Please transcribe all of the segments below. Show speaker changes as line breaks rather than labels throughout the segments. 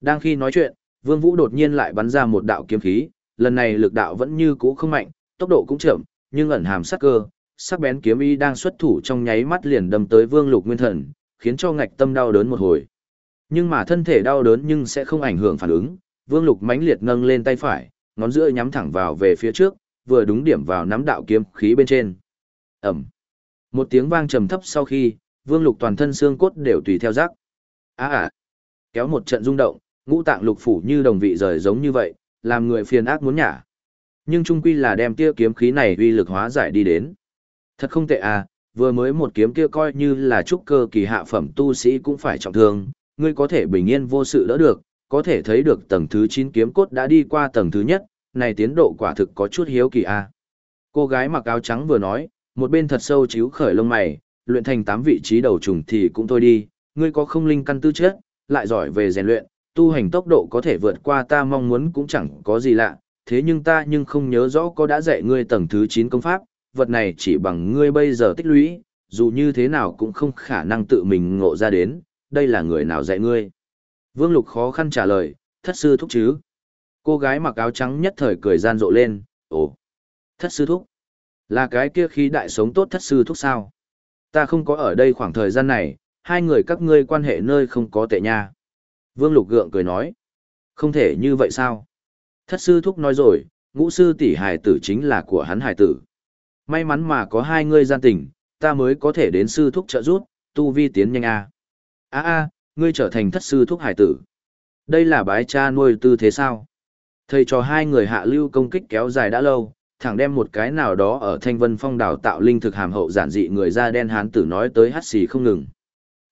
Đang khi nói chuyện, Vương Vũ đột nhiên lại bắn ra một đạo kiếm khí, lần này lực đạo vẫn như cũ không mạnh, tốc độ cũng chậm, nhưng ẩn hàm sắc cơ, sắc bén kiếm ý đang xuất thủ trong nháy mắt liền đâm tới Vương Lục Nguyên Thần, khiến cho ngạch tâm đau đớn một hồi. Nhưng mà thân thể đau đớn nhưng sẽ không ảnh hưởng phản ứng, Vương Lục mãnh liệt nâng lên tay phải, ngón giữa nhắm thẳng vào về phía trước, vừa đúng điểm vào nắm đạo kiếm khí bên trên. ầm, Một tiếng vang trầm thấp sau khi, Vương Lục toàn thân xương cốt đều tùy theo rắc. À à. Kéo một trận rung động, ngũ tạng lục phủ như đồng vị rời giống như vậy, làm người phiền ác muốn nhả. Nhưng trung quy là đem tia kiếm khí này uy lực hóa giải đi đến. Thật không tệ à, vừa mới một kiếm kia coi như là trúc cơ kỳ hạ phẩm tu sĩ cũng phải trọng thương, ngươi có thể bình yên vô sự đỡ được, có thể thấy được tầng thứ 9 kiếm cốt đã đi qua tầng thứ nhất, này tiến độ quả thực có chút hiếu kỳ a. À. Cô gái mặc áo trắng vừa nói, một bên thật sâu chíu khởi lông mày, luyện thành 8 vị trí đầu trùng thì cũng thôi đi, ngươi có không linh căn tư chất, lại giỏi về rèn luyện, tu hành tốc độ có thể vượt qua ta mong muốn cũng chẳng có gì lạ, thế nhưng ta nhưng không nhớ rõ có đã dạy ngươi tầng thứ 9 công pháp, vật này chỉ bằng ngươi bây giờ tích lũy, dù như thế nào cũng không khả năng tự mình ngộ ra đến, đây là người nào dạy ngươi. Vương Lục khó khăn trả lời, thất sư thúc chứ. Cô gái mặc áo trắng nhất thời cười gian rộ lên, ồ, thất sư thúc. Là cái kia khí đại sống tốt thất sư thúc sao? Ta không có ở đây khoảng thời gian này, hai người các ngươi quan hệ nơi không có tệ nha. Vương Lục gượng cười nói, không thể như vậy sao? Thất sư thúc nói rồi, ngũ sư tỷ hài tử chính là của hắn hài tử. May mắn mà có hai ngươi gian tình, ta mới có thể đến sư thúc trợ giúp, tu vi tiến nhanh a. A a, ngươi trở thành thất sư thúc hải tử. Đây là bái cha nuôi tư thế sao? Thầy cho hai người hạ lưu công kích kéo dài đã lâu, thẳng đem một cái nào đó ở thanh vân phong đào tạo linh thực hàm hậu giản dị người da đen hán tử nói tới hắt xì không ngừng.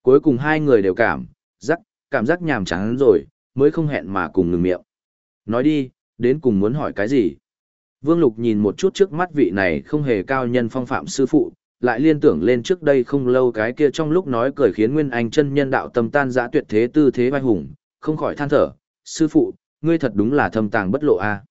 Cuối cùng hai người đều cảm, giác, cảm giác nhàm chán rồi, mới không hẹn mà cùng ngừng miệng. Nói đi, đến cùng muốn hỏi cái gì? Vương Lục nhìn một chút trước mắt vị này không hề cao nhân phong phạm sư phụ, lại liên tưởng lên trước đây không lâu cái kia trong lúc nói cười khiến Nguyên Anh chân nhân đạo tâm tan dã tuyệt thế tư thế vai hùng, không khỏi than thở, sư phụ, ngươi thật đúng là thâm tàng bất lộ a.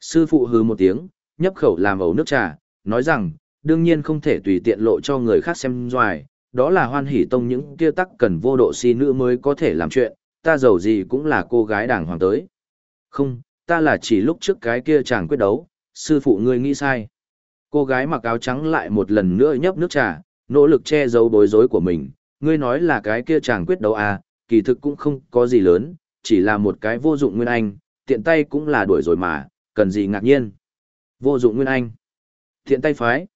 Sư phụ hừ một tiếng, nhấp khẩu làm ẩu nước trà, nói rằng, đương nhiên không thể tùy tiện lộ cho người khác xem doài, đó là hoan hỷ tông những kia tắc cần vô độ si nữ mới có thể làm chuyện, ta giàu gì cũng là cô gái đàng hoàng tới. Không, ta là chỉ lúc trước cái kia chàng quyết đấu, sư phụ ngươi nghĩ sai. Cô gái mặc áo trắng lại một lần nữa nhấp nước trà, nỗ lực che giấu bối rối của mình. Ngươi nói là cái kia chàng quyết đấu à, kỳ thực cũng không có gì lớn, chỉ là một cái vô dụng nguyên anh, tiện tay cũng là đuổi rồi mà, cần gì ngạc nhiên. Vô dụng nguyên anh. Tiện tay phái.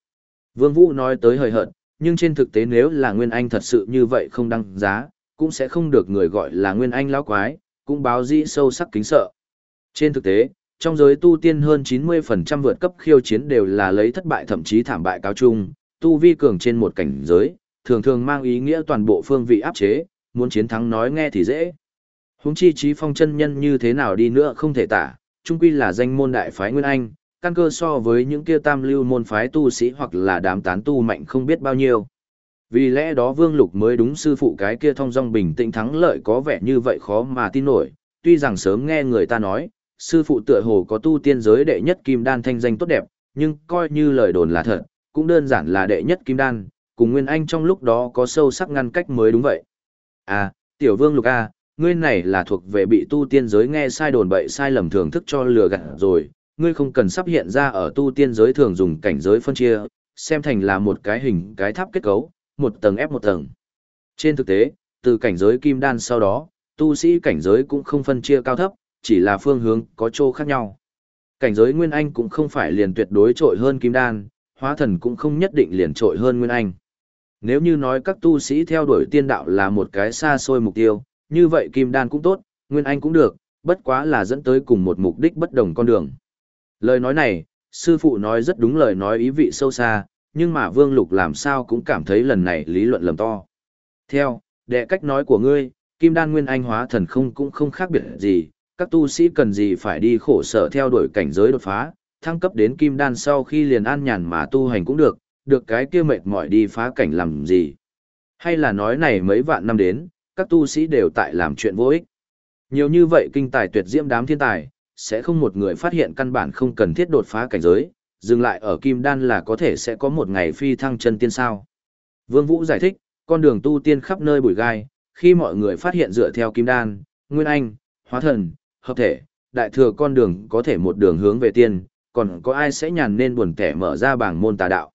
Vương Vũ nói tới hời hợt, nhưng trên thực tế nếu là nguyên anh thật sự như vậy không đăng giá, cũng sẽ không được người gọi là nguyên anh lão quái, cũng báo dĩ sâu sắc kính sợ. Trên thực tế, trong giới tu tiên hơn 90% vượt cấp khiêu chiến đều là lấy thất bại thậm chí thảm bại cao chung, tu vi cường trên một cảnh giới, thường thường mang ý nghĩa toàn bộ phương vị áp chế, muốn chiến thắng nói nghe thì dễ. Huống chi trí phong chân nhân như thế nào đi nữa không thể tả, chung quy là danh môn đại phái Nguyên Anh, căn cơ so với những kia tam lưu môn phái tu sĩ hoặc là đám tán tu mạnh không biết bao nhiêu. Vì lẽ đó Vương Lục mới đúng sư phụ cái kia thông dong bình tĩnh thắng lợi có vẻ như vậy khó mà tin nổi, tuy rằng sớm nghe người ta nói, sư phụ tựa hồ có tu tiên giới đệ nhất kim đan thanh danh tốt đẹp, nhưng coi như lời đồn là thật, cũng đơn giản là đệ nhất kim đan, cùng Nguyên Anh trong lúc đó có sâu sắc ngăn cách mới đúng vậy. À, tiểu vương lục A, ngươi này là thuộc về bị tu tiên giới nghe sai đồn bậy sai lầm thường thức cho lừa gạt rồi, ngươi không cần sắp hiện ra ở tu tiên giới thường dùng cảnh giới phân chia, xem thành là một cái hình cái tháp kết cấu, một tầng ép một tầng. Trên thực tế, từ cảnh giới kim đan sau đó, tu sĩ cảnh giới cũng không phân chia cao thấp, chỉ là phương hướng có chỗ khác nhau. Cảnh giới Nguyên Anh cũng không phải liền tuyệt đối trội hơn Kim Đan, hóa thần cũng không nhất định liền trội hơn Nguyên Anh. Nếu như nói các tu sĩ theo đuổi tiên đạo là một cái xa xôi mục tiêu, như vậy Kim Đan cũng tốt, Nguyên Anh cũng được, bất quá là dẫn tới cùng một mục đích bất đồng con đường. Lời nói này, sư phụ nói rất đúng lời nói ý vị sâu xa, nhưng mà Vương Lục làm sao cũng cảm thấy lần này lý luận lầm to. Theo, đệ cách nói của ngươi, Kim Đan Nguyên Anh hóa thần không cũng không khác biệt gì, các tu sĩ cần gì phải đi khổ sở theo đuổi cảnh giới đột phá, thăng cấp đến kim đan sau khi liền an nhàn mà tu hành cũng được, được cái kia mệt mỏi đi phá cảnh làm gì. Hay là nói này mấy vạn năm đến, các tu sĩ đều tại làm chuyện vô ích. Nhiều như vậy kinh tài tuyệt diễm đám thiên tài, sẽ không một người phát hiện căn bản không cần thiết đột phá cảnh giới, dừng lại ở kim đan là có thể sẽ có một ngày phi thăng chân tiên sao. Vương Vũ giải thích, con đường tu tiên khắp nơi bụi gai, khi mọi người phát hiện dựa theo kim đan, nguyên anh, Hóa thần, hợp thể, đại thừa con đường có thể một đường hướng về tiên, còn có ai sẽ nhàn nên buồn kẻ mở ra bảng môn tà đạo.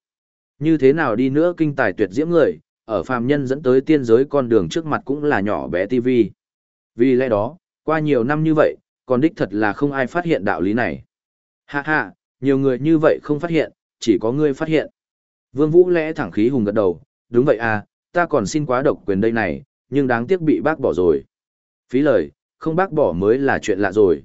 Như thế nào đi nữa kinh tài tuyệt diễm người, ở phàm nhân dẫn tới tiên giới con đường trước mặt cũng là nhỏ bé tivi. Vì lẽ đó, qua nhiều năm như vậy, còn đích thật là không ai phát hiện đạo lý này. Ha ha, nhiều người như vậy không phát hiện, chỉ có ngươi phát hiện. Vương Vũ lẽ thẳng khí hùng gật đầu, đúng vậy à, ta còn xin quá độc quyền đây này, nhưng đáng tiếc bị bác bỏ rồi. Phí lời, không bác bỏ mới là chuyện lạ rồi.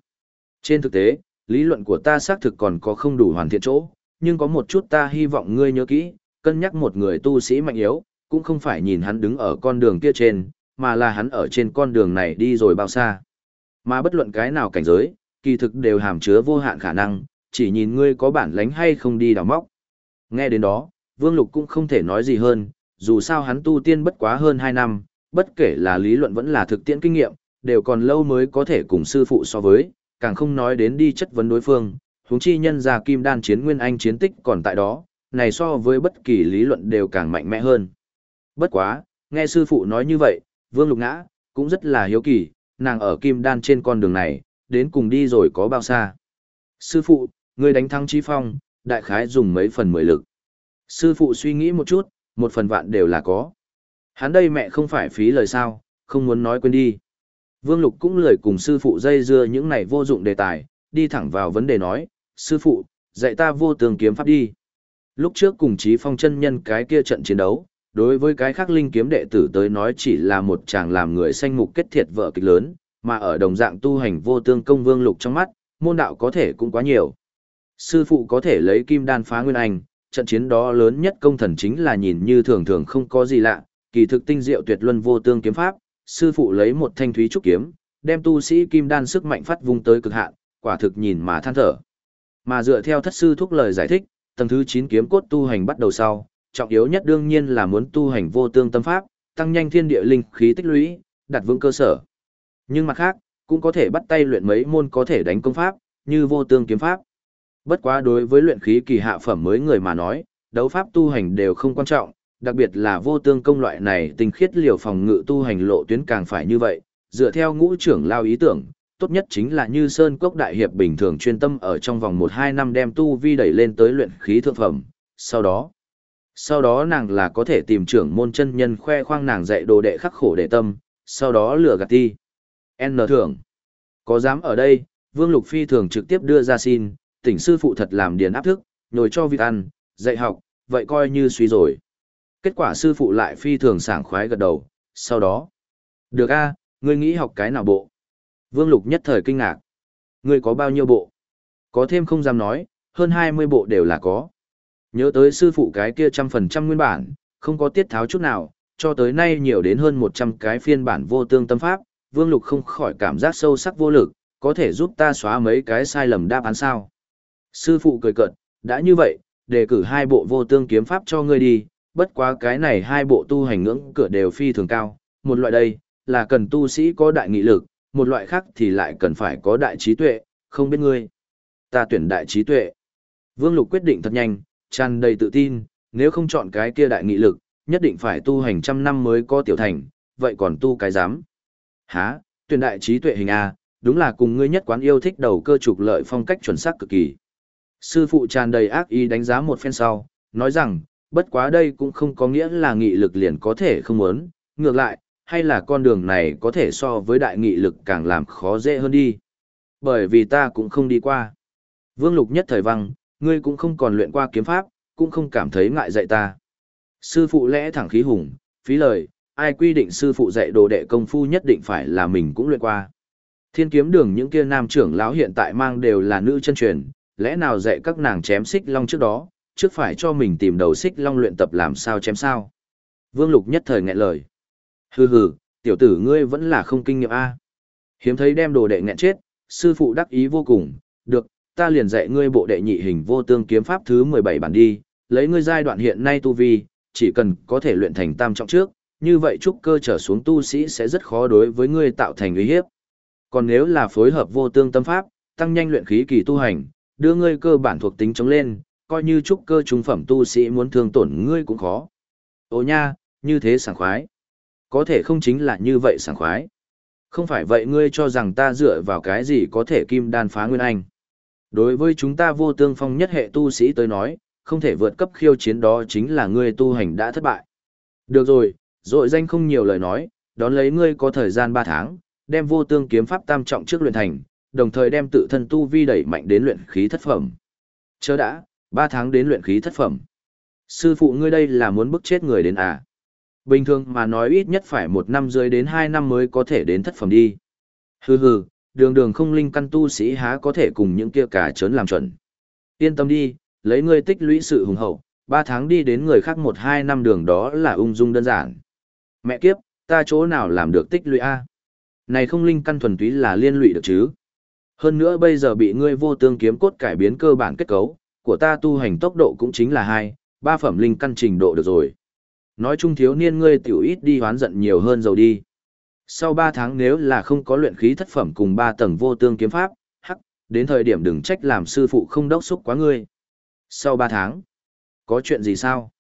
Trên thực tế, lý luận của ta xác thực còn có không đủ hoàn thiện chỗ, nhưng có một chút ta hy vọng ngươi nhớ kỹ, cân nhắc một người tu sĩ mạnh yếu, cũng không phải nhìn hắn đứng ở con đường kia trên, mà là hắn ở trên con đường này đi rồi bao xa. Mà bất luận cái nào cảnh giới, kỳ thực đều hàm chứa vô hạn khả năng, chỉ nhìn ngươi có bản lánh hay không đi đào móc. Nghe đến đó, Vương Lục cũng không thể nói gì hơn, dù sao hắn tu tiên bất quá hơn 2 năm, bất kể là lý luận vẫn là thực tiễn kinh nghiệm, đều còn lâu mới có thể cùng sư phụ so với, càng không nói đến đi chất vấn đối phương, huống chi nhân ra kim đan chiến nguyên anh chiến tích còn tại đó, này so với bất kỳ lý luận đều càng mạnh mẽ hơn. Bất quá, nghe sư phụ nói như vậy, Vương Lục Ngã, cũng rất là hiếu kỳ, nàng ở kim đan trên con đường này, đến cùng đi rồi có bao xa. Sư phụ, người đánh thắng Chí Phong, đại khái dùng mấy phần mười lực. Sư phụ suy nghĩ một chút, một phần vạn đều là có. Hắn đây mẹ không phải phí lời sao, không muốn nói quên đi. Vương Lục cũng lười cùng sư phụ dây dưa những này vô dụng đề tài, đi thẳng vào vấn đề nói, sư phụ, dạy ta vô tường kiếm pháp đi. Lúc trước cùng chí phong chân nhân cái kia trận chiến đấu, đối với cái khác linh kiếm đệ tử tới nói chỉ là một chàng làm người sanh mục kết thiệt vợ kịch lớn, mà ở đồng dạng tu hành vô tương công vương lục trong mắt, môn đạo có thể cũng quá nhiều. Sư phụ có thể lấy kim đan phá nguyên anh, trận chiến đó lớn nhất công thần chính là nhìn như thường thường không có gì lạ, kỳ thực tinh diệu tuyệt luân vô tương kiếm pháp, sư phụ lấy một thanh thúy trúc kiếm, đem tu sĩ kim đan sức mạnh phát vung tới cực hạn, quả thực nhìn mà than thở. Mà dựa theo thất sư thúc lời giải thích, tầng thứ 9 kiếm cốt tu hành bắt đầu sau, trọng yếu nhất đương nhiên là muốn tu hành vô tương tâm pháp, tăng nhanh thiên địa linh khí tích lũy, đặt vững cơ sở. Nhưng mặt khác, cũng có thể bắt tay luyện mấy môn có thể đánh công pháp, như vô tương kiếm pháp. Bất quá đối với luyện khí kỳ hạ phẩm mới người mà nói, đấu pháp tu hành đều không quan trọng, đặc biệt là vô tương công loại này tinh khiết liều phòng ngự tu hành lộ tuyến càng phải như vậy, dựa theo ngũ trưởng lao ý tưởng, tốt nhất chính là như Sơn Cốc Đại Hiệp bình thường chuyên tâm ở trong vòng 1-2 năm đem tu vi đẩy lên tới luyện khí thượng phẩm, sau đó, sau đó nàng là có thể tìm trưởng môn chân nhân khoe khoang nàng dạy đồ đệ khắc khổ đệ tâm, sau đó lừa gạt ti. N thưởng. Có dám ở đây, Vương Lục Phi thường trực tiếp đưa ra xin, tỉnh sư phụ thật làm điền áp thức, nhồi cho việc ăn, dạy học, vậy coi như suy rồi. Kết quả sư phụ lại phi thường sảng khoái gật đầu, sau đó. Được a, ngươi nghĩ học cái nào bộ? Vương Lục nhất thời kinh ngạc. Ngươi có bao nhiêu bộ? Có thêm không dám nói, hơn 20 bộ đều là có. Nhớ tới sư phụ cái kia trăm phần trăm nguyên bản, không có tiết tháo chút nào, cho tới nay nhiều đến hơn 100 cái phiên bản vô tương tâm pháp, Vương Lục không khỏi cảm giác sâu sắc vô lực, có thể giúp ta xóa mấy cái sai lầm đáp án sao. Sư phụ cười cợt, đã như vậy, đề cử hai bộ vô tương kiếm pháp cho ngươi đi, bất quá cái này hai bộ tu hành ngưỡng cửa đều phi thường cao, một loại đây, là cần tu sĩ có đại nghị lực, một loại khác thì lại cần phải có đại trí tuệ, không biết ngươi. Ta tuyển đại trí tuệ. Vương Lục quyết định thật nhanh, tràn đầy tự tin, nếu không chọn cái kia đại nghị lực, nhất định phải tu hành trăm năm mới có tiểu thành, vậy còn tu cái dám. Hả, tuyển đại trí tuệ hình A, đúng là cùng ngươi nhất quán yêu thích đầu cơ trục lợi phong cách chuẩn xác cực kỳ. Sư phụ tràn đầy ác ý đánh giá một phen sau, nói rằng, bất quá đây cũng không có nghĩa là nghị lực liền có thể không muốn, ngược lại, hay là con đường này có thể so với đại nghị lực càng làm khó dễ hơn đi. Bởi vì ta cũng không đi qua. Vương Lục nhất thời văng, ngươi cũng không còn luyện qua kiếm pháp, cũng không cảm thấy ngại dạy ta. Sư phụ lẽ thẳng khí hùng, phí lời, ai quy định sư phụ dạy đồ đệ công phu nhất định phải là mình cũng luyện qua. Thiên kiếm đường những kia nam trưởng lão hiện tại mang đều là nữ chân truyền, lẽ nào dạy các nàng chém xích long trước đó, trước phải cho mình tìm đầu xích long luyện tập làm sao chém sao. Vương Lục nhất thời nghẹn lời. Hừ hừ, tiểu tử ngươi vẫn là không kinh nghiệm A. Hiếm thấy đem đồ đệ nghẹn chết, sư phụ đắc ý vô cùng, được, ta liền dạy ngươi bộ đệ nhị hình vô tương kiếm pháp thứ 17 bản đi, lấy ngươi giai đoạn hiện nay tu vi, chỉ cần có thể luyện thành tam trọng trước, như vậy trúc cơ trở xuống tu sĩ sẽ rất khó đối với ngươi tạo thành uy hiếp. Còn nếu là phối hợp vô tương tâm pháp, tăng nhanh luyện khí kỳ tu hành, đưa ngươi cơ bản thuộc tính chống lên, coi như trúc cơ trung phẩm tu sĩ muốn thương tổn ngươi cũng khó. Ô nha, như thế sảng khoái. Có thể không chính là như vậy sảng khoái. Không phải vậy ngươi cho rằng ta dựa vào cái gì có thể kim đan phá nguyên anh. Đối với chúng ta vô tương phong nhất hệ tu sĩ tới nói, không thể vượt cấp khiêu chiến đó chính là ngươi tu hành đã thất bại. Được rồi, dội danh không nhiều lời nói, đón lấy ngươi có thời gian 3 tháng, đem vô tương kiếm pháp tam trọng trước luyện thành, đồng thời đem tự thân tu vi đẩy mạnh đến luyện khí thất phẩm. Chớ đã, 3 tháng đến luyện khí thất phẩm. Sư phụ ngươi đây là muốn bức chết người đến à? Bình thường mà nói ít nhất phải một năm dưới đến 2 năm mới có thể đến thất phẩm đi. Hừ hừ, đường đường không linh căn tu sĩ há có thể cùng những kia cả trớn làm chuẩn. Yên tâm đi, lấy ngươi tích lũy sự hùng hậu, 3 tháng đi đến người khác 1-2 năm đường đó là ung dung đơn giản. Mẹ kiếp, ta chỗ nào làm được tích lũy A? Này không linh căn thuần túy là liên lụy được chứ? Hơn nữa bây giờ bị ngươi vô tương kiếm cốt cải biến cơ bản kết cấu, của ta tu hành tốc độ cũng chính là hai, ba phẩm linh căn trình độ được rồi. Nói chung thiếu niên ngươi tiểu ít đi hoán giận nhiều hơn dầu đi. Sau ba tháng nếu là không có luyện khí thất phẩm cùng ba tầng vô tương kiếm pháp, hắc, đến thời điểm đừng trách làm sư phụ không đốc xúc quá ngươi. Sau ba tháng, có chuyện gì sao?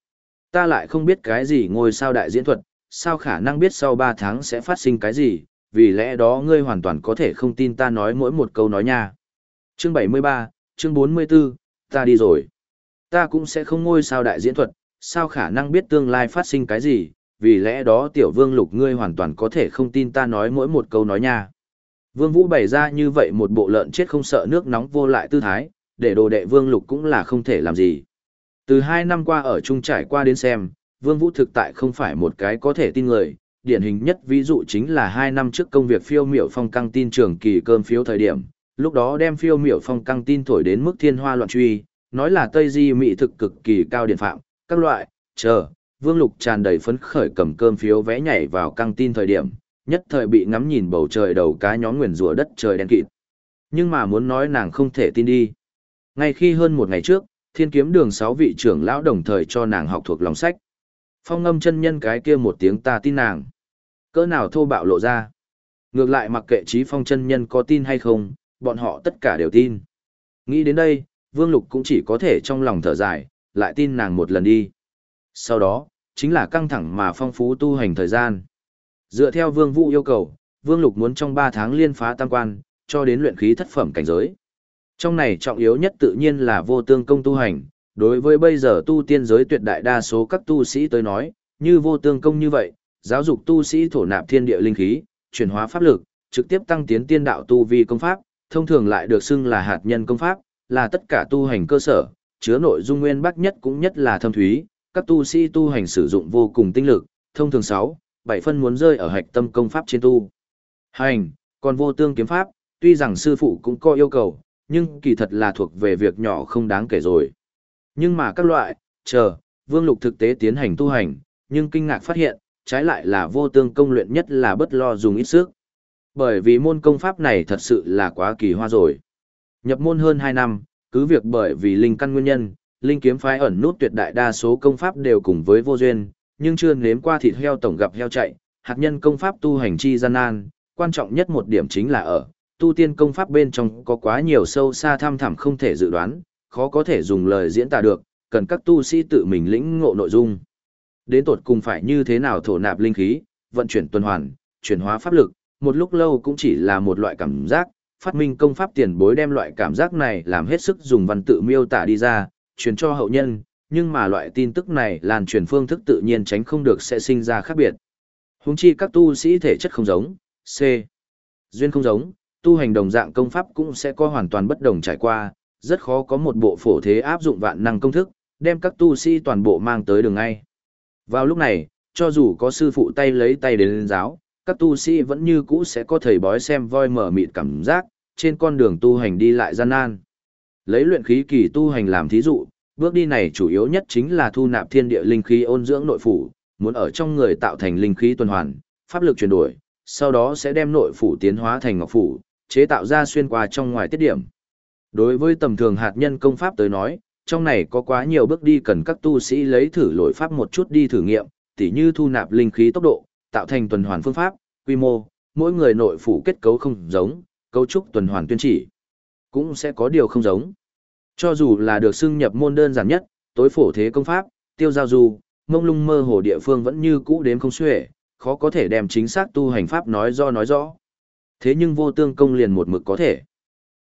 Ta lại không biết cái gì ngôi sao đại diễn thuật, sao khả năng biết sau ba tháng sẽ phát sinh cái gì, vì lẽ đó ngươi hoàn toàn có thể không tin ta nói mỗi một câu nói nha. Chương 73, chương 44, ta đi rồi. Ta cũng sẽ không ngôi sao đại diễn thuật, sao khả năng biết tương lai phát sinh cái gì, vì lẽ đó tiểu vương lục ngươi hoàn toàn có thể không tin ta nói mỗi một câu nói nha. Vương Vũ bày ra như vậy một bộ lợn chết không sợ nước nóng vô lại tư thái, để đồ đệ vương lục cũng là không thể làm gì. Từ hai năm qua ở chung trải qua đến xem, vương vũ thực tại không phải một cái có thể tin người, điển hình nhất ví dụ chính là hai năm trước công việc phiêu miểu phong căng tin trường kỳ cơm phiếu thời điểm, lúc đó đem phiêu miểu phong căng tin thổi đến mức thiên hoa loạn truy, nói là Tây Di mỹ thực cực kỳ cao điển phạm, các loại, chờ, Vương Lục tràn đầy phấn khởi cầm cơm phiếu vẽ nhảy vào căng tin thời điểm, nhất thời bị ngắm nhìn bầu trời đầu cá nhóm nguyền rủa đất trời đen kịt. Nhưng mà muốn nói nàng không thể tin đi. Ngay khi hơn một ngày trước, thiên kiếm đường sáu vị trưởng lão đồng thời cho nàng học thuộc lòng sách. Phong ngâm chân nhân cái kia một tiếng ta tin nàng. Cỡ nào thô bạo lộ ra. Ngược lại mặc kệ trí phong chân nhân có tin hay không, bọn họ tất cả đều tin. Nghĩ đến đây, Vương Lục cũng chỉ có thể trong lòng thở dài, lại tin nàng một lần đi. Sau đó, chính là căng thẳng mà phong phú tu hành thời gian. Dựa theo Vương Vũ yêu cầu, Vương Lục muốn trong 3 tháng liên phá tam quan, cho đến luyện khí thất phẩm cảnh giới. Trong này trọng yếu nhất tự nhiên là vô tương công tu hành, đối với bây giờ tu tiên giới tuyệt đại đa số các tu sĩ tới nói, như vô tương công như vậy, giáo dục tu sĩ thổ nạp thiên địa linh khí, chuyển hóa pháp lực, trực tiếp tăng tiến tiên đạo tu vi công pháp, thông thường lại được xưng là hạt nhân công pháp, là tất cả tu hành cơ sở, chứa nội dung nguyên bác nhất cũng nhất là thâm thúy, các tu sĩ tu hành sử dụng vô cùng tinh lực, thông thường 6, 7 phân muốn rơi ở hạch tâm công pháp trên tu. Hành, còn vô tương kiếm pháp, tuy rằng sư phụ cũng có yêu cầu, nhưng kỳ thật là thuộc về việc nhỏ không đáng kể rồi. Nhưng mà các loại, chờ, vương lục thực tế tiến hành tu hành, nhưng kinh ngạc phát hiện, trái lại là vô tương công luyện nhất là bất lo dùng ít sức. Bởi vì môn công pháp này thật sự là quá kỳ hoa rồi. Nhập môn hơn 2 năm, cứ việc bởi vì linh căn nguyên nhân, linh kiếm phái ẩn nút tuyệt đại đa số công pháp đều cùng với vô duyên, nhưng chưa nếm qua thịt heo tổng gặp heo chạy, hạt nhân công pháp tu hành chi gian nan, quan trọng nhất một điểm chính là ở, tu tiên công pháp bên trong có quá nhiều sâu xa tham thẳm không thể dự đoán, khó có thể dùng lời diễn tả được, cần các tu sĩ tự mình lĩnh ngộ nội dung. Đến tột cùng phải như thế nào thổ nạp linh khí, vận chuyển tuần hoàn, chuyển hóa pháp lực, một lúc lâu cũng chỉ là một loại cảm giác, phát minh công pháp tiền bối đem loại cảm giác này làm hết sức dùng văn tự miêu tả đi ra, truyền cho hậu nhân, nhưng mà loại tin tức này lan truyền phương thức tự nhiên tránh không được sẽ sinh ra khác biệt. Huống chi các tu sĩ thể chất không giống, C. Duyên không giống, tu hành đồng dạng công pháp cũng sẽ có hoàn toàn bất đồng trải qua, rất khó có một bộ phổ thế áp dụng vạn năng công thức, đem các tu sĩ toàn bộ mang tới đường ngay. Vào lúc này, cho dù có sư phụ tay lấy tay đến lên giáo, các tu sĩ vẫn như cũ sẽ có thầy bói xem voi mở mịt cảm giác, trên con đường tu hành đi lại gian nan. Lấy luyện khí kỳ tu hành làm thí dụ, bước đi này chủ yếu nhất chính là thu nạp thiên địa linh khí ôn dưỡng nội phủ, muốn ở trong người tạo thành linh khí tuần hoàn, pháp lực chuyển đổi, sau đó sẽ đem nội phủ tiến hóa thành ngọc phủ, chế tạo ra xuyên qua trong ngoài tiết điểm. Đối với tầm thường hạt nhân công pháp tới nói, trong này có quá nhiều bước đi cần các tu sĩ lấy thử lỗi pháp một chút đi thử nghiệm, tỉ như thu nạp linh khí tốc độ, tạo thành tuần hoàn phương pháp, quy mô, mỗi người nội phủ kết cấu không giống, cấu trúc tuần hoàn tuyên chỉ cũng sẽ có điều không giống. Cho dù là được xưng nhập môn đơn giản nhất, tối phổ thế công pháp, tiêu giao du, mông lung mơ hồ địa phương vẫn như cũ đếm không xuể, khó có thể đem chính xác tu hành pháp nói do nói rõ. Thế nhưng vô tương công liền một mực có thể.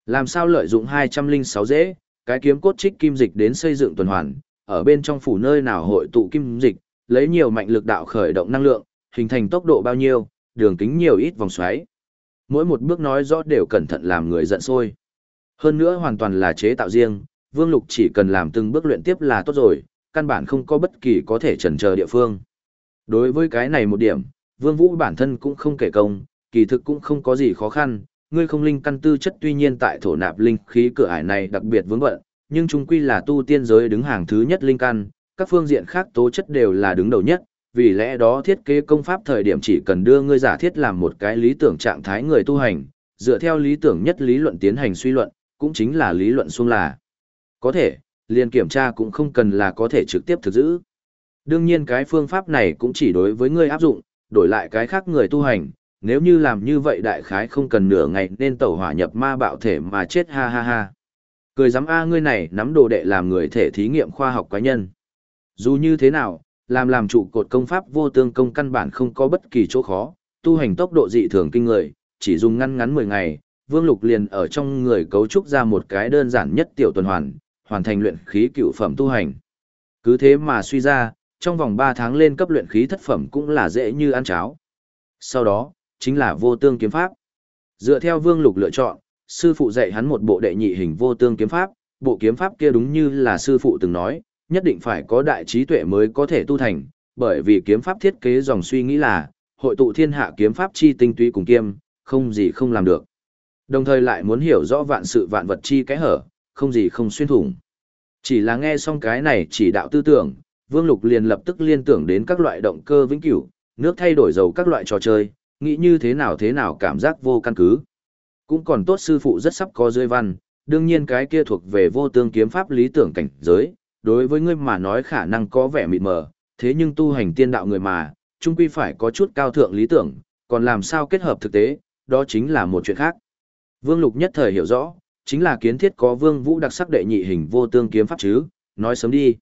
Làm sao lợi dụng 206 dễ, cái kiếm cốt trích kim dịch đến xây dựng tuần hoàn, ở bên trong phủ nơi nào hội tụ kim dịch, lấy nhiều mạnh lực đạo khởi động năng lượng, hình thành tốc độ bao nhiêu, đường kính nhiều ít vòng xoáy. Mỗi một bước nói rõ đều cẩn thận làm người giận sôi. Hơn nữa hoàn toàn là chế tạo riêng, Vương Lục chỉ cần làm từng bước luyện tiếp là tốt rồi, căn bản không có bất kỳ có thể chần chờ địa phương. Đối với cái này một điểm, Vương Vũ bản thân cũng không kể công, kỳ thực cũng không có gì khó khăn, ngươi không linh căn tư chất tuy nhiên tại thổ nạp linh khí cửa ải này đặc biệt vướng bận, nhưng chúng quy là tu tiên giới đứng hàng thứ nhất linh căn, các phương diện khác tố chất đều là đứng đầu nhất, vì lẽ đó thiết kế công pháp thời điểm chỉ cần đưa ngươi giả thiết làm một cái lý tưởng trạng thái người tu hành, dựa theo lý tưởng nhất lý luận tiến hành suy luận, cũng chính là lý luận xuống là. Có thể, liền kiểm tra cũng không cần là có thể trực tiếp thực giữ. Đương nhiên cái phương pháp này cũng chỉ đối với ngươi áp dụng, đổi lại cái khác người tu hành, nếu như làm như vậy đại khái không cần nửa ngày nên tẩu hỏa nhập ma bạo thể mà chết ha ha ha. Cười dám a ngươi này nắm đồ đệ làm người thể thí nghiệm khoa học cá nhân. Dù như thế nào, làm làm trụ cột công pháp vô tương công căn bản không có bất kỳ chỗ khó, tu hành tốc độ dị thường kinh người, chỉ dùng ngăn ngắn 10 ngày, Vương Lục liền ở trong người cấu trúc ra một cái đơn giản nhất tiểu tuần hoàn, hoàn thành luyện khí cựu phẩm tu hành. Cứ thế mà suy ra, trong vòng 3 tháng lên cấp luyện khí thất phẩm cũng là dễ như ăn cháo. Sau đó, chính là vô tương kiếm pháp. Dựa theo Vương Lục lựa chọn, sư phụ dạy hắn một bộ đệ nhị hình vô tương kiếm pháp, bộ kiếm pháp kia đúng như là sư phụ từng nói, nhất định phải có đại trí tuệ mới có thể tu thành, bởi vì kiếm pháp thiết kế dòng suy nghĩ là, hội tụ thiên hạ kiếm pháp chi tinh túy cùng kiêm, không gì không làm được. Đồng thời lại muốn hiểu rõ vạn sự vạn vật chi cái hở, không gì không xuyên thủng. Chỉ là nghe xong cái này chỉ đạo tư tưởng, Vương Lục liền lập tức liên tưởng đến các loại động cơ vĩnh cửu, nước thay đổi dầu các loại trò chơi, nghĩ như thế nào thế nào cảm giác vô căn cứ. Cũng còn tốt sư phụ rất sắp có rơi văn, đương nhiên cái kia thuộc về vô tương kiếm pháp lý tưởng cảnh giới, đối với ngươi mà nói khả năng có vẻ mịt mờ, thế nhưng tu hành tiên đạo người mà, chung quy phải có chút cao thượng lý tưởng, còn làm sao kết hợp thực tế, đó chính là một chuyện khác. Vương Lục nhất thời hiểu rõ, chính là kiến thiết có Vương Vũ đặc sắc đệ nhị hình vô tương kiếm pháp chứ, nói sớm đi.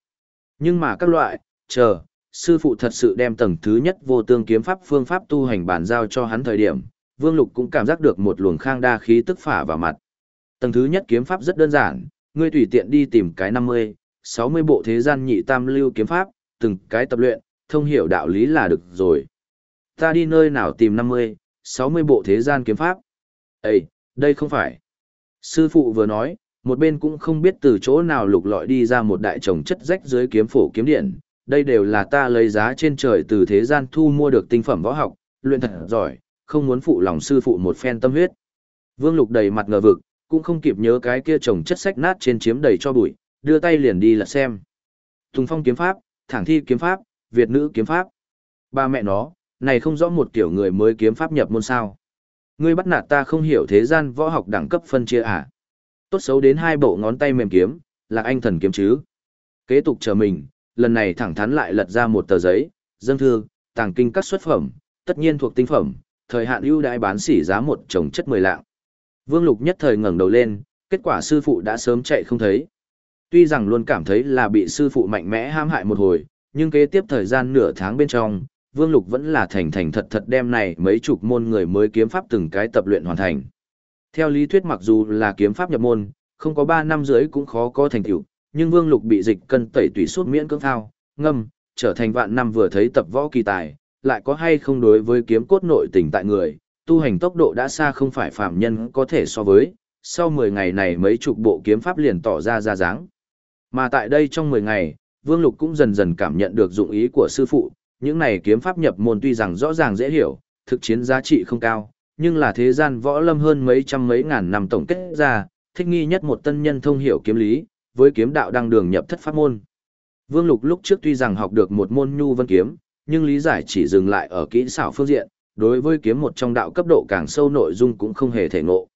Nhưng mà các loại, chờ, sư phụ thật sự đem tầng thứ nhất vô tương kiếm pháp phương pháp tu hành bàn giao cho hắn thời điểm, Vương Lục cũng cảm giác được một luồng khang đa khí tức phả vào mặt. Tầng thứ nhất kiếm pháp rất đơn giản, ngươi tùy tiện đi tìm cái 50, 60 bộ thế gian nhị tam lưu kiếm pháp, từng cái tập luyện, thông hiểu đạo lý là được rồi. Ta đi nơi nào tìm 50, 60 bộ thế gian kiếm pháp? Ê, đây không phải. Sư phụ vừa nói, một bên cũng không biết từ chỗ nào lục lọi đi ra một đại chồng chất rách dưới kiếm phổ kiếm điện. Đây đều là ta lấy giá trên trời từ thế gian thu mua được tinh phẩm võ học, luyện thật giỏi, không muốn phụ lòng sư phụ một phen tâm huyết. Vương Lục đầy mặt ngờ vực, cũng không kịp nhớ cái kia chồng chất sách nát trên chiếm đầy cho bụi, đưa tay liền đi là xem. Tùng phong kiếm pháp, thẳng thi kiếm pháp, Việt nữ kiếm pháp. Ba mẹ nó, này không rõ một kiểu người mới kiếm pháp nhập môn sao. Ngươi bắt nạt ta không hiểu thế gian võ học đẳng cấp phân chia à. Tốt xấu đến hai bộ ngón tay mềm kiếm, là anh thần kiếm chứ. Kế tục chờ mình, lần này thẳng thắn lại lật ra một tờ giấy, dâng thư, tàng kinh các xuất phẩm, tất nhiên thuộc tinh phẩm, thời hạn ưu đãi bán sỉ giá một chồng chất mười lạng. Vương Lục nhất thời ngẩng đầu lên, kết quả sư phụ đã sớm chạy không thấy. Tuy rằng luôn cảm thấy là bị sư phụ mạnh mẽ ham hại một hồi, nhưng kế tiếp thời gian nửa tháng bên trong, Vương Lục vẫn là thành thành thật thật đem này mấy chục môn người mới kiếm pháp từng cái tập luyện hoàn thành. Theo lý thuyết mặc dù là kiếm pháp nhập môn, không có 3 năm dưới cũng khó có thành tựu, nhưng Vương Lục bị dịch cân tẩy tùy suốt miễn cưỡng thao, ngâm, trở thành vạn năm vừa thấy tập võ kỳ tài, lại có hay không đối với kiếm cốt nội tình tại người, tu hành tốc độ đã xa không phải phạm nhân có thể so với, sau 10 ngày này mấy chục bộ kiếm pháp liền tỏ ra ra dáng. Mà tại đây trong 10 ngày, Vương Lục cũng dần dần cảm nhận được dụng ý của sư phụ, những này kiếm pháp nhập môn tuy rằng rõ ràng dễ hiểu, thực chiến giá trị không cao, nhưng là thế gian võ lâm hơn mấy trăm mấy ngàn năm tổng kết ra, thích nghi nhất một tân nhân thông hiểu kiếm lý, với kiếm đạo đang đường nhập thất pháp môn. Vương Lục lúc trước tuy rằng học được một môn nhu vân kiếm, nhưng lý giải chỉ dừng lại ở kỹ xảo phương diện, đối với kiếm một trong đạo cấp độ càng sâu nội dung cũng không hề thể ngộ.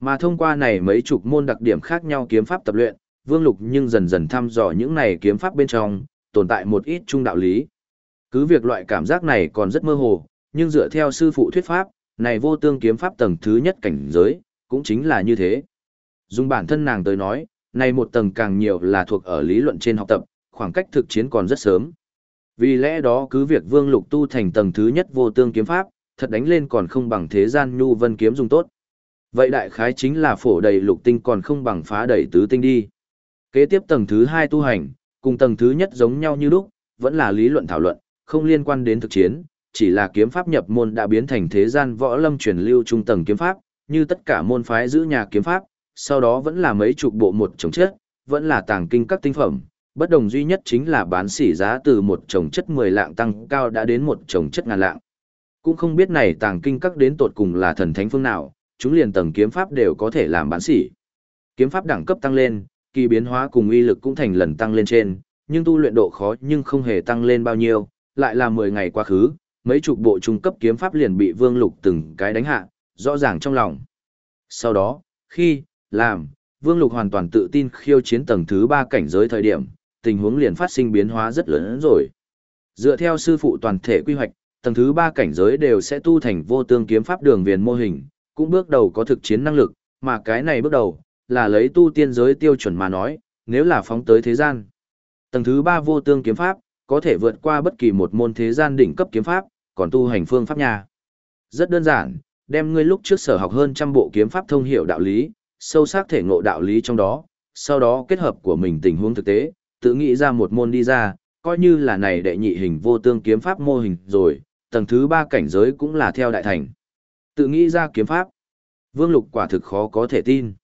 Mà thông qua này mấy chục môn đặc điểm khác nhau kiếm pháp tập luyện, Vương Lục nhưng dần dần thăm dò những này kiếm pháp bên trong, tồn tại một ít trung đạo lý. Cứ việc loại cảm giác này còn rất mơ hồ, nhưng dựa theo sư phụ thuyết pháp, này vô tương kiếm pháp tầng thứ nhất cảnh giới, cũng chính là như thế. Dùng bản thân nàng tới nói, này một tầng càng nhiều là thuộc ở lý luận trên học tập, khoảng cách thực chiến còn rất sớm. Vì lẽ đó cứ việc Vương Lục tu thành tầng thứ nhất vô tương kiếm pháp, thật đánh lên còn không bằng thế gian nhu vân kiếm dùng tốt. Vậy đại khái chính là phổ đầy lục tinh còn không bằng phá đầy tứ tinh đi. Kế tiếp tầng thứ hai tu hành, cùng tầng thứ nhất giống nhau như lúc, vẫn là lý luận thảo luận, không liên quan đến thực chiến, chỉ là kiếm pháp nhập môn đã biến thành thế gian võ lâm truyền lưu trung tầng kiếm pháp, như tất cả môn phái giữ nhà kiếm pháp, sau đó vẫn là mấy chục bộ một chồng chất, vẫn là tàng kinh các tinh phẩm, bất đồng duy nhất chính là bán sỉ giá từ một chồng chất 10 lạng tăng cao đã đến một chồng chất ngàn lạng. Cũng không biết này tàng kinh các đến tột cùng là thần thánh phương nào, chúng liền tầng kiếm pháp đều có thể làm bán sỉ. Kiếm pháp đẳng cấp tăng lên, kỳ biến hóa cùng uy lực cũng thành lần tăng lên trên, nhưng tu luyện độ khó nhưng không hề tăng lên bao nhiêu, lại là 10 ngày quá khứ, mấy chục bộ trung cấp kiếm pháp liền bị Vương Lục từng cái đánh hạ, rõ ràng trong lòng. Sau đó, khi, làm, Vương Lục hoàn toàn tự tin khiêu chiến tầng thứ 3 cảnh giới thời điểm, tình huống liền phát sinh biến hóa rất lớn rồi. Dựa theo sư phụ toàn thể quy hoạch, tầng thứ 3 cảnh giới đều sẽ tu thành vô tương kiếm pháp đường viền mô hình, cũng bước đầu có thực chiến năng lực, mà cái này bước đầu, là lấy tu tiên giới tiêu chuẩn mà nói, nếu là phóng tới thế gian. Tầng thứ 3 vô tương kiếm pháp, có thể vượt qua bất kỳ một môn thế gian đỉnh cấp kiếm pháp, còn tu hành phương pháp nhà. Rất đơn giản, đem ngươi lúc trước sở học hơn trăm bộ kiếm pháp thông hiểu đạo lý, sâu sắc thể ngộ đạo lý trong đó, sau đó kết hợp của mình tình huống thực tế, tự nghĩ ra một môn đi ra, coi như là này đệ nhị hình vô tương kiếm pháp mô hình rồi, tầng thứ ba cảnh giới cũng là theo đại thành. Tự nghĩ ra kiếm pháp. Vương Lục quả thực khó có thể tin.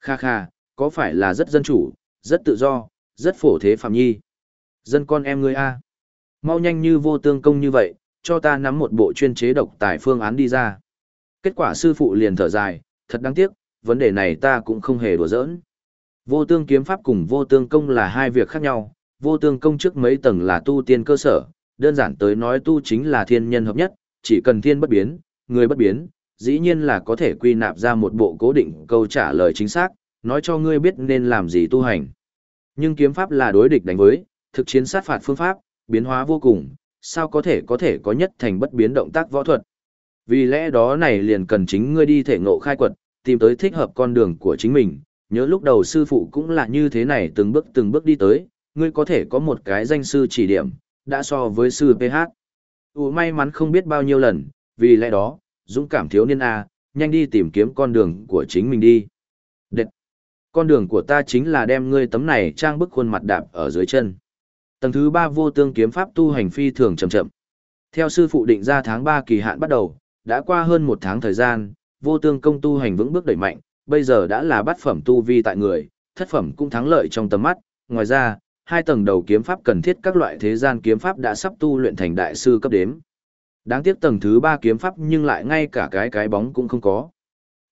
Kha kha, có phải là rất dân chủ, rất tự do, rất phổ thế phạm nhi. Dân con em ngươi a Mau nhanh như vô tương công như vậy, cho ta nắm một bộ chuyên chế độc tài phương án đi ra. Kết quả sư phụ liền thở dài, thật đáng tiếc, vấn đề này ta cũng không hề đùa giỡn. Vô tương kiếm pháp cùng vô tương công là hai việc khác nhau, vô tương công trước mấy tầng là tu tiên cơ sở, đơn giản tới nói tu chính là thiên nhân hợp nhất, chỉ cần thiên bất biến, người bất biến, dĩ nhiên là có thể quy nạp ra một bộ cố định câu trả lời chính xác, nói cho ngươi biết nên làm gì tu hành. Nhưng kiếm pháp là đối địch đánh với, thực chiến sát phạt phương pháp, biến hóa vô cùng, sao có thể có thể có nhất thành bất biến động tác võ thuật. Vì lẽ đó này liền cần chính ngươi đi thể ngộ khai quật, tìm tới thích hợp con đường của chính mình, nhớ lúc đầu sư phụ cũng là như thế này từng bước từng bước đi tới, ngươi có thể có một cái danh sư chỉ điểm, đã so với sư PH. Ú may mắn không biết bao nhiêu lần, vì lẽ đó, dũng cảm thiếu niên A, nhanh đi tìm kiếm con đường của chính mình đi. Đệt! Con đường của ta chính là đem ngươi tấm này trang bức khuôn mặt đạp ở dưới chân. Tầng thứ ba vô tương kiếm pháp tu hành phi thường chậm chậm. Theo sư phụ định ra tháng 3 kỳ hạn bắt đầu, đã qua hơn một tháng thời gian, vô tương công tu hành vững bước đẩy mạnh, bây giờ đã là bát phẩm tu vi tại người, thất phẩm cũng thắng lợi trong tầm mắt, ngoài ra, hai tầng đầu kiếm pháp cần thiết các loại thế gian kiếm pháp đã sắp tu luyện thành đại sư cấp đếm. Đáng tiếc tầng thứ ba kiếm pháp nhưng lại ngay cả cái cái bóng cũng không có.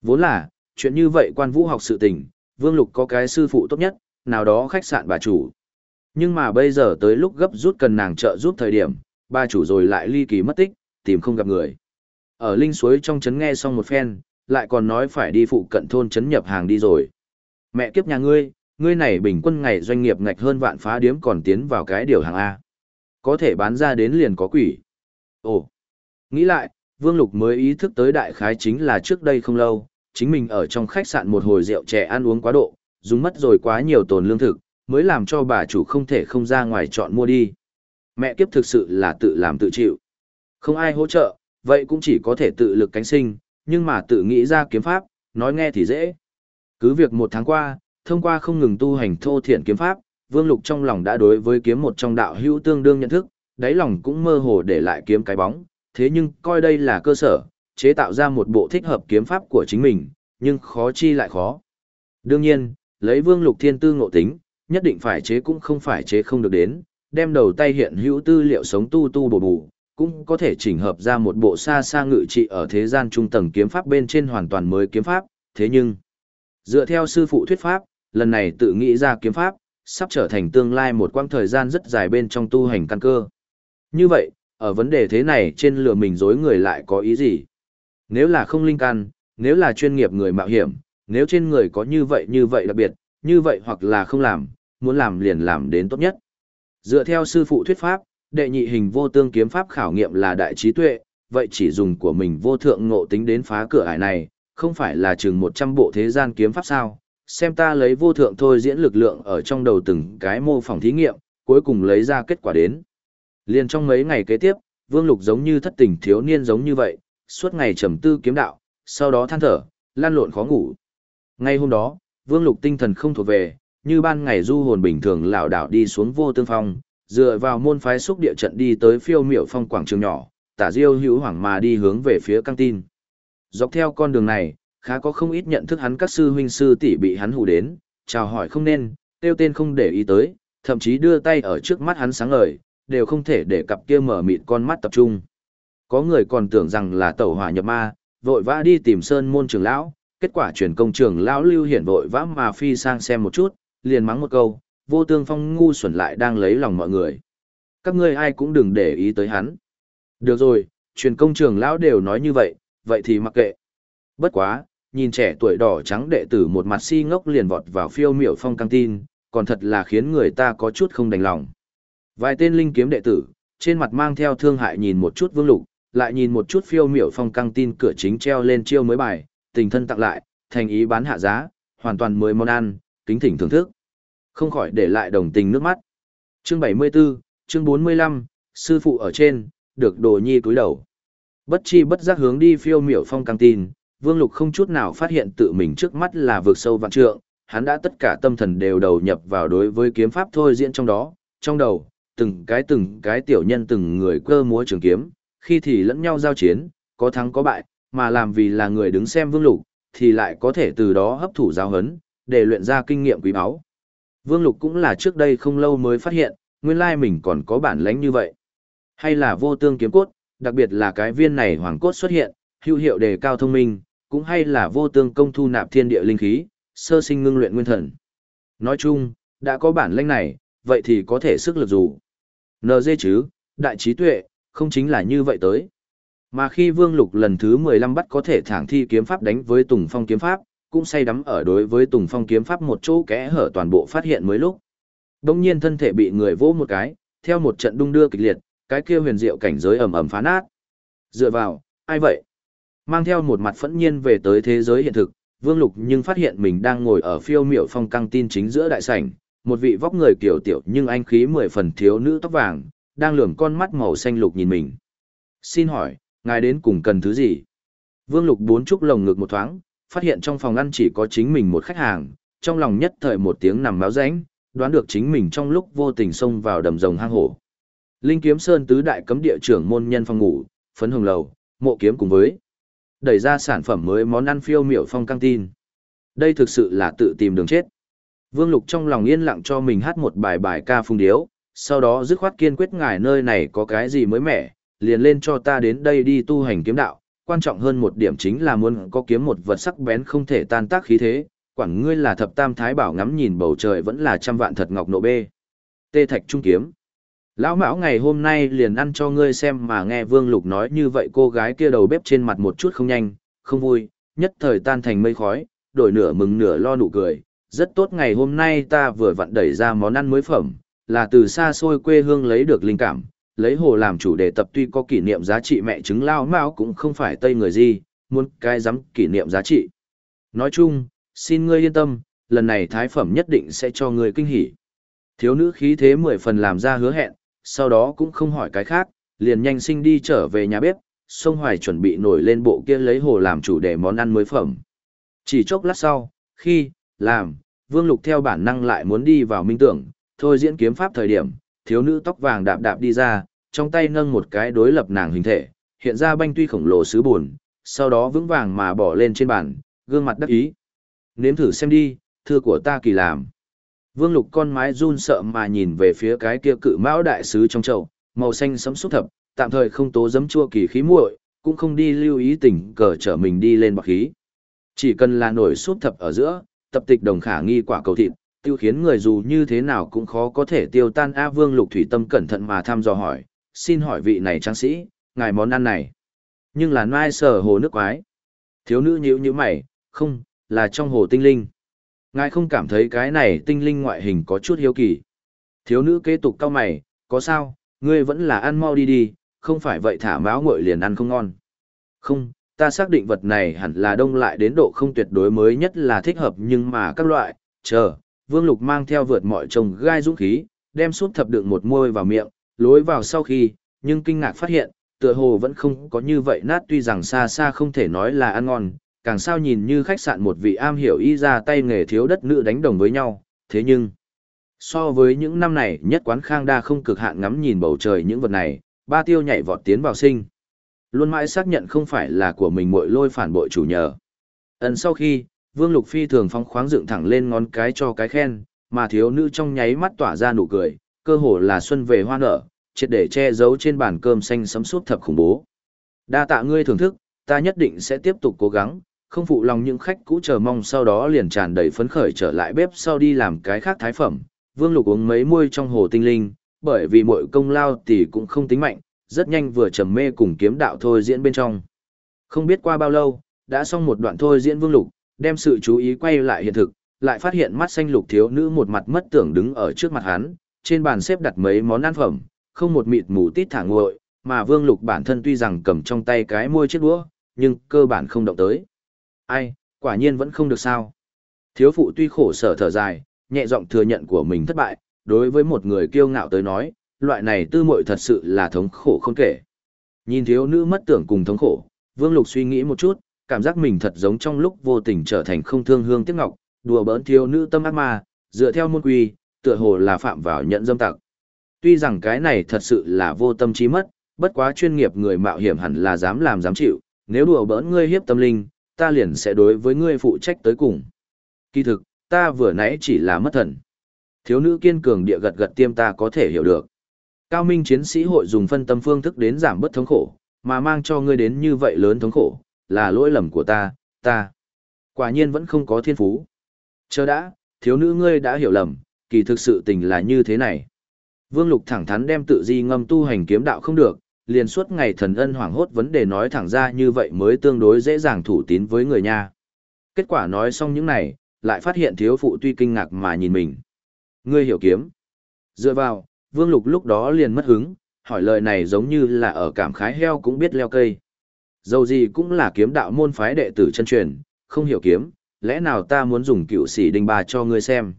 Vốn là, chuyện như vậy quan vũ học sự tình, Vương Lục có cái sư phụ tốt nhất, nào đó khách sạn bà chủ. Nhưng mà bây giờ tới lúc gấp rút cần nàng trợ giúp thời điểm, ba chủ rồi lại ly kỳ mất tích, tìm không gặp người. Ở linh suối trong trấn nghe xong một phen, lại còn nói phải đi phụ cận thôn trấn nhập hàng đi rồi. Mẹ kiếp nhà ngươi, ngươi này bình quân ngày doanh nghiệp ngạch hơn vạn phá điếm còn tiến vào cái điều hàng A. Có thể bán ra đến liền có quỷ. Ồ, nghĩ lại, Vương Lục mới ý thức tới đại khái chính là trước đây không lâu, chính mình ở trong khách sạn một hồi rượu trẻ ăn uống quá độ, dùng mất rồi quá nhiều tồn lương thực, mới làm cho bà chủ không thể không ra ngoài chọn mua đi. Mẹ kiếp thực sự là tự làm tự chịu. Không ai hỗ trợ, vậy cũng chỉ có thể tự lực cánh sinh, nhưng mà tự nghĩ ra kiếm pháp, nói nghe thì dễ. Cứ việc một tháng qua, thông qua không ngừng tu hành thô thiện kiếm pháp, Vương Lục trong lòng đã đối với kiếm một trong đạo hữu tương đương nhận thức, đáy lòng cũng mơ hồ để lại kiếm cái bóng, thế nhưng coi đây là cơ sở, chế tạo ra một bộ thích hợp kiếm pháp của chính mình, nhưng khó chi lại khó. Đương nhiên, lấy Vương Lục thiên tư ngộ tính, nhất định phải chế cũng không phải chế không được đến, đem đầu tay hiện hữu tư liệu sống tu tu bổ bổ, cũng có thể chỉnh hợp ra một bộ xa xa ngự trị ở thế gian trung tầng kiếm pháp bên trên hoàn toàn mới kiếm pháp, thế nhưng, dựa theo sư phụ thuyết pháp, lần này tự nghĩ ra kiếm pháp, sắp trở thành tương lai một quãng thời gian rất dài bên trong tu hành căn cơ. Như vậy, ở vấn đề thế này trên lửa mình dối người lại có ý gì? Nếu là không linh căn, nếu là chuyên nghiệp người mạo hiểm, nếu trên người có như vậy như vậy đặc biệt, như vậy hoặc là không làm, muốn làm liền làm đến tốt nhất. Dựa theo sư phụ thuyết pháp, đệ nhị hình vô tương kiếm pháp khảo nghiệm là đại trí tuệ, vậy chỉ dùng của mình vô thượng ngộ tính đến phá cửa ải này, không phải là chừng 100 bộ thế gian kiếm pháp sao, xem ta lấy vô thượng thôi diễn lực lượng ở trong đầu từng cái mô phỏng thí nghiệm, cuối cùng lấy ra kết quả đến. Liền trong mấy ngày kế tiếp, Vương Lục giống như thất tình thiếu niên giống như vậy, suốt ngày trầm tư kiếm đạo, sau đó than thở, lan lộn khó ngủ. Ngay hôm đó, Vương Lục tinh thần không thuộc về, như ban ngày du hồn bình thường lảo đảo đi xuống vô tương phong, dựa vào môn phái xúc địa trận đi tới phiêu miểu phong quảng trường nhỏ, tả diêu hữu hoảng mà đi hướng về phía căng tin. Dọc theo con đường này, khá có không ít nhận thức hắn các sư huynh sư tỷ bị hắn hù đến, chào hỏi không nên, tiêu tên không để ý tới, thậm chí đưa tay ở trước mắt hắn sáng ngời, đều không thể để cặp kia mở mịt con mắt tập trung. Có người còn tưởng rằng là tẩu hỏa nhập ma, vội vã đi tìm sơn môn trưởng lão, kết quả truyền công trưởng lão lưu hiển vội vã mà phi sang xem một chút, liền mắng một câu, vô tương phong ngu xuẩn lại đang lấy lòng mọi người. Các ngươi ai cũng đừng để ý tới hắn. Được rồi, truyền công trường lão đều nói như vậy, vậy thì mặc kệ. Bất quá, nhìn trẻ tuổi đỏ trắng đệ tử một mặt si ngốc liền vọt vào phiêu miểu phong căng tin, còn thật là khiến người ta có chút không đành lòng. Vài tên linh kiếm đệ tử, trên mặt mang theo thương hại nhìn một chút vương lục, lại nhìn một chút phiêu miểu phong căng tin cửa chính treo lên chiêu mới bài, tình thân tặng lại, thành ý bán hạ giá, hoàn toàn mới món ăn, kính thỉnh thưởng thức. Không khỏi để lại đồng tình nước mắt. Chương 74, chương 45, sư phụ ở trên, được đồ nhi cúi đầu. Bất chi bất giác hướng đi phiêu miểu phong căng tin, Vương Lục không chút nào phát hiện tự mình trước mắt là vượt sâu vạn trượng, hắn đã tất cả tâm thần đều đầu nhập vào đối với kiếm pháp thôi diễn trong đó, trong đầu, từng cái từng cái tiểu nhân từng người cơ múa trường kiếm, khi thì lẫn nhau giao chiến, có thắng có bại, mà làm vì là người đứng xem Vương Lục, thì lại có thể từ đó hấp thụ giáo hấn, để luyện ra kinh nghiệm quý báu. Vương Lục cũng là trước đây không lâu mới phát hiện, nguyên lai mình còn có bản lãnh như vậy. Hay là vô tương kiếm cốt, đặc biệt là cái viên này hoàng cốt xuất hiện, hữu hiệu đề cao thông minh, cũng hay là vô tương công thu nạp thiên địa linh khí, sơ sinh ngưng luyện nguyên thần. Nói chung, đã có bản lĩnh này, vậy thì có thể sức lực dù. NG chứ, đại trí tuệ, không chính là như vậy tới. Mà khi Vương Lục lần thứ 15 bắt có thể thẳng thi kiếm pháp đánh với Tùng Phong kiếm pháp, cũng say đắm ở đối với Tùng Phong kiếm pháp một chỗ kẽ hở toàn bộ phát hiện mới lúc. Đông nhiên thân thể bị người vỗ một cái, theo một trận đung đưa kịch liệt, cái kia huyền diệu cảnh giới ầm ầm phá nát. Dựa vào, ai vậy? Mang theo một mặt phẫn nhiên về tới thế giới hiện thực, Vương Lục nhưng phát hiện mình đang ngồi ở phiêu miểu phong căng tin chính giữa đại sảnh, một vị vóc người kiểu tiểu nhưng anh khí mười phần thiếu nữ tóc vàng, đang lườm con mắt màu xanh lục nhìn mình. Xin hỏi, ngài đến cùng cần thứ gì? Vương Lục bốn chúc lồng ngực một thoáng, phát hiện trong phòng ăn chỉ có chính mình một khách hàng, trong lòng nhất thời một tiếng nằm máu ránh đoán được chính mình trong lúc vô tình xông vào đầm rồng hang hổ. Linh Kiếm Sơn tứ đại cấm địa trưởng môn nhân phòng ngủ, phấn hồng lầu, mộ kiếm cùng với đẩy ra sản phẩm mới món ăn phiêu miểu phong căng tin. Đây thực sự là tự tìm đường chết. Vương Lục trong lòng yên lặng cho mình hát một bài bài ca phung điếu, sau đó dứt khoát kiên quyết ngài nơi này có cái gì mới mẻ, liền lên cho ta đến đây đi tu hành kiếm đạo. Quan trọng hơn một điểm chính là muốn có kiếm một vật sắc bén không thể tan tác khí thế, quản ngươi là thập tam thái bảo ngắm nhìn bầu trời vẫn là trăm vạn thật ngọc nộ bê. Tê thạch trung kiếm. Lão Mão ngày hôm nay liền ăn cho ngươi xem mà nghe Vương Lục nói như vậy cô gái kia đầu bếp trên mặt một chút không nhanh, không vui, nhất thời tan thành mây khói, đổi nửa mừng nửa lo nụ cười. Rất tốt ngày hôm nay ta vừa vặn đẩy ra món ăn mới phẩm, là từ xa xôi quê hương lấy được linh cảm, lấy hồ làm chủ đề tập tuy có kỷ niệm giá trị mẹ trứng lao mao cũng không phải tây người gì, muốn cái dám kỷ niệm giá trị. Nói chung, xin ngươi yên tâm, lần này thái phẩm nhất định sẽ cho ngươi kinh hỉ. Thiếu nữ khí thế mười phần làm ra hứa hẹn, sau đó cũng không hỏi cái khác, liền nhanh sinh đi trở về nhà bếp, sông hoài chuẩn bị nổi lên bộ kia lấy hồ làm chủ đề món ăn mới phẩm. Chỉ chốc lát sau, khi, làm, Vương Lục theo bản năng lại muốn đi vào minh tưởng, thôi diễn kiếm pháp thời điểm, thiếu nữ tóc vàng đạp đạp đi ra, trong tay nâng một cái đối lập nàng hình thể, hiện ra banh tuy khổng lồ sứ buồn, sau đó vững vàng mà bỏ lên trên bàn, gương mặt đắc ý. Nếm thử xem đi, thưa của ta kỳ làm. Vương Lục con mái run sợ mà nhìn về phía cái kia cự mão đại sứ trong chậu, màu xanh sẫm xúc thập, tạm thời không tố giấm chua kỳ khí muội, cũng không đi lưu ý tình cờ trở mình đi lên bọc khí. Chỉ cần là nổi xúc thập ở giữa, tập tịch đồng khả nghi quả cầu thịt, tiêu khiến người dù như thế nào cũng khó có thể tiêu tan A Vương Lục Thủy Tâm cẩn thận mà thăm dò hỏi, xin hỏi vị này tráng sĩ, ngài món ăn này. Nhưng là nai sở hồ nước quái. Thiếu nữ nhíu như mày, không, là trong hồ tinh linh. Ngài không cảm thấy cái này tinh linh ngoại hình có chút hiếu kỳ. Thiếu nữ kế tục cao mày, có sao, ngươi vẫn là ăn mau đi đi, không phải vậy thả máu nguội liền ăn không ngon. Không, ta xác định vật này hẳn là đông lại đến độ không tuyệt đối mới nhất là thích hợp nhưng mà các loại, chờ, vương lục mang theo vượt mọi trồng gai dũng khí, đem súp thập đựng một môi vào miệng, lối vào sau khi, nhưng kinh ngạc phát hiện, tựa hồ vẫn không có như vậy nát tuy rằng xa xa không thể nói là ăn ngon, càng sao nhìn như khách sạn một vị am hiểu y ra tay nghề thiếu đất nữ đánh đồng với nhau, thế nhưng, so với những năm này nhất quán khang đa không cực hạn ngắm nhìn bầu trời những vật này, ba tiêu nhảy vọt tiến vào sinh. Luôn mãi xác nhận không phải là của mình muội lôi phản bội chủ nhờ. Ấn sau khi, Vương Lục Phi thường phong khoáng dựng thẳng lên ngón cái cho cái khen, mà thiếu nữ trong nháy mắt tỏa ra nụ cười, cơ hồ là xuân về hoa nở, triệt để che giấu trên bàn cơm xanh sấm sút thập khủng bố. Đa tạ ngươi thưởng thức, ta nhất định sẽ tiếp tục cố gắng, không phụ lòng những khách cũ chờ mong sau đó liền tràn đầy phấn khởi trở lại bếp sau đi làm cái khác thái phẩm. Vương Lục uống mấy muôi trong hồ tinh linh, bởi vì mọi công lao thì cũng không tính mạnh, rất nhanh vừa trầm mê cùng kiếm đạo thôi diễn bên trong. Không biết qua bao lâu, đã xong một đoạn thôi diễn Vương Lục, đem sự chú ý quay lại hiện thực, lại phát hiện mắt xanh lục thiếu nữ một mặt mất tưởng đứng ở trước mặt hắn, trên bàn xếp đặt mấy món ăn phẩm, không một mịt mù tít thả nguội, mà Vương Lục bản thân tuy rằng cầm trong tay cái môi chiếc đũa, nhưng cơ bản không động tới. Ai, quả nhiên vẫn không được sao. Thiếu phụ tuy khổ sở thở dài, nhẹ giọng thừa nhận của mình thất bại, đối với một người kiêu ngạo tới nói, loại này tư muội thật sự là thống khổ không kể. Nhìn thiếu nữ mất tưởng cùng thống khổ, Vương Lục suy nghĩ một chút, cảm giác mình thật giống trong lúc vô tình trở thành không thương hương tiếc ngọc, đùa bỡn thiếu nữ tâm ác ma, dựa theo môn quy, tựa hồ là phạm vào nhận dâm tặc. Tuy rằng cái này thật sự là vô tâm trí mất, bất quá chuyên nghiệp người mạo hiểm hẳn là dám làm dám chịu, nếu đùa bỡn ngươi hiếp tâm linh, ta liền sẽ đối với ngươi phụ trách tới cùng. Kỳ thực, ta vừa nãy chỉ là mất thần. Thiếu nữ kiên cường địa gật gật tiêm ta có thể hiểu được. Cao minh chiến sĩ hội dùng phân tâm phương thức đến giảm bớt thống khổ, mà mang cho ngươi đến như vậy lớn thống khổ, là lỗi lầm của ta, ta. Quả nhiên vẫn không có thiên phú. Chờ đã, thiếu nữ ngươi đã hiểu lầm, kỳ thực sự tình là như thế này. Vương Lục thẳng thắn đem tự di ngâm tu hành kiếm đạo không được, liền suốt ngày thần ân hoảng hốt vấn đề nói thẳng ra như vậy mới tương đối dễ dàng thủ tín với người nha. Kết quả nói xong những này, lại phát hiện thiếu phụ tuy kinh ngạc mà nhìn mình. Ngươi hiểu kiếm. Dựa vào, Vương Lục lúc đó liền mất hứng, hỏi lời này giống như là ở cảm khái heo cũng biết leo cây. Dầu gì cũng là kiếm đạo môn phái đệ tử chân truyền, không hiểu kiếm, lẽ nào ta muốn dùng cựu sĩ đình bà cho ngươi xem.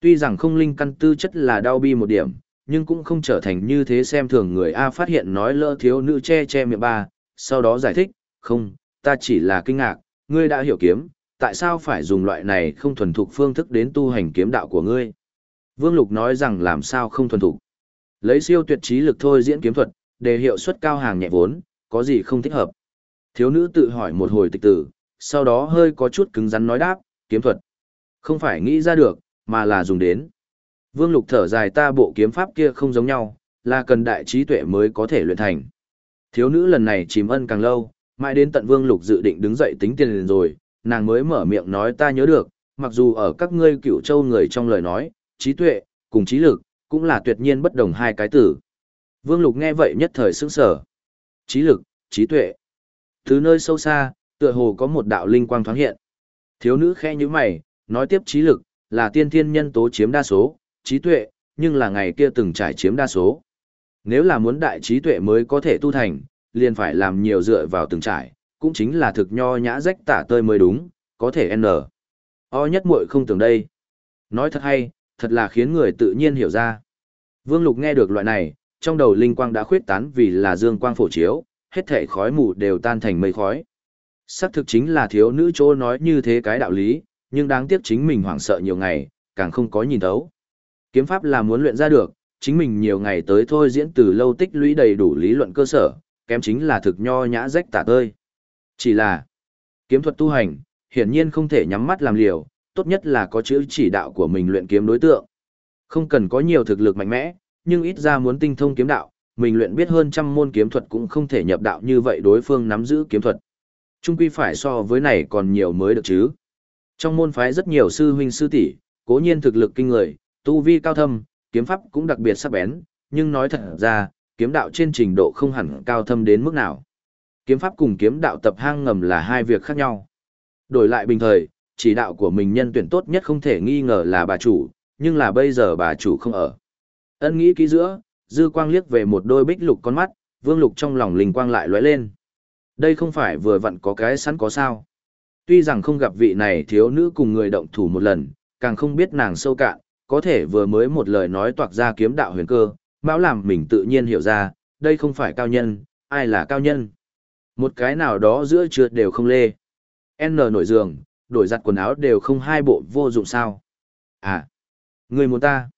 Tuy rằng không linh căn tư chất là đau bi một điểm, nhưng cũng không trở thành như thế xem thường người A phát hiện nói lỡ thiếu nữ che che miệng ba, sau đó giải thích, không, ta chỉ là kinh ngạc, ngươi đã hiểu kiếm, tại sao phải dùng loại này không thuần thục phương thức đến tu hành kiếm đạo của ngươi. Vương Lục nói rằng làm sao không thuần thục. Lấy siêu tuyệt trí lực thôi diễn kiếm thuật, để hiệu suất cao hàng nhẹ vốn, có gì không thích hợp. Thiếu nữ tự hỏi một hồi tịch tử, sau đó hơi có chút cứng rắn nói đáp, kiếm thuật. Không phải nghĩ ra được, mà là dùng đến. Vương Lục thở dài ta bộ kiếm pháp kia không giống nhau, là cần đại trí tuệ mới có thể luyện thành. Thiếu nữ lần này chìm ân càng lâu, mãi đến tận Vương Lục dự định đứng dậy tính tiền liền rồi, nàng mới mở miệng nói ta nhớ được, mặc dù ở các ngươi cựu châu người trong lời nói, trí tuệ, cùng trí lực, cũng là tuyệt nhiên bất đồng hai cái tử. Vương Lục nghe vậy nhất thời sững sở. Trí lực, trí tuệ. Từ nơi sâu xa, tựa hồ có một đạo linh quang thoáng hiện. Thiếu nữ khẽ như mày, nói tiếp trí lực, là tiên thiên nhân tố chiếm đa số, trí tuệ, nhưng là ngày kia từng trải chiếm đa số. Nếu là muốn đại trí tuệ mới có thể tu thành, liền phải làm nhiều dựa vào từng trải, cũng chính là thực nho nhã rách tả tơi mới đúng, có thể n. O nhất muội không tưởng đây. Nói thật hay, thật là khiến người tự nhiên hiểu ra. Vương Lục nghe được loại này, trong đầu linh quang đã khuyết tán vì là dương quang phổ chiếu, hết thể khói mù đều tan thành mây khói. Sắc thực chính là thiếu nữ chỗ nói như thế cái đạo lý, nhưng đáng tiếc chính mình hoảng sợ nhiều ngày, càng không có nhìn thấu. Kiếm pháp là muốn luyện ra được, chính mình nhiều ngày tới thôi diễn từ lâu tích lũy đầy đủ lý luận cơ sở, kém chính là thực nho nhã rách tả tơi. Chỉ là, kiếm thuật tu hành, hiển nhiên không thể nhắm mắt làm liều, tốt nhất là có chữ chỉ đạo của mình luyện kiếm đối tượng. Không cần có nhiều thực lực mạnh mẽ, nhưng ít ra muốn tinh thông kiếm đạo, mình luyện biết hơn trăm môn kiếm thuật cũng không thể nhập đạo như vậy đối phương nắm giữ kiếm thuật. Trung quy phải so với này còn nhiều mới được chứ. Trong môn phái rất nhiều sư huynh sư tỷ, cố nhiên thực lực kinh người, tu vi cao thâm, kiếm pháp cũng đặc biệt sắc bén, nhưng nói thật ra, kiếm đạo trên trình độ không hẳn cao thâm đến mức nào. Kiếm pháp cùng kiếm đạo tập hang ngầm là hai việc khác nhau. Đổi lại bình thời, chỉ đạo của mình nhân tuyển tốt nhất không thể nghi ngờ là bà chủ, nhưng là bây giờ bà chủ không ở. Ân nghĩ kỹ giữa, dư quang liếc về một đôi bích lục con mắt, vương lục trong lòng linh quang lại lóe lên. Đây không phải vừa vặn có cái sẵn có sao. Tuy rằng không gặp vị này thiếu nữ cùng người động thủ một lần, càng không biết nàng sâu cạn, có thể vừa mới một lời nói toạc ra kiếm đạo huyền cơ, mão làm mình tự nhiên hiểu ra, đây không phải cao nhân, ai là cao nhân. Một cái nào đó giữa trượt đều không lê. N nổi giường, đổi giặt quần áo đều không hai bộ vô dụng sao. À, người muốn ta,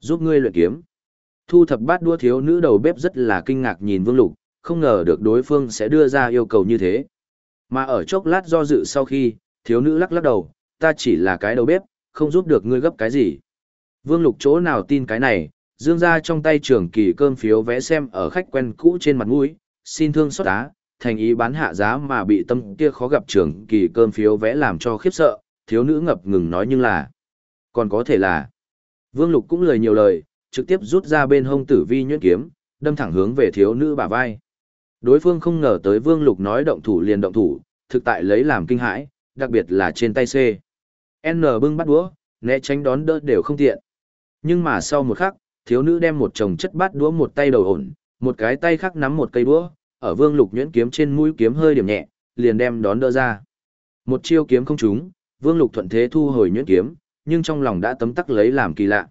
giúp ngươi luyện kiếm. Thu thập bát đua thiếu nữ đầu bếp rất là kinh ngạc nhìn Vương Lục, không ngờ được đối phương sẽ đưa ra yêu cầu như thế. Mà ở chốc lát do dự sau khi, thiếu nữ lắc lắc đầu, ta chỉ là cái đầu bếp, không giúp được ngươi gấp cái gì. Vương Lục chỗ nào tin cái này, dương ra trong tay trưởng kỳ cơm phiếu vẽ xem ở khách quen cũ trên mặt mũi, xin thương xót á, thành ý bán hạ giá mà bị tâm kia khó gặp trưởng kỳ cơm phiếu vẽ làm cho khiếp sợ, thiếu nữ ngập ngừng nói nhưng là, còn có thể là, Vương Lục cũng lời nhiều lời, trực tiếp rút ra bên hông tử vi nhuyễn kiếm, đâm thẳng hướng về thiếu nữ bả vai. Đối phương không ngờ tới Vương Lục nói động thủ liền động thủ, thực tại lấy làm kinh hãi, đặc biệt là trên tay C. N bưng bắt đũa, né tránh đón đỡ đều không tiện. Nhưng mà sau một khắc, thiếu nữ đem một chồng chất bát đũa một tay đầu ổn, một cái tay khác nắm một cây đũa, ở Vương Lục nhuyễn kiếm trên mũi kiếm hơi điểm nhẹ, liền đem đón đỡ ra. Một chiêu kiếm không trúng, Vương Lục thuận thế thu hồi nhuyễn kiếm, nhưng trong lòng đã tấm tắc lấy làm kỳ lạ.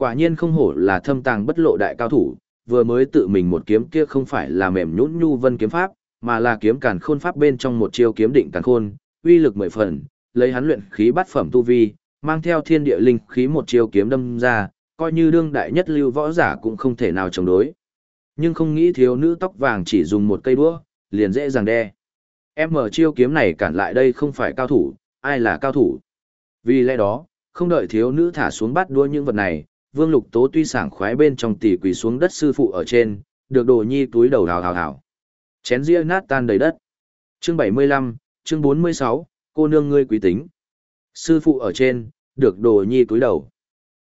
Quả nhiên không hổ là thâm tàng bất lộ đại cao thủ, vừa mới tự mình một kiếm kia không phải là mềm nhũn nhu vân kiếm pháp, mà là kiếm càn khôn pháp bên trong một chiêu kiếm định càn khôn, uy lực mười phần, lấy hắn luyện khí bát phẩm tu vi, mang theo thiên địa linh khí một chiêu kiếm đâm ra, coi như đương đại nhất lưu võ giả cũng không thể nào chống đối. Nhưng không nghĩ thiếu nữ tóc vàng chỉ dùng một cây đũa, liền dễ dàng đe. Em mở chiêu kiếm này cản lại đây không phải cao thủ, ai là cao thủ. Vì lẽ đó, không đợi thiếu nữ thả xuống bắt đua những vật này, Vương Lục Tố tuy sảng khoái bên trong tỉ quỳ xuống đất sư phụ ở trên, được đồ nhi túi đầu hào hào hào. Chén ria nát tan đầy đất. Chương 75, chương 46, cô nương ngươi quý tính. Sư phụ ở trên, được đồ nhi túi đầu.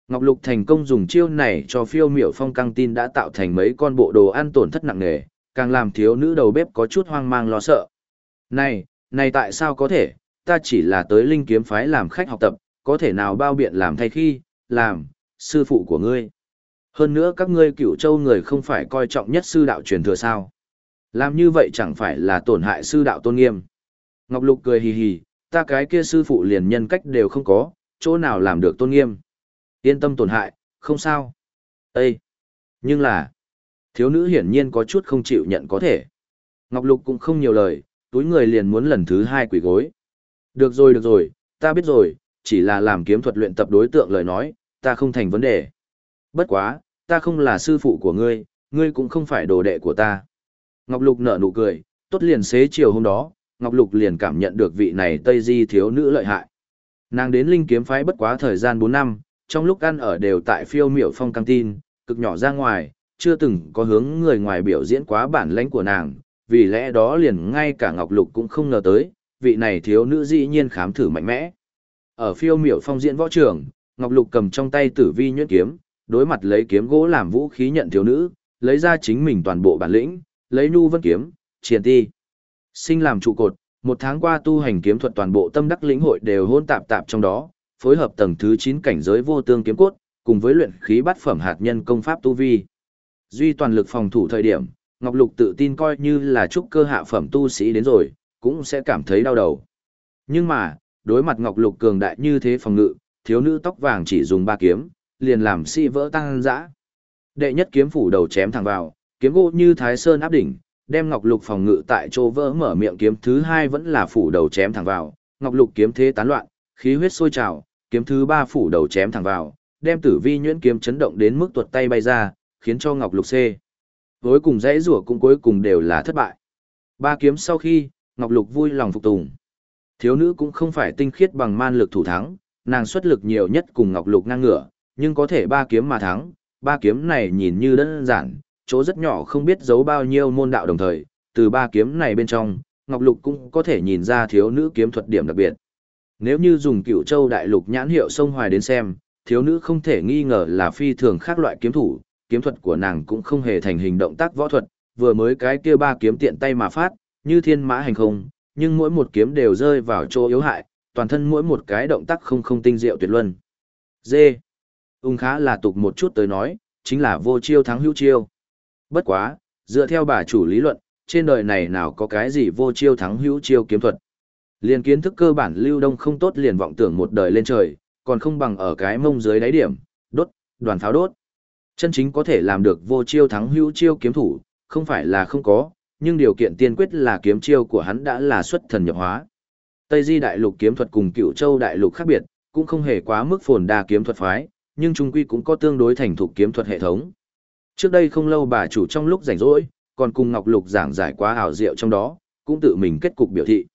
Ngọc Lục thành công dùng chiêu này cho phiêu miểu phong căng tin đã tạo thành mấy con bộ đồ ăn tổn thất nặng nề, càng làm thiếu nữ đầu bếp có chút hoang mang lo sợ. Này, này tại sao có thể, ta chỉ là tới linh kiếm phái làm khách học tập, có thể nào bao biện làm thay khi, làm, sư phụ của ngươi. Hơn nữa các ngươi cựu châu người không phải coi trọng nhất sư đạo truyền thừa sao. Làm như vậy chẳng phải là tổn hại sư đạo tôn nghiêm. Ngọc Lục cười hì hì, ta cái kia sư phụ liền nhân cách đều không có, chỗ nào làm được tôn nghiêm. Yên tâm tổn hại, không sao. Ê! Nhưng là, thiếu nữ hiển nhiên có chút không chịu nhận có thể. Ngọc Lục cũng không nhiều lời, túi người liền muốn lần thứ hai quỷ gối. Được rồi được rồi, ta biết rồi, chỉ là làm kiếm thuật luyện tập đối tượng lời nói, ta không thành vấn đề. Bất quá, ta không là sư phụ của ngươi, ngươi cũng không phải đồ đệ của ta. Ngọc Lục nở nụ cười, tốt liền xế chiều hôm đó, Ngọc Lục liền cảm nhận được vị này Tây Di thiếu nữ lợi hại. Nàng đến linh kiếm phái bất quá thời gian 4 năm, trong lúc ăn ở đều tại phiêu miểu phong căng tin, cực nhỏ ra ngoài, chưa từng có hướng người ngoài biểu diễn quá bản lãnh của nàng, vì lẽ đó liền ngay cả Ngọc Lục cũng không ngờ tới, vị này thiếu nữ dĩ nhiên khám thử mạnh mẽ. Ở phiêu miểu phong diễn võ trường, Ngọc Lục cầm trong tay tử vi nhuyễn kiếm, đối mặt lấy kiếm gỗ làm vũ khí nhận thiếu nữ, lấy ra chính mình toàn bộ bản lĩnh, lấy nu vân kiếm, triển ti. Sinh làm trụ cột, một tháng qua tu hành kiếm thuật toàn bộ tâm đắc lĩnh hội đều hôn tạp tạp trong đó, phối hợp tầng thứ 9 cảnh giới vô tương kiếm cốt, cùng với luyện khí bát phẩm hạt nhân công pháp tu vi. Duy toàn lực phòng thủ thời điểm, Ngọc Lục tự tin coi như là trúc cơ hạ phẩm tu sĩ đến rồi, cũng sẽ cảm thấy đau đầu. Nhưng mà, đối mặt Ngọc Lục cường đại như thế phòng ngự, thiếu nữ tóc vàng chỉ dùng ba kiếm, liền làm si vỡ tăng dã. Đệ nhất kiếm phủ đầu chém thẳng vào, kiếm gỗ như thái sơn áp đỉnh, đem Ngọc Lục phòng ngự tại chỗ vỡ mở miệng kiếm thứ hai vẫn là phủ đầu chém thẳng vào, Ngọc Lục kiếm thế tán loạn, khí huyết sôi trào, kiếm thứ ba phủ đầu chém thẳng vào, đem Tử Vi nhuyễn kiếm chấn động đến mức tuột tay bay ra, khiến cho Ngọc Lục xê. Cuối cùng dãy rủa cũng cuối cùng đều là thất bại. Ba kiếm sau khi, Ngọc Lục vui lòng phục tùng. Thiếu nữ cũng không phải tinh khiết bằng man lực thủ thắng, nàng xuất lực nhiều nhất cùng Ngọc Lục ngang ngửa, nhưng có thể ba kiếm mà thắng, ba kiếm này nhìn như đơn giản, chỗ rất nhỏ không biết giấu bao nhiêu môn đạo đồng thời, từ ba kiếm này bên trong, Ngọc Lục cũng có thể nhìn ra thiếu nữ kiếm thuật điểm đặc biệt. Nếu như dùng cựu châu đại lục nhãn hiệu sông hoài đến xem, thiếu nữ không thể nghi ngờ là phi thường khác loại kiếm thủ, kiếm thuật của nàng cũng không hề thành hình động tác võ thuật, vừa mới cái kia ba kiếm tiện tay mà phát, như thiên mã hành không, nhưng mỗi một kiếm đều rơi vào chỗ yếu hại, toàn thân mỗi một cái động tác không không tinh diệu tuyệt luân. D. Ung khá là tục một chút tới nói, chính là vô chiêu thắng hữu chiêu. Bất quá, dựa theo bà chủ lý luận, trên đời này nào có cái gì vô chiêu thắng hữu chiêu kiếm thuật. Liên kiến thức cơ bản lưu đông không tốt liền vọng tưởng một đời lên trời, còn không bằng ở cái mông dưới đáy điểm, đốt, đoàn pháo đốt. Chân chính có thể làm được vô chiêu thắng hữu chiêu kiếm thủ, không phải là không có, nhưng điều kiện tiên quyết là kiếm chiêu của hắn đã là xuất thần nhập hóa. Tây Di đại lục kiếm thuật cùng Cựu Châu đại lục khác biệt, cũng không hề quá mức phồn đa kiếm thuật phái, nhưng trung quy cũng có tương đối thành thục kiếm thuật hệ thống. Trước đây không lâu bà chủ trong lúc rảnh rỗi, còn cùng Ngọc Lục giảng giải quá ảo diệu trong đó, cũng tự mình kết cục biểu thị.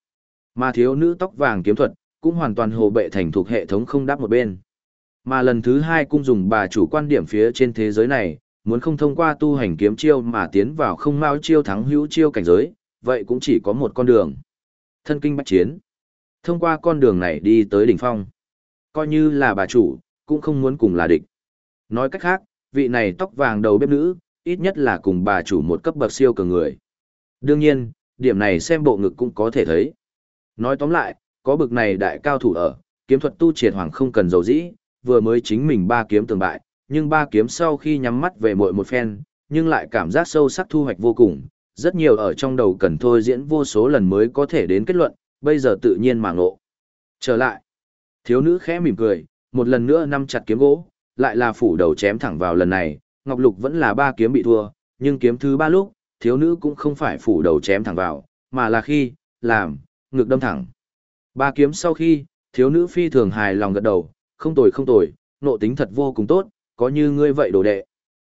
Mà thiếu nữ tóc vàng kiếm thuật, cũng hoàn toàn hồ bệ thành thuộc hệ thống không đáp một bên. Mà lần thứ hai cung dùng bà chủ quan điểm phía trên thế giới này, muốn không thông qua tu hành kiếm chiêu mà tiến vào không mau chiêu thắng hữu chiêu cảnh giới, vậy cũng chỉ có một con đường. Thân kinh bách chiến. Thông qua con đường này đi tới đỉnh phong. Coi như là bà chủ, cũng không muốn cùng là địch. Nói cách khác, vị này tóc vàng đầu bếp nữ, ít nhất là cùng bà chủ một cấp bậc siêu cường người. Đương nhiên, điểm này xem bộ ngực cũng có thể thấy. Nói tóm lại, có bực này đại cao thủ ở, kiếm thuật tu triệt hoàng không cần dầu dĩ, vừa mới chính mình ba kiếm tường bại, nhưng ba kiếm sau khi nhắm mắt về muội một phen, nhưng lại cảm giác sâu sắc thu hoạch vô cùng, rất nhiều ở trong đầu cần thôi diễn vô số lần mới có thể đến kết luận, bây giờ tự nhiên mà ngộ. Trở lại, thiếu nữ khẽ mỉm cười, một lần nữa nắm chặt kiếm gỗ, lại là phủ đầu chém thẳng vào lần này, Ngọc Lục vẫn là ba kiếm bị thua, nhưng kiếm thứ ba lúc, thiếu nữ cũng không phải phủ đầu chém thẳng vào, mà là khi, làm, ngực đâm thẳng. Ba kiếm sau khi, thiếu nữ phi thường hài lòng gật đầu, không tồi không tồi, nộ tính thật vô cùng tốt, có như ngươi vậy đồ đệ.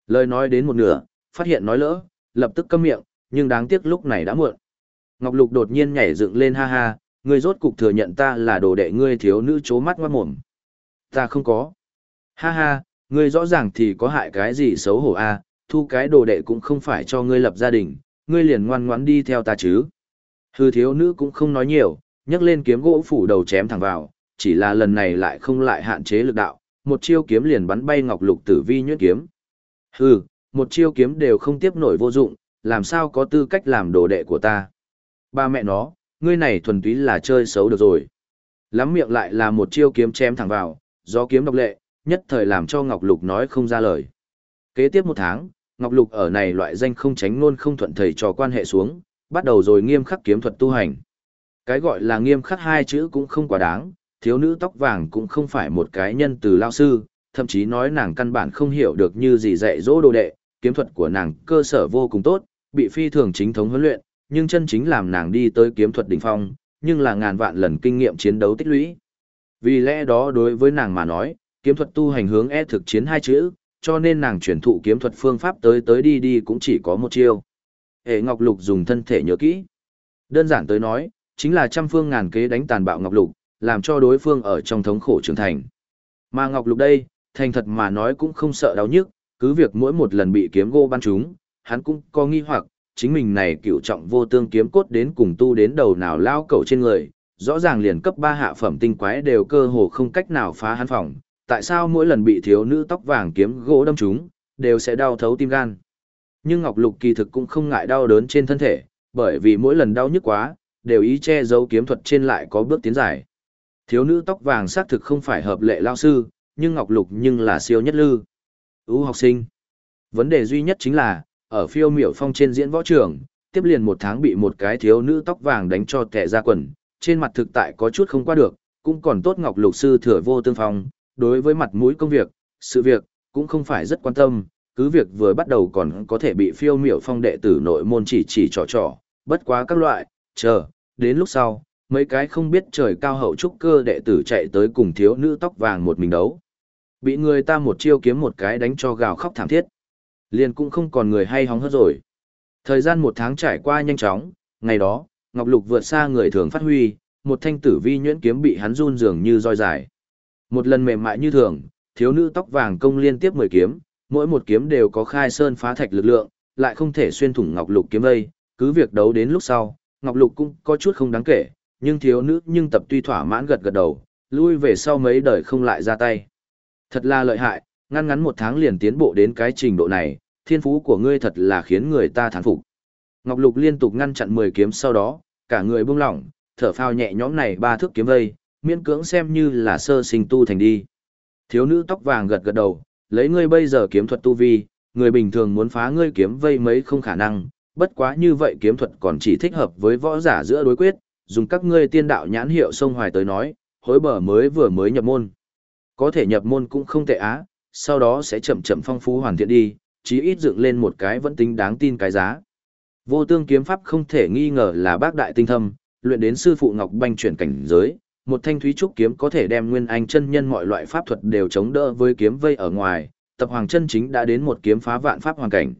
Lời nói đến một nửa, phát hiện nói lỡ, lập tức câm miệng, nhưng đáng tiếc lúc này đã muộn. Ngọc Lục đột nhiên nhảy dựng lên ha ha, ngươi rốt cục thừa nhận ta là đồ đệ ngươi thiếu nữ chố mắt ngoan mồm. Ta không có. Ha ha, ngươi rõ ràng thì có hại cái gì xấu hổ a, thu cái đồ đệ cũng không phải cho ngươi lập gia đình, ngươi liền ngoan ngoãn đi theo ta chứ. Hư thiếu nữ cũng không nói nhiều, nhấc lên kiếm gỗ phủ đầu chém thẳng vào, chỉ là lần này lại không lại hạn chế lực đạo, một chiêu kiếm liền bắn bay ngọc lục tử vi nhuyễn kiếm. Hừ, một chiêu kiếm đều không tiếp nổi vô dụng, làm sao có tư cách làm đồ đệ của ta. Ba mẹ nó, ngươi này thuần túy là chơi xấu được rồi. Lắm miệng lại là một chiêu kiếm chém thẳng vào, do kiếm độc lệ, nhất thời làm cho Ngọc Lục nói không ra lời. Kế tiếp một tháng, Ngọc Lục ở này loại danh không tránh luôn không thuận thầy trò quan hệ xuống, bắt đầu rồi nghiêm khắc kiếm thuật tu hành. Cái gọi là nghiêm khắc hai chữ cũng không quá đáng, thiếu nữ tóc vàng cũng không phải một cái nhân từ lao sư, thậm chí nói nàng căn bản không hiểu được như gì dạy dỗ đồ đệ, kiếm thuật của nàng cơ sở vô cùng tốt, bị phi thường chính thống huấn luyện, nhưng chân chính làm nàng đi tới kiếm thuật đỉnh phong, nhưng là ngàn vạn lần kinh nghiệm chiến đấu tích lũy. Vì lẽ đó đối với nàng mà nói, kiếm thuật tu hành hướng e thực chiến hai chữ, cho nên nàng chuyển thụ kiếm thuật phương pháp tới tới đi đi cũng chỉ có một chiêu. Hệ Ngọc Lục dùng thân thể nhớ kỹ. Đơn giản tới nói, chính là trăm phương ngàn kế đánh tàn bạo Ngọc Lục, làm cho đối phương ở trong thống khổ trưởng thành. Mà Ngọc Lục đây, thành thật mà nói cũng không sợ đau nhức, cứ việc mỗi một lần bị kiếm gô bắn trúng, hắn cũng có nghi hoặc, chính mình này cựu trọng vô tương kiếm cốt đến cùng tu đến đầu nào lao cầu trên người, rõ ràng liền cấp 3 hạ phẩm tinh quái đều cơ hồ không cách nào phá hắn phòng, tại sao mỗi lần bị thiếu nữ tóc vàng kiếm gỗ đâm trúng, đều sẽ đau thấu tim gan. Nhưng Ngọc Lục kỳ thực cũng không ngại đau đớn trên thân thể, bởi vì mỗi lần đau nhức quá, đều ý che giấu kiếm thuật trên lại có bước tiến dài. Thiếu nữ tóc vàng xác thực không phải hợp lệ lao sư, nhưng Ngọc Lục nhưng là siêu nhất lư. Ú học sinh. Vấn đề duy nhất chính là, ở phiêu miểu phong trên diễn võ trường, tiếp liền một tháng bị một cái thiếu nữ tóc vàng đánh cho tẻ ra quần, trên mặt thực tại có chút không qua được, cũng còn tốt Ngọc Lục sư thừa vô tương phong, đối với mặt mũi công việc, sự việc, cũng không phải rất quan tâm, cứ việc vừa bắt đầu còn có thể bị phiêu miểu phong đệ tử nội môn chỉ chỉ trò trò, bất quá các loại, chờ, đến lúc sau, mấy cái không biết trời cao hậu trúc cơ đệ tử chạy tới cùng thiếu nữ tóc vàng một mình đấu. Bị người ta một chiêu kiếm một cái đánh cho gào khóc thảm thiết. Liền cũng không còn người hay hóng hớt rồi. Thời gian một tháng trải qua nhanh chóng, ngày đó, Ngọc Lục vượt xa người thường phát huy, một thanh tử vi nhuyễn kiếm bị hắn run dường như roi dài. Một lần mềm mại như thường, thiếu nữ tóc vàng công liên tiếp 10 kiếm, mỗi một kiếm đều có khai sơn phá thạch lực lượng, lại không thể xuyên thủng Ngọc Lục kiếm vây, cứ việc đấu đến lúc sau, Ngọc Lục cũng có chút không đáng kể, nhưng thiếu nữ nhưng tập tuy thỏa mãn gật gật đầu, lui về sau mấy đời không lại ra tay. Thật là lợi hại, ngăn ngắn một tháng liền tiến bộ đến cái trình độ này, thiên phú của ngươi thật là khiến người ta thán phục. Ngọc Lục liên tục ngăn chặn 10 kiếm sau đó, cả người buông lỏng, thở phào nhẹ nhõm này ba thước kiếm vây, miễn cưỡng xem như là sơ sinh tu thành đi. Thiếu nữ tóc vàng gật gật đầu, lấy ngươi bây giờ kiếm thuật tu vi, người bình thường muốn phá ngươi kiếm vây mấy không khả năng, bất quá như vậy kiếm thuật còn chỉ thích hợp với võ giả giữa đối quyết, dùng các ngươi tiên đạo nhãn hiệu sông hoài tới nói, hối bờ mới vừa mới nhập môn. Có thể nhập môn cũng không tệ á, sau đó sẽ chậm chậm phong phú hoàn thiện đi, chí ít dựng lên một cái vẫn tính đáng tin cái giá. Vô tương kiếm pháp không thể nghi ngờ là bác đại tinh thâm, luyện đến sư phụ Ngọc Banh chuyển cảnh giới, một thanh thúy trúc kiếm có thể đem nguyên anh chân nhân mọi loại pháp thuật đều chống đỡ với kiếm vây ở ngoài, tập hoàng chân chính đã đến một kiếm phá vạn pháp hoàn cảnh.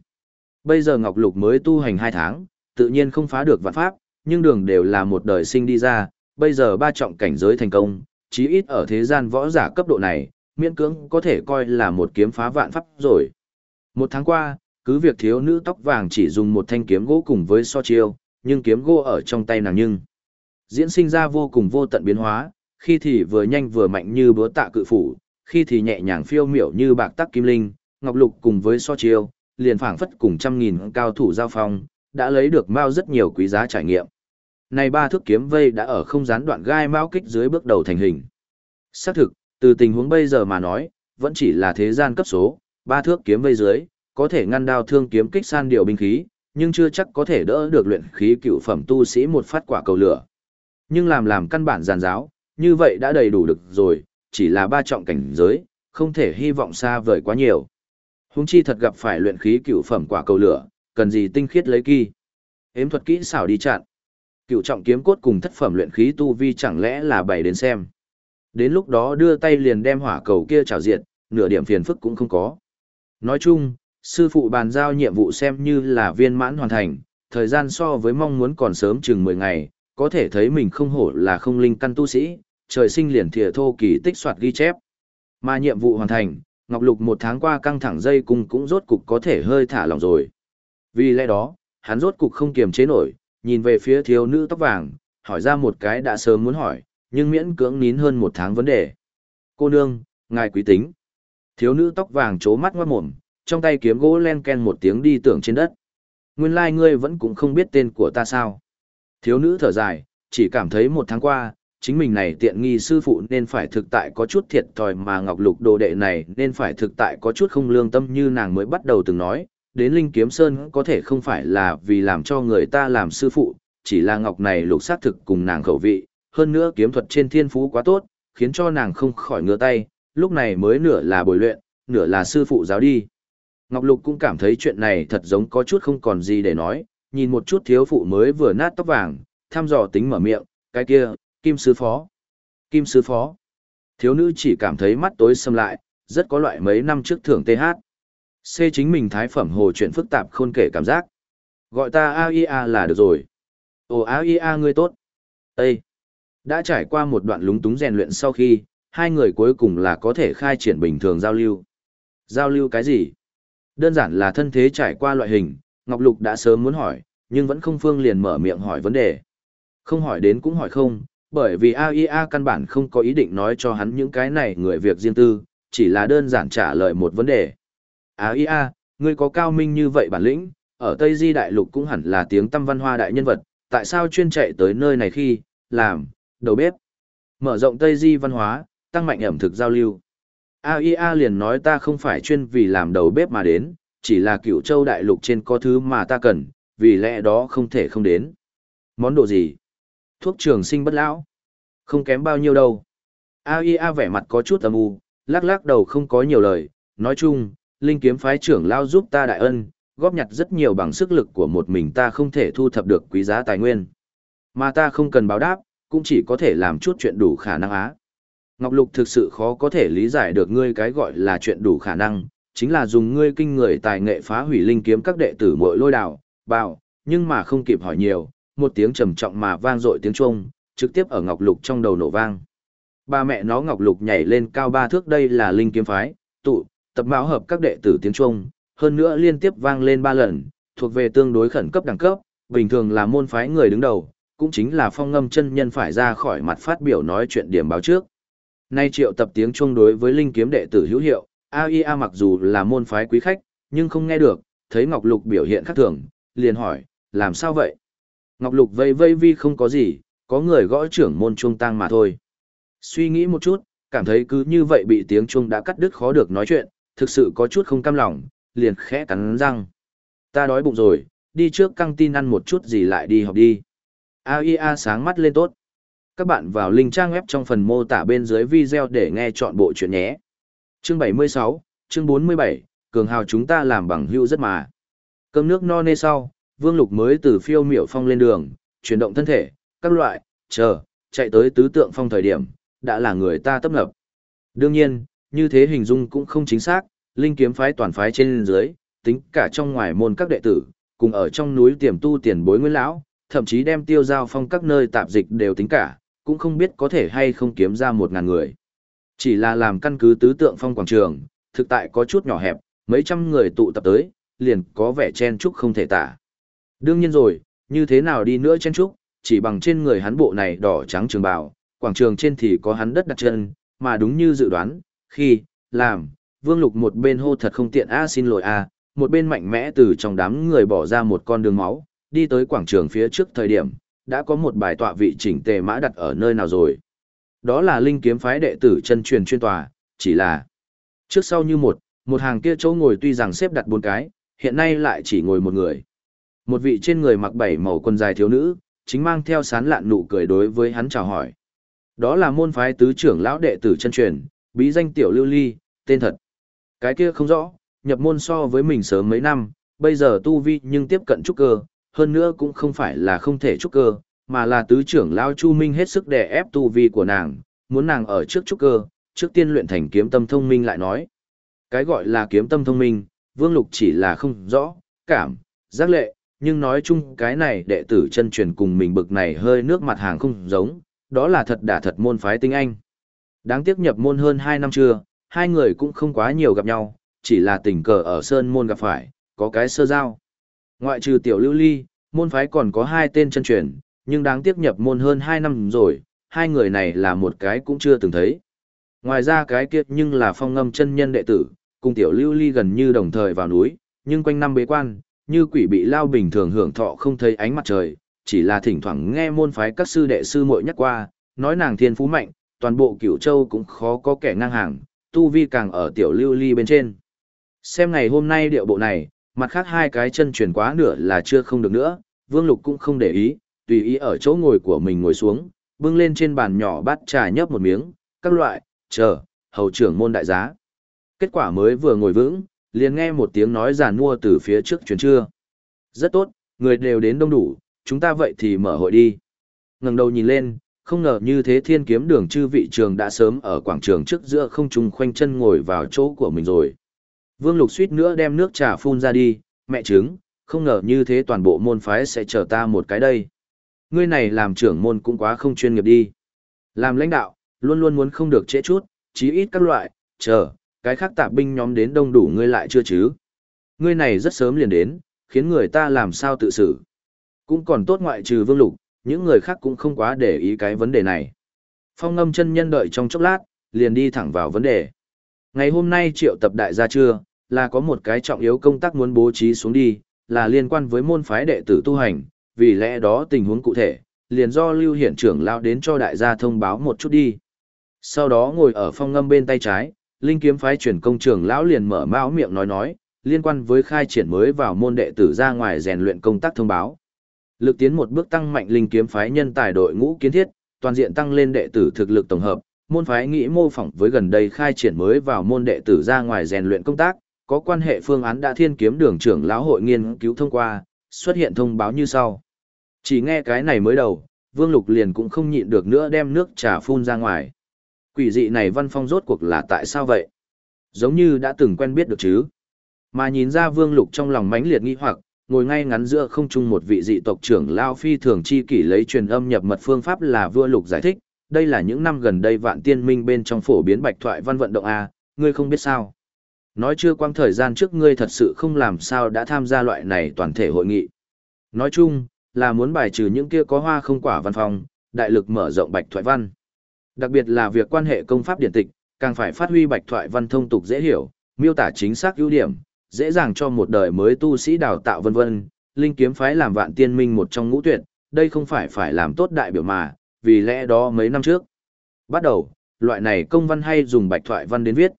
Bây giờ Ngọc Lục mới tu hành 2 tháng, tự nhiên không phá được vạn pháp, nhưng đường đều là một đời sinh đi ra, bây giờ ba trọng cảnh giới thành công, chí ít ở thế gian võ giả cấp độ này, miễn cưỡng có thể coi là một kiếm phá vạn pháp rồi. Một tháng qua, cứ việc thiếu nữ tóc vàng chỉ dùng một thanh kiếm gỗ cùng với so chiêu, nhưng kiếm gỗ ở trong tay nàng nhưng diễn sinh ra vô cùng vô tận biến hóa, khi thì vừa nhanh vừa mạnh như búa tạ cự phủ, khi thì nhẹ nhàng phiêu miểu như bạc tắc kim linh, ngọc lục cùng với so chiêu, liền phảng phất cùng trăm nghìn cao thủ giao phong, đã lấy được mao rất nhiều quý giá trải nghiệm. Này ba thước kiếm vây đã ở không gián đoạn gai mao kích dưới bước đầu thành hình. Xác thực, từ tình huống bây giờ mà nói, vẫn chỉ là thế gian cấp số, ba thước kiếm vây dưới, có thể ngăn đao thương kiếm kích san điều binh khí, nhưng chưa chắc có thể đỡ được luyện khí cựu phẩm tu sĩ một phát quả cầu lửa. Nhưng làm làm căn bản giàn giáo, như vậy đã đầy đủ được rồi, chỉ là ba trọng cảnh giới, không thể hy vọng xa vời quá nhiều. Húng chi thật gặp phải luyện khí cựu phẩm quả cầu lửa, cần gì tinh khiết lấy kỳ. Hếm thuật kỹ xảo đi chặn. Cựu trọng kiếm cốt cùng thất phẩm luyện khí tu vi chẳng lẽ là bày đến xem. Đến lúc đó đưa tay liền đem hỏa cầu kia trào diệt, nửa điểm phiền phức cũng không có. Nói chung, sư phụ bàn giao nhiệm vụ xem như là viên mãn hoàn thành, thời gian so với mong muốn còn sớm chừng 10 ngày, có thể thấy mình không hổ là không linh căn tu sĩ, trời sinh liền thìa thô kỳ tích soạt ghi chép. Mà nhiệm vụ hoàn thành, Ngọc Lục một tháng qua căng thẳng dây cùng cũng rốt cục có thể hơi thả lỏng rồi. Vì lẽ đó, hắn rốt cục không kiềm chế nổi, nhìn về phía thiếu nữ tóc vàng, hỏi ra một cái đã sớm muốn hỏi, nhưng miễn cưỡng nín hơn một tháng vấn đề. Cô nương, ngài quý tính. Thiếu nữ tóc vàng chố mắt ngoát mồm, trong tay kiếm gỗ len ken một tiếng đi tưởng trên đất. Nguyên lai like ngươi vẫn cũng không biết tên của ta sao. Thiếu nữ thở dài, chỉ cảm thấy một tháng qua, chính mình này tiện nghi sư phụ nên phải thực tại có chút thiệt thòi mà ngọc lục đồ đệ này nên phải thực tại có chút không lương tâm như nàng mới bắt đầu từng nói. Đến Linh Kiếm Sơn có thể không phải là vì làm cho người ta làm sư phụ, chỉ là ngọc này lục xác thực cùng nàng khẩu vị, hơn nữa kiếm thuật trên thiên phú quá tốt, khiến cho nàng không khỏi ngửa tay, lúc này mới nửa là bồi luyện, nửa là sư phụ giáo đi. Ngọc Lục cũng cảm thấy chuyện này thật giống có chút không còn gì để nói, nhìn một chút thiếu phụ mới vừa nát tóc vàng, thăm dò tính mở miệng, cái kia, kim sư phó. Kim sư phó. Thiếu nữ chỉ cảm thấy mắt tối xâm lại, rất có loại mấy năm trước thưởng TH. C chính mình thái phẩm hồ chuyện phức tạp khôn kể cảm giác. Gọi ta AIA là được rồi. Ồ AIA ngươi tốt. Ê! Đã trải qua một đoạn lúng túng rèn luyện sau khi, hai người cuối cùng là có thể khai triển bình thường giao lưu. Giao lưu cái gì? Đơn giản là thân thế trải qua loại hình, Ngọc Lục đã sớm muốn hỏi, nhưng vẫn không phương liền mở miệng hỏi vấn đề. Không hỏi đến cũng hỏi không, bởi vì AIA căn bản không có ý định nói cho hắn những cái này người việc riêng tư, chỉ là đơn giản trả lời một vấn đề. AIA, ngươi có cao minh như vậy bản lĩnh, ở Tây Di Đại Lục cũng hẳn là tiếng tâm văn hoa đại nhân vật, tại sao chuyên chạy tới nơi này khi, làm, đầu bếp. Mở rộng Tây Di văn hóa, tăng mạnh ẩm thực giao lưu. AIA liền nói ta không phải chuyên vì làm đầu bếp mà đến, chỉ là cựu châu đại lục trên có thứ mà ta cần, vì lẽ đó không thể không đến. Món đồ gì? Thuốc trường sinh bất lão. Không kém bao nhiêu đâu. AIA vẻ mặt có chút âm u, lắc lắc đầu không có nhiều lời, nói chung, linh kiếm phái trưởng lao giúp ta đại ân, góp nhặt rất nhiều bằng sức lực của một mình ta không thể thu thập được quý giá tài nguyên. Mà ta không cần báo đáp, cũng chỉ có thể làm chút chuyện đủ khả năng á. Ngọc Lục thực sự khó có thể lý giải được ngươi cái gọi là chuyện đủ khả năng, chính là dùng ngươi kinh người tài nghệ phá hủy linh kiếm các đệ tử muội lôi đảo, bào, nhưng mà không kịp hỏi nhiều, một tiếng trầm trọng mà vang dội tiếng chuông, trực tiếp ở Ngọc Lục trong đầu nổ vang. Ba mẹ nó Ngọc Lục nhảy lên cao ba thước đây là linh kiếm phái, tụ, tập mạo hợp các đệ tử tiếng chuông, hơn nữa liên tiếp vang lên ba lần, thuộc về tương đối khẩn cấp đẳng cấp, bình thường là môn phái người đứng đầu, cũng chính là phong ngâm chân nhân phải ra khỏi mặt phát biểu nói chuyện điểm báo trước. Nay triệu tập tiếng chuông đối với linh kiếm đệ tử hữu hiệu, AIA mặc dù là môn phái quý khách, nhưng không nghe được, thấy Ngọc Lục biểu hiện khác thường, liền hỏi, làm sao vậy? Ngọc Lục vây vây vi không có gì, có người gõ trưởng môn chuông tang mà thôi. Suy nghĩ một chút, cảm thấy cứ như vậy bị tiếng chuông đã cắt đứt khó được nói chuyện, thực sự có chút không cam lòng, liền khẽ cắn răng. Ta đói bụng rồi, đi trước căng tin ăn một chút gì lại đi học đi. AIA sáng mắt lên tốt. Các bạn vào link trang web trong phần mô tả bên dưới video để nghe chọn bộ chuyện nhé. Chương 76, chương 47, cường hào chúng ta làm bằng hữu rất mà. Cơm nước no nê sau, Vương Lục mới từ phiêu miểu phong lên đường, chuyển động thân thể, các loại, chờ, chạy tới tứ tượng phong thời điểm, đã là người ta tấp nập. Đương nhiên, như thế hình dung cũng không chính xác, linh kiếm phái toàn phái trên dưới, tính cả trong ngoài môn các đệ tử, cùng ở trong núi tiềm tu tiền bối nguyên lão, thậm chí đem tiêu giao phong các nơi tạp dịch đều tính cả, cũng không biết có thể hay không kiếm ra một ngàn người. Chỉ là làm căn cứ tứ tượng phong quảng trường, thực tại có chút nhỏ hẹp, mấy trăm người tụ tập tới, liền có vẻ chen chúc không thể tả. Đương nhiên rồi, như thế nào đi nữa chen chúc, chỉ bằng trên người hắn bộ này đỏ trắng trường bào, quảng trường trên thì có hắn đất đặt chân, mà đúng như dự đoán, khi, làm, Vương Lục một bên hô thật không tiện a xin lỗi a, một bên mạnh mẽ từ trong đám người bỏ ra một con đường máu, đi tới quảng trường phía trước thời điểm, đã có một bài tọa vị chỉnh tề mã đặt ở nơi nào rồi. Đó là linh kiếm phái đệ tử chân truyền chuyên tòa, chỉ là trước sau như một, một hàng kia chỗ ngồi tuy rằng xếp đặt bốn cái, hiện nay lại chỉ ngồi một người. Một vị trên người mặc bảy màu quần dài thiếu nữ, chính mang theo sán lạn nụ cười đối với hắn chào hỏi. Đó là môn phái tứ trưởng lão đệ tử chân truyền, bí danh tiểu lưu ly, tên thật. Cái kia không rõ, nhập môn so với mình sớm mấy năm, bây giờ tu vi nhưng tiếp cận trúc cơ, hơn nữa cũng không phải là không thể trúc cơ, mà là tứ trưởng lão Chu Minh hết sức đè ép tu vi của nàng, muốn nàng ở trước trúc cơ, trước tiên luyện thành kiếm tâm thông minh lại nói. Cái gọi là kiếm tâm thông minh, Vương Lục chỉ là không rõ, cảm, giác lệ, nhưng nói chung cái này đệ tử chân truyền cùng mình bực này hơi nước mặt hàng không giống, đó là thật đả thật môn phái tinh anh. Đáng tiếc nhập môn hơn 2 năm chưa, hai người cũng không quá nhiều gặp nhau, chỉ là tình cờ ở Sơn Môn gặp phải, có cái sơ giao. Ngoại trừ tiểu lưu ly, môn phái còn có hai tên chân truyền, nhưng đáng tiếc nhập môn hơn hai năm rồi, hai người này là một cái cũng chưa từng thấy. Ngoài ra cái kia nhưng là phong ngâm chân nhân đệ tử, cùng tiểu lưu ly gần như đồng thời vào núi, nhưng quanh năm bế quan, như quỷ bị lao bình thường hưởng thọ không thấy ánh mặt trời, chỉ là thỉnh thoảng nghe môn phái các sư đệ sư muội nhắc qua, nói nàng thiên phú mạnh, toàn bộ cửu châu cũng khó có kẻ ngang hàng, tu vi càng ở tiểu lưu ly bên trên. Xem ngày hôm nay điệu bộ này, mặt khác hai cái chân chuyển quá nửa là chưa không được nữa, vương lục cũng không để ý, tùy ý ở chỗ ngồi của mình ngồi xuống, bưng lên trên bàn nhỏ bát trà nhấp một miếng, các loại, chờ, hầu trưởng môn đại giá. Kết quả mới vừa ngồi vững, liền nghe một tiếng nói giàn mua từ phía trước chuyển chưa. Rất tốt, người đều đến đông đủ, chúng ta vậy thì mở hội đi. ngẩng đầu nhìn lên, không ngờ như thế thiên kiếm đường chư vị trường đã sớm ở quảng trường trước giữa không trung khoanh chân ngồi vào chỗ của mình rồi. Vương Lục suýt nữa đem nước trà phun ra đi, mẹ trứng, không ngờ như thế toàn bộ môn phái sẽ chờ ta một cái đây. Ngươi này làm trưởng môn cũng quá không chuyên nghiệp đi. Làm lãnh đạo, luôn luôn muốn không được trễ chút, chí ít các loại, chờ, cái khác tạp binh nhóm đến đông đủ ngươi lại chưa chứ. Ngươi này rất sớm liền đến, khiến người ta làm sao tự xử. Cũng còn tốt ngoại trừ vương lục, những người khác cũng không quá để ý cái vấn đề này. Phong ngâm chân nhân đợi trong chốc lát, liền đi thẳng vào vấn đề. Ngày hôm nay triệu tập đại gia chưa, là có một cái trọng yếu công tác muốn bố trí xuống đi, là liên quan với môn phái đệ tử tu hành, vì lẽ đó tình huống cụ thể, liền do lưu hiển trưởng lao đến cho đại gia thông báo một chút đi. Sau đó ngồi ở phong ngâm bên tay trái, linh kiếm phái chuyển công trường lão liền mở mão miệng nói nói, liên quan với khai triển mới vào môn đệ tử ra ngoài rèn luyện công tác thông báo. Lực tiến một bước tăng mạnh linh kiếm phái nhân tài đội ngũ kiến thiết, toàn diện tăng lên đệ tử thực lực tổng hợp, môn phái nghĩ mô phỏng với gần đây khai triển mới vào môn đệ tử ra ngoài rèn luyện công tác, có quan hệ phương án đã thiên kiếm đường trưởng lão hội nghiên cứu thông qua, xuất hiện thông báo như sau. Chỉ nghe cái này mới đầu, Vương Lục liền cũng không nhịn được nữa đem nước trà phun ra ngoài. Quỷ dị này văn phong rốt cuộc là tại sao vậy? Giống như đã từng quen biết được chứ. Mà nhìn ra Vương Lục trong lòng mãnh liệt nghi hoặc, ngồi ngay ngắn giữa không trung một vị dị tộc trưởng Lao Phi thường chi kỷ lấy truyền âm nhập mật phương pháp là vua Lục giải thích, đây là những năm gần đây vạn tiên minh bên trong phổ biến bạch thoại văn vận động A, ngươi không biết sao. Nói chưa quang thời gian trước ngươi thật sự không làm sao đã tham gia loại này toàn thể hội nghị. Nói chung, là muốn bài trừ những kia có hoa không quả văn phòng, đại lực mở rộng bạch thoại văn. Đặc biệt là việc quan hệ công pháp điện tịch, càng phải phát huy bạch thoại văn thông tục dễ hiểu, miêu tả chính xác ưu điểm, dễ dàng cho một đời mới tu sĩ đào tạo vân vân. Linh kiếm phái làm vạn tiên minh một trong ngũ tuyệt, đây không phải phải làm tốt đại biểu mà, vì lẽ đó mấy năm trước. Bắt đầu, loại này công văn hay dùng bạch thoại văn đến viết.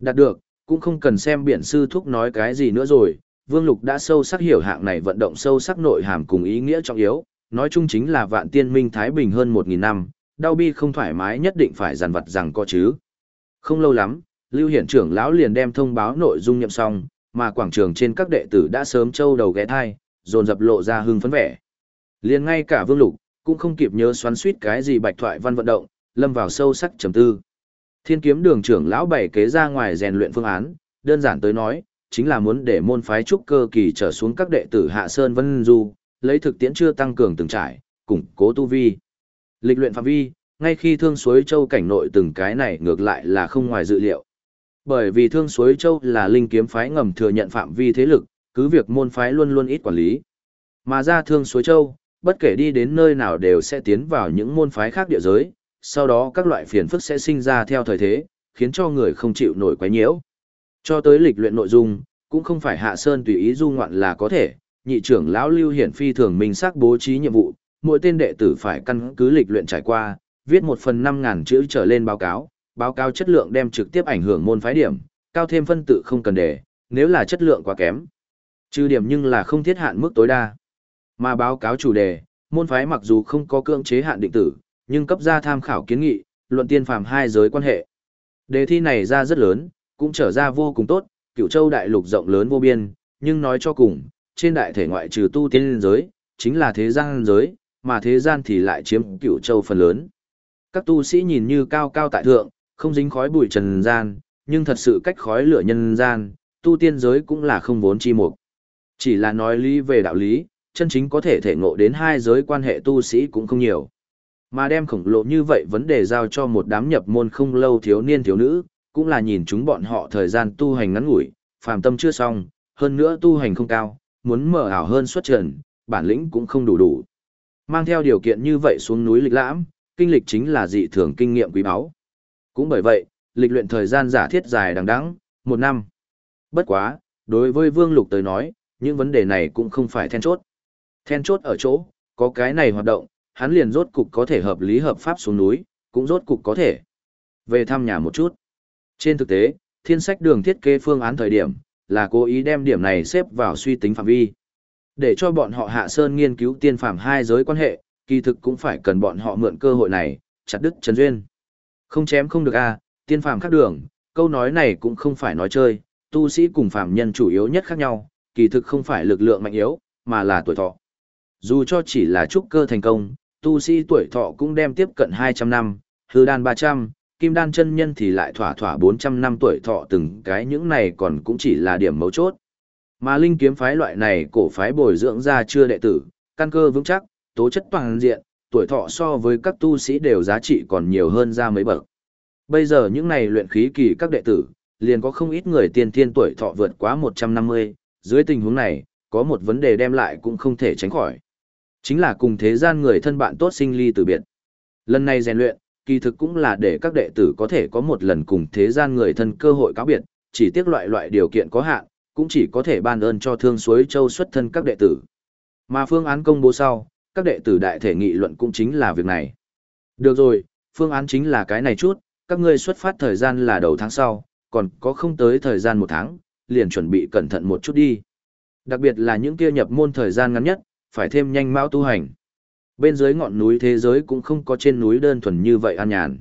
Đạt được, cũng không cần xem biển sư thúc nói cái gì nữa rồi, Vương Lục đã sâu sắc hiểu hạng này vận động sâu sắc nội hàm cùng ý nghĩa trọng yếu, nói chung chính là vạn tiên minh Thái Bình hơn 1.000 năm, đau bi không thoải mái nhất định phải giàn vật rằng có chứ. Không lâu lắm, Lưu Hiển trưởng lão liền đem thông báo nội dung nhậm xong, mà quảng trường trên các đệ tử đã sớm châu đầu ghé thai, dồn dập lộ ra hưng phấn vẻ. Liền ngay cả Vương Lục, cũng không kịp nhớ xoắn suýt cái gì bạch thoại văn vận động, lâm vào sâu sắc trầm tư. Thiên kiếm đường trưởng lão bảy kế ra ngoài rèn luyện phương án, đơn giản tới nói, chính là muốn để môn phái trúc cơ kỳ trở xuống các đệ tử Hạ Sơn Vân Du, lấy thực tiễn chưa tăng cường từng trải, củng cố tu vi. Lịch luyện phạm vi, ngay khi thương suối châu cảnh nội từng cái này ngược lại là không ngoài dự liệu. Bởi vì thương suối châu là linh kiếm phái ngầm thừa nhận phạm vi thế lực, cứ việc môn phái luôn luôn ít quản lý. Mà ra thương suối châu, bất kể đi đến nơi nào đều sẽ tiến vào những môn phái khác địa giới, sau đó các loại phiền phức sẽ sinh ra theo thời thế, khiến cho người không chịu nổi quấy nhiễu. Cho tới lịch luyện nội dung, cũng không phải hạ sơn tùy ý du ngoạn là có thể, nhị trưởng lão Lưu Hiển phi thường minh xác bố trí nhiệm vụ, mỗi tên đệ tử phải căn cứ lịch luyện trải qua, viết một phần năm ngàn chữ trở lên báo cáo, báo cáo chất lượng đem trực tiếp ảnh hưởng môn phái điểm, cao thêm phân tự không cần để, nếu là chất lượng quá kém. Trừ điểm nhưng là không thiết hạn mức tối đa. Mà báo cáo chủ đề, môn phái mặc dù không có cưỡng chế hạn định tử, nhưng cấp ra tham khảo kiến nghị, luận tiên phàm hai giới quan hệ. Đề thi này ra rất lớn, cũng trở ra vô cùng tốt, cửu châu đại lục rộng lớn vô biên, nhưng nói cho cùng, trên đại thể ngoại trừ tu tiên giới, chính là thế gian giới, mà thế gian thì lại chiếm cửu châu phần lớn. Các tu sĩ nhìn như cao cao tại thượng, không dính khói bụi trần gian, nhưng thật sự cách khói lửa nhân gian, tu tiên giới cũng là không vốn chi mục. Chỉ là nói lý về đạo lý, chân chính có thể thể ngộ đến hai giới quan hệ tu sĩ cũng không nhiều. Mà đem khổng lồ như vậy vấn đề giao cho một đám nhập môn không lâu thiếu niên thiếu nữ, cũng là nhìn chúng bọn họ thời gian tu hành ngắn ngủi, phàm tâm chưa xong, hơn nữa tu hành không cao, muốn mở ảo hơn xuất trần, bản lĩnh cũng không đủ đủ. Mang theo điều kiện như vậy xuống núi lịch lãm, kinh lịch chính là dị thường kinh nghiệm quý báu. Cũng bởi vậy, lịch luyện thời gian giả thiết dài đằng đẵng, một năm. Bất quá, đối với Vương Lục tới nói, những vấn đề này cũng không phải then chốt. Then chốt ở chỗ, có cái này hoạt động, hắn liền rốt cục có thể hợp lý hợp pháp xuống núi, cũng rốt cục có thể về thăm nhà một chút. Trên thực tế, thiên sách đường thiết kế phương án thời điểm, là cố ý đem điểm này xếp vào suy tính phạm vi. Để cho bọn họ hạ sơn nghiên cứu tiên phạm hai giới quan hệ, kỳ thực cũng phải cần bọn họ mượn cơ hội này, chặt đứt trần duyên. Không chém không được a, tiên phạm khác đường, câu nói này cũng không phải nói chơi, tu sĩ cùng phạm nhân chủ yếu nhất khác nhau, kỳ thực không phải lực lượng mạnh yếu, mà là tuổi thọ. Dù cho chỉ là trúc cơ thành công, tu sĩ tuổi thọ cũng đem tiếp cận 200 năm, hư đan 300, kim đan chân nhân thì lại thỏa thỏa 400 năm tuổi thọ từng cái những này còn cũng chỉ là điểm mấu chốt. Mà linh kiếm phái loại này cổ phái bồi dưỡng ra chưa đệ tử, căn cơ vững chắc, tố chất toàn diện, tuổi thọ so với các tu sĩ đều giá trị còn nhiều hơn ra mấy bậc. Bây giờ những này luyện khí kỳ các đệ tử, liền có không ít người tiên thiên tuổi thọ vượt quá 150, dưới tình huống này, có một vấn đề đem lại cũng không thể tránh khỏi. Chính là cùng thế gian người thân bạn tốt sinh ly từ biệt. Lần này rèn luyện, kỳ thực cũng là để các đệ tử có thể có một lần cùng thế gian người thân cơ hội cáo biệt, chỉ tiếc loại loại điều kiện có hạn, cũng chỉ có thể ban ơn cho thương suối châu xuất thân các đệ tử. Mà phương án công bố sau, các đệ tử đại thể nghị luận cũng chính là việc này. Được rồi, phương án chính là cái này chút, các ngươi xuất phát thời gian là đầu tháng sau, còn có không tới thời gian một tháng, liền chuẩn bị cẩn thận một chút đi. Đặc biệt là những kia nhập môn thời gian ngắn nhất, phải thêm nhanh mão tu hành. Bên dưới ngọn núi thế giới cũng không có trên núi đơn thuần như vậy an nhàn.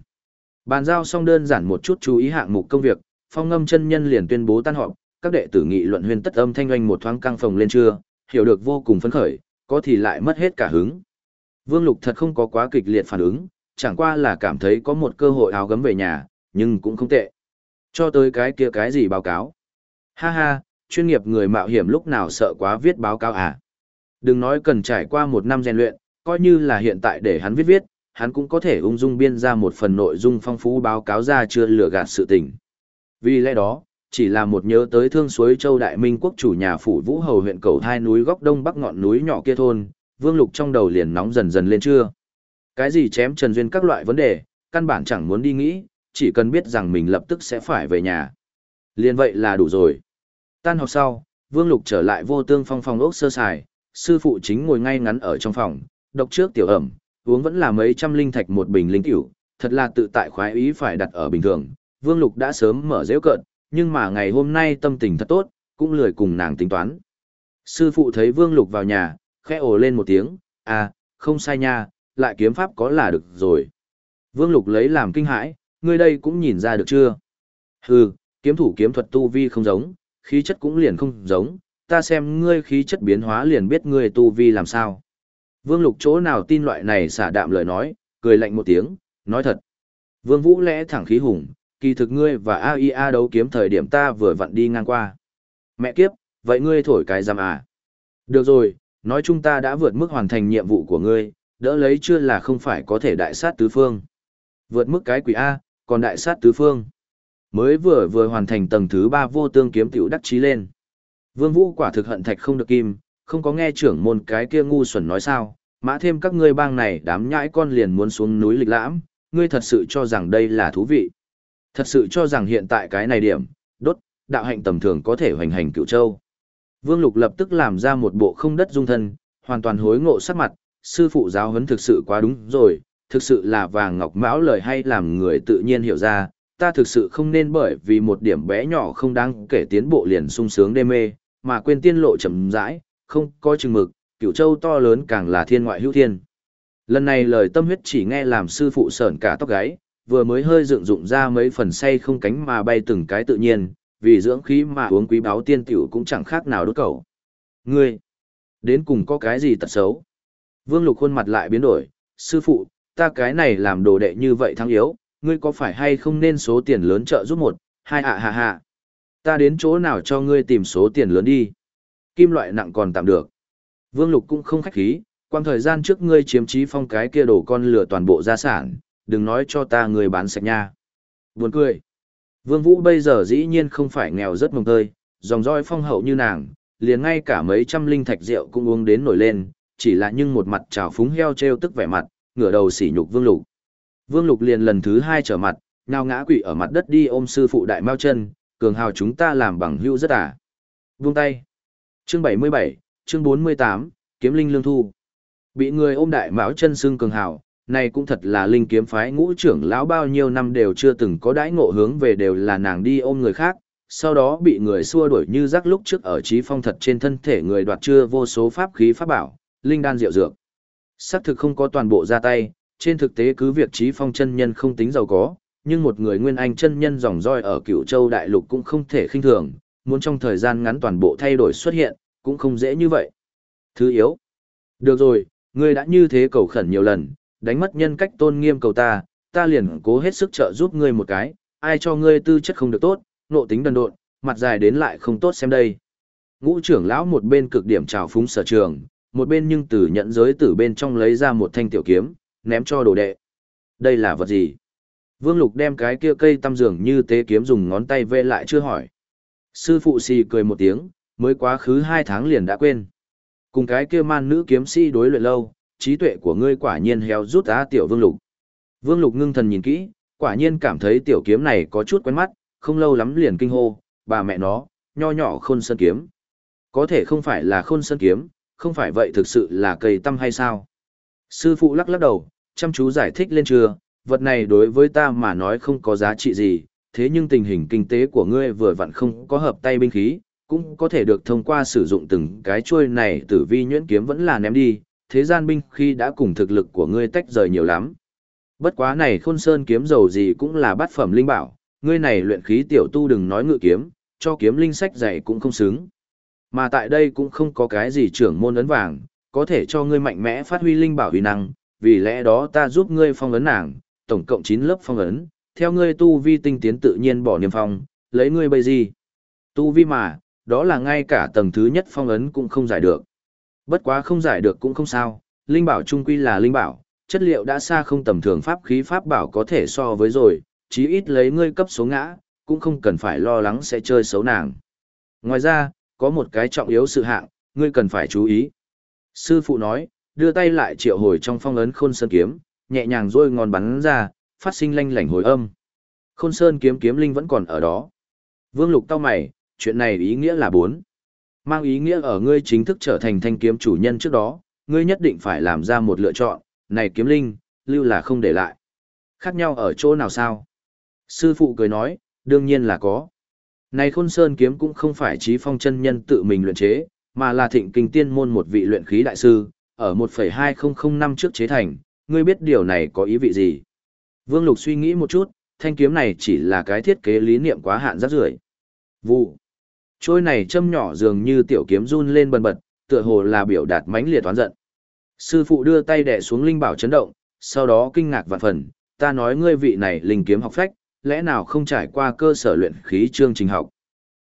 Bàn giao xong đơn giản một chút chú ý hạng mục công việc, phong ngâm chân nhân liền tuyên bố tan họp, các đệ tử nghị luận huyên tất âm thanh oanh một thoáng căng phòng lên trưa, hiểu được vô cùng phấn khởi, có thì lại mất hết cả hứng. Vương Lục thật không có quá kịch liệt phản ứng, chẳng qua là cảm thấy có một cơ hội áo gấm về nhà, nhưng cũng không tệ. Cho tới cái kia cái gì báo cáo. Ha ha, chuyên nghiệp người mạo hiểm lúc nào sợ quá viết báo cáo à. Đừng nói cần trải qua một năm rèn luyện, coi như là hiện tại để hắn viết viết, hắn cũng có thể ung dung biên ra một phần nội dung phong phú báo cáo ra chưa lừa gạt sự tình. Vì lẽ đó, chỉ là một nhớ tới thương suối châu đại minh quốc chủ nhà phủ vũ hầu huyện cầu hai núi góc đông bắc ngọn núi nhỏ kia thôn, vương lục trong đầu liền nóng dần dần lên chưa. Cái gì chém trần duyên các loại vấn đề, căn bản chẳng muốn đi nghĩ, chỉ cần biết rằng mình lập tức sẽ phải về nhà. Liên vậy là đủ rồi. Tan học sau, vương lục trở lại vô tương phong phòng ốc sơ sài, sư phụ chính ngồi ngay ngắn ở trong phòng, độc trước tiểu ẩm, uống vẫn là mấy trăm linh thạch một bình linh tiểu, thật là tự tại khoái ý phải đặt ở bình thường. Vương Lục đã sớm mở dễ cận, nhưng mà ngày hôm nay tâm tình thật tốt, cũng lười cùng nàng tính toán. Sư phụ thấy Vương Lục vào nhà, khẽ ồ lên một tiếng, à, không sai nha, lại kiếm pháp có là được rồi. Vương Lục lấy làm kinh hãi, ngươi đây cũng nhìn ra được chưa? Hừ, kiếm thủ kiếm thuật tu vi không giống, khí chất cũng liền không giống, ta xem ngươi khí chất biến hóa liền biết ngươi tu vi làm sao. Vương Lục chỗ nào tin loại này xả đạm lời nói, cười lạnh một tiếng, nói thật. Vương Vũ lẽ thẳng khí hùng, kỳ thực ngươi và AIA đấu kiếm thời điểm ta vừa vặn đi ngang qua. Mẹ kiếp, vậy ngươi thổi cái giam à? Được rồi, nói chung ta đã vượt mức hoàn thành nhiệm vụ của ngươi, đỡ lấy chưa là không phải có thể đại sát tứ phương. Vượt mức cái quỷ A, còn đại sát tứ phương. Mới vừa vừa hoàn thành tầng thứ ba vô tương kiếm tiểu đắc chí lên. Vương Vũ quả thực hận thạch không được kim, không có nghe trưởng môn cái kia ngu xuẩn nói sao, mã thêm các ngươi bang này đám nhãi con liền muốn xuống núi lịch lãm, ngươi thật sự cho rằng đây là thú vị. Thật sự cho rằng hiện tại cái này điểm, đốt, đạo hạnh tầm thường có thể hoành hành cựu châu. Vương Lục lập tức làm ra một bộ không đất dung thân, hoàn toàn hối ngộ sắc mặt, sư phụ giáo huấn thực sự quá đúng rồi, thực sự là vàng ngọc mão lời hay làm người tự nhiên hiểu ra, ta thực sự không nên bởi vì một điểm bé nhỏ không đáng kể tiến bộ liền sung sướng đê mê, mà quên tiên lộ chậm rãi, không có chừng mực, cửu châu to lớn càng là thiên ngoại hữu thiên. Lần này lời tâm huyết chỉ nghe làm sư phụ sởn cả tóc gáy, vừa mới hơi dựng dụng ra mấy phần say không cánh mà bay từng cái tự nhiên, vì dưỡng khí mà uống quý báo tiên tiểu cũng chẳng khác nào đốt cầu. Ngươi, đến cùng có cái gì tật xấu? Vương Lục khuôn mặt lại biến đổi, sư phụ, ta cái này làm đồ đệ như vậy thắng yếu, ngươi có phải hay không nên số tiền lớn trợ giúp một, hai ạ hạ hạ. Ta đến chỗ nào cho ngươi tìm số tiền lớn đi. Kim loại nặng còn tạm được. Vương Lục cũng không khách khí, quang thời gian trước ngươi chiếm trí phong cái kia đổ con lửa toàn bộ gia sản, đừng nói cho ta người bán sạch nha. Buồn cười. Vương Vũ bây giờ dĩ nhiên không phải nghèo rất mồng tơi, dòng roi phong hậu như nàng, liền ngay cả mấy trăm linh thạch rượu cũng uống đến nổi lên, chỉ là nhưng một mặt trào phúng heo treo tức vẻ mặt, ngửa đầu sỉ nhục Vương Lục. Vương Lục liền lần thứ hai trở mặt, nào ngã quỷ ở mặt đất đi ôm sư phụ đại mao chân, cường hào chúng ta làm bằng hữu rất à. Buông tay. Chương 77, chương 48, kiếm linh lương thu. Bị người ôm đại mão chân xương cường hào, này cũng thật là linh kiếm phái ngũ trưởng lão bao nhiêu năm đều chưa từng có đãi ngộ hướng về đều là nàng đi ôm người khác, sau đó bị người xua đuổi như rắc lúc trước ở trí phong thật trên thân thể người đoạt chưa vô số pháp khí pháp bảo, linh đan diệu dược. Sắc thực không có toàn bộ ra tay, trên thực tế cứ việc trí phong chân nhân không tính giàu có, nhưng một người nguyên anh chân nhân dòng roi ở cựu châu đại lục cũng không thể khinh thường, muốn trong thời gian ngắn toàn bộ thay đổi xuất hiện, cũng không dễ như vậy. Thứ yếu. Được rồi, ngươi đã như thế cầu khẩn nhiều lần, đánh mất nhân cách tôn nghiêm cầu ta, ta liền cố hết sức trợ giúp ngươi một cái, ai cho ngươi tư chất không được tốt, nộ tính đần độn, mặt dài đến lại không tốt xem đây. Ngũ trưởng lão một bên cực điểm trào phúng sở trường, một bên nhưng từ nhận giới từ bên trong lấy ra một thanh tiểu kiếm, ném cho đồ đệ. Đây là vật gì? Vương Lục đem cái kia cây tăm dường như tế kiếm dùng ngón tay vê lại chưa hỏi. Sư phụ xì cười một tiếng, mới quá khứ hai tháng liền đã quên. Cùng cái kia man nữ kiếm sĩ đối luyện lâu, trí tuệ của ngươi quả nhiên héo rút á tiểu Vương Lục. Vương Lục ngưng thần nhìn kỹ, quả nhiên cảm thấy tiểu kiếm này có chút quen mắt, không lâu lắm liền kinh hô, bà mẹ nó, nho nhỏ khôn sơn kiếm. Có thể không phải là khôn sơn kiếm, không phải vậy thực sự là cây tăm hay sao? Sư phụ lắc lắc đầu, chăm chú giải thích lên chưa, vật này đối với ta mà nói không có giá trị gì, thế nhưng tình hình kinh tế của ngươi vừa vặn không có hợp tay binh khí, cũng có thể được thông qua sử dụng từng cái chuôi này tử vi nhuyễn kiếm vẫn là ném đi, thế gian binh khi đã cùng thực lực của ngươi tách rời nhiều lắm. Bất quá này khôn sơn kiếm dầu gì cũng là bát phẩm linh bảo, ngươi này luyện khí tiểu tu đừng nói ngự kiếm, cho kiếm linh sách dạy cũng không xứng. Mà tại đây cũng không có cái gì trưởng môn ấn vàng, có thể cho ngươi mạnh mẽ phát huy linh bảo uy năng, vì lẽ đó ta giúp ngươi phong ấn nàng, tổng cộng 9 lớp phong ấn, theo ngươi tu vi tinh tiến tự nhiên bỏ niềm phong, lấy ngươi bây gì. Tu vi mà, đó là ngay cả tầng thứ nhất phong ấn cũng không giải được. Bất quá không giải được cũng không sao, linh bảo trung quy là linh bảo, chất liệu đã xa không tầm thường pháp khí pháp bảo có thể so với rồi, chí ít lấy ngươi cấp số ngã, cũng không cần phải lo lắng sẽ chơi xấu nàng. Ngoài ra, có một cái trọng yếu sự hạng, ngươi cần phải chú ý. Sư phụ nói, đưa tay lại triệu hồi trong phong ấn khôn sơn kiếm, nhẹ nhàng rôi ngon bắn ra, phát sinh lanh lảnh hồi âm. Khôn sơn kiếm kiếm linh vẫn còn ở đó. Vương lục tao mày, chuyện này ý nghĩa là bốn. Mang ý nghĩa ở ngươi chính thức trở thành thanh kiếm chủ nhân trước đó, ngươi nhất định phải làm ra một lựa chọn, này kiếm linh, lưu là không để lại. Khác nhau ở chỗ nào sao? Sư phụ cười nói, đương nhiên là có. Này khôn sơn kiếm cũng không phải trí phong chân nhân tự mình luyện chế, mà là thịnh kinh tiên môn một vị luyện khí đại sư, ở 1,2005 năm trước chế thành, ngươi biết điều này có ý vị gì? Vương Lục suy nghĩ một chút, thanh kiếm này chỉ là cái thiết kế lý niệm quá hạn rất rưởi. Vụ. Trôi này châm nhỏ dường như tiểu kiếm run lên bần bật, tựa hồ là biểu đạt mãnh liệt toán giận. Sư phụ đưa tay đè xuống linh bảo chấn động, sau đó kinh ngạc vạn phần, ta nói ngươi vị này linh kiếm học phách, lẽ nào không trải qua cơ sở luyện khí chương trình học.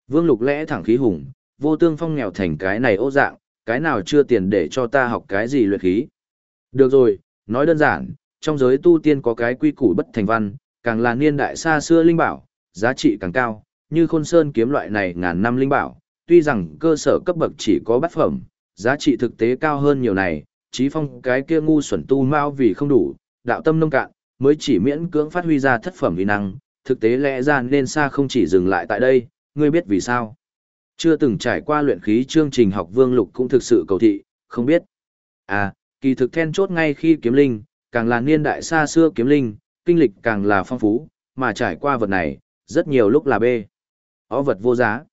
Vương Lục lẽ thẳng khí hùng, vô tương phong nghèo thành cái này ô dạng, cái nào chưa tiền để cho ta học cái gì luyện khí. Được rồi, nói đơn giản, trong giới tu tiên có cái quy củ bất thành văn, càng là niên đại xa xưa linh bảo, giá trị càng cao, như khôn sơn kiếm loại này ngàn năm linh bảo, tuy rằng cơ sở cấp bậc chỉ có bát phẩm, giá trị thực tế cao hơn nhiều này, trí phong cái kia ngu xuẩn tu mau vì không đủ, đạo tâm nông cạn, mới chỉ miễn cưỡng phát huy ra thất phẩm vi năng, thực tế lẽ ra nên xa không chỉ dừng lại tại đây, ngươi biết vì sao. Chưa từng trải qua luyện khí chương trình học vương lục cũng thực sự cầu thị, không biết. À, kỳ thực then chốt ngay khi kiếm linh, càng là niên đại xa xưa kiếm linh, kinh lịch càng là phong phú, mà trải qua vật này, rất nhiều lúc là bê. Ó vật vô giá.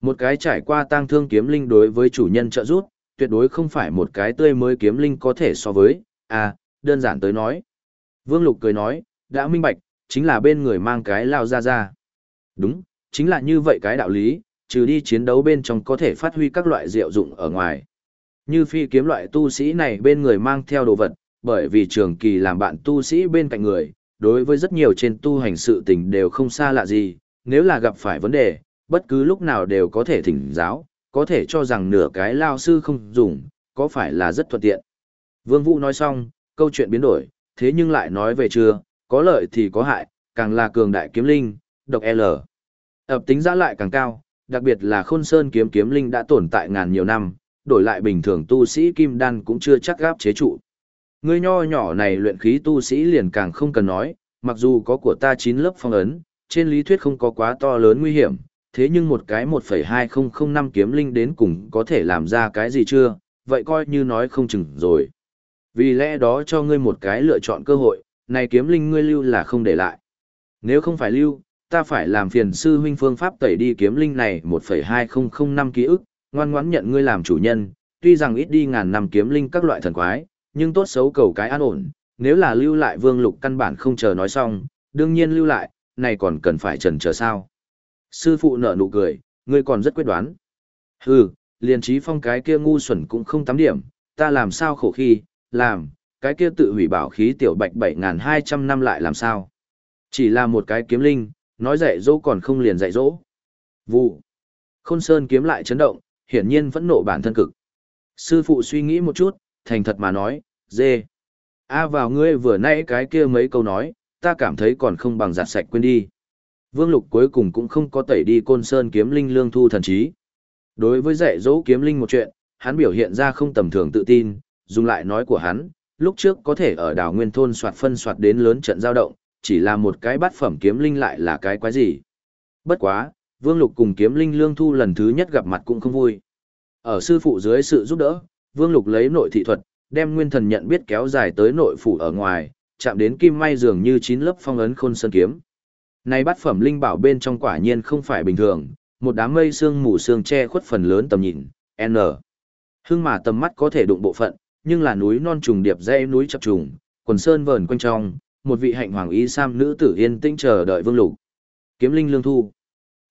Một cái trải qua tang thương kiếm linh đối với chủ nhân trợ giúp, tuyệt đối không phải một cái tươi mới kiếm linh có thể so với, à, đơn giản tới nói. Vương Lục cười nói, đã minh bạch, chính là bên người mang cái lao ra ra. Đúng, chính là như vậy cái đạo lý, trừ đi chiến đấu bên trong có thể phát huy các loại diệu dụng ở ngoài. Như phi kiếm loại tu sĩ này bên người mang theo đồ vật, bởi vì trường kỳ làm bạn tu sĩ bên cạnh người, đối với rất nhiều trên tu hành sự tình đều không xa lạ gì, nếu là gặp phải vấn đề, bất cứ lúc nào đều có thể thỉnh giáo, có thể cho rằng nửa cái lao sư không dùng, có phải là rất thuận tiện. Vương Vũ nói xong, câu chuyện biến đổi, thế nhưng lại nói về chưa, có lợi thì có hại, càng là cường đại kiếm linh, độc L. Ập tính giá lại càng cao, đặc biệt là khôn sơn kiếm kiếm linh đã tồn tại ngàn nhiều năm, đổi lại bình thường tu sĩ kim đan cũng chưa chắc gáp chế trụ. Ngươi nho nhỏ này luyện khí tu sĩ liền càng không cần nói, mặc dù có của ta chín lớp phong ấn, trên lý thuyết không có quá to lớn nguy hiểm, thế nhưng một cái 1.2005 kiếm linh đến cùng có thể làm ra cái gì chưa, vậy coi như nói không chừng rồi. Vì lẽ đó cho ngươi một cái lựa chọn cơ hội, này kiếm linh ngươi lưu là không để lại. Nếu không phải lưu, ta phải làm phiền sư huynh phương pháp tẩy đi kiếm linh này 1.2005 ký ức, ngoan ngoãn nhận ngươi làm chủ nhân, tuy rằng ít đi ngàn năm kiếm linh các loại thần quái, nhưng tốt xấu cầu cái an ổn, nếu là lưu lại vương lục căn bản không chờ nói xong, đương nhiên lưu lại, này còn cần phải trần chờ sao. Sư phụ nở nụ cười, ngươi còn rất quyết đoán. Hừ, liền trí phong cái kia ngu xuẩn cũng không tắm điểm, ta làm sao khổ khi, làm, cái kia tự hủy bảo khí tiểu bạch 7.200 năm lại làm sao. Chỉ là một cái kiếm linh, nói dạy dỗ còn không liền dạy dỗ. Vụ. Khôn Sơn kiếm lại chấn động, hiển nhiên vẫn nộ bản thân cực. Sư phụ suy nghĩ một chút, thành thật mà nói, dê. A vào ngươi vừa nãy cái kia mấy câu nói, ta cảm thấy còn không bằng giặt sạch quên đi. Vương Lục cuối cùng cũng không có tẩy đi côn sơn kiếm linh lương thu thần trí. Đối với dạy dỗ kiếm linh một chuyện, hắn biểu hiện ra không tầm thường tự tin, dùng lại nói của hắn, lúc trước có thể ở đảo nguyên thôn soạt phân soạt đến lớn trận giao động, chỉ là một cái bát phẩm kiếm linh lại là cái quái gì. Bất quá, Vương Lục cùng kiếm linh lương thu lần thứ nhất gặp mặt cũng không vui. Ở sư phụ dưới sự giúp đỡ, Vương Lục lấy nội thị thuật, đem nguyên thần nhận biết kéo dài tới nội phủ ở ngoài, chạm đến kim may dường như chín lớp phong ấn khôn sơn kiếm. Này bát phẩm linh bảo bên trong quả nhiên không phải bình thường, một đám mây sương mù sương che khuất phần lớn tầm nhìn, N. Hưng mà tầm mắt có thể đụng bộ phận, nhưng là núi non trùng điệp dãy núi chập trùng, quần sơn vờn quanh trong, một vị hạnh hoàng y sam nữ tử yên tĩnh chờ đợi Vương Lục. Kiếm linh lương thu.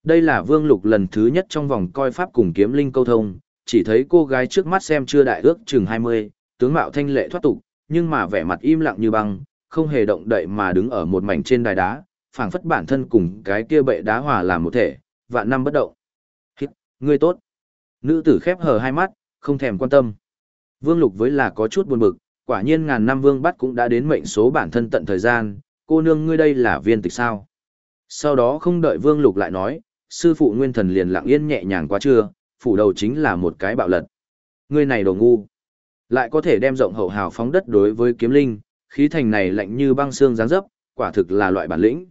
Đây là Vương Lục lần thứ nhất trong vòng coi pháp cùng kiếm linh câu thông, chỉ thấy cô gái trước mắt xem chưa đại ước chừng 20, tướng mạo thanh lệ thoát tục, nhưng mà vẻ mặt im lặng như băng, không hề động đậy mà đứng ở một mảnh trên đài đá, phảng phất bản thân cùng cái kia bệ đá hòa làm một thể, vạn năm bất động. Hít, ngươi tốt. Nữ tử khép hờ hai mắt, không thèm quan tâm. Vương Lục với là có chút buồn bực, quả nhiên ngàn năm vương bắt cũng đã đến mệnh số bản thân tận thời gian, cô nương ngươi đây là viên tịch sao. Sau đó không đợi Vương Lục lại nói, sư phụ nguyên thần liền lặng yên nhẹ nhàng quá trưa, phủ đầu chính là một cái bạo lật. Ngươi này đồ ngu. Lại có thể đem rộng hậu hào phóng đất đối với kiếm linh, khí thành này lạnh như băng xương giáng dấp, quả thực là loại bản lĩnh.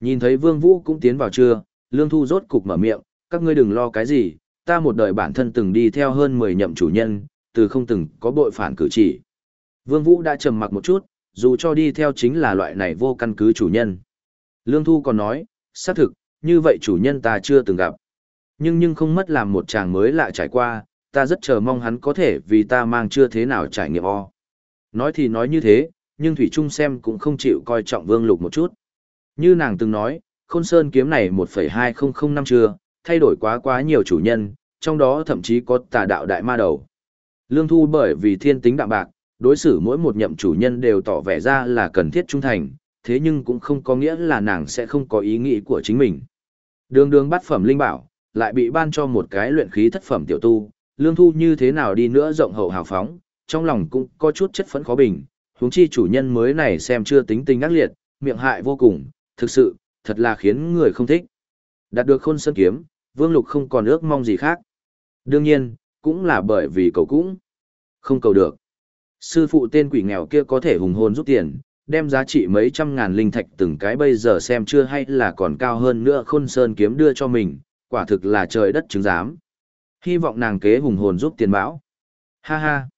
Nhìn thấy Vương Vũ cũng tiến vào chưa, Lương Thu rốt cục mở miệng, các ngươi đừng lo cái gì, ta một đời bản thân từng đi theo hơn 10 nhậm chủ nhân, từ không từng có bội phản cử chỉ. Vương Vũ đã trầm mặc một chút, dù cho đi theo chính là loại này vô căn cứ chủ nhân. Lương Thu còn nói, xác thực, như vậy chủ nhân ta chưa từng gặp. Nhưng nhưng không mất làm một chàng mới lạ trải qua, ta rất chờ mong hắn có thể vì ta mang chưa thế nào trải nghiệm o. Nói thì nói như thế, nhưng Thủy Trung xem cũng không chịu coi trọng Vương Lục một chút. Như nàng từng nói, Khôn Sơn kiếm này 1,2005 chưa, thay đổi quá quá nhiều chủ nhân, trong đó thậm chí có tà đạo đại ma đầu. Lương Thu bởi vì thiên tính đạm bạc, đối xử mỗi một nhậm chủ nhân đều tỏ vẻ ra là cần thiết trung thành, thế nhưng cũng không có nghĩa là nàng sẽ không có ý nghĩ của chính mình. Đường đường bắt phẩm linh bảo, lại bị ban cho một cái luyện khí thất phẩm tiểu tu, lương thu như thế nào đi nữa rộng hậu hào phóng, trong lòng cũng có chút chất phấn khó bình, huống chi chủ nhân mới này xem chưa tính tình ác liệt, miệng hại vô cùng, thực sự, thật là khiến người không thích. Đạt được khôn sơn kiếm, Vương Lục không còn ước mong gì khác. Đương nhiên, cũng là bởi vì cầu cũng không cầu được. Sư phụ tên quỷ nghèo kia có thể hùng hồn rút tiền, đem giá trị mấy trăm ngàn linh thạch từng cái bây giờ xem chưa hay là còn cao hơn nữa khôn sơn kiếm đưa cho mình, quả thực là trời đất chứng giám. Hy vọng nàng kế hùng hồn giúp tiền bão. Ha ha,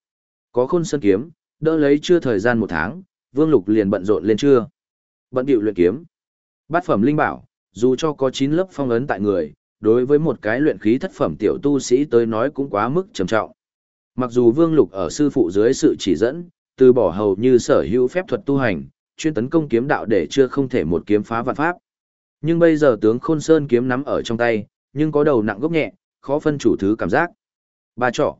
có khôn sơn kiếm, đỡ lấy chưa thời gian một tháng, vương lục liền bận rộn lên chưa. Bận điệu luyện kiếm. Bát phẩm linh bảo, dù cho có 9 lớp phong ấn tại người, đối với một cái luyện khí thất phẩm tiểu tu sĩ tới nói cũng quá mức trầm trọng. Mặc dù Vương Lục ở sư phụ dưới sự chỉ dẫn, từ bỏ hầu như sở hữu phép thuật tu hành, chuyên tấn công kiếm đạo để chưa không thể một kiếm phá vạn pháp. Nhưng bây giờ tướng Khôn Sơn kiếm nắm ở trong tay, nhưng có đầu nặng gốc nhẹ, khó phân chủ thứ cảm giác. Ba trọ.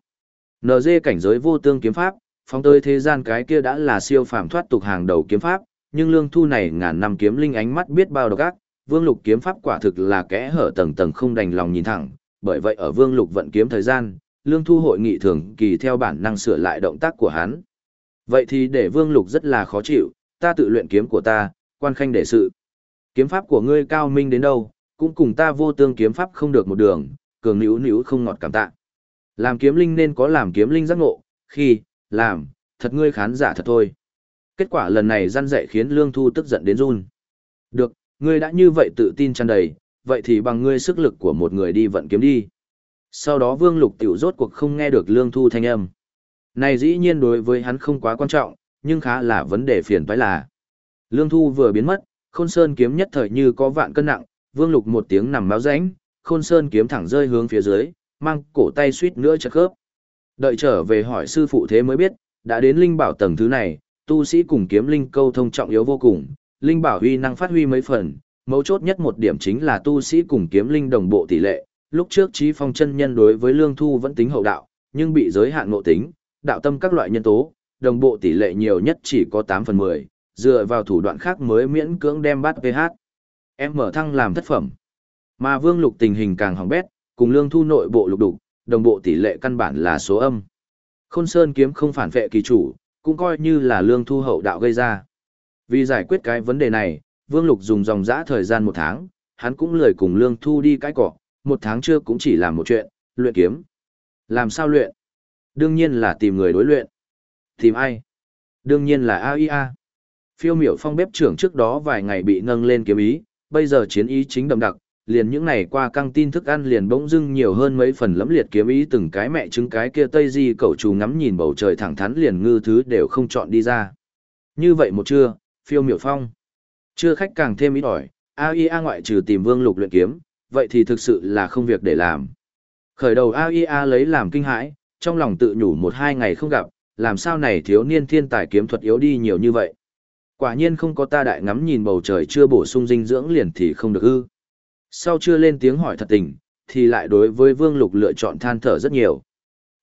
NG cảnh giới vô tương kiếm pháp, phóng tới thế gian cái kia đã là siêu phàm thoát tục hàng đầu kiếm pháp, nhưng lương thu này ngàn năm kiếm linh ánh mắt biết bao độc ác, vương lục kiếm pháp quả thực là kẽ hở tầng tầng không đành lòng nhìn thẳng, bởi vậy ở vương lục vận kiếm thời gian, lương thu hội nghị thường kỳ theo bản năng sửa lại động tác của hắn. Vậy thì để vương lục rất là khó chịu, ta tự luyện kiếm của ta, quan khanh để sự. Kiếm pháp của ngươi cao minh đến đâu, cũng cùng ta vô tương kiếm pháp không được một đường, cường níu níu không ngọt cảm tạ. Làm kiếm linh nên có làm kiếm linh giác ngộ, khi, làm, thật ngươi khán giả thật thôi. Kết quả lần này răn dạy khiến Lương Thu tức giận đến run. Được, ngươi đã như vậy tự tin tràn đầy, vậy thì bằng ngươi sức lực của một người đi vận kiếm đi. Sau đó Vương Lục tiểu rốt cuộc không nghe được Lương Thu thanh âm. Này dĩ nhiên đối với hắn không quá quan trọng, nhưng khá là vấn đề phiền toái là. Lương Thu vừa biến mất, Khôn Sơn kiếm nhất thời như có vạn cân nặng, Vương Lục một tiếng nằm máu rãnh, Khôn Sơn kiếm thẳng rơi hướng phía dưới, mang cổ tay suýt nữa chật khớp. Đợi trở về hỏi sư phụ thế mới biết, đã đến linh bảo tầng thứ này, tu sĩ cùng kiếm linh câu thông trọng yếu vô cùng, linh bảo huy năng phát huy mấy phần, mấu chốt nhất một điểm chính là tu sĩ cùng kiếm linh đồng bộ tỷ lệ. Lúc trước Chí Phong chân nhân đối với Lương Thu vẫn tính hậu đạo, nhưng bị giới hạn ngộ tính, đạo tâm các loại nhân tố, đồng bộ tỷ lệ nhiều nhất chỉ có 8 phần 10, dựa vào thủ đoạn khác mới miễn cưỡng đem bắt PH. Em mở thăng làm thất phẩm. Mà Vương Lục tình hình càng hỏng bét, cùng Lương Thu nội bộ lục đục, đồng bộ tỷ lệ căn bản là số âm. Khôn Sơn kiếm không phản vệ kỳ chủ, cũng coi như là Lương Thu hậu đạo gây ra. Vì giải quyết cái vấn đề này, Vương Lục dùng dòng dã thời gian một tháng, hắn cũng lười cùng Lương Thu đi cái cỏ, một tháng trước cũng chỉ làm một chuyện, luyện kiếm. Làm sao luyện? Đương nhiên là tìm người đối luyện. Tìm ai? Đương nhiên là AIA. Phiêu miểu phong bếp trưởng trước đó vài ngày bị nâng lên kiếm ý, bây giờ chiến ý chính đậm đặc, liền những ngày qua căng tin thức ăn liền bỗng dưng nhiều hơn mấy phần lẫm liệt kiếm ý từng cái mẹ trứng cái kia tây di cậu chủ ngắm nhìn bầu trời thẳng thắn liền ngư thứ đều không chọn đi ra. Như vậy một trưa, phiêu miểu phong. Trưa khách càng thêm ít ỏi, AIA ngoại trừ tìm vương lục luyện kiếm, vậy thì thực sự là không việc để làm. Khởi đầu AIA lấy làm kinh hãi, trong lòng tự nhủ một hai ngày không gặp, làm sao này thiếu niên thiên tài kiếm thuật yếu đi nhiều như vậy. Quả nhiên không có ta đại ngắm nhìn bầu trời chưa bổ sung dinh dưỡng liền thì không được ư. Sau chưa lên tiếng hỏi thật tình, thì lại đối với Vương Lục lựa chọn than thở rất nhiều.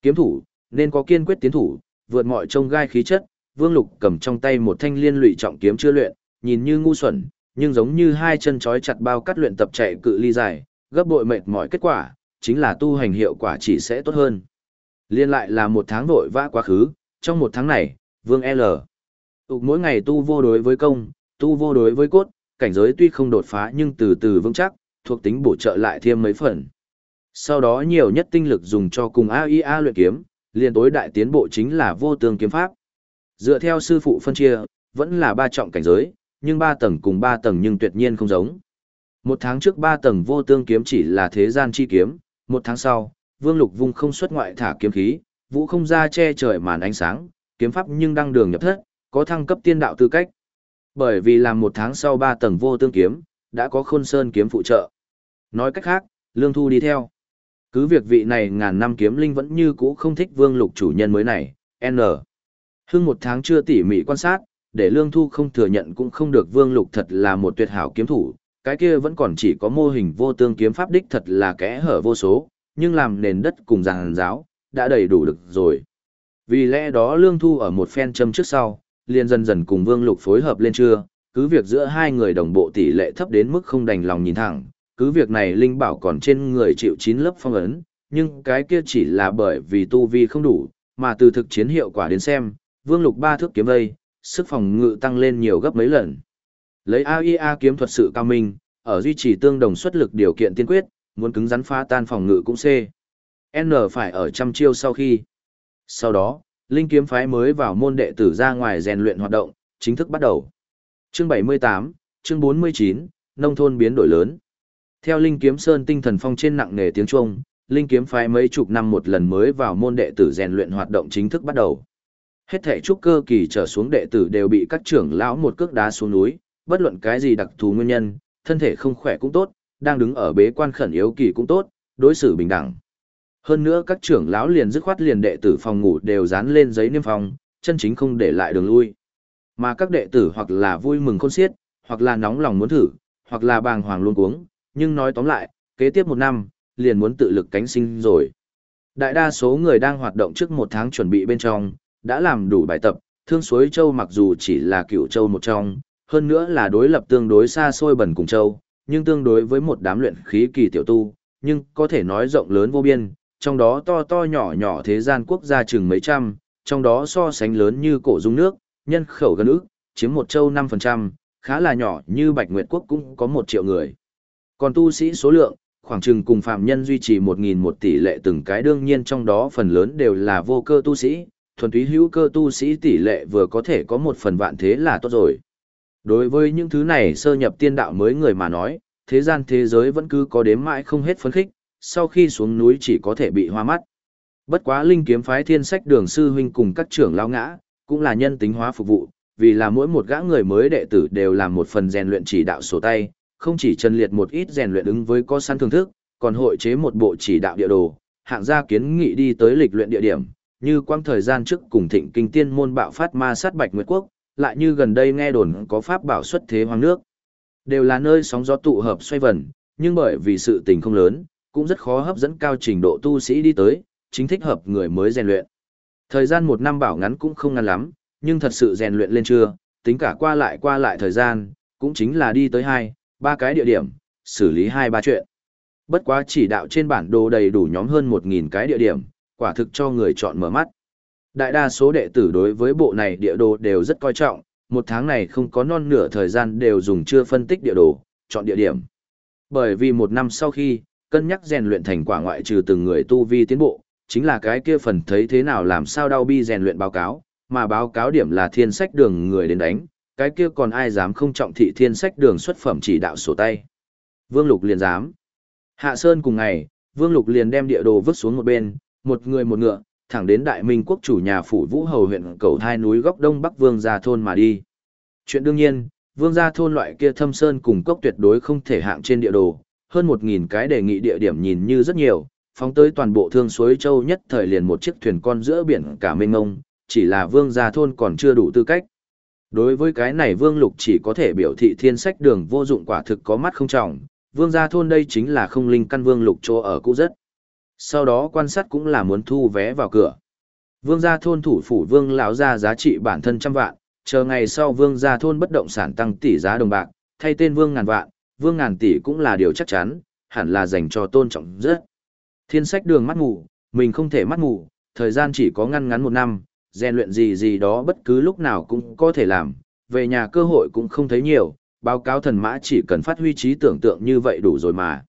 Kiếm thủ, nên có kiên quyết tiến thủ, vượt mọi trông gai khí chất, Vương Lục cầm trong tay một thanh liên lụy trọng kiếm chưa luyện, nhìn như ngu xuẩn, nhưng giống như hai chân trói chặt bao cắt luyện tập chạy cự ly dài, gấp bội mệt mỏi kết quả, chính là tu hành hiệu quả chỉ sẽ tốt hơn. Liên lại là một tháng vội vã quá khứ, trong một tháng này, Vương L. Tục mỗi ngày tu vô đối với công, tu vô đối với cốt, cảnh giới tuy không đột phá nhưng từ từ vững chắc, thuộc tính bổ trợ lại thêm mấy phần. Sau đó nhiều nhất tinh lực dùng cho cùng AIA luyện kiếm, liền tối đại tiến bộ chính là vô tương kiếm pháp. Dựa theo sư phụ phân chia, vẫn là ba trọng cảnh giới, nhưng ba tầng cùng ba tầng nhưng tuyệt nhiên không giống. Một tháng trước ba tầng vô tương kiếm chỉ là thế gian chi kiếm, một tháng sau, Vương Lục Vung không xuất ngoại thả kiếm khí, vũ không ra che trời màn ánh sáng, kiếm pháp nhưng đang đường nhập thất, có thăng cấp tiên đạo tư cách. Bởi vì làm một tháng sau ba tầng vô tương kiếm, đã có khôn sơn kiếm phụ trợ. Nói cách khác, Lương Thu đi theo. Cứ việc vị này ngàn năm kiếm linh vẫn như cũ không thích vương lục chủ nhân mới này, N. Hưng một tháng chưa tỉ mỉ quan sát, để Lương Thu không thừa nhận cũng không được vương lục thật là một tuyệt hảo kiếm thủ, cái kia vẫn còn chỉ có mô hình vô tương kiếm pháp đích thật là kẽ hở vô số, nhưng làm nền đất cùng giàn giáo, đã đầy đủ được rồi. Vì lẽ đó Lương Thu ở một phen châm trước sau, liền dần dần cùng Vương Lục phối hợp lên chưa, cứ việc giữa hai người đồng bộ tỷ lệ thấp đến mức không đành lòng nhìn thẳng, cứ việc này Linh Bảo còn trên người chịu chín lớp phong ấn, nhưng cái kia chỉ là bởi vì tu vi không đủ, mà từ thực chiến hiệu quả đến xem, Vương Lục ba thước kiếm vây, sức phòng ngự tăng lên nhiều gấp mấy lần. Lấy AIA kiếm thuật sự cao minh, ở duy trì tương đồng xuất lực điều kiện tiên quyết, muốn cứng rắn phá tan phòng ngự cũng C. N phải ở trăm chiêu sau khi. Sau đó, Linh kiếm phái mới vào môn đệ tử ra ngoài rèn luyện hoạt động, chính thức bắt đầu. Chương 78, chương 49, nông thôn biến đổi lớn. Theo Linh kiếm sơn tinh thần phong trên nặng nề tiếng Trung, Linh kiếm phái mấy chục năm một lần mới vào môn đệ tử rèn luyện hoạt động chính thức bắt đầu. Hết thể trúc cơ kỳ trở xuống đệ tử đều bị các trưởng lão một cước đá xuống núi, bất luận cái gì đặc thù nguyên nhân, thân thể không khỏe cũng tốt, đang đứng ở bế quan khẩn yếu kỳ cũng tốt, đối xử bình đẳng. Hơn nữa các trưởng lão liền dứt khoát liền đệ tử phòng ngủ đều dán lên giấy niêm phong, chân chính không để lại đường lui. Mà các đệ tử hoặc là vui mừng khôn xiết, hoặc là nóng lòng muốn thử, hoặc là bàng hoàng luôn cuống, nhưng nói tóm lại, kế tiếp một năm, liền muốn tự lực cánh sinh rồi. Đại đa số người đang hoạt động trước một tháng chuẩn bị bên trong, đã làm đủ bài tập, thương suối châu mặc dù chỉ là cựu châu một trong, hơn nữa là đối lập tương đối xa xôi bẩn cùng châu, nhưng tương đối với một đám luyện khí kỳ tiểu tu, nhưng có thể nói rộng lớn vô biên, trong đó to to nhỏ nhỏ thế gian quốc gia chừng mấy trăm, trong đó so sánh lớn như cổ dung nước, nhân khẩu gần ước, chiếm một châu 5%, khá là nhỏ như Bạch Nguyệt Quốc cũng có một triệu người. Còn tu sĩ số lượng, khoảng chừng cùng phạm nhân duy trì 1.000 một tỷ lệ từng cái đương nhiên trong đó phần lớn đều là vô cơ tu sĩ, thuần túy hữu cơ tu sĩ tỷ lệ vừa có thể có một phần vạn thế là tốt rồi. Đối với những thứ này sơ nhập tiên đạo mới người mà nói, thế gian thế giới vẫn cứ có đếm mãi không hết phấn khích, sau khi xuống núi chỉ có thể bị hoa mắt. Bất quá linh kiếm phái thiên sách đường sư huynh cùng các trưởng lao ngã, cũng là nhân tính hóa phục vụ, vì là mỗi một gã người mới đệ tử đều làm một phần rèn luyện chỉ đạo sổ tay, không chỉ trần liệt một ít rèn luyện ứng với có săn thưởng thức, còn hội chế một bộ chỉ đạo địa đồ, hạng gia kiến nghị đi tới lịch luyện địa điểm, như quang thời gian trước cùng thịnh kinh tiên môn bạo phát ma sát bạch nguyệt quốc, lại như gần đây nghe đồn có pháp bảo xuất thế hoàng nước. Đều là nơi sóng gió tụ hợp xoay vần, nhưng bởi vì sự tình không lớn, cũng rất khó hấp dẫn cao trình độ tu sĩ đi tới, chính thích hợp người mới rèn luyện. Thời gian một năm bảo ngắn cũng không ngắn lắm, nhưng thật sự rèn luyện lên chưa, tính cả qua lại qua lại thời gian, cũng chính là đi tới hai, ba cái địa điểm, xử lý hai ba chuyện. Bất quá chỉ đạo trên bản đồ đầy đủ nhóm hơn 1.000 cái địa điểm, quả thực cho người chọn mở mắt. Đại đa số đệ tử đối với bộ này địa đồ đều rất coi trọng, một tháng này không có non nửa thời gian đều dùng chưa phân tích địa đồ, chọn địa điểm. Bởi vì một năm sau khi, cân nhắc rèn luyện thành quả ngoại trừ từng người tu vi tiến bộ, chính là cái kia phần thấy thế nào làm sao đau bi rèn luyện báo cáo, mà báo cáo điểm là thiên sách đường người đến đánh, cái kia còn ai dám không trọng thị thiên sách đường xuất phẩm chỉ đạo sổ tay. Vương Lục liền dám. Hạ Sơn cùng ngày, Vương Lục liền đem địa đồ vứt xuống một bên, một người một ngựa, thẳng đến Đại Minh quốc chủ nhà phủ Vũ Hầu huyện cầu thai núi góc đông bắc Vương Gia Thôn mà đi. Chuyện đương nhiên, Vương Gia Thôn loại kia thâm sơn cùng cốc tuyệt đối không thể hạng trên địa đồ, hơn một nghìn cái đề nghị địa điểm nhìn như rất nhiều, phóng tới toàn bộ thương suối châu nhất thời liền một chiếc thuyền con giữa biển cả mênh ngông, chỉ là Vương Gia Thôn còn chưa đủ tư cách. Đối với cái này Vương Lục chỉ có thể biểu thị thiên sách đường vô dụng quả thực có mắt không trọng, Vương Gia Thôn đây chính là không linh căn Vương Lục chỗ ở cũ rất. Sau đó quan sát cũng là muốn thu vé vào cửa. Vương gia thôn thủ phủ Vương lão gia giá trị bản thân trăm vạn, chờ ngày sau Vương gia thôn bất động sản tăng tỷ giá đồng bạc, thay tên Vương ngàn vạn, Vương ngàn tỷ cũng là điều chắc chắn, hẳn là dành cho tôn trọng rất. Thiên sách đường mắt ngủ, mình không thể mắt ngủ, thời gian chỉ có ngăn ngắn một năm, rèn luyện gì gì đó bất cứ lúc nào cũng có thể làm, về nhà cơ hội cũng không thấy nhiều, báo cáo thần mã chỉ cần phát huy trí tưởng tượng như vậy đủ rồi mà.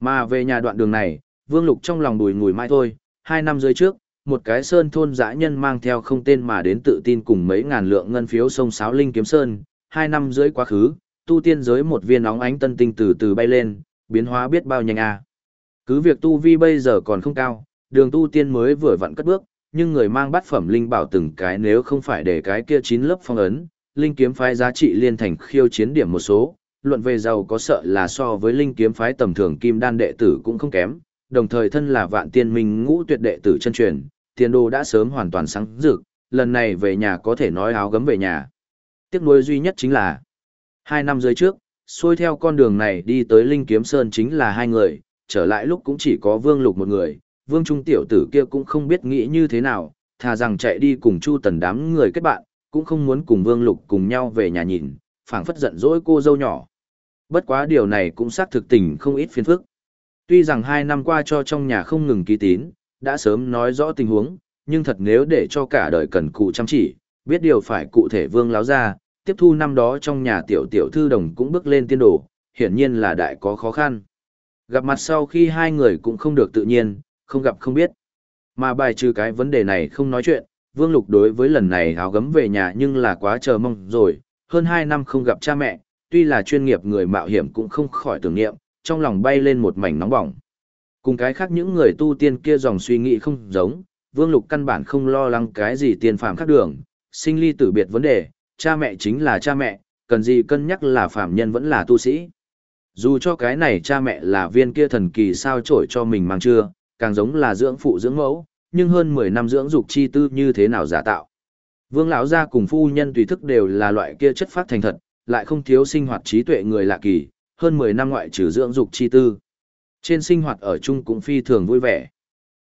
Mà về nhà đoạn đường này, Vương Lục trong lòng bùi ngùi mai thôi, hai năm dưới trước, một cái sơn thôn dã nhân mang theo không tên mà đến tự tin cùng mấy ngàn lượng ngân phiếu sông sáo linh kiếm sơn, hai năm dưới quá khứ, tu tiên giới một viên óng ánh tân tinh từ từ bay lên, biến hóa biết bao nhanh à. Cứ việc tu vi bây giờ còn không cao, đường tu tiên mới vừa vặn cất bước, nhưng người mang bát phẩm linh bảo từng cái nếu không phải để cái kia chín lớp phong ấn, linh kiếm phái giá trị liên thành khiêu chiến điểm một số, luận về giàu có sợ là so với linh kiếm phái tầm thường kim đan đệ tử cũng không kém, đồng thời thân là vạn tiên minh ngũ tuyệt đệ tử chân truyền, tiền đồ đã sớm hoàn toàn sáng rực, lần này về nhà có thể nói áo gấm về nhà. Tiếc nuối duy nhất chính là, hai năm dưới trước, xuôi theo con đường này đi tới Linh Kiếm Sơn chính là hai người, trở lại lúc cũng chỉ có Vương Lục một người, Vương Trung tiểu tử kia cũng không biết nghĩ như thế nào, thà rằng chạy đi cùng Chu Tần đám người kết bạn, cũng không muốn cùng Vương Lục cùng nhau về nhà nhìn, phảng phất giận dỗi cô dâu nhỏ. Bất quá điều này cũng xác thực tình không ít phiền phức. Tuy rằng hai năm qua cho trong nhà không ngừng ký tín, đã sớm nói rõ tình huống, nhưng thật nếu để cho cả đời cần cụ chăm chỉ, biết điều phải cụ thể vương láo ra, tiếp thu năm đó trong nhà tiểu tiểu thư đồng cũng bước lên tiên đồ, hiển nhiên là đại có khó khăn. Gặp mặt sau khi hai người cũng không được tự nhiên, không gặp không biết. Mà bài trừ cái vấn đề này không nói chuyện, Vương Lục đối với lần này háo gấm về nhà nhưng là quá chờ mong rồi, hơn hai năm không gặp cha mẹ, tuy là chuyên nghiệp người mạo hiểm cũng không khỏi tưởng niệm, trong lòng bay lên một mảnh nóng bỏng. Cùng cái khác những người tu tiên kia dòng suy nghĩ không giống, Vương Lục căn bản không lo lắng cái gì tiền phạm khác đường, sinh ly tử biệt vấn đề, cha mẹ chính là cha mẹ, cần gì cân nhắc là phạm nhân vẫn là tu sĩ. Dù cho cái này cha mẹ là viên kia thần kỳ sao trổi cho mình mang chưa, càng giống là dưỡng phụ dưỡng mẫu, nhưng hơn 10 năm dưỡng dục chi tư như thế nào giả tạo. Vương lão gia cùng phu nhân tùy thức đều là loại kia chất phát thành thật, lại không thiếu sinh hoạt trí tuệ người lạ kỳ, hơn 10 năm ngoại trừ dưỡng dục chi tư. Trên sinh hoạt ở chung cũng phi thường vui vẻ.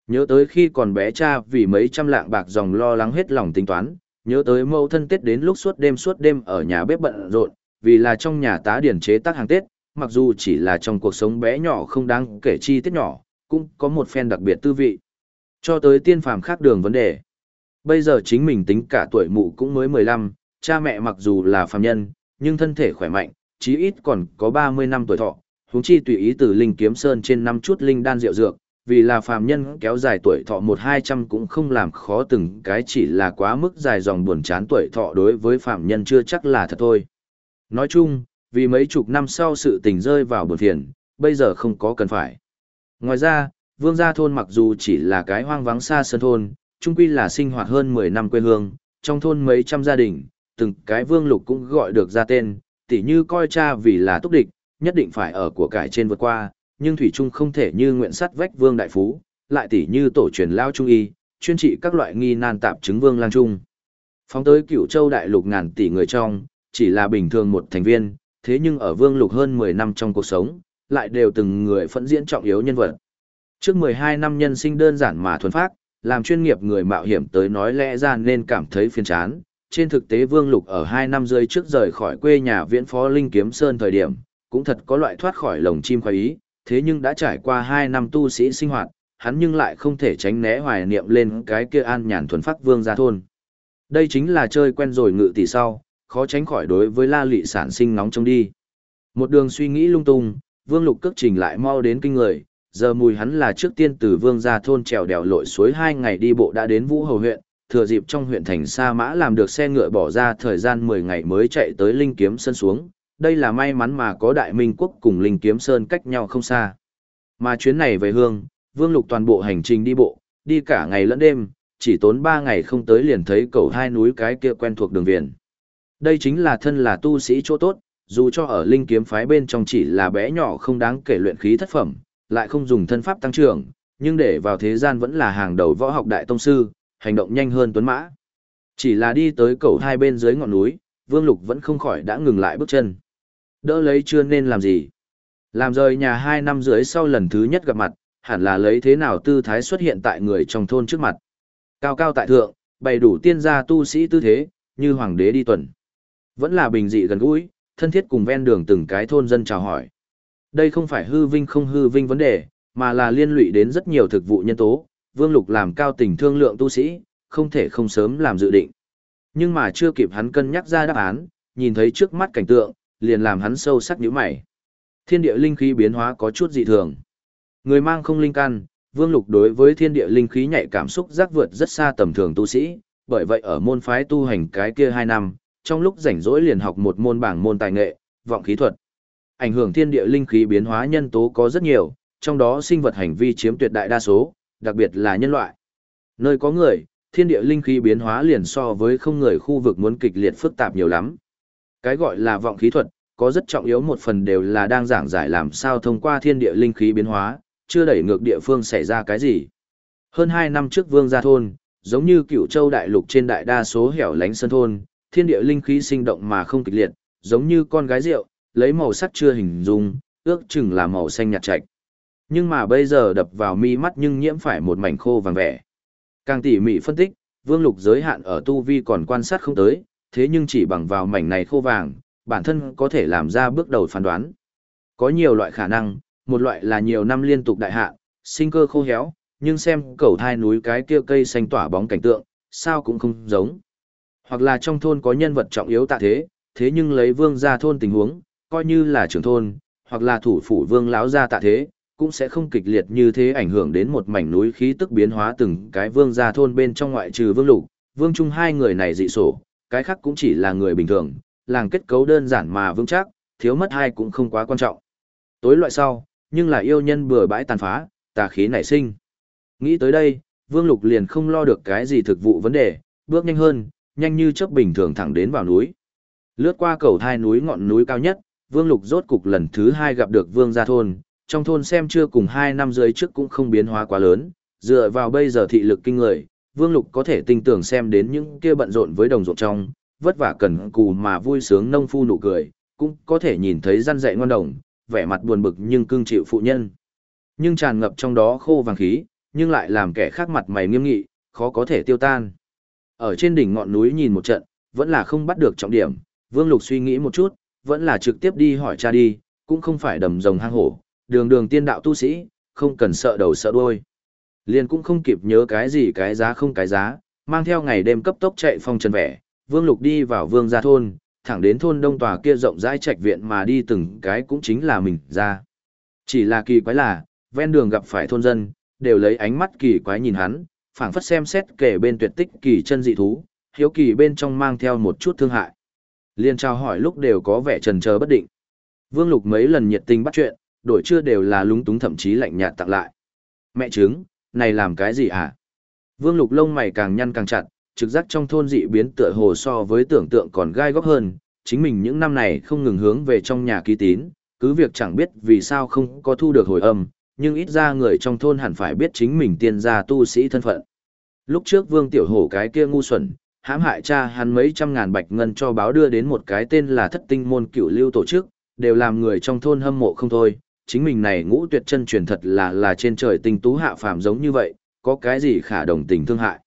Nhớ tới khi còn bé cha vì mấy trăm lạng bạc dòng lo lắng hết lòng tính toán, nhớ tới mẫu thân Tết đến lúc suốt đêm suốt đêm ở nhà bếp bận rộn, vì là trong nhà tá điển chế tác hàng Tết, mặc dù chỉ là trong cuộc sống bé nhỏ không đáng kể chi tiết nhỏ, cũng có một phen đặc biệt tư vị. Cho tới tiên phàm khác đường vấn đề. Bây giờ chính mình tính cả tuổi mụ cũng mới 15, cha mẹ mặc dù là phàm nhân, nhưng thân thể khỏe mạnh, chí ít còn có 30 năm tuổi thọ, huống chi tùy ý từ linh kiếm sơn trên năm chút linh đan rượu dược, vì là phàm nhân kéo dài tuổi thọ một hai trăm cũng không làm khó từng cái chỉ là quá mức dài dòng buồn chán tuổi thọ đối với phàm nhân chưa chắc là thật thôi. Nói chung, vì mấy chục năm sau sự tình rơi vào buồn phiền, bây giờ không có cần phải. Ngoài ra, vương gia thôn mặc dù chỉ là cái hoang vắng xa sơn thôn, chung quy là sinh hoạt hơn 10 năm quê hương, trong thôn mấy trăm gia đình, từng cái vương lục cũng gọi được ra tên, tỉ như coi cha vì là túc địch, nhất định phải ở của cải trên vượt qua, nhưng Thủy Trung không thể như nguyện sắt vách vương đại phú, lại tỉ như tổ truyền lao trung y, chuyên trị các loại nghi nan tạp chứng vương lang trung. Phóng tới cửu châu đại lục ngàn tỷ người trong, chỉ là bình thường một thành viên, thế nhưng ở vương lục hơn 10 năm trong cuộc sống, lại đều từng người phẫn diễn trọng yếu nhân vật. Trước 12 năm nhân sinh đơn giản mà thuần phát, làm chuyên nghiệp người mạo hiểm tới nói lẽ ra nên cảm thấy phiền chán. Trên thực tế Vương Lục ở 2 năm rưỡi trước rời khỏi quê nhà viễn phó Linh Kiếm Sơn thời điểm, cũng thật có loại thoát khỏi lồng chim khoái ý, thế nhưng đã trải qua 2 năm tu sĩ sinh hoạt, hắn nhưng lại không thể tránh né hoài niệm lên cái kia an nhàn thuần phát vương gia thôn. Đây chính là chơi quen rồi ngự tỷ sau, khó tránh khỏi đối với la lị sản sinh nóng trong đi. Một đường suy nghĩ lung tung, vương lục cước trình lại mau đến kinh người, giờ mùi hắn là trước tiên từ vương gia thôn trèo đèo lội suối hai ngày đi bộ đã đến vũ hầu huyện, thừa dịp trong huyện thành Sa Mã làm được xe ngựa bỏ ra thời gian 10 ngày mới chạy tới Linh Kiếm Sơn xuống, đây là may mắn mà có Đại Minh Quốc cùng Linh Kiếm Sơn cách nhau không xa. Mà chuyến này về hương, Vương Lục toàn bộ hành trình đi bộ, đi cả ngày lẫn đêm, chỉ tốn 3 ngày không tới liền thấy cầu hai núi cái kia quen thuộc đường viền. Đây chính là thân là tu sĩ chỗ tốt, dù cho ở Linh Kiếm phái bên trong chỉ là bé nhỏ không đáng kể luyện khí thất phẩm, lại không dùng thân pháp tăng trưởng, nhưng để vào thế gian vẫn là hàng đầu võ học đại tông sư, hành động nhanh hơn tuấn mã. Chỉ là đi tới cầu hai bên dưới ngọn núi, Vương Lục vẫn không khỏi đã ngừng lại bước chân. Đỡ lấy chưa nên làm gì. Làm rời nhà hai năm dưới sau lần thứ nhất gặp mặt, hẳn là lấy thế nào tư thái xuất hiện tại người trong thôn trước mặt. Cao cao tại thượng, bày đủ tiên gia tu sĩ tư thế, như hoàng đế đi tuần. Vẫn là bình dị gần gũi, thân thiết cùng ven đường từng cái thôn dân chào hỏi. Đây không phải hư vinh không hư vinh vấn đề, mà là liên lụy đến rất nhiều thực vụ nhân tố. Vương Lục làm cao tình thương lượng tu sĩ, không thể không sớm làm dự định. Nhưng mà chưa kịp hắn cân nhắc ra đáp án, nhìn thấy trước mắt cảnh tượng, liền làm hắn sâu sắc nhíu mày. Thiên địa linh khí biến hóa có chút dị thường. Người mang không linh căn, Vương Lục đối với thiên địa linh khí nhạy cảm xúc giác vượt rất xa tầm thường tu sĩ, bởi vậy ở môn phái tu hành cái kia 2 năm, trong lúc rảnh rỗi liền học một môn bảng môn tài nghệ, vọng khí thuật. Ảnh hưởng thiên địa linh khí biến hóa nhân tố có rất nhiều, trong đó sinh vật hành vi chiếm tuyệt đại đa số, đặc biệt là nhân loại. Nơi có người, thiên địa linh khí biến hóa liền so với không người khu vực muốn kịch liệt phức tạp nhiều lắm. Cái gọi là vọng khí thuật, có rất trọng yếu một phần đều là đang giảng giải làm sao thông qua thiên địa linh khí biến hóa, chưa đẩy ngược địa phương xảy ra cái gì. Hơn 2 năm trước Vương Gia Thôn, giống như cựu châu đại lục trên đại đa số hẻo lánh sân thôn, thiên địa linh khí sinh động mà không kịch liệt, giống như con gái rượu, lấy màu sắc chưa hình dung, ước chừng là màu xanh nhạt trạch. Nhưng mà bây giờ đập vào mi mắt nhưng nhiễm phải một mảnh khô vàng vẻ. Càng tỉ mỉ phân tích, Vương Lục giới hạn ở tu vi còn quan sát không tới, thế nhưng chỉ bằng vào mảnh này khô vàng, bản thân có thể làm ra bước đầu phán đoán. Có nhiều loại khả năng, một loại là nhiều năm liên tục đại hạn, sinh cơ khô héo, nhưng xem cầu thai núi cái kia cây xanh tỏa bóng cảnh tượng, sao cũng không giống. Hoặc là trong thôn có nhân vật trọng yếu tạ thế, thế nhưng lấy vương gia thôn tình huống, coi như là trưởng thôn, hoặc là thủ phủ vương lão gia tạ thế, cũng sẽ không kịch liệt như thế ảnh hưởng đến một mảnh núi khí tức biến hóa từng cái vương gia thôn bên trong ngoại trừ vương lục, vương trung hai người này dị sổ, cái khác cũng chỉ là người bình thường, làng kết cấu đơn giản mà vững chắc, thiếu mất hai cũng không quá quan trọng. Tối loại sau, nhưng là yêu nhân bừa bãi tàn phá, tà khí nảy sinh. Nghĩ tới đây, Vương Lục liền không lo được cái gì thực vụ vấn đề, bước nhanh hơn, nhanh như chớp bình thường thẳng đến vào núi. Lướt qua cầu thai núi ngọn núi cao nhất, Vương Lục rốt cục lần thứ hai gặp được Vương Gia Thôn, trong thôn xem chưa cùng hai năm dưới trước cũng không biến hóa quá lớn, dựa vào bây giờ thị lực kinh người, Vương Lục có thể tinh tưởng xem đến những kia bận rộn với đồng ruộng trong, vất vả cần cù mà vui sướng nông phu nụ cười, cũng có thể nhìn thấy răn dạy ngon đồng, vẻ mặt buồn bực nhưng cưng chịu phụ nhân. Nhưng tràn ngập trong đó khô vàng khí, nhưng lại làm kẻ khác mặt mày nghiêm nghị, khó có thể tiêu tan. Ở trên đỉnh ngọn núi nhìn một trận, vẫn là không bắt được trọng điểm, Vương Lục suy nghĩ một chút, vẫn là trực tiếp đi hỏi cha đi, cũng không phải đầm rồng hang hổ, đường đường tiên đạo tu sĩ, không cần sợ đầu sợ đuôi. Liền cũng không kịp nhớ cái gì cái giá không cái giá, mang theo ngày đêm cấp tốc chạy phong trần vẻ, Vương Lục đi vào Vương gia thôn, thẳng đến thôn đông tòa kia rộng rãi trạch viện mà đi từng cái cũng chính là mình ra. Chỉ là kỳ quái là, ven đường gặp phải thôn dân, đều lấy ánh mắt kỳ quái nhìn hắn, phảng phất xem xét kể bên tuyệt tích kỳ chân dị thú, hiếu kỳ bên trong mang theo một chút thương hại. Liên trao hỏi lúc đều có vẻ trần chờ bất định. Vương Lục mấy lần nhiệt tình bắt chuyện, đổi chưa đều là lúng túng thậm chí lạnh nhạt tặng lại. Mẹ trứng, này làm cái gì hả? Vương Lục lông mày càng nhăn càng chặt, trực giác trong thôn dị biến tựa hồ so với tưởng tượng còn gai góc hơn, chính mình những năm này không ngừng hướng về trong nhà ký tín, cứ việc chẳng biết vì sao không có thu được hồi âm, nhưng ít ra người trong thôn hẳn phải biết chính mình tiên gia tu sĩ thân phận. Lúc trước Vương Tiểu Hổ cái kia ngu xuẩn, hãm hại cha hắn mấy trăm ngàn bạch ngân cho báo đưa đến một cái tên là thất tinh môn Cửu lưu tổ chức, đều làm người trong thôn hâm mộ không thôi. Chính mình này ngũ tuyệt chân truyền thật là là trên trời tinh tú hạ phàm giống như vậy, có cái gì khả đồng tình thương hại.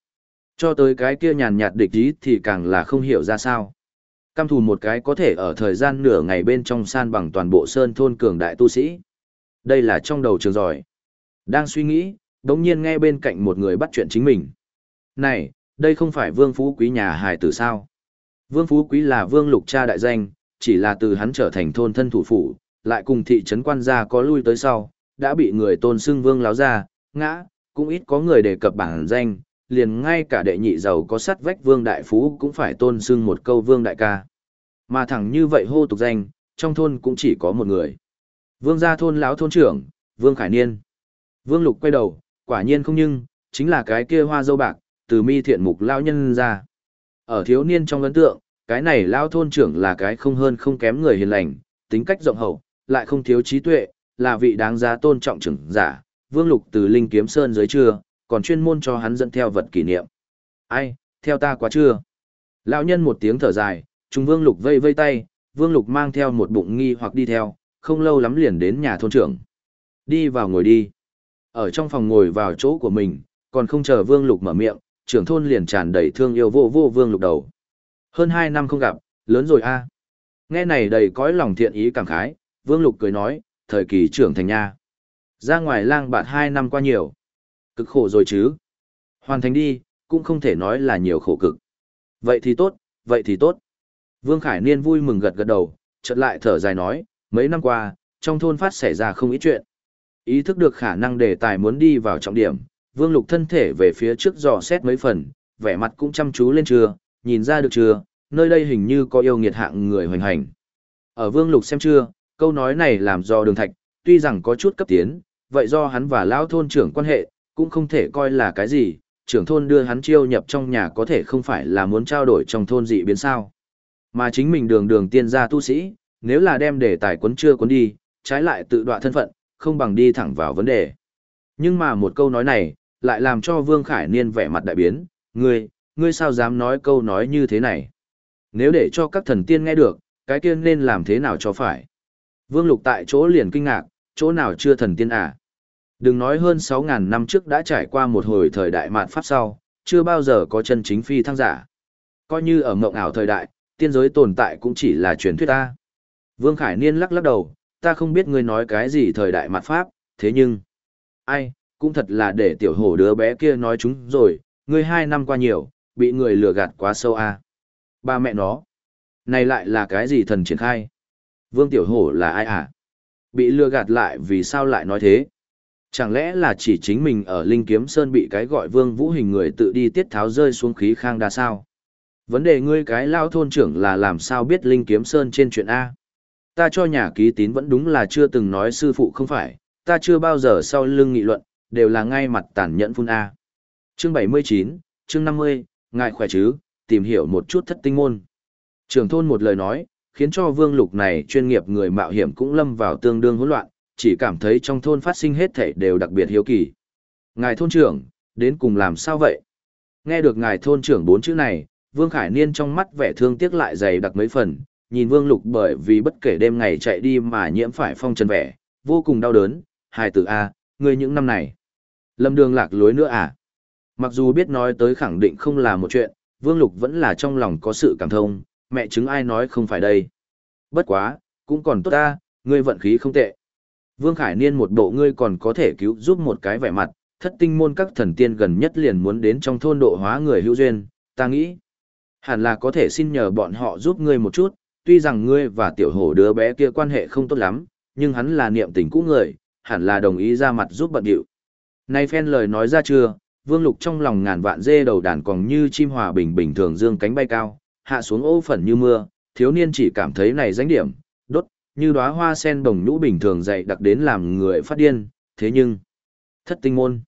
Cho tới cái kia nhàn nhạt địch ý thì càng là không hiểu ra sao. Căm thù một cái có thể ở thời gian nửa ngày bên trong san bằng toàn bộ sơn thôn cường đại tu sĩ. Đây là trong đầu trường giỏi. Đang suy nghĩ, đống nhiên nghe bên cạnh một người bắt chuyện chính mình. Này, đây không phải vương phú quý nhà hài tử sao? Vương phú quý là vương lục cha đại danh, chỉ là từ hắn trở thành thôn thân thủ phủ, lại cùng thị trấn quan gia có lui tới sau, đã bị người tôn xưng vương láo ra, ngã, cũng ít có người đề cập bản danh, liền ngay cả đệ nhị giàu có sắt vách vương đại phú cũng phải tôn xưng một câu vương đại ca. Mà thẳng như vậy hô tục danh, trong thôn cũng chỉ có một người. Vương gia thôn lão thôn trưởng, Vương Khải Niên. Vương Lục quay đầu, quả nhiên không nhưng, chính là cái kia hoa dâu bạc, từ mi thiện mục lão nhân ra. Ở thiếu niên trong ấn tượng, cái này lão thôn trưởng là cái không hơn không kém người hiền lành, tính cách rộng hậu, lại không thiếu trí tuệ, là vị đáng giá tôn trọng trưởng giả. Vương Lục từ Linh Kiếm Sơn dưới trưa, còn chuyên môn cho hắn dẫn theo vật kỷ niệm. Ai, theo ta quá chưa? Lão nhân một tiếng thở dài, Trung Vương Lục vây vây tay, Vương Lục mang theo một bụng nghi hoặc đi theo, không lâu lắm liền đến nhà thôn trưởng. Đi vào ngồi đi. Ở trong phòng ngồi vào chỗ của mình, còn không chờ Vương Lục mở miệng, trưởng thôn liền tràn đầy thương yêu vô vô Vương Lục đầu. Hơn hai năm không gặp, lớn rồi a. Nghe này đầy cõi lòng thiện ý cảm khái, Vương Lục cười nói, thời kỳ trưởng thành nha. Ra ngoài lang bạn hai năm qua nhiều. Cực khổ rồi chứ. Hoàn thành đi, cũng không thể nói là nhiều khổ cực. Vậy thì tốt, vậy thì tốt. Vương Khải Niên vui mừng gật gật đầu, chợt lại thở dài nói, mấy năm qua, trong thôn phát xảy ra không ít chuyện. Ý thức được khả năng đề tài muốn đi vào trọng điểm, Vương Lục thân thể về phía trước dò xét mấy phần, vẻ mặt cũng chăm chú lên chưa, nhìn ra được chưa, nơi đây hình như có yêu nghiệt hạng người hoành hành. Ở Vương Lục xem chưa, câu nói này làm do đường thạch, tuy rằng có chút cấp tiến, vậy do hắn và lão thôn trưởng quan hệ, cũng không thể coi là cái gì, trưởng thôn đưa hắn chiêu nhập trong nhà có thể không phải là muốn trao đổi trong thôn dị biến sao. Mà chính mình đường đường tiên gia tu sĩ, nếu là đem đề tài quấn chưa quấn đi, trái lại tự đoạn thân phận, không bằng đi thẳng vào vấn đề. Nhưng mà một câu nói này, lại làm cho Vương Khải Niên vẻ mặt đại biến, ngươi, ngươi sao dám nói câu nói như thế này? Nếu để cho các thần tiên nghe được, cái tiên nên làm thế nào cho phải? Vương Lục tại chỗ liền kinh ngạc, chỗ nào chưa thần tiên à? Đừng nói hơn 6.000 năm trước đã trải qua một hồi thời đại mạt pháp sau, chưa bao giờ có chân chính phi thăng giả. Coi như ở mộng ảo thời đại, tiên giới tồn tại cũng chỉ là truyền thuyết ta. Vương Khải Niên lắc lắc đầu, ta không biết ngươi nói cái gì thời đại mạt pháp, thế nhưng... Ai, cũng thật là để tiểu hổ đứa bé kia nói chúng rồi, ngươi hai năm qua nhiều, bị người lừa gạt quá sâu à. Ba mẹ nó. Này lại là cái gì thần triển khai? Vương Tiểu Hổ là ai à? Bị lừa gạt lại vì sao lại nói thế? Chẳng lẽ là chỉ chính mình ở Linh Kiếm Sơn bị cái gọi Vương Vũ hình người tự đi tiết tháo rơi xuống khí khang đa sao? Vấn đề ngươi cái lao thôn trưởng là làm sao biết Linh Kiếm Sơn trên chuyện A? Ta cho nhà ký tín vẫn đúng là chưa từng nói sư phụ không phải, ta chưa bao giờ sau lưng nghị luận, đều là ngay mặt tàn nhẫn phun A. Chương 79, chương 50, ngài khỏe chứ, tìm hiểu một chút thất tinh môn. Trưởng thôn một lời nói, khiến cho vương lục này chuyên nghiệp người mạo hiểm cũng lâm vào tương đương hỗn loạn, chỉ cảm thấy trong thôn phát sinh hết thảy đều đặc biệt hiếu kỳ. Ngài thôn trưởng, đến cùng làm sao vậy? Nghe được ngài thôn trưởng bốn chữ này, Vương Khải Niên trong mắt vẻ thương tiếc lại dày đặc mấy phần, nhìn Vương Lục bởi vì bất kể đêm ngày chạy đi mà nhiễm phải phong trần vẻ, vô cùng đau đớn, hài tử A, người những năm này. Lâm đường lạc lối nữa à? Mặc dù biết nói tới khẳng định không là một chuyện, Vương Lục vẫn là trong lòng có sự cảm thông, mẹ chứng ai nói không phải đây. Bất quá, cũng còn tốt ta, ngươi vận khí không tệ. Vương Khải Niên một bộ ngươi còn có thể cứu giúp một cái vẻ mặt, thất tinh môn các thần tiên gần nhất liền muốn đến trong thôn độ hóa người hữu duyên, ta nghĩ. Hẳn là có thể xin nhờ bọn họ giúp ngươi một chút, tuy rằng ngươi và tiểu hổ đứa bé kia quan hệ không tốt lắm, nhưng hắn là niệm tình cũ người, hẳn là đồng ý ra mặt giúp bận điệu. Nay phen lời nói ra chưa, vương lục trong lòng ngàn vạn dê đầu đàn còn như chim hòa bình bình thường dương cánh bay cao, hạ xuống ô phần như mưa, thiếu niên chỉ cảm thấy này danh điểm, đốt, như đóa hoa sen đồng nhũ bình thường dậy đặc đến làm người phát điên, thế nhưng, thất tinh môn,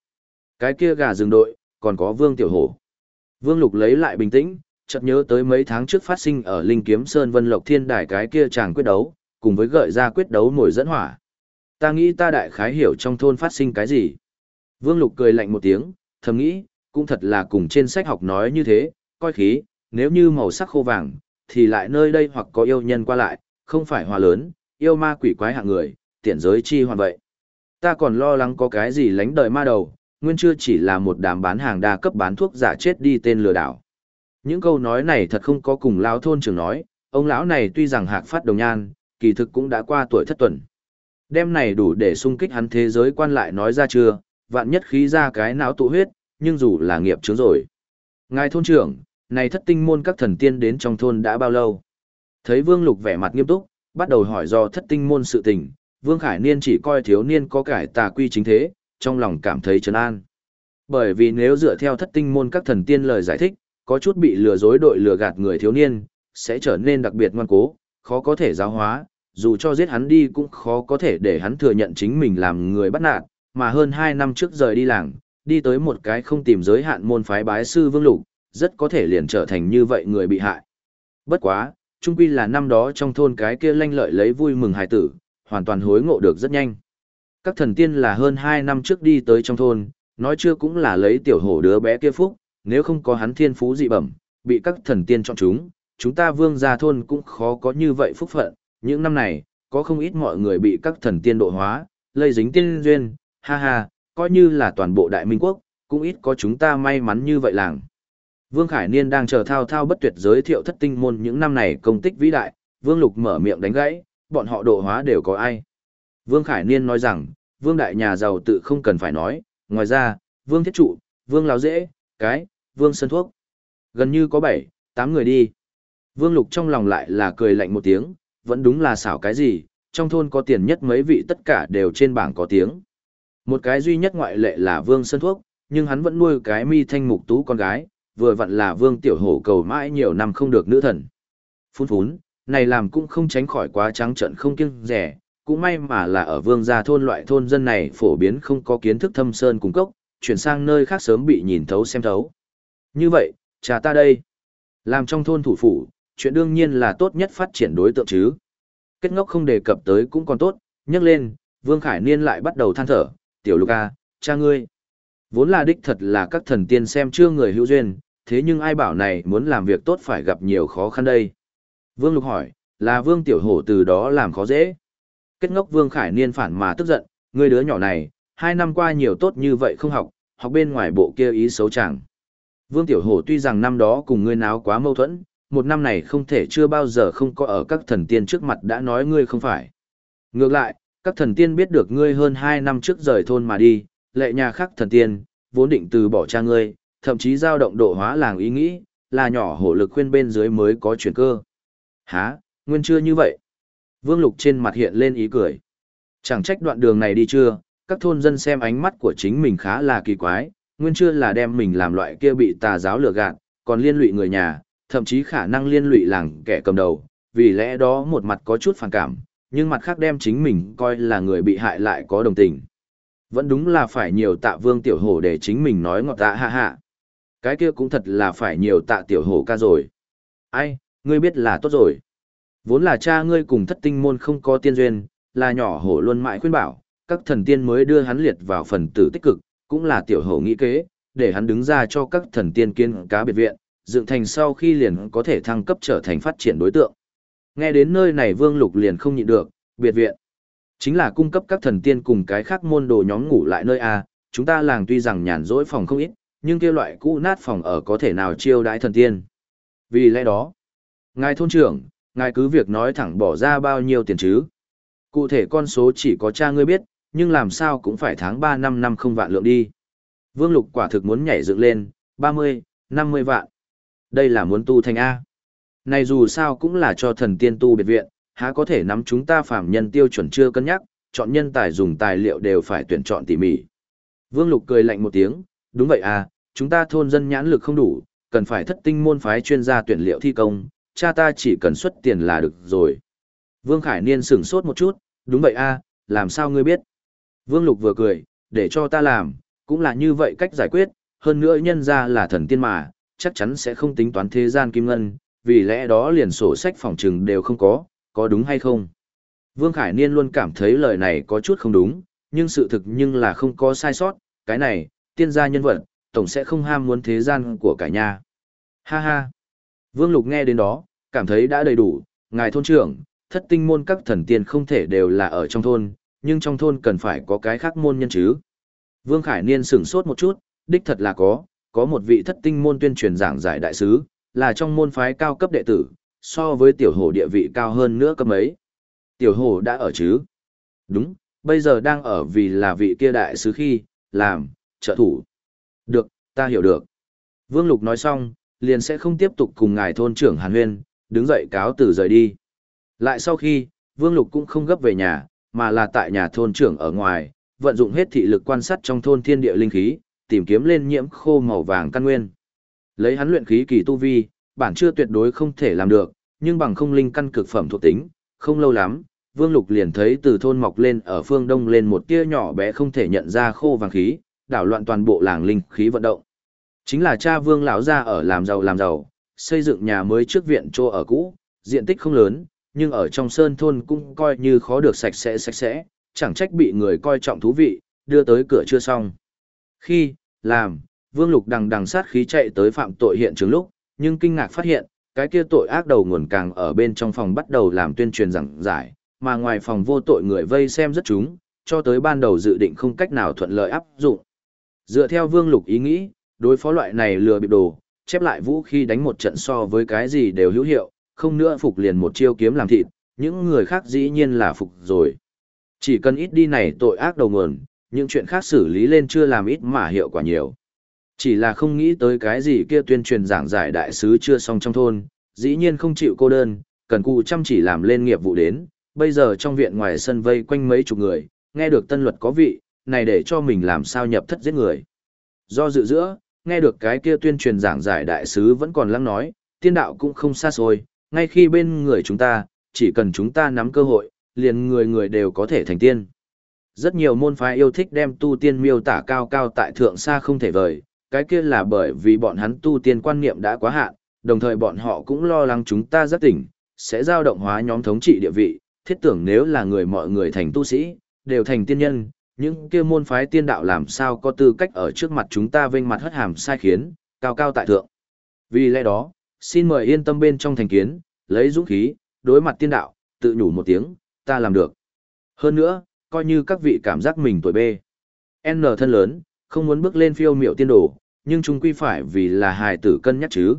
cái kia gà rừng đội, còn có vương tiểu hổ. Vương lục lấy lại bình tĩnh, chợt nhớ tới mấy tháng trước phát sinh ở Linh Kiếm Sơn Vân Lộc Thiên Đài cái kia chàng quyết đấu, cùng với gợi ra quyết đấu mồi dẫn hỏa. Ta nghĩ ta đại khái hiểu trong thôn phát sinh cái gì. Vương Lục cười lạnh một tiếng, thầm nghĩ, cũng thật là cùng trên sách học nói như thế, coi khí, nếu như màu sắc khô vàng, thì lại nơi đây hoặc có yêu nhân qua lại, không phải hòa lớn, yêu ma quỷ quái hạng người, tiện giới chi hoàn vậy. Ta còn lo lắng có cái gì lánh đời ma đầu, nguyên chưa chỉ là một đám bán hàng đa cấp bán thuốc giả chết đi tên lừa đảo. Những câu nói này thật không có cùng lão thôn trưởng nói, ông lão này tuy rằng hạc phát đồng nhan, kỳ thực cũng đã qua tuổi thất tuần. Đêm này đủ để sung kích hắn thế giới quan lại nói ra chưa, vạn nhất khí ra cái não tụ huyết, nhưng dù là nghiệp chứng rồi. Ngài thôn trưởng, này thất tinh môn các thần tiên đến trong thôn đã bao lâu? Thấy Vương Lục vẻ mặt nghiêm túc, bắt đầu hỏi do thất tinh môn sự tình, Vương Khải Niên chỉ coi thiếu niên có cải tà quy chính thế, trong lòng cảm thấy trấn an. Bởi vì nếu dựa theo thất tinh môn các thần tiên lời giải thích, có chút bị lừa dối đội lừa gạt người thiếu niên, sẽ trở nên đặc biệt ngoan cố, khó có thể giáo hóa, dù cho giết hắn đi cũng khó có thể để hắn thừa nhận chính mình làm người bắt nạt, mà hơn 2 năm trước rời đi làng, đi tới một cái không tìm giới hạn môn phái bái sư Vương Lục, rất có thể liền trở thành như vậy người bị hại. Bất quá, trung quy là năm đó trong thôn cái kia lanh lợi lấy vui mừng hài tử, hoàn toàn hối ngộ được rất nhanh. Các thần tiên là hơn 2 năm trước đi tới trong thôn, nói chưa cũng là lấy tiểu hổ đứa bé kia phúc, nếu không có hắn thiên phú dị bẩm, bị các thần tiên chọn chúng, chúng ta vương gia thôn cũng khó có như vậy phúc phận. Những năm này, có không ít mọi người bị các thần tiên độ hóa, lây dính tiên duyên, ha ha, coi như là toàn bộ đại minh quốc, cũng ít có chúng ta may mắn như vậy làng. Vương Khải Niên đang chờ thao thao bất tuyệt giới thiệu thất tinh môn những năm này công tích vĩ đại, Vương Lục mở miệng đánh gãy, bọn họ độ hóa đều có ai. Vương Khải Niên nói rằng, Vương Đại nhà giàu tự không cần phải nói, ngoài ra, Vương Thiết Trụ, Vương Láo Dễ, Cái, Vương Sơn Thuốc. Gần như có 7, 8 người đi. Vương Lục trong lòng lại là cười lạnh một tiếng, vẫn đúng là xảo cái gì, trong thôn có tiền nhất mấy vị tất cả đều trên bảng có tiếng. Một cái duy nhất ngoại lệ là Vương Sơn Thuốc, nhưng hắn vẫn nuôi cái mi thanh mục tú con gái, vừa vặn là vương tiểu hổ cầu mãi nhiều năm không được nữ thần. Phun phún, này làm cũng không tránh khỏi quá trắng trận không kiêng rẻ, cũng may mà là ở vương gia thôn loại thôn dân này phổ biến không có kiến thức thâm sơn cung cốc, chuyển sang nơi khác sớm bị nhìn thấu xem thấu. Như vậy, cha ta đây, làm trong thôn thủ phủ, chuyện đương nhiên là tốt nhất phát triển đối tượng chứ. Kết ngốc không đề cập tới cũng còn tốt, nhắc lên, Vương Khải Niên lại bắt đầu than thở, tiểu lục a, cha ngươi. Vốn là đích thật là các thần tiên xem chưa người hữu duyên, thế nhưng ai bảo này muốn làm việc tốt phải gặp nhiều khó khăn đây. Vương Lục hỏi, là Vương Tiểu Hổ từ đó làm khó dễ. Kết ngốc Vương Khải Niên phản mà tức giận, ngươi đứa nhỏ này, hai năm qua nhiều tốt như vậy không học, học bên ngoài bộ kia ý xấu chẳng. Vương Tiểu Hổ tuy rằng năm đó cùng ngươi náo quá mâu thuẫn, một năm này không thể chưa bao giờ không có ở các thần tiên trước mặt đã nói ngươi không phải. Ngược lại, các thần tiên biết được ngươi hơn hai năm trước rời thôn mà đi, lệ nhà khác thần tiên, vốn định từ bỏ cha ngươi, thậm chí giao động độ hóa làng ý nghĩ, là nhỏ hổ lực khuyên bên dưới mới có chuyển cơ. Hả, nguyên chưa như vậy. Vương Lục trên mặt hiện lên ý cười. Chẳng trách đoạn đường này đi chưa, các thôn dân xem ánh mắt của chính mình khá là kỳ quái, nguyên chưa là đem mình làm loại kia bị tà giáo lừa gạt, còn liên lụy người nhà, thậm chí khả năng liên lụy làng kẻ cầm đầu, vì lẽ đó một mặt có chút phản cảm, nhưng mặt khác đem chính mình coi là người bị hại lại có đồng tình. Vẫn đúng là phải nhiều tạ vương tiểu hổ để chính mình nói ngọt tạ hạ hạ. Cái kia cũng thật là phải nhiều tạ tiểu hổ ca rồi. Ai, ngươi biết là tốt rồi. Vốn là cha ngươi cùng thất tinh môn không có tiên duyên, là nhỏ hổ luôn mãi khuyên bảo, các thần tiên mới đưa hắn liệt vào phần tử tích cực, cũng là tiểu hổ nghĩ kế, để hắn đứng ra cho các thần tiên kiên cá biệt viện, dựng thành sau khi liền có thể thăng cấp trở thành phát triển đối tượng. Nghe đến nơi này Vương Lục liền không nhịn được, biệt viện. Chính là cung cấp các thần tiên cùng cái khác môn đồ nhóm ngủ lại nơi A, chúng ta làng tuy rằng nhàn rỗi phòng không ít, nhưng kia loại cũ nát phòng ở có thể nào chiêu đãi thần tiên. Vì lẽ đó, ngài thôn trưởng, ngài cứ việc nói thẳng bỏ ra bao nhiêu tiền chứ. Cụ thể con số chỉ có cha ngươi biết, nhưng làm sao cũng phải tháng 3 năm năm không vạn lượng đi. Vương Lục quả thực muốn nhảy dựng lên, 30, 50 vạn. Đây là muốn tu thành A. Này dù sao cũng là cho thần tiên tu biệt viện, há có thể nắm chúng ta phạm nhân tiêu chuẩn chưa cân nhắc, chọn nhân tài dùng tài liệu đều phải tuyển chọn tỉ mỉ. Vương Lục cười lạnh một tiếng, đúng vậy à, chúng ta thôn dân nhãn lực không đủ, cần phải thất tinh môn phái chuyên gia tuyển liệu thi công, cha ta chỉ cần xuất tiền là được rồi. Vương Khải Niên sửng sốt một chút, đúng vậy a, làm sao ngươi biết? Vương Lục vừa cười, để cho ta làm, cũng là như vậy cách giải quyết, hơn nữa nhân ra là thần tiên mà, chắc chắn sẽ không tính toán thế gian kim ngân, vì lẽ đó liền sổ sách phòng trừng đều không có, có đúng hay không? Vương Khải Niên luôn cảm thấy lời này có chút không đúng, nhưng sự thực nhưng là không có sai sót, cái này, tiên gia nhân vật, tổng sẽ không ham muốn thế gian của cả nhà. Ha ha! Vương Lục nghe đến đó, cảm thấy đã đầy đủ, ngài thôn trưởng, thất tinh môn các thần tiên không thể đều là ở trong thôn, nhưng trong thôn cần phải có cái khác môn nhân chứ. Vương Khải Niên sửng sốt một chút, đích thật là có, có một vị thất tinh môn tuyên truyền giảng giải đại sứ, là trong môn phái cao cấp đệ tử, so với tiểu hổ địa vị cao hơn nữa cấp ấy. Tiểu hổ đã ở chứ? Đúng, bây giờ đang ở vì là vị kia đại sứ khi, làm, trợ thủ. Được, ta hiểu được. Vương Lục nói xong, liền sẽ không tiếp tục cùng ngài thôn trưởng Hàn Huyên, đứng dậy cáo từ rời đi. Lại sau khi, Vương Lục cũng không gấp về nhà, mà là tại nhà thôn trưởng ở ngoài, vận dụng hết thị lực quan sát trong thôn thiên địa linh khí, tìm kiếm lên nhiễm khô màu vàng căn nguyên. Lấy hắn luyện khí kỳ tu vi, bản chưa tuyệt đối không thể làm được, nhưng bằng không linh căn cực phẩm thuộc tính, không lâu lắm, Vương Lục liền thấy từ thôn mọc lên ở phương đông lên một tia nhỏ bé không thể nhận ra khô vàng khí, đảo loạn toàn bộ làng linh khí vận động. Chính là cha Vương lão gia ở làm giàu làm giàu, xây dựng nhà mới trước viện chỗ ở cũ, diện tích không lớn, nhưng ở trong sơn thôn cũng coi như khó được sạch sẽ sạch sẽ, chẳng trách bị người coi trọng thú vị, đưa tới cửa chưa xong. Khi, làm, Vương Lục đằng đằng sát khí chạy tới phạm tội hiện trường lúc, nhưng kinh ngạc phát hiện, cái kia tội ác đầu nguồn càng ở bên trong phòng bắt đầu làm tuyên truyền giảng giải, mà ngoài phòng vô tội người vây xem rất chúng, cho tới ban đầu dự định không cách nào thuận lợi áp dụng. Dựa theo Vương Lục ý nghĩ, đối phó loại này lừa bịp đồ, chép lại vũ khí đánh một trận so với cái gì đều hữu hiệu, không nữa phục liền một chiêu kiếm làm thịt, những người khác dĩ nhiên là phục rồi. Chỉ cần ít đi này tội ác đầu nguồn, những chuyện khác xử lý lên chưa làm ít mà hiệu quả nhiều. Chỉ là không nghĩ tới cái gì kia tuyên truyền giảng giải đại sứ chưa xong trong thôn, dĩ nhiên không chịu cô đơn, cần cụ chăm chỉ làm lên nghiệp vụ đến, bây giờ trong viện ngoài sân vây quanh mấy chục người, nghe được tân luật có vị, này để cho mình làm sao nhập thất giết người. Do dự giữa, nghe được cái kia tuyên truyền giảng giải đại sứ vẫn còn lăng nói, tiên đạo cũng không xa xôi, ngay khi bên người chúng ta, chỉ cần chúng ta nắm cơ hội, liền người người đều có thể thành tiên. Rất nhiều môn phái yêu thích đem tu tiên miêu tả cao cao tại thượng xa không thể vời, cái kia là bởi vì bọn hắn tu tiên quan niệm đã quá hạn, đồng thời bọn họ cũng lo lắng chúng ta rất tỉnh, sẽ giao động hóa nhóm thống trị địa vị, thiết tưởng nếu là người mọi người thành tu sĩ, đều thành tiên nhân, những kia môn phái tiên đạo làm sao có tư cách ở trước mặt chúng ta vênh mặt hất hàm sai khiến, cao cao tại thượng. Vì lẽ đó, xin mời yên tâm bên trong thành kiến, lấy dũng khí, đối mặt tiên đạo, tự nhủ một tiếng, ta làm được. Hơn nữa, coi như các vị cảm giác mình tuổi bê. N thân lớn, không muốn bước lên phiêu miệu tiên đồ, nhưng chúng quy phải vì là hài tử cân nhắc chứ.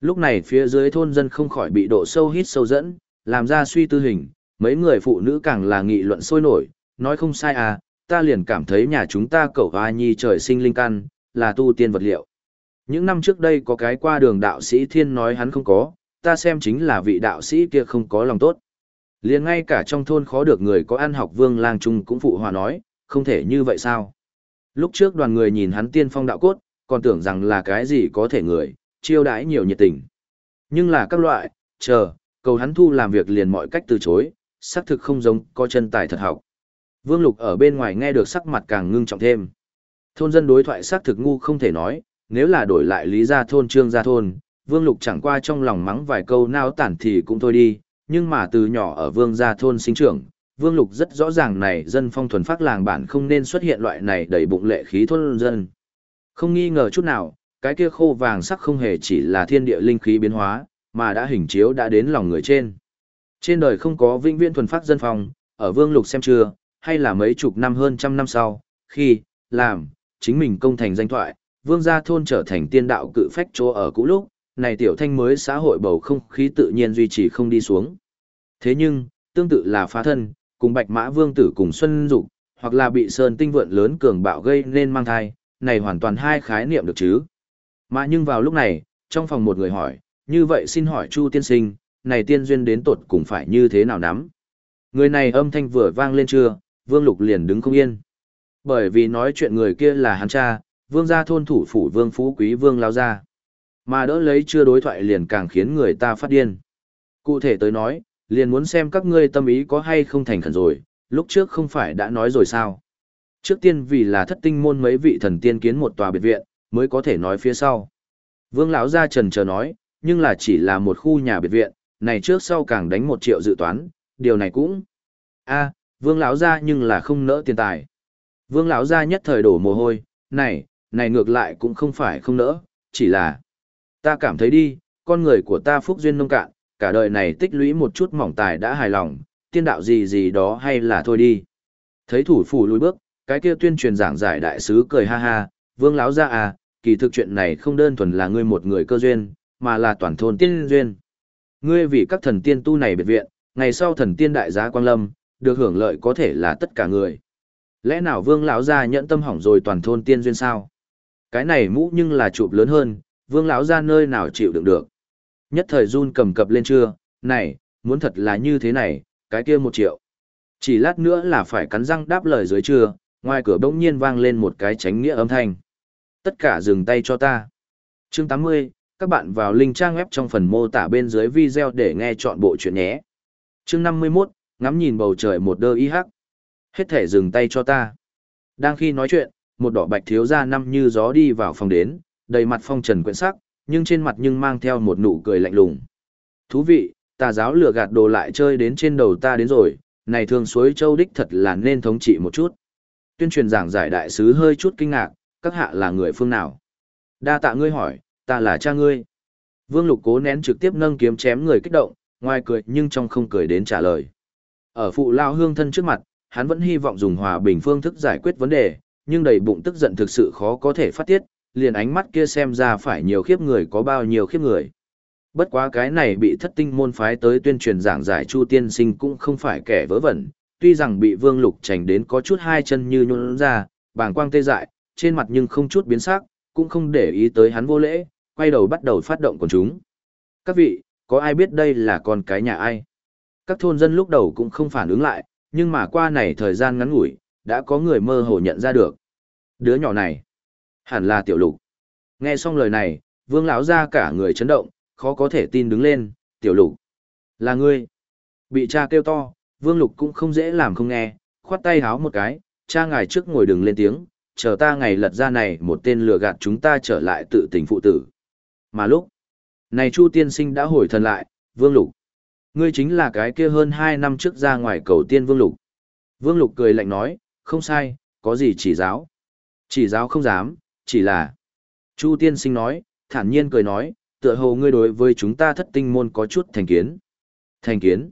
Lúc này phía dưới thôn dân không khỏi bị độ sâu hít sâu dẫn, làm ra suy tư hình, mấy người phụ nữ càng là nghị luận sôi nổi, nói không sai à, ta liền cảm thấy nhà chúng ta cậu hoa nhi trời sinh linh căn, là tu tiên vật liệu. Những năm trước đây có cái qua đường đạo sĩ thiên nói hắn không có, ta xem chính là vị đạo sĩ kia không có lòng tốt. liền ngay cả trong thôn khó được người có ăn học vương lang trung cũng phụ hòa nói, không thể như vậy sao. Lúc trước đoàn người nhìn hắn tiên phong đạo cốt, còn tưởng rằng là cái gì có thể người, chiêu đãi nhiều nhiệt tình. Nhưng là các loại, chờ, cầu hắn thu làm việc liền mọi cách từ chối, xác thực không giống có chân tài thật học. Vương Lục ở bên ngoài nghe được sắc mặt càng ngưng trọng thêm. Thôn dân đối thoại xác thực ngu không thể nói, nếu là đổi lại lý gia thôn trương gia thôn, Vương Lục chẳng qua trong lòng mắng vài câu nao tản thì cũng thôi đi, nhưng mà từ nhỏ ở Vương gia thôn sinh trưởng, Vương Lục rất rõ ràng này dân phong thuần phát làng bản không nên xuất hiện loại này đầy bụng lệ khí thôn dân. Không nghi ngờ chút nào, cái kia khô vàng sắc không hề chỉ là thiên địa linh khí biến hóa, mà đã hình chiếu đã đến lòng người trên. Trên đời không có vĩnh viễn thuần phát dân phong, ở Vương Lục xem chưa, hay là mấy chục năm hơn trăm năm sau, khi, làm, chính mình công thành danh thoại, Vương gia thôn trở thành tiên đạo cự phách chỗ ở cũ lúc, này tiểu thanh mới xã hội bầu không khí tự nhiên duy trì không đi xuống. Thế nhưng, tương tự là phá thân, cùng bạch mã vương tử cùng xuân dục hoặc là bị sơn tinh vượn lớn cường bạo gây nên mang thai, này hoàn toàn hai khái niệm được chứ. Mà nhưng vào lúc này, trong phòng một người hỏi, như vậy xin hỏi Chu tiên sinh, này tiên duyên đến tột cùng phải như thế nào nắm? Người này âm thanh vừa vang lên chưa, Vương Lục liền đứng không yên. Bởi vì nói chuyện người kia là hắn cha, Vương gia thôn thủ phủ Vương Phú Quý Vương lao ra. Mà đỡ lấy chưa đối thoại liền càng khiến người ta phát điên. Cụ thể tới nói, liền muốn xem các ngươi tâm ý có hay không thành khẩn rồi, lúc trước không phải đã nói rồi sao. Trước tiên vì là thất tinh môn mấy vị thần tiên kiến một tòa biệt viện, mới có thể nói phía sau. Vương lão gia trần chờ nói, nhưng là chỉ là một khu nhà biệt viện, này trước sau càng đánh một triệu dự toán, điều này cũng... a vương lão gia nhưng là không nỡ tiền tài. Vương lão gia nhất thời đổ mồ hôi, này, này ngược lại cũng không phải không nỡ, chỉ là... Ta cảm thấy đi, con người của ta phúc duyên nông cạn, cả đời này tích lũy một chút mỏng tài đã hài lòng, tiên đạo gì gì đó hay là thôi đi. Thấy thủ phủ lùi bước, cái kia tuyên truyền giảng giải đại sứ cười ha ha, vương lão gia à, kỳ thực chuyện này không đơn thuần là ngươi một người cơ duyên, mà là toàn thôn tiên duyên. Ngươi vì các thần tiên tu này biệt viện, ngày sau thần tiên đại giá quang lâm, được hưởng lợi có thể là tất cả người. Lẽ nào vương lão gia nhẫn tâm hỏng rồi toàn thôn tiên duyên sao? Cái này mũ nhưng là chụp lớn hơn, vương lão gia nơi nào chịu đựng được. Nhất thời run cầm cập lên chưa, này, muốn thật là như thế này, cái kia một triệu. Chỉ lát nữa là phải cắn răng đáp lời dưới trưa, ngoài cửa bỗng nhiên vang lên một cái tránh nghĩa âm thanh. Tất cả dừng tay cho ta. Chương 80, các bạn vào link trang web trong phần mô tả bên dưới video để nghe chọn bộ chuyện nhé. Chương 51, ngắm nhìn bầu trời một đơ y hắc. Hết thể dừng tay cho ta. Đang khi nói chuyện, một đỏ bạch thiếu gia năm như gió đi vào phòng đến, đầy mặt phong trần quyện sắc, nhưng trên mặt nhưng mang theo một nụ cười lạnh lùng. Thú vị, tà giáo lừa gạt đồ lại chơi đến trên đầu ta đến rồi, này thường suối châu đích thật là nên thống trị một chút. Tuyên truyền giảng giải đại sứ hơi chút kinh ngạc, các hạ là người phương nào? Đa tạ ngươi hỏi, ta là cha ngươi. Vương Lục cố nén trực tiếp nâng kiếm chém người kích động, ngoài cười nhưng trong không cười đến trả lời. Ở phụ lao hương thân trước mặt, hắn vẫn hy vọng dùng hòa bình phương thức giải quyết vấn đề, nhưng đầy bụng tức giận thực sự khó có thể phát tiết, liền ánh mắt kia xem ra phải nhiều khiếp người có bao nhiêu khiếp người. Bất quá cái này bị thất tinh môn phái tới tuyên truyền giảng giải Chu Tiên Sinh cũng không phải kẻ vớ vẩn, tuy rằng bị Vương Lục chành đến có chút hai chân như nhũn ra, bàng quang tê dại, trên mặt nhưng không chút biến sắc, cũng không để ý tới hắn vô lễ, quay đầu bắt đầu phát động con chúng. Các vị, có ai biết đây là con cái nhà ai? Các thôn dân lúc đầu cũng không phản ứng lại, nhưng mà qua này thời gian ngắn ngủi, đã có người mơ hồ nhận ra được. Đứa nhỏ này, hẳn là tiểu lục. Nghe xong lời này, vương lão ra cả người chấn động, khó có thể tin đứng lên, tiểu lục. Là ngươi. Bị cha kêu to, vương lục cũng không dễ làm không nghe, khoát tay háo một cái, cha ngài trước ngồi đừng lên tiếng, chờ ta ngày lật ra này một tên lừa gạt chúng ta trở lại tự tình phụ tử. Mà lúc, này Chu tiên sinh đã hồi thần lại, vương lục. Ngươi chính là cái kia hơn hai năm trước ra ngoài cầu tiên vương lục. Vương lục cười lạnh nói, không sai, có gì chỉ giáo. Chỉ giáo không dám, chỉ là. Chu tiên sinh nói, thản nhiên cười nói, tựa hồ ngươi đối với chúng ta thất tinh môn có chút thành kiến. Thành kiến.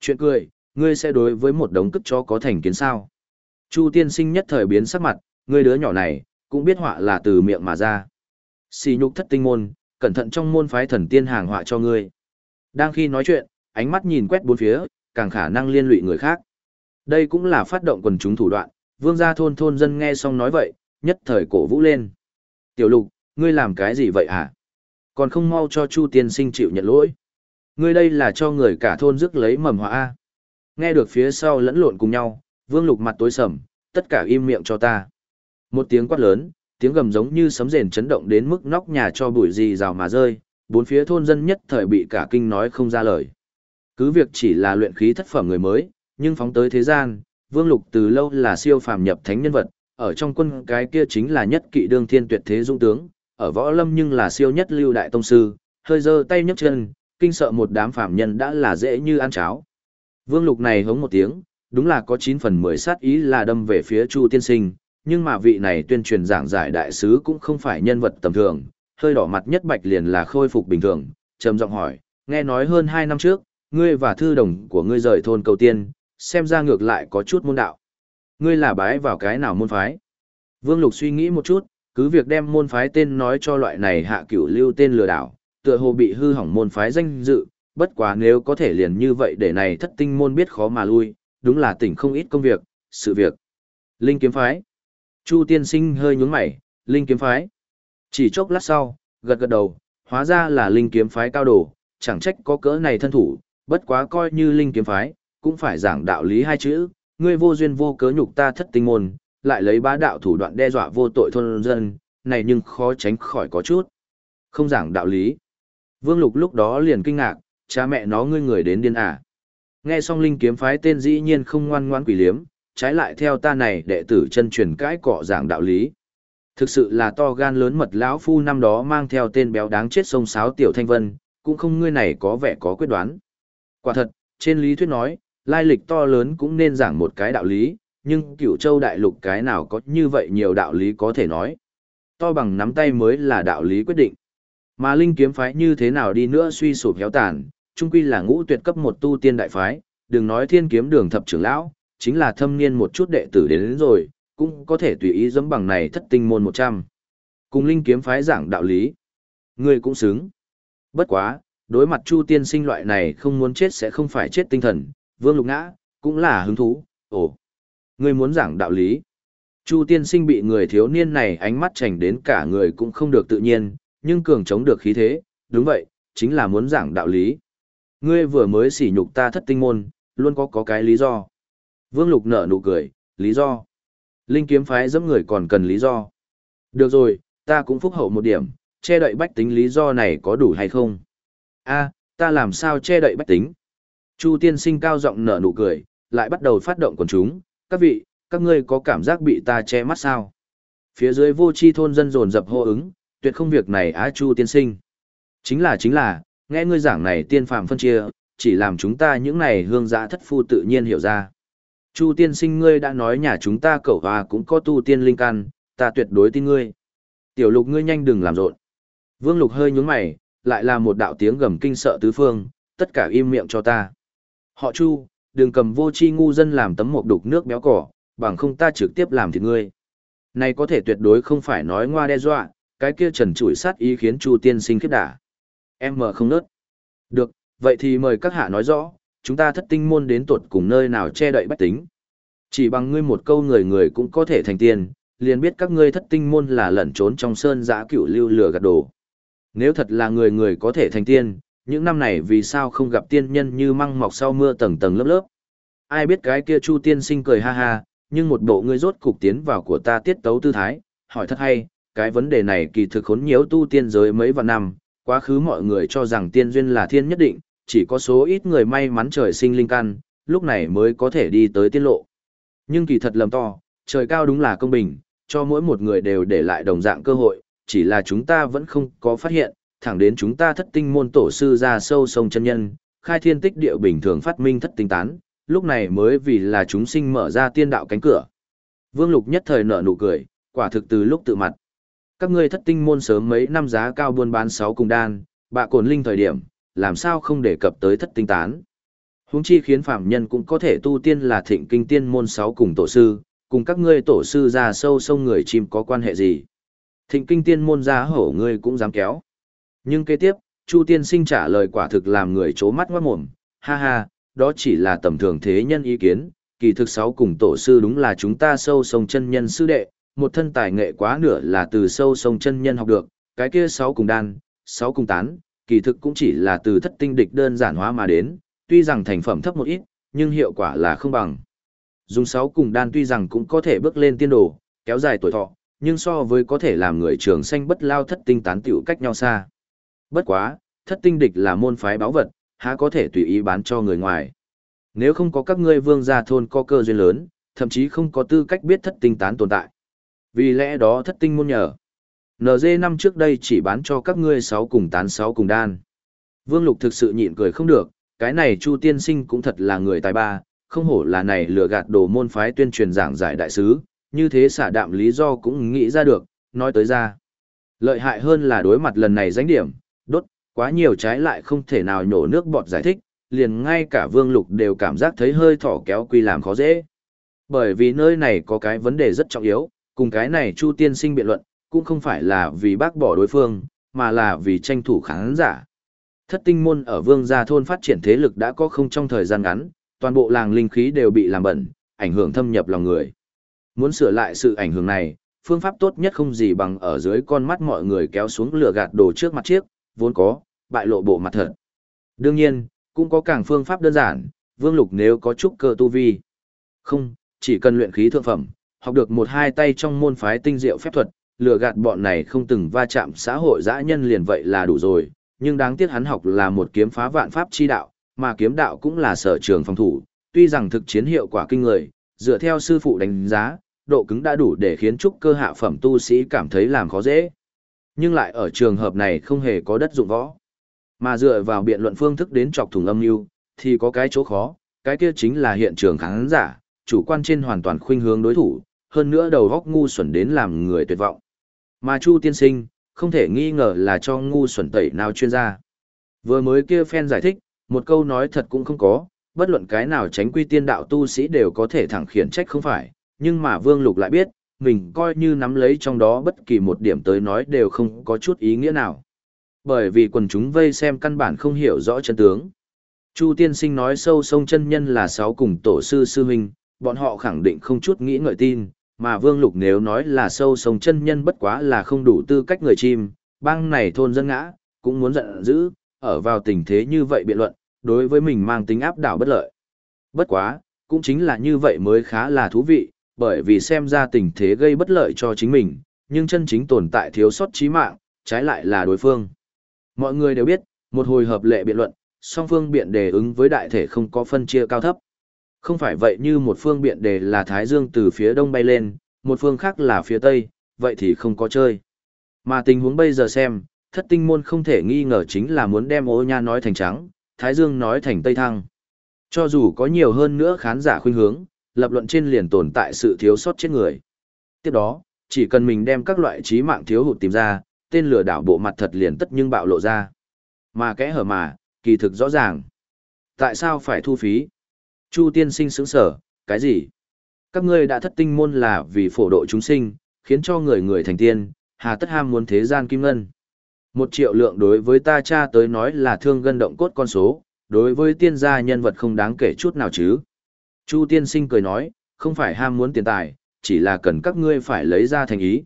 Chuyện cười, ngươi sẽ đối với một đống cất chó có thành kiến sao? Chu tiên sinh nhất thời biến sắc mặt, ngươi đứa nhỏ này, cũng biết họa là từ miệng mà ra. Xì nhục thất tinh môn, cẩn thận trong môn phái thần tiên hàng họa cho ngươi. Đang khi nói chuyện, ánh mắt nhìn quét bốn phía, càng khả năng liên lụy người khác. Đây cũng là phát động quần chúng thủ đoạn, vương gia thôn thôn dân nghe xong nói vậy, nhất thời cổ vũ lên. Tiểu lục, ngươi làm cái gì vậy hả? Còn không mau cho Chu tiên sinh chịu nhận lỗi. Ngươi đây là cho người cả thôn rước lấy mầm họa A. Nghe được phía sau lẫn lộn cùng nhau, vương lục mặt tối sầm, tất cả im miệng cho ta. Một tiếng quát lớn, tiếng gầm giống như sấm rền chấn động đến mức nóc nhà cho bụi gì rào mà rơi, bốn phía thôn dân nhất thời bị cả kinh nói không ra lời. Cứ việc chỉ là luyện khí thất phẩm người mới, nhưng phóng tới thế gian, Vương Lục từ lâu là siêu phàm nhập thánh nhân vật, ở trong quân cái kia chính là nhất kỵ đương thiên tuyệt thế dung tướng, ở võ lâm nhưng là siêu nhất lưu đại tông sư, hơi giơ tay nhấc chân, kinh sợ một đám phàm nhân đã là dễ như ăn cháo. Vương Lục này hống một tiếng, đúng là có 9 phần 10 sát ý là đâm về phía Chu tiên sinh, nhưng mà vị này tuyên truyền giảng giải đại sứ cũng không phải nhân vật tầm thường, hơi đỏ mặt nhất bạch liền là khôi phục bình thường, trầm giọng hỏi, nghe nói hơn 2 năm trước, ngươi và thư đồng của ngươi rời thôn cầu tiên, xem ra ngược lại có chút môn đạo. Ngươi là bái vào cái nào môn phái? Vương Lục suy nghĩ một chút, cứ việc đem môn phái tên nói cho loại này hạ cửu lưu tên lừa đảo, tựa hồ bị hư hỏng môn phái danh dự, bất quá nếu có thể liền như vậy để này thất tinh môn biết khó mà lui, đúng là tỉnh không ít công việc, sự việc. Linh kiếm phái. Chu tiên sinh hơi nhướng mày, linh kiếm phái. Chỉ chốc lát sau, gật gật đầu, hóa ra là linh kiếm phái cao đồ, chẳng trách có cỡ này thân thủ, bất quá coi như linh kiếm phái, cũng phải giảng đạo lý hai chữ, ngươi vô duyên vô cớ nhục ta thất tinh môn, lại lấy bá đạo thủ đoạn đe dọa vô tội thôn dân, này nhưng khó tránh khỏi có chút. Không giảng đạo lý. Vương Lục lúc đó liền kinh ngạc, cha mẹ nó ngươi người đến điên à. Nghe xong linh kiếm phái tên dĩ nhiên không ngoan ngoãn quỷ liếm, trái lại theo ta này đệ tử chân truyền cãi cọ giảng đạo lý. Thực sự là to gan lớn mật lão phu năm đó mang theo tên béo đáng chết sông sáo tiểu thanh vân, cũng không ngươi này có vẻ có quyết đoán. Quả thật, trên lý thuyết nói, lai lịch to lớn cũng nên giảng một cái đạo lý, nhưng cửu châu đại lục cái nào có như vậy nhiều đạo lý có thể nói. To bằng nắm tay mới là đạo lý quyết định. Mà linh kiếm phái như thế nào đi nữa suy sụp héo tàn, trung quy là ngũ tuyệt cấp một tu tiên đại phái, đừng nói thiên kiếm đường thập trưởng lão, chính là thâm niên một chút đệ tử đến, đến rồi, cũng có thể tùy ý dẫm bằng này thất tinh môn 100. Cùng linh kiếm phái giảng đạo lý. Người cũng xứng. Bất quá, đối mặt Chu tiên sinh loại này không muốn chết sẽ không phải chết tinh thần, vương lục ngã, cũng là hứng thú, ồ. Người muốn giảng đạo lý. Chu tiên sinh bị người thiếu niên này ánh mắt chảnh đến cả người cũng không được tự nhiên, nhưng cường chống được khí thế, đúng vậy, chính là muốn giảng đạo lý. Ngươi vừa mới sỉ nhục ta thất tinh môn, luôn có có cái lý do. Vương Lục nở nụ cười, lý do. Linh kiếm phái dẫm người còn cần lý do. Được rồi, ta cũng phúc hậu một điểm, che đậy bách tính lý do này có đủ hay không? A ta làm sao che đậy bách tính? Chu tiên sinh cao giọng nở nụ cười, lại bắt đầu phát động quần chúng, các vị, các ngươi có cảm giác bị ta che mắt sao? Phía dưới vô chi thôn dân dồn dập hô ứng, tuyệt không việc này á Chu tiên sinh. Chính là chính là, nghe ngươi giảng này tiên phàm phân chia, chỉ làm chúng ta những này hương giã thất phu tự nhiên hiểu ra. Chu tiên sinh ngươi đã nói nhà chúng ta cẩu hòa cũng có tu tiên linh căn, ta tuyệt đối tin ngươi. Tiểu lục ngươi nhanh đừng làm rộn. Vương lục hơi nhún mày, lại là một đạo tiếng gầm kinh sợ tứ phương, tất cả im miệng cho ta. Họ chu, đừng cầm vô chi ngu dân làm tấm mộc đục nước béo cỏ, bằng không ta trực tiếp làm thịt ngươi. Này có thể tuyệt đối không phải nói ngoa đe dọa, cái kia trần trụi sát ý khiến chu tiên sinh khiếp đả. Em mở không nớt. Được, vậy thì mời các hạ nói rõ, chúng ta thất tinh môn đến tuột cùng nơi nào che đậy bách tính. Chỉ bằng ngươi một câu người người cũng có thể thành tiên, liền biết các ngươi thất tinh môn là lẩn trốn trong sơn giã cửu lưu lừa gạt đồ. Nếu thật là người người có thể thành tiên, những năm này vì sao không gặp tiên nhân như măng mọc sau mưa tầng tầng lớp lớp. Ai biết cái kia chu tiên sinh cười ha ha, nhưng một bộ ngươi rốt cục tiến vào của ta tiết tấu tư thái, hỏi thật hay, cái vấn đề này kỳ thực khốn nhiễu tu tiên giới mấy vạn năm, quá khứ mọi người cho rằng tiên duyên là thiên nhất định, chỉ có số ít người may mắn trời sinh linh căn, lúc này mới có thể đi tới tiên lộ. Nhưng kỳ thật lầm to, trời cao đúng là công bình, cho mỗi một người đều để lại đồng dạng cơ hội, chỉ là chúng ta vẫn không có phát hiện, thẳng đến chúng ta thất tinh môn tổ sư ra sâu sông chân nhân, khai thiên tích địa bình thường phát minh thất tinh tán, lúc này mới vì là chúng sinh mở ra tiên đạo cánh cửa. Vương Lục nhất thời nở nụ cười, quả thực từ lúc tự mặt. Các ngươi thất tinh môn sớm mấy năm giá cao buôn bán sáu cùng đan, bạ cồn linh thời điểm, làm sao không đề cập tới thất tinh tán. Huống chi khiến phạm nhân cũng có thể tu tiên là thịnh kinh tiên môn sáu cùng tổ sư, cùng các ngươi tổ sư ra sâu sông người chim có quan hệ gì. Thịnh kinh tiên môn ra hổ ngươi cũng dám kéo. Nhưng kế tiếp, Chu tiên sinh trả lời quả thực làm người chố mắt ngoát mồm, ha ha, đó chỉ là tầm thường thế nhân ý kiến, kỳ thực sáu cùng tổ sư đúng là chúng ta sâu sông chân nhân sư đệ, một thân tài nghệ quá nửa là từ sâu sông chân nhân học được, cái kia sáu cùng đan, sáu cùng tán, kỳ thực cũng chỉ là từ thất tinh địch đơn giản hóa mà đến, tuy rằng thành phẩm thấp một ít, nhưng hiệu quả là không bằng. Dùng sáu cùng đan tuy rằng cũng có thể bước lên tiên đồ, kéo dài tuổi thọ, nhưng so với có thể làm người trường xanh bất lao thất tinh tán tiểu cách nhau xa. Bất quá, thất tinh địch là môn phái báo vật, há có thể tùy ý bán cho người ngoài. Nếu không có các ngươi vương gia thôn có cơ duyên lớn, thậm chí không có tư cách biết thất tinh tán tồn tại. Vì lẽ đó thất tinh môn nhờ. NG năm trước đây chỉ bán cho các ngươi sáu cùng tán sáu cùng đan. Vương Lục thực sự nhịn cười không được, cái này Chu tiên sinh cũng thật là người tài ba, không hổ là này lừa gạt đồ môn phái tuyên truyền giảng giải đại sứ, như thế xả đạm lý do cũng nghĩ ra được, nói tới ra. Lợi hại hơn là đối mặt lần này danh điểm, đốt, quá nhiều trái lại không thể nào nhổ nước bọt giải thích, liền ngay cả Vương Lục đều cảm giác thấy hơi thỏ kéo quy làm khó dễ. Bởi vì nơi này có cái vấn đề rất trọng yếu, cùng cái này Chu tiên sinh biện luận, cũng không phải là vì bác bỏ đối phương, mà là vì tranh thủ khán giả. Thất tinh môn ở vương gia thôn phát triển thế lực đã có không trong thời gian ngắn, toàn bộ làng linh khí đều bị làm bẩn, ảnh hưởng thâm nhập lòng người. Muốn sửa lại sự ảnh hưởng này, phương pháp tốt nhất không gì bằng ở dưới con mắt mọi người kéo xuống lửa gạt đồ trước mặt chiếc, vốn có, bại lộ bộ mặt thật. Đương nhiên, cũng có càng phương pháp đơn giản, vương lục nếu có chút cơ tu vi. Không, chỉ cần luyện khí thượng phẩm, học được một hai tay trong môn phái tinh diệu phép thuật, lừa gạt bọn này không từng va chạm xã hội dã nhân liền vậy là đủ rồi, nhưng đáng tiếc hắn học là một kiếm phá vạn pháp chi đạo, mà kiếm đạo cũng là sở trường phòng thủ, tuy rằng thực chiến hiệu quả kinh người, dựa theo sư phụ đánh giá, độ cứng đã đủ để khiến trúc cơ hạ phẩm tu sĩ cảm thấy làm khó dễ. Nhưng lại ở trường hợp này không hề có đất dụng võ. Mà dựa vào biện luận phương thức đến chọc thủng âm mưu thì có cái chỗ khó, cái kia chính là hiện trường khán giả, chủ quan trên hoàn toàn khuynh hướng đối thủ, hơn nữa đầu góc ngu xuẩn đến làm người tuyệt vọng. Mà Chu tiên sinh, không thể nghi ngờ là cho ngu xuẩn tẩy nào chuyên gia. Vừa mới kia fan giải thích, một câu nói thật cũng không có, bất luận cái nào tránh quy tiên đạo tu sĩ đều có thể thẳng khiển trách không phải, nhưng mà Vương Lục lại biết, mình coi như nắm lấy trong đó bất kỳ một điểm tới nói đều không có chút ý nghĩa nào. Bởi vì quần chúng vây xem căn bản không hiểu rõ chân tướng. Chu tiên sinh nói sâu sông chân nhân là sáu cùng tổ sư sư huynh, bọn họ khẳng định không chút nghĩ ngợi tin, mà Vương Lục nếu nói là sâu sông chân nhân bất quá là không đủ tư cách người chim, bang này thôn dân ngã, cũng muốn giận dữ, ở vào tình thế như vậy biện luận, đối với mình mang tính áp đảo bất lợi. Bất quá, cũng chính là như vậy mới khá là thú vị, bởi vì xem ra tình thế gây bất lợi cho chính mình, nhưng chân chính tồn tại thiếu sót chí mạng, trái lại là đối phương. Mọi người đều biết, một hồi hợp lệ biện luận, song phương biện đề ứng với đại thể không có phân chia cao thấp. Không phải vậy như một phương biện đề là Thái Dương từ phía đông bay lên, một phương khác là phía tây, vậy thì không có chơi. Mà tình huống bây giờ xem, thất tinh môn không thể nghi ngờ chính là muốn đem ô nha nói thành trắng, Thái Dương nói thành tây thăng. Cho dù có nhiều hơn nữa khán giả khuyên hướng, lập luận trên liền tồn tại sự thiếu sót chết người. Tiếp đó, chỉ cần mình đem các loại trí mạng thiếu hụt tìm ra, tên lừa đảo bộ mặt thật liền tất nhưng bạo lộ ra. Mà kẽ hở mà, kỳ thực rõ ràng. Tại sao phải thu phí? Chu tiên sinh sững sở, cái gì? Các ngươi đã thất tinh môn là vì phổ độ chúng sinh, khiến cho người người thành tiên, hà tất ham muốn thế gian kim ngân. Một triệu lượng đối với ta cha tới nói là thương gân động cốt con số, đối với tiên gia nhân vật không đáng kể chút nào chứ. Chu tiên sinh cười nói, không phải ham muốn tiền tài, chỉ là cần các ngươi phải lấy ra thành ý.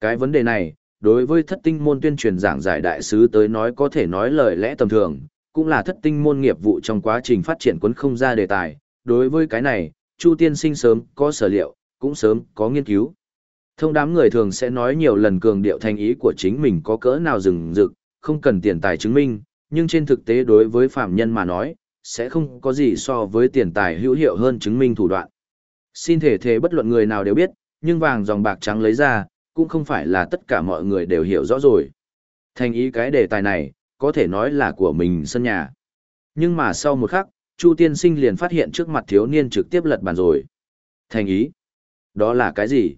Cái vấn đề này, đối với thất tinh môn tuyên truyền giảng giải đại sứ tới nói có thể nói lời lẽ tầm thường, cũng là thất tinh môn nghiệp vụ trong quá trình phát triển quấn không ra đề tài. Đối với cái này, Chu tiên sinh sớm có sở liệu, cũng sớm có nghiên cứu. Thông đám người thường sẽ nói nhiều lần cường điệu thành ý của chính mình có cỡ nào rừng rực, không cần tiền tài chứng minh, nhưng trên thực tế đối với phạm nhân mà nói, sẽ không có gì so với tiền tài hữu hiệu hơn chứng minh thủ đoạn. Xin thể thế bất luận người nào đều biết, nhưng vàng dòng bạc trắng lấy ra, cũng không phải là tất cả mọi người đều hiểu rõ rồi. Thành ý cái đề tài này, có thể nói là của mình sân nhà. Nhưng mà sau một khắc, Chu tiên sinh liền phát hiện trước mặt thiếu niên trực tiếp lật bàn rồi. Thành ý? Đó là cái gì?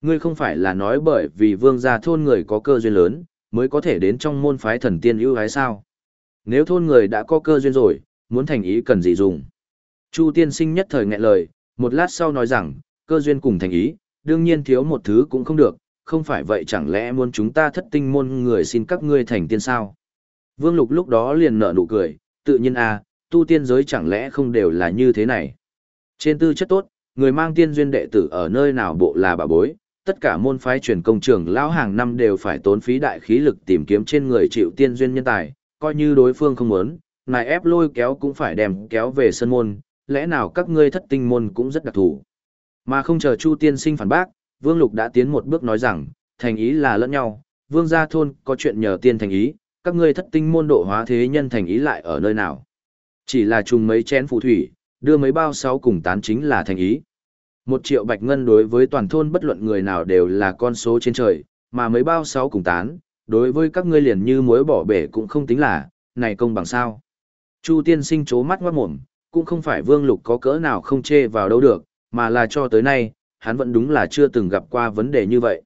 Ngươi không phải là nói bởi vì vương gia thôn người có cơ duyên lớn, mới có thể đến trong môn phái thần tiên ưu hái sao? Nếu thôn người đã có cơ duyên rồi, muốn thành ý cần gì dùng. Chu tiên sinh nhất thời nghẹn lời, một lát sau nói rằng, cơ duyên cùng thành ý, đương nhiên thiếu một thứ cũng không được, không phải vậy chẳng lẽ muốn chúng ta thất tinh môn người xin các ngươi thành tiên sao? Vương Lục lúc đó liền nở nụ cười, tự nhiên à, tu tiên giới chẳng lẽ không đều là như thế này. Trên tư chất tốt, người mang tiên duyên đệ tử ở nơi nào bộ là bà bối, tất cả môn phái truyền công trường lão hàng năm đều phải tốn phí đại khí lực tìm kiếm trên người chịu tiên duyên nhân tài, coi như đối phương không muốn, nài ép lôi kéo cũng phải đem kéo về sân môn, lẽ nào các ngươi thất tinh môn cũng rất đặc thù. Mà không chờ Chu tiên sinh phản bác, Vương Lục đã tiến một bước nói rằng, thành ý là lẫn nhau, Vương gia thôn có chuyện nhờ tiên thành ý, các ngươi thất tinh môn độ hóa thế nhân thành ý lại ở nơi nào. Chỉ là trùng mấy chén phù thủy, đưa mấy bao sáu cùng tán chính là thành ý. Một triệu bạch ngân đối với toàn thôn bất luận người nào đều là con số trên trời, mà mấy bao sáu cùng tán, đối với các ngươi liền như muối bỏ bể cũng không tính là, này công bằng sao. Chu tiên sinh chố mắt ngoát mồm, cũng không phải vương lục có cỡ nào không chê vào đâu được, mà là cho tới nay, hắn vẫn đúng là chưa từng gặp qua vấn đề như vậy.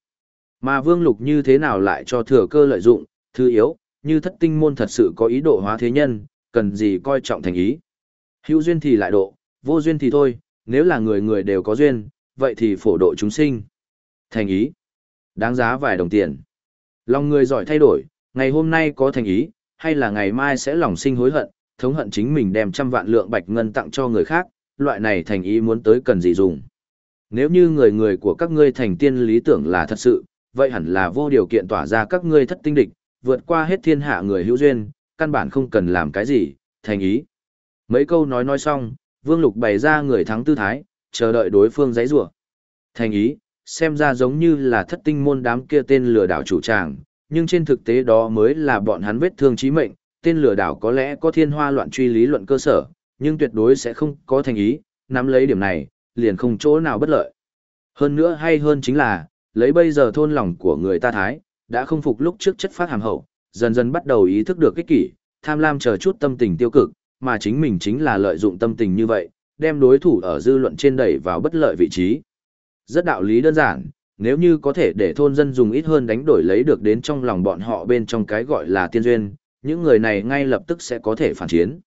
Mà vương lục như thế nào lại cho thừa cơ lợi dụng, thứ yếu, như thất tinh môn thật sự có ý độ hóa thế nhân, cần gì coi trọng thành ý. Hữu duyên thì lại độ, vô duyên thì thôi, nếu là người người đều có duyên, vậy thì phổ độ chúng sinh. Thành ý. Đáng giá vài đồng tiền. Lòng người giỏi thay đổi, ngày hôm nay có thành ý, hay là ngày mai sẽ lòng sinh hối hận, thống hận chính mình đem trăm vạn lượng bạch ngân tặng cho người khác, loại này thành ý muốn tới cần gì dùng. Nếu như người người của các ngươi thành tiên lý tưởng là thật sự, vậy hẳn là vô điều kiện tỏa ra các ngươi thất tinh địch, vượt qua hết thiên hạ người hữu duyên, căn bản không cần làm cái gì, thành ý. Mấy câu nói nói xong, Vương Lục bày ra người thắng tư thái, chờ đợi đối phương giấy rủa. Thành ý, xem ra giống như là thất tinh môn đám kia tên lừa đảo chủ tràng, nhưng trên thực tế đó mới là bọn hắn vết thương chí mệnh, tên lừa đảo có lẽ có thiên hoa loạn truy lý luận cơ sở, nhưng tuyệt đối sẽ không có thành ý, nắm lấy điểm này, liền không chỗ nào bất lợi. Hơn nữa hay hơn chính là, lấy bây giờ thôn lòng của người ta thái, đã không phục lúc trước chất phát hàm hậu, dần dần bắt đầu ý thức được kích kỷ, tham lam chờ chút tâm tình tiêu cực, mà chính mình chính là lợi dụng tâm tình như vậy, đem đối thủ ở dư luận trên đẩy vào bất lợi vị trí. Rất đạo lý đơn giản, nếu như có thể để thôn dân dùng ít hơn đánh đổi lấy được đến trong lòng bọn họ bên trong cái gọi là tiên duyên, những người này ngay lập tức sẽ có thể phản chiến.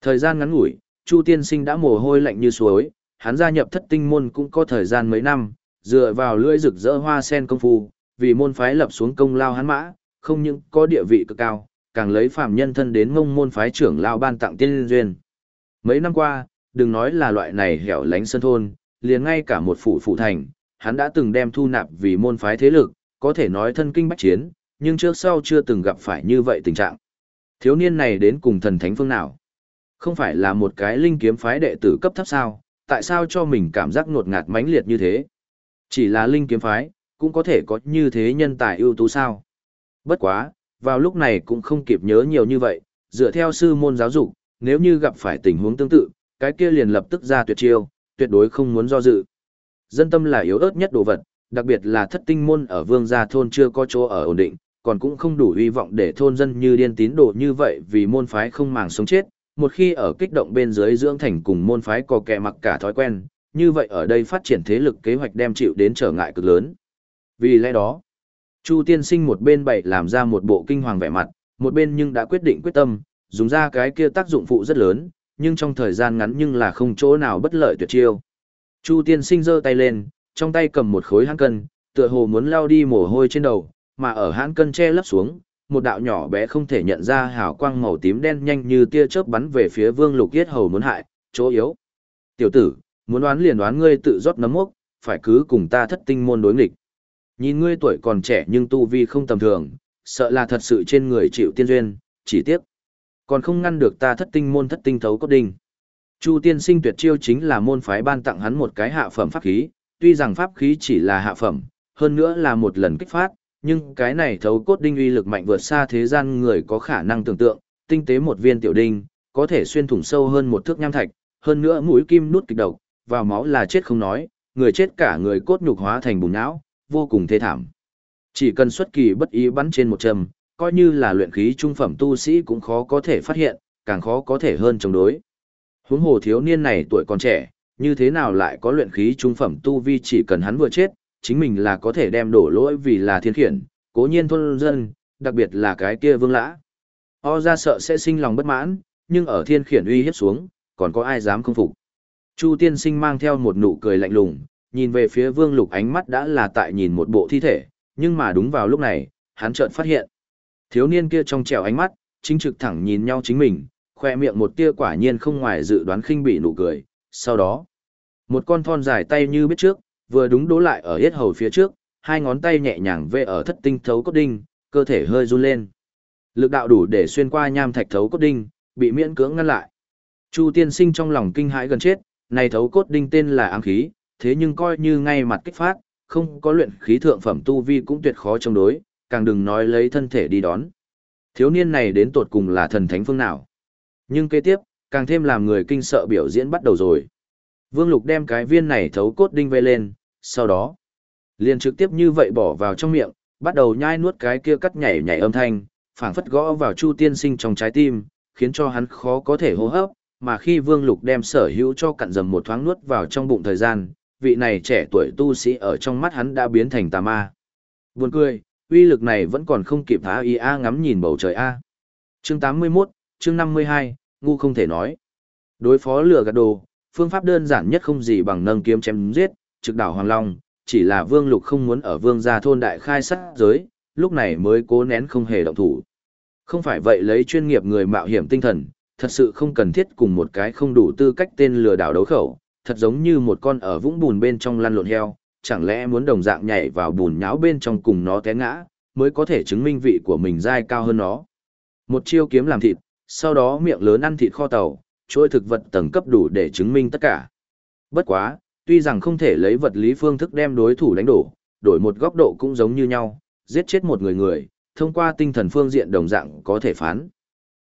Thời gian ngắn ngủi, Chu tiên sinh đã mồ hôi lạnh như suối, hắn gia nhập thất tinh môn cũng có thời gian mấy năm, dựa vào lưỡi rực rỡ hoa sen công phu, vì môn phái lập xuống công lao hắn mã, không những có địa vị cực cao, càng lấy phạm nhân thân đến ngông môn phái trưởng lao ban tặng tiên duyên. Mấy năm qua, đừng nói là loại này hẻo lánh sân thôn, liền ngay cả một phủ phụ thành, hắn đã từng đem thu nạp vì môn phái thế lực, có thể nói thân kinh bách chiến, nhưng trước sau chưa từng gặp phải như vậy tình trạng. Thiếu niên này đến cùng thần thánh phương nào? Không phải là một cái linh kiếm phái đệ tử cấp thấp sao, tại sao cho mình cảm giác ngột ngạt mãnh liệt như thế? Chỉ là linh kiếm phái, cũng có thể có như thế nhân tài ưu tú sao? Bất quá, vào lúc này cũng không kịp nhớ nhiều như vậy, dựa theo sư môn giáo dục, nếu như gặp phải tình huống tương tự, cái kia liền lập tức ra tuyệt chiêu, tuyệt đối không muốn do dự. Dân tâm là yếu ớt nhất đồ vật, đặc biệt là thất tinh môn ở vương gia thôn chưa có chỗ ở ổn định, còn cũng không đủ hy vọng để thôn dân như điên tín đồ như vậy vì môn phái không màng sống chết, một khi ở kích động bên dưới dưỡng thành cùng môn phái có kẻ mặc cả thói quen, như vậy ở đây phát triển thế lực kế hoạch đem chịu đến trở ngại cực lớn. Vì lẽ đó, Chu tiên sinh một bên bày làm ra một bộ kinh hoàng vẻ mặt, một bên nhưng đã quyết định quyết tâm, dùng ra cái kia tác dụng phụ rất lớn, nhưng trong thời gian ngắn nhưng là không chỗ nào bất lợi tuyệt chiêu. Chu tiên sinh giơ tay lên, trong tay cầm một khối hăng cân, tựa hồ muốn lao đi mồ hôi trên đầu, mà ở hãn cân che lấp xuống, một đạo nhỏ bé không thể nhận ra hào quang màu tím đen nhanh như tia chớp bắn về phía Vương Lục Yết hầu muốn hại, chỗ yếu. "Tiểu tử, muốn đoán liền đoán ngươi tự rót nấm mốc, phải cứ cùng ta thất tinh môn đối nghịch." Nhìn ngươi tuổi còn trẻ nhưng tu vi không tầm thường, sợ là thật sự trên người chịu tiên duyên, chỉ tiếc. Còn không ngăn được ta thất tinh môn thất tinh thấu cốt đinh. Chu tiên sinh tuyệt chiêu chính là môn phái ban tặng hắn một cái hạ phẩm pháp khí, tuy rằng pháp khí chỉ là hạ phẩm, hơn nữa là một lần kích phát, nhưng cái này thấu cốt đinh uy lực mạnh vượt xa thế gian người có khả năng tưởng tượng, tinh tế một viên tiểu đinh, có thể xuyên thủng sâu hơn một thước nham thạch, hơn nữa mũi kim nút kịch độc, vào máu là chết không nói, người chết cả người cốt nhục hóa thành bùn não, vô cùng thê thảm. Chỉ cần xuất kỳ bất ý bắn trên một châm, coi như là luyện khí trung phẩm tu sĩ cũng khó có thể phát hiện, càng khó có thể hơn chống đối. Huống hồ thiếu niên này tuổi còn trẻ, như thế nào lại có luyện khí trung phẩm tu vi chỉ cần hắn vừa chết, chính mình là có thể đem đổ lỗi vì là thiên khiển, cố nhiên thôn dân, đặc biệt là cái kia vương lã. O ra sợ sẽ sinh lòng bất mãn, nhưng ở thiên khiển uy hiếp xuống, còn có ai dám không phục. Chu tiên sinh mang theo một nụ cười lạnh lùng, nhìn về phía vương lục ánh mắt đã là tại nhìn một bộ thi thể, nhưng mà đúng vào lúc này, hắn chợt phát hiện. Thiếu niên kia trong trẻo ánh mắt, chính trực thẳng nhìn nhau chính mình, khoe miệng một tia quả nhiên không ngoài dự đoán khinh bị nụ cười. Sau đó, một con thon dài tay như biết trước, vừa đúng đố lại ở hết hầu phía trước, hai ngón tay nhẹ nhàng vê ở thất tinh thấu cốt đinh, cơ thể hơi run lên. Lực đạo đủ để xuyên qua nham thạch thấu cốt đinh, bị miễn cưỡng ngăn lại. Chu tiên sinh trong lòng kinh hãi gần chết, này thấu cốt đinh tên là ám khí, thế nhưng coi như ngay mặt kích phát, không có luyện khí thượng phẩm tu vi cũng tuyệt khó chống đối, càng đừng nói lấy thân thể đi đón. Thiếu niên này đến tột cùng là thần thánh phương nào. Nhưng kế tiếp, càng thêm làm người kinh sợ biểu diễn bắt đầu rồi. Vương Lục đem cái viên này thấu cốt đinh vây lên, sau đó, liền trực tiếp như vậy bỏ vào trong miệng, bắt đầu nhai nuốt cái kia cắt nhảy nhảy âm thanh, phảng phất gõ vào Chu Tiên Sinh trong trái tim, khiến cho hắn khó có thể hô hấp, mà khi Vương Lục đem sở hữu cho cặn dầm một thoáng nuốt vào trong bụng thời gian, vị này trẻ tuổi tu sĩ ở trong mắt hắn đã biến thành tà ma. Buồn cười, uy lực này vẫn còn không kịp phá Y a ngắm nhìn bầu trời a. Chương 81, chương 52, ngu không thể nói. Đối phó lửa gạt đồ, phương pháp đơn giản nhất không gì bằng nâng kiếm chém giết, trực đảo Hoàng Long, chỉ là Vương Lục không muốn ở Vương gia thôn đại khai sát giới, lúc này mới cố nén không hề động thủ. Không phải vậy lấy chuyên nghiệp người mạo hiểm tinh thần, thật sự không cần thiết cùng một cái không đủ tư cách tên lừa đảo đấu khẩu, thật giống như một con ở vũng bùn bên trong lăn lộn heo, chẳng lẽ muốn đồng dạng nhảy vào bùn nháo bên trong cùng nó té ngã, mới có thể chứng minh vị của mình dai cao hơn nó. Một chiêu kiếm làm thịt, sau đó miệng lớn ăn thịt kho tàu, chuỗi thực vật tầng cấp đủ để chứng minh tất cả. Bất quá, tuy rằng không thể lấy vật lý phương thức đem đối thủ đánh đổ, đổi một góc độ cũng giống như nhau, giết chết một người người, thông qua tinh thần phương diện đồng dạng có thể phán.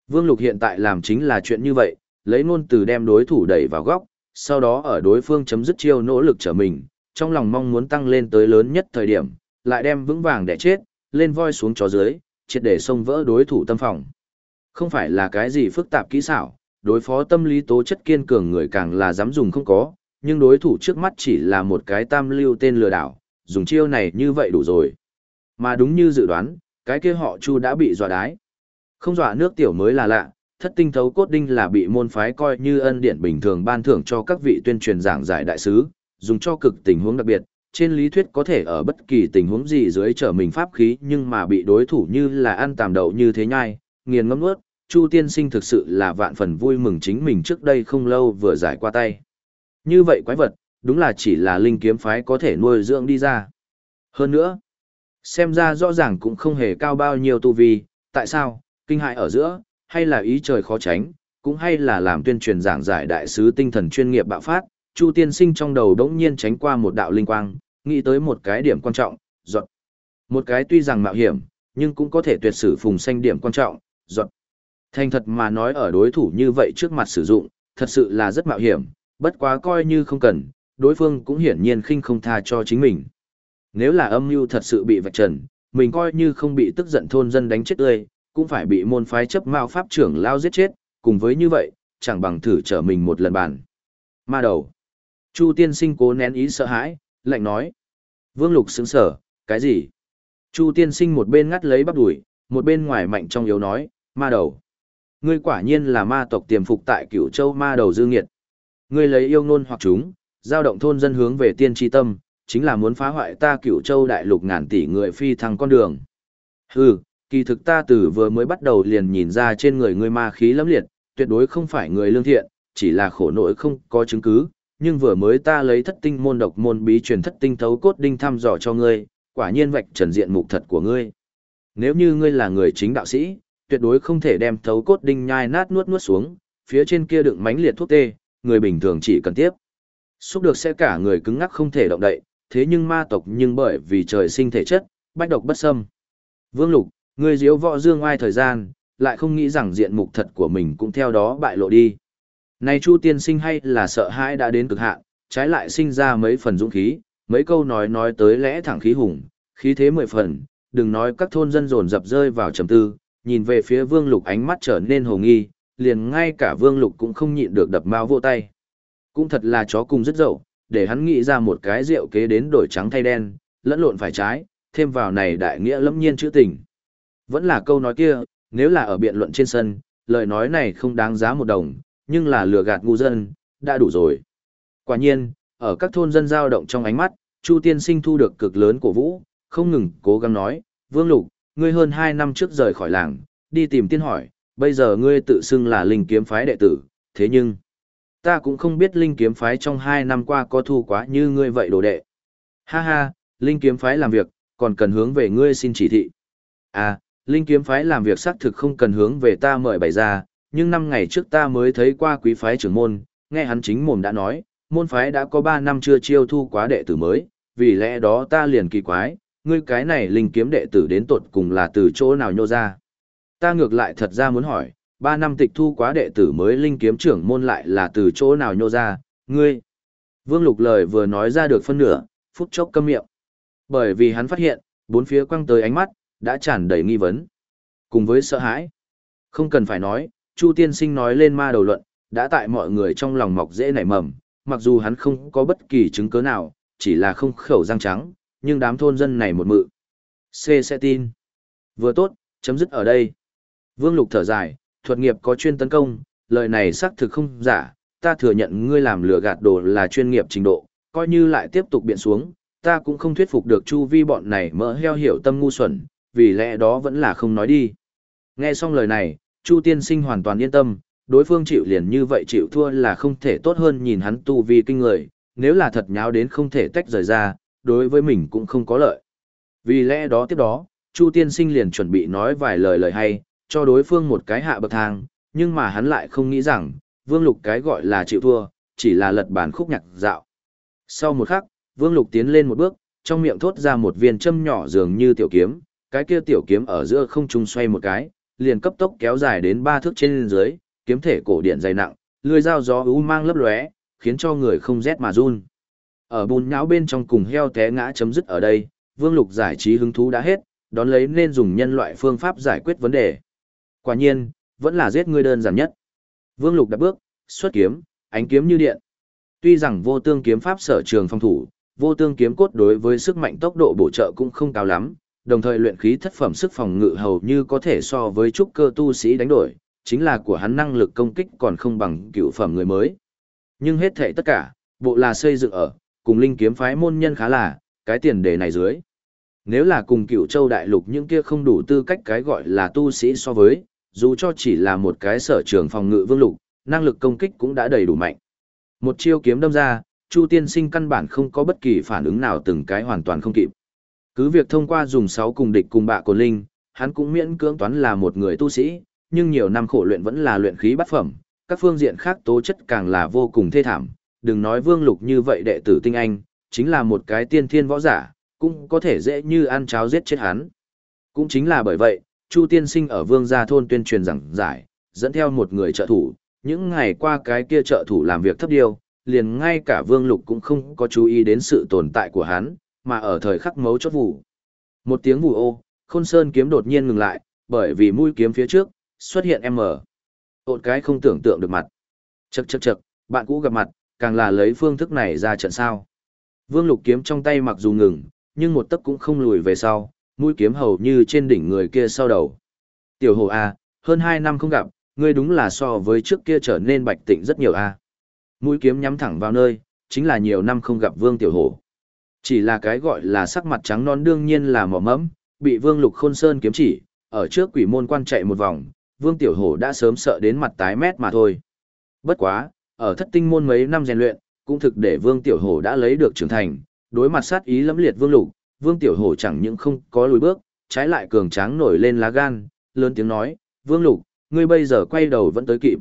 Vương Lục hiện tại làm chính là chuyện như vậy, lấy ngôn từ đem đối thủ đẩy vào góc, sau đó ở đối phương chấm dứt chiêu nỗ lực trở mình, trong lòng mong muốn tăng lên tới lớn nhất thời điểm, lại đem vững vàng để chết, lên voi xuống chó dưới, triệt để xông vỡ đối thủ tâm phòng. Không phải là cái gì phức tạp kỹ xảo, đối phó tâm lý tố chất kiên cường người càng là dám dùng không có, nhưng đối thủ trước mắt chỉ là một cái tam lưu tên lừa đảo, dùng chiêu này như vậy đủ rồi. Mà đúng như dự đoán, cái kia họ Chu đã bị dọa đái. Không dọa nước tiểu mới là lạ, thất tinh thấu cốt đinh là bị môn phái coi như ân điển bình thường ban thưởng cho các vị tuyên truyền giảng giải đại sứ, dùng cho cực tình huống đặc biệt, trên lý thuyết có thể ở bất kỳ tình huống gì dưới trở mình pháp khí nhưng mà bị đối thủ như là ăn tàm đậu như thế nhai, nghiền ngâm nuốt, Chu tiên sinh thực sự là vạn phần vui mừng chính mình trước đây không lâu vừa giải qua tay. Như vậy quái vật, đúng là chỉ là linh kiếm phái có thể nuôi dưỡng đi ra. Hơn nữa, xem ra rõ ràng cũng không hề cao bao nhiêu tu vi, tại sao, kinh hại ở giữa, hay là ý trời khó tránh, cũng hay là làm tuyên truyền giảng giải đại sứ tinh thần chuyên nghiệp bạo phát, Chu tiên sinh trong đầu đống nhiên tránh qua một đạo linh quang, nghĩ tới một cái điểm quan trọng, giọt. Một cái tuy rằng mạo hiểm, nhưng cũng có thể tuyệt sử phùng xanh điểm quan trọng, giọt. Thành thật mà nói ở đối thủ như vậy trước mặt sử dụng, thật sự là rất mạo hiểm, bất quá coi như không cần, đối phương cũng hiển nhiên khinh không tha cho chính mình. Nếu là âm mưu thật sự bị vạch trần, mình coi như không bị tức giận thôn dân đánh chết tươi, cũng phải bị môn phái chấp mao pháp trưởng lao giết chết, cùng với như vậy, chẳng bằng thử trở mình một lần bàn. Ma đầu. Chu tiên sinh cố nén ý sợ hãi, lạnh nói. Vương lục sững sở, cái gì? Chu tiên sinh một bên ngắt lấy bắp đuổi, một bên ngoài mạnh trong yếu nói, ma đầu. Ngươi quả nhiên là ma tộc tiềm phục tại cửu châu ma đầu dư nghiệt. Ngươi lấy yêu ngôn hoặc chúng, giao động thôn dân hướng về tiên tri tâm, chính là muốn phá hoại ta cửu châu đại lục ngàn tỷ người phi thăng con đường. Hừ, kỳ thực ta từ vừa mới bắt đầu liền nhìn ra trên người ngươi ma khí lẫm liệt, tuyệt đối không phải người lương thiện, chỉ là khổ nỗi không có chứng cứ, nhưng vừa mới ta lấy thất tinh môn độc môn bí truyền thất tinh thấu cốt đinh thăm dò cho ngươi, quả nhiên vạch trần diện mục thật của ngươi. Nếu như ngươi là người chính đạo sĩ, tuyệt đối không thể đem thấu cốt đinh nhai nát nuốt nuốt xuống, phía trên kia đựng mánh liệt thuốc tê, người bình thường chỉ cần tiếp. Xúc được sẽ cả người cứng ngắc không thể động đậy, thế nhưng ma tộc nhưng bởi vì trời sinh thể chất, bách độc bất xâm. Vương Lục, người diếu võ dương ai thời gian, lại không nghĩ rằng diện mục thật của mình cũng theo đó bại lộ đi. Này Chu tiên sinh hay là sợ hãi đã đến cực hạn, trái lại sinh ra mấy phần dũng khí, mấy câu nói nói tới lẽ thẳng khí hùng, khí thế mười phần, đừng nói các thôn dân dồn dập rơi vào trầm tư, nhìn về phía Vương Lục ánh mắt trở nên hồ nghi, liền ngay cả Vương Lục cũng không nhịn được đập mao vô tay. Cũng thật là chó cùng rất dậu, để hắn nghĩ ra một cái rượu kế đến đổi trắng thay đen, lẫn lộn phải trái, thêm vào này đại nghĩa lẫm nhiên chữ tình. Vẫn là câu nói kia, nếu là ở biện luận trên sân, lời nói này không đáng giá một đồng, nhưng là lừa gạt ngu dân, đã đủ rồi. Quả nhiên, ở các thôn dân giao động trong ánh mắt, Chu tiên sinh thu được cực lớn của vũ, không ngừng cố gắng nói, Vương Lục, ngươi hơn 2 năm trước rời khỏi làng, đi tìm tiên hỏi, bây giờ ngươi tự xưng là linh kiếm phái đệ tử, thế nhưng, ta cũng không biết linh kiếm phái trong 2 năm qua có thu quá như ngươi vậy đồ đệ. Ha ha, linh kiếm phái làm việc, còn cần hướng về ngươi xin chỉ thị. À, linh kiếm phái làm việc xác thực không cần hướng về ta mời bày ra, nhưng năm ngày trước ta mới thấy qua quý phái trưởng môn, nghe hắn chính mồm đã nói, môn phái đã có 3 năm chưa chiêu thu quá đệ tử mới, vì lẽ đó ta liền kỳ quái, ngươi cái này linh kiếm đệ tử đến tột cùng là từ chỗ nào nhô ra. Ta ngược lại thật ra muốn hỏi, ba năm tịch thu quá đệ tử mới linh kiếm trưởng môn lại là từ chỗ nào nhô ra, ngươi. Vương Lục lời vừa nói ra được phân nửa, phút chốc câm miệng. Bởi vì hắn phát hiện, bốn phía quăng tới ánh mắt, đã tràn đầy nghi vấn. Cùng với sợ hãi. Không cần phải nói, Chu Tiên Sinh nói lên ma đầu luận, đã tại mọi người trong lòng mọc dễ nảy mầm, mặc dù hắn không có bất kỳ chứng cứ nào, chỉ là không khẩu răng trắng, nhưng đám thôn dân này một mự. C sẽ tin. Vừa tốt, chấm dứt ở đây. Vương Lục thở dài, thuật nghiệp có chuyên tấn công, lời này xác thực không giả, ta thừa nhận ngươi làm lừa gạt đồ là chuyên nghiệp trình độ, coi như lại tiếp tục biện xuống, ta cũng không thuyết phục được chu vi bọn này mỡ heo hiểu tâm ngu xuẩn, vì lẽ đó vẫn là không nói đi. Nghe xong lời này, Chu tiên sinh hoàn toàn yên tâm, đối phương chịu liền như vậy chịu thua là không thể tốt hơn nhìn hắn tu vi kinh người, nếu là thật nháo đến không thể tách rời ra, đối với mình cũng không có lợi. Vì lẽ đó tiếp đó, Chu tiên sinh liền chuẩn bị nói vài lời lời hay, cho đối phương một cái hạ bậc thang, nhưng mà hắn lại không nghĩ rằng, Vương Lục cái gọi là chịu thua, chỉ là lật bản khúc nhạc dạo. Sau một khắc, Vương Lục tiến lên một bước, trong miệng thốt ra một viên châm nhỏ dường như tiểu kiếm, cái kia tiểu kiếm ở giữa không trung xoay một cái, liền cấp tốc kéo dài đến ba thước trên dưới, kiếm thể cổ điện dày nặng, lưỡi dao gió u mang lấp lóe, khiến cho người không rét mà run. Ở bùn nhão bên trong cùng heo té ngã chấm dứt ở đây, Vương Lục giải trí hứng thú đã hết, đón lấy nên dùng nhân loại phương pháp giải quyết vấn đề. Quả nhiên, vẫn là giết người đơn giản nhất. Vương Lục đặt bước, xuất kiếm, ánh kiếm như điện. Tuy rằng vô tương kiếm pháp sở trường phòng thủ, vô tương kiếm cốt đối với sức mạnh tốc độ bổ trợ cũng không cao lắm, đồng thời luyện khí thất phẩm sức phòng ngự hầu như có thể so với trúc cơ tu sĩ đánh đổi, chính là của hắn năng lực công kích còn không bằng cựu phẩm người mới. Nhưng hết thệ tất cả, bộ là xây dựng ở, cùng linh kiếm phái môn nhân khá là, cái tiền đề này dưới. Nếu là cùng cựu châu đại lục những kia không đủ tư cách cái gọi là tu sĩ so với, dù cho chỉ là một cái sở trường phòng ngự vương lục, năng lực công kích cũng đã đầy đủ mạnh. Một chiêu kiếm đâm ra, Chu tiên sinh căn bản không có bất kỳ phản ứng nào từng cái hoàn toàn không kịp. Cứ việc thông qua dùng 6 cùng địch cùng bạ của linh, hắn cũng miễn cưỡng toán là một người tu sĩ, nhưng nhiều năm khổ luyện vẫn là luyện khí bát phẩm, các phương diện khác tố chất càng là vô cùng thê thảm. Đừng nói vương lục như vậy đệ tử tinh anh, chính là một cái tiên thiên võ giả, cũng có thể dễ như ăn cháo giết chết hắn. Cũng chính là bởi vậy, Chu tiên sinh ở vương gia thôn tuyên truyền rằng giải, dẫn theo một người trợ thủ, những ngày qua cái kia trợ thủ làm việc thấp điều, liền ngay cả vương lục cũng không có chú ý đến sự tồn tại của hắn, mà ở thời khắc mấu chốt vụ. Một tiếng vụ ô, khôn sơn kiếm đột nhiên ngừng lại, bởi vì mũi kiếm phía trước, xuất hiện M. Ột cái không tưởng tượng được mặt. Chậc chậc chậc, bạn cũ gặp mặt, càng là lấy phương thức này ra trận sao. Vương lục kiếm trong tay mặc dù ngừng, nhưng một tấc cũng không lùi về sau, mũi kiếm hầu như trên đỉnh người kia sau đầu. Tiểu hồ A, hơn 2 năm không gặp, ngươi đúng là so với trước kia trở nên bạch tịnh rất nhiều A. Mũi kiếm nhắm thẳng vào nơi, chính là nhiều năm không gặp vương tiểu hồ. Chỉ là cái gọi là sắc mặt trắng non đương nhiên là mỏ mẫm, bị vương lục khôn sơn kiếm chỉ, ở trước quỷ môn quan chạy một vòng, vương tiểu hổ đã sớm sợ đến mặt tái mét mà thôi. Bất quá, ở thất tinh môn mấy năm rèn luyện, cũng thực để vương tiểu hổ đã lấy được trưởng thành, đối mặt sát ý lẫm liệt vương lục, vương tiểu hổ chẳng những không có lùi bước, trái lại cường tráng nổi lên lá gan, lớn tiếng nói, vương lục, ngươi bây giờ quay đầu vẫn tới kịp.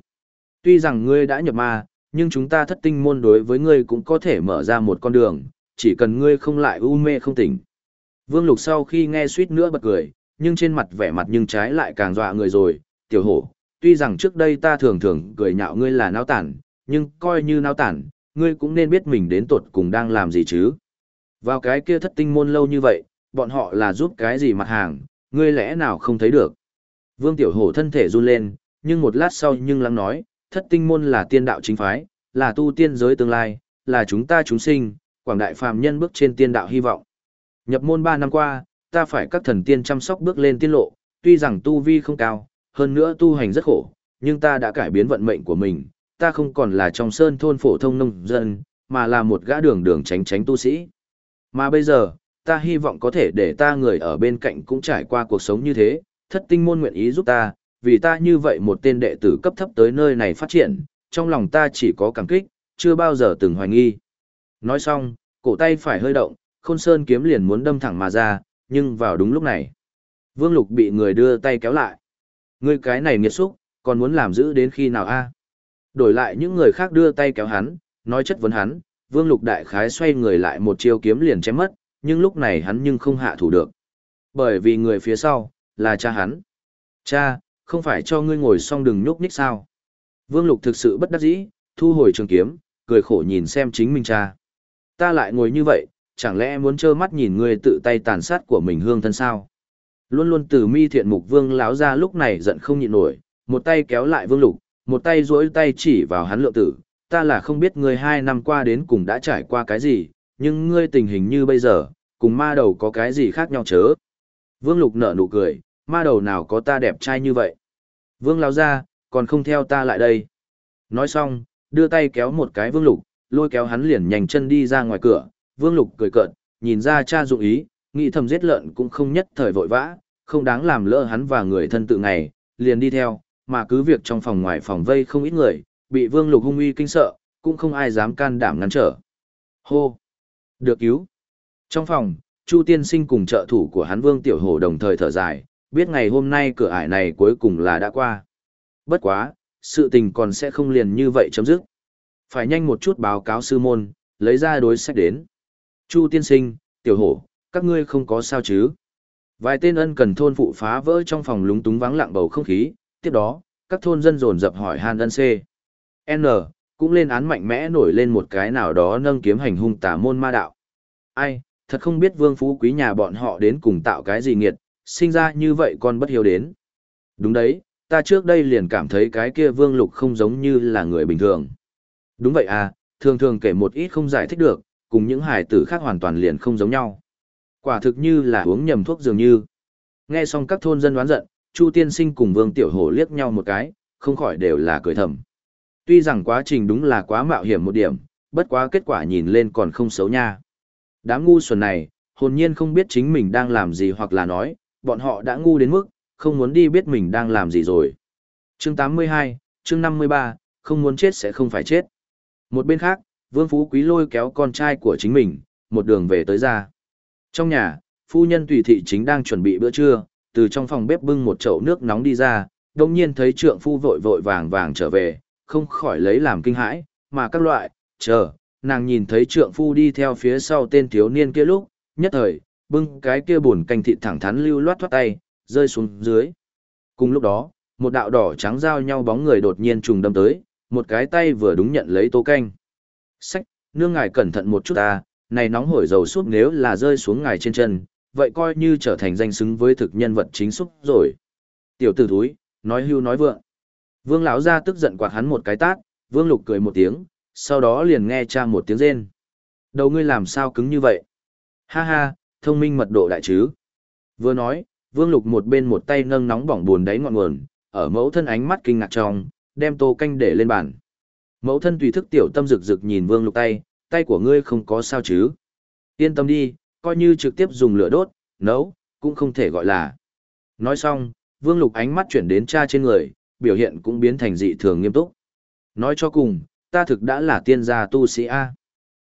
Tuy rằng ngươi đã nhập ma, nhưng chúng ta thất tinh môn đối với ngươi cũng có thể mở ra một con đường, chỉ cần ngươi không lại u mê không tỉnh. Vương Lục sau khi nghe suýt nữa bật cười, nhưng trên mặt vẻ mặt nhưng trái lại càng dọa người rồi, tiểu hổ, tuy rằng trước đây ta thường thường cười nhạo ngươi là náo tản, nhưng coi như nao tản, ngươi cũng nên biết mình đến tuột cùng đang làm gì chứ. Vào cái kia thất tinh môn lâu như vậy, bọn họ là giúp cái gì mặt hàng, ngươi lẽ nào không thấy được. Vương tiểu hổ thân thể run lên, nhưng một lát sau nhưng lắng nói, thất tinh môn là tiên đạo chính phái, là tu tiên giới tương lai, là chúng ta chúng sinh, quảng đại phàm nhân bước trên tiên đạo hy vọng. Nhập môn 3 năm qua, ta phải các thần tiên chăm sóc bước lên tiên lộ, tuy rằng tu vi không cao, hơn nữa tu hành rất khổ, nhưng ta đã cải biến vận mệnh của mình, ta không còn là trong sơn thôn phổ thông nông dân, mà là một gã đường đường tránh tránh tu sĩ. Mà bây giờ, ta hy vọng có thể để ta người ở bên cạnh cũng trải qua cuộc sống như thế, thất tinh môn nguyện ý giúp ta, vì ta như vậy một tên đệ tử cấp thấp tới nơi này phát triển, trong lòng ta chỉ có cảm kích, chưa bao giờ từng hoài nghi. Nói xong, cổ tay phải hơi động, khôn sơn kiếm liền muốn đâm thẳng mà ra, nhưng vào đúng lúc này. Vương Lục bị người đưa tay kéo lại. Ngươi cái này nghiệt xúc, còn muốn làm giữ đến khi nào a? Đổi lại những người khác đưa tay kéo hắn, nói chất vấn hắn, Vương Lục đại khái xoay người lại một chiêu kiếm liền chém mất, nhưng lúc này hắn nhưng không hạ thủ được. Bởi vì người phía sau, là cha hắn. Cha, không phải cho ngươi ngồi xong đừng nhúc nhích sao? Vương Lục thực sự bất đắc dĩ, thu hồi trường kiếm, cười khổ nhìn xem chính mình cha. Ta lại ngồi như vậy, chẳng lẽ muốn trơ mắt nhìn ngươi tự tay tàn sát của mình hương thân sao? Luôn luôn từ mi thiện mục vương láo ra lúc này giận không nhịn nổi, một tay kéo lại vương lục, một tay duỗi tay chỉ vào hắn lượng tử. Ta là không biết ngươi hai năm qua đến cùng đã trải qua cái gì, nhưng ngươi tình hình như bây giờ, cùng ma đầu có cái gì khác nhau chớ. Vương lục nở nụ cười, ma đầu nào có ta đẹp trai như vậy. Vương láo ra, còn không theo ta lại đây. Nói xong, đưa tay kéo một cái vương lục, lôi kéo hắn liền nhanh chân đi ra ngoài cửa, vương lục cười cợt, nhìn ra cha dụng ý, nghĩ thầm giết lợn cũng không nhất thời vội vã, không đáng làm lỡ hắn và người thân tự ngày, liền đi theo, mà cứ việc trong phòng ngoài phòng vây không ít người, bị vương lục hung uy kinh sợ, cũng không ai dám can đảm ngăn trở. Hô! Được cứu! Trong phòng, Chu tiên sinh cùng trợ thủ của hắn vương tiểu hổ đồng thời thở dài, biết ngày hôm nay cửa ải này cuối cùng là đã qua. Bất quá, sự tình còn sẽ không liền như vậy chấm dứt. Phải nhanh một chút báo cáo sư môn, lấy ra đối sách đến. Chu tiên sinh, tiểu hổ, các ngươi không có sao chứ. Vài tên ân cần thôn phụ phá vỡ trong phòng lúng túng vắng lặng bầu không khí, tiếp đó, các thôn dân dồn dập hỏi han ân C. N, cũng lên án mạnh mẽ nổi lên một cái nào đó nâng kiếm hành hung tà môn ma đạo. Ai, thật không biết vương phú quý nhà bọn họ đến cùng tạo cái gì nghiệt, sinh ra như vậy con bất hiếu đến. Đúng đấy, ta trước đây liền cảm thấy cái kia vương lục không giống như là người bình thường. Đúng vậy à, thường thường kể một ít không giải thích được, cùng những hải tử khác hoàn toàn liền không giống nhau. Quả thực như là uống nhầm thuốc dường như. Nghe xong các thôn dân đoán giận, Chu Tiên Sinh cùng Vương Tiểu Hổ liếc nhau một cái, không khỏi đều là cười thầm. Tuy rằng quá trình đúng là quá mạo hiểm một điểm, bất quá kết quả nhìn lên còn không xấu nha. Đám ngu xuẩn này, hồn nhiên không biết chính mình đang làm gì hoặc là nói, bọn họ đã ngu đến mức, không muốn đi biết mình đang làm gì rồi. Chương 82, chương 53, không muốn chết sẽ không phải chết. Một bên khác, Vương Phú Quý lôi kéo con trai của chính mình, một đường về tới ra. Trong nhà, phu nhân tùy thị chính đang chuẩn bị bữa trưa, từ trong phòng bếp bưng một chậu nước nóng đi ra, đồng nhiên thấy trượng phu vội vội vàng vàng trở về, không khỏi lấy làm kinh hãi, mà các loại, chờ, nàng nhìn thấy trượng phu đi theo phía sau tên thiếu niên kia lúc, nhất thời, bưng cái kia buồn canh thịt thẳng thắn lưu loát thoát tay, rơi xuống dưới. Cùng lúc đó, một đạo đỏ trắng giao nhau bóng người đột nhiên trùng đâm tới, một cái tay vừa đúng nhận lấy tô canh. Sách, nương ngài cẩn thận một chút ta, này nóng hổi dầu súp nếu là rơi xuống ngài trên chân, vậy coi như trở thành danh xứng với thực nhân vật chính xúc rồi. Tiểu tử thúi, nói hưu nói vượng. Vương lão ra tức giận quạt hắn một cái tát, Vương Lục cười một tiếng, sau đó liền nghe cha một tiếng rên. Đầu ngươi làm sao cứng như vậy? Ha ha, thông minh mật độ đại chứ. Vừa nói, Vương Lục một bên một tay nâng nóng bỏng buồn đáy ngọn nguồn, ở mẫu thân ánh mắt kinh ngạc trong, đem tô canh để lên bàn. Mẫu thân tùy thức tiểu tâm rực rực nhìn Vương Lục tay, tay của ngươi không có sao chứ. Yên tâm đi, coi như trực tiếp dùng lửa đốt, nấu, cũng không thể gọi là. Nói xong, Vương Lục ánh mắt chuyển đến cha trên người, biểu hiện cũng biến thành dị thường nghiêm túc. Nói cho cùng, ta thực đã là tiên gia tu sĩ A.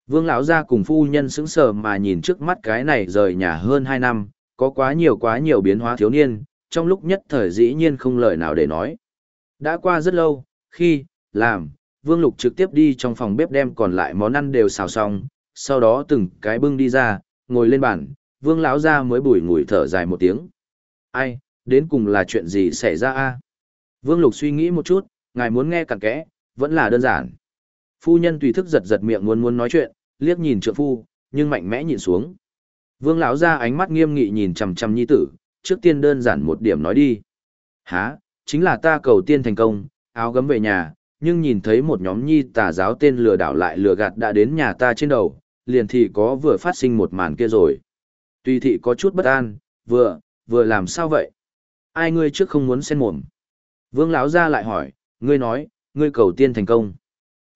Vương lão gia cùng phu nhân sững sờ mà nhìn trước mắt cái này rời nhà hơn 2 năm, có quá nhiều quá nhiều biến hóa thiếu niên, trong lúc nhất thời dĩ nhiên không lời nào để nói. Đã qua rất lâu, khi, làm, Vương Lục trực tiếp đi trong phòng bếp đem còn lại món ăn đều xào xong, sau đó từng cái bưng đi ra, ngồi lên bàn, Vương lão gia mới bùi ngùi thở dài một tiếng. Ai, đến cùng là chuyện gì xảy ra a? Vương Lục suy nghĩ một chút, ngài muốn nghe cặn kẽ, vẫn là đơn giản. Phu nhân tùy thức giật giật miệng muốn muốn nói chuyện, liếc nhìn trượng phu, nhưng mạnh mẽ nhìn xuống. Vương lão gia ánh mắt nghiêm nghị nhìn chằm chằm nhi tử, trước tiên đơn giản một điểm nói đi. Hả, chính là ta cầu tiên thành công, áo gấm về nhà, nhưng nhìn thấy một nhóm nhi tà giáo tên lừa đảo lại lừa gạt đã đến nhà ta trên đầu, liền thì có vừa phát sinh một màn kia rồi. Tùy thị có chút bất an, vừa, vừa làm sao vậy? Ai ngươi trước không muốn xen mồm? Vương lão gia lại hỏi, ngươi nói, ngươi cầu tiên thành công.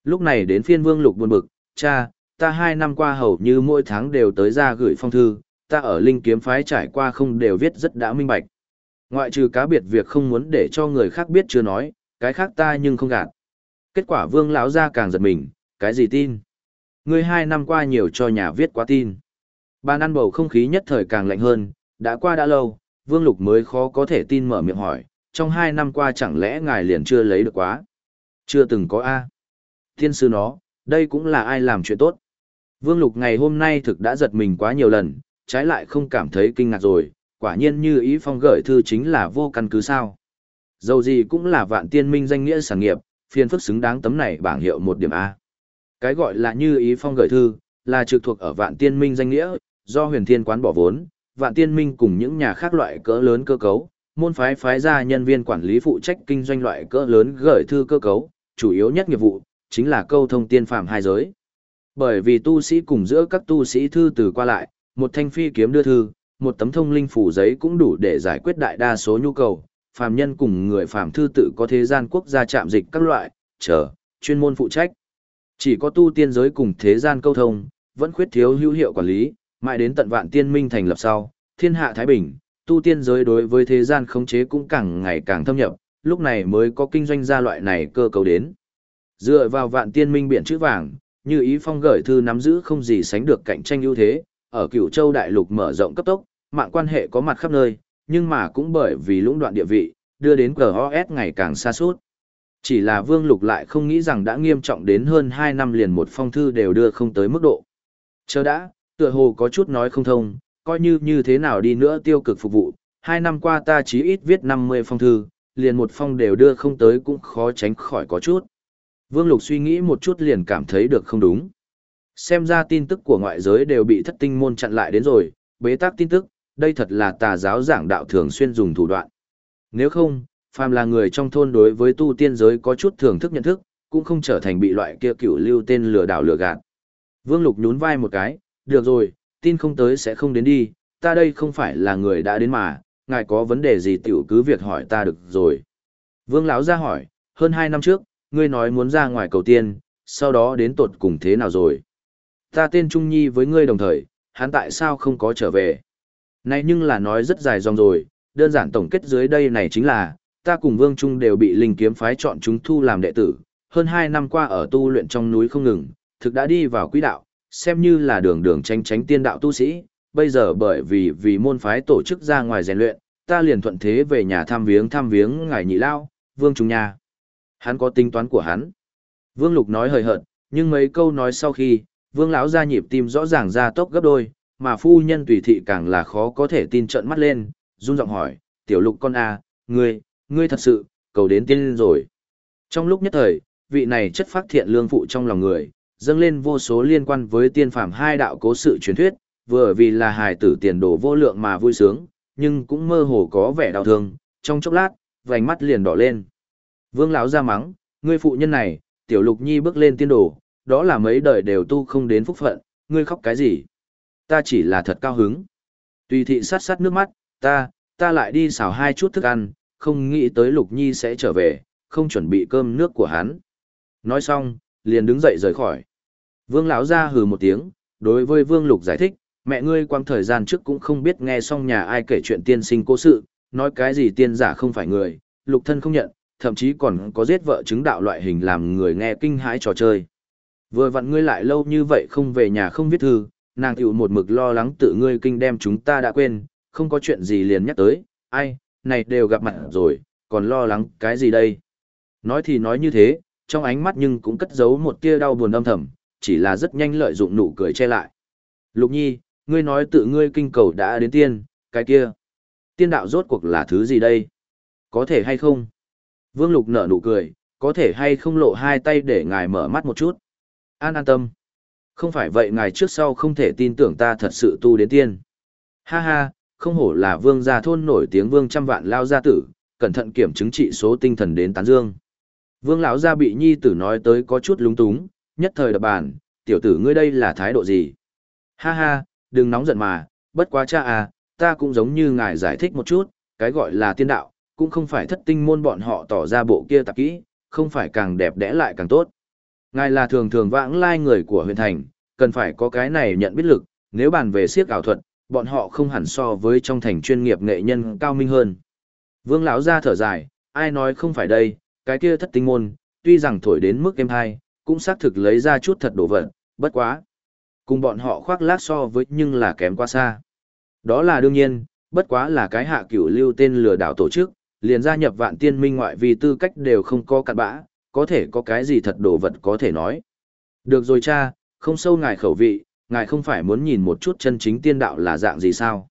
Lúc này đến phiên vương lục buồn bực, cha, ta hai năm qua hầu như mỗi tháng đều tới ra gửi phong thư, ta ở linh kiếm phái trải qua không đều viết rất đã minh bạch. Ngoại trừ cá biệt việc không muốn để cho người khác biết chưa nói, cái khác ta nhưng không gạt. Kết quả vương lão ra càng giật mình, cái gì tin? Ngươi hai năm qua nhiều cho nhà viết quá tin. Bàn ăn bầu không khí nhất thời càng lạnh hơn, đã qua đã lâu, vương lục mới khó có thể tin mở miệng hỏi, trong hai năm qua chẳng lẽ ngài liền chưa lấy được quá? Chưa từng có A. Thiên sư nó, đây cũng là ai làm chuyện tốt. Vương Lục ngày hôm nay thực đã giật mình quá nhiều lần, trái lại không cảm thấy kinh ngạc rồi, quả nhiên như ý phong gửi thư chính là vô căn cứ sao. Dầu gì cũng là vạn tiên minh danh nghĩa sản nghiệp, phiền phức xứng đáng tấm này bảng hiệu một điểm A. Cái gọi là như ý phong gửi thư, là trực thuộc ở vạn tiên minh danh nghĩa, do huyền thiên quán bỏ vốn, vạn tiên minh cùng những nhà khác loại cỡ lớn cơ cấu, môn phái phái ra nhân viên quản lý phụ trách kinh doanh loại cỡ lớn gửi thư cơ cấu, chủ yếu nhất nghiệp vụ, chính là câu thông tiên phàm hai giới. Bởi vì tu sĩ cùng giữa các tu sĩ thư từ qua lại, một thanh phi kiếm đưa thư, một tấm thông linh phủ giấy cũng đủ để giải quyết đại đa số nhu cầu, phàm nhân cùng người phàm thư tự có thế gian quốc gia chạm dịch các loại, chờ, chuyên môn phụ trách. Chỉ có tu tiên giới cùng thế gian câu thông, vẫn khuyết thiếu hữu hiệu quản lý, mãi đến tận vạn tiên minh thành lập sau, thiên hạ thái bình, tu tiên giới đối với thế gian khống chế cũng càng ngày càng thâm nhập, lúc này mới có kinh doanh gia loại này cơ cấu đến. Dựa vào vạn tiên minh biển chữ vàng, như ý phong gửi thư nắm giữ không gì sánh được cạnh tranh ưu thế, ở cửu châu đại lục mở rộng cấp tốc, mạng quan hệ có mặt khắp nơi, nhưng mà cũng bởi vì lũng đoạn địa vị, đưa đến GOS ngày càng xa suốt. Chỉ là Vương Lục lại không nghĩ rằng đã nghiêm trọng đến hơn 2 năm liền một phong thư đều đưa không tới mức độ. Chờ đã, tựa hồ có chút nói không thông, coi như như thế nào đi nữa tiêu cực phục vụ, 2 năm qua ta chí ít viết 50 phong thư, liền một phong đều đưa không tới cũng khó tránh khỏi có chút. Vương Lục suy nghĩ một chút liền cảm thấy được không đúng. Xem ra tin tức của ngoại giới đều bị thất tinh môn chặn lại đến rồi, bế tắc tin tức, đây thật là tà giáo giảng đạo thường xuyên dùng thủ đoạn. Nếu không, phàm là người trong thôn đối với tu tiên giới có chút thưởng thức nhận thức, cũng không trở thành bị loại kia cựu lưu tên lừa đảo lừa gạt. Vương Lục nhún vai một cái, được rồi, tin không tới sẽ không đến đi, ta đây không phải là người đã đến mà, ngài có vấn đề gì tiểu cứ việc hỏi ta được rồi. Vương lão ra hỏi, hơn hai năm trước, ngươi nói muốn ra ngoài cầu tiên, sau đó đến tột cùng thế nào rồi? Ta tên Trung Nhi với ngươi đồng thời, hắn tại sao không có trở về? Này nhưng là nói rất dài dòng rồi, đơn giản tổng kết dưới đây này chính là, ta cùng Vương Trung đều bị linh kiếm phái chọn chúng thu làm đệ tử, hơn 2 năm qua ở tu luyện trong núi không ngừng, thực đã đi vào quỹ đạo, xem như là đường đường tranh tránh tiên đạo tu sĩ, bây giờ bởi vì vì môn phái tổ chức ra ngoài rèn luyện, ta liền thuận thế về nhà thăm viếng thăm viếng ngài nhị lao, Vương Trung Nha. Hắn có tính toán của hắn. Vương Lục nói hời hợt, nhưng mấy câu nói sau khi, Vương lão ra nhịp tim rõ ràng ra tốc gấp đôi, mà phu nhân tùy thị càng là khó có thể tin trợn mắt lên, run giọng hỏi, "Tiểu Lục con a, à, ngươi, ngươi thật sự cầu đến tiên rồi?" Trong lúc nhất thời, vị này chất phát thiện lương phụ trong lòng người, dâng lên vô số liên quan với tiên phàm hai đạo cố sự truyền thuyết, vừa vì là hài tử tiền đồ vô lượng mà vui sướng, nhưng cũng mơ hồ có vẻ đau thương, trong chốc lát, vành mắt liền đỏ lên. Vương lão ra mắng, ngươi phụ nhân này, tiểu lục nhi bước lên tiên đồ, đó là mấy đời đều tu không đến phúc phận, ngươi khóc cái gì? Ta chỉ là thật cao hứng. Tùy thị sát sát nước mắt, ta, ta lại đi xào hai chút thức ăn, không nghĩ tới lục nhi sẽ trở về, không chuẩn bị cơm nước của hắn. Nói xong, liền đứng dậy rời khỏi. Vương lão ra hừ một tiếng, đối với Vương Lục giải thích, mẹ ngươi quang thời gian trước cũng không biết nghe xong nhà ai kể chuyện tiên sinh cố sự, nói cái gì tiên giả không phải người, lục thân không nhận, thậm chí còn có giết vợ chứng đạo loại hình làm người nghe kinh hãi trò chơi. Vừa vặn ngươi lại lâu như vậy không về nhà không viết thư, nàng tiểu một mực lo lắng tự ngươi kinh đem chúng ta đã quên, không có chuyện gì liền nhắc tới, ai, này đều gặp mặt rồi, còn lo lắng cái gì đây? Nói thì nói như thế, trong ánh mắt nhưng cũng cất giấu một tia đau buồn âm thầm, chỉ là rất nhanh lợi dụng nụ cười che lại. Lục nhi, ngươi nói tự ngươi kinh cầu đã đến tiên, cái kia. Tiên đạo rốt cuộc là thứ gì đây? Có thể hay không? Vương Lục nở nụ cười, có thể hay không lộ hai tay để ngài mở mắt một chút. An an tâm. Không phải vậy ngài trước sau không thể tin tưởng ta thật sự tu đến tiên. Ha ha, không hổ là vương gia thôn nổi tiếng vương trăm vạn lao gia tử, cẩn thận kiểm chứng trị số tinh thần đến tán dương. Vương lão gia bị nhi tử nói tới có chút lúng túng, nhất thời đập bàn, tiểu tử ngươi đây là thái độ gì? Ha ha, đừng nóng giận mà, bất quá cha à, ta cũng giống như ngài giải thích một chút, cái gọi là tiên đạo, cũng không phải thất tinh môn bọn họ tỏ ra bộ kia tạp kỹ, không phải càng đẹp đẽ lại càng tốt. Ngài là thường thường vãng lai người của huyện thành, cần phải có cái này nhận biết lực, nếu bàn về siếc ảo thuật, bọn họ không hẳn so với trong thành chuyên nghiệp nghệ nhân cao minh hơn. Vương lão ra thở dài, ai nói không phải đây, cái kia thất tinh môn, tuy rằng thổi đến mức em hai, cũng xác thực lấy ra chút thật đồ vật, bất quá. Cùng bọn họ khoác lác so với nhưng là kém quá xa. Đó là đương nhiên, bất quá là cái hạ cửu lưu tên lừa đảo tổ chức, liền gia nhập vạn tiên minh ngoại vì tư cách đều không có cặn bã, có thể có cái gì thật đồ vật có thể nói. Được rồi cha, không sâu ngài khẩu vị, ngài không phải muốn nhìn một chút chân chính tiên đạo là dạng gì sao.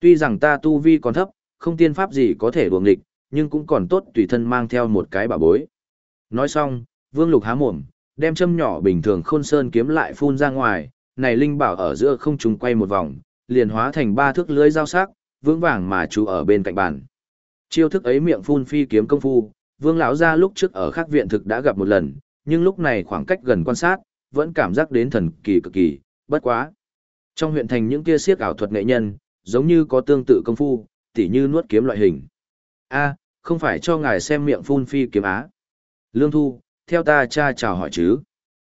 Tuy rằng ta tu vi còn thấp, không tiên pháp gì có thể đuồng địch, nhưng cũng còn tốt tùy thân mang theo một cái bảo bối. Nói xong, Vương Lục há mồm, đem châm nhỏ bình thường khôn sơn kiếm lại phun ra ngoài, này linh bảo ở giữa không trùng quay một vòng, liền hóa thành ba thước lưới dao sắc, vững vàng mà chú ở bên cạnh bàn. Chiêu thức ấy miệng phun phi kiếm công phu, Vương lão gia lúc trước ở khắc viện thực đã gặp một lần, nhưng lúc này khoảng cách gần quan sát, vẫn cảm giác đến thần kỳ cực kỳ, bất quá. Trong huyện thành những kia siếc ảo thuật nghệ nhân, giống như có tương tự công phu, tỉ như nuốt kiếm loại hình. A, không phải cho ngài xem miệng phun phi kiếm á. Lương Thu, theo ta cha chào hỏi chứ.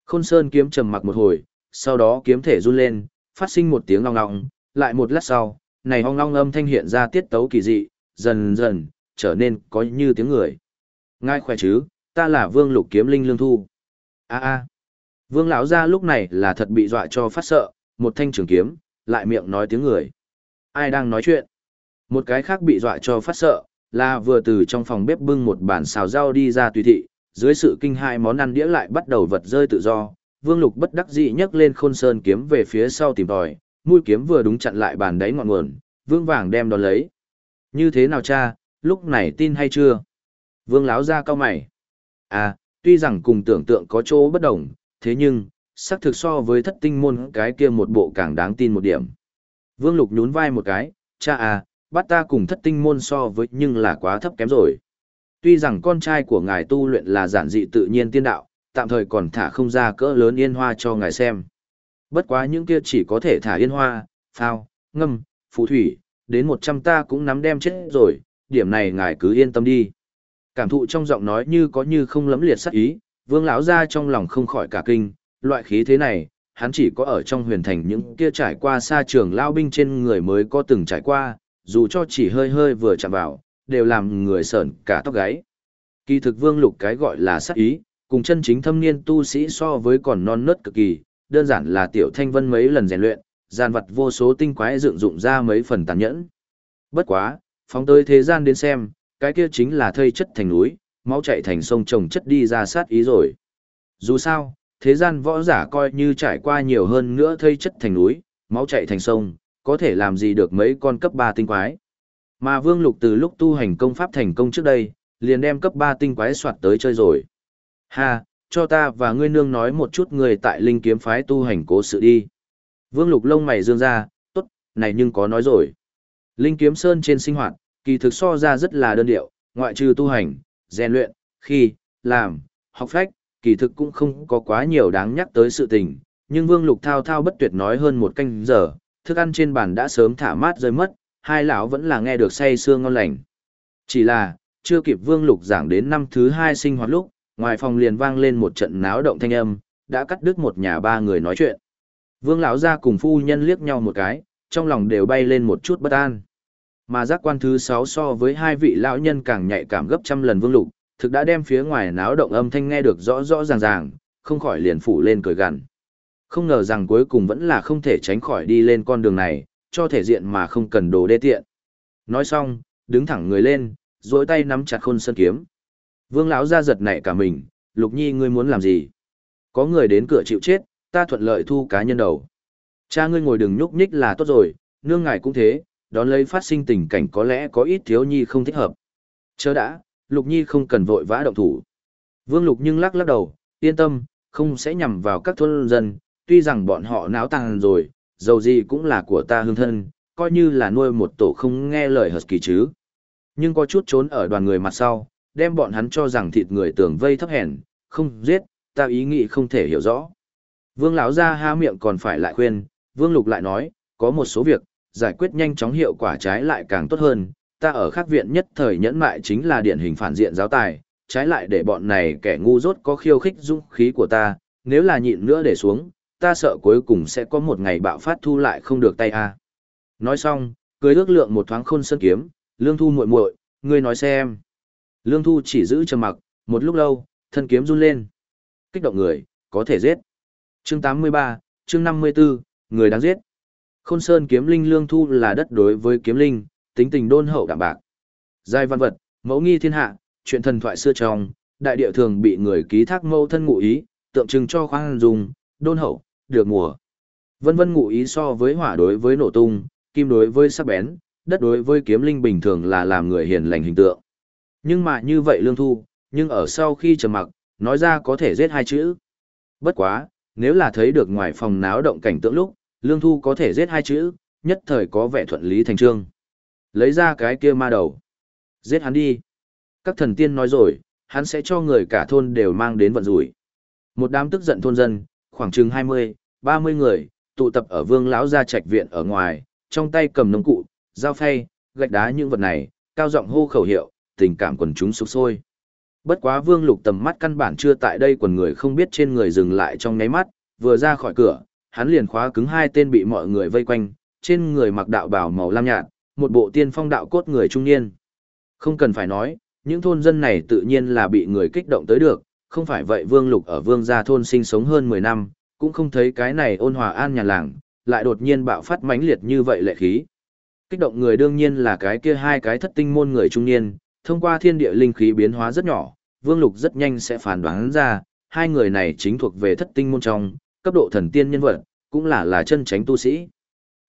Khôn Sơn kiếm trầm mặc một hồi, sau đó kiếm thể run lên, phát sinh một tiếng long long, lại một lát sau, này hong long âm thanh hiện ra tiết tấu kỳ dị, dần dần, trở nên có như tiếng người. Ngài khỏe chứ, ta là Vương Lục Kiếm Linh Lương Thu. A a. Vương lão gia lúc này là thật bị dọa cho phát sợ, một thanh trường kiếm, lại miệng nói tiếng người. Ai đang nói chuyện? Một cái khác bị dọa cho phát sợ, là vừa từ trong phòng bếp bưng một bản xào rau đi ra tùy thị, dưới sự kinh hai món ăn đĩa lại bắt đầu vật rơi tự do. Vương Lục bất đắc dĩ nhấc lên khôn sơn kiếm về phía sau tìm tòi, mũi kiếm vừa đúng chặn lại bàn đáy ngọn nguồn, vương vàng đem đón lấy. Như thế nào cha, lúc này tin hay chưa? Vương láo ra cao mày. À, tuy rằng cùng tưởng tượng có chỗ bất đồng, thế nhưng, xác thực so với thất tinh môn cái kia một bộ càng đáng tin một điểm. Vương Lục nhún vai một cái, cha à, bắt ta cùng thất tinh môn so với nhưng là quá thấp kém rồi. Tuy rằng con trai của ngài tu luyện là giản dị tự nhiên tiên đạo, tạm thời còn thả không ra cỡ lớn yên hoa cho ngài xem. Bất quá những kia chỉ có thể thả yên hoa, phao, ngâm, phù thủy, đến một trăm ta cũng nắm đem chết rồi, điểm này ngài cứ yên tâm đi. Cảm thụ trong giọng nói như có như không lấm liệt sắc ý, vương lão ra trong lòng không khỏi cả kinh, loại khí thế này, hắn chỉ có ở trong huyền thành những kia trải qua xa trường lao binh trên người mới có từng trải qua, dù cho chỉ hơi hơi vừa chạm vào, đều làm người sợn cả tóc gáy. Kỳ thực vương lục cái gọi là sát ý, cùng chân chính thâm niên tu sĩ so với còn non nớt cực kỳ, đơn giản là tiểu thanh vân mấy lần rèn luyện, gian vật vô số tinh quái dựng dụng ra mấy phần tàn nhẫn. Bất quá, phóng tới thế gian đến xem, cái kia chính là thây chất thành núi, máu chạy thành sông trồng chất đi ra sát ý rồi. Dù sao, thế gian võ giả coi như trải qua nhiều hơn nữa thây chất thành núi, máu chạy thành sông, có thể làm gì được mấy con cấp 3 tinh quái. Mà Vương Lục từ lúc tu hành công pháp thành công trước đây, liền đem cấp 3 tinh quái soạt tới chơi rồi. Ha, cho ta và ngươi nương nói một chút người tại linh kiếm phái tu hành cố sự đi. Vương Lục lông mày dương ra, tốt, này nhưng có nói rồi. Linh kiếm sơn trên sinh hoạt, kỳ thực so ra rất là đơn điệu, ngoại trừ tu hành, rèn luyện, khi, làm, học phách, kỳ thực cũng không có quá nhiều đáng nhắc tới sự tình, nhưng Vương Lục thao thao bất tuyệt nói hơn một canh giờ, thức ăn trên bàn đã sớm thả mát rơi mất, hai lão vẫn là nghe được say sưa ngon lành. Chỉ là, chưa kịp Vương Lục giảng đến năm thứ hai sinh hoạt lúc, ngoài phòng liền vang lên một trận náo động thanh âm, đã cắt đứt một nhà ba người nói chuyện. Vương lão gia cùng phu nhân liếc nhau một cái, trong lòng đều bay lên một chút bất an. Mà giác quan thứ sáu so với hai vị lão nhân càng nhạy cảm gấp trăm lần Vương Lục, thực đã đem phía ngoài náo động âm thanh nghe được rõ rõ ràng ràng, không khỏi liền phủ lên cười gằn. Không ngờ rằng cuối cùng vẫn là không thể tránh khỏi đi lên con đường này, cho thể diện mà không cần đồ đê tiện. Nói xong, đứng thẳng người lên, duỗi tay nắm chặt khôn sơn kiếm. Vương lão ra giật nảy cả mình, Lục Nhi ngươi muốn làm gì? Có người đến cửa chịu chết, ta thuận lợi thu cá nhân đầu. Cha ngươi ngồi đừng nhúc nhích là tốt rồi, nương ngài cũng thế, đón lấy phát sinh tình cảnh có lẽ có ít thiếu nhi không thích hợp. Chớ đã, Lục Nhi không cần vội vã động thủ. Vương Lục nhưng lắc lắc đầu, yên tâm, không sẽ nhằm vào các thôn dân, tuy rằng bọn họ náo tàng rồi, dầu gì cũng là của ta hương thân, coi như là nuôi một tổ không nghe lời hợp kỳ chứ. Nhưng có chút trốn ở đoàn người mặt sau, đem bọn hắn cho rằng thịt người tưởng vây thấp hèn, không giết, ta ý nghĩ không thể hiểu rõ. Vương lão ra ha miệng còn phải lại khuyên, Vương Lục lại nói, có một số việc, giải quyết nhanh chóng hiệu quả trái lại càng tốt hơn, ta ở khác viện nhất thời nhẫn mại chính là điển hình phản diện giáo tài, trái lại để bọn này kẻ ngu dốt có khiêu khích dũng khí của ta, nếu là nhịn nữa để xuống, ta sợ cuối cùng sẽ có một ngày bạo phát thu lại không được tay a. Nói xong, cười ước lượng một thoáng khôn sơn kiếm, lương thu muội muội, ngươi nói xem. Lương thu chỉ giữ trầm mặc, một lúc lâu, thân kiếm run lên. Kích động người, có thể giết. Chương 83, chương 54, người đáng giết. Khôn sơn kiếm linh lương thu là đất đối với kiếm linh, tính tình đôn hậu đạm bạc. Giai văn vật, mẫu nghi thiên hạ, chuyện thần thoại xưa trong, đại địa thường bị người ký thác mâu thân ngụ ý, tượng trưng cho khoan dung, đôn hậu, được mùa. Vân vân ngụ ý so với hỏa đối với nổ tung, kim đối với sắc bén, đất đối với kiếm linh bình thường là làm người hiền lành hình tượng. Nhưng mà như vậy lương thu, nhưng ở sau khi trầm mặc, nói ra có thể giết hai chữ. Bất quá, nếu là thấy được ngoài phòng náo động cảnh tượng lúc, lương thu có thể giết hai chữ, nhất thời có vẻ thuận lý thành trương. Lấy ra cái kia ma đầu. Giết hắn đi. Các thần tiên nói rồi, hắn sẽ cho người cả thôn đều mang đến vận rủi. Một đám tức giận thôn dân, khoảng chừng 20, 30 người, tụ tập ở vương lão gia trạch viện ở ngoài, trong tay cầm nông cụ, dao phay, gạch đá những vật này, cao giọng hô khẩu hiệu, tình cảm quần chúng sục sôi. Bất quá vương lục tầm mắt căn bản chưa tại đây quần người không biết trên người dừng lại trong nháy mắt, vừa ra khỏi cửa, hắn liền khóa cứng hai tên bị mọi người vây quanh, trên người mặc đạo bào màu lam nhạt, một bộ tiên phong đạo cốt người trung niên. Không cần phải nói, những thôn dân này tự nhiên là bị người kích động tới được, không phải vậy Vương Lục ở Vương gia thôn sinh sống hơn 10 năm, cũng không thấy cái này ôn hòa an nhà làng, lại đột nhiên bạo phát mãnh liệt như vậy lệ khí. Kích động người đương nhiên là cái kia hai cái thất tinh môn người trung niên, thông qua thiên địa linh khí biến hóa rất nhỏ, Vương Lục rất nhanh sẽ phản đoán ra, hai người này chính thuộc về thất tinh môn trong, cấp độ thần tiên nhân vật, cũng là là chân tránh tu sĩ.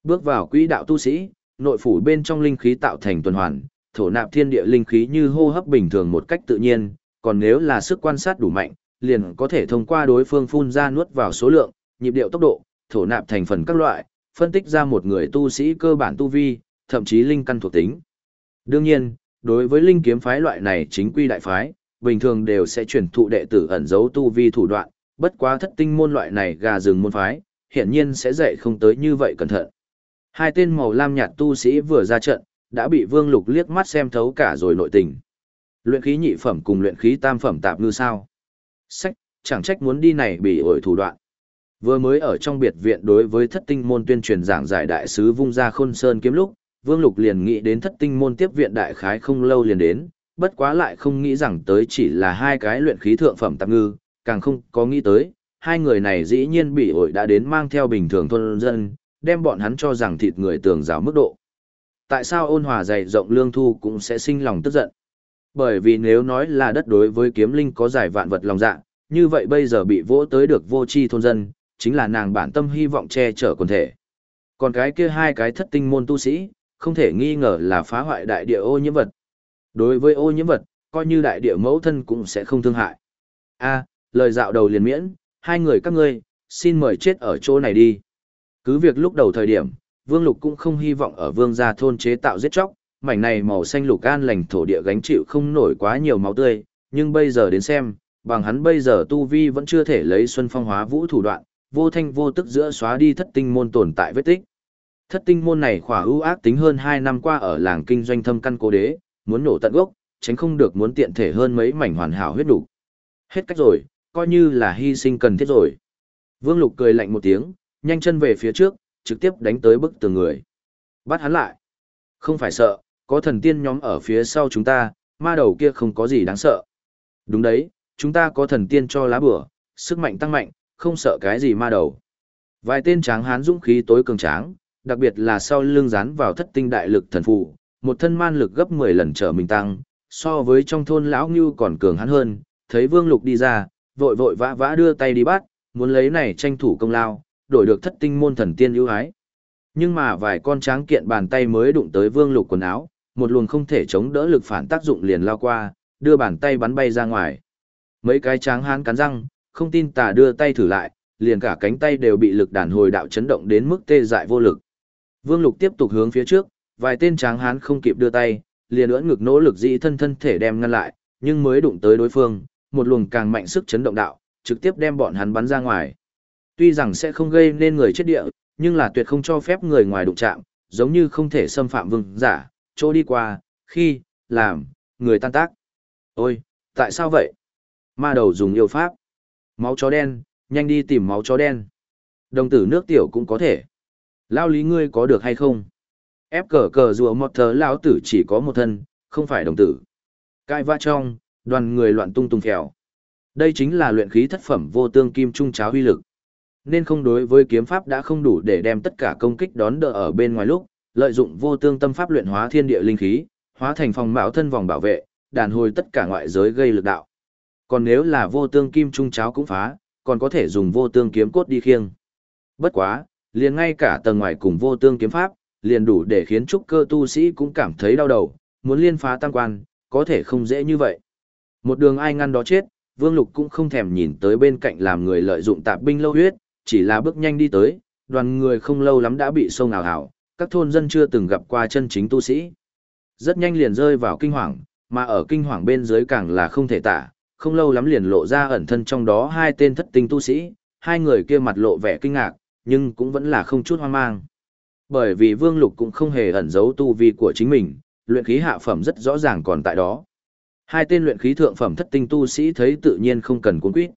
Bước vào quỹ đạo tu sĩ, nội phủ bên trong linh khí tạo thành tuần hoàn, thổ nạp thiên địa linh khí như hô hấp bình thường một cách tự nhiên, còn nếu là sức quan sát đủ mạnh, liền có thể thông qua đối phương phun ra nuốt vào số lượng, nhịp điệu tốc độ, thổ nạp thành phần các loại, phân tích ra một người tu sĩ cơ bản tu vi, thậm chí linh căn thuộc tính. Đương nhiên, đối với linh kiếm phái loại này chính quy đại phái, bình thường đều sẽ truyền thụ đệ tử ẩn giấu tu vi thủ đoạn, bất quá thất tinh môn loại này gà rừng môn phái, hiển nhiên sẽ dạy không tới như vậy cẩn thận. Hai tên màu lam nhạt tu sĩ vừa ra trận, đã bị Vương Lục liếc mắt xem thấu cả rồi nội tình. Luyện khí nhị phẩm cùng luyện khí tam phẩm tạp ngư sao? Sách, chẳng trách muốn đi này bị ổi thủ đoạn. Vừa mới ở trong biệt viện đối với thất tinh môn tuyên truyền giảng giải đại sứ vung ra khôn sơn kiếm lúc, Vương Lục liền nghĩ đến thất tinh môn tiếp viện đại khái không lâu liền đến, bất quá lại không nghĩ rằng tới chỉ là hai cái luyện khí thượng phẩm tạp ngư, càng không có nghĩ tới, hai người này dĩ nhiên bị ổi đã đến mang theo bình thường thôn dân, đem bọn hắn cho rằng thịt người tường rào mức độ. Tại sao ôn hòa dày rộng lương thu cũng sẽ sinh lòng tức giận? Bởi vì nếu nói là đất đối với kiếm linh có giải vạn vật lòng dạ, như vậy bây giờ bị vỗ tới được vô tri thôn dân, chính là nàng bản tâm hy vọng che chở quần thể. Còn cái kia hai cái thất tinh môn tu sĩ, không thể nghi ngờ là phá hoại đại địa ô nhiễm vật. Đối với ô nhiễm vật, coi như đại địa mẫu thân cũng sẽ không thương hại. A, lời dạo đầu liền miễn, hai người các ngươi, xin mời chết ở chỗ này đi. Cứ việc lúc đầu thời điểm, Vương Lục cũng không hy vọng ở Vương gia thôn chế tạo giết chóc, mảnh này màu xanh lục an lành thổ địa gánh chịu không nổi quá nhiều máu tươi, nhưng bây giờ đến xem, bằng hắn bây giờ tu vi vẫn chưa thể lấy xuân phong hóa vũ thủ đoạn, vô thanh vô tức giữa xóa đi thất tinh môn tồn tại vết tích. Thất tinh môn này khỏa ưu ác tính hơn 2 năm qua ở làng kinh doanh thâm căn cố đế, muốn nổ tận gốc, tránh không được muốn tiện thể hơn mấy mảnh hoàn hảo huyết đủ. Hết cách rồi, coi như là hy sinh cần thiết rồi. Vương Lục cười lạnh một tiếng, nhanh chân về phía trước, trực tiếp đánh tới bức tường người. Bắt hắn lại. Không phải sợ, có thần tiên nhóm ở phía sau chúng ta, ma đầu kia không có gì đáng sợ. Đúng đấy, chúng ta có thần tiên cho lá bửa, sức mạnh tăng mạnh, không sợ cái gì ma đầu. Vài tên tráng hán dũng khí tối cường tráng, đặc biệt là sau lưng dán vào thất tinh đại lực thần phù, một thân man lực gấp 10 lần trở mình tăng, so với trong thôn lão Ngưu còn cường hắn hơn, thấy Vương Lục đi ra, vội vội vã vã đưa tay đi bắt, muốn lấy này tranh thủ công lao, đổi được thất tinh môn thần tiên ưu ái. Nhưng mà vài con tráng kiện bàn tay mới đụng tới Vương Lục quần áo, một luồng không thể chống đỡ lực phản tác dụng liền lao qua, đưa bàn tay bắn bay ra ngoài. Mấy cái tráng hán cắn răng, không tin tà đưa tay thử lại, liền cả cánh tay đều bị lực đàn hồi đạo chấn động đến mức tê dại vô lực. Vương Lục tiếp tục hướng phía trước, vài tên tráng hán không kịp đưa tay, liền ưỡn ngực nỗ lực dĩ thân thân thể đem ngăn lại, nhưng mới đụng tới đối phương, một luồng càng mạnh sức chấn động đạo, trực tiếp đem bọn hắn bắn ra ngoài. Tuy rằng sẽ không gây nên người chết địa, nhưng là tuyệt không cho phép người ngoài đụng chạm, giống như không thể xâm phạm vương giả, chỗ đi qua, khi, làm, người tan tác. Ôi, Tại sao vậy? Ma đầu dùng yêu pháp. Máu chó đen, nhanh đi tìm máu chó đen. Đồng tử nước tiểu cũng có thể. Lao lý ngươi có được hay không? Ép cờ cờ rùa một thờ lão tử chỉ có một thân, không phải đồng tử. Cai vã trong, đoàn người loạn tung tung phèo. Đây chính là luyện khí thất phẩm vô tương kim trung cháo huy lực. Nên không đối với kiếm pháp đã không đủ để đem tất cả công kích đón đỡ ở bên ngoài lúc, lợi dụng vô tương tâm pháp luyện hóa thiên địa linh khí, hóa thành phòng mạo thân vòng bảo vệ, đàn hồi tất cả ngoại giới gây lực đạo. Còn nếu là vô tương kim trung cháo cũng phá, còn có thể dùng vô tương kiếm cốt đi khiêng. Bất quá, liền ngay cả tầng ngoài cùng vô tương kiếm pháp, liền đủ để khiến trúc cơ tu sĩ cũng cảm thấy đau đầu, muốn liên phá tăng quan, có thể không dễ như vậy. Một đường ai ngăn đó chết, Vương Lục cũng không thèm nhìn tới bên cạnh làm người lợi dụng tạp binh lâu huyết, chỉ là bước nhanh đi tới, đoàn người không lâu lắm đã bị sông ảo ảo, các thôn dân chưa từng gặp qua chân chính tu sĩ. Rất nhanh liền rơi vào kinh hoàng, mà ở kinh hoàng bên dưới càng là không thể tả, không lâu lắm liền lộ ra ẩn thân trong đó hai tên thất tinh tu sĩ, hai người kia mặt lộ vẻ kinh ngạc, nhưng cũng vẫn là không chút hoang mang. Bởi vì Vương Lục cũng không hề ẩn giấu tu vi của chính mình, luyện khí hạ phẩm rất rõ ràng còn tại đó. Hai tên luyện khí thượng phẩm thất tinh tu sĩ thấy tự nhiên không cần cuốn quýt.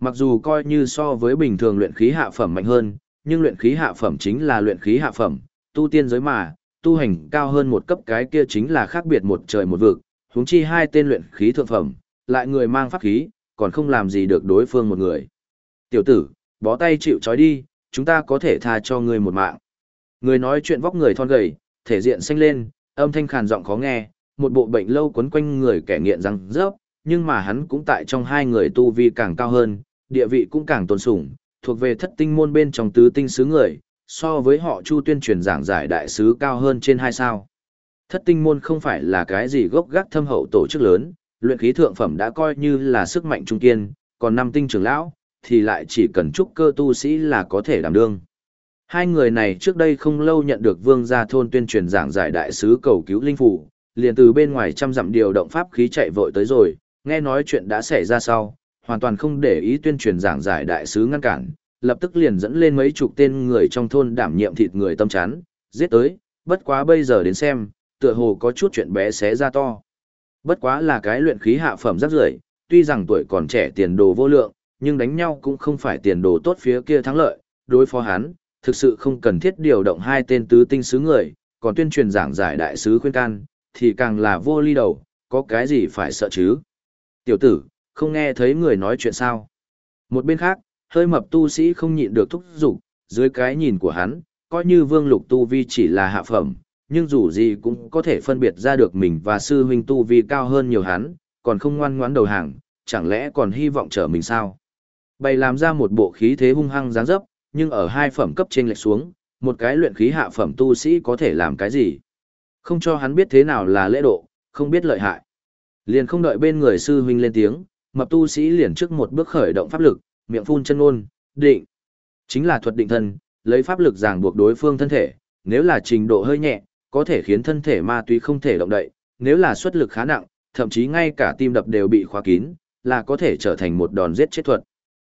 Mặc dù coi như so với bình thường luyện khí hạ phẩm mạnh hơn, nhưng luyện khí hạ phẩm chính là luyện khí hạ phẩm, tu tiên giới mà, tu hành cao hơn một cấp cái kia chính là khác biệt một trời một vực, huống chi hai tên luyện khí thượng phẩm, lại người mang pháp khí, còn không làm gì được đối phương một người. Tiểu tử, bó tay chịu trói đi, chúng ta có thể tha cho ngươi một mạng. Người nói chuyện vóc người thon gầy, thể diện xanh lên, âm thanh khàn giọng khó nghe, một bộ bệnh lâu quấn quanh người kẻ nghiện răng rớp, nhưng mà hắn cũng tại trong hai người tu vi càng cao hơn, địa vị cũng càng tôn sủng, thuộc về thất tinh môn bên trong tứ tinh sứ người, so với họ Chu tuyên truyền giảng giải đại sứ cao hơn trên hai sao. Thất tinh môn không phải là cái gì gốc gác thâm hậu tổ chức lớn, luyện khí thượng phẩm đã coi như là sức mạnh trung kiên, còn năm tinh trưởng lão, thì lại chỉ cần trúc cơ tu sĩ là có thể đảm đương. Hai người này trước đây không lâu nhận được vương gia thôn tuyên truyền giảng giải đại sứ cầu cứu linh phủ, liền từ bên ngoài trăm dặm điều động pháp khí chạy vội tới rồi, nghe nói chuyện đã xảy ra sau, hoàn toàn không để ý tuyên truyền giảng giải đại sứ ngăn cản, lập tức liền dẫn lên mấy chục tên người trong thôn đảm nhiệm thịt người tâm chán, giết tới, bất quá bây giờ đến xem, tựa hồ có chút chuyện bé xé ra to. Bất quá là cái luyện khí hạ phẩm rất rưởi, tuy rằng tuổi còn trẻ tiền đồ vô lượng, nhưng đánh nhau cũng không phải tiền đồ tốt phía kia thắng lợi, đối phó hắn, thực sự không cần thiết điều động hai tên tứ tinh sứ người, còn tuyên truyền giảng giải đại sứ khuyên can, thì càng là vô ly đầu, có cái gì phải sợ chứ. Tiểu tử, không nghe thấy người nói chuyện sao. Một bên khác, hơi mập tu sĩ không nhịn được thúc giục, dưới cái nhìn của hắn, coi như vương lục tu vi chỉ là hạ phẩm, nhưng dù gì cũng có thể phân biệt ra được mình và sư huynh tu vi cao hơn nhiều hắn, còn không ngoan ngoãn đầu hàng, chẳng lẽ còn hy vọng trở mình sao? Bày làm ra một bộ khí thế hung hăng dáng dấp, nhưng ở hai phẩm cấp trên lệch xuống, một cái luyện khí hạ phẩm tu sĩ có thể làm cái gì? Không cho hắn biết thế nào là lễ độ, không biết lợi hại. Liền không đợi bên người sư huynh lên tiếng, mập tu sĩ liền trước một bước khởi động pháp lực, miệng phun chân ngôn, định. Chính là thuật định thân, lấy pháp lực ràng buộc đối phương thân thể, nếu là trình độ hơi nhẹ, có thể khiến thân thể ma túy không thể động đậy, nếu là xuất lực khá nặng, thậm chí ngay cả tim đập đều bị khóa kín, là có thể trở thành một đòn giết chết thuật.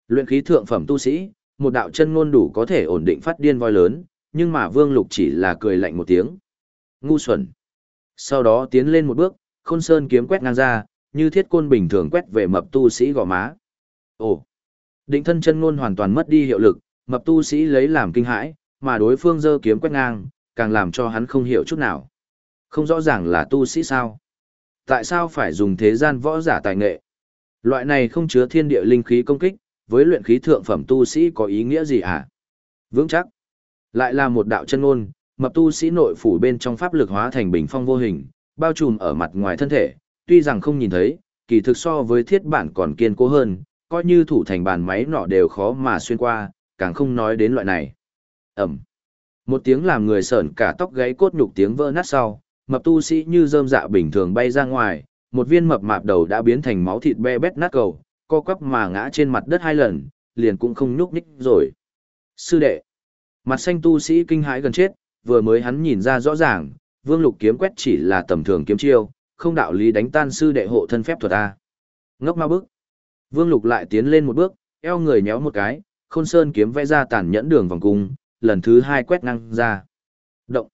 Luyện khí thượng phẩm tu sĩ, một đạo chân ngôn đủ có thể ổn định phát điên voi lớn, nhưng mà Vương Lục chỉ là cười lạnh một tiếng. Ngu xuẩn. Sau đó tiến lên một bước, khôn sơn kiếm quét ngang ra, như thiết côn bình thường quét về mập tu sĩ gò má. Ồ! Định thân chân ngôn hoàn toàn mất đi hiệu lực, mập tu sĩ lấy làm kinh hãi, mà đối phương giơ kiếm quét ngang, càng làm cho hắn không hiểu chút nào. Không rõ ràng là tu sĩ sao? Tại sao phải dùng thế gian võ giả tài nghệ? Loại này không chứa thiên địa linh khí công kích, với luyện khí thượng phẩm tu sĩ có ý nghĩa gì hả? Vững chắc. Lại là một đạo chân ngôn, mập tu sĩ nội phủ bên trong pháp lực hóa thành bình phong vô hình, bao trùm ở mặt ngoài thân thể, tuy rằng không nhìn thấy, kỳ thực so với thiết bản còn kiên cố hơn, coi như thủ thành bàn máy nọ đều khó mà xuyên qua, càng không nói đến loại này. Ẩm. Một tiếng làm người sởn cả tóc gáy cốt nhục tiếng vỡ nát sau, mập tu sĩ như rơm dạ bình thường bay ra ngoài, một viên mập mạp đầu đã biến thành máu thịt be bét nát cầu, co quắp mà ngã trên mặt đất hai lần, liền cũng không nhúc nhích rồi. Sư đệ. Mặt xanh tu sĩ kinh hãi gần chết, vừa mới hắn nhìn ra rõ ràng, vương lục kiếm quét chỉ là tầm thường kiếm chiêu, không đạo lý đánh tan sư đệ hộ thân phép thuật A. Ngốc ma bước, Vương lục lại tiến lên một bước, eo người nhéo một cái, khôn sơn kiếm vẽ ra tàn nhẫn đường vòng cung, lần thứ hai quét ngang ra. Động.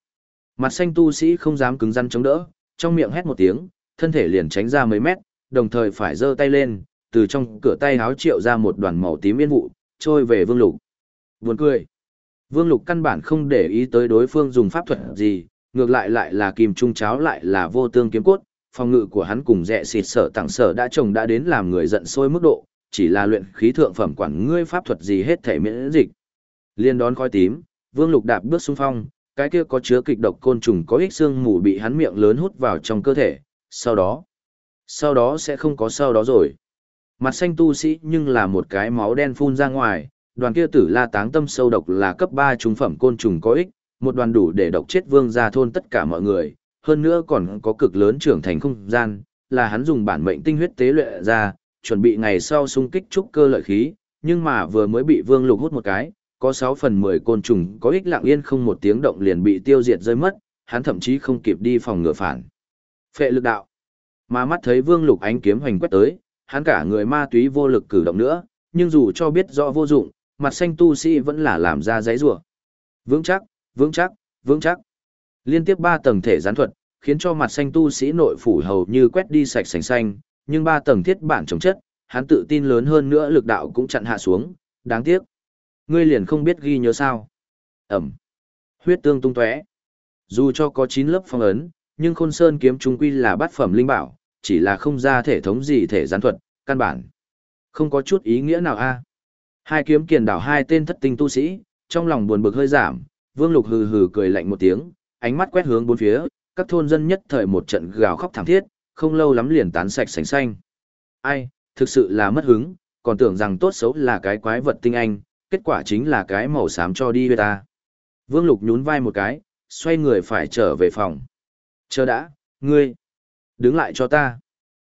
Mặt xanh tu sĩ không dám cứng rắn chống đỡ, trong miệng hét một tiếng, thân thể liền tránh ra mấy mét, đồng thời phải giơ tay lên, từ trong cửa tay háo triệu ra một đoàn màu tím yên vụ, trôi về Vương Lục. Buồn cười. Vương Lục căn bản không để ý tới đối phương dùng pháp thuật gì, ngược lại lại là kim trung cháo lại là vô tương kiếm cốt, phòng ngự của hắn cùng rẻ xịt sở tặng sở đã trồng đã đến làm người giận sôi mức độ, chỉ là luyện khí thượng phẩm quản ngươi pháp thuật gì hết thể miễn dịch. Liên đón khói tím, Vương Lục đạp bước xung phong, cái kia có chứa kịch độc côn trùng có ích xương mù bị hắn miệng lớn hút vào trong cơ thể, sau đó, sau đó sẽ không có sau đó rồi. Mặt xanh tu sĩ nhưng là một cái máu đen phun ra ngoài, đoàn kia tử la táng tâm sâu độc là cấp 3 trung phẩm côn trùng có ích, một đoàn đủ để độc chết vương gia thôn tất cả mọi người, hơn nữa còn có cực lớn trưởng thành không gian, là hắn dùng bản mệnh tinh huyết tế luyện ra, chuẩn bị ngày sau xung kích trúc cơ lợi khí, nhưng mà vừa mới bị vương lục hút một cái, có 6 phần 10 côn trùng có ích lặng yên không một tiếng động liền bị tiêu diệt rơi mất, hắn thậm chí không kịp đi phòng ngừa phản. Phệ lực đạo. Mà mắt thấy vương lục ánh kiếm hoành quét tới, hắn cả người ma túy vô lực cử động nữa, nhưng dù cho biết rõ vô dụng, mặt xanh tu sĩ vẫn là làm ra giấy rủa. Vững chắc, vững chắc, vững chắc. Liên tiếp ba tầng thể gián thuật, khiến cho mặt xanh tu sĩ nội phủ hầu như quét đi sạch sành xanh, nhưng ba tầng thiết bản chống chất, hắn tự tin lớn hơn nữa lực đạo cũng chặn hạ xuống, đáng tiếc. Ngươi liền không biết ghi nhớ sao. Ẩm. Huyết tương tung tóe. Dù cho có 9 lớp phong ấn, nhưng khôn sơn kiếm trung quy là bát phẩm linh bảo, chỉ là không ra thể thống gì thể gián thuật, căn bản. Không có chút ý nghĩa nào a. Hai kiếm kiền đảo hai tên thất tinh tu sĩ, trong lòng buồn bực hơi giảm, Vương Lục hừ hừ cười lạnh một tiếng, ánh mắt quét hướng bốn phía, các thôn dân nhất thời một trận gào khóc thảm thiết, không lâu lắm liền tán sạch sành xanh. Ai, thực sự là mất hứng, còn tưởng rằng tốt xấu là cái quái vật tinh anh, kết quả chính là cái màu xám cho đi với ta. Vương Lục nhún vai một cái, xoay người phải trở về phòng. Chờ đã, ngươi, đứng lại cho ta.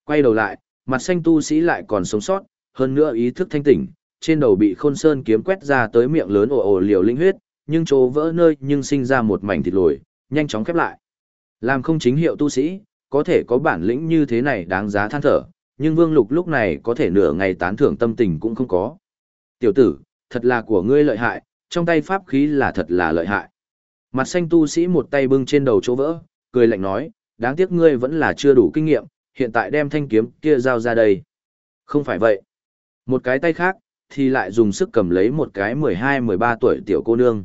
Quay đầu lại, mặt xanh tu sĩ lại còn sống sót, hơn nữa ý thức thanh tỉnh, trên đầu bị khôn sơn kiếm quét ra tới miệng lớn ồ ồ liều linh huyết, nhưng chỗ vỡ nơi nhưng sinh ra một mảnh thịt lồi, nhanh chóng khép lại. Làm không chính hiệu tu sĩ, có thể có bản lĩnh như thế này đáng giá than thở, nhưng Vương Lục lúc này có thể nửa ngày tán thưởng tâm tình cũng không có. Tiểu tử, thật là của ngươi lợi hại, trong tay pháp khí là thật là lợi hại. Mặt xanh tu sĩ một tay bưng trên đầu chỗ vỡ, cười lạnh nói, đáng tiếc ngươi vẫn là chưa đủ kinh nghiệm, hiện tại đem thanh kiếm kia giao ra đây. Không phải vậy. Một cái tay khác, thì lại dùng sức cầm lấy một cái 12-13 tuổi tiểu cô nương.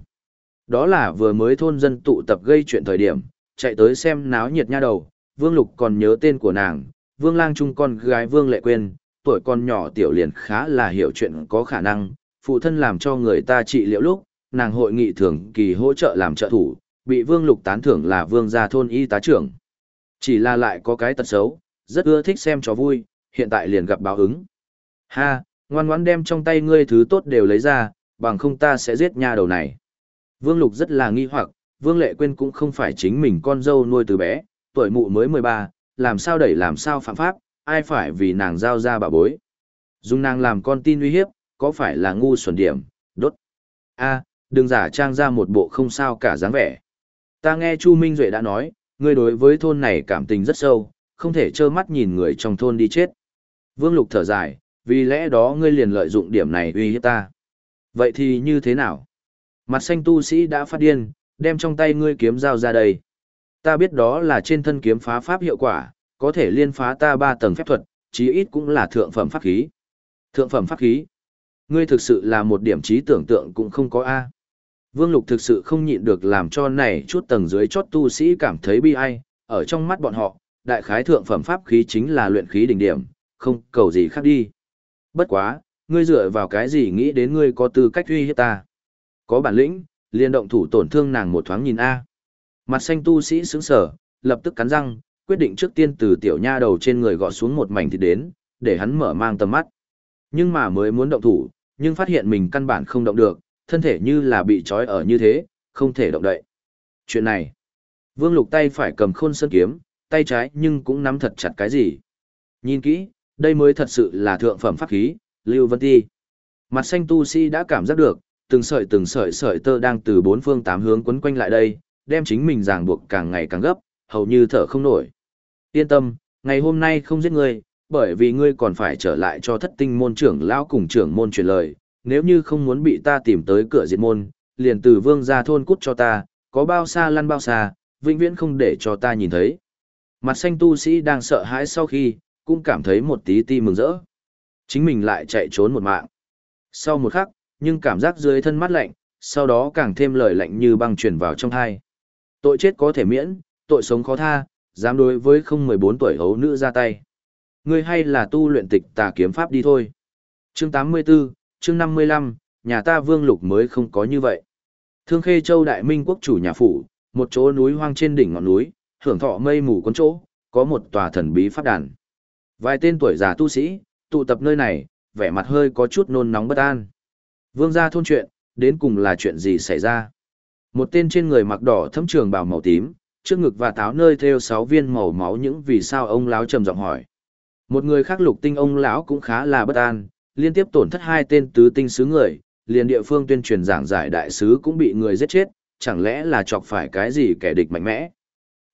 Đó là vừa mới thôn dân tụ tập gây chuyện thời điểm, chạy tới xem náo nhiệt nha đầu, Vương Lục còn nhớ tên của nàng, Vương Lang Trung con gái Vương Lệ Quyên, tuổi con nhỏ tiểu liền khá là hiểu chuyện có khả năng, phụ thân làm cho người ta trị liệu lúc, nàng hội nghị thường kỳ hỗ trợ làm trợ thủ, bị Vương Lục tán thưởng là Vương gia thôn y tá trưởng. Chỉ là lại có cái tật xấu, rất ưa thích xem trò vui, hiện tại liền gặp báo ứng. Ha, ngoan ngoãn đem trong tay ngươi thứ tốt đều lấy ra, bằng không ta sẽ giết nha đầu này. Vương Lục rất là nghi hoặc, Vương Lệ Quyên cũng không phải chính mình con dâu nuôi từ bé, tuổi mụ mới 13, làm sao đẩy làm sao phạm pháp, ai phải vì nàng giao ra bà bối. Dùng nàng làm con tin uy hiếp, có phải là ngu xuẩn điểm, đốt. a đừng giả trang ra một bộ không sao cả dáng vẻ. Ta nghe Chu Minh Duệ đã nói, ngươi đối với thôn này cảm tình rất sâu, không thể trơ mắt nhìn người trong thôn đi chết. Vương Lục thở dài, vì lẽ đó ngươi liền lợi dụng điểm này uy hiếp ta. Vậy thì như thế nào? Mặt xanh tu sĩ đã phát điên, đem trong tay ngươi kiếm dao ra đây. Ta biết đó là trên thân kiếm phá pháp hiệu quả, có thể liên phá ta ba tầng phép thuật, chí ít cũng là thượng phẩm pháp khí. Thượng phẩm pháp khí? Ngươi thực sự là một điểm trí tưởng tượng cũng không có A. Vương Lục thực sự không nhịn được làm cho này chút tầng dưới chót tu sĩ cảm thấy bi ai, ở trong mắt bọn họ, đại khái thượng phẩm pháp khí chính là luyện khí đỉnh điểm, không cầu gì khác đi. Bất quá, ngươi dựa vào cái gì nghĩ đến ngươi có tư cách uy hiếp ta. Có bản lĩnh, liền động thủ tổn thương nàng một thoáng nhìn A. Mặt xanh tu sĩ sững sở, lập tức cắn răng, quyết định trước tiên từ tiểu nha đầu trên người gọt xuống một mảnh thịt đến, để hắn mở mang tầm mắt. Nhưng mà mới muốn động thủ, nhưng phát hiện mình căn bản không động được, thân thể như là bị trói ở như thế, không thể động đậy. Chuyện này, Vương Lục tay phải cầm khôn sơn kiếm, tay trái nhưng cũng nắm thật chặt cái gì. Nhìn kỹ, đây mới thật sự là thượng phẩm pháp khí, Lưu Vân Ti. Mặt xanh tu sĩ đã cảm giác được, từng sợi từng sợi sợi tơ đang từ bốn phương tám hướng quấn quanh lại đây, đem chính mình ràng buộc càng ngày càng gấp, hầu như thở không nổi. Yên tâm, ngày hôm nay không giết ngươi, bởi vì ngươi còn phải trở lại cho thất tinh môn trưởng lão cùng trưởng môn truyền lời, nếu như không muốn bị ta tìm tới cửa diệt môn, liền từ vương ra thôn cút cho ta, có bao xa lăn bao xa, vĩnh viễn không để cho ta nhìn thấy. Mặt xanh tu sĩ đang sợ hãi sau khi, cũng cảm thấy một tí ti mừng rỡ. Chính mình lại chạy trốn một mạng. Sau một khắc, nhưng cảm giác dưới thân mắt lạnh, sau đó càng thêm lời lạnh như băng truyền vào trong thai. Tội chết có thể miễn, tội sống khó tha, dám đối với không 14 tuổi hấu nữ ra tay. Ngươi hay là tu luyện tịch tà kiếm pháp đi thôi. Chương 84, chương 55, nhà ta vương lục mới không có như vậy. Thương Khê Châu Đại Minh quốc chủ nhà phủ, một chỗ núi hoang trên đỉnh ngọn núi, hưởng thọ mây mù cuốn chỗ, có một tòa thần bí pháp đàn. Vài tên tuổi già tu sĩ, tụ tập nơi này, vẻ mặt hơi có chút nôn nóng bất an. Vương gia thôn chuyện, đến cùng là chuyện gì xảy ra? Một tên trên người mặc đỏ thấm trường bào màu tím, trước ngực và táo nơi theo sáu viên màu máu những vì sao ông lão trầm giọng hỏi. Một người khác lục tinh ông lão cũng khá là bất an, liên tiếp tổn thất hai tên tứ tinh sứ người, liền địa phương tuyên truyền giảng giải đại sứ cũng bị người giết chết, chẳng lẽ là chọc phải cái gì kẻ địch mạnh mẽ.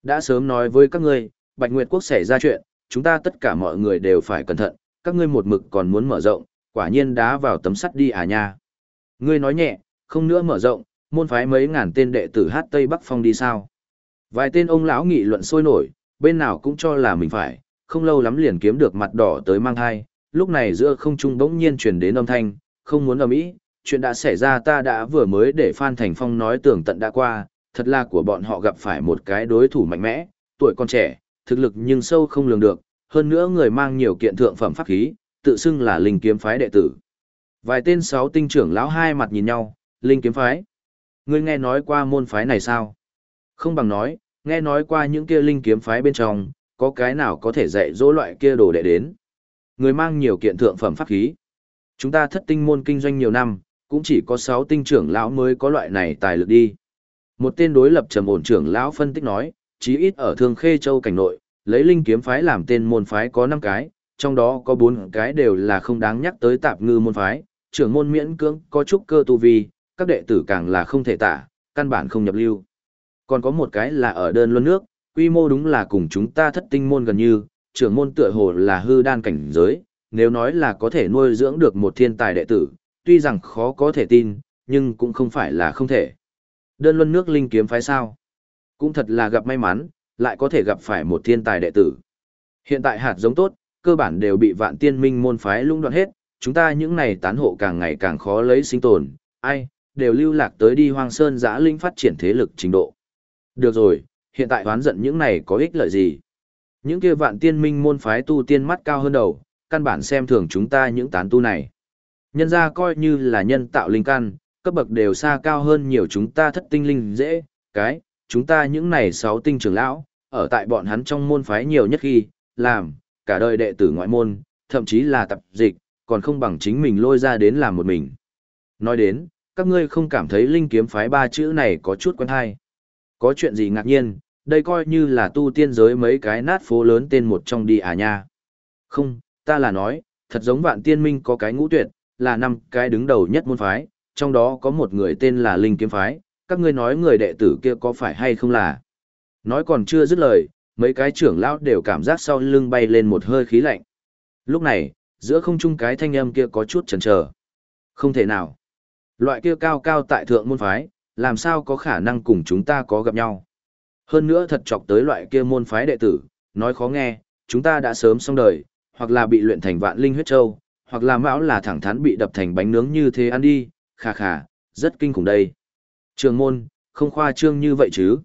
Đã sớm nói với các ngươi, Bạch Nguyệt Quốc xảy ra chuyện, chúng ta tất cả mọi người đều phải cẩn thận, các ngươi một mực còn muốn mở rộng, quả nhiên đá vào tấm sắt đi à nha. Ngươi nói nhẹ, không nữa mở rộng, môn phái mấy ngàn tên đệ tử hát Tây Bắc Phong đi sao. Vài tên ông lão nghị luận sôi nổi, bên nào cũng cho là mình phải, không lâu lắm liền kiếm được mặt đỏ tới mang thai, lúc này giữa không trung bỗng nhiên truyền đến âm thanh, không muốn ầm ĩ, chuyện đã xảy ra ta đã vừa mới để Phan Thành Phong nói tưởng tận đã qua, thật là của bọn họ gặp phải một cái đối thủ mạnh mẽ, tuổi còn trẻ, thực lực nhưng sâu không lường được, hơn nữa người mang nhiều kiện thượng phẩm pháp khí, tự xưng là linh kiếm phái đệ tử. Vài tên sáu tinh trưởng lão hai mặt nhìn nhau, linh kiếm phái. Ngươi nghe nói qua môn phái này sao? Không bằng nói, nghe nói qua những kia linh kiếm phái bên trong, có cái nào có thể dạy dỗ loại kia đồ đệ đến. Người mang nhiều kiện thượng phẩm pháp khí. Chúng ta thất tinh môn kinh doanh nhiều năm, cũng chỉ có sáu tinh trưởng lão mới có loại này tài lực đi. Một tên đối lập trầm ổn trưởng lão phân tích nói, chí ít ở Thương Khê Châu cảnh nội, lấy linh kiếm phái làm tên môn phái có 5 cái, trong đó có 4 cái đều là không đáng nhắc tới tạp ngư môn phái, trưởng môn miễn cưỡng có chút cơ tu vi, các đệ tử càng là không thể tả, căn bản không nhập lưu. Còn có một cái là ở đơn luân nước, quy mô đúng là cùng chúng ta thất tinh môn gần như, trưởng môn tựa hồ là hư đan cảnh giới, nếu nói là có thể nuôi dưỡng được một thiên tài đệ tử, tuy rằng khó có thể tin, nhưng cũng không phải là không thể. Đơn luân nước linh kiếm phái sao? Cũng thật là gặp may mắn, lại có thể gặp phải một thiên tài đệ tử. Hiện tại hạt giống tốt, cơ bản đều bị vạn tiên minh môn phái lũng đoạn hết, chúng ta những này tán hộ càng ngày càng khó lấy sinh tồn, ai, đều lưu lạc tới đi hoang sơn giã linh phát triển thế lực trình độ. Được rồi, hiện tại oán giận những này có ích lợi gì? Những kia vạn tiên minh môn phái tu tiên mắt cao hơn đầu, căn bản xem thường chúng ta những tán tu này. Nhân ra coi như là nhân tạo linh căn, cấp bậc đều xa cao hơn nhiều chúng ta thất tinh linh dễ, cái, chúng ta những này sáu tinh trưởng lão, ở tại bọn hắn trong môn phái nhiều nhất khi, làm, cả đời đệ tử ngoại môn, thậm chí là tập dịch, còn không bằng chính mình lôi ra đến làm một mình. Nói đến, các ngươi không cảm thấy linh kiếm phái ba chữ này có chút quen hay. Có chuyện gì ngạc nhiên, đây coi như là tu tiên giới mấy cái nát phố lớn tên một trong đi à nha. Không, ta là nói, thật giống vạn tiên minh có cái ngũ tuyệt, là năm cái đứng đầu nhất môn phái, trong đó có một người tên là linh kiếm phái, các ngươi nói người đệ tử kia có phải hay không là. Nói còn chưa dứt lời, mấy cái trưởng lão đều cảm giác sau lưng bay lên một hơi khí lạnh. Lúc này, giữa không trung cái thanh âm kia có chút chần chờ. Không thể nào. Loại kia cao cao tại thượng môn phái, làm sao có khả năng cùng chúng ta có gặp nhau. Hơn nữa thật chọc tới loại kia môn phái đệ tử, nói khó nghe, chúng ta đã sớm xong đời, hoặc là bị luyện thành vạn linh huyết châu, hoặc là mão là thẳng thắn bị đập thành bánh nướng như thế ăn đi, khà khà, rất kinh khủng đây. Trường môn, không khoa trương như vậy chứ.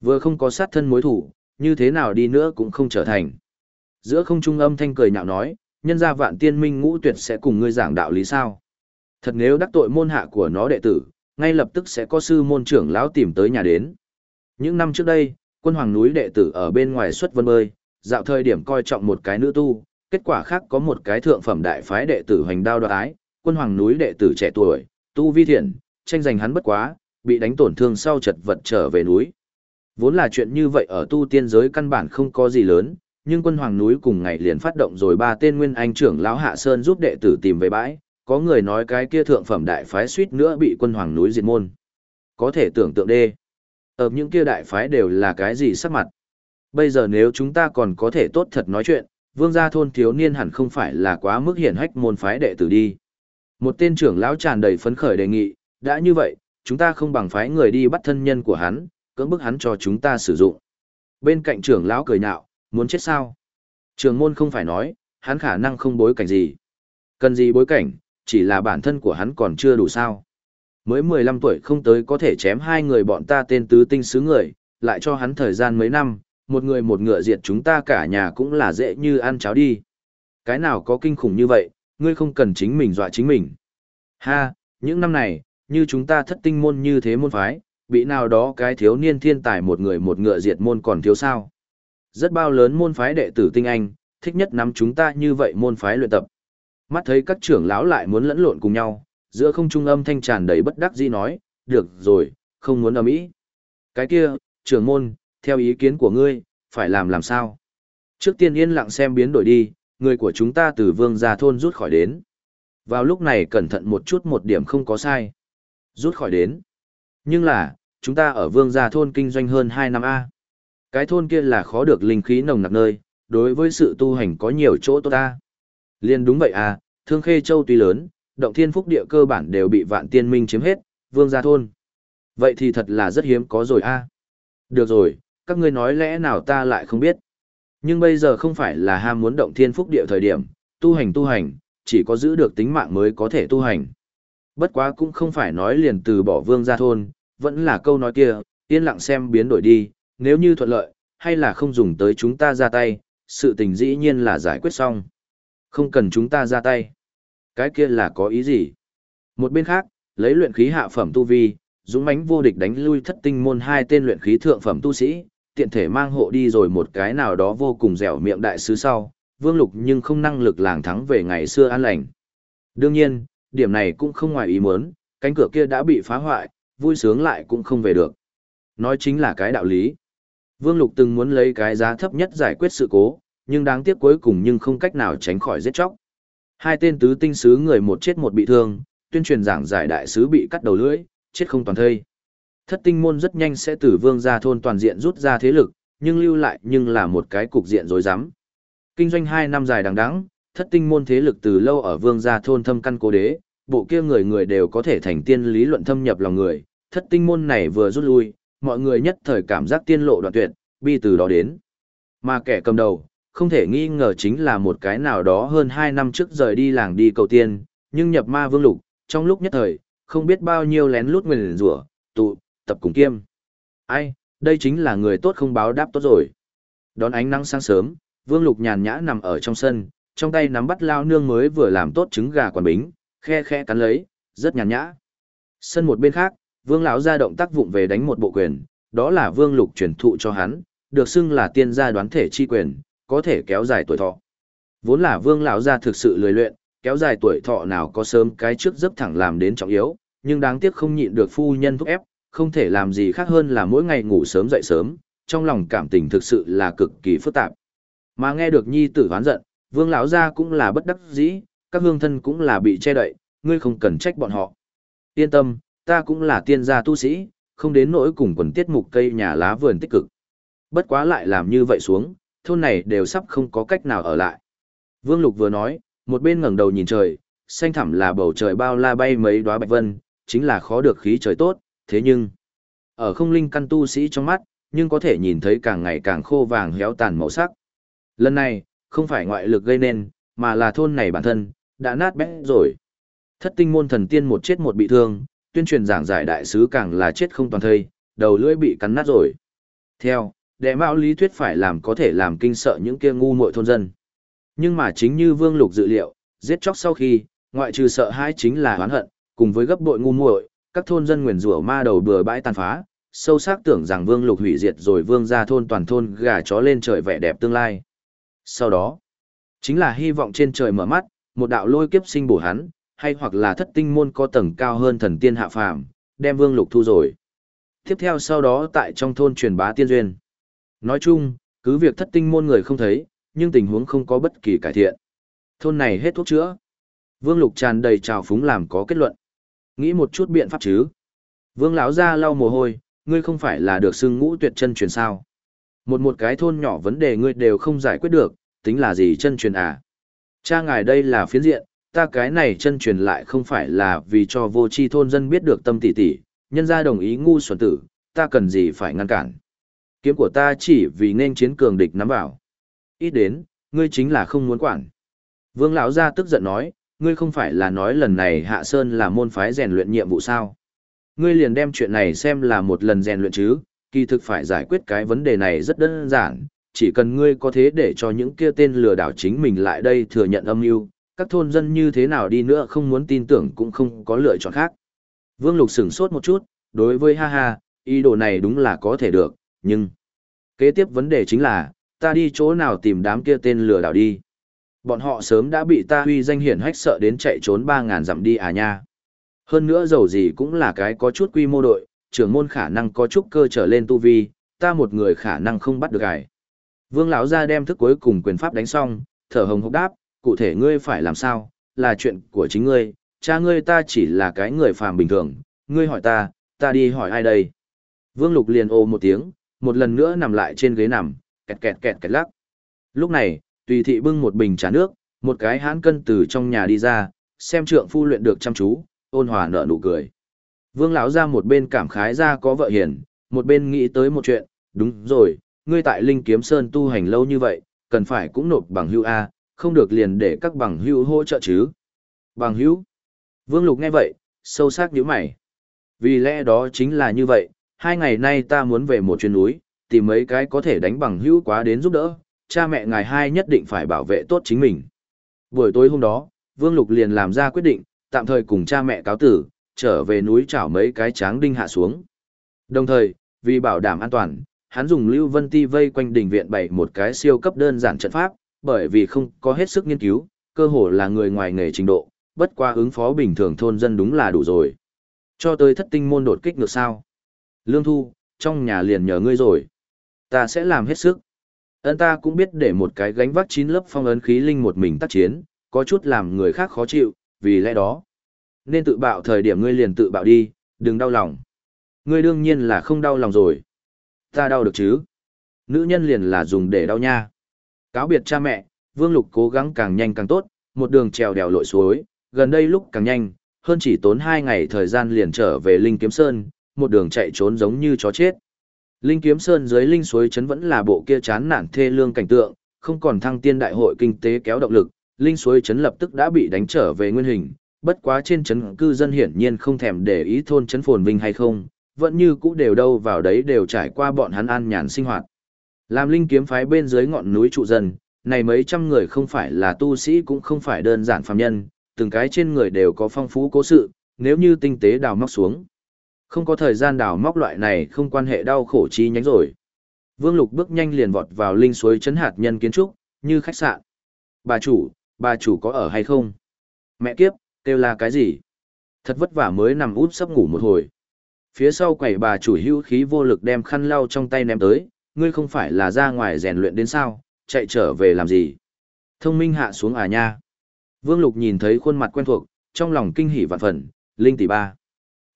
Vừa không có sát thân mối thủ, như thế nào đi nữa cũng không trở thành. Giữa không trung âm thanh cười nhạo nói, nhân gia vạn tiên minh ngũ tuyệt sẽ cùng ngươi giảng đạo lý sao. Thật nếu đắc tội môn hạ của nó đệ tử, ngay lập tức sẽ có sư môn trưởng lão tìm tới nhà đến. Những năm trước đây, quân hoàng núi đệ tử ở bên ngoài xuất vân bơi, dạo thời điểm coi trọng một cái nữ tu, kết quả khác có một cái thượng phẩm đại phái đệ tử hoành đao đoái, quân hoàng núi đệ tử trẻ tuổi, tu vi thiện, tranh giành hắn bất quá, bị đánh tổn thương sau chật vật trở về núi. Vốn là chuyện như vậy ở tu tiên giới căn bản không có gì lớn, nhưng quân hoàng núi cùng ngày liền phát động rồi ba tên nguyên anh trưởng lão hạ sơn giúp đệ tử tìm về bãi, có người nói cái kia thượng phẩm đại phái suýt nữa bị quân hoàng núi diệt môn. Có thể tưởng tượng đê. Ở những kia đại phái đều là cái gì sắc mặt. Bây giờ nếu chúng ta còn có thể tốt thật nói chuyện, vương gia thôn thiếu niên hẳn không phải là quá mức hiển hách môn phái đệ tử đi. Một tên trưởng lão tràn đầy phấn khởi đề nghị, đã như vậy, chúng ta không bằng phái người đi bắt thân nhân của hắn, cưỡng bức hắn cho chúng ta sử dụng. Bên cạnh trưởng lão cười nhạo, muốn chết sao? Trường môn không phải nói, hắn khả năng không bối cảnh gì. Cần gì bối cảnh, chỉ là bản thân của hắn còn chưa đủ sao. Mới 15 tuổi không tới có thể chém hai người bọn ta tên tứ tinh sứ người, lại cho hắn thời gian mấy năm, một người một ngựa diệt chúng ta cả nhà cũng là dễ như ăn cháo đi. Cái nào có kinh khủng như vậy, ngươi không cần chính mình dọa chính mình. Ha, những năm này, như chúng ta thất tinh môn như thế môn phái, bị nào đó cái thiếu niên thiên tài một người một ngựa diệt môn còn thiếu sao. Rất bao lớn môn phái đệ tử tinh anh, thích nhất nắm chúng ta như vậy môn phái luyện tập. Mắt thấy các trưởng lão lại muốn lẫn lộn cùng nhau, giữa không trung âm thanh tràn đầy bất đắc dĩ nói, được rồi, không muốn ầm ĩ. Cái kia, trưởng môn, theo ý kiến của ngươi, phải làm làm sao? Trước tiên yên lặng xem biến đổi đi, người của chúng ta từ vương gia thôn rút khỏi đến. Vào lúc này cẩn thận một chút một điểm không có sai. Rút khỏi đến. Nhưng là, chúng ta ở vương gia thôn kinh doanh hơn 2 năm A. Cái thôn kia là khó được linh khí nồng nặc nơi, đối với sự tu hành có nhiều chỗ tốt ta. Liên đúng vậy à, thương khê châu tuy lớn, động thiên phúc địa cơ bản đều bị vạn tiên minh chiếm hết, vương gia thôn. Vậy thì thật là rất hiếm có rồi a. Được rồi, các ngươi nói lẽ nào ta lại không biết. Nhưng bây giờ không phải là ham muốn động thiên phúc địa thời điểm, tu hành tu hành, chỉ có giữ được tính mạng mới có thể tu hành. Bất quá cũng không phải nói liền từ bỏ vương gia thôn, vẫn là câu nói kia, yên lặng xem biến đổi đi, nếu như thuận lợi, hay là không dùng tới chúng ta ra tay, sự tình dĩ nhiên là giải quyết xong. Không cần chúng ta ra tay. Cái kia là có ý gì? Một bên khác, lấy luyện khí hạ phẩm tu vi, dũng mãnh vô địch đánh lui thất tinh môn hai tên luyện khí thượng phẩm tu sĩ, tiện thể mang hộ đi rồi một cái nào đó vô cùng dẻo miệng đại sứ sau, Vương Lục nhưng không năng lực làng thắng về ngày xưa an lành. Đương nhiên, điểm này cũng không ngoài ý muốn, cánh cửa kia đã bị phá hoại, vui sướng lại cũng không về được. Nói chính là cái đạo lý. Vương Lục từng muốn lấy cái giá thấp nhất giải quyết sự cố, nhưng đáng tiếc cuối cùng nhưng không cách nào tránh khỏi giết chóc. Hai tên tứ tinh sứ người một chết một bị thương, tuyên truyền giảng giải đại sứ bị cắt đầu lưỡi, chết không toàn thây. Thất tinh môn rất nhanh sẽ từ vương gia thôn toàn diện rút ra thế lực, nhưng lưu lại nhưng là một cái cục diện rối rắm. Kinh doanh hai năm dài đằng đẵng, thất tinh môn thế lực từ lâu ở vương gia thôn thâm căn cố đế, bộ kia người người đều có thể thành tiên lý luận thâm nhập lòng người, thất tinh môn này vừa rút lui, mọi người nhất thời cảm giác tiên lộ đoạn tuyệt, bi từ đó đến. Mà kẻ cầm đầu, không thể nghi ngờ chính là một cái nào đó hơn 2 năm trước rời đi làng đi cầu tiên, nhưng nhập ma vương lục, trong lúc nhất thời, không biết bao nhiêu lén lút nguyền rủa tụ, tập cùng kiêm. Ai, đây chính là người tốt không báo đáp tốt rồi. Đón ánh nắng sáng sớm, vương lục nhàn nhã nằm ở trong sân, trong tay nắm bắt lao nương mới vừa làm tốt trứng gà quản bính, khe khe cắn lấy, rất nhàn nhã. Sân một bên khác, vương lão ra động tác vụng về đánh một bộ quyền, đó là vương lục truyền thụ cho hắn, được xưng là tiên gia đoán thể chi quyền, có thể kéo dài tuổi thọ. Vốn là vương lão gia thực sự lười luyện, kéo dài tuổi thọ nào có sớm cái trước dấp thẳng làm đến trọng yếu, nhưng đáng tiếc không nhịn được phu nhân thúc ép, không thể làm gì khác hơn là mỗi ngày ngủ sớm dậy sớm, trong lòng cảm tình thực sự là cực kỳ phức tạp. Mà nghe được nhi tử oán giận, vương lão gia cũng là bất đắc dĩ, các hương thân cũng là bị che đậy, ngươi không cần trách bọn họ. Yên tâm, ta cũng là tiên gia tu sĩ, không đến nỗi cùng quần tiết mục cây nhà lá vườn tích cực. Bất quá lại làm như vậy xuống, thôn này đều sắp không có cách nào ở lại. Vương Lục vừa nói, một bên ngẩng đầu nhìn trời, xanh thẳm là bầu trời bao la bay mấy đóa bạch vân, chính là khó được khí trời tốt, thế nhưng, ở không linh căn tu sĩ trong mắt, nhưng có thể nhìn thấy càng ngày càng khô vàng héo tàn màu sắc. Lần này, không phải ngoại lực gây nên, mà là thôn này bản thân, đã nát bét rồi. Thất tinh môn thần tiên một chết một bị thương, tuyên truyền giảng giải đại sứ càng là chết không toàn thây, đầu lưỡi bị cắn nát rồi. Theo, đệ mạo lý thuyết phải làm có thể làm kinh sợ những kia ngu muội thôn dân. Nhưng mà chính như Vương Lục dự liệu, giết chóc sau khi, ngoại trừ sợ hãi chính là oán hận, cùng với gấp bội ngu muội, các thôn dân nguyền rủa ma đầu bừa bãi tàn phá, sâu sắc tưởng rằng Vương Lục hủy diệt rồi Vương gia thôn toàn thôn gà chó lên trời vẻ đẹp tương lai. Sau đó, chính là hy vọng trên trời mở mắt, một đạo lôi kiếp sinh bổ hắn, hay hoặc là thất tinh môn có tầng cao hơn thần tiên hạ phàm, đem Vương Lục thu rồi. Tiếp theo sau đó tại trong thôn truyền bá tiên duyên. Nói chung, cứ việc thất tinh môn người không thấy, nhưng tình huống không có bất kỳ cải thiện. Thôn này hết thuốc chữa. Vương Lục tràn đầy trào phúng làm có kết luận. Nghĩ một chút biện pháp chứ. Vương lão ra lau mồ hôi, ngươi không phải là được xưng ngũ tuyệt chân truyền sao. Một một cái thôn nhỏ vấn đề ngươi đều không giải quyết được, tính là gì chân truyền à. Cha ngài đây là phiến diện, ta cái này chân truyền lại không phải là vì cho vô tri thôn dân biết được tâm tỷ tỷ, nhân gia đồng ý ngu xuẩn tử, ta cần gì phải ngăn cản kiếm của ta chỉ vì nên chiến cường địch nắm vào. Ít đến, ngươi chính là không muốn quản. Vương lão gia tức giận nói, ngươi không phải là nói lần này Hạ Sơn là môn phái rèn luyện nhiệm vụ sao? Ngươi liền đem chuyện này xem là một lần rèn luyện chứ, kỳ thực phải giải quyết cái vấn đề này rất đơn giản, chỉ cần ngươi có thế để cho những kia tên lừa đảo chính mình lại đây thừa nhận âm mưu, các thôn dân như thế nào đi nữa không muốn tin tưởng cũng không có lựa chọn khác. Vương Lục sửng sốt một chút, đối với ha ha, ý đồ này đúng là có thể được, nhưng... Kế tiếp vấn đề chính là, ta đi chỗ nào tìm đám kia tên lừa đảo đi. Bọn họ sớm đã bị ta huy danh hiển hách sợ đến chạy trốn ba ngàn dặm đi à nha. Hơn nữa dầu gì cũng là cái có chút quy mô đội, trưởng môn khả năng có chút cơ trở lên tu vi, ta một người khả năng không bắt được ải. Vương lão ra đem thức cuối cùng quyền pháp đánh xong, thở hồng hộc đáp, cụ thể ngươi phải làm sao, là chuyện của chính ngươi, cha ngươi ta chỉ là cái người phàm bình thường, ngươi hỏi ta, ta đi hỏi ai đây. Vương lục liền ô một tiếng, một lần nữa nằm lại trên ghế nằm, kẹt kẹt kẹt kẹt lắc. Lúc này, tùy thị bưng một bình trà nước, một cái hãn cân từ trong nhà đi ra, xem trượng phu luyện được chăm chú, ôn hòa nở nụ cười. Vương lão ra một bên cảm khái ra có vợ hiền, một bên nghĩ tới một chuyện, đúng rồi, ngươi tại Linh Kiếm Sơn tu hành lâu như vậy, cần phải cũng nộp bằng hữu A, không được liền để các bằng hữu hỗ trợ chứ. Bằng hữu? Vương Lục nghe vậy, sâu sắc nhíu mày. Vì lẽ đó chính là như vậy, hai ngày nay ta muốn về một chuyến núi, tìm mấy cái có thể đánh bằng hữu quá đến giúp đỡ, cha mẹ ngài hai nhất định phải bảo vệ tốt chính mình. Buổi tối hôm đó, Vương Lục liền làm ra quyết định, tạm thời cùng cha mẹ cáo tử, trở về núi chảo mấy cái tráng đinh hạ xuống. Đồng thời, vì bảo đảm an toàn, hắn dùng Lưu Vân Ti vây quanh đỉnh viện bày một cái siêu cấp đơn giản trận pháp, bởi vì không có hết sức nghiên cứu, cơ hồ là người ngoài nghề trình độ, bất qua ứng phó bình thường thôn dân đúng là đủ rồi. Cho tới thất tinh môn đột kích ngược sao. Lương Thu, trong nhà liền nhờ ngươi rồi. Ta sẽ làm hết sức. Ấn ta cũng biết để một cái gánh vác chín lớp phong ấn khí linh một mình tác chiến, có chút làm người khác khó chịu, vì lẽ đó. Nên tự bạo thời điểm ngươi liền tự bạo đi, đừng đau lòng. Ngươi đương nhiên là không đau lòng rồi. Ta đau được chứ. Nữ nhân liền là dùng để đau nha. Cáo biệt cha mẹ, Vương Lục cố gắng càng nhanh càng tốt, một đường trèo đèo lội suối, gần đây lúc càng nhanh, hơn chỉ tốn hai ngày thời gian liền trở về Linh Kiếm Sơn, một đường chạy trốn giống như chó chết. Linh Kiếm Sơn dưới linh suối chấn vẫn là bộ kia chán nản thê lương cảnh tượng, không còn thăng tiên đại hội kinh tế kéo động lực, linh suối chấn lập tức đã bị đánh trở về nguyên hình, bất quá trên chấn cư dân hiển nhiên không thèm để ý thôn chấn phồn vinh hay không, vẫn như cũ đều đâu vào đấy đều trải qua bọn hắn an nhàn sinh hoạt. Làm linh kiếm phái bên dưới ngọn núi trụ dân, này mấy trăm người không phải là tu sĩ cũng không phải đơn giản phàm nhân, từng cái trên người đều có phong phú cố sự, nếu như tinh tế đào móc xuống. Không có thời gian đào móc loại này không quan hệ đau khổ chi nhánh rồi. Vương Lục bước nhanh liền vọt vào linh suối chấn hạt nhân kiến trúc, như khách sạn. Bà chủ, bà chủ có ở hay không? Mẹ kiếp, kêu là cái gì? Thật vất vả mới nằm út sắp ngủ một hồi. Phía sau quầy bà chủ hưu khí vô lực đem khăn lau trong tay ném tới, ngươi không phải là ra ngoài rèn luyện đến sao, chạy trở về làm gì? Thông minh hạ xuống à nha. Vương Lục nhìn thấy khuôn mặt quen thuộc, trong lòng kinh hỉ vạn phần, Linh tỷ ba.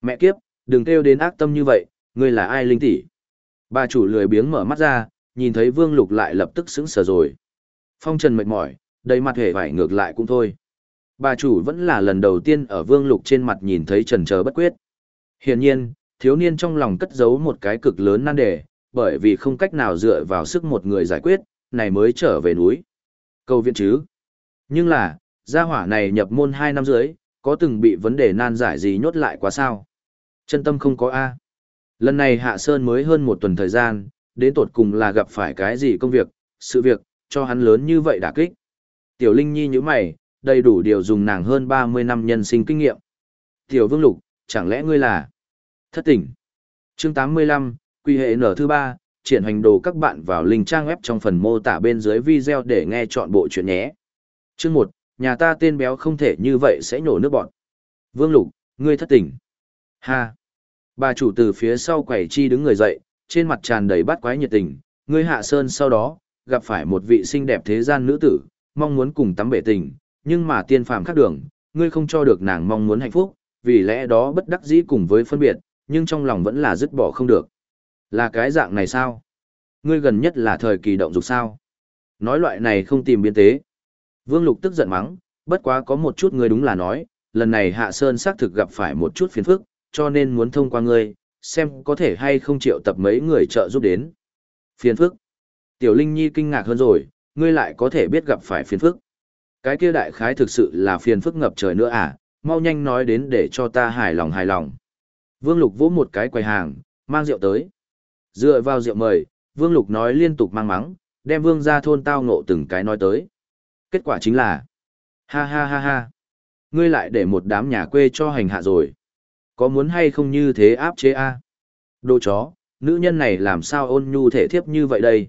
Mẹ kiếp, đừng kêu đến ác tâm như vậy, ngươi là ai Linh tỷ? Bà chủ lười biếng mở mắt ra, nhìn thấy Vương Lục lại lập tức sững sờ rồi. Phong Trần mệt mỏi, đầy mặt hề vải ngược lại cũng thôi. Bà chủ vẫn là lần đầu tiên ở Vương Lục trên mặt nhìn thấy trần chờ bất quyết. Hiển nhiên, thiếu niên trong lòng cất giấu một cái cực lớn nan đề, bởi vì không cách nào dựa vào sức một người giải quyết, này mới trở về núi. cầu viện chứ. Nhưng là, gia hỏa này nhập môn hai năm dưới, có từng bị vấn đề nan giải gì nhốt lại quá sao? Chân tâm không có A. Lần này Hạ Sơn mới hơn một tuần thời gian, đến tột cùng là gặp phải cái gì công việc, sự việc, cho hắn lớn như vậy đả kích. Tiểu Linh Nhi như mày, đầy đủ điều dùng nàng hơn 30 năm nhân sinh kinh nghiệm. Tiểu Vương Lục, chẳng lẽ ngươi là thất tỉnh? Chương 85, quy hệ nở thứ ba, triển hành đồ các bạn vào link trang web trong phần mô tả bên dưới video để nghe chọn bộ chuyện nhé. Chương 1, nhà ta tên béo không thể như vậy sẽ nhổ nước bọn. Vương Lục, ngươi thất tỉnh. Ha. Bà chủ từ phía sau quầy chi đứng người dậy, trên mặt tràn đầy bát quái nhiệt tình, ngươi hạ sơn sau đó, gặp phải một vị xinh đẹp thế gian nữ tử, mong muốn cùng tắm bể tình, nhưng mà tiên phàm khác đường, ngươi không cho được nàng mong muốn hạnh phúc, vì lẽ đó bất đắc dĩ cùng với phân biệt, nhưng trong lòng vẫn là dứt bỏ không được. Là cái dạng này sao? Ngươi gần nhất là thời kỳ động dục sao? Nói loại này không tìm biên tế. Vương Lục tức giận mắng, bất quá có một chút ngươi đúng là nói, lần này Hạ Sơn xác thực gặp phải một chút phiền phức, cho nên muốn thông qua ngươi, xem có thể hay không chịu tập mấy người trợ giúp đến. Phiền phức. Tiểu Linh Nhi kinh ngạc hơn rồi, ngươi lại có thể biết gặp phải phiền phức. Cái kia đại khái thực sự là phiền phức ngập trời nữa à, mau nhanh nói đến để cho ta hài lòng hài lòng. Vương Lục vỗ một cái quầy hàng, mang rượu tới. Dựa vào rượu mời, Vương Lục nói liên tục mang mắng, đem Vương ra thôn tao ngộ từng cái nói tới. Kết quả chính là, ha ha ha ha, ngươi lại để một đám nhà quê cho hành hạ rồi. Có muốn hay không như thế áp chế a Đồ chó, nữ nhân này làm sao ôn nhu thể thiếp như vậy đây?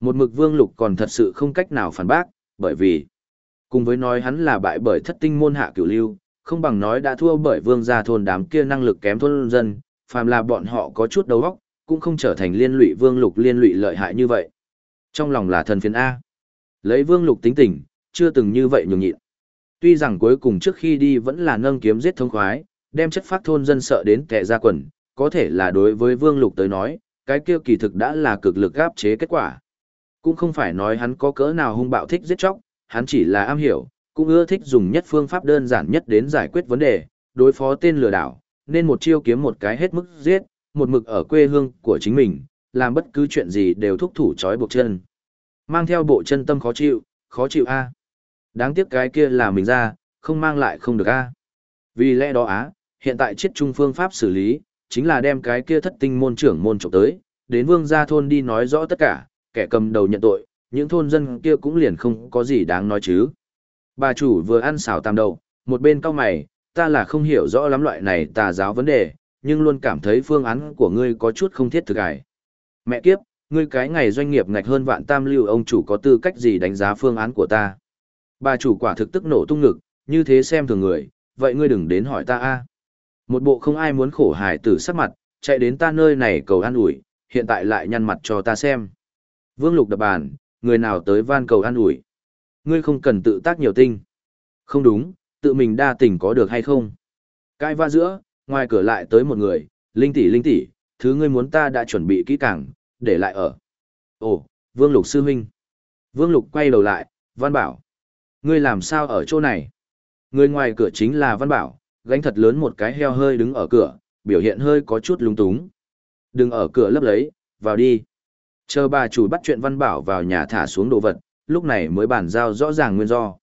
Một mực Vương Lục còn thật sự không cách nào phản bác, bởi vì, cùng với nói hắn là bại bởi thất tinh môn hạ cửu lưu, không bằng nói đã thua bởi vương gia thôn đám kia năng lực kém thôn dân, phàm là bọn họ có chút đầu óc, cũng không trở thành liên lụy vương lục liên lụy lợi hại như vậy. Trong lòng là thần phiền A. Lấy vương lục tính tình, chưa từng như vậy nhường nhịn. Tuy rằng cuối cùng trước khi đi vẫn là nâng kiếm giết thông khoái, đem chất phát thôn dân sợ đến kẻ ra quần, có thể là đối với vương lục tới nói, cái kia kỳ thực đã là cực lực áp chế kết quả. Cũng không phải nói hắn có cỡ nào hung bạo thích giết chóc, hắn chỉ là am hiểu, cũng ưa thích dùng nhất phương pháp đơn giản nhất đến giải quyết vấn đề, đối phó tên lừa đảo, nên một chiêu kiếm một cái hết mức giết, một mực ở quê hương của chính mình, làm bất cứ chuyện gì đều thúc thủ trói buộc chân. Mang theo bộ chân tâm khó chịu, khó chịu a. Đáng tiếc cái kia là mình ra, không mang lại không được a. Vì lẽ đó á, hiện tại chiết trung phương pháp xử lý, chính là đem cái kia thất tinh môn trưởng môn trộm tới, đến vương gia thôn đi nói rõ tất cả, kẻ cầm đầu nhận tội, những thôn dân kia cũng liền không có gì đáng nói chứ. Bà chủ vừa ăn xào tam đậu, một bên cau mày, ta là không hiểu rõ lắm loại này tà giáo vấn đề, nhưng luôn cảm thấy phương án của ngươi có chút không thiết thực ải. Mẹ kiếp, ngươi cái ngày doanh nghiệp ngạch hơn vạn tam lưu ông chủ có tư cách gì đánh giá phương án của ta. Bà chủ quả thực tức nổ tung ngực, như thế xem thường người, vậy ngươi đừng đến hỏi ta a. Một bộ không ai muốn khổ hài tử sắc mặt, chạy đến ta nơi này cầu an ủi, hiện tại lại nhăn mặt cho ta xem. Vương Lục đập bàn, người nào tới van cầu an ủi ngươi không cần tự tác nhiều tinh. Không đúng, tự mình đa tình có được hay không? Cãi va giữa, ngoài cửa lại tới một người, linh tỷ linh tỷ, thứ ngươi muốn ta đã chuẩn bị kỹ càng, để lại ở. Ồ, Vương Lục sư huynh. Vương Lục quay đầu lại, Văn Bảo. Ngươi làm sao ở chỗ này? Người ngoài cửa chính là Văn Bảo, gánh thật lớn một cái heo hơi đứng ở cửa, biểu hiện hơi có chút lung túng. Đừng ở cửa lấp lấy, vào đi. Chờ bà chủ bắt chuyện Văn Bảo vào nhà thả xuống đồ vật, lúc này mới bàn giao rõ ràng nguyên do.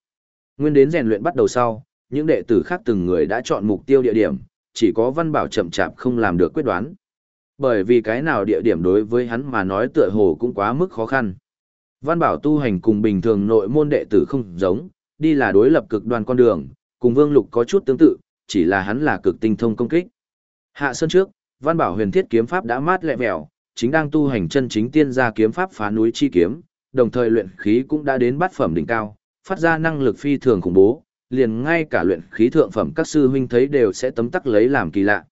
Nguyên đến rèn luyện bắt đầu sau, những đệ tử khác từng người đã chọn mục tiêu địa điểm, chỉ có Văn Bảo chậm chạp không làm được quyết đoán. Bởi vì cái nào địa điểm đối với hắn mà nói tựa hồ cũng quá mức khó khăn. Văn Bảo tu hành cùng bình thường nội môn đệ tử không giống, đi là đối lập cực đoan con đường, cùng Vương Lục có chút tương tự, chỉ là hắn là cực tinh thông công kích. Hạ sơn trước, Văn Bảo huyền thiết kiếm pháp đã mát lẹ vẹo, chính đang tu hành chân chính tiên gia kiếm pháp phá núi chi kiếm, đồng thời luyện khí cũng đã đến bát phẩm đỉnh cao, phát ra năng lực phi thường khủng bố, liền ngay cả luyện khí thượng phẩm các sư huynh thấy đều sẽ tấm tắc lấy làm kỳ lạ.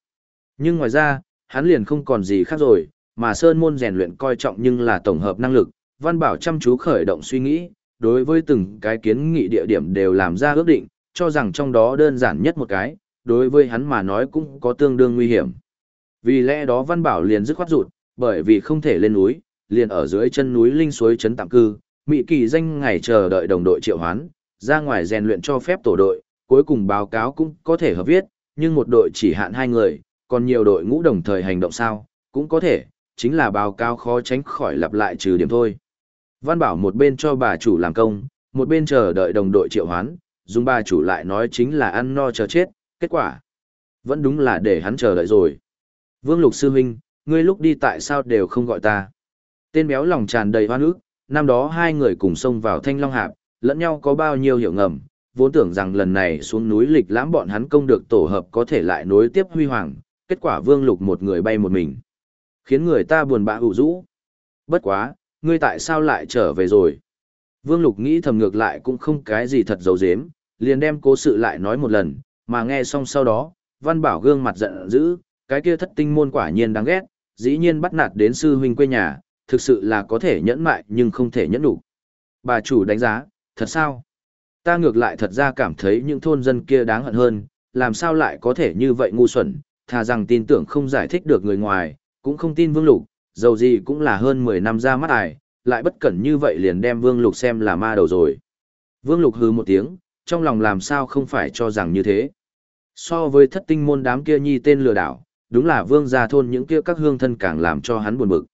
Nhưng ngoài ra, hắn liền không còn gì khác rồi, mà sơn môn rèn luyện coi trọng nhưng là tổng hợp năng lực, văn bảo chăm chú khởi động suy nghĩ, đối với từng cái kiến nghị địa điểm đều làm ra ước định, cho rằng trong đó đơn giản nhất một cái, đối với hắn mà nói cũng có tương đương nguy hiểm. Vì lẽ đó văn bảo liền dứt khoát rụt, bởi vì không thể lên núi, liền ở dưới chân núi linh suối trấn tạm cư, Mị Kỳ danh ngày chờ đợi đồng đội triệu hoán, ra ngoài rèn luyện cho phép tổ đội, cuối cùng báo cáo cũng có thể hợp viết, nhưng một đội chỉ hạn hai người, còn nhiều đội ngũ đồng thời hành động sao, cũng có thể, chính là báo cáo khó tránh khỏi lặp lại trừ điểm thôi. Văn bảo một bên cho bà chủ làm công, một bên chờ đợi đồng đội triệu hoán, dùng bà chủ lại nói chính là ăn no chờ chết, kết quả. Vẫn đúng là để hắn chờ đợi rồi. Vương Lục Sư Huynh, ngươi lúc đi tại sao đều không gọi ta? Tên béo lòng tràn đầy hoan ức, năm đó hai người cùng xông vào thanh long hạp, lẫn nhau có bao nhiêu hiểu ngầm, vốn tưởng rằng lần này xuống núi lịch lãm bọn hắn công được tổ hợp có thể lại nối tiếp huy hoàng, kết quả vương lục một người bay một mình. Khiến người ta buồn bã hữu rũ. Bất quá, ngươi tại sao lại trở về rồi? Vương lục nghĩ thầm ngược lại cũng không cái gì thật dấu dếm, liền đem cố sự lại nói một lần, mà nghe xong sau đó, văn bảo gương mặt giận dữ, cái kia thất tinh môn quả nhiên đáng ghét, dĩ nhiên bắt nạt đến sư huynh quê nhà, thực sự là có thể nhẫn mại nhưng không thể nhẫn đủ. Bà chủ đánh giá, thật sao? Ta ngược lại thật ra cảm thấy những thôn dân kia đáng hận hơn, làm sao lại có thể như vậy ngu xuẩn, thà rằng tin tưởng không giải thích được người ngoài, cũng không tin vương lục, dầu gì cũng là hơn 10 năm ra mắt ải, lại bất cẩn như vậy liền đem vương lục xem là ma đầu rồi. Vương lục hứ một tiếng, trong lòng làm sao không phải cho rằng như thế. So với thất tinh môn đám kia nhi tên lừa đảo, đúng là vương gia thôn những kia các hương thân càng làm cho hắn buồn bực.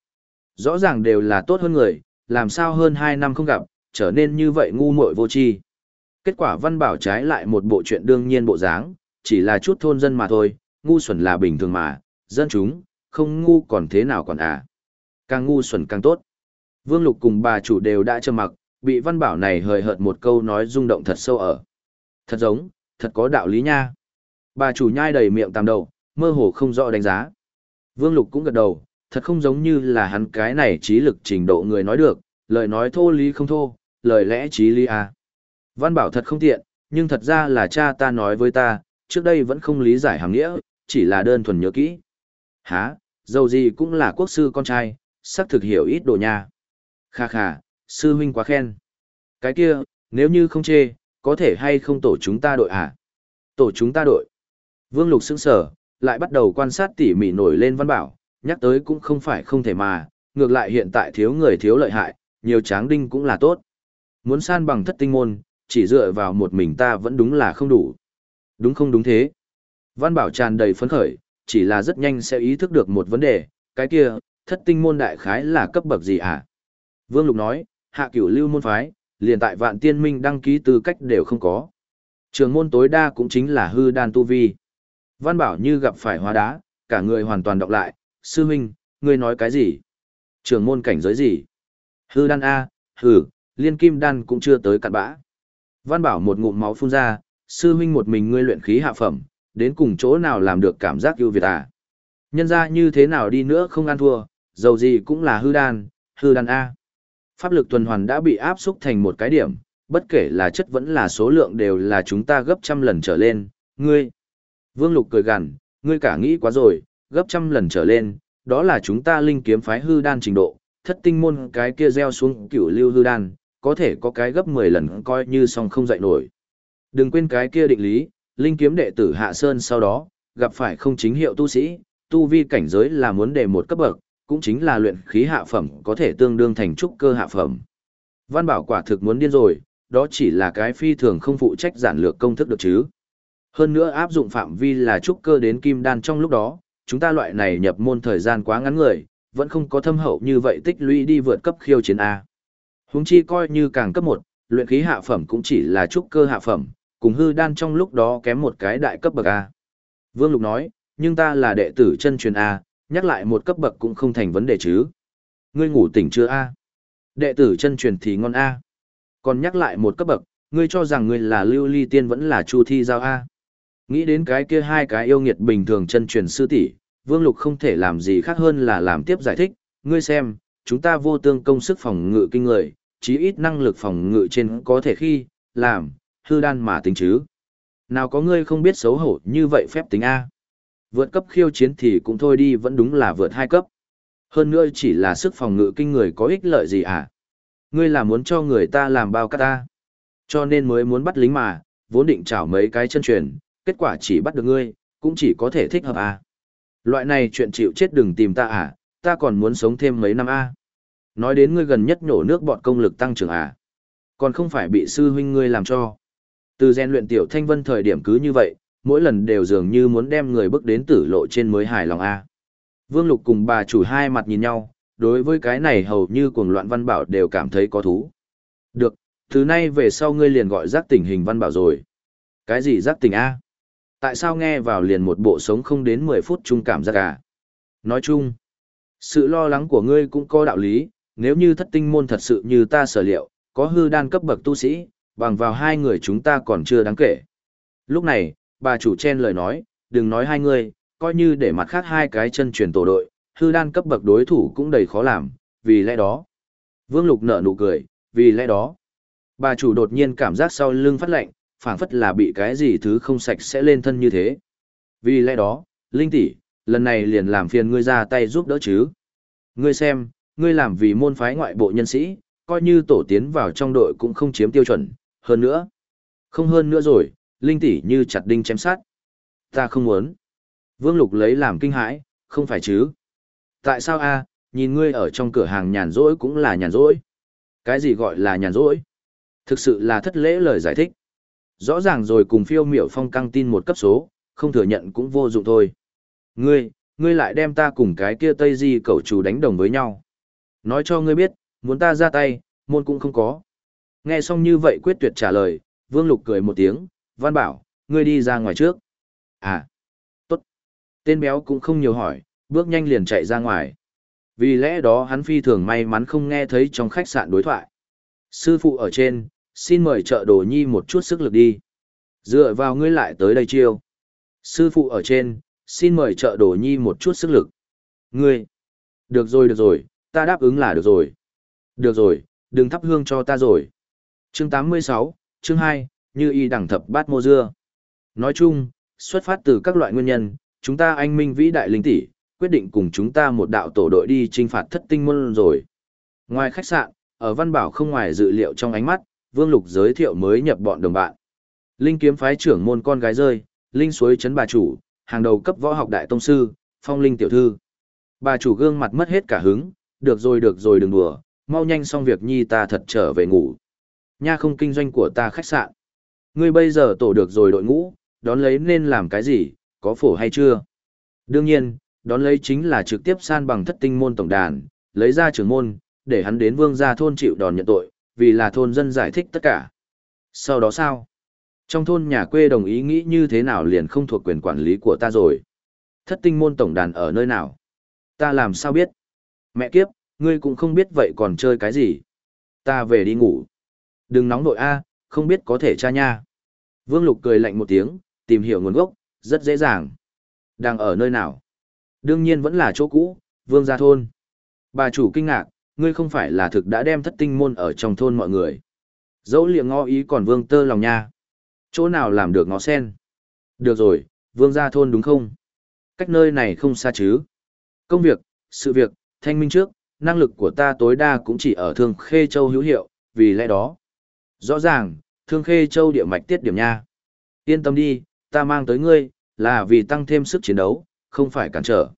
Rõ ràng đều là tốt hơn người, làm sao hơn 2 năm không gặp, trở nên như vậy ngu muội vô tri. Kết quả Văn Bảo trái lại một bộ chuyện đương nhiên bộ dáng, chỉ là chút thôn dân mà thôi, ngu xuẩn là bình thường mà, dân chúng, không ngu còn thế nào còn à. Càng ngu xuẩn càng tốt. Vương Lục cùng bà chủ đều đã trầm mặc, bị Văn Bảo này hời hợt một câu nói rung động thật sâu ở. Thật giống, thật có đạo lý nha. Bà chủ nhai đầy miệng tàm đầu, mơ hồ không rõ đánh giá. Vương Lục cũng gật đầu, thật không giống như là hắn cái này trí lực trình độ người nói được, lời nói thô lý không thô, lời lẽ trí lý à. Văn Bảo thật không tiện, nhưng thật ra là cha ta nói với ta, trước đây vẫn không lý giải hàng nghĩa, chỉ là đơn thuần nhớ kỹ. Hả, dầu gì cũng là quốc sư con trai, sắc thực hiểu ít đồ nha. Kha kha, sư huynh quá khen. Cái kia, nếu như không chê, có thể hay không tổ chúng ta đội à? Tổ chúng ta đội. Vương Lục sững sở, lại bắt đầu quan sát tỉ mỉ nổi lên văn bảo, nhắc tới cũng không phải không thể mà, ngược lại hiện tại thiếu người thiếu lợi hại, nhiều tráng đinh cũng là tốt. Muốn san bằng thất tinh môn, chỉ dựa vào một mình ta vẫn đúng là không đủ. Đúng không đúng thế. Văn bảo tràn đầy phấn khởi, chỉ là rất nhanh sẽ ý thức được một vấn đề, cái kia, thất tinh môn đại khái là cấp bậc gì hả? Vương Lục nói, hạ cửu lưu môn phái, liền tại vạn tiên minh đăng ký tư cách đều không có. Trường môn tối đa cũng chính là hư đan tu vi. Văn bảo như gặp phải hóa đá, cả người hoàn toàn đọc lại, sư huynh, ngươi nói cái gì? Trường môn cảnh giới gì? Hư đan A, hừ, liên kim đan cũng chưa tới cặn bã. Văn bảo một ngụm máu phun ra, sư huynh một mình ngươi luyện khí hạ phẩm, đến cùng chỗ nào làm được cảm giác ưu việt à? Nhân ra như thế nào đi nữa không ăn thua, dầu gì cũng là hư đan, hư đan A. Pháp lực tuần hoàn đã bị áp xúc thành một cái điểm, bất kể là chất vẫn là số lượng đều là chúng ta gấp trăm lần trở lên, ngươi. Vương Lục cười gằn, ngươi cả nghĩ quá rồi, gấp trăm lần trở lên, đó là chúng ta linh kiếm phái hư đan trình độ, thất tinh môn cái kia gieo xuống cửu lưu hư đan, có thể có cái gấp 10 lần coi như song không dậy nổi. Đừng quên cái kia định lý, linh kiếm đệ tử Hạ Sơn sau đó, gặp phải không chính hiệu tu sĩ, tu vi cảnh giới là muốn đề một cấp bậc, cũng chính là luyện khí hạ phẩm có thể tương đương thành trúc cơ hạ phẩm. Văn bảo quả thực muốn điên rồi, đó chỉ là cái phi thường không phụ trách giản lược công thức được chứ. Hơn nữa áp dụng phạm vi là trúc cơ đến kim đan trong lúc đó, chúng ta loại này nhập môn thời gian quá ngắn người, vẫn không có thâm hậu như vậy tích lũy đi vượt cấp khiêu chiến A. Húng chi coi như càng cấp 1, luyện khí hạ phẩm cũng chỉ là trúc cơ hạ phẩm, cùng hư đan trong lúc đó kém một cái đại cấp bậc A. Vương Lục nói, nhưng ta là đệ tử chân truyền A, nhắc lại một cấp bậc cũng không thành vấn đề chứ. Ngươi ngủ tỉnh chưa A? Đệ tử chân truyền thì ngon A. Còn nhắc lại một cấp bậc, ngươi cho rằng ngươi là lưu ly tiên vẫn là chu thi giao A. Nghĩ đến cái kia hai cái yêu nghiệt bình thường chân truyền sư tỷ, Vương Lục không thể làm gì khác hơn là làm tiếp giải thích, ngươi xem, chúng ta vô tương công sức phòng ngự kinh người, chí ít năng lực phòng ngự trên có thể khi, làm, hư đan mà tính chứ. Nào có ngươi không biết xấu hổ như vậy phép tính A. Vượt cấp khiêu chiến thì cũng thôi đi vẫn đúng là vượt hai cấp. Hơn nữa chỉ là sức phòng ngự kinh người có ích lợi gì à? Ngươi là muốn cho người ta làm bao cát ta. Cho nên mới muốn bắt lính mà, vốn định chảo mấy cái chân truyền, kết quả chỉ bắt được ngươi, cũng chỉ có thể thích hợp à. Loại này chuyện chịu chết đừng tìm ta à, ta còn muốn sống thêm mấy năm à. Nói đến ngươi gần nhất nhổ nước bọn công lực tăng trưởng à. Còn không phải bị sư huynh ngươi làm cho. Từ rèn luyện tiểu thanh vân thời điểm cứ như vậy, mỗi lần đều dường như muốn đem người bước đến tử lộ trên mới hài lòng a. Vương Lục cùng bà chủ hai mặt nhìn nhau, đối với cái này hầu như cuồng loạn văn bảo đều cảm thấy có thú. Được, thứ nay về sau ngươi liền gọi giác tình hình văn bảo rồi. Cái gì giác tình a? Tại sao nghe vào liền một bộ sống không đến 10 phút chung cảm giác à? Nói chung, sự lo lắng của ngươi cũng có đạo lý, nếu như thất tinh môn thật sự như ta sở liệu, có hư đan cấp bậc tu sĩ, bằng vào hai người chúng ta còn chưa đáng kể. Lúc này, bà chủ chen lời nói, đừng nói hai người, coi như để mặt khác hai cái chân truyền tổ đội, hư đan cấp bậc đối thủ cũng đầy khó làm, vì lẽ đó. Vương Lục nở nụ cười, vì lẽ đó. Bà chủ đột nhiên cảm giác sau lưng phát lạnh, phảng phất là bị cái gì thứ không sạch sẽ lên thân như thế. Vì lẽ đó, Linh tỷ, lần này liền làm phiền ngươi ra tay giúp đỡ chứ. Ngươi xem, ngươi làm vì môn phái ngoại bộ nhân sĩ, coi như tổ tiến vào trong đội cũng không chiếm tiêu chuẩn, hơn nữa. Không hơn nữa rồi, linh tỷ như chặt đinh chém sát. Ta không muốn. Vương Lục lấy làm kinh hãi, không phải chứ. Tại sao a? nhìn ngươi ở trong cửa hàng nhàn rỗi cũng là nhàn rỗi. Cái gì gọi là nhàn rỗi? Thực sự là thất lễ lời giải thích. Rõ ràng rồi cùng phiêu miểu phong căng tin một cấp số, không thừa nhận cũng vô dụng thôi. Ngươi, ngươi lại đem ta cùng cái kia Tây Di cậu chủ đánh đồng với nhau. Nói cho ngươi biết, muốn ta ra tay, môn cũng không có. Nghe xong như vậy quyết tuyệt trả lời, Vương Lục cười một tiếng, Văn Bảo, ngươi đi ra ngoài trước. À, tốt. Tên béo cũng không nhiều hỏi, bước nhanh liền chạy ra ngoài. Vì lẽ đó hắn phi thường may mắn không nghe thấy trong khách sạn đối thoại. Sư phụ ở trên, xin mời trợ đồ nhi một chút sức lực đi. Dựa vào ngươi lại tới đây chiêu. Sư phụ ở trên, xin mời trợ đồ nhi một chút sức lực. Ngươi. Được rồi được rồi, ta đáp ứng là được rồi. Được rồi, đừng thắp hương cho ta rồi. Chương 86, chương 2, như y đẳng thập bát mô dưa. Nói chung, xuất phát từ các loại nguyên nhân, chúng ta anh minh vĩ đại linh tỷ, quyết định cùng chúng ta một đạo tổ đội đi trinh phạt thất tinh môn rồi. Ngoài khách sạn, ở Văn Bảo không ngoài dự liệu trong ánh mắt, Vương Lục giới thiệu mới nhập bọn đồng bạn. Linh kiếm phái trưởng môn con gái rơi, Linh suối chấn bà chủ, hàng đầu cấp võ học đại tông sư, phong linh tiểu thư. Bà chủ gương mặt mất hết cả hứng, được rồi được rồi đừng đùa, mau nhanh xong việc nhi ta thật trở về ngủ. Nha không kinh doanh của ta khách sạn. Ngươi bây giờ tổ được rồi đội ngũ, đón lấy nên làm cái gì, có phổ hay chưa? Đương nhiên, đón lấy chính là trực tiếp san bằng thất tinh môn tổng đàn, lấy ra trưởng môn, để hắn đến vương gia thôn chịu đòn nhận tội, vì là thôn dân giải thích tất cả. Sau đó sao? Trong thôn nhà quê đồng ý nghĩ như thế nào liền không thuộc quyền quản lý của ta rồi. Thất tinh môn tổng đàn ở nơi nào? Ta làm sao biết? Mẹ kiếp, ngươi cũng không biết vậy còn chơi cái gì? Ta về đi ngủ. Đừng nóng nội A, không biết có thể cha nha. Vương Lục cười lạnh một tiếng, tìm hiểu nguồn gốc, rất dễ dàng. Đang ở nơi nào? Đương nhiên vẫn là chỗ cũ, Vương Gia Thôn. Bà chủ kinh ngạc, ngươi không phải là thực đã đem thất tinh môn ở trong thôn mọi người. Dẫu liệng ngõ ý còn Vương tơ lòng nha. Chỗ nào làm được ngó sen? Được rồi, Vương ra Thôn đúng không? Cách nơi này không xa chứ. Công việc, sự việc, thanh minh trước, năng lực của ta tối đa cũng chỉ ở Thương Khê Châu hữu hiệu, vì lẽ đó. Rõ ràng, Thương Khê Châu địa mạch tiết điểm nha. Yên tâm đi, ta mang tới ngươi, là vì tăng thêm sức chiến đấu, không phải cản trở.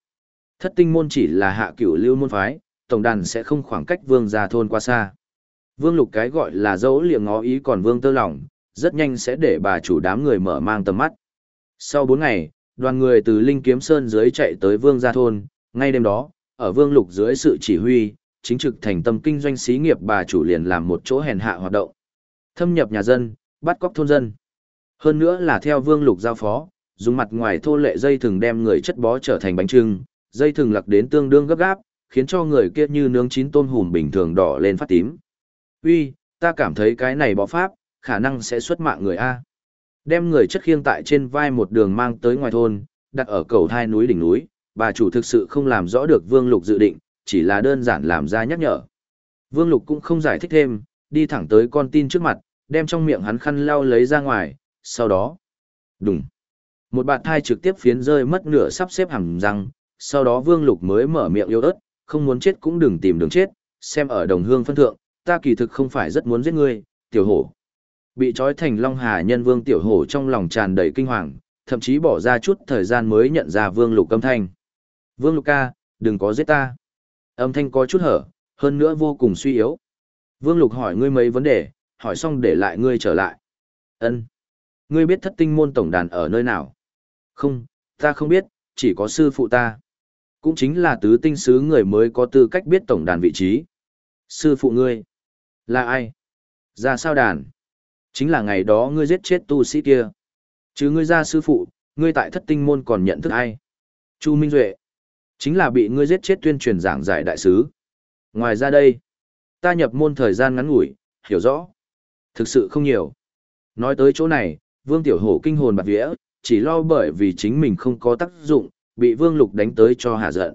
Thất tinh môn chỉ là hạ cửu lưu môn phái, tổng đàn sẽ không khoảng cách vương gia thôn qua xa. Vương lục cái gọi là dấu liệng ngó ý còn vương tơ lòng, rất nhanh sẽ để bà chủ đám người mở mang tầm mắt. Sau 4 ngày, đoàn người từ Linh Kiếm Sơn dưới chạy tới vương gia thôn, ngay đêm đó, ở vương lục dưới sự chỉ huy, chính trực thành tâm kinh doanh xí nghiệp bà chủ liền làm một chỗ hèn hạ hoạt động. Thâm nhập nhà dân, bắt cóc thôn dân. Hơn nữa là theo vương lục giao phó, dùng mặt ngoài thô lệ dây thừng đem người chất bó trở thành bánh trưng, dây thừng lặc đến tương đương gấp gáp, khiến cho người kia như nướng chín tôm hùm bình thường đỏ lên phát tím. Uy, ta cảm thấy cái này bỏ pháp, khả năng sẽ xuất mạng người A. Đem người chất khiêng tại trên vai một đường mang tới ngoài thôn, đặt ở cầu thai núi đỉnh núi, bà chủ thực sự không làm rõ được Vương Lục dự định, chỉ là đơn giản làm ra nhắc nhở. Vương Lục cũng không giải thích thêm, đi thẳng tới con tin trước mặt, đem trong miệng hắn khăn lau lấy ra ngoài, sau đó, đùng. Một bạt thai trực tiếp phiến rơi mất nửa sắp xếp hẳn răng, sau đó Vương Lục mới mở miệng yếu ớt, không muốn chết cũng đừng tìm đường chết, xem ở đồng hương phân thượng, ta kỳ thực không phải rất muốn giết ngươi, tiểu hổ. Bị trói thành Long Hà nhân Vương tiểu hổ trong lòng tràn đầy kinh hoàng, thậm chí bỏ ra chút thời gian mới nhận ra Vương Lục âm thanh. Vương Lục ca, đừng có giết ta. Âm thanh có chút hở, hơn nữa vô cùng suy yếu. Vương Lục hỏi ngươi mấy vấn đề, hỏi xong để lại ngươi trở lại. Ân, Ngươi biết thất tinh môn tổng đàn ở nơi nào? Không, ta không biết, chỉ có sư phụ ta. Cũng chính là tứ tinh sứ người mới có tư cách biết tổng đàn vị trí. Sư phụ ngươi. Là ai? Ra sao đàn? Chính là ngày đó ngươi giết chết tu sĩ kia. Chứ ngươi ra sư phụ, ngươi tại thất tinh môn còn nhận thức ai? Chu Minh Duệ. Chính là bị ngươi giết chết tuyên truyền giảng giải đại sứ. Ngoài ra đây, ta nhập môn thời gian ngắn ngủi, hiểu rõ. Thực sự không nhiều. Nói tới chỗ này, Vương Tiểu Hổ kinh hồn bạt vía, chỉ lo bởi vì chính mình không có tác dụng, bị Vương Lục đánh tới cho hạ giận.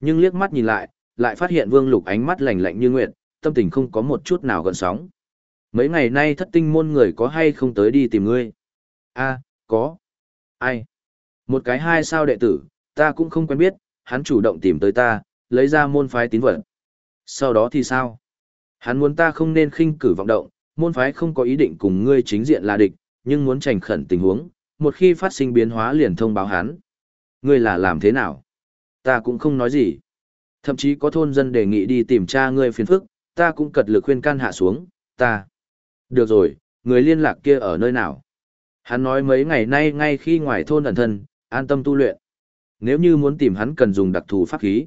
Nhưng liếc mắt nhìn lại, lại phát hiện Vương Lục ánh mắt lạnh lạnh như nguyệt, tâm tình không có một chút nào gợn sóng. Mấy ngày nay thất tinh môn người có hay không tới đi tìm ngươi? a có. Ai? Một cái hai sao đệ tử, ta cũng không quen biết, hắn chủ động tìm tới ta, lấy ra môn phái tín vật. Sau đó thì sao? Hắn muốn ta không nên khinh cử vọng động, môn phái không có ý định cùng ngươi chính diện là địch, nhưng muốn tránh khẩn tình huống, một khi phát sinh biến hóa liền thông báo hắn. Ngươi là làm thế nào? Ta cũng không nói gì. Thậm chí có thôn dân đề nghị đi tìm tra ngươi phiền phức, ta cũng cật lực khuyên can hạ xuống, ta. Được rồi, người liên lạc kia ở nơi nào? Hắn nói mấy ngày nay ngay khi ngoài thôn ẩn thân, an tâm tu luyện. Nếu như muốn tìm hắn cần dùng đặc thù pháp khí.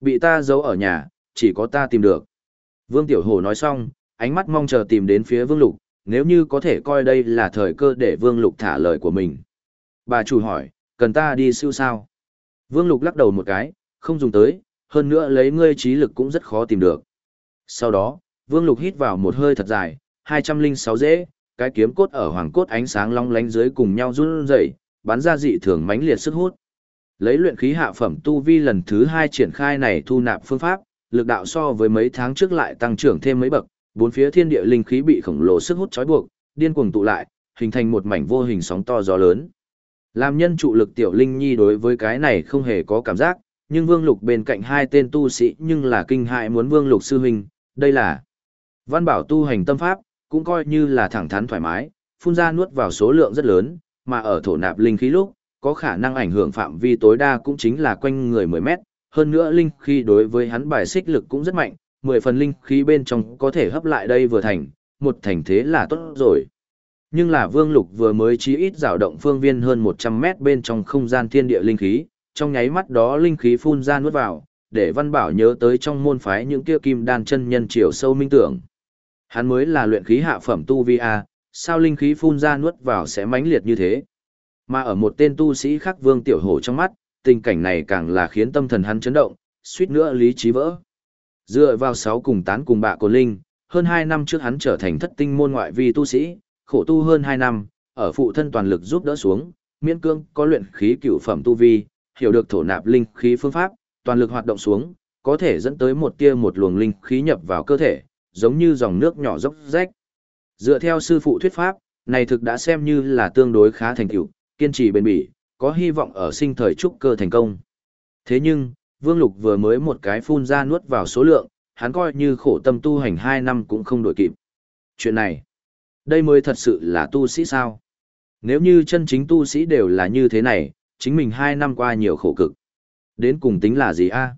Bị ta giấu ở nhà, chỉ có ta tìm được. Vương Tiểu Hồ nói xong, ánh mắt mong chờ tìm đến phía Vương Lục, nếu như có thể coi đây là thời cơ để Vương Lục thả lời của mình. Bà chủ hỏi, cần ta đi siêu sao? Vương Lục lắc đầu một cái, không dùng tới, hơn nữa lấy ngươi trí lực cũng rất khó tìm được. Sau đó, Vương Lục hít vào một hơi thật dài, 206 dễ, cái kiếm cốt ở hoàng cốt ánh sáng long lánh dưới cùng nhau run rẩy, bắn ra dị thường mãnh liệt sức hút. Lấy luyện khí hạ phẩm tu vi lần thứ hai triển khai này thu nạp phương pháp, lực đạo so với mấy tháng trước lại tăng trưởng thêm mấy bậc, bốn phía thiên địa linh khí bị khổng lồ sức hút trói buộc, điên cuồng tụ lại, hình thành một mảnh vô hình sóng to gió lớn. Làm nhân trụ lực tiểu linh nhi đối với cái này không hề có cảm giác, nhưng Vương Lục bên cạnh hai tên tu sĩ nhưng là kinh hại muốn Vương Lục sư huynh, đây là văn bảo tu hành tâm pháp, cũng coi như là thẳng thắn thoải mái, phun ra nuốt vào số lượng rất lớn, mà ở thổ nạp linh khí lúc, có khả năng ảnh hưởng phạm vi tối đa cũng chính là quanh người 10 mét, hơn nữa linh khí đối với hắn bài xích lực cũng rất mạnh, 10 phần linh khí bên trong có thể hấp lại đây vừa thành, một thành thế là tốt rồi. Nhưng là Vương Lục vừa mới chí ít dao động phương viên hơn 100 mét bên trong không gian thiên địa linh khí, trong nháy mắt đó linh khí phun ra nuốt vào, để Văn Bảo nhớ tới trong môn phái những kia kim đan chân nhân chiều sâu minh tưởng. Hắn mới là luyện khí hạ phẩm tu vi a, sao linh khí phun ra nuốt vào sẽ mãnh liệt như thế? Mà ở một tên tu sĩ khác Vương Tiểu Hổ trong mắt, tình cảnh này càng là khiến tâm thần hắn chấn động, suýt nữa lý trí vỡ. Dựa vào sáu cùng tán cùng bạ của linh, hơn 2 năm trước hắn trở thành thất tinh môn ngoại vi tu sĩ, khổ tu hơn 2 năm, ở phụ thân toàn lực giúp đỡ xuống, miễn cương có luyện khí cửu phẩm tu vi, hiểu được thổ nạp linh khí phương pháp, toàn lực hoạt động xuống, có thể dẫn tới một tia một luồng linh khí nhập vào cơ thể, giống như dòng nước nhỏ dốc rách. Dựa theo sư phụ thuyết pháp, này thực đã xem như là tương đối khá thành tựu, kiên trì bền bỉ, có hy vọng ở sinh thời trúc cơ thành công. Thế nhưng, Vương Lục vừa mới một cái phun ra nuốt vào số lượng, hắn coi như khổ tâm tu hành 2 năm cũng không đổi kịp. Chuyện này, đây mới thật sự là tu sĩ sao? Nếu như chân chính tu sĩ đều là như thế này, chính mình hai năm qua nhiều khổ cực. Đến cùng tính là gì a?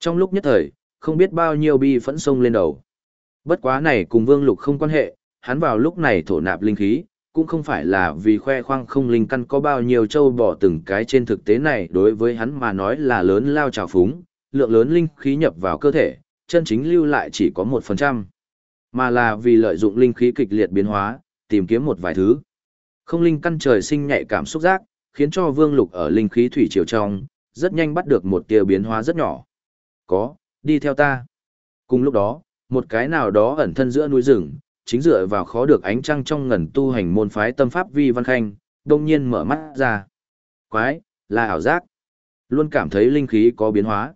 Trong lúc nhất thời, không biết bao nhiêu bi phẫn sông lên đầu. Bất quá này cùng Vương Lục không quan hệ, hắn vào lúc này thổ nạp linh khí, cũng không phải là vì khoe khoang không linh căn có bao nhiêu châu bỏ từng cái trên thực tế này đối với hắn mà nói là lớn lao trào phúng, lượng lớn linh khí nhập vào cơ thể, chân chính lưu lại chỉ có một phần trăm mà là vì lợi dụng linh khí kịch liệt biến hóa, tìm kiếm một vài thứ. Không linh căn trời sinh nhạy cảm xúc giác, khiến cho Vương Lục ở linh khí thủy triều trong, rất nhanh bắt được một tia biến hóa rất nhỏ. Có, đi theo ta. Cùng lúc đó, một cái nào đó ẩn thân giữa núi rừng, chính dựa vào khó được ánh trăng trong ngần tu hành môn phái tâm pháp vi văn khanh, đông nhiên mở mắt ra. Quái, là ảo giác. Luôn cảm thấy linh khí có biến hóa.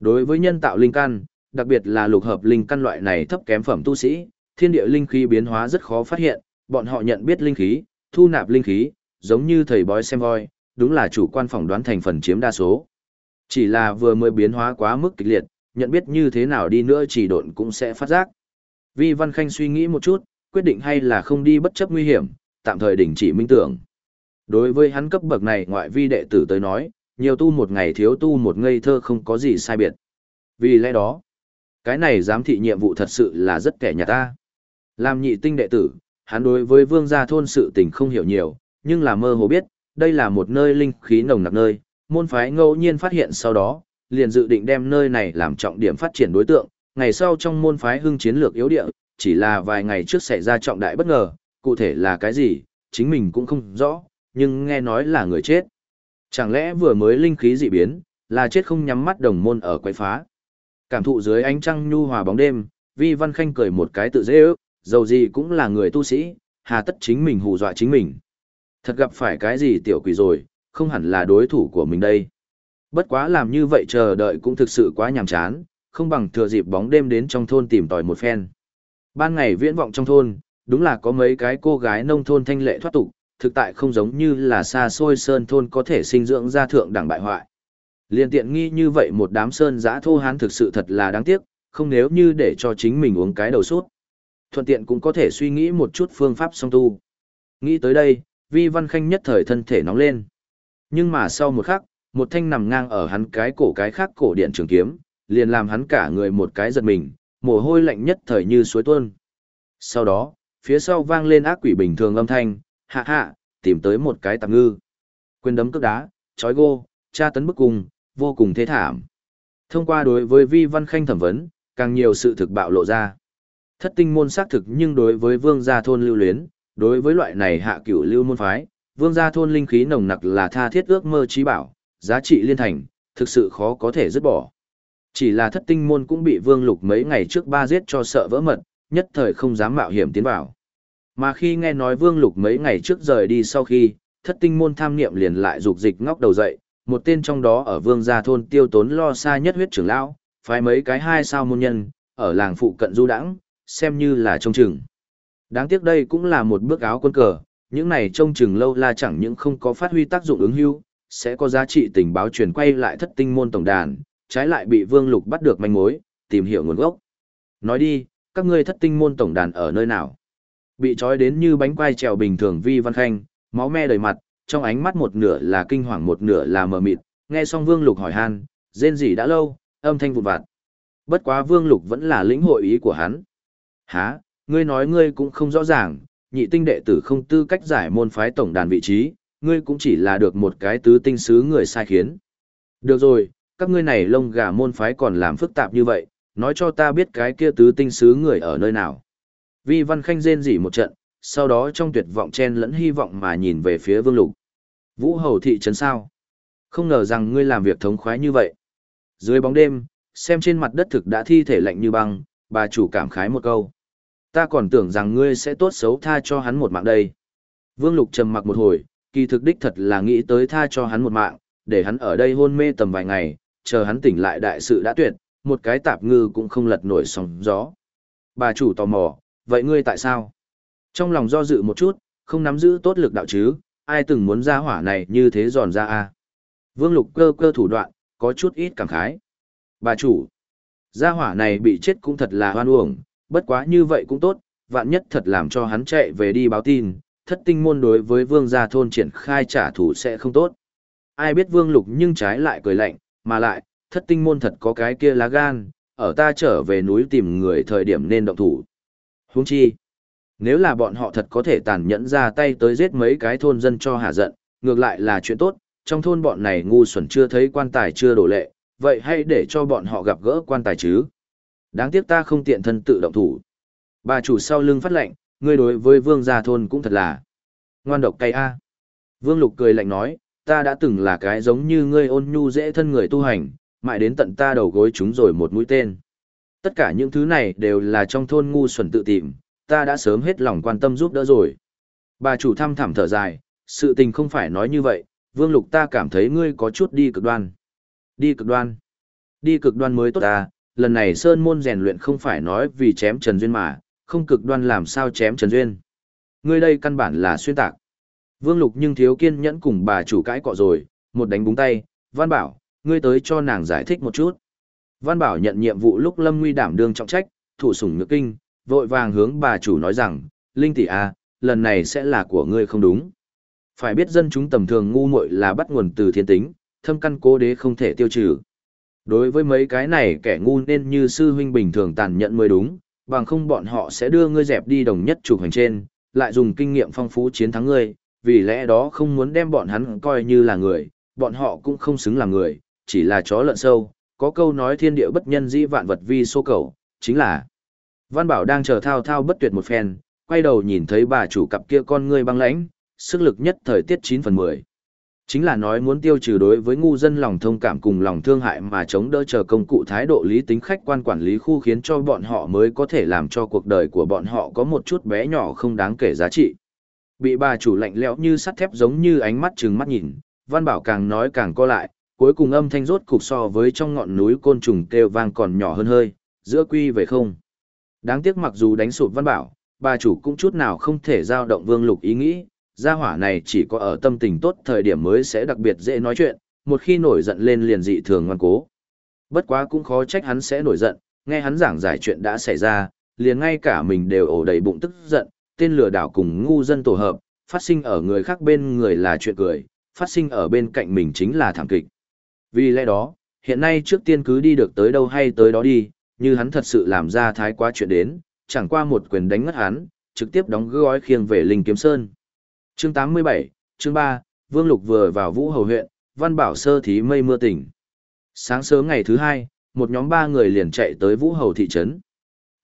Đối với nhân tạo linh căn, đặc biệt là lục hợp linh căn loại này thấp kém phẩm tu sĩ, thiên địa linh khí biến hóa rất khó phát hiện, bọn họ nhận biết linh khí, thu nạp linh khí, giống như thầy bói xem voi, đúng là chủ quan phỏng đoán thành phần chiếm đa số. Chỉ là vừa mới biến hóa quá mức kịch liệt, nhận biết như thế nào đi nữa chỉ độn cũng sẽ phát giác. Vi Văn Khanh suy nghĩ một chút, quyết định hay là không đi bất chấp nguy hiểm, tạm thời đình chỉ minh tưởng. Đối với hắn cấp bậc này ngoại vi đệ tử tới nói, nhiều tu một ngày thiếu tu một ngây thơ không có gì sai biệt. Vì lẽ đó, cái này giám thị nhiệm vụ thật sự là rất kẻ nhà ta. Làm nhị tinh đệ tử, hắn đối với vương gia thôn sự tình không hiểu nhiều, nhưng là mơ hồ biết, đây là một nơi linh khí nồng nặc nơi, môn phái ngẫu nhiên phát hiện sau đó, liền dự định đem nơi này làm trọng điểm phát triển đối tượng, ngày sau trong môn phái hưng chiến lược yếu địa, chỉ là vài ngày trước xảy ra trọng đại bất ngờ, cụ thể là cái gì, chính mình cũng không rõ, nhưng nghe nói là người chết. Chẳng lẽ vừa mới linh khí dị biến, là chết không nhắm mắt đồng môn ở quậy phá. Cảm thụ dưới ánh trăng nhu hòa bóng đêm, Vi Văn Khanh cười một cái tự dễ ước, dầu gì cũng là người tu sĩ, hà tất chính mình hù dọa chính mình. Thật gặp phải cái gì tiểu quỷ rồi, không hẳn là đối thủ của mình đây. Bất quá làm như vậy chờ đợi cũng thực sự quá nhàm chán, không bằng thừa dịp bóng đêm đến trong thôn tìm tòi một phen. Ban ngày viễn vọng trong thôn, đúng là có mấy cái cô gái nông thôn thanh lệ thoát tục, thực tại không giống như là xa xôi sơn thôn có thể sinh dưỡng ra thượng đẳng bại hoại. Liên tiện nghi như vậy một đám sơn giã thô hán thực sự thật là đáng tiếc, không nếu như để cho chính mình uống cái đầu suốt. Thuận tiện cũng có thể suy nghĩ một chút phương pháp song tu. Nghĩ tới đây, Vi Văn Khanh nhất thời thân thể nóng lên. Nhưng mà sau một khắc, một thanh nằm ngang ở hắn cái cổ cái khác cổ điện trường kiếm, liền làm hắn cả người một cái giật mình, mồ hôi lạnh nhất thời như suối tuôn. Sau đó, phía sau vang lên ác quỷ bình thường âm thanh, hạ hạ, tìm tới một cái tạm ngư. Quyền đấm cước đá, chói gô, tra tấn bức cùng vô cùng thế thảm. Thông qua đối với Vi Văn Khanh thẩm vấn, càng nhiều sự thực bạo lộ ra. Thất tinh môn xác thực nhưng đối với vương gia thôn lưu luyến, đối với loại này hạ cửu lưu môn phái, vương gia thôn linh khí nồng nặc là tha thiết ước mơ trí bảo, giá trị liên thành, thực sự khó có thể dứt bỏ. Chỉ là thất tinh môn cũng bị vương lục mấy ngày trước ba giết cho sợ vỡ mật, nhất thời không dám mạo hiểm tiến vào. Mà khi nghe nói vương lục mấy ngày trước rời đi sau khi, thất tinh môn tham niệm liền lại dục dịch ngóc đầu dậy, một tên trong đó ở vương gia thôn tiêu tốn lo xa nhất huyết trưởng lão, phái mấy cái hai sao môn nhân, ở làng phụ cận du đãng, xem như là trông chừng. Đáng tiếc đây cũng là một bước áo quân cờ, những này trông chừng lâu la chẳng những không có phát huy tác dụng ứng hưu, sẽ có giá trị tình báo truyền quay lại thất tinh môn tổng đàn, trái lại bị Vương Lục bắt được manh mối, tìm hiểu nguồn gốc. Nói đi, các ngươi thất tinh môn tổng đàn ở nơi nào? Bị trói đến như bánh quai trèo bình thường Vi Văn Khanh, máu me đầy mặt, trong ánh mắt một nửa là kinh hoàng một nửa là mờ mịt, nghe xong Vương Lục hỏi han, rên rỉ đã lâu, âm thanh vụn vặt. Bất quá Vương Lục vẫn là lĩnh hội ý của hắn. Hả, ngươi nói ngươi cũng không rõ ràng, nhị tinh đệ tử không tư cách giải môn phái tổng đàn vị trí, ngươi cũng chỉ là được một cái tứ tinh sứ người sai khiến. Được rồi, các ngươi này lông gà môn phái còn làm phức tạp như vậy, nói cho ta biết cái kia tứ tinh sứ người ở nơi nào. Vi Văn Khanh rên rỉ một trận, sau đó trong tuyệt vọng chen lẫn hy vọng mà nhìn về phía Vương Lục. Vũ Hầu thị trấn sao? Không ngờ rằng ngươi làm việc thống khoái như vậy. Dưới bóng đêm, xem trên mặt đất thực đã thi thể lạnh như băng, bà chủ cảm khái một câu. Ta còn tưởng rằng ngươi sẽ tốt xấu tha cho hắn một mạng đây. Vương Lục trầm mặc một hồi, kỳ thực đích thật là nghĩ tới tha cho hắn một mạng, để hắn ở đây hôn mê tầm vài ngày, chờ hắn tỉnh lại đại sự đã tuyệt, một cái tạp ngư cũng không lật nổi sóng gió. Bà chủ tò mò, vậy ngươi tại sao? Trong lòng do dự một chút, không nắm giữ tốt lực đạo chứ, ai từng muốn ra hỏa này như thế giòn ra a Vương Lục cơ cơ thủ đoạn, có chút ít cảm khái. Bà chủ, gia hỏa này bị chết cũng thật là hoan uổng, bất quá như vậy cũng tốt, vạn nhất thật làm cho hắn chạy về đi báo tin, thất tinh môn đối với vương gia thôn triển khai trả thù sẽ không tốt. Ai biết vương lục nhưng trái lại cười lạnh, mà lại, thất tinh môn thật có cái kia lá gan, ở ta trở về núi tìm người thời điểm nên động thủ. Huống chi, nếu là bọn họ thật có thể tàn nhẫn ra tay tới giết mấy cái thôn dân cho hạ giận, ngược lại là chuyện tốt, trong thôn bọn này ngu xuẩn chưa thấy quan tài chưa đổ lệ, vậy hãy để cho bọn họ gặp gỡ quan tài chứ. Đáng tiếc ta không tiện thân tự động thủ. Bà chủ sau lưng phát lệnh, ngươi đối với vương gia thôn cũng thật là ngoan độc cay a. Vương Lục cười lạnh nói, ta đã từng là cái giống như ngươi ôn nhu dễ thân người tu hành, mãi đến tận ta đầu gối chúng rồi một mũi tên. Tất cả những thứ này đều là trong thôn ngu xuẩn tự tìm, ta đã sớm hết lòng quan tâm giúp đỡ rồi. Bà chủ thăm thẳm thở dài, sự tình không phải nói như vậy, Vương Lục ta cảm thấy ngươi có chút đi cực đoan. Đi cực đoan. Đi cực đoan mới tốt ta, lần này Sơn Môn rèn luyện không phải nói vì chém Trần Duyên mà, không cực đoan làm sao chém Trần Duyên. Ngươi đây căn bản là xuyên tạc. Vương Lục nhưng thiếu kiên nhẫn cùng bà chủ cãi cọ rồi, một đánh búng tay, Văn Bảo, ngươi tới cho nàng giải thích một chút. Văn Bảo nhận nhiệm vụ lúc Lâm Nguy đảm đương trọng trách, thủ sủng nhược kinh, vội vàng hướng bà chủ nói rằng, Linh tỷ a, à, lần này sẽ là của ngươi không đúng. Phải biết dân chúng tầm thường ngu muội là bắt nguồn từ thiên tính, thâm căn cố đế không thể tiêu trừ. Đối với mấy cái này kẻ ngu nên như sư huynh bình thường tàn nhẫn mới đúng, bằng không bọn họ sẽ đưa ngươi dẹp đi đồng nhất trục hành trên, lại dùng kinh nghiệm phong phú chiến thắng ngươi, vì lẽ đó không muốn đem bọn hắn coi như là người, bọn họ cũng không xứng là người, chỉ là chó lợn sâu, có câu nói thiên địa bất nhân dĩ vạn vật vi số cầu, chính là Văn Bảo đang chờ thao thao bất tuyệt một phen, quay đầu nhìn thấy bà chủ cặp kia con ngươi băng lãnh, sức lực nhất thời tiết 9 phần 10. Chính là nói muốn tiêu trừ đối với ngu dân lòng thông cảm cùng lòng thương hại mà chống đỡ chờ công cụ thái độ lý tính khách quan quản lý khu khiến cho bọn họ mới có thể làm cho cuộc đời của bọn họ có một chút bé nhỏ không đáng kể giá trị. Bị bà chủ lạnh lẽo như sắt thép giống như ánh mắt trừng mắt nhìn, Văn Bảo càng nói càng co lại, cuối cùng âm thanh rốt cục so với trong ngọn núi côn trùng kêu vang còn nhỏ hơn hơi, giữa quy về không. Đáng tiếc mặc dù đánh sụp Văn Bảo, bà chủ cũng chút nào không thể giao động Vương Lục ý nghĩ, gia hỏa này chỉ có ở tâm tình tốt thời điểm mới sẽ đặc biệt dễ nói chuyện, một khi nổi giận lên liền dị thường ngoan cố. Bất quá cũng khó trách hắn sẽ nổi giận, nghe hắn giảng giải chuyện đã xảy ra, liền ngay cả mình đều ổ đầy bụng tức giận, tên lừa đảo cùng ngu dân tổ hợp, phát sinh ở người khác bên người là chuyện cười, phát sinh ở bên cạnh mình chính là thảm kịch. Vì lẽ đó, hiện nay trước tiên cứ đi được tới đâu hay tới đó đi, như hắn thật sự làm ra thái quá chuyện đến, chẳng qua một quyền đánh ngất hắn, trực tiếp đóng gói khiêng về Linh Kiếm Sơn. Chương 87, chương 3, Vương Lục vừa vào Vũ Hầu huyện, Văn Bảo sơ thí mây mưa tỉnh. Sáng sớm ngày thứ hai, một nhóm ba người liền chạy tới Vũ Hầu thị trấn.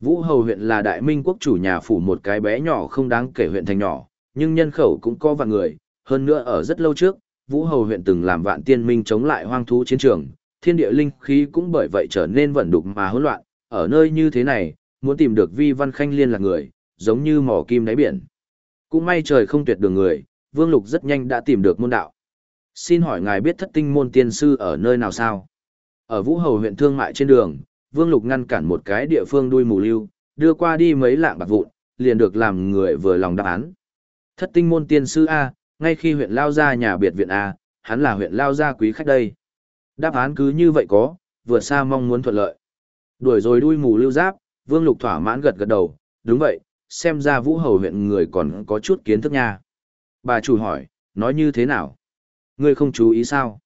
Vũ Hầu huyện là đại minh quốc chủ nhà phủ một cái bé nhỏ không đáng kể huyện thành nhỏ, nhưng nhân khẩu cũng có vạn người, hơn nữa ở rất lâu trước, Vũ Hầu huyện từng làm vạn tiên minh chống lại hoang thú chiến trường, thiên địa linh khí cũng bởi vậy trở nên vận đục mà hỗn loạn, ở nơi như thế này, muốn tìm được vi văn khanh liên là người, giống như mỏ kim đáy biển. Cũng may trời không tuyệt đường người, Vương Lục rất nhanh đã tìm được môn đạo. Xin hỏi ngài biết thất tinh môn tiên sư ở nơi nào sao? Ở Vũ Hầu huyện thương mại trên đường, Vương Lục ngăn cản một cái địa phương đuôi mù lưu, đưa qua đi mấy lạng bạc vụn, liền được làm người vừa lòng đáp án. Thất tinh môn tiên sư A, ngay khi huyện Lao ra nhà biệt viện A, hắn là huyện Lao Gia quý khách đây. Đáp án cứ như vậy có, vượt xa mong muốn thuận lợi. Đuổi rồi đuôi mù lưu giáp, Vương Lục thỏa mãn gật gật đầu, đúng vậy, xem ra Vũ Hầu huyện người còn có chút kiến thức nha. Bà chủ hỏi, nói như thế nào? Ngươi không chú ý sao?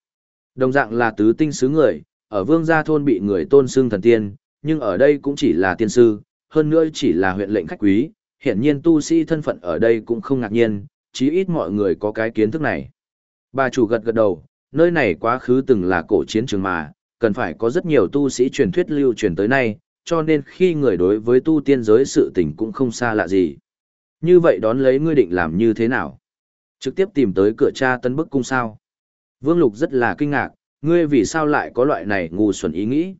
Đồng dạng là tứ tinh sứ người, ở vương gia thôn bị người tôn xưng thần tiên, nhưng ở đây cũng chỉ là tiên sư, hơn nữa chỉ là huyện lệnh khách quý, hiển nhiên tu sĩ thân phận ở đây cũng không ngạc nhiên, chí ít mọi người có cái kiến thức này. Bà chủ gật gật đầu, nơi này quá khứ từng là cổ chiến trường mà, cần phải có rất nhiều tu sĩ truyền thuyết lưu truyền tới nay, cho nên khi người đối với tu tiên giới sự tình cũng không xa lạ gì. Như vậy đón lấy ngươi định làm như thế nào? Trực tiếp tìm tới cửa cha tân bức cung sao? Vương Lục rất là kinh ngạc, ngươi vì sao lại có loại này ngu xuẩn ý nghĩ?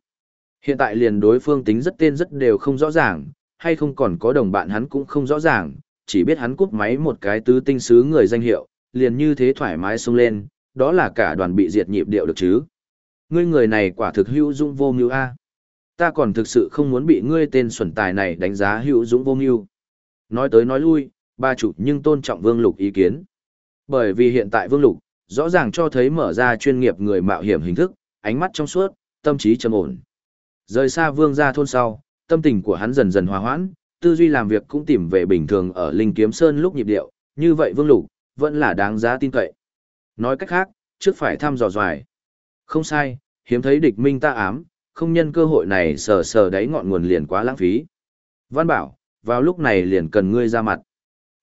Hiện tại liền đối phương tính rất tên rất đều không rõ ràng, hay không còn có đồng bạn hắn cũng không rõ ràng, chỉ biết hắn cúp máy một cái tứ tinh sứ người danh hiệu, liền như thế thoải mái xông lên, đó là cả đoàn bị diệt nhịp điệu được chứ. Ngươi người này quả thực hữu dũng vô mưu a. Ta còn thực sự không muốn bị ngươi tên xuẩn tài này đánh giá hữu dũng vô mưu. Nói tới nói lui, ba chủ nhưng tôn trọng Vương Lục ý kiến. Bởi vì hiện tại Vương Lục, rõ ràng cho thấy mở ra chuyên nghiệp người mạo hiểm hình thức, ánh mắt trong suốt, tâm trí trầm ổn. Rời xa Vương gia thôn sau, tâm tình của hắn dần dần hòa hoãn, tư duy làm việc cũng tìm về bình thường ở Linh Kiếm Sơn lúc nhịp điệu, như vậy Vương Lục vẫn là đáng giá tin cậy. Nói cách khác, trước phải thăm dò doài. Không sai, hiếm thấy địch minh ta ám, không nhân cơ hội này sờ sờ đáy ngọn nguồn liền quá lãng phí. Văn bảo, vào lúc này liền cần ngươi ra mặt.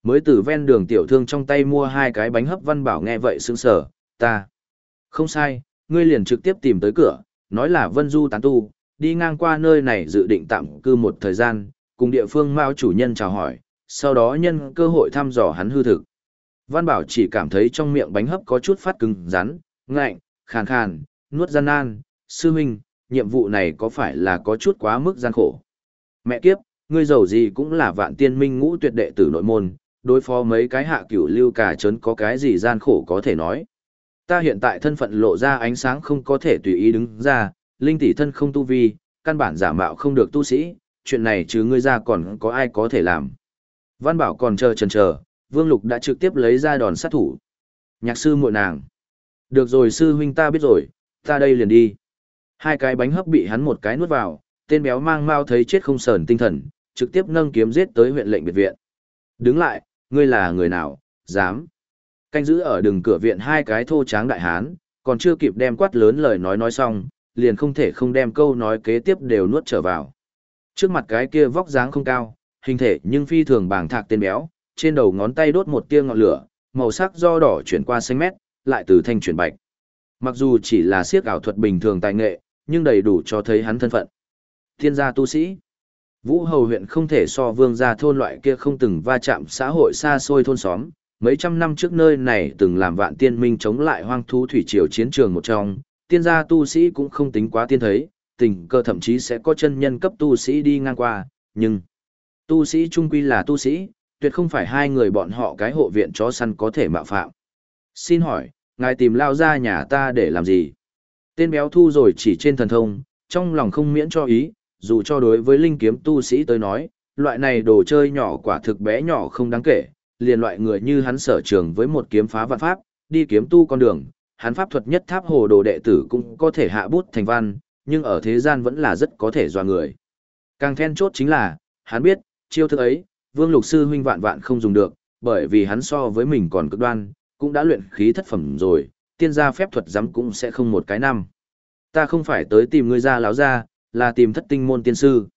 Mới từ ven đường tiểu thương trong tay mua hai cái bánh hấp văn bảo nghe vậy sững sờ, ta. Không sai, ngươi liền trực tiếp tìm tới cửa, nói là vân du tán tu, đi ngang qua nơi này dự định tạm cư một thời gian, cùng địa phương mao chủ nhân chào hỏi, sau đó nhân cơ hội thăm dò hắn hư thực. Văn Bảo chỉ cảm thấy trong miệng bánh hấp có chút phát cứng, rắn, ngạnh, khàn khàn, nuốt gian nan, sư huynh, nhiệm vụ này có phải là có chút quá mức gian khổ. Mẹ kiếp, ngươi giàu gì cũng là vạn tiên minh ngũ tuyệt đệ tử nội môn, đối phó mấy cái hạ cửu lưu cả chấn có cái gì gian khổ có thể nói. Ta hiện tại thân phận lộ ra ánh sáng không có thể tùy ý đứng ra, linh tỷ thân không tu vi, căn bản giả mạo không được tu sĩ, chuyện này chứ ngươi ra còn có ai có thể làm. Văn bảo còn chờ chần chờ, Vương Lục đã trực tiếp lấy ra đòn sát thủ. Nhạc sư muội nàng. Được rồi sư huynh ta biết rồi, ta đây liền đi. Hai cái bánh hấp bị hắn một cái nuốt vào, tên béo mang mau thấy chết không sờn tinh thần, trực tiếp nâng kiếm giết tới huyện lệnh biệt viện. Đứng lại, ngươi là người nào, dám. Canh giữ ở đường cửa viện hai cái thô tráng đại hán, còn chưa kịp đem quát lớn lời nói nói xong, liền không thể không đem câu nói kế tiếp đều nuốt trở vào. Trước mặt cái kia vóc dáng không cao, hình thể nhưng phi thường bàng thạc tên béo, trên đầu ngón tay đốt một tia ngọn lửa, màu sắc do đỏ chuyển qua xanh mét, lại từ thanh chuyển bạch. Mặc dù chỉ là siếc ảo thuật bình thường tài nghệ, nhưng đầy đủ cho thấy hắn thân phận. Thiên gia tu sĩ. Vũ Hầu huyện không thể so vương gia thôn loại kia không từng va chạm xã hội xa xôi thôn xóm. Mấy trăm năm trước nơi này từng làm vạn tiên minh chống lại hoang thú thủy triều chiến trường một trong, tiên gia tu sĩ cũng không tính quá tiên thấy, tình cơ thậm chí sẽ có chân nhân cấp tu sĩ đi ngang qua, nhưng tu sĩ trung quy là tu sĩ, tuyệt không phải hai người bọn họ cái hộ viện chó săn có thể mạo phạm. Xin hỏi, ngài tìm lao ra nhà ta để làm gì? Tên béo thu rồi chỉ trên thần thông, trong lòng không miễn cho ý, dù cho đối với linh kiếm tu sĩ tới nói, loại này đồ chơi nhỏ quả thực bé nhỏ không đáng kể, liền loại người như hắn sở trường với một kiếm phá vạn pháp, đi kiếm tu con đường, hắn pháp thuật nhất tháp hồ đồ đệ tử cũng có thể hạ bút thành văn, nhưng ở thế gian vẫn là rất có thể dọa người. Càng then chốt chính là, hắn biết, chiêu thức ấy, vương lục sư huynh vạn vạn không dùng được, bởi vì hắn so với mình còn cực đoan, cũng đã luyện khí thất phẩm rồi, tiên gia phép thuật giám cũng sẽ không một cái năm. Ta không phải tới tìm ngươi ra láo ra, là tìm thất tinh môn tiên sư.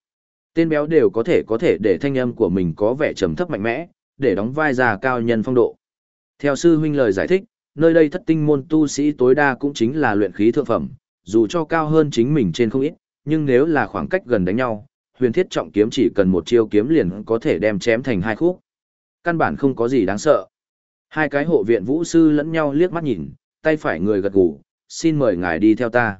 Tên béo đều có thể có thể để thanh âm của mình có vẻ trầm thấp mạnh mẽ, để đóng vai già cao nhân phong độ. Theo sư huynh lời giải thích, nơi đây thất tinh môn tu sĩ tối đa cũng chính là luyện khí thượng phẩm, dù cho cao hơn chính mình trên không ít, nhưng nếu là khoảng cách gần đánh nhau, huyền thiết trọng kiếm chỉ cần một chiêu kiếm liền có thể đem chém thành hai khúc. Căn bản không có gì đáng sợ. Hai cái hộ viện vũ sư lẫn nhau liếc mắt nhìn, tay phải người gật gù, xin mời ngài đi theo ta.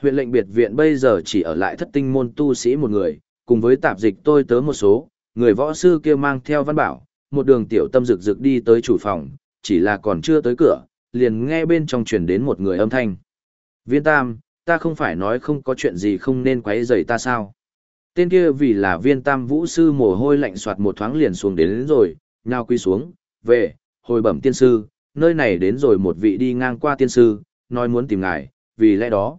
Huyện lệnh biệt viện bây giờ chỉ ở lại thất tinh môn tu sĩ một người, cùng với tạp dịch tôi tớ một số, người võ sư kia mang theo văn bảo, một đường tiểu tâm rực rực đi tới chủ phòng, chỉ là còn chưa tới cửa, liền nghe bên trong truyền đến một người âm thanh. Viên Tam, ta không phải nói không có chuyện gì không nên quấy rầy ta sao? Tên kia vì là viên Tam vũ sư mồ hôi lạnh soạt một thoáng liền xuống đến, đến rồi, nhao quy xuống, về, hồi bẩm tiên sư, nơi này đến rồi một vị đi ngang qua tiên sư, nói muốn tìm ngài, vì lẽ đó.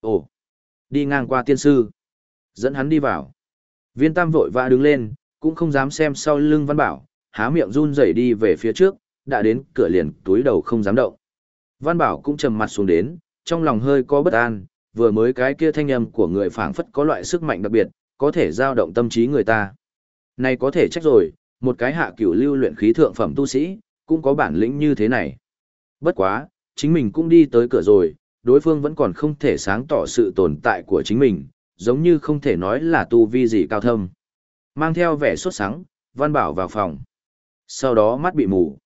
Ồ, đi ngang qua tiên sư. Dẫn hắn đi vào. Viên Tam vội vã đứng lên, cũng không dám xem sau lưng Văn Bảo, há miệng run rẩy đi về phía trước, đã đến cửa liền túi đầu không dám động. Văn Bảo cũng trầm mặt xuống đến, trong lòng hơi có bất an, vừa mới cái kia thanh âm của người phảng phất có loại sức mạnh đặc biệt, có thể giao động tâm trí người ta. Này có thể trách rồi, một cái hạ cửu lưu luyện khí thượng phẩm tu sĩ, cũng có bản lĩnh như thế này. Bất quá, chính mình cũng đi tới cửa rồi, đối phương vẫn còn không thể sáng tỏ sự tồn tại của chính mình, giống như không thể nói là tu vi gì cao thâm. Mang theo vẻ sốt sáng Văn Bảo vào phòng. Sau đó mắt bị mù.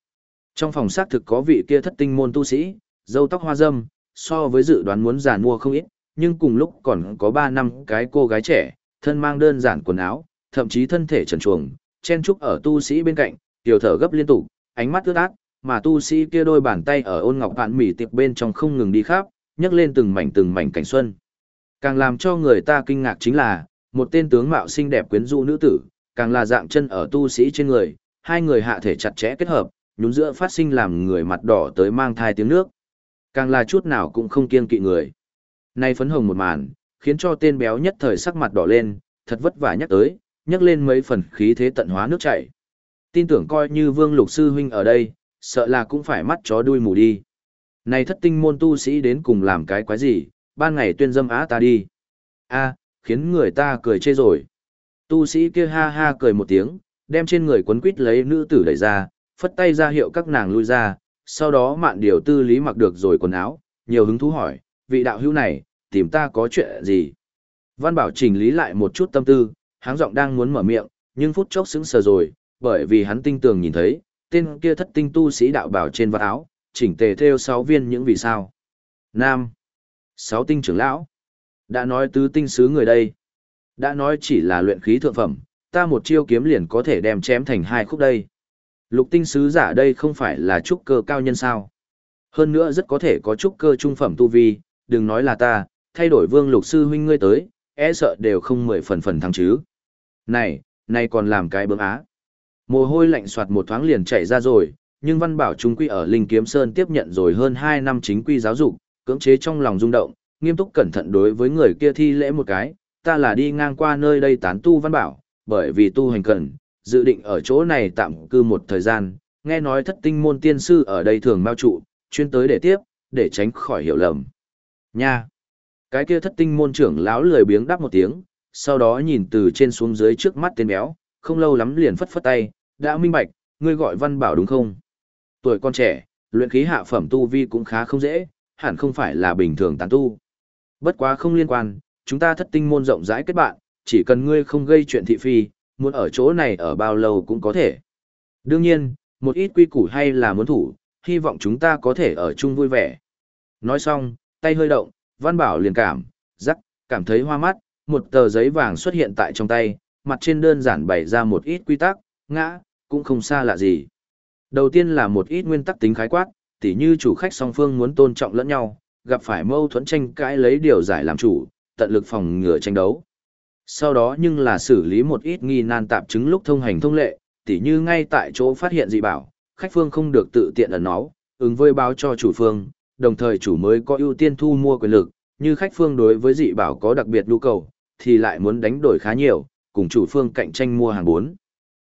Trong phòng xác thực có vị kia thất tinh môn tu sĩ, dâu tóc hoa râm, so với dự đoán muốn giàn mua không ít, nhưng cùng lúc còn có 3 năm cái cô gái trẻ, thân mang đơn giản quần áo, thậm chí thân thể trần truồng, chen trúc ở tu sĩ bên cạnh, tiểu thở gấp liên tục, ánh mắt ướt át, mà tu sĩ kia đôi bàn tay ở ôn ngọc vạn mỉ tiệp bên trong không ngừng đi khắp, nhấc lên từng mảnh từng mảnh cảnh xuân. Càng làm cho người ta kinh ngạc chính là, một tên tướng mạo xinh đẹp quyến rũ nữ tử, càng là dạng chân ở tu sĩ trên người, hai người hạ thể chặt chẽ kết hợp, nhún giữa phát sinh làm người mặt đỏ tới mang thai tiếng nước. Càng là chút nào cũng không kiêng kỵ người. Nay phấn hồng một màn, khiến cho tên béo nhất thời sắc mặt đỏ lên, thật vất vả nhắc tới, nhắc lên mấy phần khí thế tận hóa nước chảy. Tin tưởng coi như vương lục sư huynh ở đây, sợ là cũng phải mắt chó đuôi mù đi. Này thất tinh môn tu sĩ đến cùng làm cái quái gì, ban ngày tuyên dâm á ta đi. a khiến người ta cười chê rồi. Tu sĩ kia ha ha cười một tiếng, đem trên người quấn quít lấy nữ tử đẩy ra, phất tay ra hiệu các nàng lui ra, sau đó mạn điều tư lý mặc được rồi quần áo, nhiều hứng thú hỏi, vị đạo hữu này, tìm ta có chuyện gì? Văn Bảo chỉnh lý lại một chút tâm tư, háng giọng đang muốn mở miệng, nhưng phút chốc sững sờ rồi, bởi vì hắn tinh tường nhìn thấy, tên kia thất tinh tu sĩ đạo bảo trên vạt áo, chỉnh tề theo sáu viên những vì sao. Nam. Sáu tinh trưởng lão. Đã nói tứ tinh sứ người đây. Đã nói chỉ là luyện khí thượng phẩm, ta một chiêu kiếm liền có thể đem chém thành hai khúc đây. Lục tinh sứ giả đây không phải là trúc cơ cao nhân sao. Hơn nữa rất có thể có trúc cơ trung phẩm tu vi, đừng nói là ta, thay đổi vương lục sư huynh ngươi tới, e sợ đều không mười phần phần thắng chứ. Này, này còn làm cái bướng á. Mồ hôi lạnh soạt một thoáng liền chảy ra rồi, nhưng Văn Bảo Trung Quy ở Linh Kiếm Sơn tiếp nhận rồi hơn 2 năm chính quy giáo dục, cưỡng chế trong lòng rung động, nghiêm túc cẩn thận đối với người kia thi lễ một cái, ta là đi ngang qua nơi đây tán tu Văn Bảo, bởi vì tu hành cần, dự định ở chỗ này tạm cư một thời gian, nghe nói thất tinh môn tiên sư ở đây thường mao trụ, chuyên tới để tiếp, để tránh khỏi hiểu lầm. Nha! Cái kia thất tinh môn trưởng lão lười biếng đáp một tiếng, sau đó nhìn từ trên xuống dưới trước mắt tên béo, không lâu lắm liền phất phất tay, đã minh bạch, ngươi gọi văn bảo đúng không? Tuổi con trẻ, luyện khí hạ phẩm tu vi cũng khá không dễ, hẳn không phải là bình thường tán tu. Bất quá không liên quan, chúng ta thất tinh môn rộng rãi kết bạn, chỉ cần ngươi không gây chuyện thị phi, muốn ở chỗ này ở bao lâu cũng có thể. Đương nhiên, một ít quy củ hay là muốn thủ, hy vọng chúng ta có thể ở chung vui vẻ. Nói xong, tay hơi động, văn bảo liền cảm, rắc, cảm thấy hoa mắt, một tờ giấy vàng xuất hiện tại trong tay, mặt trên đơn giản bày ra một ít quy tắc, ngã, cũng không xa lạ gì. Đầu tiên là một ít nguyên tắc tính khái quát, tỉ như chủ khách song phương muốn tôn trọng lẫn nhau, gặp phải mâu thuẫn tranh cãi lấy điều giải làm chủ, tận lực phòng ngừa tranh đấu. Sau đó nhưng là xử lý một ít nghi nan tạp chứng lúc thông hành thông lệ, tỉ như ngay tại chỗ phát hiện dị bảo, khách phương không được tự tiện ẩn nó, ứng với báo cho chủ phương, đồng thời chủ mới có ưu tiên thu mua quyền lực, như khách phương đối với dị bảo có đặc biệt nhu cầu, thì lại muốn đánh đổi khá nhiều, cùng chủ phương cạnh tranh mua hàng bốn.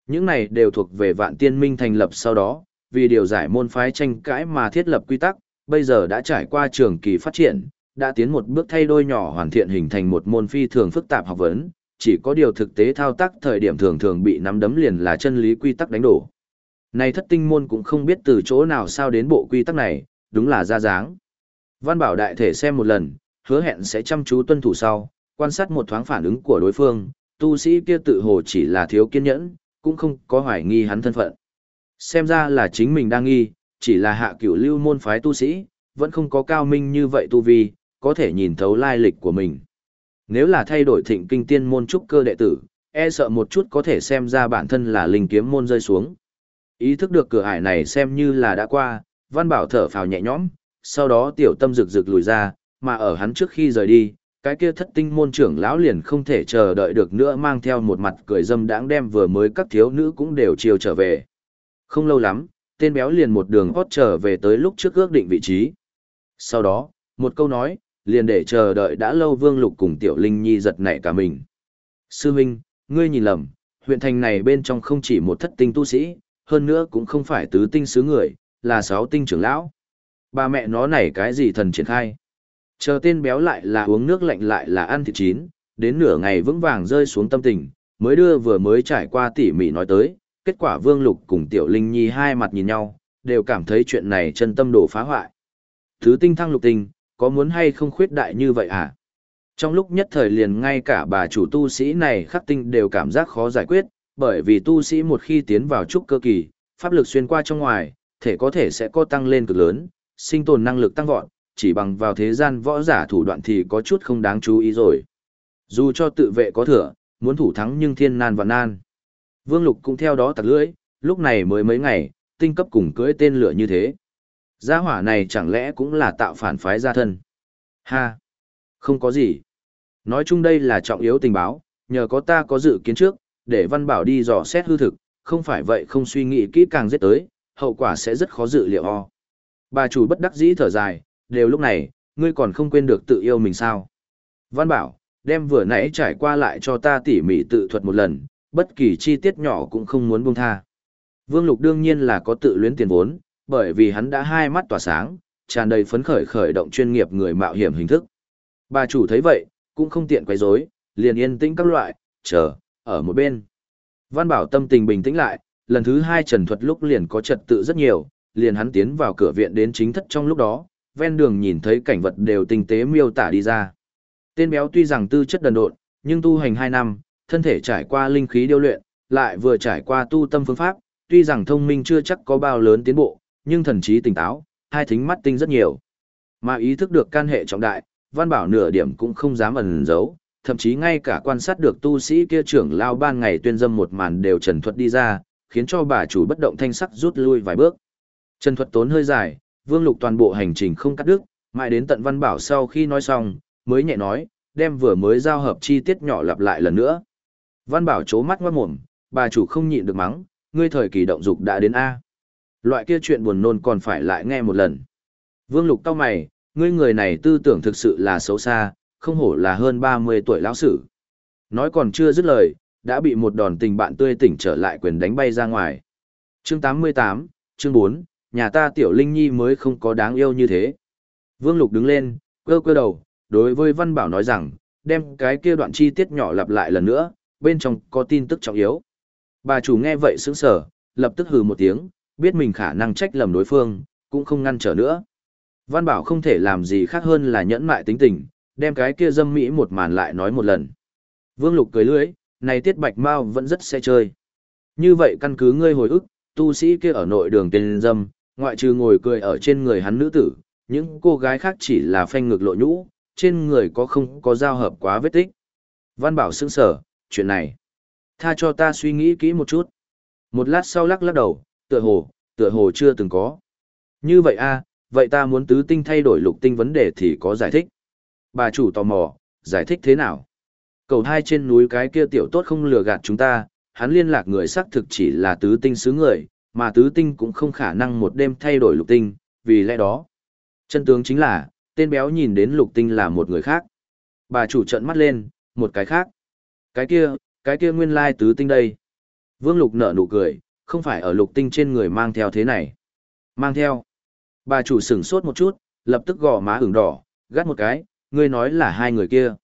Những này đều thuộc về vạn tiên minh thành lập sau đó, vì điều giải môn phái tranh cãi mà thiết lập quy tắc, bây giờ đã trải qua trường kỳ phát triển, đã tiến một bước thay đôi nhỏ hoàn thiện hình thành một môn phi thường phức tạp học vấn, chỉ có điều thực tế thao tác thời điểm thường thường bị nắm đấm liền là chân lý quy tắc đánh đổ. Này thất tinh môn cũng không biết từ chỗ nào sao đến bộ quy tắc này, đúng là ra dáng. Văn bảo đại thể xem một lần, hứa hẹn sẽ chăm chú tuân thủ sau, quan sát một thoáng phản ứng của đối phương, tu sĩ kia tự hồ chỉ là thiếu kiên nhẫn, cũng không có hoài nghi hắn thân phận. Xem ra là chính mình đang nghi, chỉ là hạ cửu lưu môn phái tu sĩ, vẫn không có cao minh như vậy tu vi, có thể nhìn thấu lai lịch của mình. Nếu là thay đổi thịnh kinh tiên môn trúc cơ đệ tử, e sợ một chút có thể xem ra bản thân là linh kiếm môn rơi xuống. Ý thức được cửa ải này xem như là đã qua, văn bảo thở phào nhẹ nhõm, sau đó tiểu tâm rực rực lùi ra, mà ở hắn trước khi rời đi, cái kia thất tinh môn trưởng lão liền không thể chờ đợi được nữa mang theo một mặt cười dâm đãng đem vừa mới các thiếu nữ cũng đều chiều trở về. Không lâu lắm, tên béo liền một đường hót trở về tới lúc trước ước định vị trí. Sau đó, một câu nói, liền để chờ đợi đã lâu Vương Lục cùng Tiểu Linh Nhi giật nảy cả mình. Sư Minh, ngươi nhìn lầm, huyện thành này bên trong không chỉ một thất tinh tu sĩ, hơn nữa cũng không phải tứ tinh sứ người, là sáu tinh trưởng lão. Ba mẹ nó này cái gì thần triển khai. Chờ tên béo lại là uống nước lạnh lại là ăn thịt chín, đến nửa ngày vững vàng rơi xuống tâm tình, mới đưa vừa mới trải qua tỉ mỉ nói tới, kết quả Vương Lục cùng Tiểu Linh Nhi hai mặt nhìn nhau, đều cảm thấy chuyện này chân tâm đổ phá hoại. Thứ tinh thăng lục tinh, có muốn hay không khuyết đại như vậy à? Trong lúc nhất thời liền ngay cả bà chủ tu sĩ này khắc tinh đều cảm giác khó giải quyết, bởi vì tu sĩ một khi tiến vào trúc cơ kỳ, pháp lực xuyên qua trong ngoài, thể có thể sẽ có tăng lên cực lớn, sinh tồn năng lực tăng vọt, chỉ bằng vào thế gian võ giả thủ đoạn thì có chút không đáng chú ý rồi. Dù cho tự vệ có thừa, muốn thủ thắng nhưng thiên nan và nan. Vương Lục cũng theo đó tặc lưỡi, lúc này mới mấy ngày, tinh cấp cùng cưỡi tên lửa như thế. Gia hỏa này chẳng lẽ cũng là tạo phản phái gia thân? Ha! Không có gì. Nói chung đây là trọng yếu tình báo, nhờ có ta có dự kiến trước, để văn bảo đi dò xét hư thực, không phải vậy không suy nghĩ kỹ càng giết tới, hậu quả sẽ rất khó dự liệu o. Bà chủ bất đắc dĩ thở dài, đều lúc này, ngươi còn không quên được tự yêu mình sao. Văn bảo, đem vừa nãy trải qua lại cho ta tỉ mỉ tự thuật một lần, bất kỳ chi tiết nhỏ cũng không muốn buông tha. Vương Lục đương nhiên là có tự luyến tiền vốn, bởi vì hắn đã hai mắt tỏa sáng, tràn đầy phấn khởi khởi động chuyên nghiệp người mạo hiểm hình thức. Bà chủ thấy vậy, cũng không tiện quấy rối, liền yên tĩnh các loại, chờ, ở một bên. Văn Bảo tâm tình bình tĩnh lại, lần thứ hai trần thuật lúc liền có trật tự rất nhiều, liền hắn tiến vào cửa viện đến chính thất trong lúc đó, ven đường nhìn thấy cảnh vật đều tinh tế miêu tả đi ra. Tên béo tuy rằng tư chất đần độn, nhưng tu hành 2 năm, thân thể trải qua linh khí điêu luyện, lại vừa trải qua tu tâm phương pháp, tuy rằng thông minh chưa chắc có bao lớn tiến bộ, nhưng thần trí tỉnh táo, hai thính mắt tinh rất nhiều. Mà ý thức được can hệ trọng đại, Văn Bảo nửa điểm cũng không dám ẩn giấu, thậm chí ngay cả quan sát được tu sĩ kia trưởng lao ban ngày tuyên dâm một màn đều trần thuật đi ra, khiến cho bà chủ bất động thanh sắc rút lui vài bước. Trần thuật tốn hơi dài, Vương Lục toàn bộ hành trình không cắt đứt, mãi đến tận Văn Bảo sau khi nói xong, mới nhẹ nói, đem vừa mới giao hợp chi tiết nhỏ lặp lại lần nữa. Văn Bảo chố mắt ngoát mồm, bà chủ không nhịn được mắng, ngươi thời kỳ động dục đã đến A. Loại kia chuyện buồn nôn còn phải lại nghe một lần. Vương Lục cau mày, ngươi người này tư tưởng thực sự là xấu xa, không hổ là hơn 30 tuổi lão sử. Nói còn chưa dứt lời, đã bị một đòn tình bạn tươi tỉnh trở lại quyền đánh bay ra ngoài. Chương 88, chương 4, nhà ta tiểu linh nhi mới không có đáng yêu như thế. Vương Lục đứng lên, cơ cơ đầu, đối với Văn Bảo nói rằng, đem cái kia đoạn chi tiết nhỏ lặp lại lần nữa, bên trong có tin tức trọng yếu. Bà chủ nghe vậy sững sờ, lập tức hừ một tiếng, biết mình khả năng trách lầm đối phương, cũng không ngăn trở nữa. Văn Bảo không thể làm gì khác hơn là nhẫn mại tính tình, đem cái kia dâm mỹ một màn lại nói một lần. Vương Lục cười lưỡi, này tiết bạch mao vẫn rất sẽ chơi. Như vậy căn cứ ngươi hồi ức, tu sĩ kia ở nội đường tên dâm, ngoại trừ ngồi cười ở trên người hắn nữ tử, những cô gái khác chỉ là phanh ngực lộ nhũ, trên người có không có giao hợp quá vết tích. Văn Bảo sững sở, chuyện này. Tha cho ta suy nghĩ kỹ một chút. Một lát sau lắc lắc đầu, tựa hồ, tựa hồ chưa từng có. Như vậy a, vậy ta muốn tứ tinh thay đổi lục tinh vấn đề thì có giải thích. Bà chủ tò mò, giải thích thế nào? Cầu hai trên núi cái kia tiểu tốt không lừa gạt chúng ta, hắn liên lạc người xác thực chỉ là tứ tinh xứ người, mà tứ tinh cũng không khả năng một đêm thay đổi lục tinh, vì lẽ đó. Chân tướng chính là, tên béo nhìn đến lục tinh là một người khác. Bà chủ trận mắt lên, một cái khác. Cái kia, cái kia nguyên lai tứ tinh đây. Vương lục nở nụ cười, không phải ở lục tinh trên người mang theo thế này. Mang theo. Bà chủ sửng sốt một chút, lập tức gò má ửng đỏ, gắt một cái, ngươi nói là hai người kia.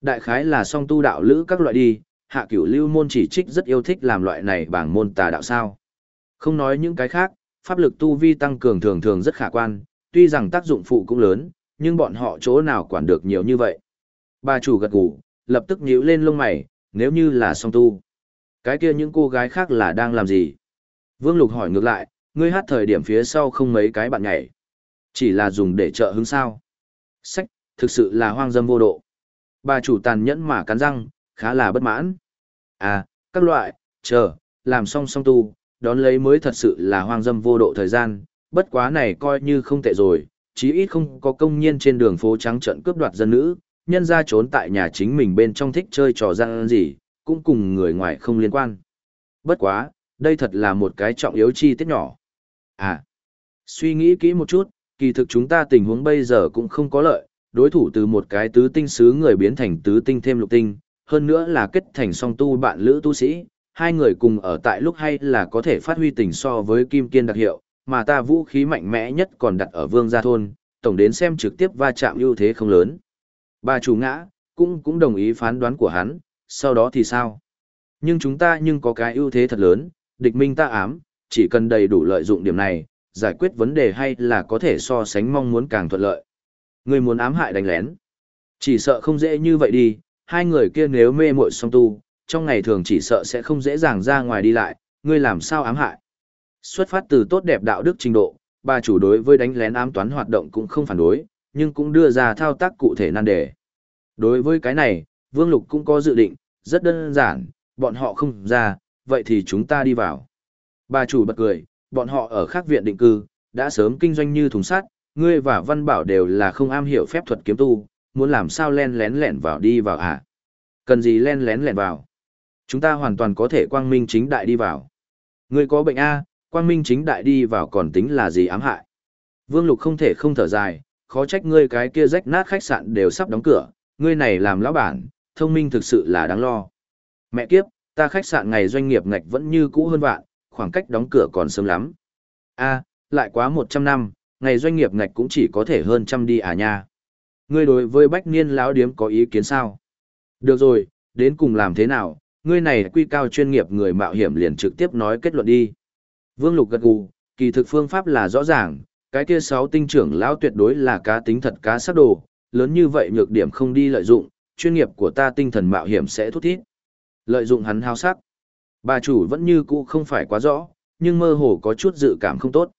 Đại khái là song tu đạo lữ các loại đi, hạ cửu lưu môn chỉ trích rất yêu thích làm loại này bảng môn tà đạo sao. Không nói những cái khác, pháp lực tu vi tăng cường thường thường rất khả quan, tuy rằng tác dụng phụ cũng lớn, nhưng bọn họ chỗ nào quản được nhiều như vậy. Bà chủ gật gù, lập tức nhíu lên lông mày, nếu như là song tu. Cái kia những cô gái khác là đang làm gì? Vương Lục hỏi ngược lại, ngươi hát thời điểm phía sau không mấy cái bạn nhảy. Chỉ là dùng để trợ hứng sao. Sách, thực sự là hoang dâm vô độ. Bà chủ tàn nhẫn mà cắn răng, khá là bất mãn. À, các loại, chờ, làm xong xong tu, đón lấy mới thật sự là hoang dâm vô độ thời gian, bất quá này coi như không tệ rồi, chí ít không có công nhiên trên đường phố trắng trận cướp đoạt dân nữ, nhân ra trốn tại nhà chính mình bên trong thích chơi trò gian gì, cũng cùng người ngoài không liên quan. Bất quá, đây thật là một cái trọng yếu chi tiết nhỏ. À, suy nghĩ kỹ một chút, kỳ thực chúng ta tình huống bây giờ cũng không có lợi, đối thủ từ một cái tứ tinh sứ người biến thành tứ tinh thêm lục tinh, hơn nữa là kết thành song tu bạn lữ tu sĩ, hai người cùng ở tại lúc hay là có thể phát huy tình so với kim kiên đặc hiệu, mà ta vũ khí mạnh mẽ nhất còn đặt ở vương gia thôn, tổng đến xem trực tiếp va chạm ưu thế không lớn. Bà chủ ngã, cũng cũng đồng ý phán đoán của hắn, sau đó thì sao? Nhưng chúng ta nhưng có cái ưu thế thật lớn, địch minh ta ám, chỉ cần đầy đủ lợi dụng điểm này, giải quyết vấn đề hay là có thể so sánh mong muốn càng thuận lợi. Người muốn ám hại đánh lén. Chỉ sợ không dễ như vậy đi, hai người kia nếu mê muội song tu, trong ngày thường chỉ sợ sẽ không dễ dàng ra ngoài đi lại, ngươi làm sao ám hại. Xuất phát từ tốt đẹp đạo đức trình độ, bà chủ đối với đánh lén ám toán hoạt động cũng không phản đối, nhưng cũng đưa ra thao tác cụ thể nan đề. Đối với cái này, Vương Lục cũng có dự định, rất đơn giản, bọn họ không ra, vậy thì chúng ta đi vào. Bà chủ bật cười, bọn họ ở khác viện định cư, đã sớm kinh doanh như thùng sắt, ngươi và Văn Bảo đều là không am hiểu phép thuật kiếm tu, muốn làm sao len lén lẻn vào đi vào à? Cần gì len lén lẻn vào? Chúng ta hoàn toàn có thể quang minh chính đại đi vào. Ngươi có bệnh A, quang minh chính đại đi vào còn tính là gì ám hại. Vương Lục không thể không thở dài, khó trách ngươi cái kia rách nát khách sạn đều sắp đóng cửa, ngươi này làm lão bản, thông minh thực sự là đáng lo. Mẹ kiếp, ta khách sạn ngày doanh nghiệp ngạch vẫn như cũ hơn vạn, khoảng cách đóng cửa còn sớm lắm. A, lại quá 100 năm, ngày doanh nghiệp ngạch cũng chỉ có thể hơn trăm đi à nha. Ngươi đối với bách niên lão điếm có ý kiến sao? Được rồi, đến cùng làm thế nào, ngươi này quy cao chuyên nghiệp người mạo hiểm liền trực tiếp nói kết luận đi. Vương Lục gật gù, kỳ thực phương pháp là rõ ràng, cái kia sáu tinh trưởng lão tuyệt đối là cá tính thật cá sắc đồ, lớn như vậy nhược điểm không đi lợi dụng, chuyên nghiệp của ta tinh thần mạo hiểm sẽ thút thít. Lợi dụng hắn hao sắc. Bà chủ vẫn như cũ không phải quá rõ, nhưng mơ hồ có chút dự cảm không tốt.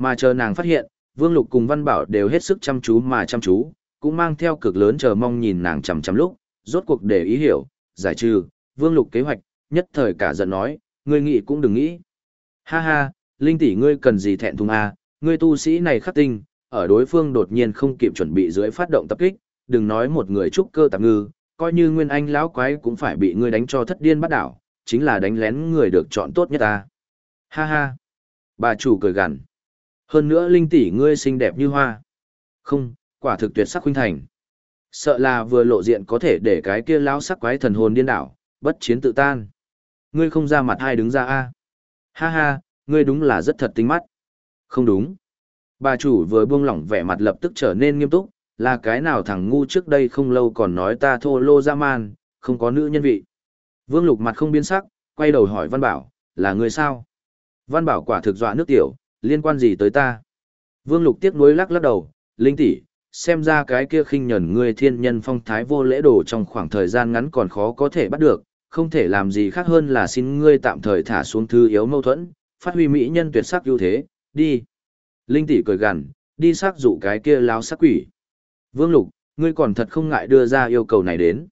Mà chờ nàng phát hiện, Vương Lục cùng Văn Bảo đều hết sức chăm chú mà chăm chú, cũng mang theo cực lớn chờ mong nhìn nàng chằm chằm lúc, rốt cuộc để ý hiểu, giải trừ, Vương Lục kế hoạch, nhất thời cả giận nói, ngươi nghĩ cũng đừng nghĩ. Ha ha, Linh tỷ ngươi cần gì thẹn thùng à, ngươi tu sĩ này khắc tinh, ở đối phương đột nhiên không kịp chuẩn bị dưới phát động tập kích, đừng nói một người trúc cơ tạp ngư, coi như nguyên anh lão quái cũng phải bị ngươi đánh cho thất điên bắt đảo, chính là đánh lén người được chọn tốt nhất ta. Ha ha. Bà chủ cười gằn. Hơn nữa linh tỷ ngươi xinh đẹp như hoa. Không, quả thực tuyệt sắc huynh thành. Sợ là vừa lộ diện có thể để cái kia lão sắc quái thần hồn điên đảo, bất chiến tự tan. Ngươi không ra mặt ai đứng ra a? Ha ha, ngươi đúng là rất thật tinh mắt. Không đúng. Bà chủ vừa buông lỏng vẻ mặt lập tức trở nên nghiêm túc, là cái nào thằng ngu trước đây không lâu còn nói ta thô lô ra man, không có nữ nhân vị. Vương Lục mặt không biến sắc, quay đầu hỏi Văn Bảo, là người sao? Văn Bảo quả thực dọa nước tiểu, liên quan gì tới ta? Vương Lục tiếc nuối lắc lắc đầu, linh tỷ, xem ra cái kia khinh nhẫn ngươi thiên nhân phong thái vô lễ đồ trong khoảng thời gian ngắn còn khó có thể bắt được, không thể làm gì khác hơn là xin ngươi tạm thời thả xuống thư yếu mâu thuẫn, phát huy mỹ nhân tuyệt sắc ưu thế, đi. Linh tỷ cười gằn, đi xác dụ cái kia lao sắc quỷ. Vương Lục, ngươi còn thật không ngại đưa ra yêu cầu này đến.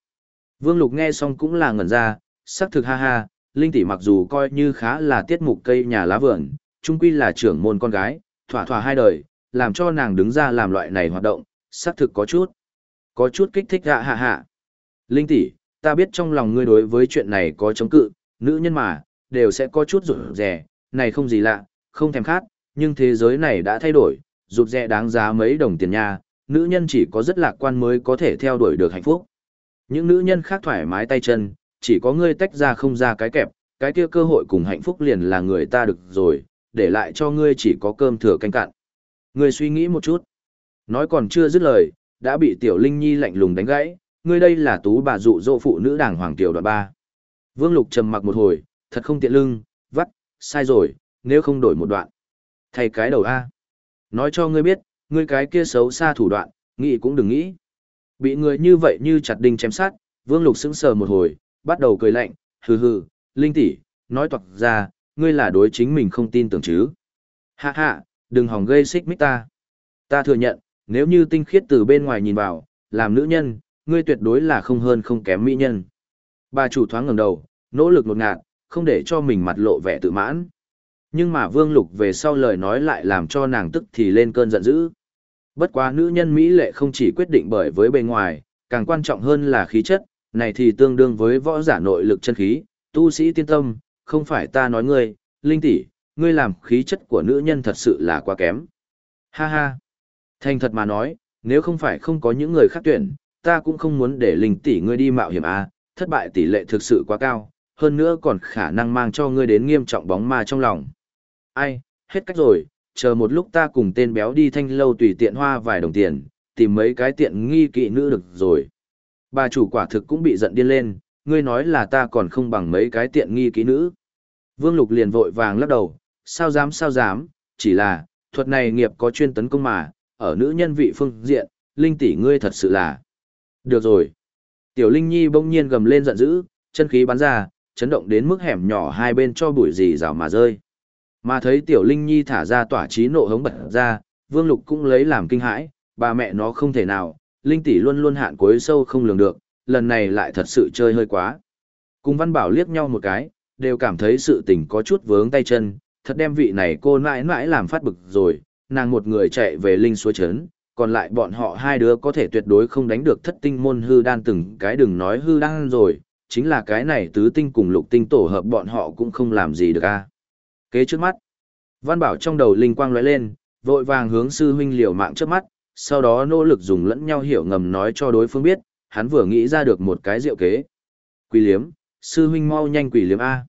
Vương Lục nghe xong cũng là ngẩn ra, sắc thực ha ha, Linh tỷ mặc dù coi như khá là tiết mục cây nhà lá vườn, Trung quy là trưởng môn con gái, thỏa thỏa hai đời, làm cho nàng đứng ra làm loại này hoạt động, xác thực có chút. Có chút kích thích hạ hạ hạ. Linh tỷ, ta biết trong lòng ngươi đối với chuyện này có chống cự, nữ nhân mà, đều sẽ có chút rụt rè, này không gì lạ, không thèm khát, nhưng thế giới này đã thay đổi, rụt rè đáng giá mấy đồng tiền nha, nữ nhân chỉ có rất lạc quan mới có thể theo đuổi được hạnh phúc. Những nữ nhân khác thoải mái tay chân, chỉ có ngươi tách ra không ra cái kẹp, cái kia cơ hội cùng hạnh phúc liền là người ta được rồi, để lại cho ngươi chỉ có cơm thừa canh cạn. Ngươi suy nghĩ một chút. Nói còn chưa dứt lời, đã bị Tiểu Linh Nhi lạnh lùng đánh gãy, ngươi đây là tú bà dụ dỗ phụ nữ đảng hoàng tiểu đoạn ba. Vương Lục trầm mặc một hồi, thật không tiện lưng, vắt, sai rồi, nếu không đổi một đoạn. Thay cái đầu A. Nói cho ngươi biết, ngươi cái kia xấu xa thủ đoạn, nghĩ cũng đừng nghĩ. Bị người như vậy như chặt đinh chém sát, Vương Lục sững sờ một hồi, bắt đầu cười lạnh, hừ hừ, linh tỷ, nói toạc ra, ngươi là đối chính mình không tin tưởng chứ. Hạ hạ, đừng hòng gây xích mích ta. Ta thừa nhận, nếu như tinh khiết từ bên ngoài nhìn vào, làm nữ nhân, ngươi tuyệt đối là không hơn không kém mỹ nhân. Bà chủ thoáng ngẩng đầu, nỗ lực nột ngạt, không để cho mình mặt lộ vẻ tự mãn. Nhưng mà Vương Lục về sau lời nói lại làm cho nàng tức thì lên cơn giận dữ. Bất quá nữ nhân Mỹ lệ không chỉ quyết định bởi với bề ngoài, càng quan trọng hơn là khí chất, này thì tương đương với võ giả nội lực chân khí, tu sĩ tiên tâm, không phải ta nói ngươi, linh tỷ, ngươi làm khí chất của nữ nhân thật sự là quá kém. Ha ha. Thành thật mà nói, nếu không phải không có những người khác tuyển, ta cũng không muốn để linh tỷ ngươi đi mạo hiểm a, thất bại tỷ lệ thực sự quá cao, hơn nữa còn khả năng mang cho ngươi đến nghiêm trọng bóng ma trong lòng. Ai, hết cách rồi, chờ một lúc ta cùng tên béo đi thanh lâu tùy tiện hoa vài đồng tiền, tìm mấy cái tiện nghi kỵ nữ được rồi. Bà chủ quả thực cũng bị giận điên lên, ngươi nói là ta còn không bằng mấy cái tiện nghi kỹ nữ. Vương Lục liền vội vàng lắc đầu, sao dám sao dám, chỉ là, thuật này nghiệp có chuyên tấn công mà, ở nữ nhân vị phương diện, linh tỷ ngươi thật sự là. Được rồi. Tiểu Linh Nhi bỗng nhiên gầm lên giận dữ, chân khí bắn ra, chấn động đến mức hẻm nhỏ hai bên cho bụi gì rào mà rơi. Mà thấy Tiểu Linh Nhi thả ra tỏa trí nộ hống bật ra, Vương Lục cũng lấy làm kinh hãi, bà mẹ nó không thể nào, Linh tỷ luôn luôn hạn cuối sâu không lường được, lần này lại thật sự chơi hơi quá. Cùng Văn Bảo liếc nhau một cái, đều cảm thấy sự tình có chút vướng tay chân, thật đem vị này cô nãi nãi làm phát bực rồi, nàng một người chạy về Linh suối chấn, còn lại bọn họ hai đứa có thể tuyệt đối không đánh được thất tinh môn hư đan từng cái đừng nói hư đan rồi, chính là cái này tứ tinh cùng lục tinh tổ hợp bọn họ cũng không làm gì được a. Kế trước mắt, Văn Bảo trong đầu linh quang lóe lên, vội vàng hướng sư huynh liều mạng trước mắt, sau đó nỗ lực dùng lẫn nhau hiểu ngầm nói cho đối phương biết, hắn vừa nghĩ ra được một cái diệu kế. Quỷ liếm, sư huynh mau nhanh quỷ liếm A.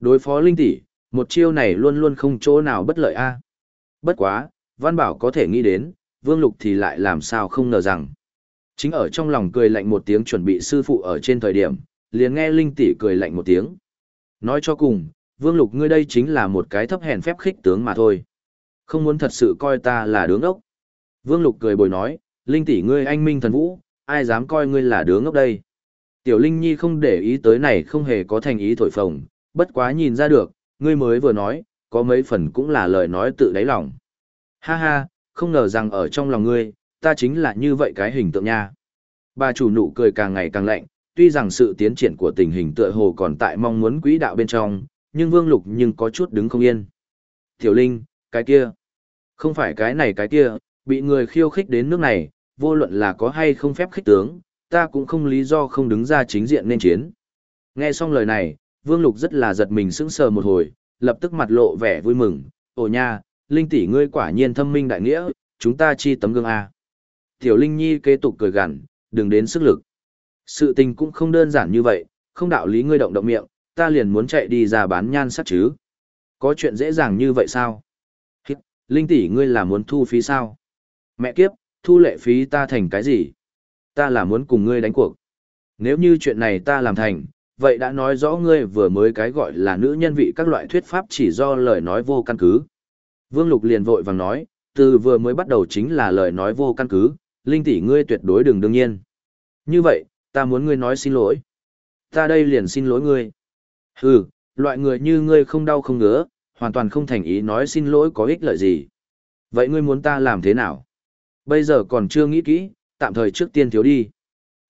Đối phó linh tỷ, một chiêu này luôn luôn không chỗ nào bất lợi A. Bất quá, Văn Bảo có thể nghĩ đến, Vương Lục thì lại làm sao không ngờ rằng. Chính ở trong lòng cười lạnh một tiếng chuẩn bị sư phụ ở trên thời điểm, liền nghe linh tỷ cười lạnh một tiếng. Nói cho cùng, Vương Lục ngươi đây chính là một cái thấp hèn phép khích tướng mà thôi. Không muốn thật sự coi ta là đứng ốc. Vương Lục cười bồi nói, linh tỷ ngươi anh minh thần vũ, ai dám coi ngươi là đứa ngốc đây. Tiểu Linh Nhi không để ý tới này không hề có thành ý thổi phồng, bất quá nhìn ra được, ngươi mới vừa nói, có mấy phần cũng là lời nói tự đáy lòng. Ha ha, không ngờ rằng ở trong lòng ngươi, ta chính là như vậy cái hình tượng nha. Bà chủ nụ cười càng ngày càng lạnh, tuy rằng sự tiến triển của tình hình tựa hồ còn tại mong muốn quỹ đạo bên trong, nhưng Vương Lục nhưng có chút đứng không yên. Tiểu Linh, cái kia, không phải cái này cái kia, bị người khiêu khích đến nước này, vô luận là có hay không phép khích tướng, ta cũng không lý do không đứng ra chính diện nên chiến. Nghe xong lời này, Vương Lục rất là giật mình sững sờ một hồi, lập tức mặt lộ vẻ vui mừng, ồ nha, Linh tỷ ngươi quả nhiên thâm minh đại nghĩa, chúng ta chi tấm gương A. Tiểu Linh Nhi kế tục cười gằn, đừng đến sức lực. Sự tình cũng không đơn giản như vậy, không đạo lý ngươi động động miệng, ta liền muốn chạy đi ra bán nhan sắc chứ. Có chuyện dễ dàng như vậy sao? Linh tỷ ngươi là muốn thu phí sao? Mẹ kiếp, thu lệ phí ta thành cái gì? Ta là muốn cùng ngươi đánh cuộc. Nếu như chuyện này ta làm thành, vậy đã nói rõ ngươi vừa mới cái gọi là nữ nhân vị các loại thuyết pháp chỉ do lời nói vô căn cứ. Vương Lục liền vội vàng nói, từ vừa mới bắt đầu chính là lời nói vô căn cứ, linh tỷ ngươi tuyệt đối đừng đương nhiên. Như vậy, ta muốn ngươi nói xin lỗi. Ta đây liền xin lỗi ngươi. Hừ, loại người như ngươi không đau không ngứa, hoàn toàn không thành ý nói xin lỗi có ích lợi gì. Vậy ngươi muốn ta làm thế nào? Bây giờ còn chưa nghĩ kỹ, tạm thời trước tiên thiếu đi.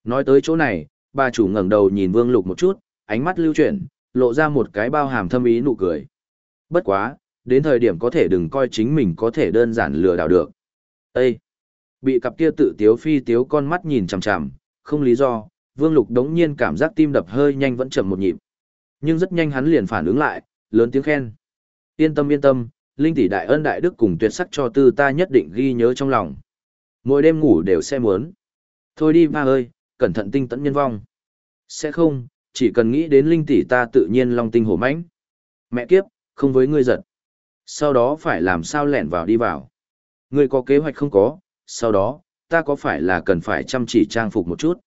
Nói tới chỗ này, bà chủ ngẩng đầu nhìn Vương Lục một chút, ánh mắt lưu chuyển, lộ ra một cái bao hàm thâm ý nụ cười. Bất quá, đến thời điểm có thể đừng coi chính mình có thể đơn giản lừa đảo được. Ê! Bị cặp kia tự tiếu phi tiếu con mắt nhìn chằm chằm, không lý do, Vương Lục đống nhiên cảm giác tim đập hơi nhanh vẫn chậm một nhịp. Nhưng rất nhanh hắn liền phản ứng lại, lớn tiếng khen. Yên tâm yên tâm, linh tỷ đại ân đại đức cùng tuyệt sắc cho tư ta nhất định ghi nhớ trong lòng. Mỗi đêm ngủ đều sẽ muốn. Thôi đi ba ơi, cẩn thận tinh tẫn nhân vong. Sẽ không, chỉ cần nghĩ đến linh tỷ ta tự nhiên long tinh hổ mãnh. Mẹ kiếp, không với ngươi giật. Sau đó phải làm sao lẻn vào đi vào. Ngươi có kế hoạch không có, sau đó, ta có phải là cần phải chăm chỉ trang phục một chút.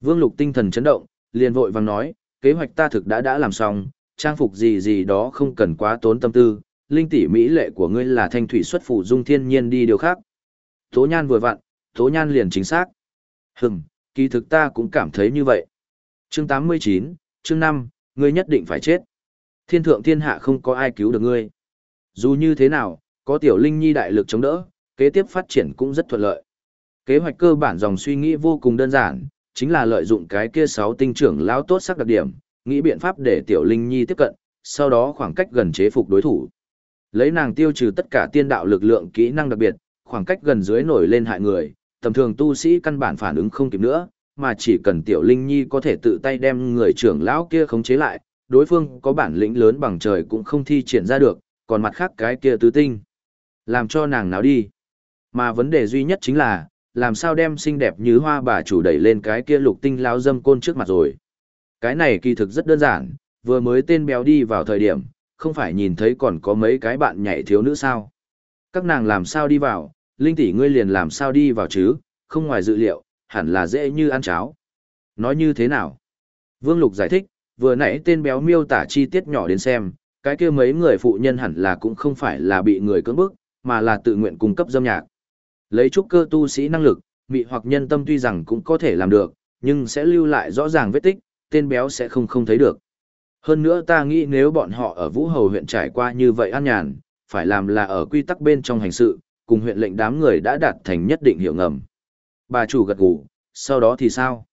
Vương lục tinh thần chấn động, liền vội vàng nói, kế hoạch ta thực đã đã làm xong, trang phục gì gì đó không cần quá tốn tâm tư, linh tỷ mỹ lệ của ngươi là thanh thủy xuất phủ dung thiên nhiên đi điều khác. Tố nhan vừa vặn, tố nhan liền chính xác. Hừm, kỳ thực ta cũng cảm thấy như vậy. Chương 89, Chương năm, ngươi nhất định phải chết. Thiên thượng thiên hạ không có ai cứu được ngươi. Dù như thế nào, có tiểu linh nhi đại lực chống đỡ, kế tiếp phát triển cũng rất thuận lợi. Kế hoạch cơ bản dòng suy nghĩ vô cùng đơn giản, chính là lợi dụng cái kia sáu tinh trưởng lão tốt sắc đặc điểm, nghĩ biện pháp để tiểu linh nhi tiếp cận, sau đó khoảng cách gần chế phục đối thủ. Lấy nàng tiêu trừ tất cả tiên đạo lực lượng kỹ năng đặc biệt, khoảng cách gần dưới nổi lên hại người, tầm thường tu sĩ căn bản phản ứng không kịp nữa, mà chỉ cần tiểu linh nhi có thể tự tay đem người trưởng lão kia khống chế lại, đối phương có bản lĩnh lớn bằng trời cũng không thi triển ra được, còn mặt khác cái kia tứ tinh. Làm cho nàng náo đi. Mà vấn đề duy nhất chính là, làm sao đem xinh đẹp như hoa bà chủ đẩy lên cái kia lục tinh lão dâm côn trước mặt rồi. Cái này kỳ thực rất đơn giản, vừa mới tên béo đi vào thời điểm, không phải nhìn thấy còn có mấy cái bạn nhảy thiếu nữ sao. Các nàng làm sao đi vào, linh tỷ ngươi liền làm sao đi vào chứ, không ngoài dự liệu, hẳn là dễ như ăn cháo. Nói như thế nào? Vương Lục giải thích, vừa nãy tên béo miêu tả chi tiết nhỏ đến xem, cái kia mấy người phụ nhân hẳn là cũng không phải là bị người cưỡng bức, mà là tự nguyện cung cấp dâm nhạc. Lấy trúc cơ tu sĩ năng lực, mị hoặc nhân tâm tuy rằng cũng có thể làm được, nhưng sẽ lưu lại rõ ràng vết tích, tên béo sẽ không không thấy được. Hơn nữa ta nghĩ nếu bọn họ ở Vũ Hầu huyện trải qua như vậy an nhàn, phải làm là ở quy tắc bên trong hành sự, cùng huyện lệnh đám người đã đạt thành nhất định hiểu ngầm. Bà chủ gật gù, sau đó thì sao?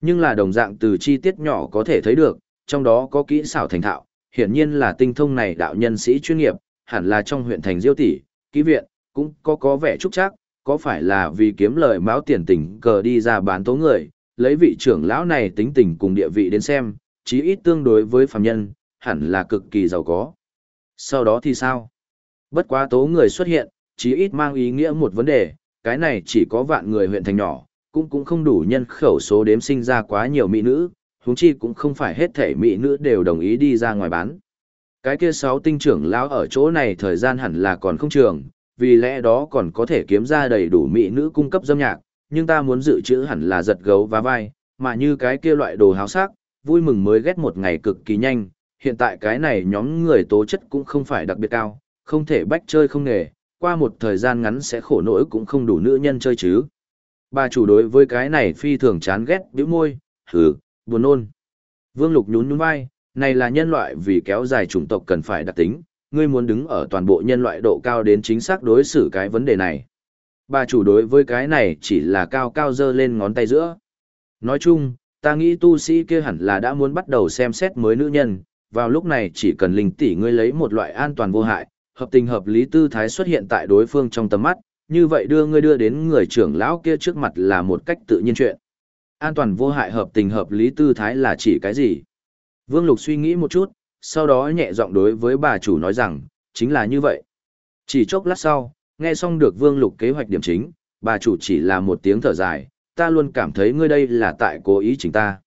Nhưng là đồng dạng từ chi tiết nhỏ có thể thấy được, trong đó có kỹ xảo thành thạo, hiển nhiên là tinh thông này đạo nhân sĩ chuyên nghiệp, hẳn là trong huyện thành diêu tỷ, ký viện, cũng có có vẻ trúc chắc, có phải là vì kiếm lời máu tiền tình cờ đi ra bán tố người, lấy vị trưởng lão này tính tình cùng địa vị đến xem, chí ít tương đối với phàm nhân, hẳn là cực kỳ giàu có. Sau đó thì sao? Bất quá tố người xuất hiện, chí ít mang ý nghĩa một vấn đề, cái này chỉ có vạn người huyện thành nhỏ, cũng cũng không đủ nhân khẩu số đếm sinh ra quá nhiều mỹ nữ, huống chi cũng không phải hết thể mỹ nữ đều đồng ý đi ra ngoài bán. Cái kia sáu tinh trưởng lão ở chỗ này thời gian hẳn là còn không trường, vì lẽ đó còn có thể kiếm ra đầy đủ mỹ nữ cung cấp dâm nhạc, nhưng ta muốn dự trữ hẳn là giật gấu và vai, mà như cái kia loại đồ háo sắc, vui mừng mới ghét một ngày cực kỳ nhanh, hiện tại cái này nhóm người tố chất cũng không phải đặc biệt cao, không thể bách chơi không nghề, qua một thời gian ngắn sẽ khổ nỗi cũng không đủ nữ nhân chơi chứ. Bà chủ đối với cái này phi thường chán ghét bĩu môi, hừ, buồn nôn. Vương Lục nhún nhún vai, này là nhân loại vì kéo dài chủng tộc cần phải đặc tính, ngươi muốn đứng ở toàn bộ nhân loại độ cao đến chính xác đối xử cái vấn đề này. Bà chủ đối với cái này chỉ là cao cao dơ lên ngón tay giữa. Nói chung, ta nghĩ tu sĩ kia hẳn là đã muốn bắt đầu xem xét mới nữ nhân, vào lúc này chỉ cần linh tỷ ngươi lấy một loại an toàn vô hại, hợp tình hợp lý tư thái xuất hiện tại đối phương trong tầm mắt, như vậy đưa ngươi đưa đến người trưởng lão kia trước mặt là một cách tự nhiên chuyện. An toàn vô hại hợp tình hợp lý tư thái là chỉ cái gì? Vương Lục suy nghĩ một chút, sau đó nhẹ giọng đối với bà chủ nói rằng, chính là như vậy. Chỉ chốc lát sau, nghe xong được Vương Lục kế hoạch điểm chính, bà chủ chỉ là một tiếng thở dài, ta luôn cảm thấy ngươi đây là tại cố ý chính ta.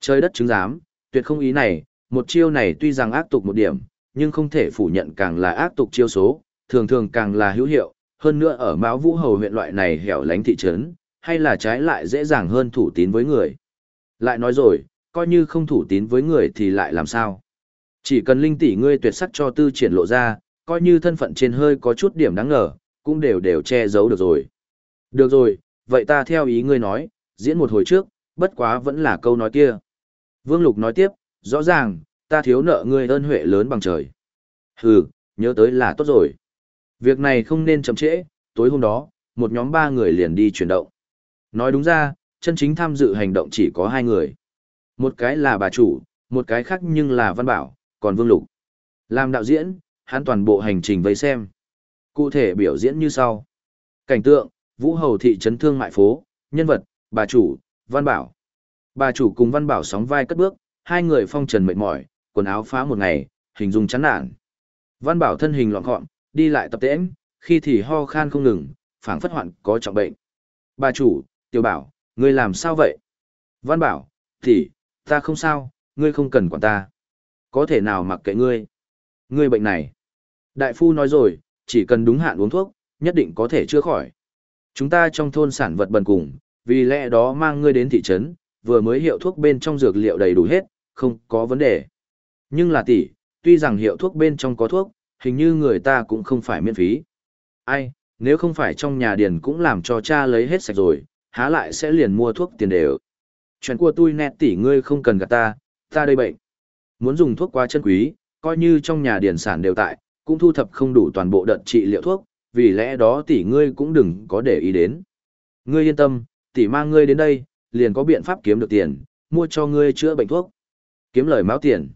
Trời đất chứng giám, tuyệt không ý này, một chiêu này tuy rằng ác tục một điểm, nhưng không thể phủ nhận càng là ác tục chiêu số, thường thường càng là hữu hiệu, hơn nữa ở Mão Vũ Hầu huyện loại này hẻo lánh thị trấn, hay là trái lại dễ dàng hơn thủ tín với người. Lại nói rồi, coi như không thủ tín với người thì lại làm sao? Chỉ cần linh tỷ ngươi tuyệt sắc cho tư triển lộ ra, coi như thân phận trên hơi có chút điểm đáng ngờ, cũng đều đều che giấu được rồi. Được rồi, vậy ta theo ý ngươi nói, diễn một hồi trước, bất quá vẫn là câu nói kia. Vương Lục nói tiếp, rõ ràng, ta thiếu nợ ngươi ơn huệ lớn bằng trời. Hừ, nhớ tới là tốt rồi. Việc này không nên chậm trễ, tối hôm đó, một nhóm ba người liền đi chuyển động. Nói đúng ra, chân chính tham dự hành động chỉ có hai người. Một cái là bà chủ, một cái khác nhưng là Văn Bảo, còn Vương Lục. Làm đạo diễn, hắn toàn bộ hành trình vây xem. Cụ thể biểu diễn như sau. Cảnh tượng, Vũ Hầu thị trấn thương mại phố, nhân vật, bà chủ, Văn Bảo. Bà chủ cùng Văn Bảo sóng vai cất bước, hai người phong trần mệt mỏi, quần áo phá một ngày, hình dung chán nản. Văn Bảo thân hình loạn gọn, đi lại tập tễnh, khi thì ho khan không ngừng, phảng phất hoạn có trọng bệnh. Bà chủ, Tiểu Bảo, ngươi làm sao vậy? Văn Bảo, thì, ta không sao, ngươi không cần quản ta. Có thể nào mặc kệ ngươi? Ngươi bệnh này. Đại phu nói rồi, chỉ cần đúng hạn uống thuốc, nhất định có thể chữa khỏi. Chúng ta trong thôn sản vật bần cùng, vì lẽ đó mang ngươi đến thị trấn, vừa mới hiệu thuốc bên trong dược liệu đầy đủ hết, không có vấn đề. Nhưng là tỷ, tuy rằng hiệu thuốc bên trong có thuốc, hình như người ta cũng không phải miễn phí. Ai, nếu không phải trong nhà điền cũng làm cho cha lấy hết sạch rồi, há lại sẽ liền mua thuốc tiền đều. Chuyện của tôi nét tỷ ngươi không cần gạt ta, ta đây bệnh. Muốn dùng thuốc quá chân quý, coi như trong nhà điển sản đều tại, cũng thu thập không đủ toàn bộ đợt trị liệu thuốc, vì lẽ đó tỷ ngươi cũng đừng có để ý đến. Ngươi yên tâm, tỷ mang ngươi đến đây, liền có biện pháp kiếm được tiền, mua cho ngươi chữa bệnh thuốc. Kiếm lời máu tiền.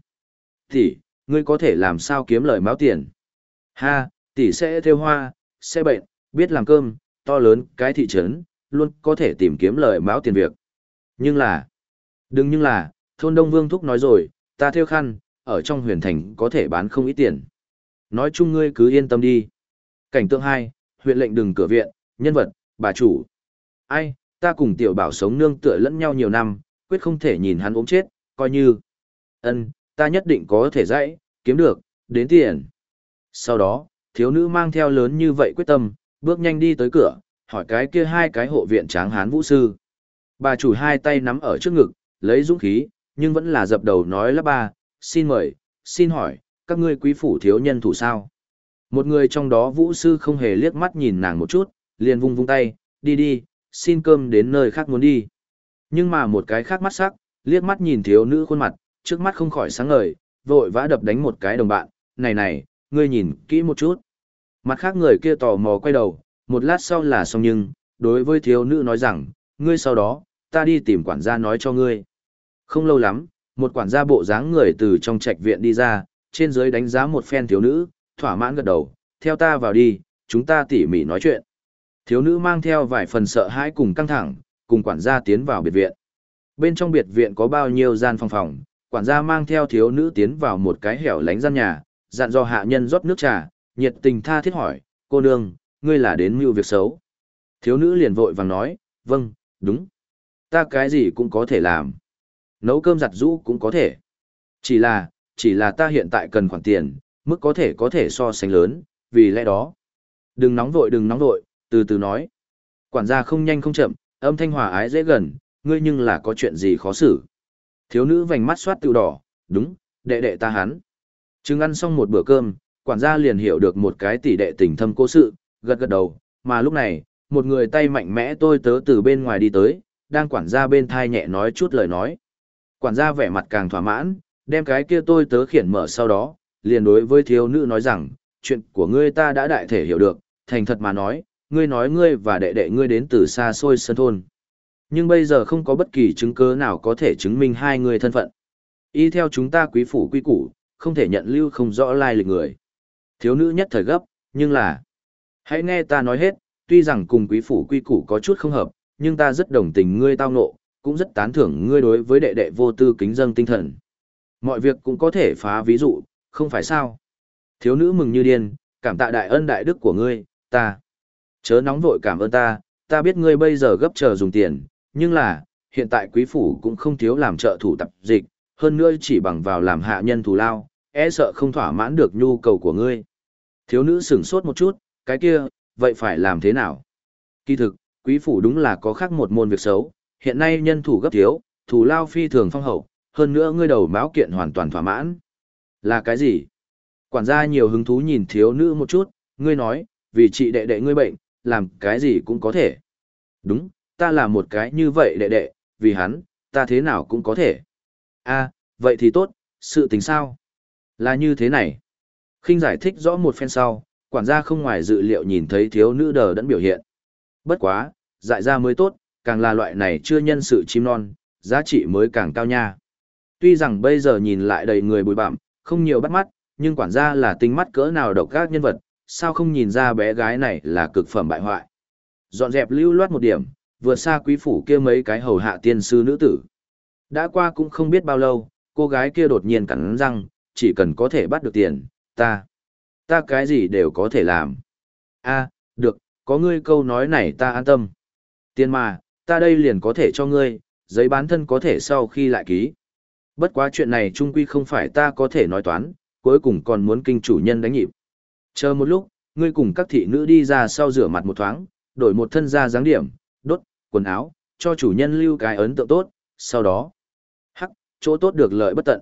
Tỷ, ngươi có thể làm sao kiếm lời máu tiền? Ha, tỷ sẽ theo hoa, sẽ bệnh, biết làm cơm, to lớn cái thị trấn, luôn có thể tìm kiếm lời máu tiền việc. Nhưng là, đừng nhưng là, thôn Đông Vương Thúc nói rồi, ta theo khăn, ở trong huyền thành có thể bán không ít tiền. Nói chung ngươi cứ yên tâm đi. Cảnh tượng 2, huyện lệnh đừng cửa viện, nhân vật, bà chủ. Ai, ta cùng tiểu bảo sống nương tựa lẫn nhau nhiều năm, quyết không thể nhìn hắn ốm chết, coi như. ân ta nhất định có thể dãy, kiếm được, đến tiền. Sau đó, thiếu nữ mang theo lớn như vậy quyết tâm, bước nhanh đi tới cửa, hỏi cái kia hai cái hộ viện tráng hán vũ sư. Bà chủ hai tay nắm ở trước ngực, lấy dũng khí, nhưng vẫn là dập đầu nói lắp ba, xin mời, xin hỏi, các ngươi quý phủ thiếu nhân thủ sao? Một người trong đó vũ sư không hề liếc mắt nhìn nàng một chút, liền vung vung tay, đi đi, xin cơm đến nơi khác muốn đi. Nhưng mà một cái khác mắt sắc, liếc mắt nhìn thiếu nữ khuôn mặt, trước mắt không khỏi sáng ngời, vội vã đập đánh một cái đồng bạn, này này, ngươi nhìn kỹ một chút. Mặt khác người kia tò mò quay đầu, một lát sau là xong nhưng, đối với thiếu nữ nói rằng, ngươi sau đó, ta đi tìm quản gia nói cho ngươi. Không lâu lắm, một quản gia bộ dáng người từ trong trạch viện đi ra, trên dưới đánh giá một phen thiếu nữ, thỏa mãn gật đầu, theo ta vào đi, chúng ta tỉ mỉ nói chuyện. Thiếu nữ mang theo vài phần sợ hãi cùng căng thẳng, cùng quản gia tiến vào biệt viện. Bên trong biệt viện có bao nhiêu gian phòng phòng, quản gia mang theo thiếu nữ tiến vào một cái hẻo lánh gian nhà, dặn dò hạ nhân rót nước trà, nhiệt tình tha thiết hỏi, cô nương, ngươi là đến mưu việc xấu. Thiếu nữ liền vội vàng nói, vâng, đúng. Ta cái gì cũng có thể làm. Nấu cơm giặt rũ cũng có thể. Chỉ là, chỉ là ta hiện tại cần khoản tiền, mức có thể có thể so sánh lớn, vì lẽ đó. Đừng nóng vội đừng nóng vội, từ từ nói. Quản gia không nhanh không chậm, âm thanh hòa ái dễ gần, ngươi nhưng là có chuyện gì khó xử. Thiếu nữ vành mắt soát tiêu đỏ, đúng, đệ đệ ta hắn. Trưng ăn xong một bữa cơm, quản gia liền hiểu được một cái tỷ đệ tình thâm cố sự, gật gật đầu, mà lúc này, một người tay mạnh mẽ tôi tớ từ bên ngoài đi tới, đang quản gia bên thai nhẹ nói chút lời nói. Quản gia vẻ mặt càng thỏa mãn, đem cái kia tôi tớ khiển mở sau đó, liền đối với thiếu nữ nói rằng, chuyện của ngươi ta đã đại thể hiểu được, thành thật mà nói, ngươi nói ngươi và đệ đệ ngươi đến từ xa xôi sân thôn. Nhưng bây giờ không có bất kỳ chứng cứ nào có thể chứng minh hai người thân phận. Y theo chúng ta quý phủ quý củ, không thể nhận lưu không rõ lai lịch người. Thiếu nữ nhất thời gấp, nhưng là... Hãy nghe ta nói hết, tuy rằng cùng quý phủ quý củ có chút không hợp, nhưng ta rất đồng tình ngươi tao ngộ, cũng rất tán thưởng ngươi đối với đệ đệ vô tư kính dâng tinh thần. Mọi việc cũng có thể phá ví dụ, không phải sao? Thiếu nữ mừng như điên, cảm tạ đại ân đại đức của ngươi, ta. Chớ nóng vội cảm ơn ta, ta biết ngươi bây giờ gấp chờ dùng tiền, nhưng là, hiện tại quý phủ cũng không thiếu làm trợ thủ tập dịch, hơn nữa chỉ bằng vào làm hạ nhân thù lao, e sợ không thỏa mãn được nhu cầu của ngươi. Thiếu nữ sửng sốt một chút, cái kia, vậy phải làm thế nào? Kỳ thực, quý phủ đúng là có khác một môn việc xấu, hiện nay nhân thủ gấp thiếu, thù lao phi thường phong hậu, hơn nữa ngươi đầu máu kiện hoàn toàn thỏa mãn. Là cái gì? Quản gia nhiều hứng thú nhìn thiếu nữ một chút, ngươi nói, vì chị đệ đệ ngươi bệnh, làm cái gì cũng có thể. Đúng, ta là một cái như vậy đệ đệ, vì hắn, ta thế nào cũng có thể. a vậy thì tốt, sự tình sao? Là như thế này. khinh giải thích rõ một phen sau, quản gia không ngoài dự liệu nhìn thấy thiếu nữ đờ đẫn biểu hiện. Bất quá, dại ra mới tốt, càng là loại này chưa nhân sự chim non, giá trị mới càng cao nha. Tuy rằng bây giờ nhìn lại đầy người bụi bặm, không nhiều bắt mắt, nhưng quản gia là tinh mắt cỡ nào độc các nhân vật, sao không nhìn ra bé gái này là cực phẩm bại hoại. Dọn dẹp lưu loát một điểm, vượt xa quý phủ kia mấy cái hầu hạ tiên sư nữ tử. Đã qua cũng không biết bao lâu, cô gái kia đột nhiên cắn răng, chỉ cần có thể bắt được tiền, ta, ta cái gì đều có thể làm. a được, có ngươi câu nói này ta an tâm. Tiền mà, ta đây liền có thể cho ngươi, giấy bán thân có thể sau khi lại ký. Bất quá chuyện này trung quy không phải ta có thể nói toán, cuối cùng còn muốn kinh chủ nhân đánh nhịp. Chờ một lúc, ngươi cùng các thị nữ đi ra sau rửa mặt một thoáng, đổi một thân da dáng điểm, đốt, quần áo, cho chủ nhân lưu cái ấn tượng tốt, sau đó, hắc, chỗ tốt được lợi bất tận.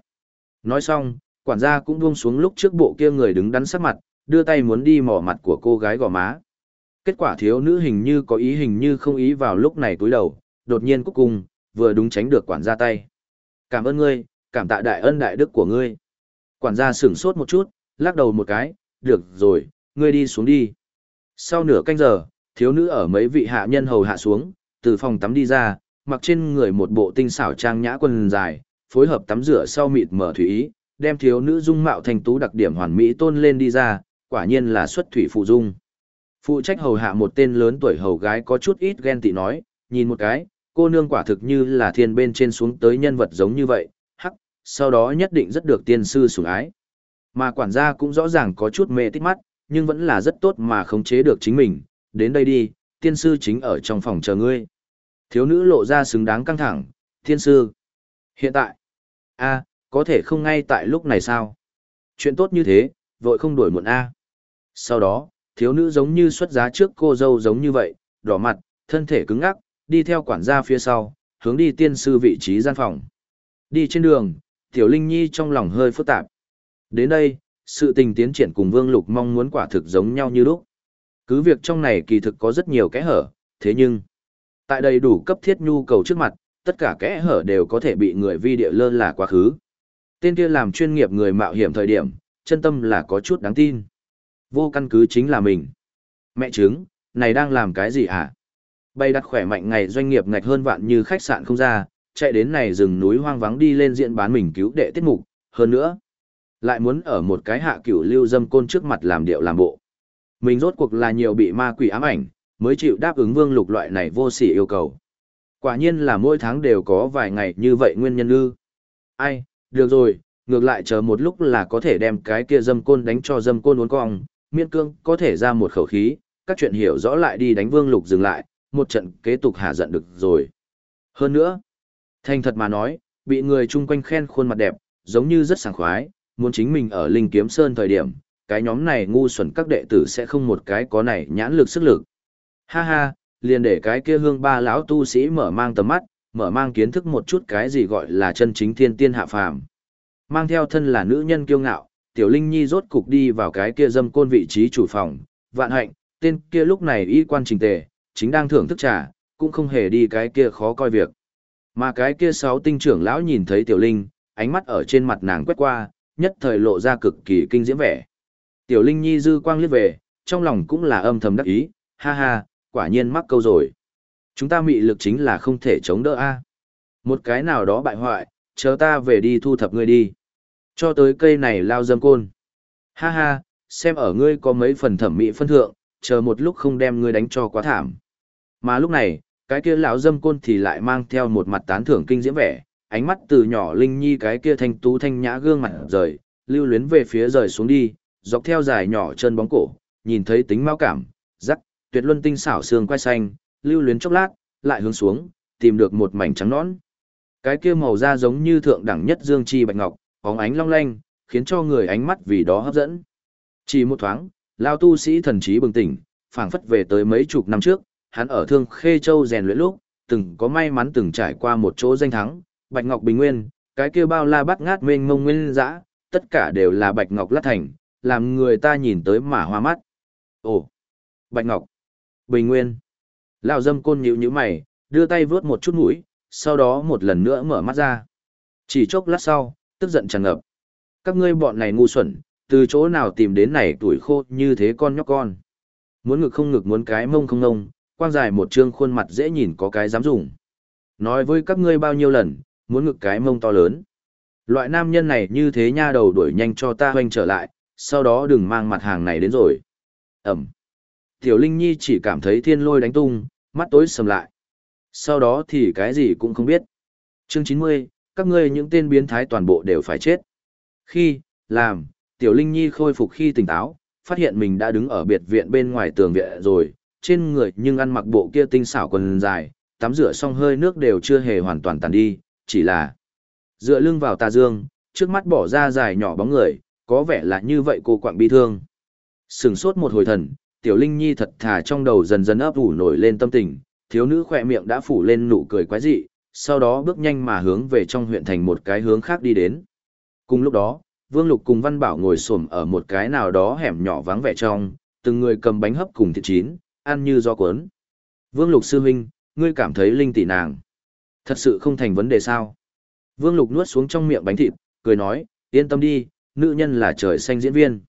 Nói xong, quản gia cũng buông xuống lúc trước bộ kia người đứng đắn sắc mặt, đưa tay muốn đi mỏ mặt của cô gái gò má. Kết quả thiếu nữ hình như có ý hình như không ý vào lúc này túi đầu, đột nhiên cuối cùng vừa đúng tránh được quản gia tay. Cảm ơn ngươi, cảm tạ đại ân đại đức của ngươi. Quản gia sửng sốt một chút, lắc đầu một cái, được rồi, ngươi đi xuống đi. Sau nửa canh giờ, thiếu nữ ở mấy vị hạ nhân hầu hạ xuống, từ phòng tắm đi ra, mặc trên người một bộ tinh xảo trang nhã quần dài, phối hợp tắm rửa sau mịt mở thủy ý, đem thiếu nữ dung mạo thành tú đặc điểm hoàn mỹ tôn lên đi ra, quả nhiên là xuất thủy phụ dung. Phụ trách hầu hạ một tên lớn tuổi hầu gái có chút ít ghen tị nói, nhìn một cái, cô nương quả thực như là thiên bên trên xuống tới nhân vật giống như vậy, hắc, sau đó nhất định rất được tiên sư sủng ái. Mà quản gia cũng rõ ràng có chút mê tích mắt, nhưng vẫn là rất tốt mà khống chế được chính mình, đến đây đi, tiên sư chính ở trong phòng chờ ngươi. Thiếu nữ lộ ra xứng đáng căng thẳng, thiên sư. Hiện tại, a có thể không ngay tại lúc này sao? Chuyện tốt như thế, vội không đuổi muộn a. Sau đó, thiếu nữ giống như xuất giá trước cô dâu giống như vậy, đỏ mặt, thân thể cứng ngắc, đi theo quản gia phía sau, hướng đi tiên sư vị trí gian phòng. Đi trên đường, Tiểu Linh Nhi trong lòng hơi phức tạp. Đến đây, sự tình tiến triển cùng Vương Lục mong muốn quả thực giống nhau như lúc. Cứ việc trong này kỳ thực có rất nhiều kẽ hở, thế nhưng, tại đầy đủ cấp thiết nhu cầu trước mặt, tất cả kẽ hở đều có thể bị người vi địa lơ là quá khứ. Tên kia làm chuyên nghiệp người mạo hiểm thời điểm, chân tâm là có chút đáng tin. Vô căn cứ chính là mình. Mẹ trứng, này đang làm cái gì hả? Bay đặt khỏe mạnh ngày doanh nghiệp ngạch hơn vạn như khách sạn không ra, chạy đến này rừng núi hoang vắng đi lên diện bán mình cứu đệ tiết mục, hơn nữa. Lại muốn ở một cái hạ cửu lưu dâm côn trước mặt làm điệu làm bộ. Mình rốt cuộc là nhiều bị ma quỷ ám ảnh, mới chịu đáp ứng vương lục loại này vô sỉ yêu cầu. Quả nhiên là mỗi tháng đều có vài ngày như vậy nguyên nhân ư. Ai, được rồi, ngược lại chờ một lúc là có thể đem cái kia dâm côn đánh cho dâm côn uốn cong, miên cương có thể ra một khẩu khí, các chuyện hiểu rõ lại đi đánh vương lục dừng lại, một trận kế tục hạ giận được rồi. Hơn nữa, thành thật mà nói, bị người chung quanh khen khuôn mặt đẹp, giống như rất sảng khoái, muốn chính mình ở Linh Kiếm Sơn thời điểm, cái nhóm này ngu xuẩn các đệ tử sẽ không một cái có này nhãn lực sức lực. Ha ha, liền để cái kia hương ba lão tu sĩ mở mang tầm mắt, mở mang kiến thức một chút cái gì gọi là chân chính thiên tiên hạ phàm. Mang theo thân là nữ nhân kiêu ngạo, Tiểu Linh Nhi rốt cục đi vào cái kia dâm côn vị trí chủ phòng, vạn hạnh, tên kia lúc này y quan trình tề, chính đang thưởng thức trà, cũng không hề đi cái kia khó coi việc. Mà cái kia sáu tinh trưởng lão nhìn thấy Tiểu Linh, ánh mắt ở trên mặt nàng quét qua, nhất thời lộ ra cực kỳ kinh diễm vẻ. Tiểu Linh Nhi dư quang liếc về, trong lòng cũng là âm thầm đắc ý, ha ha, quả nhiên mắc câu rồi. Chúng ta mị lực chính là không thể chống đỡ a. Một cái nào đó bại hoại, chờ ta về đi thu thập ngươi đi. Cho tới cây này lao dâm côn. Ha ha, xem ở ngươi có mấy phần thẩm mỹ phân thượng, chờ một lúc không đem ngươi đánh cho quá thảm. Mà lúc này, cái kia lão dâm côn thì lại mang theo một mặt tán thưởng kinh diễm vẻ, ánh mắt từ nhỏ linh nhi cái kia thanh tú thanh nhã gương mặt rời, lưu luyến về phía rời xuống đi, dọc theo dài nhỏ chân bóng cổ, nhìn thấy tính mau cảm, rắc, tuyệt luân tinh xảo xương quai xanh, lưu luyến chốc lát, lại hướng xuống, tìm được một mảnh trắng nõn. Cái kia màu da giống như thượng đẳng nhất dương chi bạch ngọc, bóng ánh long lanh, khiến cho người ánh mắt vì đó hấp dẫn. Chỉ một thoáng, lao tu sĩ thần trí bừng tỉnh, phảng phất về tới mấy chục năm trước, hắn ở Thương Khê Châu rèn luyện lúc, từng có may mắn từng trải qua một chỗ danh thắng, Bạch Ngọc Bình Nguyên, cái kia bao la bắt ngát mênh mông nguyên dã, tất cả đều là Bạch Ngọc lát thành, làm người ta nhìn tới mà hoa mắt. Ồ, Bạch Ngọc, Bình Nguyên. Lão dâm côn nhíu nhíu mày, đưa tay vướt một chút mũi, sau đó một lần nữa mở mắt ra. Chỉ chốc lát sau, tức giận tràn ngập. Các ngươi bọn này ngu xuẩn, từ chỗ nào tìm đến này tuổi khô như thế con nhóc con. Muốn ngực không ngực muốn cái mông không ngông, quang dài một trương khuôn mặt dễ nhìn có cái dám dùng. Nói với các ngươi bao nhiêu lần, muốn ngực cái mông to lớn. Loại nam nhân này như thế nha đầu đuổi nhanh cho ta hoanh trở lại, sau đó đừng mang mặt hàng này đến rồi. Ẩm. Tiểu Linh Nhi chỉ cảm thấy thiên lôi đánh tung, mắt tối sầm lại. Sau đó thì cái gì cũng không biết. Chương 90, các ngươi những tên biến thái toàn bộ đều phải chết. Khi, làm, Tiểu Linh Nhi khôi phục khi tỉnh táo, phát hiện mình đã đứng ở biệt viện bên ngoài tường viện rồi, trên người nhưng ăn mặc bộ kia tinh xảo quần dài, tắm rửa xong hơi nước đều chưa hề hoàn toàn tàn đi, chỉ là dựa lưng vào tà dương, trước mắt bỏ ra dài nhỏ bóng người, có vẻ là như vậy cô quạng bi thương. Sừng sốt một hồi thần, Tiểu Linh Nhi thật thà trong đầu dần dần ấp ủ nổi lên tâm tình, thiếu nữ khỏe miệng đã phủ lên nụ cười quái dị, sau đó bước nhanh mà hướng về trong huyện thành một cái hướng khác đi đến. Cùng lúc đó, Vương Lục cùng Văn Bảo ngồi xổm ở một cái nào đó hẻm nhỏ vắng vẻ trong, từng người cầm bánh hấp cùng thịt chín, ăn như do cuốn. Vương Lục sư huynh, ngươi cảm thấy linh tỷ nàng thật sự không thành vấn đề sao? Vương Lục nuốt xuống trong miệng bánh thịt, cười nói, yên tâm đi, nữ nhân là trời xanh diễn viên.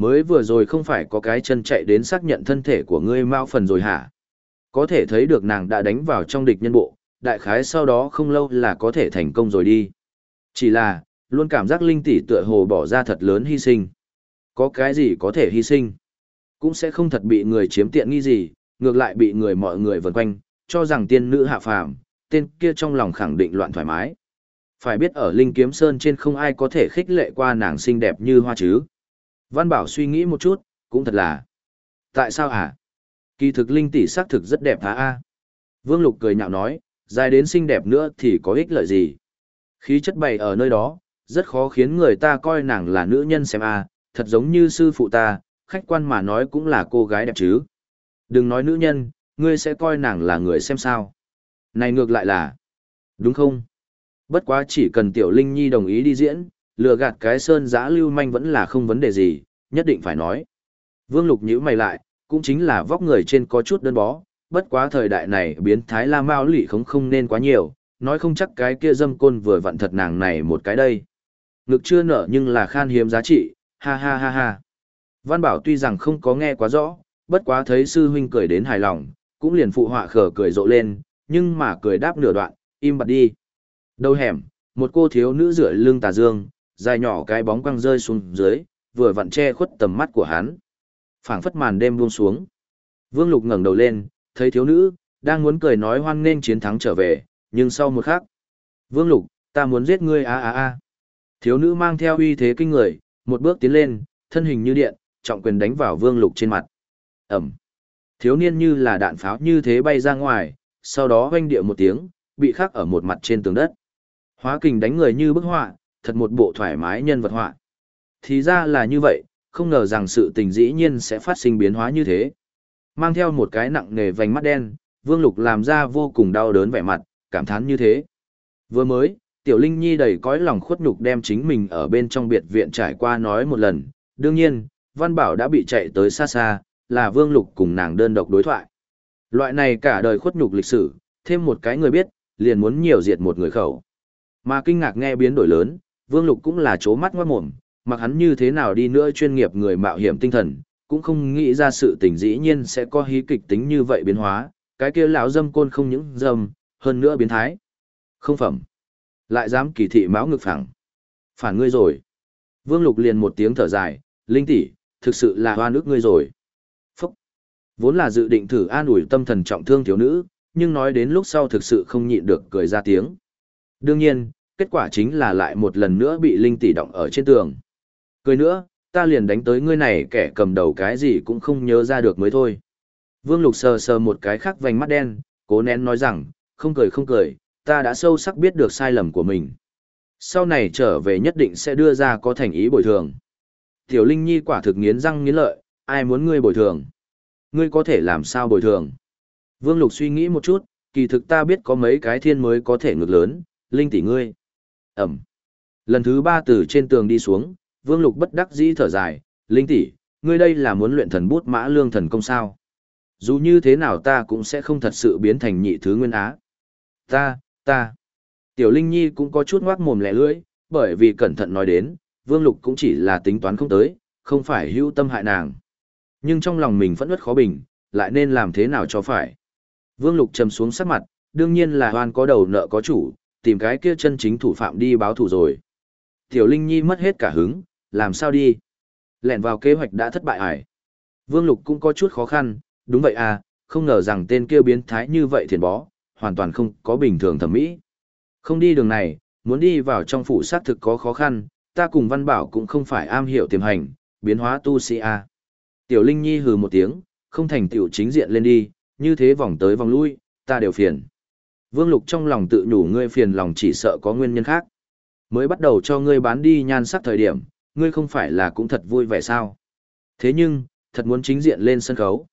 Mới vừa rồi không phải có cái chân chạy đến xác nhận thân thể của ngươi mau phần rồi hả? Có thể thấy được nàng đã đánh vào trong địch nhân bộ, đại khái sau đó không lâu là có thể thành công rồi đi. Chỉ là, luôn cảm giác linh tỷ tựa hồ bỏ ra thật lớn hy sinh. Có cái gì có thể hy sinh? Cũng sẽ không thật bị người chiếm tiện nghi gì, ngược lại bị người mọi người vần quanh, cho rằng tiên nữ hạ phàm, tên kia trong lòng khẳng định loạn thoải mái. Phải biết ở Linh Kiếm Sơn trên không ai có thể khích lệ qua nàng xinh đẹp như hoa chứ. Văn Bảo suy nghĩ một chút, cũng thật là. Tại sao hả? Kỳ thực Linh tỷ xác thực rất đẹp hả a? Vương Lục cười nhạo nói, dài đến xinh đẹp nữa thì có ích lợi gì? Khí chất bày ở nơi đó, rất khó khiến người ta coi nàng là nữ nhân xem a, thật giống như sư phụ ta, khách quan mà nói cũng là cô gái đẹp chứ. Đừng nói nữ nhân, ngươi sẽ coi nàng là người xem sao. Này ngược lại là, đúng không? Bất quá chỉ cần Tiểu Linh Nhi đồng ý đi diễn, lừa gạt cái sơn giã lưu manh vẫn là không vấn đề gì, nhất định phải nói. Vương Lục nhíu mày lại, cũng chính là vóc người trên có chút đơn bó, bất quá thời đại này biến thái la mao lị không không nên quá nhiều, nói không chắc cái kia dâm côn vừa vặn thật nàng này một cái đây. Ngực chưa nở nhưng là khan hiếm giá trị, ha ha ha ha. Văn Bảo tuy rằng không có nghe quá rõ, bất quá thấy sư huynh cười đến hài lòng, cũng liền phụ họa khở cười rộ lên, nhưng mà cười đáp nửa đoạn, im bặt đi. Đầu hẻm, một cô thiếu nữ rửa lưng tà dương, dài nhỏ cái bóng quăng rơi xuống dưới, vừa vặn che khuất tầm mắt của hắn. phảng phất màn đêm buông xuống. Vương Lục ngẩng đầu lên, thấy thiếu nữ, đang muốn cười nói hoan nghênh chiến thắng trở về, nhưng sau một khắc. Vương Lục, ta muốn giết ngươi a a a. Thiếu nữ mang theo uy thế kinh người, một bước tiến lên, thân hình như điện, trọng quyền đánh vào Vương Lục trên mặt. ầm Thiếu niên như là đạn pháo như thế bay ra ngoài, sau đó vang địa một tiếng, bị khắc ở một mặt trên tường đất. Hóa kình đánh người như bức họa, thật một bộ thoải mái nhân vật họa. Thì ra là như vậy, không ngờ rằng sự tình dĩ nhiên sẽ phát sinh biến hóa như thế. Mang theo một cái nặng nề vành mắt đen, Vương Lục làm ra vô cùng đau đớn vẻ mặt, cảm thán như thế. Vừa mới, Tiểu Linh Nhi đầy cõi lòng khuất nhục đem chính mình ở bên trong biệt viện trải qua nói một lần. Đương nhiên, Văn Bảo đã bị chạy tới xa xa, là Vương Lục cùng nàng đơn độc đối thoại. Loại này cả đời khuất nhục lịch sử, thêm một cái người biết, liền muốn nhiều diệt một người khẩu. Mà kinh ngạc nghe biến đổi lớn, Vương Lục cũng là chố mắt ngoát mồm, mặc hắn như thế nào đi nữa chuyên nghiệp người mạo hiểm tinh thần, cũng không nghĩ ra sự tình dĩ nhiên sẽ có hí kịch tính như vậy biến hóa, cái kia lão dâm côn không những dâm, hơn nữa biến thái. Không phẩm. Lại dám kỳ thị máu ngực phẳng. Phản ngươi rồi. Vương Lục liền một tiếng thở dài, linh tỷ, thực sự là hoa nước ngươi rồi. Phúc. Vốn là dự định thử an ủi tâm thần trọng thương thiếu nữ, nhưng nói đến lúc sau thực sự không nhịn được cười ra tiếng. Đương nhiên, kết quả chính là lại một lần nữa bị linh tỷ động ở trên tường. Cười nữa, ta liền đánh tới ngươi này kẻ cầm đầu cái gì cũng không nhớ ra được mới thôi. Vương Lục sờ sờ một cái khắc vành mắt đen, cố nén nói rằng, không cười không cười, ta đã sâu sắc biết được sai lầm của mình. Sau này trở về nhất định sẽ đưa ra có thành ý bồi thường. Tiểu Linh Nhi quả thực nghiến răng nghiến lợi, ai muốn ngươi bồi thường? Ngươi có thể làm sao bồi thường? Vương Lục suy nghĩ một chút, kỳ thực ta biết có mấy cái thiên mới có thể ngược lớn, Linh tỷ ngươi. Ẩm. Lần thứ ba từ trên tường đi xuống, Vương Lục bất đắc dĩ thở dài, Linh tỷ, ngươi đây là muốn luyện thần bút mã lương thần công sao? Dù như thế nào ta cũng sẽ không thật sự biến thành nhị thứ nguyên á. Ta, ta. Tiểu Linh Nhi cũng có chút ngoác mồm lẻ lưỡi, bởi vì cẩn thận nói đến, Vương Lục cũng chỉ là tính toán không tới, không phải hữu tâm hại nàng. Nhưng trong lòng mình vẫn uất khó bình, lại nên làm thế nào cho phải. Vương Lục trầm xuống sắc mặt, đương nhiên là hoan có đầu nợ có chủ, tìm cái kia chân chính thủ phạm đi báo thủ rồi. Tiểu Linh Nhi mất hết cả hứng, làm sao đi? Lẹn vào kế hoạch đã thất bại ải. Vương Lục cũng có chút khó khăn, đúng vậy à, không ngờ rằng tên kia biến thái như vậy thiền bó, hoàn toàn không có bình thường thẩm mỹ. Không đi đường này, muốn đi vào trong phủ xác thực có khó khăn, ta cùng Văn Bảo cũng không phải am hiểu tiềm hành, biến hóa tu sĩ a. Tiểu Linh Nhi hừ một tiếng, không thành tiểu chính diện lên đi, như thế vòng tới vòng lui, ta đều phiền. Vương Lục trong lòng tự nhủ ngươi phiền lòng chỉ sợ có nguyên nhân khác. Mới bắt đầu cho ngươi bán đi nhan sắc thời điểm, ngươi không phải là cũng thật vui vẻ sao. Thế nhưng, thật muốn chính diện lên sân khấu.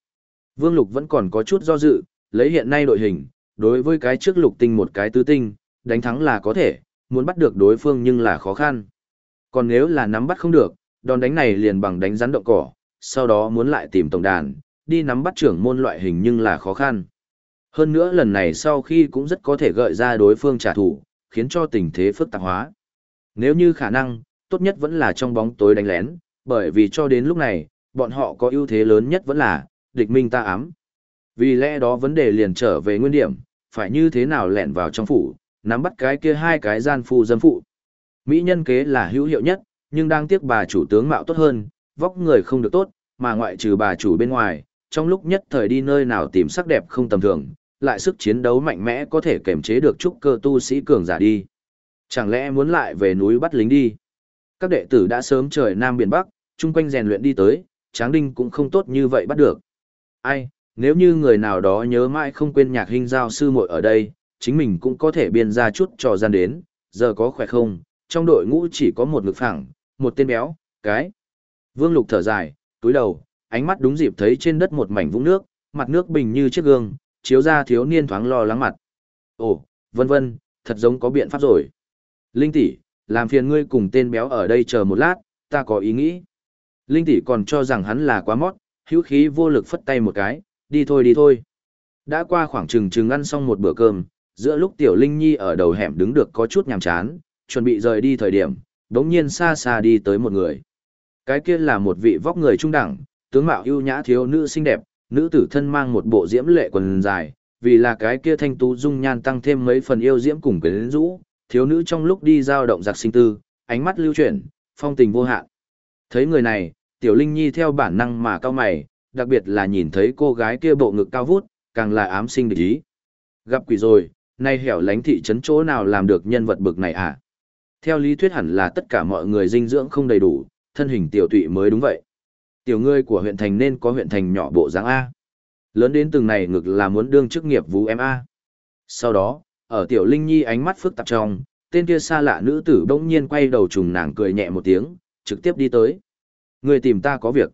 Vương Lục vẫn còn có chút do dự, lấy hiện nay đội hình, đối với cái trước lục tinh một cái tứ tinh, đánh thắng là có thể, muốn bắt được đối phương nhưng là khó khăn. Còn nếu là nắm bắt không được, đòn đánh này liền bằng đánh rắn động cỏ, sau đó muốn lại tìm tổng đàn, đi nắm bắt trưởng môn loại hình nhưng là khó khăn. Hơn nữa lần này sau khi cũng rất có thể gợi ra đối phương trả thù, khiến cho tình thế phức tạp hóa. Nếu như khả năng, tốt nhất vẫn là trong bóng tối đánh lén, bởi vì cho đến lúc này, bọn họ có ưu thế lớn nhất vẫn là, địch minh ta ám. Vì lẽ đó vấn đề liền trở về nguyên điểm, phải như thế nào lẻn vào trong phủ, nắm bắt cái kia hai cái gian phu dâm phụ. Mỹ nhân kế là hữu hiệu nhất, nhưng đang tiếc bà chủ tướng mạo tốt hơn, vóc người không được tốt, mà ngoại trừ bà chủ bên ngoài, trong lúc nhất thời đi nơi nào tìm sắc đẹp không tầm thường, lại sức chiến đấu mạnh mẽ có thể kềm chế được trúc cơ tu sĩ cường giả đi. Chẳng lẽ muốn lại về núi bắt lính đi? Các đệ tử đã sớm trời Nam Biển Bắc, chung quanh rèn luyện đi tới, Tráng Đinh cũng không tốt như vậy bắt được. Ai, nếu như người nào đó nhớ mãi không quên nhạc hình giao sư muội ở đây, chính mình cũng có thể biên ra chút trò gian đến, giờ có khỏe không, trong đội ngũ chỉ có một ngực phẳng, một tên béo, cái. Vương Lục thở dài, túi đầu, ánh mắt đúng dịp thấy trên đất một mảnh vũng nước, mặt nước bình như chiếc gương, chiếu ra thiếu niên thoáng lo lắng mặt. Ồ, vân vân, thật giống có biện pháp rồi. Linh tỷ, làm phiền ngươi cùng tên béo ở đây chờ một lát, ta có ý nghĩ. Linh tỷ còn cho rằng hắn là quá mót, hữu khí vô lực phất tay một cái, đi thôi đi thôi. Đã qua khoảng chừng chừng ăn xong một bữa cơm, giữa lúc tiểu Linh Nhi ở đầu hẻm đứng được có chút nhàm chán, chuẩn bị rời đi thời điểm, đống nhiên xa xa đi tới một người. Cái kia là một vị vóc người trung đẳng, tướng mạo ưu nhã thiếu nữ xinh đẹp, nữ tử thân mang một bộ diễm lệ quần dài, vì là cái kia thanh tú dung nhan tăng thêm mấy phần yêu diễm cùng quyến rũ, thiếu nữ trong lúc đi giao động giặc sinh tư, ánh mắt lưu chuyển, phong tình vô hạn. Thấy người này, tiểu linh nhi theo bản năng mà cao mày, đặc biệt là nhìn thấy cô gái kia bộ ngực cao vút, càng là ám sinh địch ý. Gặp quỷ rồi, nay hẻo lánh thị trấn chỗ nào làm được nhân vật bực này à? Theo lý thuyết hẳn là tất cả mọi người dinh dưỡng không đầy đủ, thân hình tiểu tụy mới đúng vậy. Tiểu ngươi của huyện thành nên có huyện thành nhỏ bộ dáng A. Lớn đến từng này ngực là muốn đương chức nghiệp vũ em A. Sau đó, ở tiểu linh nhi ánh mắt phức tạp trong, tên kia xa lạ nữ tử bỗng nhiên quay đầu trùng nàng cười nhẹ một tiếng, trực tiếp đi tới. Người tìm ta có việc.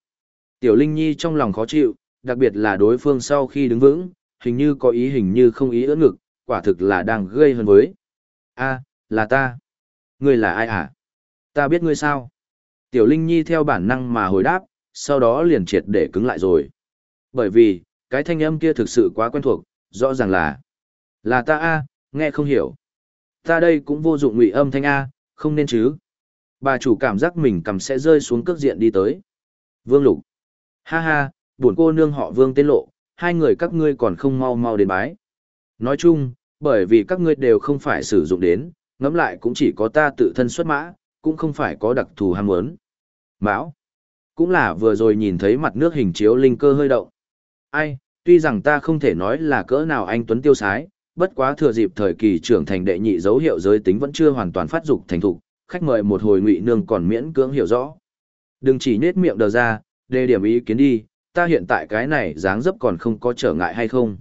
Tiểu linh nhi trong lòng khó chịu, đặc biệt là đối phương sau khi đứng vững, hình như có ý hình như không ý ưỡn ngực, quả thực là đang gây hơn với. A, là ta. Ngươi là ai hả? Ta biết ngươi sao? Tiểu Linh Nhi theo bản năng mà hồi đáp, sau đó liền triệt để cứng lại rồi. Bởi vì, cái thanh âm kia thực sự quá quen thuộc, rõ ràng là là ta a, nghe không hiểu. Ta đây cũng vô dụng ngụy âm thanh a, không nên chứ. Bà chủ cảm giác mình cầm sẽ rơi xuống cước diện đi tới. Vương Lục. Ha ha, buồn cô nương họ Vương tên lộ, hai người các ngươi còn không mau mau đến bái. Nói chung, bởi vì các ngươi đều không phải sử dụng đến, ngẫm lại cũng chỉ có ta tự thân xuất mã, cũng không phải có đặc thù ham muốn. Mão. Cũng là vừa rồi nhìn thấy mặt nước hình chiếu linh cơ hơi động. Ai, tuy rằng ta không thể nói là cỡ nào anh Tuấn tiêu sái, bất quá thừa dịp thời kỳ trưởng thành đệ nhị dấu hiệu giới tính vẫn chưa hoàn toàn phát dục thành thục, khách mời một hồi ngụy nương còn miễn cưỡng hiểu rõ. Đừng chỉ nết miệng đờ ra, đề điểm ý kiến đi, ta hiện tại cái này dáng dấp còn không có trở ngại hay không.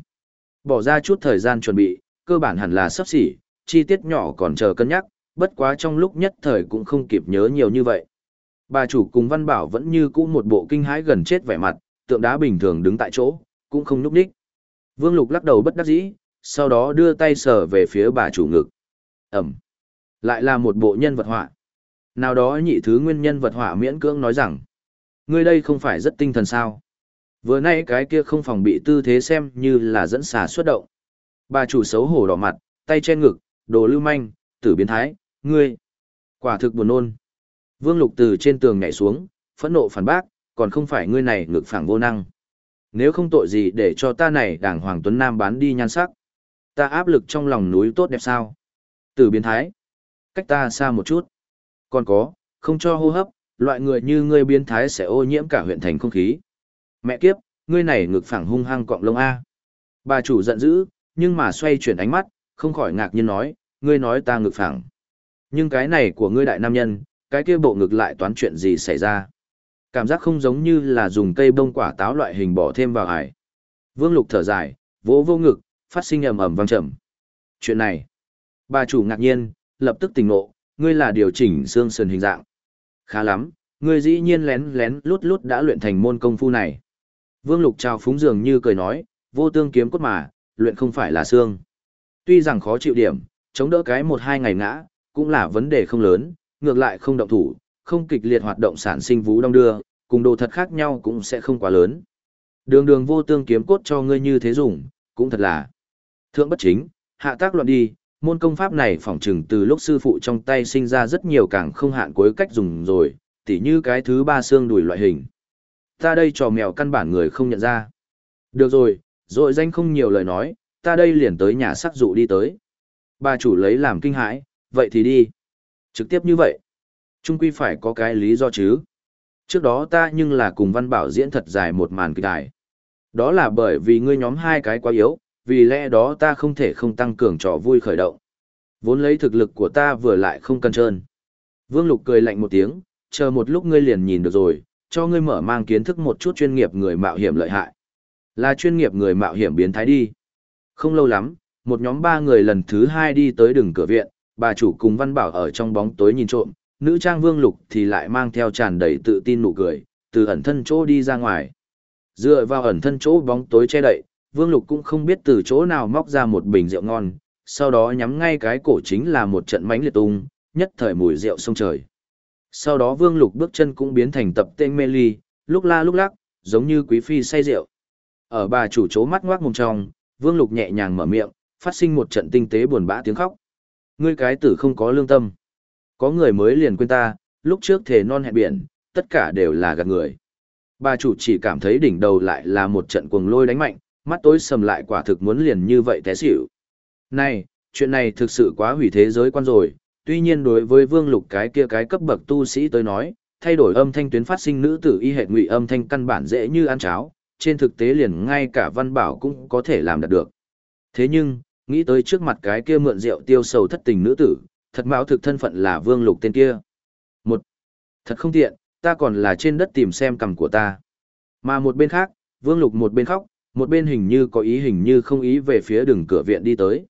Bỏ ra chút thời gian chuẩn bị, cơ bản hẳn là sắp xỉ, chi tiết nhỏ còn chờ cân nhắc, bất quá trong lúc nhất thời cũng không kịp nhớ nhiều như vậy. Bà chủ cùng Văn Bảo vẫn như cũ một bộ kinh hãi gần chết vẻ mặt, tượng đá bình thường đứng tại chỗ, cũng không nhúc đích. Vương Lục lắc đầu bất đắc dĩ, sau đó đưa tay sờ về phía bà chủ ngực. Ẩm. Lại là một bộ nhân vật họa. Nào đó nhị thứ nguyên nhân vật họa miễn cưỡng nói rằng, ngươi đây không phải rất tinh thần sao. Vừa nay cái kia không phòng bị tư thế xem như là dẫn xà xuất động. Bà chủ xấu hổ đỏ mặt, tay che ngực, đồ lưu manh, tử biến thái, ngươi. Quả thực buồn nôn. Vương Lục từ trên tường nhảy xuống, phẫn nộ phản bác, còn không phải ngươi này ngực phẳng vô năng. Nếu không tội gì để cho ta này đảng Hoàng Tuấn Nam bán đi nhan sắc. Ta áp lực trong lòng núi tốt đẹp sao? Tử biến thái. Cách ta xa một chút. Còn có, không cho hô hấp, loại người như ngươi biến thái sẽ ô nhiễm cả huyện thành không khí. Mẹ kiếp, ngươi này ngực phẳng hung hăng cọng lông A. Bà chủ giận dữ, nhưng mà xoay chuyển ánh mắt, không khỏi ngạc nhiên nói, ngươi nói ta ngực phẳng. Nhưng cái này của ngươi đại nam nhân, cái kia bộ ngực lại toán chuyện gì xảy ra. Cảm giác không giống như là dùng cây bông quả táo loại hình bỏ thêm vào ải. Vương Lục thở dài, vỗ vô ngực, phát sinh ầm ầm vang trầm. Chuyện này, bà chủ ngạc nhiên, lập tức tỉnh ngộ, ngươi là điều chỉnh xương sườn hình dạng. Khá lắm, ngươi dĩ nhiên lén lén lút lút đã luyện thành môn công phu này. Vương Lục trao phúng dường như cười nói, vô tương kiếm cốt mà, luyện không phải là xương. Tuy rằng khó chịu điểm, chống đỡ cái một hai ngày ngã, cũng là vấn đề không lớn, ngược lại không động thủ, không kịch liệt hoạt động sản sinh vú đông đưa, cùng đồ thật khác nhau cũng sẽ không quá lớn. Đường đường vô tương kiếm cốt cho ngươi như thế dùng, cũng thật là thượng bất chính, hạ tác loạn đi, Môn công pháp này phỏng chừng từ lúc sư phụ trong tay sinh ra rất nhiều càng không hạn cuối cách dùng rồi, tỉ như cái thứ ba xương đùi loại hình. Ta đây trò mèo căn bản người không nhận ra. Được rồi, rồi danh không nhiều lời nói, ta đây liền tới nhà sắc dụ đi tới. Bà chủ lấy làm kinh hãi, vậy thì đi. Trực tiếp như vậy. Trung quy phải có cái lý do chứ. Trước đó ta nhưng là cùng Văn Bảo diễn thật dài một màn kịch đài. Đó là bởi vì ngươi nhóm hai cái quá yếu, vì lẽ đó ta không thể không tăng cường trò vui khởi động. Vốn lấy thực lực của ta vừa lại không cần trơn. Vương Lục cười lạnh một tiếng, chờ một lúc ngươi liền nhìn được rồi, cho ngươi mở mang kiến thức một chút chuyên nghiệp người mạo hiểm lợi hại. Là chuyên nghiệp người mạo hiểm biến thái đi. Không lâu lắm, một nhóm ba người lần thứ hai đi tới đường cửa viện, bà chủ cùng Văn Bảo ở trong bóng tối nhìn trộm, nữ trang Vương Lục thì lại mang theo tràn đầy tự tin nụ cười, từ ẩn thân chỗ đi ra ngoài. Dựa vào ẩn thân chỗ bóng tối che đậy, Vương Lục cũng không biết từ chỗ nào móc ra một bình rượu ngon, sau đó nhắm ngay cái cổ chính là một trận mánh liệt tung, nhất thời mùi rượu sông trời. Sau đó Vương Lục bước chân cũng biến thành tập tên mê ly, lúc la lúc lắc, giống như quý phi say rượu. Ở bà chủ chố mắt ngoác mồm trong, Vương Lục nhẹ nhàng mở miệng, phát sinh một trận tinh tế buồn bã tiếng khóc. Ngươi cái tử không có lương tâm. Có người mới liền quên ta, lúc trước thề non hẹn biển, tất cả đều là gạt người. Bà chủ chỉ cảm thấy đỉnh đầu lại là một trận cuồng lôi đánh mạnh, mắt tối sầm lại quả thực muốn liền như vậy té xỉu. Này, chuyện này thực sự quá hủy thế giới quan rồi, tuy nhiên đối với vương lục cái kia cái cấp bậc tu sĩ tới nói, thay đổi âm thanh tuyến phát sinh nữ tử y hệ ngụy âm thanh căn bản dễ như ăn cháo, trên thực tế liền ngay cả văn bảo cũng có thể làm đạt được. Thế nhưng, nghĩ tới trước mặt cái kia mượn rượu tiêu sầu thất tình nữ tử, thật mạo thực thân phận là vương lục tên kia. Một, thật không tiện, ta còn là trên đất tìm xem cầm của ta. Mà một bên khác, vương lục một bên khóc, một bên hình như có ý hình như không ý về phía đường cửa viện đi tới.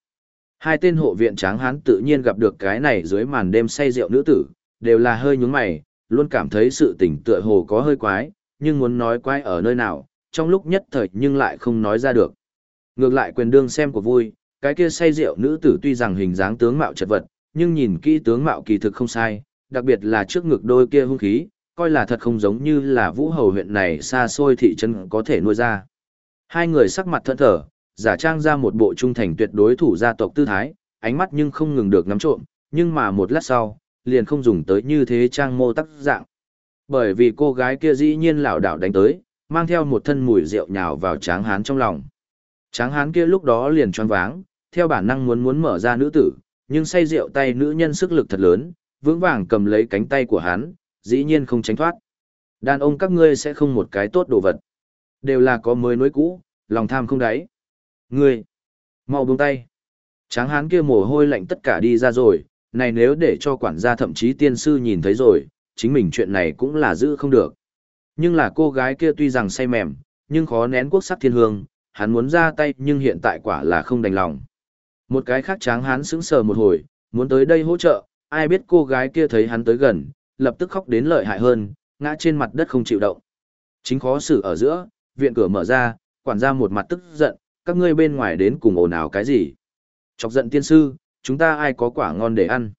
Hai tên hộ viện tráng hán tự nhiên gặp được cái này dưới màn đêm say rượu nữ tử, đều là hơi nhướng mày, luôn cảm thấy sự tỉnh tựa hồ có hơi quái, nhưng muốn nói quái ở nơi nào, trong lúc nhất thời nhưng lại không nói ra được. Ngược lại quyền đương xem của vui, cái kia say rượu nữ tử tuy rằng hình dáng tướng mạo chật vật, nhưng nhìn kỹ tướng mạo kỳ thực không sai, đặc biệt là trước ngực đôi kia hung khí, coi là thật không giống như là vũ hầu huyện này xa xôi thị trấn có thể nuôi ra. Hai người sắc mặt thẫn thờ, giả trang ra một bộ trung thành tuyệt đối thủ gia tộc tư thái, ánh mắt nhưng không ngừng được ngắm trộm, nhưng mà một lát sau, liền không dùng tới như thế trang mô tắc dạng. Bởi vì cô gái kia dĩ nhiên lảo đảo đánh tới, mang theo một thân mùi rượu nhào vào tráng hán trong lòng. Tráng hán kia lúc đó liền choáng váng, theo bản năng muốn muốn mở ra nữ tử, nhưng say rượu tay nữ nhân sức lực thật lớn, vững vàng cầm lấy cánh tay của hắn, dĩ nhiên không tránh thoát. Đàn ông các ngươi sẽ không một cái tốt đồ vật. Đều là có mới nối cũ, lòng tham không đáy. Ngươi, mau buông tay. Tráng hán kia mồ hôi lạnh tất cả đi ra rồi, này nếu để cho quản gia thậm chí tiên sư nhìn thấy rồi, chính mình chuyện này cũng là giữ không được. Nhưng là cô gái kia tuy rằng say mềm, nhưng khó nén quốc sắc thiên hương, hắn muốn ra tay nhưng hiện tại quả là không đành lòng. Một cái khác tráng hán sững sờ một hồi, muốn tới đây hỗ trợ, ai biết cô gái kia thấy hắn tới gần, lập tức khóc đến lợi hại hơn, ngã trên mặt đất không chịu động. Chính khó xử ở giữa, viện cửa mở ra, quản gia một mặt tức giận, các ngươi bên ngoài đến cùng ồn ào cái gì? Chọc giận tiên sư, chúng ta ai có quả ngon để ăn?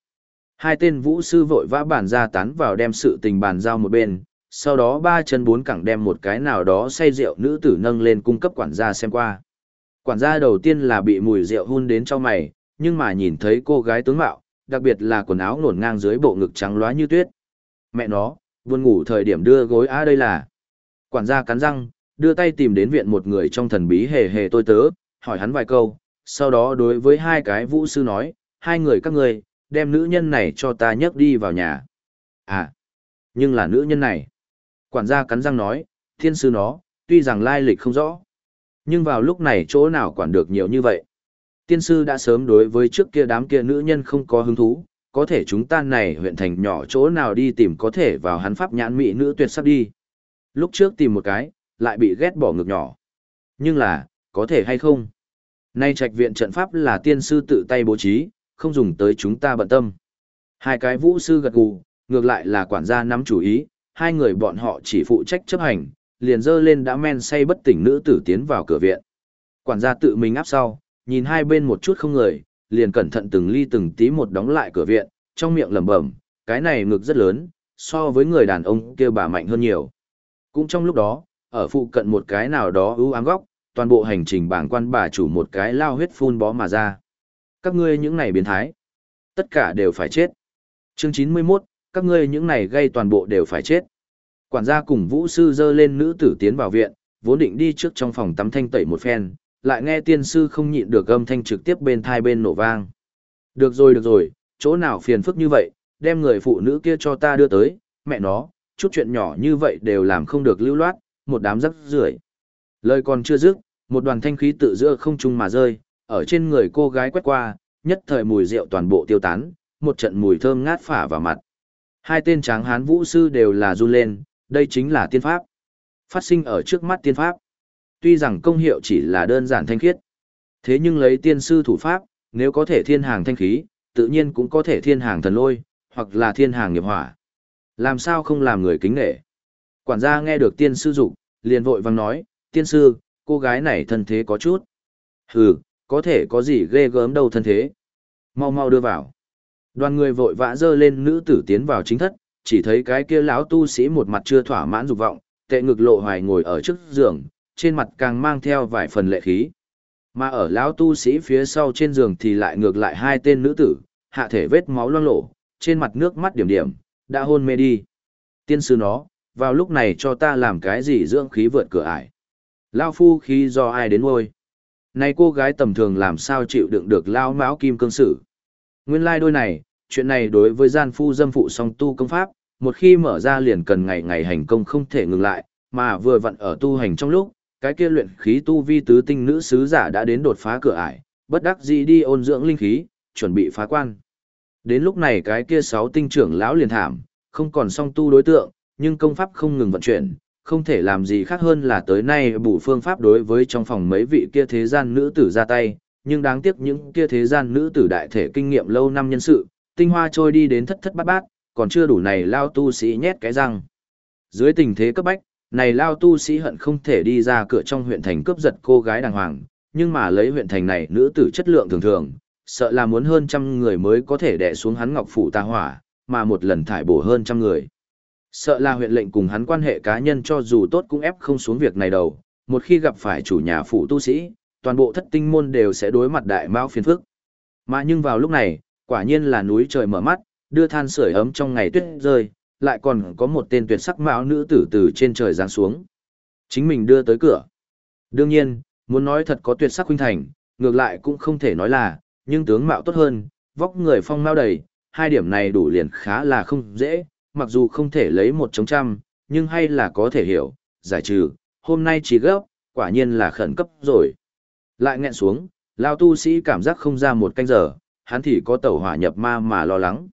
Hai tên vũ sư vội vã bản ra tán vào đem sự tình bàn giao một bên, sau đó ba chân bốn cẳng đem một cái nào đó say rượu nữ tử nâng lên cung cấp quản gia xem qua. Quản gia đầu tiên là bị mùi rượu hun đến cho mày, nhưng mà nhìn thấy cô gái tướng mạo, đặc biệt là quần áo nổn ngang dưới bộ ngực trắng loá như tuyết. Mẹ nó, buồn ngủ thời điểm đưa gối á đây là. Quản gia cắn răng, đưa tay tìm đến viện một người trong thần bí hề hề tôi tớ, hỏi hắn vài câu, sau đó đối với hai cái vũ sư nói, hai người các người, đem nữ nhân này cho ta nhấc đi vào nhà. À, nhưng là nữ nhân này. Quản gia cắn răng nói, thiên sư nó, tuy rằng lai lịch không rõ. Nhưng vào lúc này chỗ nào quản được nhiều như vậy. Tiên sư đã sớm đối với trước kia đám kia nữ nhân không có hứng thú, có thể chúng ta này huyện thành nhỏ chỗ nào đi tìm có thể vào hắn pháp nhãn mỹ nữ tuyệt sắp đi. Lúc trước tìm một cái, lại bị ghét bỏ ngược nhỏ. Nhưng là, có thể hay không? Nay trạch viện trận pháp là tiên sư tự tay bố trí, không dùng tới chúng ta bận tâm. Hai cái vũ sư gật gù, ngược lại là quản gia nắm chủ ý, hai người bọn họ chỉ phụ trách chấp hành, liền dơ lên đã men say bất tỉnh nữ tử tiến vào cửa viện. Quản gia tự mình áp sau, nhìn hai bên một chút không người, liền cẩn thận từng ly từng tí một đóng lại cửa viện, trong miệng lẩm bẩm, cái này ngực rất lớn, so với người đàn ông kia bà mạnh hơn nhiều. Cũng trong lúc đó, ở phụ cận một cái nào đó ưu ám góc, toàn bộ hành trình bảng quan bà chủ một cái lao huyết phun bó mà ra. Các ngươi những này biến thái. Tất cả đều phải chết. Chương 91, các ngươi những này gây toàn bộ đều phải chết. Quản gia cùng vũ sư dơ lên nữ tử tiến vào viện, vốn định đi trước trong phòng tắm thanh tẩy một phen, lại nghe tiên sư không nhịn được âm thanh trực tiếp bên thai bên nổ vang. Được rồi được rồi, chỗ nào phiền phức như vậy, đem người phụ nữ kia cho ta đưa tới, mẹ nó, chút chuyện nhỏ như vậy đều làm không được lưu loát, một đám rắc rưởi. Lời còn chưa dứt, một đoàn thanh khí tự giữa không trung mà rơi, ở trên người cô gái quét qua, nhất thời mùi rượu toàn bộ tiêu tán, một trận mùi thơm ngát phả vào mặt. Hai tên tráng hán vũ sư đều là run lên, đây chính là tiên pháp. Phát sinh ở trước mắt tiên pháp. Tuy rằng công hiệu chỉ là đơn giản thanh khiết. Thế nhưng lấy tiên sư thủ pháp, nếu có thể thiên hàng thanh khí, tự nhiên cũng có thể thiên hàng thần lôi, hoặc là thiên hàng nghiệp hỏa. Làm sao không làm người kính nể? Quản gia nghe được tiên sư dục liền vội vang nói, tiên sư, cô gái này thân thế có chút. Hừ, có thể có gì ghê gớm đâu thân thế. Mau mau đưa vào. Đoàn người vội vã dơ lên nữ tử tiến vào chính thất, chỉ thấy cái kia lão tu sĩ một mặt chưa thỏa mãn dục vọng, tệ ngực lộ hoài ngồi ở trước giường, trên mặt càng mang theo vài phần lệ khí. Mà ở lão tu sĩ phía sau trên giường thì lại ngược lại hai tên nữ tử, hạ thể vết máu loang lổ, trên mặt nước mắt điểm điểm, đã hôn mê đi. Tiên sư nó, vào lúc này cho ta làm cái gì dưỡng khí vượt cửa ải. Lao phu khí do ai đến ngôi. Này cô gái tầm thường làm sao chịu đựng được lao máu kim cương sử. Nguyên lai like đôi này, chuyện này đối với gian phu dâm phụ song tu công pháp, một khi mở ra liền cần ngày ngày hành công không thể ngừng lại, mà vừa vặn ở tu hành trong lúc, cái kia luyện khí tu vi tứ tinh nữ sứ giả đã đến đột phá cửa ải, bất đắc dĩ đi ôn dưỡng linh khí, chuẩn bị phá quan. Đến lúc này cái kia sáu tinh trưởng lão liền thảm, không còn song tu đối tượng, nhưng công pháp không ngừng vận chuyển, không thể làm gì khác hơn là tới nay bù phương pháp đối với trong phòng mấy vị kia thế gian nữ tử ra tay, nhưng đáng tiếc những kia thế gian nữ tử đại thể kinh nghiệm lâu năm nhân sự, tinh hoa trôi đi đến thất thất bát bát, còn chưa đủ này lao tu sĩ nhét cái răng. Dưới tình thế cấp bách, này lao tu sĩ hận không thể đi ra cửa trong huyện thành cướp giật cô gái đàng hoàng, nhưng mà lấy huyện thành này nữ tử chất lượng thường thường, sợ là muốn hơn trăm người mới có thể đè xuống hắn ngọc phủ ta hỏa, mà một lần thải bổ hơn trăm người. Sợ là huyện lệnh cùng hắn quan hệ cá nhân cho dù tốt cũng ép không xuống việc này đâu, một khi gặp phải chủ nhà phủ tu sĩ, toàn bộ thất tinh môn đều sẽ đối mặt đại mao phiền phức. Mà nhưng vào lúc này, quả nhiên là núi trời mở mắt, đưa than sưởi ấm trong ngày tuyết rơi, lại còn có một tên tuyệt sắc mạo nữ tử từ trên trời giáng xuống. Chính mình đưa tới cửa. Đương nhiên, muốn nói thật có tuyệt sắc huynh thành, ngược lại cũng không thể nói là, nhưng tướng mạo tốt hơn, vóc người phong mao đầy, hai điểm này đủ liền khá là không dễ, mặc dù không thể lấy một chống trăm, nhưng hay là có thể hiểu, giải trừ, hôm nay chỉ gấp, quả nhiên là khẩn cấp rồi. Lại nghẹn xuống, lao tu sĩ cảm giác không ra một canh giờ, hắn thì có tẩu hỏa nhập ma mà lo lắng.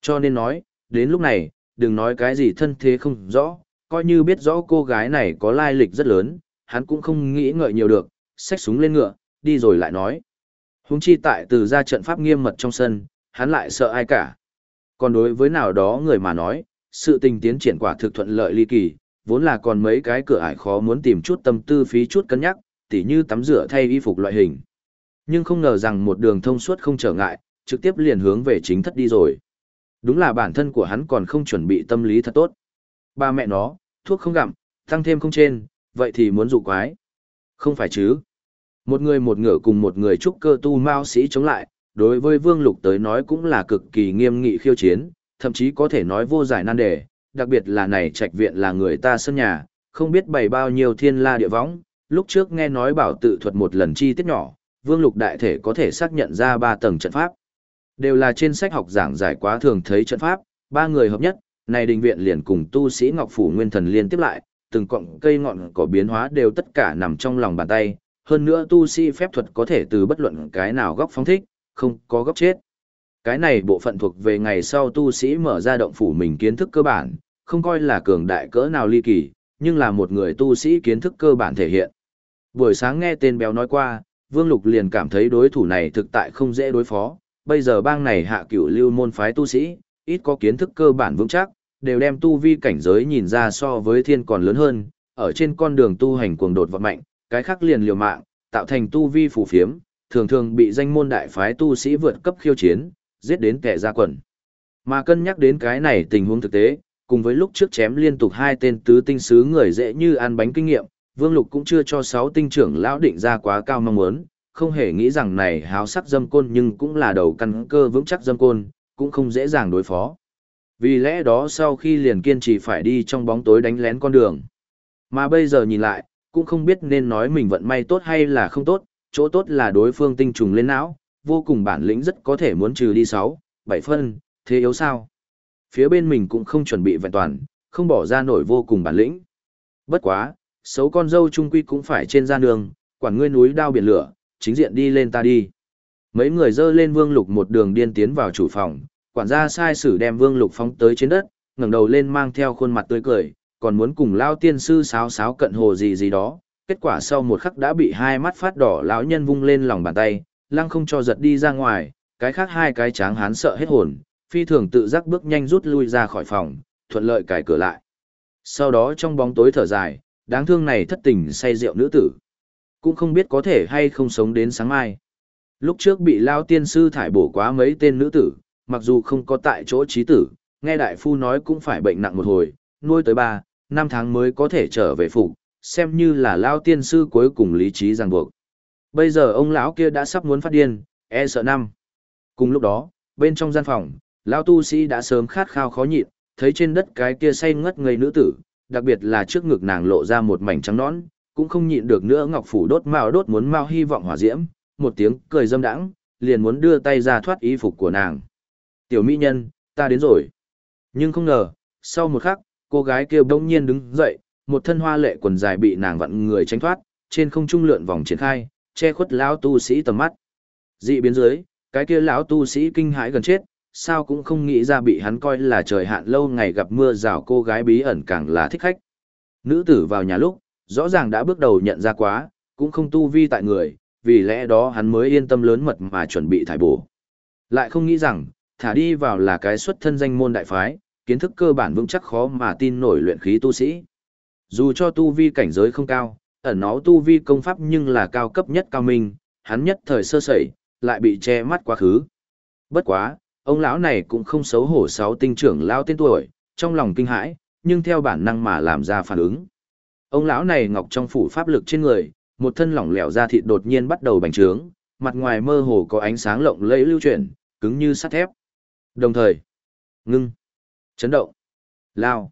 Cho nên nói, đến lúc này, đừng nói cái gì thân thế không rõ, coi như biết rõ cô gái này có lai lịch rất lớn, hắn cũng không nghĩ ngợi nhiều được, xách súng lên ngựa, đi rồi lại nói. Húng chi tại từ ra trận pháp nghiêm mật trong sân, hắn lại sợ ai cả. Còn đối với nào đó người mà nói, sự tình tiến triển quả thực thuận lợi ly kỳ, vốn là còn mấy cái cửa ải khó muốn tìm chút tâm tư phí chút cân nhắc, tỉ như tắm rửa thay y phục loại hình. Nhưng không ngờ rằng một đường thông suốt không trở ngại, trực tiếp liền hướng về chính thất đi rồi. Đúng là bản thân của hắn còn không chuẩn bị tâm lý thật tốt. Ba mẹ nó, thuốc không gặm, tăng thêm không trên, vậy thì muốn dụ quái. Không phải chứ. Một người một ngựa cùng một người trúc cơ tu mao sĩ chống lại, đối với Vương Lục tới nói cũng là cực kỳ nghiêm nghị khiêu chiến, thậm chí có thể nói vô giải nan đề, đặc biệt là này trạch viện là người ta sân nhà, không biết bày bao nhiêu thiên la địa võng, lúc trước nghe nói bảo tự thuật một lần chi tiết nhỏ, Vương Lục đại thể có thể xác nhận ra ba tầng trận pháp. Đều là trên sách học giảng giải quá thường thấy trận pháp, ba người hợp nhất, này đình viện liền cùng tu sĩ Ngọc Phủ Nguyên Thần liên tiếp lại, từng cọng cây ngọn có biến hóa đều tất cả nằm trong lòng bàn tay, hơn nữa tu sĩ phép thuật có thể từ bất luận cái nào góc phóng thích, không có góc chết. Cái này bộ phận thuộc về ngày sau tu sĩ mở ra động phủ mình kiến thức cơ bản, không coi là cường đại cỡ nào ly kỳ, nhưng là một người tu sĩ kiến thức cơ bản thể hiện. Buổi sáng nghe tên béo nói qua, Vương Lục liền cảm thấy đối thủ này thực tại không dễ đối phó, bây giờ bang này hạ cửu lưu môn phái tu sĩ, ít có kiến thức cơ bản vững chắc, đều đem tu vi cảnh giới nhìn ra so với thiên còn lớn hơn, ở trên con đường tu hành cuồng đột vận mạnh, cái khác liền liều mạng, tạo thành tu vi phù phiếm, thường thường bị danh môn đại phái tu sĩ vượt cấp khiêu chiến, giết đến kẻ ra quần. Mà cân nhắc đến cái này tình huống thực tế, cùng với lúc trước chém liên tục hai tên tứ tinh sứ người dễ như ăn bánh kinh nghiệm, Vương Lục cũng chưa cho sáu tinh trưởng lão định ra quá cao mong muốn, không hề nghĩ rằng này háo sắc dâm côn nhưng cũng là đầu căn cơ vững chắc dâm côn, cũng không dễ dàng đối phó. Vì lẽ đó sau khi liền kiên trì phải đi trong bóng tối đánh lén con đường. Mà bây giờ nhìn lại, cũng không biết nên nói mình vận may tốt hay là không tốt, chỗ tốt là đối phương tinh trùng lên não, vô cùng bản lĩnh rất có thể muốn trừ đi 6, 7 phân, thế yếu sao? Phía bên mình cũng không chuẩn bị vẹn toàn, không bỏ ra nổi vô cùng bản lĩnh. Bất quá, xấu con dâu trung quy cũng phải trên gian đường, quản ngươi núi đao biển lửa, chính diện đi lên ta đi. Mấy người dơ lên vương lục một đường điên tiến vào chủ phòng, quản gia sai sử đem vương lục phóng tới trên đất, ngẩng đầu lên mang theo khuôn mặt tươi cười, còn muốn cùng lao tiên sư sáo sáo cận hồ gì gì đó. Kết quả sau một khắc đã bị hai mắt phát đỏ lão nhân vung lên lòng bàn tay, lăng không cho giật đi ra ngoài, cái khác hai cái tráng hán sợ hết hồn, phi thường tự giác bước nhanh rút lui ra khỏi phòng, thuận lợi cài cửa lại. Sau đó trong bóng tối thở dài, đáng thương này thất tình say rượu nữ tử. Cũng không biết có thể hay không sống đến sáng mai. Lúc trước bị lao tiên sư thải bổ quá mấy tên nữ tử, mặc dù không có tại chỗ trí tử, nghe đại phu nói cũng phải bệnh nặng một hồi, nuôi tới ba, năm tháng mới có thể trở về phục, xem như là lao tiên sư cuối cùng lý trí ràng buộc. Bây giờ ông lão kia đã sắp muốn phát điên, e sợ năm. Cùng lúc đó, bên trong gian phòng, lão tu sĩ đã sớm khát khao khó nhịn, thấy trên đất cái kia say ngất ngây nữ tử, đặc biệt là trước ngực nàng lộ ra một mảnh trắng nõn, cũng không nhịn được nữa ngọc phủ đốt mao đốt muốn mao hy vọng hỏa diễm, một tiếng cười dâm đãng, liền muốn đưa tay ra thoát y phục của nàng. Tiểu mỹ nhân, ta đến rồi. Nhưng không ngờ, sau một khắc, cô gái kia bỗng nhiên đứng dậy, một thân hoa lệ quần dài bị nàng vặn người tránh thoát, trên không trung lượn vòng triển khai, che khuất lão tu sĩ tầm mắt. Dị biến dưới, cái kia lão tu sĩ kinh hãi gần chết, sao cũng không nghĩ ra bị hắn coi là trời hạn lâu ngày gặp mưa rào cô gái bí ẩn càng là thích khách. Nữ tử vào nhà lúc, rõ ràng đã bước đầu nhận ra quá, cũng không tu vi tại người, vì lẽ đó hắn mới yên tâm lớn mật mà chuẩn bị thải bổ. Lại không nghĩ rằng, thả đi vào là cái xuất thân danh môn đại phái, kiến thức cơ bản vững chắc khó mà tin nổi luyện khí tu sĩ. Dù cho tu vi cảnh giới không cao, ẩn nó tu vi công pháp nhưng là cao cấp nhất cao minh, hắn nhất thời sơ sẩy, lại bị che mắt quá khứ. Bất quá, ông lão này cũng không xấu hổ sáu tinh trưởng lao tên tuổi, trong lòng kinh hãi, nhưng theo bản năng mà làm ra phản ứng. Ông lão này ngọc trong phủ pháp lực trên người, một thân lỏng lẻo da thịt đột nhiên bắt đầu bành trướng, mặt ngoài mơ hồ có ánh sáng lộng lẫy lưu chuyển, cứng như sắt thép. Đồng thời, ngưng, chấn động, lao,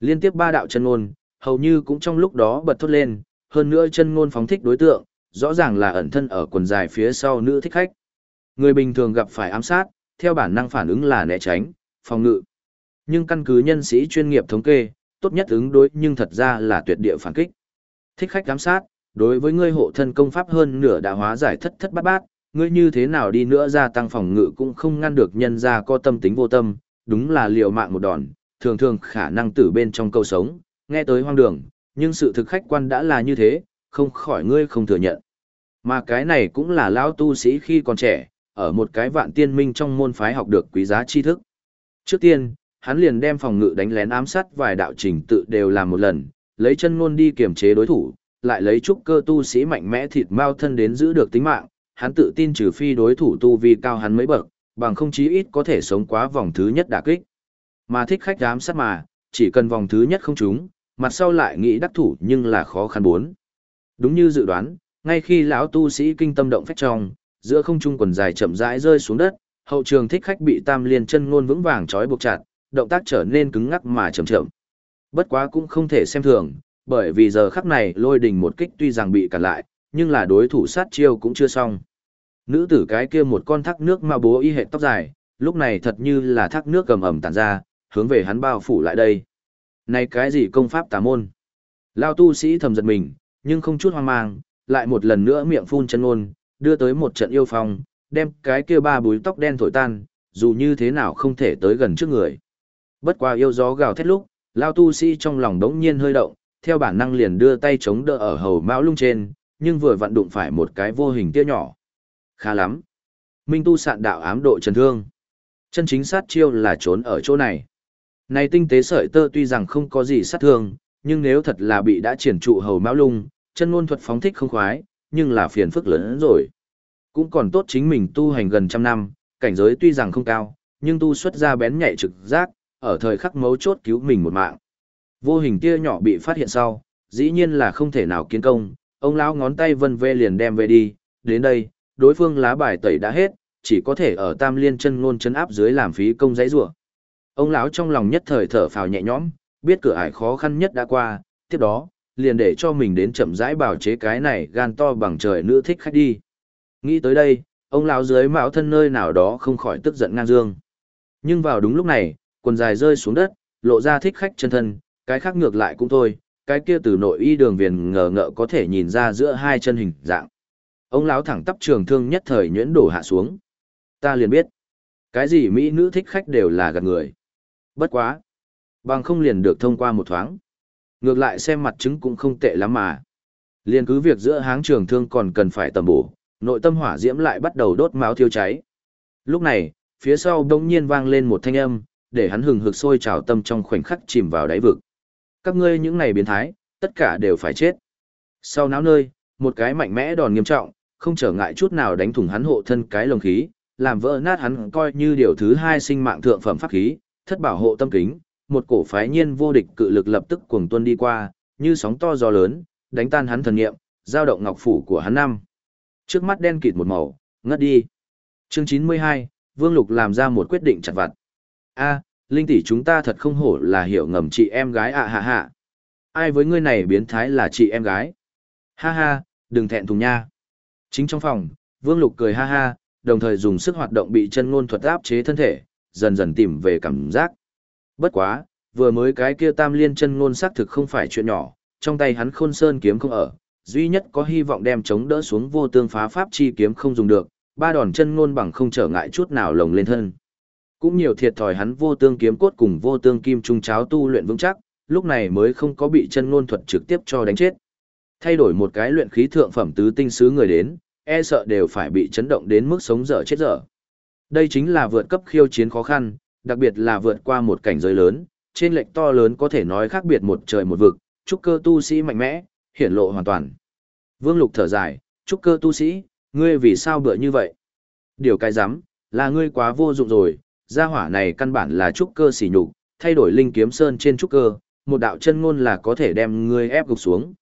liên tiếp ba đạo chân ngôn, hầu như cũng trong lúc đó bật thốt lên, hơn nữa chân ngôn phóng thích đối tượng, rõ ràng là ẩn thân ở quần dài phía sau nữ thích khách. Người bình thường gặp phải ám sát, theo bản năng phản ứng là né tránh, phòng ngự. Nhưng căn cứ nhân sĩ chuyên nghiệp thống kê, tốt nhất ứng đối nhưng thật ra là tuyệt địa phản kích. Thích khách giám sát, đối với ngươi hộ thân công pháp hơn nửa đã hóa giải thất thất bát bát, ngươi như thế nào đi nữa gia tăng phòng ngự cũng không ngăn được nhân ra có tâm tính vô tâm, đúng là liều mạng một đòn, thường thường khả năng tử bên trong câu sống, nghe tới hoang đường, nhưng sự thực khách quan đã là như thế, không khỏi ngươi không thừa nhận. Mà cái này cũng là lão tu sĩ khi còn trẻ, ở một cái vạn tiên minh trong môn phái học được quý giá tri thức. Trước tiên, hắn liền đem phòng ngự đánh lén ám sát vài đạo trình tự đều làm một lần, lấy chân ngôn đi kiểm chế đối thủ, lại lấy trúc cơ tu sĩ mạnh mẽ thịt mao thân đến giữ được tính mạng, hắn tự tin trừ phi đối thủ tu vi cao hắn mấy bậc, bằng không chí ít có thể sống quá vòng thứ nhất đả kích. Mà thích khách ám sát mà, chỉ cần vòng thứ nhất không trúng, mặt sau lại nghĩ đắc thủ nhưng là khó khăn bốn. Đúng như dự đoán, ngay khi lão tu sĩ kinh tâm động phách trong, giữa không trung quần dài chậm rãi rơi xuống đất, hậu trường thích khách bị tam liên chân ngôn vững vàng trói buộc chặt, động tác trở nên cứng ngắc mà chậm chậm. Bất quá cũng không thể xem thường, bởi vì giờ khắc này lôi đình một kích tuy rằng bị cản lại, nhưng là đối thủ sát chiêu cũng chưa xong. Nữ tử cái kia một con thác nước mà bố y hệ tóc dài, lúc này thật như là thác nước cầm ẩm tản ra, hướng về hắn bao phủ lại đây. Này cái gì công pháp tà môn? Lao tu sĩ thầm giật mình, nhưng không chút hoang mang, lại một lần nữa miệng phun chân ngôn, đưa tới một trận yêu phong, đem cái kia ba búi tóc đen thổi tan, dù như thế nào không thể tới gần trước người. Bất qua yêu gió gào thét lúc, Lao tu sĩ trong lòng đống nhiên hơi động, theo bản năng liền đưa tay chống đỡ ở hầu mão lung trên, nhưng vừa vặn đụng phải một cái vô hình tia nhỏ. Khá lắm. Minh tu sạn đạo ám độ trần thương. Chân chính sát chiêu là trốn ở chỗ này. Này tinh tế sợi tơ tuy rằng không có gì sát thương, nhưng nếu thật là bị đã triển trụ hầu mão lung, chân ngôn thuật phóng thích không khoái, nhưng là phiền phức lớn hơn rồi. Cũng còn tốt chính mình tu hành gần trăm năm, cảnh giới tuy rằng không cao, nhưng tu xuất ra bén nhạy trực giác, ở thời khắc mấu chốt cứu mình một mạng. Vô hình tia nhỏ bị phát hiện sau, dĩ nhiên là không thể nào kiến công, ông lão ngón tay vân vê liền đem về đi, đến đây, đối phương lá bài tẩy đã hết, chỉ có thể ở tam liên chân ngôn chân áp dưới làm phí công giấy rủa. Ông lão trong lòng nhất thời thở phào nhẹ nhõm, biết cửa ải khó khăn nhất đã qua, tiếp đó, liền để cho mình đến chậm rãi bảo chế cái này gan to bằng trời nữ thích khách đi. Nghĩ tới đây, ông lão dưới mạo thân nơi nào đó không khỏi tức giận ngang dương. Nhưng vào đúng lúc này, quần dài rơi xuống đất, lộ ra thích khách chân thân, cái khác ngược lại cũng thôi, cái kia từ nội y đường viền ngờ ngợ có thể nhìn ra giữa hai chân hình dạng. Ông lão thẳng tắp trường thương nhất thời nhuyễn đổ hạ xuống. Ta liền biết, cái gì mỹ nữ thích khách đều là gạt người. Bất quá, bằng không liền được thông qua một thoáng. Ngược lại xem mặt chứng cũng không tệ lắm mà. Liên cứ việc giữa háng trường thương còn cần phải tầm bổ, nội tâm hỏa diễm lại bắt đầu đốt máu thiêu cháy. Lúc này, phía sau đông nhiên vang lên một thanh âm, để hắn hừng hực sôi trào tâm trong khoảnh khắc chìm vào đáy vực. Các ngươi những này biến thái, tất cả đều phải chết. Sau náo nơi, một cái mạnh mẽ đòn nghiêm trọng, không trở ngại chút nào đánh thủng hắn hộ thân cái lồng khí, làm vỡ nát hắn coi như điều thứ hai sinh mạng thượng phẩm pháp khí, thất bảo hộ tâm kính, một cổ phái nhiên vô địch cự lực lập tức cuồng tuân đi qua, như sóng to gió lớn, đánh tan hắn thần nghiệm, giao động ngọc phủ của hắn năm. Trước mắt đen kịt một màu, ngất đi. Chương 92, Vương Lục làm ra một quyết định chặt vặt. A, Linh tỷ chúng ta thật không hổ là hiểu ngầm chị em gái ạ hạ hạ. Ai với ngươi này biến thái là chị em gái? Ha ha, đừng thẹn thùng nha. Chính trong phòng, Vương Lục cười ha ha, đồng thời dùng sức hoạt động bị chân ngôn thuật áp chế thân thể, dần dần tìm về cảm giác. Bất quá, vừa mới cái kia tam liên chân ngôn xác thực không phải chuyện nhỏ, trong tay hắn khôn sơn kiếm không ở, duy nhất có hy vọng đem chống đỡ xuống vô tương phá pháp chi kiếm không dùng được, ba đòn chân ngôn bằng không trở ngại chút nào lồng lên thân. Cũng nhiều thiệt thòi hắn vô tương kiếm cốt cùng vô tương kim trung cháo tu luyện vững chắc, lúc này mới không có bị chân ngôn thuật trực tiếp cho đánh chết. Thay đổi một cái luyện khí thượng phẩm tứ tinh sứ người đến, e sợ đều phải bị chấn động đến mức sống dở chết dở. Đây chính là vượt cấp khiêu chiến khó khăn, đặc biệt là vượt qua một cảnh giới lớn, trên lệch to lớn có thể nói khác biệt một trời một vực, trúc cơ tu sĩ mạnh mẽ, hiển lộ hoàn toàn. Vương Lục thở dài, trúc cơ tu sĩ, ngươi vì sao bựa như vậy? Điều cái rắm là ngươi quá vô dụng rồi, gia hỏa này căn bản là trúc cơ xỉ nhục, thay đổi linh kiếm sơn trên trúc cơ, một đạo chân ngôn là có thể đem ngươi ép gục xuống.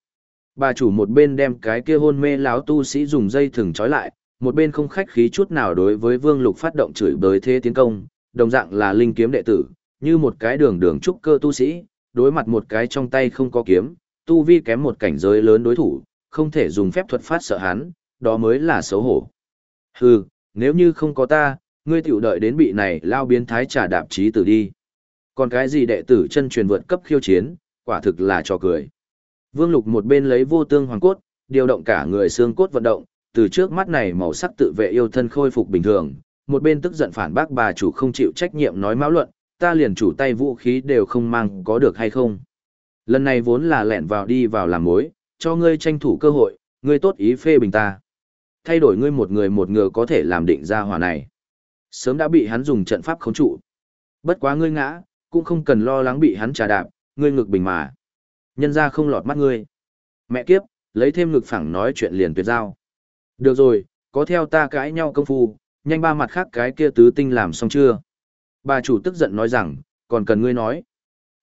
Bà chủ một bên đem cái kia hôn mê láo tu sĩ dùng dây thừng trói lại, một bên không khách khí chút nào đối với Vương Lục phát động chửi bới thế tiến công, đồng dạng là linh kiếm đệ tử, như một cái đường đường trúc cơ tu sĩ, đối mặt một cái trong tay không có kiếm, tu vi kém một cảnh giới lớn đối thủ, không thể dùng phép thuật phát sợ hắn, đó mới là xấu hổ. Hừ, nếu như không có ta, ngươi tiểu đợi đến bị này lao biến thái trả đạp trí tử đi. Còn cái gì đệ tử chân truyền vượt cấp khiêu chiến, quả thực là trò cười. Vương Lục một bên lấy vô tương hoàng cốt, điều động cả người xương cốt vận động, từ trước mắt này màu sắc tự vệ yêu thân khôi phục bình thường, một bên tức giận phản bác bà chủ không chịu trách nhiệm nói mão luận, ta liền chủ tay vũ khí đều không mang có được hay không. Lần này vốn là lẹn vào đi vào làm mối, cho ngươi tranh thủ cơ hội, ngươi tốt ý phê bình ta. Thay đổi ngươi một người một ngựa có thể làm định ra hỏa này. Sớm đã bị hắn dùng trận pháp khống trụ. Bất quá ngươi ngã, cũng không cần lo lắng bị hắn trà đạp, ngươi ngực bình mà. Nhân ra không lọt mắt ngươi. Mẹ kiếp, lấy thêm ngực phẳng nói chuyện liền tuyệt giao. Được rồi, có theo ta cãi nhau công phu, nhanh ba mặt khác cái kia tứ tinh làm xong chưa? Bà chủ tức giận nói rằng, còn cần ngươi nói.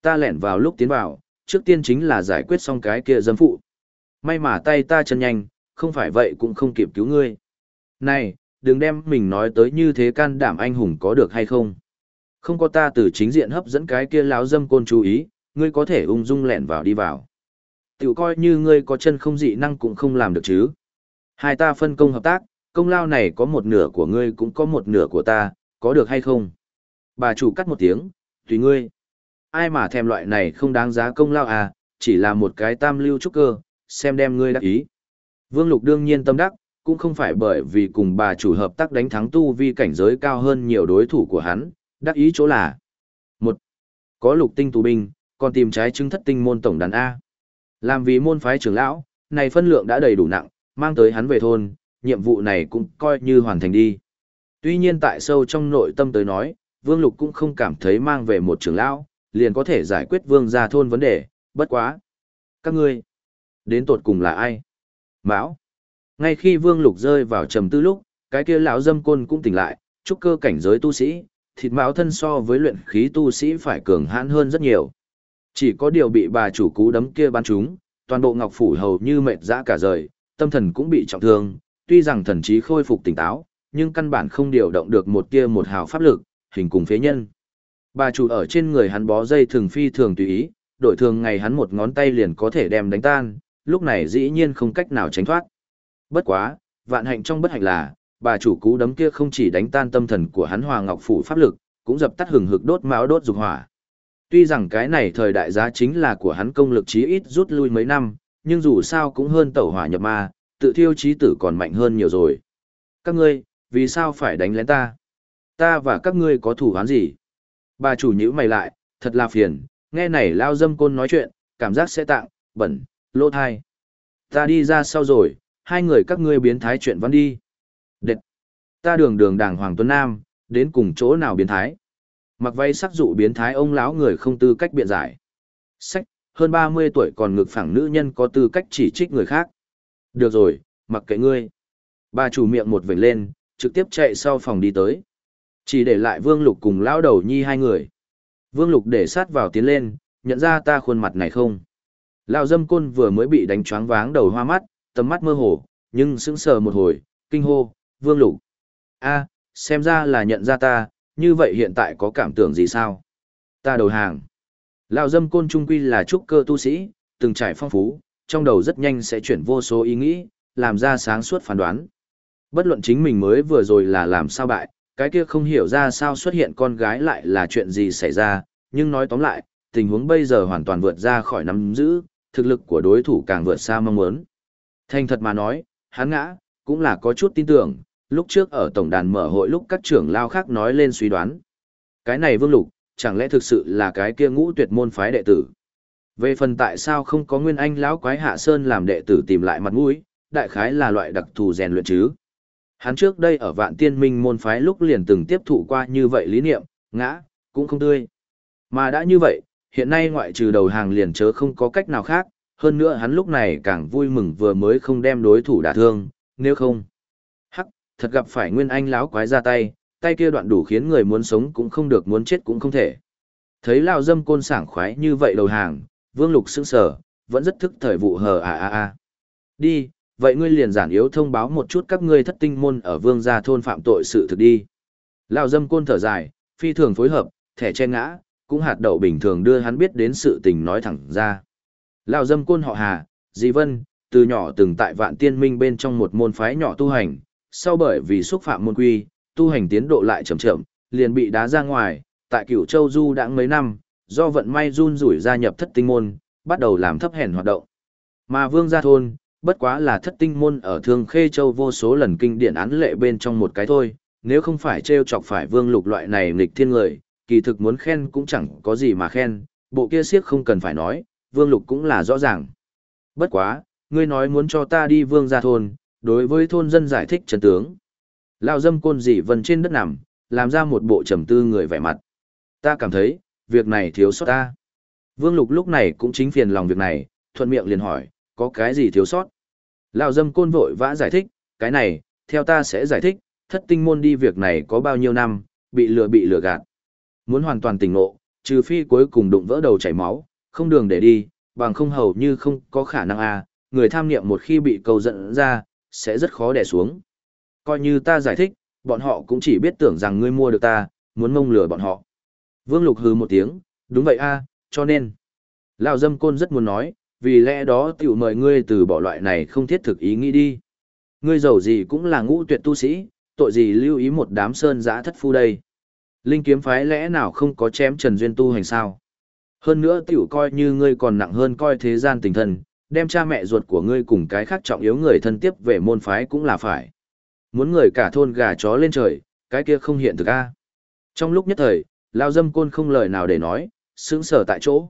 Ta lẻn vào lúc tiến vào, trước tiên chính là giải quyết xong cái kia dâm phụ. May mà tay ta chân nhanh, không phải vậy cũng không kịp cứu ngươi. Này, đừng đem mình nói tới như thế can đảm anh hùng có được hay không? Không có ta từ chính diện hấp dẫn cái kia láo dâm côn chú ý, ngươi có thể ung dung lẻn vào đi vào. Tiểu coi như ngươi có chân không dị năng cũng không làm được chứ. Hai ta phân công hợp tác, công lao này có một nửa của ngươi cũng có một nửa của ta, có được hay không? Bà chủ cắt một tiếng, tùy ngươi. Ai mà thèm loại này không đáng giá công lao à, chỉ là một cái tam lưu trúc cơ, xem đem ngươi đắc ý. Vương Lục đương nhiên tâm đắc, cũng không phải bởi vì cùng bà chủ hợp tác đánh thắng tu vi cảnh giới cao hơn nhiều đối thủ của hắn, đắc ý chỗ là một Có lục tinh tù binh, còn tìm trái chứng thất tinh môn tổng đàn A. Làm vì môn phái trưởng lão, này phân lượng đã đầy đủ nặng, mang tới hắn về thôn, nhiệm vụ này cũng coi như hoàn thành đi. Tuy nhiên tại sâu trong nội tâm tới nói, Vương Lục cũng không cảm thấy mang về một trưởng lão, liền có thể giải quyết vương gia thôn vấn đề, bất quá. Các ngươi, đến tột cùng là ai? Mão. Ngay khi Vương Lục rơi vào trầm tư lúc, cái kia lão dâm côn cũng tỉnh lại, chúc cơ cảnh giới tu sĩ, thịt mão thân so với luyện khí tu sĩ phải cường hãn hơn rất nhiều. Chỉ có điều bị bà chủ cú đấm kia bắn trúng, toàn bộ ngọc phủ hầu như mệt dã cả rời, tâm thần cũng bị trọng thương, tuy rằng thần trí khôi phục tỉnh táo, nhưng căn bản không điều động được một tia một hào pháp lực, hình cùng phế nhân. Bà chủ ở trên người hắn bó dây thường phi thường tùy ý, đổi thường ngày hắn một ngón tay liền có thể đem đánh tan, lúc này dĩ nhiên không cách nào tránh thoát. Bất quá, vạn hạnh trong bất hạnh là, bà chủ cú đấm kia không chỉ đánh tan tâm thần của hắn Hòa Ngọc phủ pháp lực, cũng dập tắt hừng hực đốt máu đốt dục hỏa. Tuy rằng cái này thời đại giá chính là của hắn công lực chí ít rút lui mấy năm, nhưng dù sao cũng hơn tẩu hỏa nhập ma, tự thiêu chí tử còn mạnh hơn nhiều rồi. Các ngươi, vì sao phải đánh lén ta? Ta và các ngươi có thủ án gì? Bà chủ nhữ mày lại, thật là phiền, nghe này lao dâm côn nói chuyện, cảm giác sẽ tạng, bẩn, lỗ thai. Ta đi ra sau rồi, hai người các ngươi biến thái chuyện văn đi. Đệt! Ta đường đường đảng Hoàng Tuấn Nam, đến cùng chỗ nào biến thái? Mặc váy sắc dụ biến thái ông lão người không tư cách biện giải. Sách, hơn 30 tuổi còn ngực phẳng nữ nhân có tư cách chỉ trích người khác. Được rồi, mặc kệ ngươi. Bà chủ miệng một vểnh lên, trực tiếp chạy sau phòng đi tới. Chỉ để lại Vương Lục cùng lão đầu nhi hai người. Vương Lục để sát vào tiến lên, nhận ra ta khuôn mặt này không? Lão dâm côn vừa mới bị đánh choáng váng đầu hoa mắt, tầm mắt mơ hồ, nhưng sững sờ một hồi, kinh hô, Vương Lục. a xem ra là nhận ra ta, như vậy hiện tại có cảm tưởng gì sao? Ta đầu hàng. Lão dâm côn trung quy là trúc cơ tu sĩ, từng trải phong phú, trong đầu rất nhanh sẽ chuyển vô số ý nghĩ, làm ra sáng suốt phán đoán. Bất luận chính mình mới vừa rồi là làm sao bại, cái kia không hiểu ra sao xuất hiện con gái lại là chuyện gì xảy ra, nhưng nói tóm lại, tình huống bây giờ hoàn toàn vượt ra khỏi nắm giữ, thực lực của đối thủ càng vượt xa mong muốn. Thành thật mà nói, hắn ngã, cũng là có chút tin tưởng, lúc trước ở tổng đàn mở hội lúc các trưởng lao khác nói lên suy đoán. Cái này vương lục, chẳng lẽ thực sự là cái kia ngũ tuyệt môn phái đệ tử. Về phần tại sao không có nguyên anh lão quái hạ sơn làm đệ tử tìm lại mặt mũi, đại khái là loại đặc thù rèn luyện chứ. Hắn trước đây ở vạn tiên minh môn phái lúc liền từng tiếp thụ qua như vậy lý niệm, ngã, cũng không tươi. Mà đã như vậy, hiện nay ngoại trừ đầu hàng liền chớ không có cách nào khác, hơn nữa hắn lúc này càng vui mừng vừa mới không đem đối thủ đả thương, nếu không. Hắc, thật gặp phải nguyên anh lão quái ra tay, tay kia đoạn đủ khiến người muốn sống cũng không được muốn chết cũng không thể. Thấy lão dâm côn sảng khoái như vậy đầu hàng, vương lục sững sờ, vẫn rất thức thời vụ hờ à à à. Đi, vậy ngươi liền giản yếu thông báo một chút các ngươi thất tinh môn ở vương gia thôn phạm tội sự thực đi. Lão dâm côn thở dài, phi thường phối hợp, thẻ che ngã, cũng hạt đậu bình thường đưa hắn biết đến sự tình nói thẳng ra. Lão dâm côn họ Hà, dì Vân, từ nhỏ từng tại vạn tiên minh bên trong một môn phái nhỏ tu hành, sau bởi vì xúc phạm môn quy, tu hành tiến độ lại chậm chậm, liền bị đá ra ngoài, tại cửu châu du đã mấy năm, do vận may run rủi gia nhập thất tinh môn, bắt đầu làm thấp hèn hoạt động. Mà vương gia thôn, bất quá là thất tinh môn ở thương khê châu vô số lần kinh điển án lệ bên trong một cái thôi, nếu không phải treo chọc phải vương lục loại này nghịch thiên người, kỳ thực muốn khen cũng chẳng có gì mà khen, bộ kia siếc không cần phải nói, vương lục cũng là rõ ràng. Bất quá, ngươi nói muốn cho ta đi vương gia thôn, đối với thôn dân giải thích trần tướng. Lao dâm côn dị vần trên đất nằm, làm ra một bộ trầm tư người vẻ mặt. Ta cảm thấy, việc này thiếu sót ta. Vương lục lúc này cũng chính phiền lòng việc này, thuận miệng liền hỏi, có cái gì thiếu sót? Lão dâm côn vội vã giải thích, cái này, theo ta sẽ giải thích, thất tinh môn đi việc này có bao nhiêu năm, bị lừa bị lừa gạt. Muốn hoàn toàn tỉnh ngộ, trừ phi cuối cùng đụng vỡ đầu chảy máu, không đường để đi, bằng không hầu như không có khả năng à, người tham niệm một khi bị cầu dẫn ra, sẽ rất khó đè xuống. Coi như ta giải thích, bọn họ cũng chỉ biết tưởng rằng ngươi mua được ta, muốn mông lừa bọn họ. Vương Lục hừ một tiếng, đúng vậy a, cho nên. Lão dâm côn rất muốn nói, vì lẽ đó tiểu mời ngươi từ bỏ loại này không thiết thực ý nghĩ đi. Ngươi giàu gì cũng là ngũ tuyệt tu sĩ, tội gì lưu ý một đám sơn giã thất phu đây. Linh kiếm phái lẽ nào không có chém Trần Duyên tu hành sao? Hơn nữa tiểu coi như ngươi còn nặng hơn coi thế gian tình thần, đem cha mẹ ruột của ngươi cùng cái khác trọng yếu người thân tiếp về môn phái cũng là phải. Muốn người cả thôn gà chó lên trời, cái kia không hiện thực a. Trong lúc nhất thời, Lao dâm côn không lời nào để nói, sững sờ tại chỗ.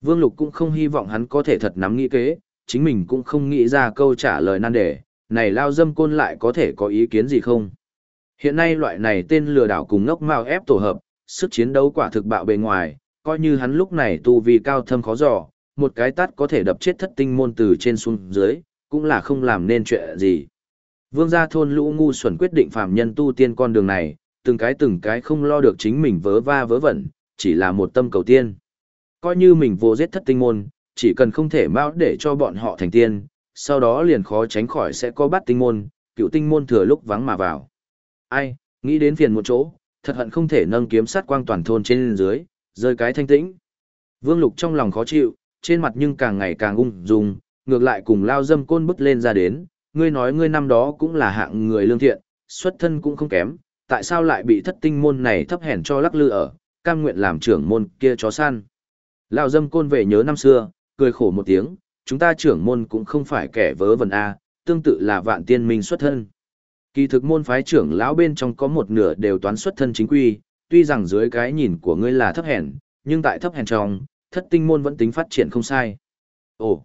Vương Lục cũng không hy vọng hắn có thể thật nắm nghĩ kế, chính mình cũng không nghĩ ra câu trả lời nan đề, này lao dâm côn lại có thể có ý kiến gì không? Hiện nay loại này tên lừa đảo cùng ngốc mao ép tổ hợp, sức chiến đấu quả thực bạo bề ngoài, coi như hắn lúc này tu vi cao thâm khó dò, một cái tát có thể đập chết thất tinh môn từ trên xuống dưới, cũng là không làm nên chuyện gì. Vương gia thôn lũ ngu xuẩn quyết định phạm nhân tu tiên con đường này, từng cái từng cái không lo được chính mình vớ va vớ vẩn, chỉ là một tâm cầu tiên. Coi như mình vô giết thất tinh môn, chỉ cần không thể mau để cho bọn họ thành tiên, sau đó liền khó tránh khỏi sẽ có bắt tinh môn, cựu tinh môn thừa lúc vắng mà vào. Ai, nghĩ đến phiền một chỗ, thật hận không thể nâng kiếm sát quang toàn thôn trên dưới, rơi cái thanh tĩnh. Vương Lục trong lòng khó chịu, trên mặt nhưng càng ngày càng ung dung, ngược lại cùng lao dâm côn bứt lên ra đến, ngươi nói ngươi năm đó cũng là hạng người lương thiện, xuất thân cũng không kém, tại sao lại bị thất tinh môn này thấp hèn cho lắc lư ở, cam nguyện làm trưởng môn kia chó săn. lão dâm côn về nhớ năm xưa, cười khổ một tiếng, chúng ta trưởng môn cũng không phải kẻ vớ vẩn A, tương tự là vạn tiên minh xuất thân. Kỳ thực môn phái trưởng lão bên trong có một nửa đều toán xuất thân chính quy, tuy rằng dưới cái nhìn của ngươi là thấp hèn, nhưng tại thấp hèn trong, thất tinh môn vẫn tính phát triển không sai. Ồ,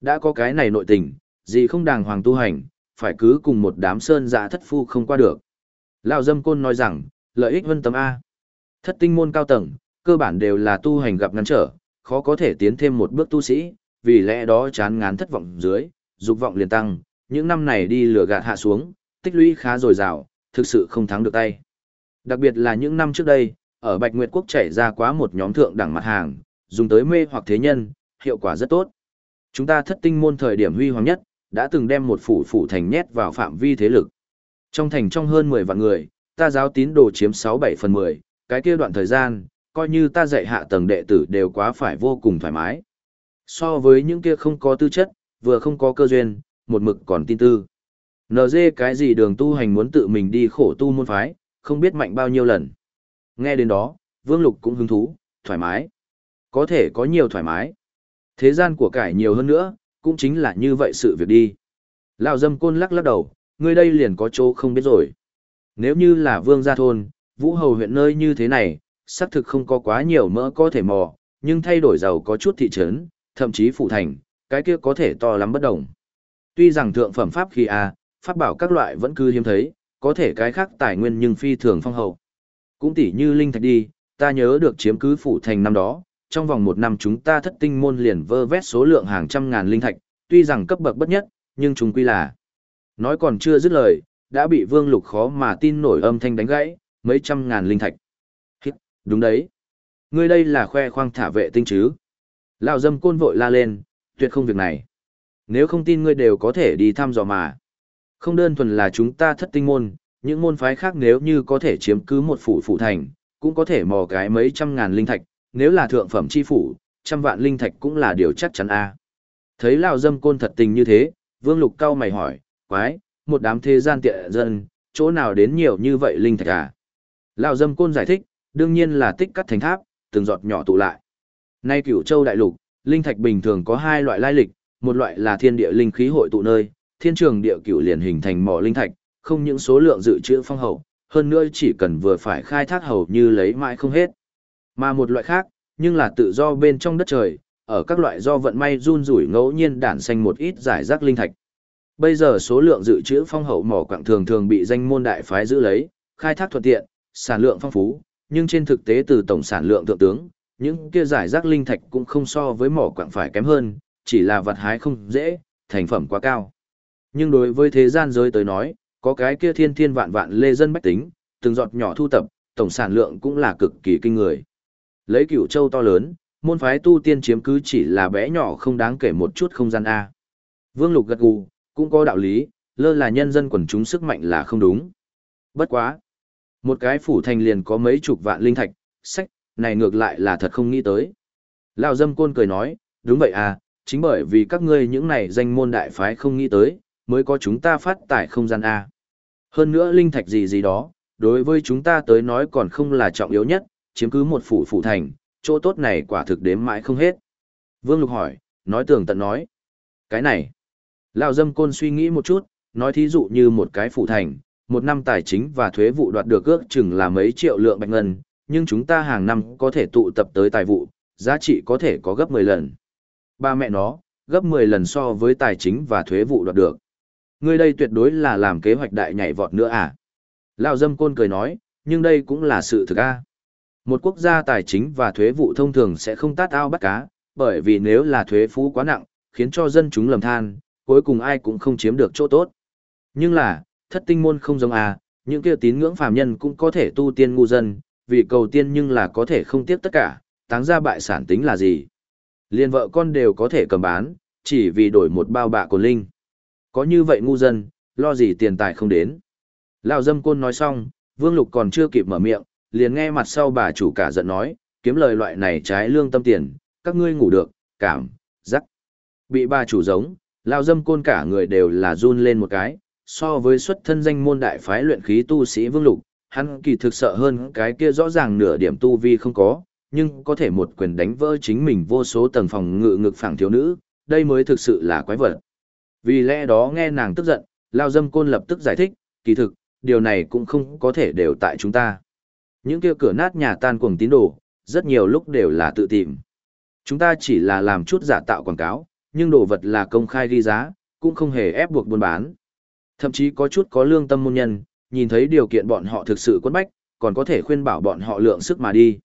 đã có cái này nội tình, gì không đàng hoàng tu hành, phải cứ cùng một đám sơn giả thất phu không qua được. Lão dâm côn nói rằng, lợi ích vân tấm A. Thất tinh môn cao tầng, cơ bản đều là tu hành gặp ngăn trở, khó có thể tiến thêm một bước tu sĩ, vì lẽ đó chán ngán thất vọng dưới, dục vọng liền tăng, những năm này đi lửa gạt hạ xuống, tích lũy khá dồi dào, thực sự không thắng được tay. Đặc biệt là những năm trước đây, ở Bạch Nguyệt Quốc chảy ra quá một nhóm thượng đẳng mặt hàng, dùng tới mê hoặc thế nhân, hiệu quả rất tốt. Chúng ta thất tinh môn thời điểm huy hoàng nhất, đã từng đem một phủ phủ thành nhét vào phạm vi thế lực. Trong thành trong hơn 10 vạn người, ta giáo tín đồ chiếm 6-7 phần 10, cái kia đoạn thời gian, coi như ta dạy hạ tầng đệ tử đều quá phải vô cùng thoải mái. So với những kia không có tư chất, vừa không có cơ duyên, một mực còn tin tư. NG cái gì đường tu hành muốn tự mình đi khổ tu môn phái, không biết mạnh bao nhiêu lần. Nghe đến đó, Vương Lục cũng hứng thú, thoải mái. Có thể có nhiều thoải mái. Thế gian của cải nhiều hơn nữa, cũng chính là như vậy sự việc đi. Lão dâm côn lắc lắc đầu, Ngươi đây liền có chỗ không biết rồi. Nếu như là vương gia thôn, vũ hầu huyện nơi như thế này, xác thực không có quá nhiều mỡ có thể mò, nhưng thay đổi giàu có chút thị trấn, thậm chí phụ thành, cái kia có thể to lắm bất đồng. Tuy rằng thượng phẩm pháp khi a, à, pháp bảo các loại vẫn cứ hiếm thấy, có thể cái khác tài nguyên nhưng phi thường phong hậu. Cũng tỉ như linh thạch đi, ta nhớ được chiếm cứ phủ thành năm đó, trong vòng một năm chúng ta thất tinh môn liền vơ vét số lượng hàng trăm ngàn linh thạch, tuy rằng cấp bậc bất nhất, nhưng chúng quy là. Nói còn chưa dứt lời, đã bị vương lục khó mà tin nổi âm thanh đánh gãy, mấy trăm ngàn linh thạch. Hít, đúng đấy. Ngươi đây là khoe khoang thả vệ tinh chứ. Lão dâm côn vội la lên, tuyệt không việc này. Nếu không tin ngươi đều có thể đi thăm dò mà. Không đơn thuần là chúng ta thất tinh môn, những môn phái khác nếu như có thể chiếm cứ một phủ phủ thành, cũng có thể mò cái mấy trăm ngàn linh thạch, nếu là thượng phẩm chi phủ, trăm vạn linh thạch cũng là điều chắc chắn a. Thấy lão dâm côn thật tình như thế, Vương Lục cao mày hỏi, quái, một đám thế gian tiện dân, chỗ nào đến nhiều như vậy linh thạch à? Lão dâm côn giải thích, đương nhiên là tích cắt thành tháp, từng giọt nhỏ tụ lại. Nay cửu châu đại lục, linh thạch bình thường có hai loại lai lịch, một loại là thiên địa linh khí hội tụ nơi, thiên trường địa cửu liền hình thành mỏ linh thạch, không những số lượng dự trữ phong hậu, hơn nữa chỉ cần vừa phải khai thác hầu như lấy mãi không hết. Mà một loại khác, nhưng là tự do bên trong đất trời, ở các loại do vận may run rủi ngẫu nhiên đản sinh một ít giải rác linh thạch. Bây giờ số lượng dự trữ phong hậu mỏ quặng thường thường bị danh môn đại phái giữ lấy, khai thác thuận tiện, sản lượng phong phú, nhưng trên thực tế từ tổng sản lượng thượng tướng, những kia giải rác linh thạch cũng không so với mỏ quặng phải kém hơn, chỉ là vật hái không dễ, thành phẩm quá cao. Nhưng đối với thế gian giới tới nói, có cái kia thiên thiên vạn vạn lê dân bách tính, từng giọt nhỏ thu tập, tổng sản lượng cũng là cực kỳ kinh người. Lấy cửu châu to lớn, môn phái tu tiên chiếm cứ chỉ là bé nhỏ không đáng kể một chút không gian A. Vương Lục gật gù, cũng có đạo lý, lơ là nhân dân quần chúng sức mạnh là không đúng. Bất quá. Một cái phủ thành liền có mấy chục vạn linh thạch, sách, này ngược lại là thật không nghĩ tới. Lão dâm côn cười nói, đúng vậy à, chính bởi vì các ngươi những này danh môn đại phái không nghĩ tới, mới có chúng ta phát tài không gian A. Hơn nữa linh thạch gì gì đó, đối với chúng ta tới nói còn không là trọng yếu nhất, chiếm cứ một phủ phủ thành, chỗ tốt này quả thực đếm mãi không hết. Vương Lục hỏi, nói tường tận nói. Cái này, Lão dâm côn suy nghĩ một chút, nói thí dụ như một cái phủ thành, một năm tài chính và thuế vụ đoạt được ước chừng là mấy triệu lượng bạch ngân, nhưng chúng ta hàng năm có thể tụ tập tới tài vụ, giá trị có thể có gấp 10 lần. Ba mẹ nó, gấp 10 lần so với tài chính và thuế vụ đoạt được. Ngươi đây tuyệt đối là làm kế hoạch đại nhảy vọt nữa à? Lão dâm côn cười nói, nhưng đây cũng là sự thực a. Một quốc gia tài chính và thuế vụ thông thường sẽ không tát ao bắt cá, bởi vì nếu là thuế phú quá nặng, khiến cho dân chúng lầm than, cuối cùng ai cũng không chiếm được chỗ tốt. Nhưng là, thất tinh môn không giống à, những kia tín ngưỡng phàm nhân cũng có thể tu tiên ngu dân, vì cầu tiên nhưng là có thể không tiếc tất cả, táng ra bại sản tính là gì. Liên vợ con đều có thể cầm bán, chỉ vì đổi một bao bạ cồn linh. Có như vậy ngu dân, lo gì tiền tài không đến. Lão dâm côn nói xong, Vương Lục còn chưa kịp mở miệng, liền nghe mặt sau bà chủ cả giận nói, kiếm lời loại này trái lương tâm tiền, các ngươi ngủ được, cảm, rắc. Bị bà chủ giống, Lão dâm côn cả người đều là run lên một cái, so với xuất thân danh môn đại phái luyện khí tu sĩ Vương Lục, hắn kỳ thực sợ hơn cái kia rõ ràng nửa điểm tu vi không có, nhưng có thể một quyền đánh vỡ chính mình vô số tầng phòng ngự ngực phẳng thiếu nữ, đây mới thực sự là quái vật. Vì lẽ đó nghe nàng tức giận, Lao Dâm Côn lập tức giải thích, kỳ thực, điều này cũng không có thể đều tại chúng ta. Những kia cửa nát nhà tan cuồng tín đồ, rất nhiều lúc đều là tự tìm. Chúng ta chỉ là làm chút giả tạo quảng cáo, nhưng đồ vật là công khai ghi giá, cũng không hề ép buộc buôn bán. Thậm chí có chút có lương tâm môn nhân, nhìn thấy điều kiện bọn họ thực sự quấn bách, còn có thể khuyên bảo bọn họ lượng sức mà đi.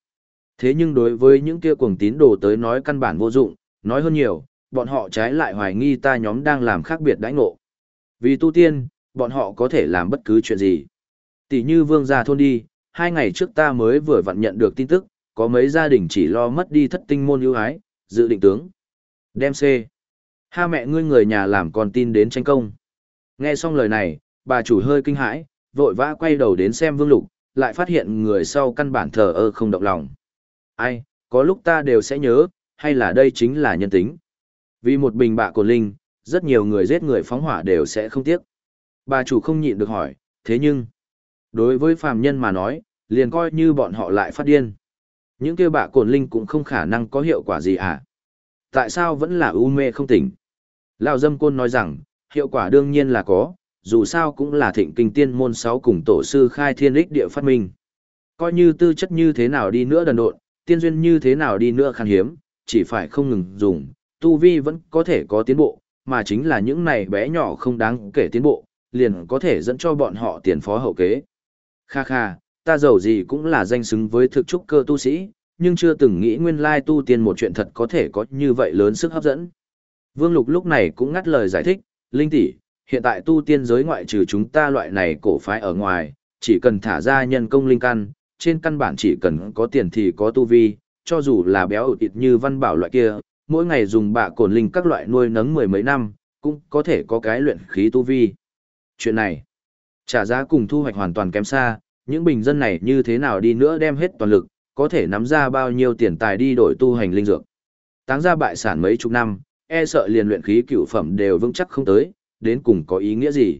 Thế nhưng đối với những kia cuồng tín đồ tới nói căn bản vô dụng, nói hơn nhiều, bọn họ trái lại hoài nghi ta nhóm đang làm khác biệt đãi ngộ. Vì tu tiên, bọn họ có thể làm bất cứ chuyện gì. Tỷ như vương gia thôn đi, hai ngày trước ta mới vừa vặn nhận được tin tức, có mấy gia đình chỉ lo mất đi thất tinh môn ưu ái, dự định tướng. Đem C. Ha mẹ ngươi người nhà làm con tin đến tranh công. Nghe xong lời này, bà chủ hơi kinh hãi, vội vã quay đầu đến xem vương lục, lại phát hiện người sau căn bản thờ ơ không động lòng. Ai, có lúc ta đều sẽ nhớ, hay là đây chính là nhân tính. Vì một bình bạ cồn linh, rất nhiều người giết người phóng hỏa đều sẽ không tiếc. Bà chủ không nhịn được hỏi, thế nhưng, đối với phàm nhân mà nói, liền coi như bọn họ lại phát điên. Những kêu bạ cồn linh cũng không khả năng có hiệu quả gì à? Tại sao vẫn là u mê không tỉnh? Lão dâm côn nói rằng, hiệu quả đương nhiên là có, dù sao cũng là thịnh kinh tiên môn sáu cùng tổ sư khai thiên đích địa phát minh. Coi như tư chất như thế nào đi nữa đần độn, tiên duyên như thế nào đi nữa khan hiếm, chỉ phải không ngừng dùng, tu vi vẫn có thể có tiến bộ, mà chính là những này bé nhỏ không đáng kể tiến bộ, liền có thể dẫn cho bọn họ tiền phó hậu kế. Kha kha, ta giàu gì cũng là danh xứng với thực trúc cơ tu sĩ, nhưng chưa từng nghĩ nguyên lai tu tiên một chuyện thật có thể có như vậy lớn sức hấp dẫn. Vương Lục lúc này cũng ngắt lời giải thích, Linh tỷ, hiện tại tu tiên giới ngoại trừ chúng ta loại này cổ phái ở ngoài, chỉ cần thả ra nhân công linh căn, trên căn bản chỉ cần có tiền thì có tu vi, cho dù là béo ụt ịt như văn bảo loại kia, mỗi ngày dùng bạ cồn linh các loại nuôi nấng mười mấy năm, cũng có thể có cái luyện khí tu vi. Chuyện này, trả giá cùng thu hoạch hoàn toàn kém xa, những bình dân này như thế nào đi nữa đem hết toàn lực, có thể nắm ra bao nhiêu tiền tài đi đổi tu hành linh dược. Táng ra bại sản mấy chục năm, e sợ liền luyện khí cựu phẩm đều vững chắc không tới, đến cùng có ý nghĩa gì.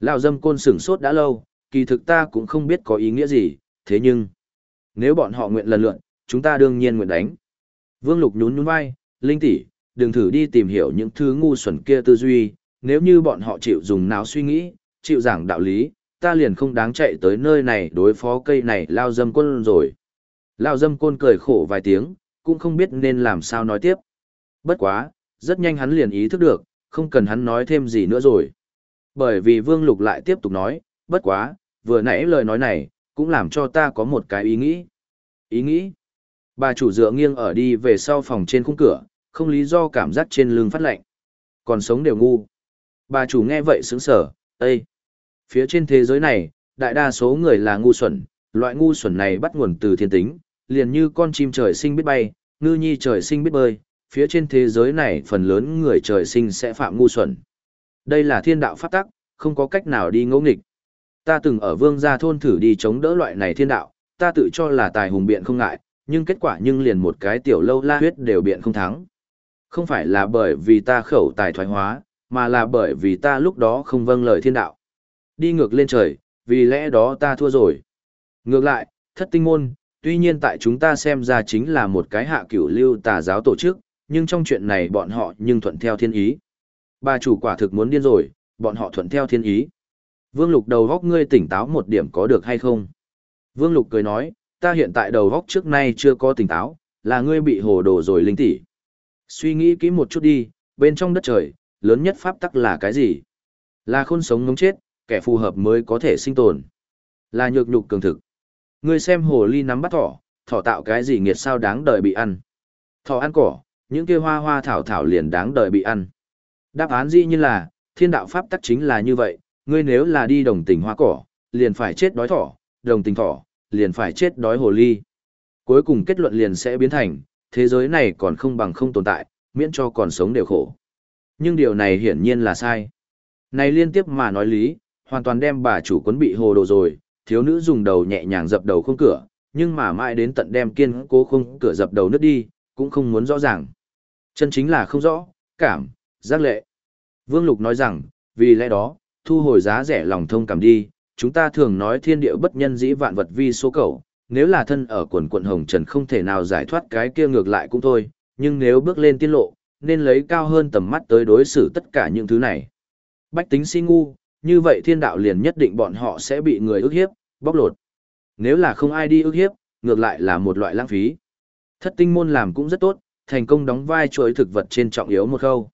Lão dâm côn sửng sốt đã lâu, kỳ thực ta cũng không biết có ý nghĩa gì, thế nhưng, nếu bọn họ nguyện lần lượn, chúng ta đương nhiên nguyện đánh. Vương Lục nhún nhún vai, Linh tỷ, đừng thử đi tìm hiểu những thứ ngu xuẩn kia tư duy, nếu như bọn họ chịu dùng não suy nghĩ, chịu giảng đạo lý, ta liền không đáng chạy tới nơi này đối phó cây này lao dâm côn rồi. Lao dâm côn cười khổ vài tiếng, cũng không biết nên làm sao nói tiếp. Bất quá, rất nhanh hắn liền ý thức được, không cần hắn nói thêm gì nữa rồi. Bởi vì Vương Lục lại tiếp tục nói, bất quá, vừa nãy lời nói này, cũng làm cho ta có một cái ý nghĩ. Ý nghĩ? Bà chủ dựa nghiêng ở đi về sau phòng trên khung cửa, không lý do cảm giác trên lưng phát lạnh. Còn sống đều ngu. Bà chủ nghe vậy sững sở, Ê! Phía trên thế giới này, đại đa số người là ngu xuẩn, loại ngu xuẩn này bắt nguồn từ thiên tính, liền như con chim trời sinh biết bay, ngư nhi trời sinh biết bơi, phía trên thế giới này phần lớn người trời sinh sẽ phạm ngu xuẩn. Đây là thiên đạo pháp tắc, không có cách nào đi ngẫu nghịch. Ta từng ở vương gia thôn thử đi chống đỡ loại này thiên đạo, ta tự cho là tài hùng biện không ngại, nhưng kết quả nhưng liền một cái tiểu lâu la huyết đều biện không thắng. Không phải là bởi vì ta khẩu tài thoái hóa, mà là bởi vì ta lúc đó không vâng lời thiên đạo. Đi ngược lên trời, vì lẽ đó ta thua rồi. Ngược lại, thất tinh môn, tuy nhiên tại chúng ta xem ra chính là một cái hạ cửu lưu tà giáo tổ chức, nhưng trong chuyện này bọn họ nhưng thuận theo thiên ý. Bà chủ quả thực muốn điên rồi, bọn họ thuận theo thiên ý. Vương Lục đầu góc ngươi tỉnh táo một điểm có được hay không? Vương Lục cười nói, ta hiện tại đầu góc trước nay chưa có tỉnh táo, là ngươi bị hồ đồ rồi linh tỷ. Suy nghĩ kỹ một chút đi, bên trong đất trời, lớn nhất pháp tắc là cái gì? Là khôn sống ngống chết, kẻ phù hợp mới có thể sinh tồn. Là nhược nhục cường thực. Ngươi xem hồ ly nắm bắt thỏ, thỏ tạo cái gì nghiệt sao đáng đời bị ăn. Thỏ ăn cỏ, những kia hoa hoa thảo thảo liền đáng đời bị ăn. Đáp án dĩ như là, thiên đạo pháp tắc chính là như vậy, ngươi nếu là đi đồng tình hoa cỏ, liền phải chết đói thỏ, đồng tình thỏ, liền phải chết đói hồ ly. Cuối cùng kết luận liền sẽ biến thành, thế giới này còn không bằng không tồn tại, miễn cho còn sống đều khổ. Nhưng điều này hiển nhiên là sai. Này liên tiếp mà nói lý, hoàn toàn đem bà chủ quấn bị hồ đồ rồi, thiếu nữ dùng đầu nhẹ nhàng dập đầu khung cửa, nhưng mà mãi đến tận đem kiên cố khung cửa dập đầu nứt đi, cũng không muốn rõ ràng. Chân chính là không rõ, cảm, giác lệ. Vương Lục nói rằng, vì lẽ đó, thu hồi giá rẻ lòng thông cảm đi, chúng ta thường nói thiên địa bất nhân dĩ vạn vật vi số cầu, nếu là thân ở quần quận hồng trần không thể nào giải thoát cái kia ngược lại cũng thôi, nhưng nếu bước lên tiên lộ, nên lấy cao hơn tầm mắt tới đối xử tất cả những thứ này. Bách tính si ngu, như vậy thiên đạo liền nhất định bọn họ sẽ bị người ức hiếp, bóc lột. Nếu là không ai đi ức hiếp, ngược lại là một loại lãng phí. Thất tinh môn làm cũng rất tốt, thành công đóng vai chuỗi thực vật trên trọng yếu một khâu.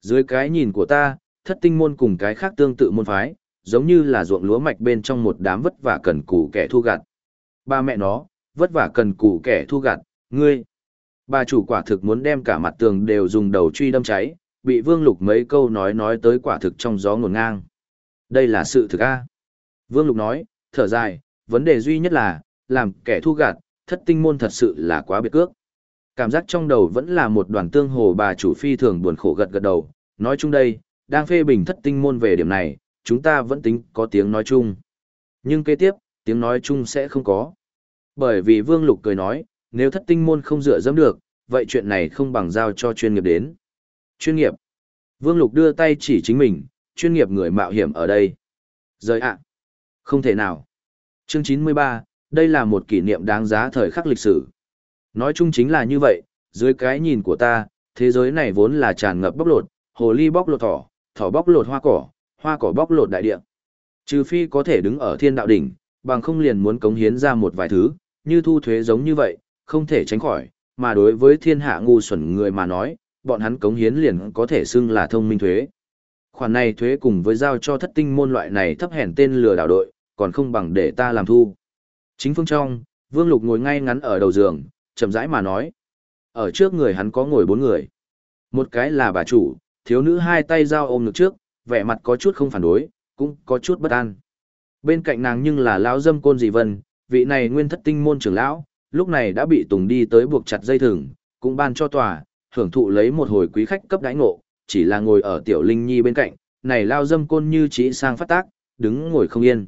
Dưới cái nhìn của ta, thất tinh môn cùng cái khác tương tự môn phái, giống như là ruộng lúa mạch bên trong một đám vất vả cần cù kẻ thu gặt. Ba mẹ nó, vất vả cần cù kẻ thu gặt, ngươi. Bà chủ quả thực muốn đem cả mặt tường đều dùng đầu truy đâm cháy, bị Vương Lục mấy câu nói nói tới quả thực trong gió ngổn ngang. Đây là sự thực a. Vương Lục nói, thở dài, vấn đề duy nhất là, làm kẻ thu gặt, thất tinh môn thật sự là quá biệt cước. Cảm giác trong đầu vẫn là một đoàn tương hồ bà chủ phi thường buồn khổ gật gật đầu, nói chung đây, đang phê bình thất tinh môn về điểm này, chúng ta vẫn tính có tiếng nói chung. Nhưng kế tiếp, tiếng nói chung sẽ không có. Bởi vì Vương Lục cười nói, nếu thất tinh môn không dựa dẫm được, vậy chuyện này không bằng giao cho chuyên nghiệp đến. Chuyên nghiệp. Vương Lục đưa tay chỉ chính mình, chuyên nghiệp người mạo hiểm ở đây. Rời ạ. Không thể nào. Chương 93, đây là một kỷ niệm đáng giá thời khắc lịch sử. Nói chung chính là như vậy, dưới cái nhìn của ta, thế giới này vốn là tràn ngập bóc lột, hồ ly bóc lột thỏ, thỏ bóc lột hoa cỏ, hoa cỏ bóc lột đại địa. Trừ phi có thể đứng ở thiên đạo đỉnh, bằng không liền muốn cống hiến ra một vài thứ, như thu thuế giống như vậy, không thể tránh khỏi, mà đối với thiên hạ ngu xuẩn người mà nói, bọn hắn cống hiến liền có thể xưng là thông minh thuế. Khoản này thuế cùng với giao cho thất tinh môn loại này thấp hèn tên lừa đảo đội, còn không bằng để ta làm thu. Chính phương trong, Vương Lục ngồi ngay ngắn ở đầu giường, chậm rãi mà nói. Ở trước người hắn có ngồi bốn người. Một cái là bà chủ, thiếu nữ hai tay giao ôm ngực trước, vẻ mặt có chút không phản đối, cũng có chút bất an. Bên cạnh nàng nhưng là lão dâm côn dị vân, vị này nguyên thất tinh môn trưởng lão, lúc này đã bị Tùng đi tới buộc chặt dây thừng, cũng ban cho tòa, hưởng thụ lấy một hồi quý khách cấp đãi ngộ, chỉ là ngồi ở tiểu linh nhi bên cạnh, này lao dâm côn như chỉ sang phát tác, đứng ngồi không yên.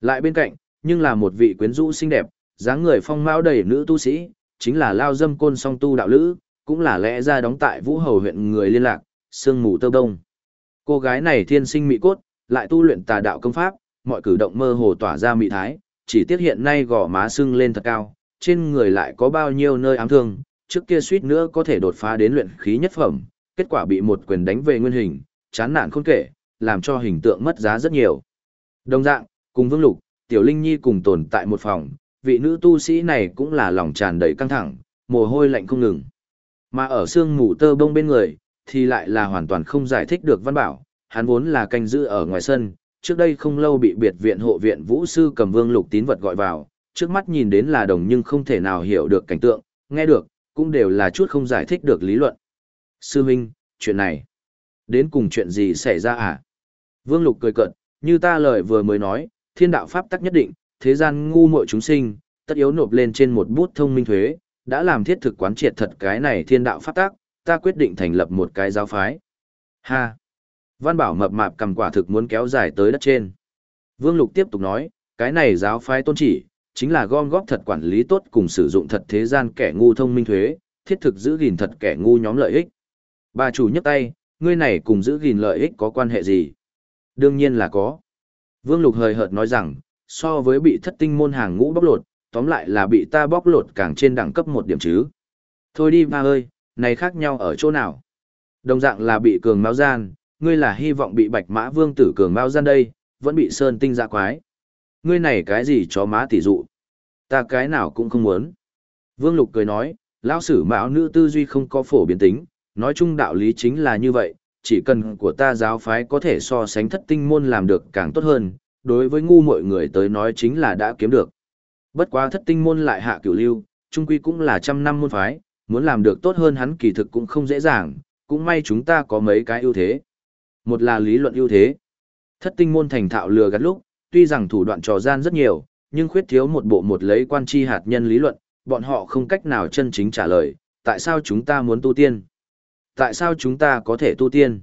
Lại bên cạnh, nhưng là một vị quyến rũ xinh đẹp, dáng người phong mao đầy nữ tu sĩ, chính là lao dâm côn song tu đạo lữ, cũng là lẽ ra đóng tại Vũ Hầu huyện người liên lạc, sương mù tơ đông. Cô gái này thiên sinh mỹ cốt, lại tu luyện tà đạo công pháp, mọi cử động mơ hồ tỏa ra mỹ thái, chỉ tiếc hiện nay gò má sưng lên thật cao, trên người lại có bao nhiêu nơi ám thương, trước kia suýt nữa có thể đột phá đến luyện khí nhất phẩm, kết quả bị một quyền đánh về nguyên hình, chán nản không kể, làm cho hình tượng mất giá rất nhiều. Đồng dạng, cùng Vương Lục, Tiểu Linh Nhi cùng tồn tại một phòng, vị nữ tu sĩ này cũng là lòng tràn đầy căng thẳng, mồ hôi lạnh không ngừng. Mà ở xương ngủ tơ bông bên người, thì lại là hoàn toàn không giải thích được văn bảo, hắn vốn là canh giữ ở ngoài sân, trước đây không lâu bị biệt viện hộ viện vũ sư cầm vương lục tín vật gọi vào, trước mắt nhìn đến là đồng nhưng không thể nào hiểu được cảnh tượng, nghe được, cũng đều là chút không giải thích được lý luận. Sư Minh, chuyện này, đến cùng chuyện gì xảy ra à? Vương lục cười cận, như ta lời vừa mới nói, thiên đạo pháp tắc nhất định, thế gian ngu muội chúng sinh, tất yếu nộp lên trên một bút thông minh thuế, đã làm thiết thực quán triệt thật cái này thiên đạo pháp tác ta quyết định thành lập một cái giáo phái. Ha! Văn Bảo mập mạp cầm quả thực muốn kéo dài tới đất trên. Vương Lục tiếp tục nói, cái này giáo phái tôn chỉ, chính là gom góp thật quản lý tốt cùng sử dụng thật thế gian kẻ ngu thông minh thuế, thiết thực giữ gìn thật kẻ ngu nhóm lợi ích. Bà chủ nhấc tay, ngươi này cùng giữ gìn lợi ích có quan hệ gì? Đương nhiên là có. Vương Lục hời hợt nói rằng, so với bị thất tinh môn hàng ngũ bóc lột, tóm lại là bị ta bóc lột càng trên đẳng cấp một điểm chứ. Thôi đi ba ơi, này khác nhau ở chỗ nào? Đồng dạng là bị cường mao gian, ngươi là hy vọng bị bạch mã vương tử cường mao gian đây, vẫn bị sơn tinh dạ quái. Ngươi này cái gì chó má tỷ dụ? Ta cái nào cũng không muốn. Vương Lục cười nói, lão sử mạo nữ tư duy không có phổ biến tính, nói chung đạo lý chính là như vậy, chỉ cần của ta giáo phái có thể so sánh thất tinh môn làm được càng tốt hơn, đối với ngu mọi người tới nói chính là đã kiếm được. Bất quá thất tinh môn lại hạ cửu lưu, trung quy cũng là trăm năm môn phái, muốn làm được tốt hơn hắn kỳ thực cũng không dễ dàng, cũng may chúng ta có mấy cái ưu thế. Một là lý luận ưu thế. Thất tinh môn thành thạo lừa gạt lúc, tuy rằng thủ đoạn trò gian rất nhiều, nhưng khuyết thiếu một bộ một lấy quan chi hạt nhân lý luận, bọn họ không cách nào chân chính trả lời, tại sao chúng ta muốn tu tiên? Tại sao chúng ta có thể tu tiên?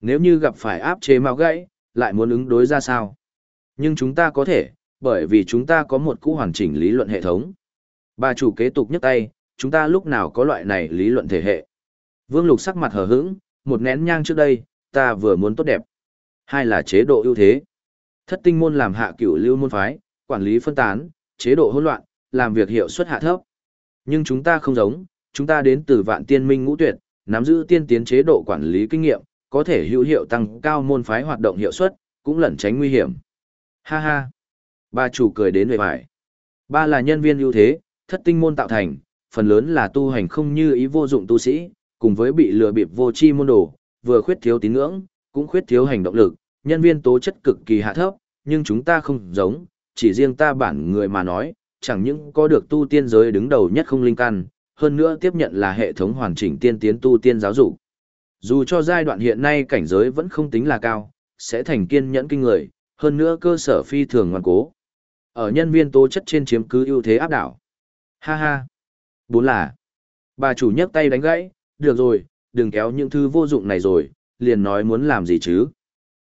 Nếu như gặp phải áp chế mạo gãy, lại muốn ứng đối ra sao? Nhưng chúng ta có thể, bởi vì chúng ta có một cũ hoàn chỉnh lý luận hệ thống. Bà chủ kế tục nhấc tay, chúng ta lúc nào có loại này lý luận thể hệ. Vương Lục sắc mặt hờ hững, một nén nhang trước đây, ta vừa muốn tốt đẹp. Hai là chế độ ưu thế. Thất tinh môn làm hạ cửu lưu môn phái, quản lý phân tán, chế độ hỗn loạn, làm việc hiệu suất hạ thấp. Nhưng chúng ta không giống, chúng ta đến từ vạn tiên minh ngũ tuyệt, nắm giữ tiên tiến chế độ quản lý kinh nghiệm, có thể hữu hiệu tăng cao môn phái hoạt động hiệu suất, cũng lẩn tránh nguy hiểm. Ha ha. Ba chủ cười đến về vải. Ba là nhân viên ưu thế, thất tinh môn tạo thành, phần lớn là tu hành không như ý vô dụng tu sĩ, cùng với bị lừa bịp vô chi môn đồ, vừa khuyết thiếu tín ngưỡng, cũng khuyết thiếu hành động lực, nhân viên tố chất cực kỳ hạ thấp, nhưng chúng ta không giống, chỉ riêng ta bản người mà nói, chẳng những có được tu tiên giới đứng đầu nhất không linh căn, hơn nữa tiếp nhận là hệ thống hoàn chỉnh tiên tiến tu tiên giáo dục. Dù cho giai đoạn hiện nay cảnh giới vẫn không tính là cao, sẽ thành kiên nhẫn kinh người, hơn nữa cơ sở phi thường ngoan cố. Ở nhân viên tố chất trên chiếm cứ ưu thế áp đảo. Ha ha. Bốn là. Bà chủ nhấc tay đánh gãy, được rồi, đừng kéo những thứ vô dụng này rồi, liền nói muốn làm gì chứ.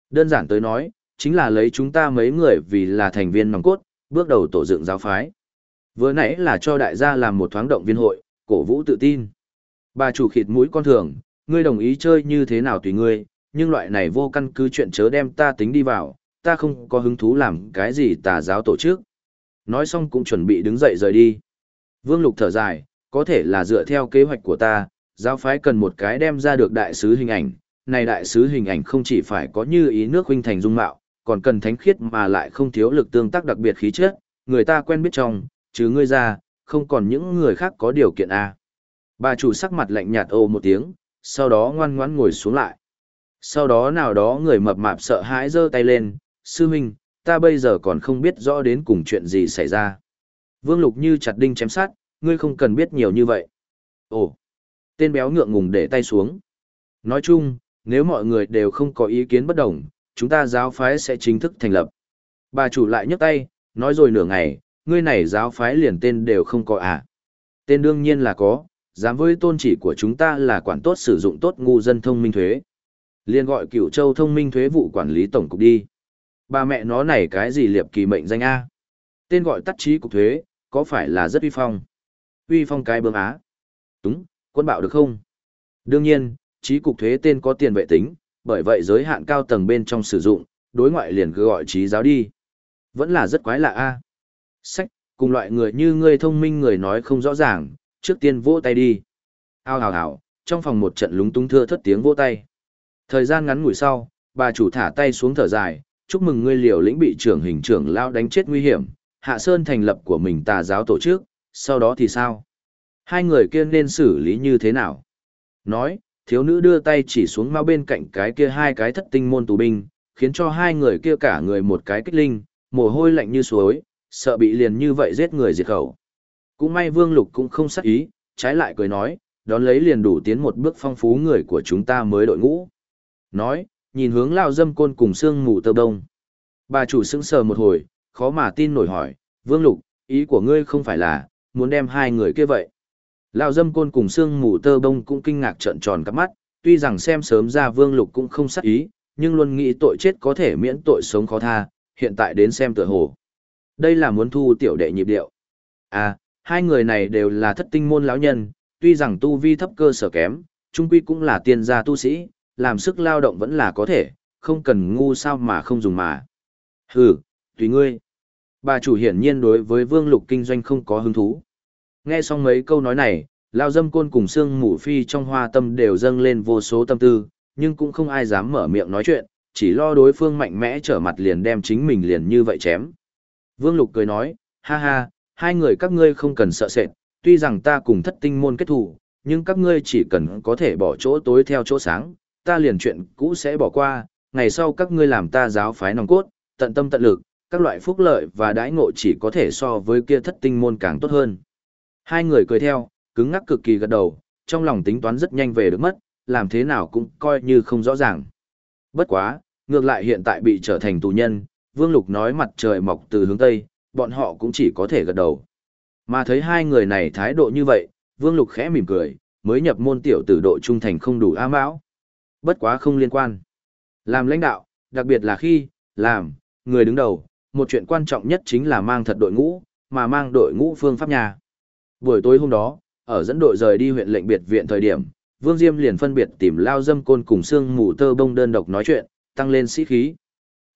Đơn giản tới nói, chính là lấy chúng ta mấy người vì là thành viên nòng cốt, bước đầu tổ dựng giáo phái. Vừa nãy là cho đại gia làm một thoáng động viên hội, cổ vũ tự tin. Bà chủ khịt mũi con thường, ngươi đồng ý chơi như thế nào tùy ngươi, nhưng loại này vô căn cứ chuyện chớ đem ta tính đi vào, ta không có hứng thú làm cái gì tà giáo tổ chức. Nói xong cũng chuẩn bị đứng dậy rời đi. Vương Lục thở dài, có thể là dựa theo kế hoạch của ta, giáo phái cần một cái đem ra được đại sứ hình ảnh. Này đại sứ hình ảnh không chỉ phải có như ý nước huynh thành dung mạo, còn cần thánh khiết mà lại không thiếu lực tương tác đặc biệt khí chất, người ta quen biết trong, chứ ngươi ra, không còn những người khác có điều kiện a. À. Bà chủ sắc mặt lạnh nhạt ô một tiếng, sau đó ngoan ngoãn ngồi xuống lại. Sau đó nào đó người mập mạp sợ hãi giơ tay lên, sư huynh, ta bây giờ còn không biết rõ đến cùng chuyện gì xảy ra. Vương Lục như chặt đinh chém sát, ngươi không cần biết nhiều như vậy. Ồ, tên béo ngượng ngùng để tay xuống. Nói chung, nếu mọi người đều không có ý kiến bất đồng, chúng ta giáo phái sẽ chính thức thành lập. Bà chủ lại nhấc tay, nói rồi nửa ngày, ngươi này giáo phái liền tên đều không có à. Tên đương nhiên là có, dám với tôn chỉ của chúng ta là quản tốt sử dụng tốt ngu dân thông minh thuế. Liên gọi cửu châu thông minh thuế vụ quản lý tổng cục đi. Ba mẹ nó này cái gì liệp kỳ mệnh danh A. Tên gọi tắt trí cục thuế, có phải là rất uy phong? Uy phong cái bơm á. Đúng, quân bạo được không? Đương nhiên, trí cục thuế tên có tiền vệ tính, bởi vậy giới hạn cao tầng bên trong sử dụng, đối ngoại liền cứ gọi trí giáo đi. Vẫn là rất quái lạ a. Sách, cùng loại người như ngươi thông minh người nói không rõ ràng, trước tiên vỗ tay đi. Ao hào hào, trong phòng một trận lúng túng thưa thất tiếng vỗ tay. Thời gian ngắn ngủi sau, bà chủ thả tay xuống thở dài, chúc mừng ngươi liều lĩnh bị trưởng hình trưởng lao đánh chết nguy hiểm, Hạ Sơn thành lập của mình tà giáo tổ chức, sau đó thì sao? Hai người kia nên xử lý như thế nào? Nói, thiếu nữ đưa tay chỉ xuống mau bên cạnh cái kia hai cái thất tinh môn tù binh, khiến cho hai người kia cả người một cái kích linh, mồ hôi lạnh như suối, sợ bị liền như vậy giết người diệt khẩu. Cũng may Vương Lục cũng không sắc ý, trái lại cười nói, đón lấy liền đủ tiến một bước phong phú người của chúng ta mới đội ngũ. Nói, nhìn hướng lao dâm côn cùng Sương mù tơ đông. Bà chủ sững sờ một hồi, khó mà tin nổi hỏi, Vương Lục, ý của ngươi không phải là, muốn đem hai người kia vậy. Lao dâm côn cùng Sương mù tơ bông cũng kinh ngạc trợn tròn cắp mắt, tuy rằng xem sớm ra Vương Lục cũng không sắc ý, nhưng luôn nghĩ tội chết có thể miễn tội sống khó tha, hiện tại đến xem tựa hồ. Đây là muốn thu tiểu đệ nhịp điệu. À, hai người này đều là thất tinh môn lão nhân, tuy rằng tu vi thấp cơ sở kém, trung quy cũng là tiên gia tu sĩ, làm sức lao động vẫn là có thể, không cần ngu sao mà không dùng mà. Hừ, tùy ngươi. Bà chủ hiển nhiên đối với vương lục kinh doanh không có hứng thú. Nghe xong mấy câu nói này, lao dâm côn cùng xương mủ phi trong hoa tâm đều dâng lên vô số tâm tư, nhưng cũng không ai dám mở miệng nói chuyện, chỉ lo đối phương mạnh mẽ trở mặt liền đem chính mình liền như vậy chém. Vương lục cười nói, ha ha, hai người các ngươi không cần sợ sệt, tuy rằng ta cùng thất tinh môn kết thù, nhưng các ngươi chỉ cần có thể bỏ chỗ tối theo chỗ sáng, ta liền chuyện cũ sẽ bỏ qua, ngày sau các ngươi làm ta giáo phái nòng cốt, tận tâm tận lực, các loại phúc lợi và đãi ngộ chỉ có thể so với kia thất tinh môn càng tốt hơn. Hai người cười theo, cứng ngắc cực kỳ gật đầu, trong lòng tính toán rất nhanh về được mất, làm thế nào cũng coi như không rõ ràng. Bất quá, ngược lại hiện tại bị trở thành tù nhân, Vương Lục nói mặt trời mọc từ hướng Tây, bọn họ cũng chỉ có thể gật đầu. Mà thấy hai người này thái độ như vậy, Vương Lục khẽ mỉm cười, mới nhập môn tiểu tử độ trung thành không đủ a mão. Bất quá không liên quan. Làm lãnh đạo, đặc biệt là khi, làm, người đứng đầu, một chuyện quan trọng nhất chính là mang thật đội ngũ, mà mang đội ngũ phương pháp nhà. Buổi tối hôm đó, ở dẫn đội rời đi huyện lệnh biệt viện thời điểm, Vương Diêm liền phân biệt tìm lao dâm côn cùng xương mù tơ bông đơn độc nói chuyện, tăng lên sĩ khí.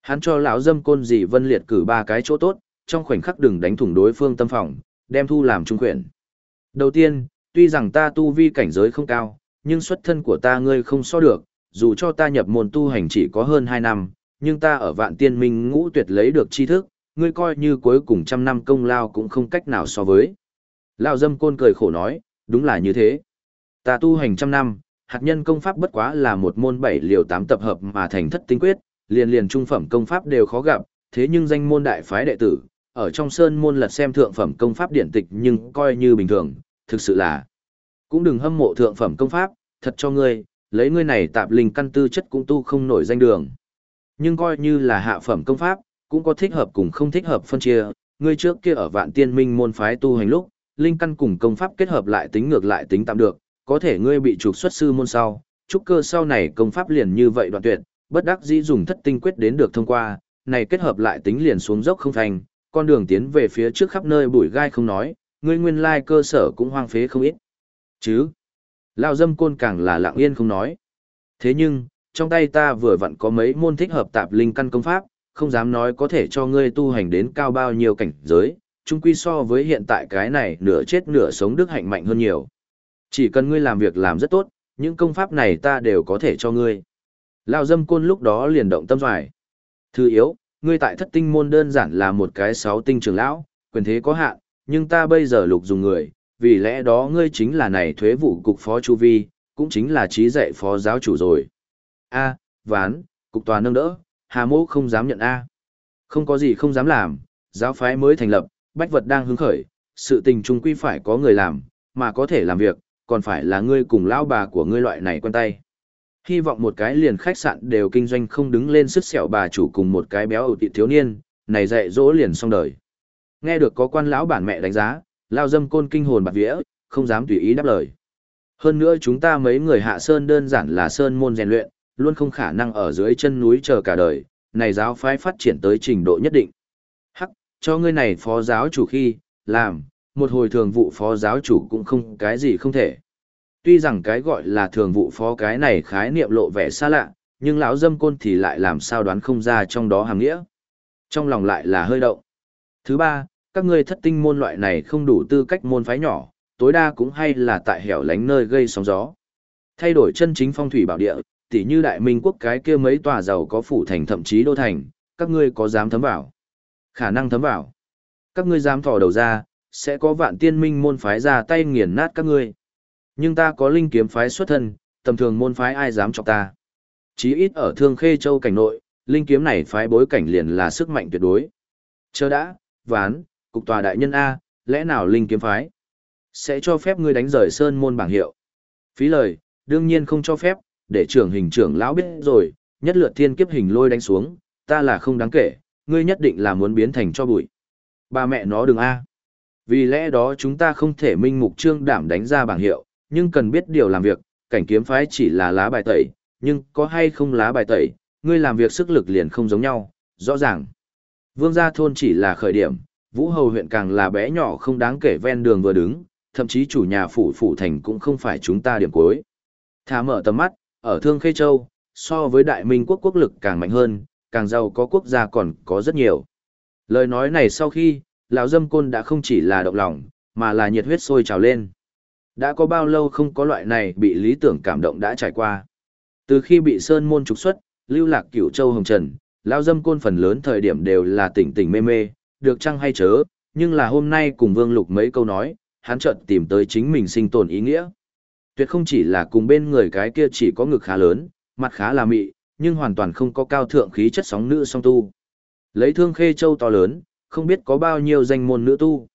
Hắn cho lão dâm côn dì vân liệt cử ba cái chỗ tốt, trong khoảnh khắc đừng đánh thủng đối phương tâm phòng, đem thu làm trung quyển. Đầu tiên, tuy rằng ta tu vi cảnh giới không cao, nhưng xuất thân của ta ngươi không so được, dù cho ta nhập môn tu hành chỉ có hơn 2 năm, nhưng ta ở vạn tiên minh ngũ tuyệt lấy được tri thức, ngươi coi như cuối cùng trăm năm công lao cũng không cách nào so với. Lão dâm côn cười khổ nói, đúng là như thế. Ta tu hành trăm năm, hạt nhân công pháp bất quá là một môn bảy liều tám tập hợp mà thành thất tinh quyết, liền liền trung phẩm công pháp đều khó gặp, thế nhưng danh môn đại phái đệ tử, ở trong sơn môn lật xem thượng phẩm công pháp điển tịch nhưng coi như bình thường, thực sự là cũng đừng hâm mộ thượng phẩm công pháp, thật cho ngươi, lấy ngươi này tạp linh căn tư chất cũng tu không nổi danh đường. Nhưng coi như là hạ phẩm công pháp, cũng có thích hợp cùng không thích hợp phân chia, ngươi trước kia ở vạn tiên minh môn phái tu hành lúc, linh căn cùng công pháp kết hợp lại tính ngược lại tính tạm được, có thể ngươi bị trục xuất sư môn sau, trúc cơ sau này công pháp liền như vậy đoạn tuyệt, bất đắc dĩ dùng thất tinh quyết đến được thông qua, này kết hợp lại tính liền xuống dốc không thành, con đường tiến về phía trước khắp nơi bụi gai không nói, ngươi nguyên lai cơ sở cũng hoang phế không ít. Chứ, lao dâm côn càng là lặng yên không nói. Thế nhưng, trong tay ta vừa vặn có mấy môn thích hợp tạp linh căn công pháp, không dám nói có thể cho ngươi tu hành đến cao bao nhiêu cảnh giới, chung quy so với hiện tại cái này nửa chết nửa sống đức hạnh mạnh hơn nhiều. Chỉ cần ngươi làm việc làm rất tốt, những công pháp này ta đều có thể cho ngươi. Lao dâm côn lúc đó liền động tâm doài. Thứ yếu, ngươi tại thất tinh môn đơn giản là một cái sáu tinh trưởng lão, quyền thế có hạn, nhưng ta bây giờ lục dùng người, vì lẽ đó ngươi chính là này thuế vụ cục phó chu vi, cũng chính là trí dạy phó giáo chủ rồi. A, ván, cục tòa nâng đỡ, hà mô không dám nhận A. Không có gì không dám làm, giáo phái mới thành lập, bách vật đang hứng khởi, sự tình trung quy phải có người làm, mà có thể làm việc, còn phải là ngươi cùng lão bà của ngươi loại này quen tay. Hy vọng một cái liền khách sạn đều kinh doanh không đứng lên sức sẹo bà chủ cùng một cái béo ẩu tị thiếu niên, này dạy dỗ liền xong đời. Nghe được có quan lão bản mẹ đánh giá, lao dâm côn kinh hồn bạc vía, không dám tùy ý đáp lời. Hơn nữa chúng ta mấy người hạ sơn đơn giản là sơn môn rèn luyện, luôn không khả năng ở dưới chân núi chờ cả đời, này giáo phái phát triển tới trình độ nhất định. Hắc, cho ngươi này phó giáo chủ khi, làm, một hồi thường vụ phó giáo chủ cũng không cái gì không thể. Tuy rằng cái gọi là thường vụ phó cái này khái niệm lộ vẻ xa lạ, nhưng lão dâm côn thì lại làm sao đoán không ra trong đó hàm nghĩa. Trong lòng lại là hơi động. Thứ ba, các ngươi thất tinh môn loại này không đủ tư cách môn phái nhỏ, tối đa cũng hay là tại hẻo lánh nơi gây sóng gió. Thay đổi chân chính phong thủy bảo địa, tỉ như đại minh quốc cái kia mấy tòa giàu có phủ thành thậm chí đô thành, các ngươi có dám thấm vào? Khả năng thấm vào. Các ngươi dám thò đầu ra, sẽ có vạn tiên minh môn phái ra tay nghiền nát các ngươi. Nhưng ta có linh kiếm phái xuất thân, tầm thường môn phái ai dám chọc ta. Chí ít ở Thương Khê Châu cảnh nội, linh kiếm này phái bối cảnh liền là sức mạnh tuyệt đối. Chờ đã, ván, cục tòa đại nhân A, lẽ nào linh kiếm phái sẽ cho phép ngươi đánh rời sơn môn bảng hiệu. Phí lời, đương nhiên không cho phép, để trưởng hình trưởng lão biết rồi, nhất lượt thiên kiếp hình lôi đánh xuống, ta là không đáng kể, ngươi nhất định là muốn biến thành cho bụi. Ba mẹ nó đừng A. Vì lẽ đó chúng ta không thể minh mục trương đảm đánh ra bảng hiệu, nhưng cần biết điều làm việc, cảnh kiếm phái chỉ là lá bài tẩy, nhưng có hay không lá bài tẩy, ngươi làm việc sức lực liền không giống nhau, rõ ràng. Vương gia thôn chỉ là khởi điểm, Vũ Hầu huyện càng là bé nhỏ không đáng kể ven đường vừa đứng, thậm chí chủ nhà phủ phủ thành cũng không phải chúng ta điểm cuối. Thả mở tầm mắt, ở Thương Khê Châu, so với Đại Minh quốc quốc lực càng mạnh hơn, càng giàu có quốc gia còn có rất nhiều. Lời nói này sau khi, lão dâm côn đã không chỉ là động lòng, mà là nhiệt huyết sôi trào lên. Đã có bao lâu không có loại này bị lý tưởng cảm động đã trải qua. Từ khi bị Sơn Môn trục xuất, lưu lạc cửu châu hồng trần, lão dâm côn phần lớn thời điểm đều là tỉnh tỉnh mê mê, được chăng hay chớ, nhưng là hôm nay cùng Vương Lục mấy câu nói, hắn chợt tìm tới chính mình sinh tồn ý nghĩa. Tuyệt không chỉ là cùng bên người cái kia chỉ có ngực khá lớn, mặt khá là mị, nhưng hoàn toàn không có cao thượng khí chất sóng nữ song tu. Lấy thương khê châu to lớn, không biết có bao nhiêu danh môn nữ tu.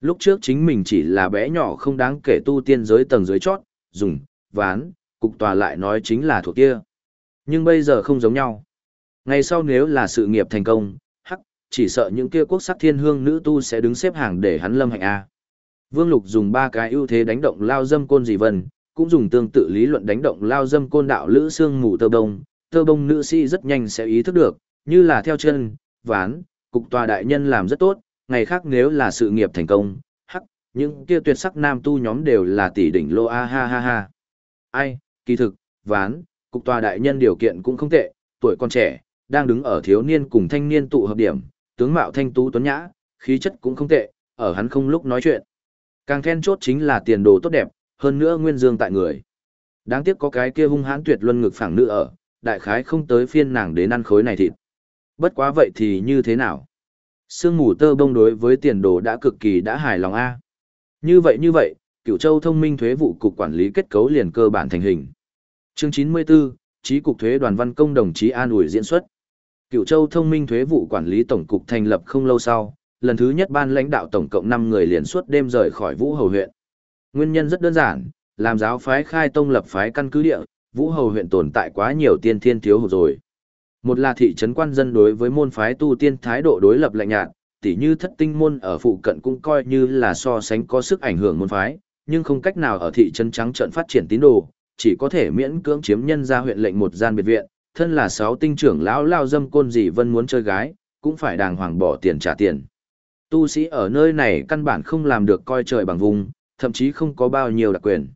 Lúc trước chính mình chỉ là bé nhỏ không đáng kể tu tiên giới tầng dưới chót, dùng, ván, cục tòa lại nói chính là thuộc kia. Nhưng bây giờ không giống nhau. Ngày sau nếu là sự nghiệp thành công, chỉ sợ những kia quốc sắc thiên hương nữ tu sẽ đứng xếp hàng để hắn lâm hạnh A. Vương Lục dùng ba cái ưu thế đánh động lao dâm côn dị vân, cũng dùng tương tự lý luận đánh động lao dâm côn đạo lữ xương mù tơ đông, tơ bông nữ sĩ rất nhanh sẽ ý thức được, như là theo chân, ván, cục tòa đại nhân làm rất tốt, ngày khác nếu là sự nghiệp thành công, hắc, những kia tuyệt sắc nam tu nhóm đều là tỷ đỉnh lô a ha ha ha. Ai, kỳ thực, ván, cục tòa đại nhân điều kiện cũng không tệ, tuổi còn trẻ, đang đứng ở thiếu niên cùng thanh niên tụ hợp điểm, tướng mạo thanh tú tuấn nhã, khí chất cũng không tệ, ở hắn không lúc nói chuyện. Càng then chốt chính là tiền đồ tốt đẹp, hơn nữa nguyên dương tại người. Đáng tiếc có cái kia hung hãn tuyệt luân ngực phẳng nữ ở, đại khái không tới phiên nàng đến ăn khối này thịt. Bất quá vậy thì như thế nào? Sương mù tơ bông đối với tiền đồ đã cực kỳ đã hài lòng A. Như vậy như vậy, cựu châu thông minh thuế vụ cục quản lý kết cấu liền cơ bản thành hình. Chương 94, Trí cục thuế đoàn văn công đồng chí an ủi diễn xuất. Cựu châu thông minh thuế vụ quản lý tổng cục thành lập không lâu sau, lần thứ nhất ban lãnh đạo tổng cộng 5 người liền suốt đêm rời khỏi Vũ Hầu huyện. Nguyên nhân rất đơn giản, làm giáo phái khai tông lập phái căn cứ địa, Vũ Hầu huyện tồn tại quá nhiều tiên thiên thiếu hụt rồi. Một là thị trấn quan dân đối với môn phái tu tiên thái độ đối lập lạnh nhạt, tỉ như thất tinh môn ở phụ cận cũng coi như là so sánh có sức ảnh hưởng môn phái, nhưng không cách nào ở thị trấn trắng trận phát triển tín đồ, chỉ có thể miễn cưỡng chiếm nhân ra huyện lệnh một gian biệt viện, thân là sáu tinh trưởng lão lao dâm côn gì vân muốn chơi gái, cũng phải đàng hoàng bỏ tiền trả tiền. Tu sĩ ở nơi này căn bản không làm được coi trời bằng vùng, thậm chí không có bao nhiêu đặc quyền.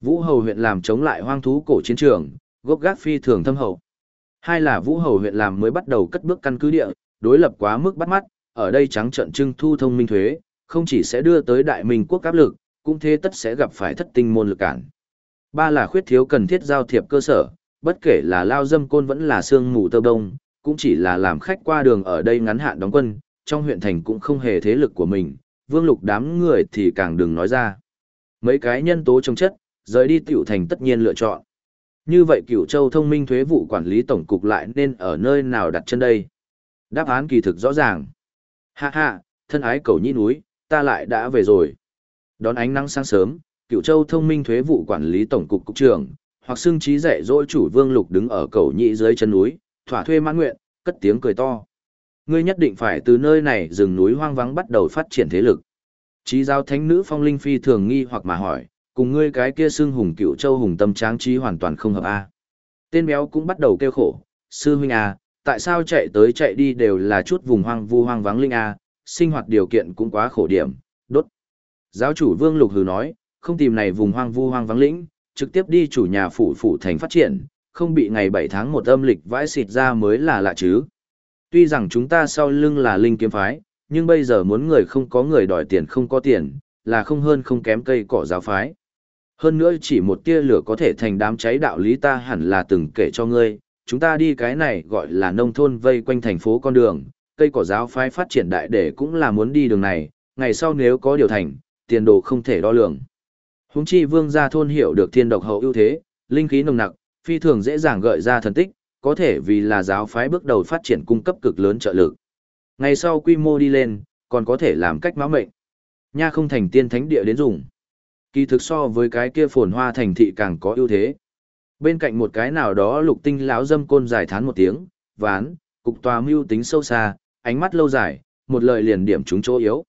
Vũ Hầu huyện làm chống lại hoang thú cổ chiến trường, gốc gác phi thường thâm hậu. Hai là Vũ Hầu huyện làm mới bắt đầu cất bước căn cứ địa, đối lập quá mức bắt mắt, ở đây trắng trận trưng thu thông minh thuế, không chỉ sẽ đưa tới đại minh quốc áp lực, cũng thế tất sẽ gặp phải thất tinh môn lực cản. Ba là khuyết thiếu cần thiết giao thiệp cơ sở, bất kể là lao dâm côn vẫn là xương mù tơ đông, cũng chỉ là làm khách qua đường ở đây ngắn hạn đóng quân, trong huyện thành cũng không hề thế lực của mình, vương lục đám người thì càng đừng nói ra. Mấy cái nhân tố trong chất, rời đi tiểu thành tất nhiên lựa chọn. Như vậy cửu châu thông minh thuế vụ quản lý tổng cục lại nên ở nơi nào đặt chân đây? Đáp án kỳ thực rõ ràng. Ha ha, thân ái cầu nhĩ núi, ta lại đã về rồi. Đón ánh nắng sáng sớm, cửu châu thông minh thuế vụ quản lý tổng cục cục trưởng, hoặc xưng trí dạy dỗ chủ vương lục đứng ở cầu nhị dưới chân núi, thỏa thuê mãn nguyện, cất tiếng cười to. Ngươi nhất định phải từ nơi này rừng núi hoang vắng bắt đầu phát triển thế lực. Trí giao thánh nữ phong linh phi thường nghi hoặc mà hỏi, cùng ngươi cái kia xưng hùng cựu châu hùng tâm tráng trí hoàn toàn không hợp a. Tên béo cũng bắt đầu kêu khổ, sư huynh a, tại sao chạy tới chạy đi đều là chút vùng hoang vu hoang vắng linh a, sinh hoạt điều kiện cũng quá khổ điểm, đốt. Giáo chủ Vương Lục hừ nói, không tìm này vùng hoang vu hoang vắng lĩnh, trực tiếp đi chủ nhà phủ phủ thành phát triển, không bị ngày 7 tháng một âm lịch vãi xịt ra mới là lạ chứ. Tuy rằng chúng ta sau lưng là linh kiếm phái, nhưng bây giờ muốn người không có người đòi tiền không có tiền, là không hơn không kém cây cỏ giáo phái. Hơn nữa chỉ một tia lửa có thể thành đám cháy đạo lý ta hẳn là từng kể cho ngươi, chúng ta đi cái này gọi là nông thôn vây quanh thành phố con đường, cây cỏ giáo phái phát triển đại để cũng là muốn đi đường này, ngày sau nếu có điều thành, tiền đồ không thể đo lường. Húng chi vương gia thôn hiểu được thiên độc hậu ưu thế, linh khí nồng nặc, phi thường dễ dàng gợi ra thần tích, có thể vì là giáo phái bước đầu phát triển cung cấp cực lớn trợ lực. Ngày sau quy mô đi lên, còn có thể làm cách máu mệnh. Nha không thành tiên thánh địa đến dùng. Kỳ thực so với cái kia phồn hoa thành thị càng có ưu thế. Bên cạnh một cái nào đó lục tinh lão dâm côn dài thán một tiếng, ván, cục tòa mưu tính sâu xa, ánh mắt lâu dài, một lời liền điểm chúng chỗ yếu.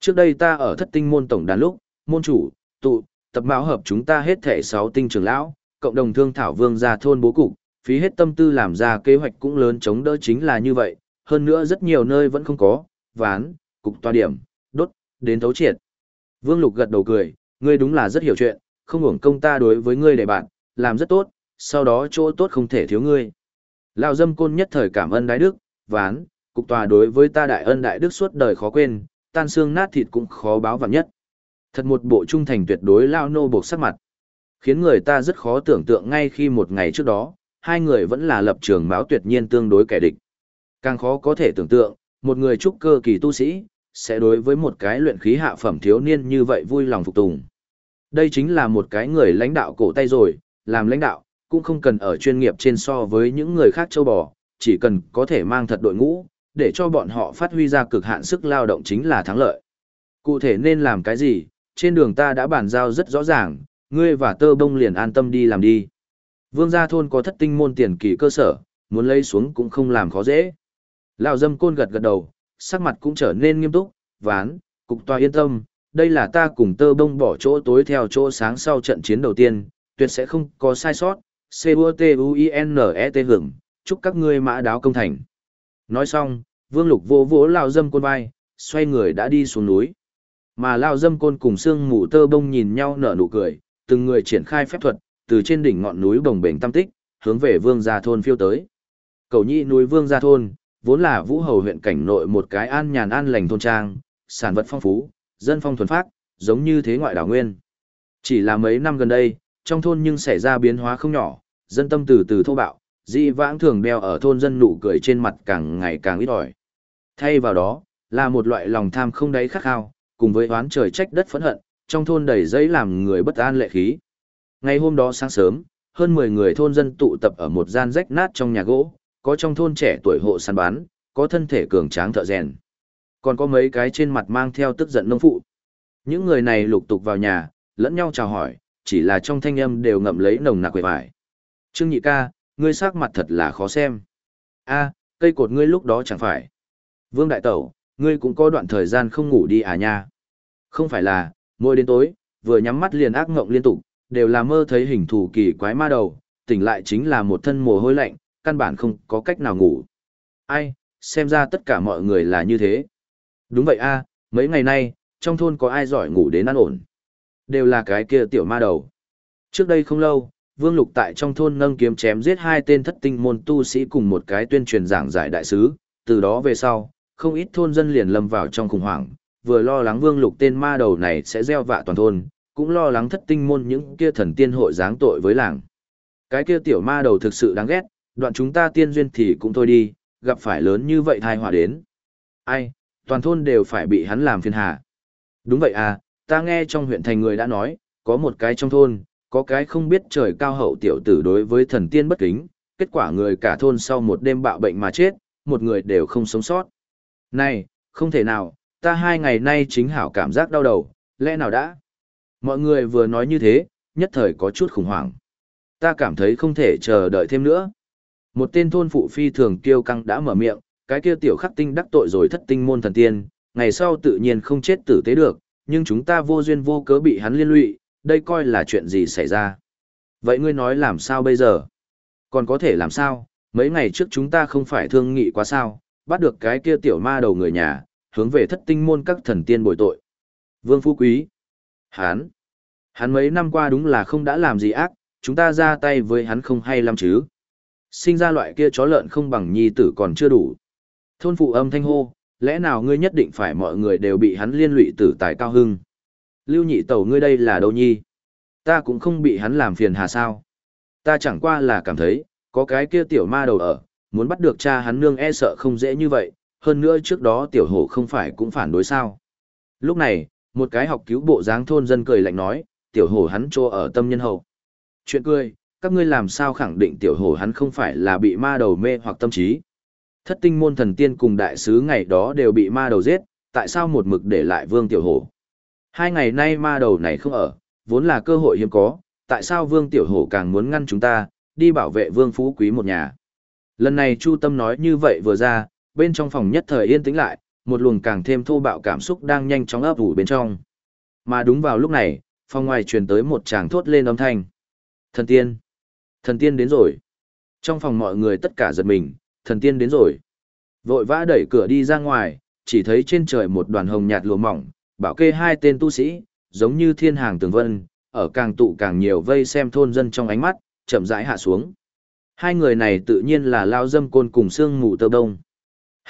Trước đây ta ở thất tinh môn tổng đàn lúc, môn chủ, tụ, tập mạo hợp chúng ta hết thể sáu tinh trưởng lão, cộng đồng thương thảo vương gia thôn bố cục, phí hết tâm tư làm ra kế hoạch cũng lớn chống đỡ chính là như vậy, hơn nữa rất nhiều nơi vẫn không có, ván, cục tòa điểm, đốt, đến thấu triệt. Vương Lục gật đầu cười, ngươi đúng là rất hiểu chuyện, không hưởng công ta đối với ngươi để bạn, làm rất tốt, sau đó chỗ tốt không thể thiếu ngươi. Lão dâm côn nhất thời cảm ơn đái đức, ván, cục tòa đối với ta đại ân đại đức suốt đời khó quên, tan xương nát thịt cũng khó báo vạn nhất. Thật một bộ trung thành tuyệt đối lao nô buộc sắc mặt. Khiến người ta rất khó tưởng tượng ngay khi một ngày trước đó, hai người vẫn là lập trường máu tuyệt nhiên tương đối kẻ địch. Càng khó có thể tưởng tượng, một người trúc cơ kỳ tu sĩ, sẽ đối với một cái luyện khí hạ phẩm thiếu niên như vậy vui lòng phục tùng. Đây chính là một cái người lãnh đạo cổ tay rồi, làm lãnh đạo, cũng không cần ở chuyên nghiệp trên so với những người khác châu bò, chỉ cần có thể mang thật đội ngũ, để cho bọn họ phát huy ra cực hạn sức lao động chính là thắng lợi. Cụ thể nên làm cái gì, trên đường ta đã bàn giao rất rõ ràng, ngươi và tơ bông liền an tâm đi làm đi. Vương gia thôn có thất tinh môn tiền kỳ cơ sở, muốn lấy xuống cũng không làm khó dễ. Lão dâm côn gật gật đầu, sắc mặt cũng trở nên nghiêm túc, ván, cục toa yên tâm, đây là ta cùng tơ bông bỏ chỗ tối theo chỗ sáng sau trận chiến đầu tiên, tuyệt sẽ không có sai sót, C-U-T-U-I-N-E-T hưởng, chúc các ngươi mã đáo công thành. Nói xong, Vương Lục vô vỗ Lão dâm côn vai, xoay người đã đi xuống núi. Mà lao dâm côn cùng xương mù tơ bông nhìn nhau nở nụ cười, từng người triển khai phép thuật, từ trên đỉnh ngọn núi bồng bềnh tam tích, hướng về Vương Gia Thôn phiêu tới. Cầu nhị núi Vương Gia Thôn, vốn là vũ hầu huyện cảnh nội một cái an nhàn an lành thôn trang, sản vật phong phú, dân phong thuần phát, giống như thế ngoại đảo nguyên. Chỉ là mấy năm gần đây, trong thôn nhưng xảy ra biến hóa không nhỏ, dân tâm từ từ thô bạo, dị vãng thường đeo ở thôn dân nụ cười trên mặt càng ngày càng ít ỏi. Thay vào đó, là một loại lòng tham không đáy khắc khao, cùng với oán trời trách đất phẫn hận, trong thôn đầy giấy làm người bất an lệ khí. Ngày hôm đó sáng sớm, hơn 10 người thôn dân tụ tập ở một gian rách nát trong nhà gỗ, có trong thôn trẻ tuổi hộ săn bán, có thân thể cường tráng thợ rèn. Còn có mấy cái trên mặt mang theo tức giận nông phụ. Những người này lục tục vào nhà, lẫn nhau chào hỏi, chỉ là trong thanh âm đều ngậm lấy nồng nặc quệ vải. Trương nhị ca, ngươi sắc mặt thật là khó xem. a cây cột ngươi lúc đó chẳng phải. Vương đại tẩu, ngươi cũng có đoạn thời gian không ngủ đi à nha. Không phải là, mỗi đến tối, vừa nhắm mắt liền ác ngộng liên tục, đều là mơ thấy hình thù kỳ quái ma đầu, tỉnh lại chính là một thân mồ hôi lạnh, căn bản không có cách nào ngủ. Ai, xem ra tất cả mọi người là như thế. Đúng vậy a, mấy ngày nay, trong thôn có ai giỏi ngủ đến ăn ổn. Đều là cái kia tiểu ma đầu. Trước đây không lâu, Vương Lục tại trong thôn nâng kiếm chém giết hai tên thất tinh môn tu sĩ cùng một cái tuyên truyền giảng giải đại sứ, từ đó về sau, không ít thôn dân liền lâm vào trong khủng hoảng, vừa lo lắng Vương Lục tên ma đầu này sẽ gieo vạ toàn thôn, cũng lo lắng thất tinh môn những kia thần tiên hội giáng tội với làng. Cái kia tiểu ma đầu thực sự đáng ghét, đoạn chúng ta tiên duyên thì cũng thôi đi, gặp phải lớn như vậy thai họa đến. Ai, toàn thôn đều phải bị hắn làm phiền hà. Đúng vậy à, ta nghe trong huyện thành người đã nói, có một cái trong thôn, có cái không biết trời cao hậu tiểu tử đối với thần tiên bất kính, kết quả người cả thôn sau một đêm bạo bệnh mà chết, một người đều không sống sót. Này, không thể nào, ta hai ngày nay chính hảo cảm giác đau đầu, lẽ nào đã? Mọi người vừa nói như thế, nhất thời có chút khủng hoảng. Ta cảm thấy không thể chờ đợi thêm nữa. Một tên thôn phụ phi thường kiêu căng đã mở miệng, cái kia tiểu khắc tinh đắc tội rồi thất tinh môn thần tiên, ngày sau tự nhiên không chết tử tế được, nhưng chúng ta vô duyên vô cớ bị hắn liên lụy, đây coi là chuyện gì xảy ra. Vậy ngươi nói làm sao bây giờ? Còn có thể làm sao? Mấy ngày trước chúng ta không phải thương nghị quá sao, bắt được cái kia tiểu ma đầu người nhà, hướng về thất tinh môn các thần tiên bồi tội. Vương Phú Quý. Hán. Hắn mấy năm qua đúng là không đã làm gì ác, chúng ta ra tay với hắn không hay lắm chứ. Sinh ra loại kia chó lợn không bằng nhi tử còn chưa đủ. Thôn phụ âm thanh hô, lẽ nào ngươi nhất định phải mọi người đều bị hắn liên lụy tử tài cao hưng. Lưu nhị tẩu ngươi đây là đâu nhi? Ta cũng không bị hắn làm phiền hà sao. Ta chẳng qua là cảm thấy, có cái kia tiểu ma đầu ở, muốn bắt được cha hắn nương e sợ không dễ như vậy, hơn nữa trước đó tiểu hổ không phải cũng phản đối sao. Lúc này, một cái học cứu bộ dáng thôn dân cười lạnh nói, tiểu hổ hắn trô ở tâm nhân hậu. Chuyện cười, các ngươi làm sao khẳng định tiểu hổ hắn không phải là bị ma đầu mê hoặc tâm trí. Thất tinh môn thần tiên cùng đại sứ ngày đó đều bị ma đầu giết, tại sao một mực để lại vương tiểu hổ. Hai ngày nay ma đầu này không ở, vốn là cơ hội hiếm có, tại sao vương tiểu hổ càng muốn ngăn chúng ta, đi bảo vệ vương phú quý một nhà. Lần này Chu Tâm nói như vậy vừa ra, bên trong phòng nhất thời yên tĩnh lại, một luồng càng thêm thô bạo cảm xúc đang nhanh chóng ấp ủ bên trong. Mà đúng vào lúc này, phòng ngoài truyền tới một tràng thốt lên âm thanh. Thần tiên! Thần tiên đến rồi! Trong phòng mọi người tất cả giật mình, thần tiên đến rồi. Vội vã đẩy cửa đi ra ngoài, chỉ thấy trên trời một đoàn hồng nhạt lùa mỏng, bảo kê hai tên tu sĩ, giống như thiên hàng tường vân, ở càng tụ càng nhiều vây xem thôn dân trong ánh mắt, chậm rãi hạ xuống. Hai người này tự nhiên là lao dâm côn cùng xương mù tơ đông.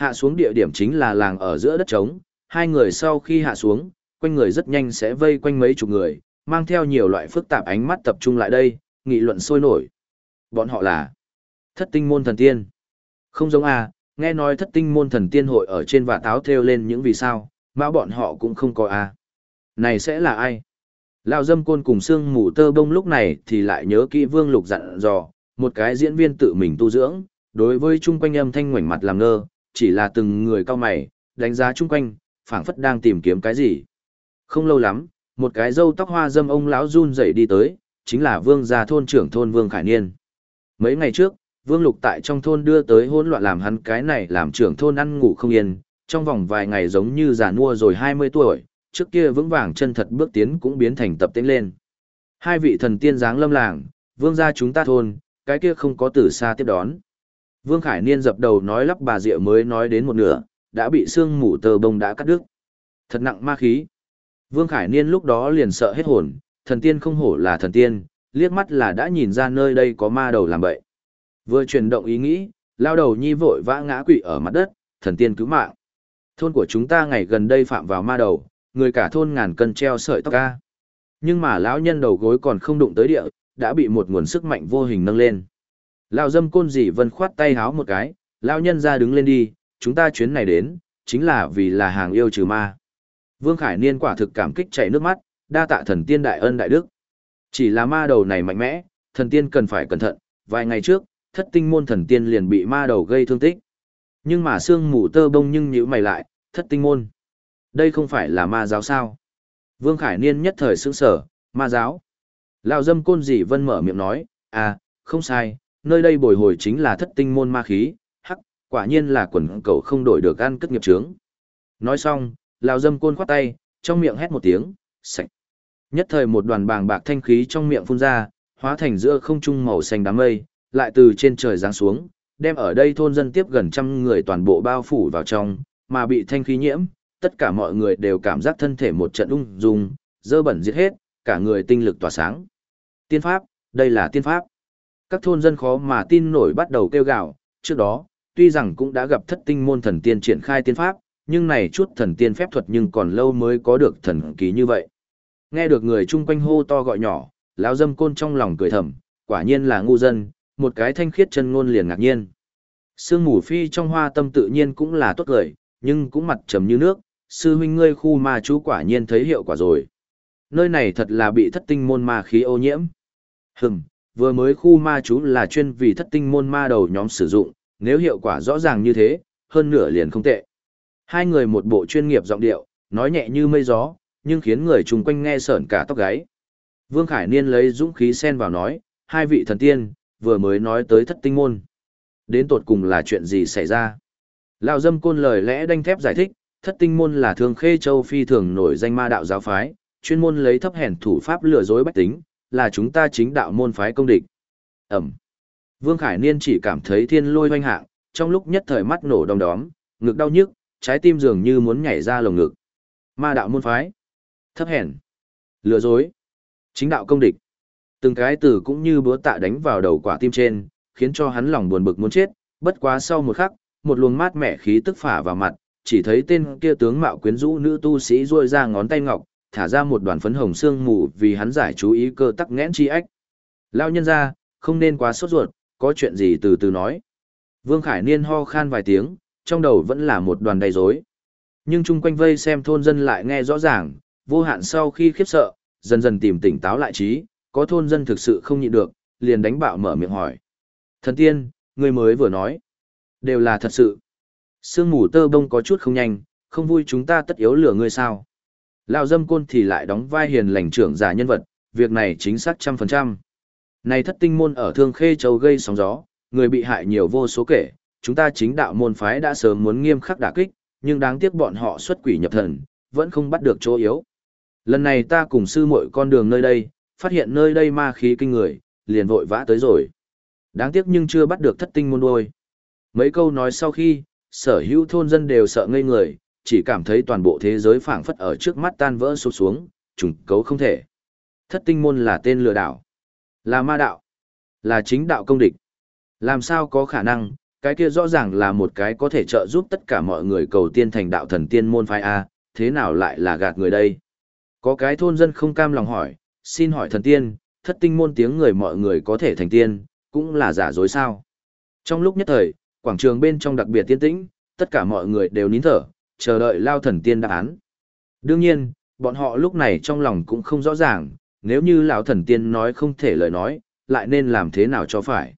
Hạ xuống địa điểm chính là làng ở giữa đất trống, hai người sau khi hạ xuống, quanh người rất nhanh sẽ vây quanh mấy chục người, mang theo nhiều loại phức tạp ánh mắt tập trung lại đây, nghị luận sôi nổi. Bọn họ là thất tinh môn thần tiên. Không giống à, nghe nói thất tinh môn thần tiên hội ở trên và táo theo lên những vì sao, mà bọn họ cũng không có à. Này sẽ là ai? Lão dâm côn cùng xương mù tơ bông lúc này thì lại nhớ kỹ vương lục dặn dò, một cái diễn viên tự mình tu dưỡng, đối với chung quanh âm thanh ngoảnh mặt làm ngơ, chỉ là từng người cao mày, đánh giá chung quanh, phảng phất đang tìm kiếm cái gì. Không lâu lắm, một cái râu tóc hoa dâm ông lão run rẩy đi tới, chính là vương gia thôn trưởng thôn Vương Khải Niên. Mấy ngày trước, Vương Lục tại trong thôn đưa tới hỗn loạn làm hắn cái này làm trưởng thôn ăn ngủ không yên, trong vòng vài ngày giống như già nua rồi 20 tuổi, trước kia vững vàng chân thật bước tiến cũng biến thành tập tiến lên. Hai vị thần tiên dáng lâm làng, vương gia chúng ta thôn, cái kia không có từ xa tiếp đón. Vương Khải Niên dập đầu nói lắp bà rượu mới nói đến một nửa, đã bị xương mủ tờ bông đã cắt đứt. Thật nặng ma khí. Vương Khải Niên lúc đó liền sợ hết hồn, thần tiên không hổ là thần tiên, liếc mắt là đã nhìn ra nơi đây có ma đầu làm bậy. Vừa chuyển động ý nghĩ, lao đầu nhi vội vã ngã quỵ ở mặt đất, thần tiên cứu mạng. Thôn của chúng ta ngày gần đây phạm vào ma đầu, người cả thôn ngàn cân treo sợi tóc ca. Nhưng mà lão nhân đầu gối còn không đụng tới địa, đã bị một nguồn sức mạnh vô hình nâng lên. Lão dâm côn Dị vân khoát tay háo một cái, lão nhân ra đứng lên đi, chúng ta chuyến này đến, chính là vì là hàng yêu trừ ma. Vương Khải Niên quả thực cảm kích chảy nước mắt, đa tạ thần tiên đại ân đại đức. Chỉ là ma đầu này mạnh mẽ, thần tiên cần phải cẩn thận, vài ngày trước, thất tinh môn thần tiên liền bị ma đầu gây thương tích. Nhưng mà xương mù tơ bông nhưng nhữ mày lại, thất tinh môn. Đây không phải là ma giáo sao? Vương Khải Niên nhất thời sững sở, ma giáo. Lão dâm côn dị vân mở miệng nói, à, không sai, nơi đây bồi hồi chính là thất tinh môn ma khí, hắc, quả nhiên là quần cậu không đổi được ăn cất nghiệp trướng. Nói xong, lão dâm côn khoát tay, trong miệng hét một tiếng, sạch. Nhất thời một đoàn bàng bạc thanh khí trong miệng phun ra, hóa thành giữa không trung màu xanh đám mây, lại từ trên trời giáng xuống, đem ở đây thôn dân tiếp gần trăm người toàn bộ bao phủ vào trong, mà bị thanh khí nhiễm, tất cả mọi người đều cảm giác thân thể một trận ung dung, dơ bẩn giết hết, cả người tinh lực tỏa sáng. Tiên pháp, đây là tiên pháp. Các thôn dân khó mà tin nổi bắt đầu kêu gào, trước đó, tuy rằng cũng đã gặp thất tinh môn thần tiên triển khai tiên pháp, nhưng này chút thần tiên phép thuật nhưng còn lâu mới có được thần ký như vậy. Nghe được người chung quanh hô to gọi nhỏ, lão dâm côn trong lòng cười thầm, quả nhiên là ngu dân, một cái thanh khiết chân ngôn liền ngạc nhiên. Sương mù phi trong hoa tâm tự nhiên cũng là tốt cười, nhưng cũng mặt trầm như nước, sư huynh ngươi khu ma chú quả nhiên thấy hiệu quả rồi. Nơi này thật là bị thất tinh môn ma khí ô nhiễm. Hừm, vừa mới khu ma chú là chuyên vì thất tinh môn ma đầu nhóm sử dụng, nếu hiệu quả rõ ràng như thế, hơn nửa liền không tệ. Hai người một bộ chuyên nghiệp giọng điệu, nói nhẹ như mây gió, nhưng khiến người chung quanh nghe sởn cả tóc gáy. Vương Khải Niên lấy dũng khí xen vào nói, hai vị thần tiên, vừa mới nói tới thất tinh môn. Đến tột cùng là chuyện gì xảy ra? Lão dâm côn lời lẽ đanh thép giải thích, thất tinh môn là thường khê châu phi thường nổi danh ma đạo giáo phái, chuyên môn lấy thấp hèn thủ pháp lừa dối bách tính, là chúng ta chính đạo môn phái công địch. Ẩm. Vương Khải Niên chỉ cảm thấy thiên lôi hoanh hạng, trong lúc nhất thời mắt nổ đom đóm, ngực đau nhức, trái tim dường như muốn nhảy ra lồng ngực. Ma đạo môn phái. Thấp hèn. Lừa dối. Chính đạo công địch. Từng cái từ cũng như búa tạ đánh vào đầu quả tim trên, khiến cho hắn lòng buồn bực muốn chết, bất quá sau một khắc, một luồng mát mẻ khí tức phả vào mặt, chỉ thấy tên kia tướng mạo quyến rũ nữ tu sĩ ruôi ra ngón tay ngọc, thả ra một đoàn phấn hồng xương mù vì hắn giải chú ý cơ tắc nghẽn chi ách. Lao nhân ra, không nên quá sốt ruột, có chuyện gì từ từ nói. Vương Khải Niên ho khan vài tiếng, trong đầu vẫn là một đoàn đầy rối. Nhưng chung quanh vây xem thôn dân lại nghe rõ ràng, vô hạn sau khi khiếp sợ, dần dần tìm tỉnh táo lại trí, có thôn dân thực sự không nhịn được, liền đánh bạo mở miệng hỏi. Thần tiên, người mới vừa nói, đều là thật sự. Sương mù tơ bông có chút không nhanh, không vui chúng ta tất yếu lửa ngươi sao. Lão dâm côn thì lại đóng vai hiền lành trưởng giả nhân vật, việc này chính xác trăm phần trăm. Này thất tinh môn ở Thương Khê Châu gây sóng gió, người bị hại nhiều vô số kể, chúng ta chính đạo môn phái đã sớm muốn nghiêm khắc đả kích, nhưng đáng tiếc bọn họ xuất quỷ nhập thần, vẫn không bắt được chỗ yếu. Lần này ta cùng sư muội con đường nơi đây, phát hiện nơi đây ma khí kinh người, liền vội vã tới rồi. Đáng tiếc nhưng chưa bắt được thất tinh môn đôi. Mấy câu nói sau khi, sở hữu thôn dân đều sợ ngây người, chỉ cảm thấy toàn bộ thế giới phảng phất ở trước mắt tan vỡ sụp xuống, trùng cấu không thể. Thất tinh môn là tên lừa đảo, là ma đạo, là chính đạo công địch. Làm sao có khả năng, cái kia rõ ràng là một cái có thể trợ giúp tất cả mọi người cầu tiên thành đạo thần tiên môn phái A, thế nào lại là gạt người đây? Có cái thôn dân không cam lòng hỏi, xin hỏi thần tiên, thất tinh môn tiếng người mọi người có thể thành tiên, cũng là giả dối sao? Trong lúc nhất thời, quảng trường bên trong đặc biệt tiên tĩnh, tất cả mọi người đều nín thở, chờ đợi lao thần tiên đáp án. Đương nhiên, bọn họ lúc này trong lòng cũng không rõ ràng, nếu như lão thần tiên nói không thể lời nói, lại nên làm thế nào cho phải.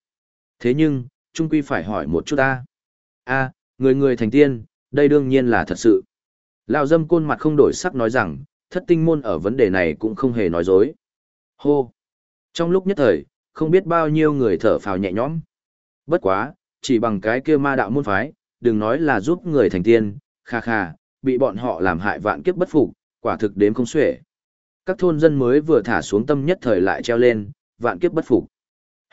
Thế nhưng, trung quy phải hỏi một chút ta. a người người thành tiên, đây đương nhiên là thật sự. Lão dâm côn mặt không đổi sắc nói rằng, thất tinh môn ở vấn đề này cũng không hề nói dối. Hô! Trong lúc nhất thời, không biết bao nhiêu người thở phào nhẹ nhõm. Bất quá, chỉ bằng cái kia ma đạo môn phái, đừng nói là giúp người thành tiên, kha kha, bị bọn họ làm hại vạn kiếp bất phục, quả thực đếm không xuể. Các thôn dân mới vừa thả xuống tâm nhất thời lại treo lên, vạn kiếp bất phục.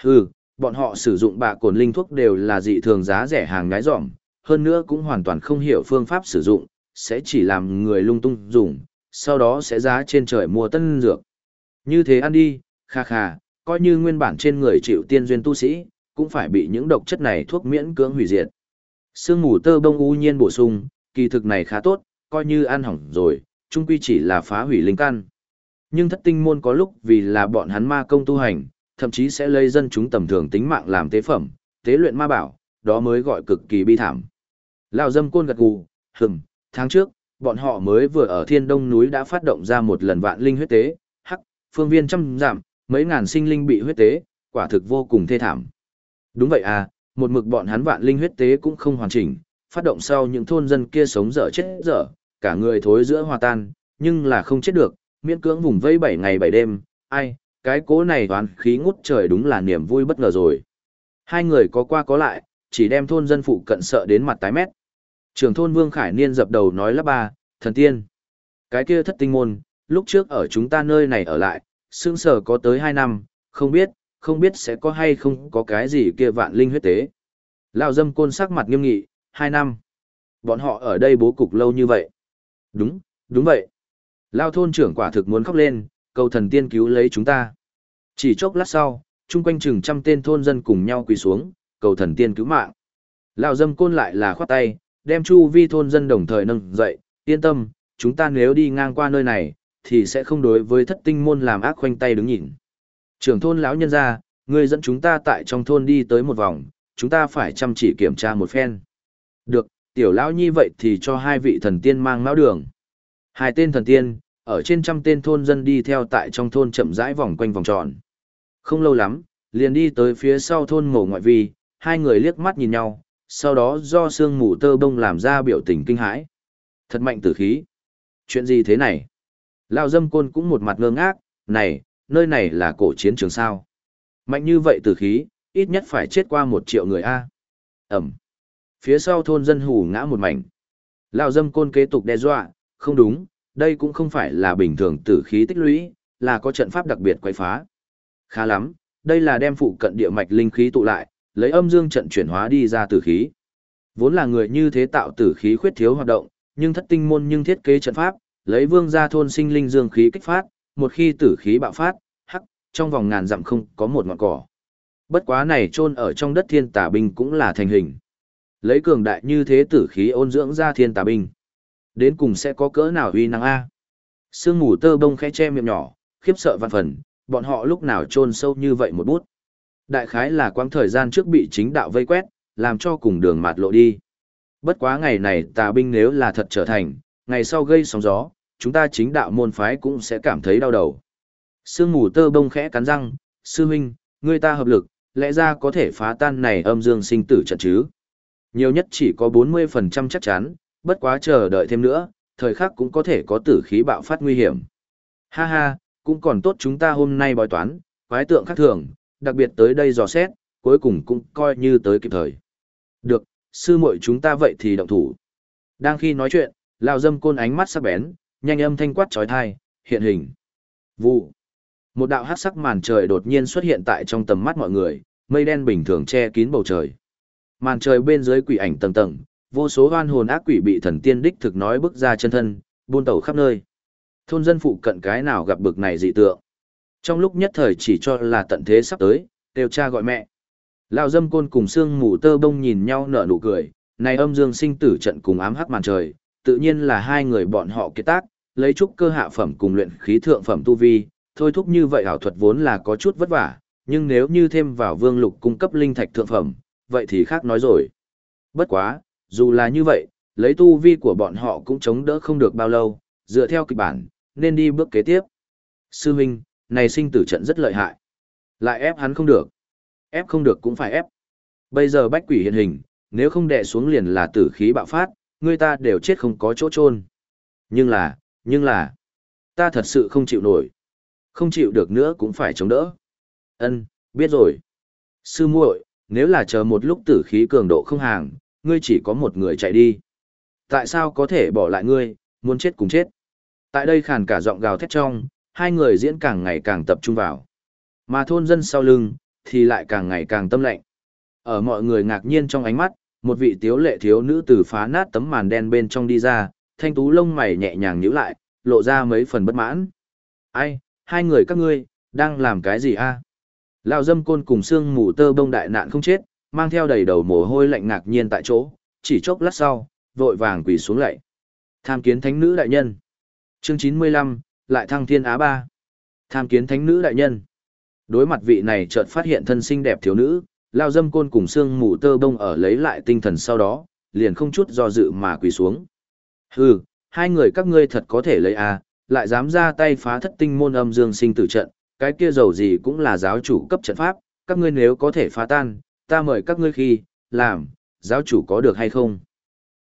Hừ, bọn họ sử dụng bạ cồn linh thuốc đều là dị thường giá rẻ hàng ngái dỏm, hơn nữa cũng hoàn toàn không hiểu phương pháp sử dụng, sẽ chỉ làm người lung tung dùng, sau đó sẽ giá trên trời mua tân dược. Như thế ăn đi, kha kha, coi như nguyên bản trên người chịu tiên duyên tu sĩ, cũng phải bị những độc chất này thuốc miễn cưỡng hủy diệt. Sương mù tơ bông u nhiên bổ sung, kỳ thực này khá tốt, coi như ăn hỏng rồi, chung quy chỉ là phá hủy linh căn. Nhưng thất tinh môn có lúc vì là bọn hắn ma công tu hành, thậm chí sẽ lấy dân chúng tầm thường tính mạng làm tế phẩm, tế luyện ma bảo, đó mới gọi cực kỳ bi thảm. Lão dâm côn gật gù, hừm, tháng trước, bọn họ mới vừa ở thiên đông núi đã phát động ra một lần vạn linh huyết tế, hắc, phương viên trăm giảm, mấy ngàn sinh linh bị huyết tế, quả thực vô cùng thê thảm. Đúng vậy à, một mực bọn hắn vạn linh huyết tế cũng không hoàn chỉnh, phát động sau những thôn dân kia sống dở chết dở, cả người thối giữa hòa tan, nhưng là không chết được, miễn cưỡng vùng vây 7 ngày 7 đêm, ai, cái cố này toán khí ngút trời đúng là niềm vui bất ngờ rồi. Hai người có qua có lại, chỉ đem thôn dân phụ cận sợ đến mặt tái mét. Trưởng thôn Vương Khải Niên dập đầu nói lắp ba, thần tiên. Cái kia thất tinh môn, lúc trước ở chúng ta nơi này ở lại, sương sở có tới 2 năm, không biết, không biết sẽ có hay không có cái gì kia vạn linh huyết tế. Lão dâm côn sắc mặt nghiêm nghị, Hai năm. Bọn họ ở đây bố cục lâu như vậy. Đúng, đúng vậy. Lao thôn trưởng quả thực muốn khóc lên, cầu thần tiên cứu lấy chúng ta. Chỉ chốc lát sau, chung quanh chừng trăm tên thôn dân cùng nhau quỳ xuống, cầu thần tiên cứu mạng. Lão dâm côn lại là khoát tay, đem chu vi thôn dân đồng thời nâng dậy, yên tâm, chúng ta nếu đi ngang qua nơi này, thì sẽ không đối với thất tinh môn làm ác khoanh tay đứng nhìn. Trưởng thôn lão nhân ra, người dẫn chúng ta tại trong thôn đi tới một vòng, chúng ta phải chăm chỉ kiểm tra một phen. Được, tiểu lão nhi vậy thì cho hai vị thần tiên mang mão đường. Hai tên thần tiên, ở trên trăm tên thôn dân đi theo tại trong thôn chậm rãi vòng quanh vòng tròn. Không lâu lắm, liền đi tới phía sau thôn ngổ ngoại vi, hai người liếc mắt nhìn nhau, sau đó do sương mù tơ bông làm ra biểu tình kinh hãi. Thật mạnh tử khí. Chuyện gì thế này? Lao dâm côn cũng một mặt ngơ ngác, này, nơi này là cổ chiến trường sao. Mạnh như vậy tử khí, ít nhất phải chết qua một triệu người A. Ẩm. Phía sau thôn dân hủ ngã một mảnh. Lao dâm côn kế tục đe dọa, không đúng, đây cũng không phải là bình thường tử khí tích lũy, là có trận pháp đặc biệt quay phá. Khá lắm, đây là đem phụ cận địa mạch linh khí tụ lại, lấy âm dương trận chuyển hóa đi ra tử khí. Vốn là người như thế tạo tử khí khuyết thiếu hoạt động, nhưng thất tinh môn nhưng thiết kế trận pháp, lấy vương gia thôn sinh linh dương khí kích phát, một khi tử khí bạo phát, hắc, trong vòng ngàn dặm không có một ngọn cỏ. Bất quá này chôn ở trong đất thiên tà binh cũng là thành hình. Lấy cường đại như thế tử khí ôn dưỡng ra thiên tà binh. Đến cùng sẽ có cỡ nào uy năng A. Sương mù tơ bông khẽ che miệng nhỏ, khiếp sợ văn phần, bọn họ lúc nào chôn sâu như vậy một bút. Đại khái là quãng thời gian trước bị chính đạo vây quét, làm cho cùng đường mạt lộ đi. Bất quá ngày này tà binh nếu là thật trở thành, ngày sau gây sóng gió, chúng ta chính đạo môn phái cũng sẽ cảm thấy đau đầu. Sương mù tơ bông khẽ cắn răng, sư huynh, người ta hợp lực, lẽ ra có thể phá tan này âm dương sinh tử trận chứ. Nhiều nhất chỉ có 40% chắc chắn, bất quá chờ đợi thêm nữa, thời khắc cũng có thể có tử khí bạo phát nguy hiểm. Ha ha, cũng còn tốt chúng ta hôm nay bói toán, quái tượng khác thường, đặc biệt tới đây dò xét, cuối cùng cũng coi như tới kịp thời. Được, sư muội chúng ta vậy thì động thủ. Đang khi nói chuyện, lão dâm côn ánh mắt sắc bén, nhanh âm thanh quát chói tai, hiện hình. Vụ. Một đạo hắc sắc màn trời đột nhiên xuất hiện tại trong tầm mắt mọi người, mây đen bình thường che kín bầu trời. Màn trời bên dưới quỷ ảnh tầng tầng, vô số hoan hồn ác quỷ bị thần tiên đích thực nói bức ra chân thân, buôn tẩu khắp nơi. Thôn dân phụ cận cái nào gặp bực này dị tượng. Trong lúc nhất thời chỉ cho là tận thế sắp tới, đều cha gọi mẹ. Lão dâm côn cùng xương mù tơ bông nhìn nhau nở nụ cười, này âm dương sinh tử trận cùng ám hắc màn trời, tự nhiên là hai người bọn họ kết tác, lấy trúc cơ hạ phẩm cùng luyện khí thượng phẩm tu vi, thôi thúc như vậy ảo thuật vốn là có chút vất vả, nhưng nếu như thêm vào vương lục cung cấp linh thạch thượng phẩm, vậy thì khác nói rồi. Bất quá, dù là như vậy, lấy tu vi của bọn họ cũng chống đỡ không được bao lâu, dựa theo kịch bản, nên đi bước kế tiếp. Sư Minh, này sinh tử trận rất lợi hại. Lại ép hắn không được. Ép không được cũng phải ép. Bây giờ bách quỷ hiện hình, nếu không đè xuống liền là tử khí bạo phát, người ta đều chết không có chỗ chôn. Nhưng là, nhưng là, ta thật sự không chịu nổi. Không chịu được nữa cũng phải chống đỡ. Ân, biết rồi. Sư muội, nếu là chờ một lúc tử khí cường độ không hàng, ngươi chỉ có một người chạy đi. Tại sao có thể bỏ lại ngươi, muốn chết cùng chết. Tại đây khàn cả giọng gào thét trong, hai người diễn càng ngày càng tập trung vào. Mà thôn dân sau lưng, thì lại càng ngày càng tâm lạnh. Ở mọi người ngạc nhiên trong ánh mắt, một vị tiếu lệ thiếu nữ từ phá nát tấm màn đen bên trong đi ra, thanh tú lông mày nhẹ nhàng nhíu lại, lộ ra mấy phần bất mãn. Ai, hai người các ngươi, đang làm cái gì a? Lao dâm côn cùng xương mù tơ bông đại nạn không chết, mang theo đầy đầu mồ hôi lạnh ngạc nhiên tại chỗ, chỉ chốc lát sau, vội vàng quỳ xuống lạy. Tham kiến thánh nữ đại nhân. Chương 95, lại thăng thiên á ba. Tham kiến thánh nữ đại nhân. Đối mặt vị này chợt phát hiện thân xinh đẹp thiếu nữ, lao dâm côn cùng xương mù tơ bông ở lấy lại tinh thần sau đó, liền không chút do dự mà quỳ xuống. Hừ, hai người các ngươi thật có thể lấy à, lại dám ra tay phá thất tinh môn âm dương sinh tử trận, cái kia dầu gì cũng là giáo chủ cấp trận pháp, các ngươi nếu có thể phá tan, ta mời các ngươi khi, làm, giáo chủ có được hay không?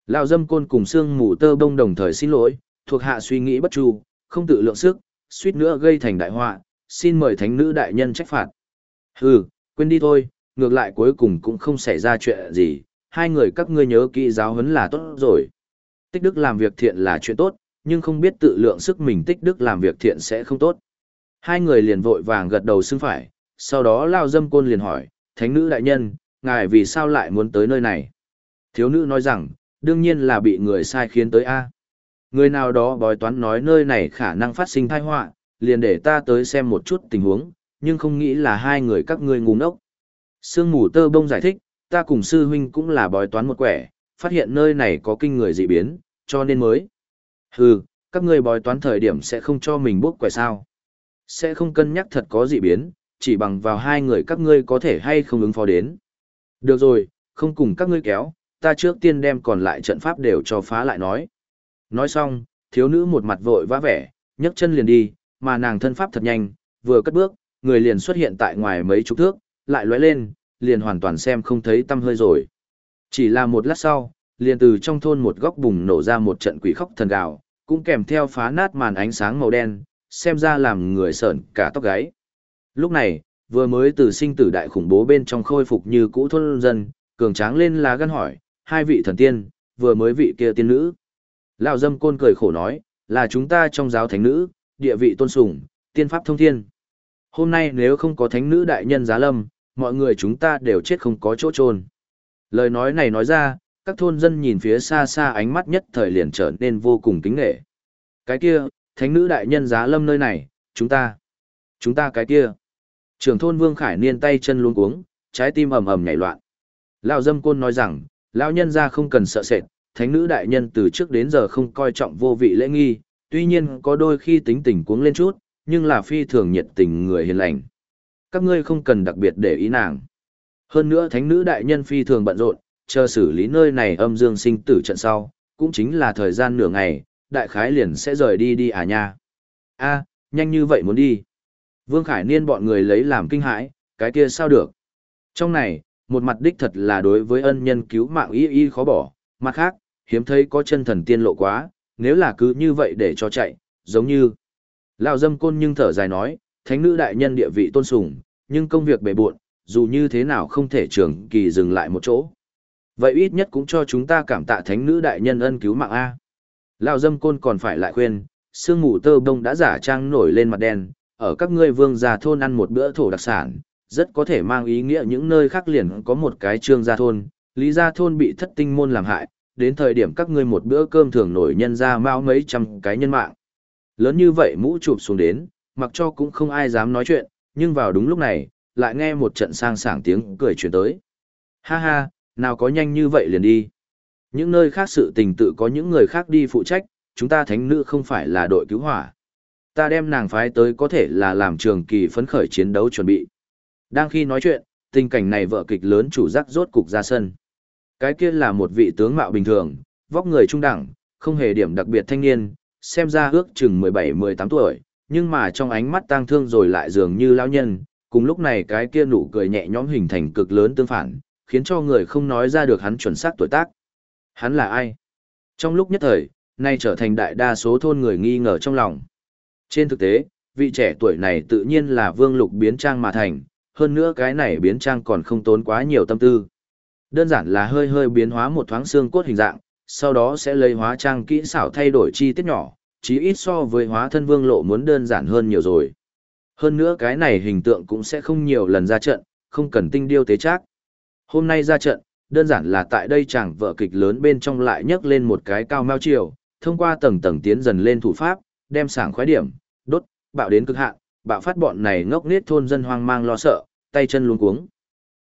Lão dâm côn cùng xương mù tơ bông đồng thời xin lỗi, thuộc hạ suy nghĩ bất chu, không tự lượng sức, suýt nữa gây thành đại họa, xin mời thánh nữ đại nhân trách phạt. Hừ, quên đi thôi, ngược lại cuối cùng cũng không xảy ra chuyện gì, hai người các ngươi nhớ kỹ giáo huấn là tốt rồi. Tích đức làm việc thiện là chuyện tốt, nhưng không biết tự lượng sức mình tích đức làm việc thiện sẽ không tốt. Hai người liền vội vàng gật đầu xưng phải, sau đó lao dâm côn liền hỏi, thánh nữ đại nhân, ngài vì sao lại muốn tới nơi này? Thiếu nữ nói rằng, đương nhiên là bị người sai khiến tới A. Người nào đó bói toán nói nơi này khả năng phát sinh tai họa, liền để ta tới xem một chút tình huống, nhưng không nghĩ là hai người các ngươi ngu ngốc. Sương mù tơ bông giải thích, ta cùng sư huynh cũng là bói toán một quẻ, phát hiện nơi này có kinh người dị biến, cho nên mới. Hừ, các ngươi bói toán thời điểm sẽ không cho mình bốc quẻ sao. Sẽ không cân nhắc thật có dị biến, chỉ bằng vào hai người các ngươi có thể hay không ứng phó đến. Được rồi, không cùng các ngươi kéo, ta trước tiên đem còn lại trận pháp đều cho phá lại nói. Nói xong, thiếu nữ một mặt vội vã vẻ, nhấc chân liền đi, mà nàng thân pháp thật nhanh, vừa cất bước, người liền xuất hiện tại ngoài mấy chục thước, lại lóe lên, liền hoàn toàn xem không thấy tâm hơi rồi. Chỉ là một lát sau, liền từ trong thôn một góc bùng nổ ra một trận quỷ khóc thần gào, cũng kèm theo phá nát màn ánh sáng màu đen, xem ra làm người sợn cả tóc gáy. Lúc này, vừa mới từ sinh tử đại khủng bố bên trong khôi phục như cũ thôn dân, cường tráng lên lá gan hỏi, hai vị thần tiên, vừa mới vị kia tiên nữ. Lão dâm côn cười khổ nói, là chúng ta trong giáo thánh nữ, địa vị tôn sùng, tiên pháp thông thiên. Hôm nay nếu không có thánh nữ đại nhân giá lâm, mọi người chúng ta đều chết không có chỗ trôn. Lời nói này nói ra, các thôn dân nhìn phía xa xa ánh mắt nhất thời liền trở nên vô cùng kính nghệ. Cái kia, thánh nữ đại nhân giá lâm nơi này, chúng ta, chúng ta cái kia. Trưởng thôn Vương Khải Niên tay chân luống cuống, trái tim ầm ầm nhảy loạn. Lão Dâm Côn nói rằng, lão nhân gia không cần sợ sệt, thánh nữ đại nhân từ trước đến giờ không coi trọng vô vị lễ nghi, tuy nhiên có đôi khi tính tình cuống lên chút, nhưng là phi thường nhiệt tình người hiền lành. Các ngươi không cần đặc biệt để ý nàng. Hơn nữa thánh nữ đại nhân phi thường bận rộn, chờ xử lý nơi này âm dương sinh tử trận sau, cũng chính là thời gian nửa ngày, đại khái liền sẽ rời đi đi à nha. a nhanh như vậy muốn đi. Vương Khải Niên bọn người lấy làm kinh hãi, cái kia sao được. Trong này, một mặt đích thật là đối với ân nhân cứu mạng y y khó bỏ, mặt khác, hiếm thấy có chân thần tiên lộ quá, nếu là cứ như vậy để cho chạy, giống như. Lão dâm côn nhưng thở dài nói, thánh nữ đại nhân địa vị tôn sùng, nhưng công việc bề buộn, dù như thế nào không thể trường kỳ dừng lại một chỗ. Vậy ít nhất cũng cho chúng ta cảm tạ thánh nữ đại nhân ân cứu mạng A. Lão dâm côn còn phải lại khuyên, sương mù tơ bông đã giả trang nổi lên mặt đen, ở các ngươi vương già thôn ăn một bữa thổ đặc sản, rất có thể mang ý nghĩa những nơi khác liền có một cái trương gia thôn, lý gia thôn bị thất tinh môn làm hại, đến thời điểm các ngươi một bữa cơm thường nổi nhân ra mau mấy trăm cái nhân mạng. Lớn như vậy mũ chụp xuống đến, mặc cho cũng không ai dám nói chuyện, nhưng vào đúng lúc này, lại nghe một trận sang sảng tiếng cười truyền tới. Ha ha, nào có nhanh như vậy liền đi. Những nơi khác sự tình tự có những người khác đi phụ trách, chúng ta thánh nữ không phải là đội cứu hỏa. Ta đem nàng phái tới có thể là làm trường kỳ phấn khởi chiến đấu chuẩn bị. Đang khi nói chuyện, tình cảnh này vợ kịch lớn chủ giác rốt cục ra sân. Cái kia là một vị tướng mạo bình thường, vóc người trung đẳng, không hề điểm đặc biệt thanh niên, xem ra ước chừng 17-18 tuổi, nhưng mà trong ánh mắt tang thương rồi lại dường như lão nhân, cùng lúc này cái kia nụ cười nhẹ nhõm hình thành cực lớn tương phản, khiến cho người không nói ra được hắn chuẩn xác tuổi tác. Hắn là ai? Trong lúc nhất thời, nay trở thành đại đa số thôn người nghi ngờ trong lòng. Trên thực tế, vị trẻ tuổi này tự nhiên là vương lục biến trang mà thành, hơn nữa cái này biến trang còn không tốn quá nhiều tâm tư. Đơn giản là hơi hơi biến hóa một thoáng xương cốt hình dạng, sau đó sẽ lấy hóa trang kỹ xảo thay đổi chi tiết nhỏ, chí ít so với hóa thân vương lộ muốn đơn giản hơn nhiều rồi. Hơn nữa cái này hình tượng cũng sẽ không nhiều lần ra trận, không cần tinh điêu tế trác. Hôm nay ra trận, đơn giản là tại đây chàng vợ kịch lớn bên trong lại nhấc lên một cái cao mao chiều, thông qua tầng tầng tiến dần lên thủ pháp, đem sảng khoái điểm, đốt, bạo đến cực hạn, bạo phát bọn này ngốc nết thôn dân hoang mang lo sợ, tay chân luống cuống.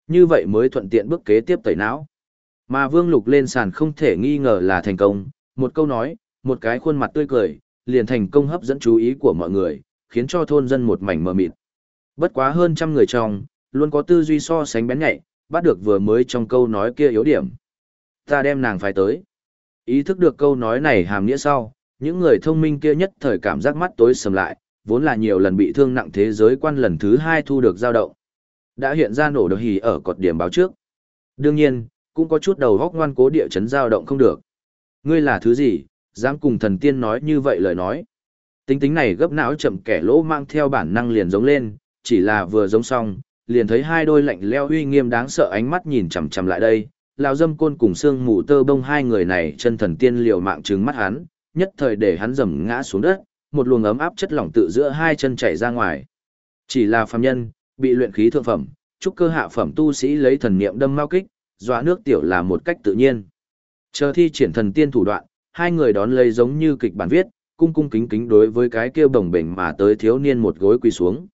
Như vậy mới thuận tiện bước kế tiếp tẩy não. Mà Vương Lục lên sàn không thể nghi ngờ là thành công, một câu nói, một cái khuôn mặt tươi cười, liền thành công hấp dẫn chú ý của mọi người, khiến cho thôn dân một mảnh mờ mịt. Bất quá hơn trăm người trong, luôn có tư duy so sánh bén nhạy, bắt được vừa mới trong câu nói kia yếu điểm. Ta đem nàng phải tới. Ý thức được câu nói này hàm nghĩa sau, những người thông minh kia nhất thời cảm giác mắt tối sầm lại, vốn là nhiều lần bị thương nặng thế giới quan lần thứ hai thu được dao động. Đã hiện ra nổ được hỉ ở cột điểm báo trước. Đương nhiên, cũng có chút đầu góc ngoan cố địa chấn dao động không được. Ngươi là thứ gì, dám cùng thần tiên nói như vậy lời nói. Tính tính này gấp não chậm kẻ lỗ mang theo bản năng liền giống lên, chỉ là vừa giống xong, liền thấy hai đôi lạnh leo uy nghiêm đáng sợ ánh mắt nhìn chằm chằm lại đây. Lão dâm côn cùng xương mù tơ bông hai người này chân thần tiên liều mạng trứng mắt hắn, nhất thời để hắn dầm ngã xuống đất, một luồng ấm áp chất lỏng tự giữa hai chân chảy ra ngoài. Chỉ là phàm nhân, bị luyện khí thượng phẩm, trúc cơ hạ phẩm tu sĩ lấy thần niệm đâm mao kích, dọa nước tiểu là một cách tự nhiên. Chờ thi triển thần tiên thủ đoạn, hai người đón lấy giống như kịch bản viết, cung cung kính kính đối với cái kia bồng bềnh mà tới thiếu niên một gối quỳ xuống.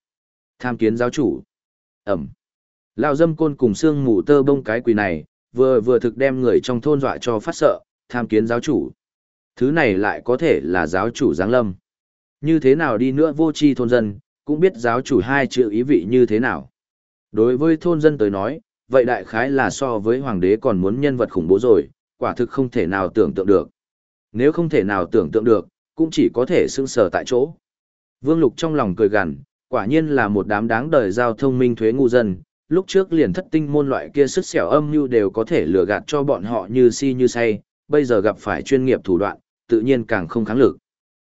Tham kiến giáo chủ. Ẩm. lao dâm côn cùng xương mù tơ bông cái quỳ này, vừa vừa thực đem người trong thôn dọa cho phát sợ, tham kiến giáo chủ. Thứ này lại có thể là giáo chủ giáng lâm. Như thế nào đi nữa vô tri thôn dân, cũng biết giáo chủ hai chữ ý vị như thế nào. Đối với thôn dân tới nói, vậy đại khái là so với hoàng đế còn muốn nhân vật khủng bố rồi, quả thực không thể nào tưởng tượng được. Nếu không thể nào tưởng tượng được, cũng chỉ có thể sưng sờ tại chỗ. Vương Lục trong lòng cười gằn, quả nhiên là một đám đáng đời giao thông minh thuế ngu dân, lúc trước liền thất tinh môn loại kia sức xẻo âm như đều có thể lừa gạt cho bọn họ như si như say, bây giờ gặp phải chuyên nghiệp thủ đoạn, tự nhiên càng không kháng lực.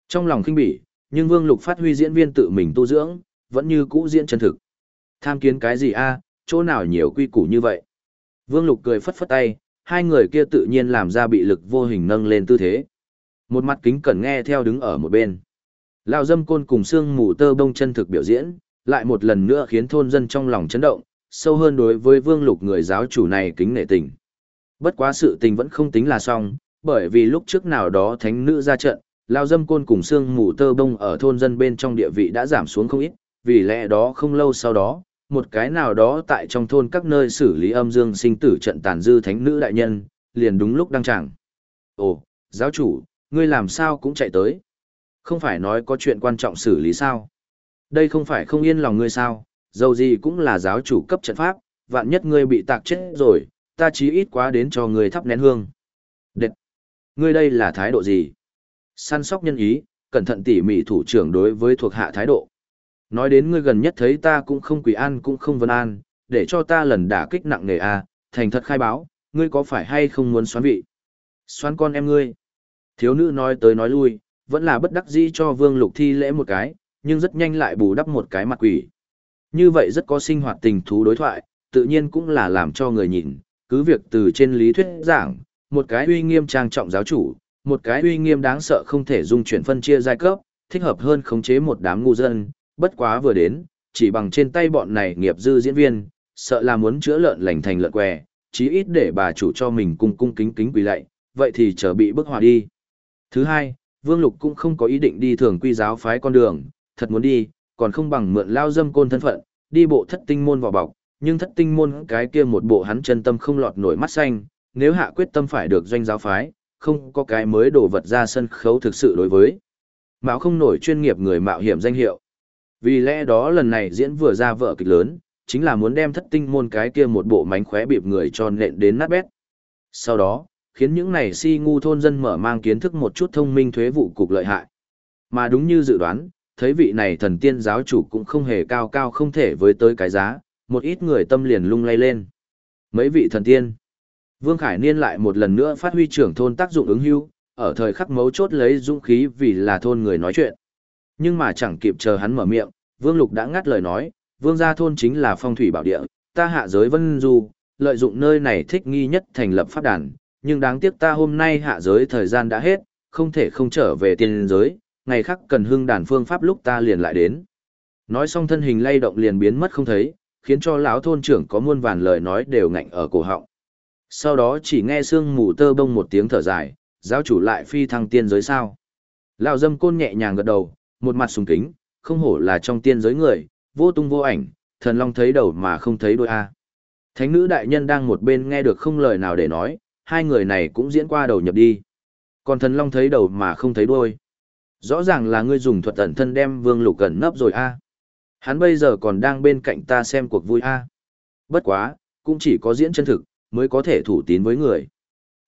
Trong lòng kinh bỉ, nhưng Vương Lục phát huy diễn viên tự mình tu dưỡng, vẫn như cũ diễn chân thực. Tham kiến cái gì a, chỗ nào nhiều quy củ như vậy? Vương Lục cười phất phất tay, hai người kia tự nhiên làm ra bị lực vô hình nâng lên tư thế. Một mặt kính cẩn nghe theo đứng ở một bên. Lao dâm côn cùng xương mù tơ bông chân thực biểu diễn, lại một lần nữa khiến thôn dân trong lòng chấn động, sâu hơn đối với vương lục người giáo chủ này kính nể tình. Bất quá sự tình vẫn không tính là xong, bởi vì lúc trước nào đó thánh nữ ra trận, lao dâm côn cùng xương mù tơ bông ở thôn dân bên trong địa vị đã giảm xuống không ít, vì lẽ đó không lâu sau đó, một cái nào đó tại trong thôn các nơi xử lý âm dương sinh tử trận tàn dư thánh nữ đại nhân, liền đúng lúc đăng tràng. Ồ, giáo chủ, ngươi làm sao cũng chạy tới. Không phải nói có chuyện quan trọng xử lý sao. Đây không phải không yên lòng ngươi sao, dầu gì cũng là giáo chủ cấp trận pháp, vạn nhất ngươi bị tạc chết rồi, ta chí ít quá đến cho ngươi thắp nén hương. Đệt! Ngươi đây là thái độ gì? Săn sóc nhân ý, cẩn thận tỉ mỉ thủ trưởng đối với thuộc hạ thái độ. Nói đến ngươi gần nhất thấy ta cũng không quỳ an cũng không vân an, để cho ta lần đả kích nặng nề a, à, thành thật khai báo, ngươi có phải hay không muốn xoán vị? Xoán con em ngươi. Thiếu nữ nói tới nói lui, vẫn là bất đắc dĩ cho Vương Lục thi lễ một cái, nhưng rất nhanh lại bù đắp một cái mặt quỷ. Như vậy rất có sinh hoạt tình thú đối thoại, tự nhiên cũng là làm cho người nhìn, cứ việc từ trên lý thuyết giảng, một cái uy nghiêm trang trọng giáo chủ, một cái uy nghiêm đáng sợ không thể dung chuyển phân chia giai cấp, thích hợp hơn khống chế một đám ngu dân, bất quá vừa đến, chỉ bằng trên tay bọn này nghiệp dư diễn viên, sợ là muốn chữa lợn lành thành lợn què, chí ít để bà chủ cho mình cung cung kính kính quỳ lạy, vậy thì chờ bị bức hòa đi. Thứ hai, Vương Lục cũng không có ý định đi thường quy giáo phái con đường, thật muốn đi, còn không bằng mượn lao dâm côn thân phận, đi bộ thất tinh môn vào bọc, nhưng thất tinh môn cái kia một bộ hắn chân tâm không lọt nổi mắt xanh, nếu hạ quyết tâm phải được doanh giáo phái, không có cái mới đổ vật ra sân khấu thực sự đối với. Mạo không nổi chuyên nghiệp người mạo hiểm danh hiệu. Vì lẽ đó lần này diễn vừa ra vợ kịch lớn, chính là muốn đem thất tinh môn cái kia một bộ mánh khóe bịp người cho nện đến nát bét. Sau đó, khiến những này si ngu thôn dân mở mang kiến thức một chút thông minh thuế vụ cục lợi hại. Mà đúng như dự đoán, thấy vị này thần tiên giáo chủ cũng không hề cao cao không thể với tới cái giá, một ít người tâm liền lung lay lên. Mấy vị thần tiên. Vương Khải Niên lại một lần nữa phát huy trưởng thôn tác dụng ứng hưu, ở thời khắc mấu chốt lấy dũng khí vì là thôn người nói chuyện. Nhưng mà chẳng kịp chờ hắn mở miệng, Vương Lục đã ngắt lời nói, Vương gia thôn chính là phong thủy bảo địa, ta hạ giới vân du, lợi dụng nơi này thích nghi nhất thành lập pháp đàn, nhưng đáng tiếc ta hôm nay hạ giới thời gian đã hết, không thể không trở về tiên giới, ngày khác cần hưng đàn phương pháp lúc ta liền lại đến. Nói xong thân hình lay động liền biến mất không thấy, khiến cho lão thôn trưởng có muôn vàn lời nói đều ngạnh ở cổ họng. Sau đó chỉ nghe sương mù tơ bông một tiếng thở dài, giáo chủ lại phi thăng tiên giới sao. Lão dâm côn nhẹ nhàng gật đầu, một mặt sùng kính, không hổ là trong tiên giới người, vô tung vô ảnh, thần long thấy đầu mà không thấy đôi a. Thánh nữ đại nhân đang một bên nghe được không lời nào để nói, hai người này cũng diễn qua đầu nhập đi. Còn thần long thấy đầu mà không thấy đuôi. Rõ ràng là ngươi dùng thuật ẩn thân đem vương lục cẩn nấp rồi a. Hắn bây giờ còn đang bên cạnh ta xem cuộc vui a. Bất quá, cũng chỉ có diễn chân thực, mới có thể thủ tín với người.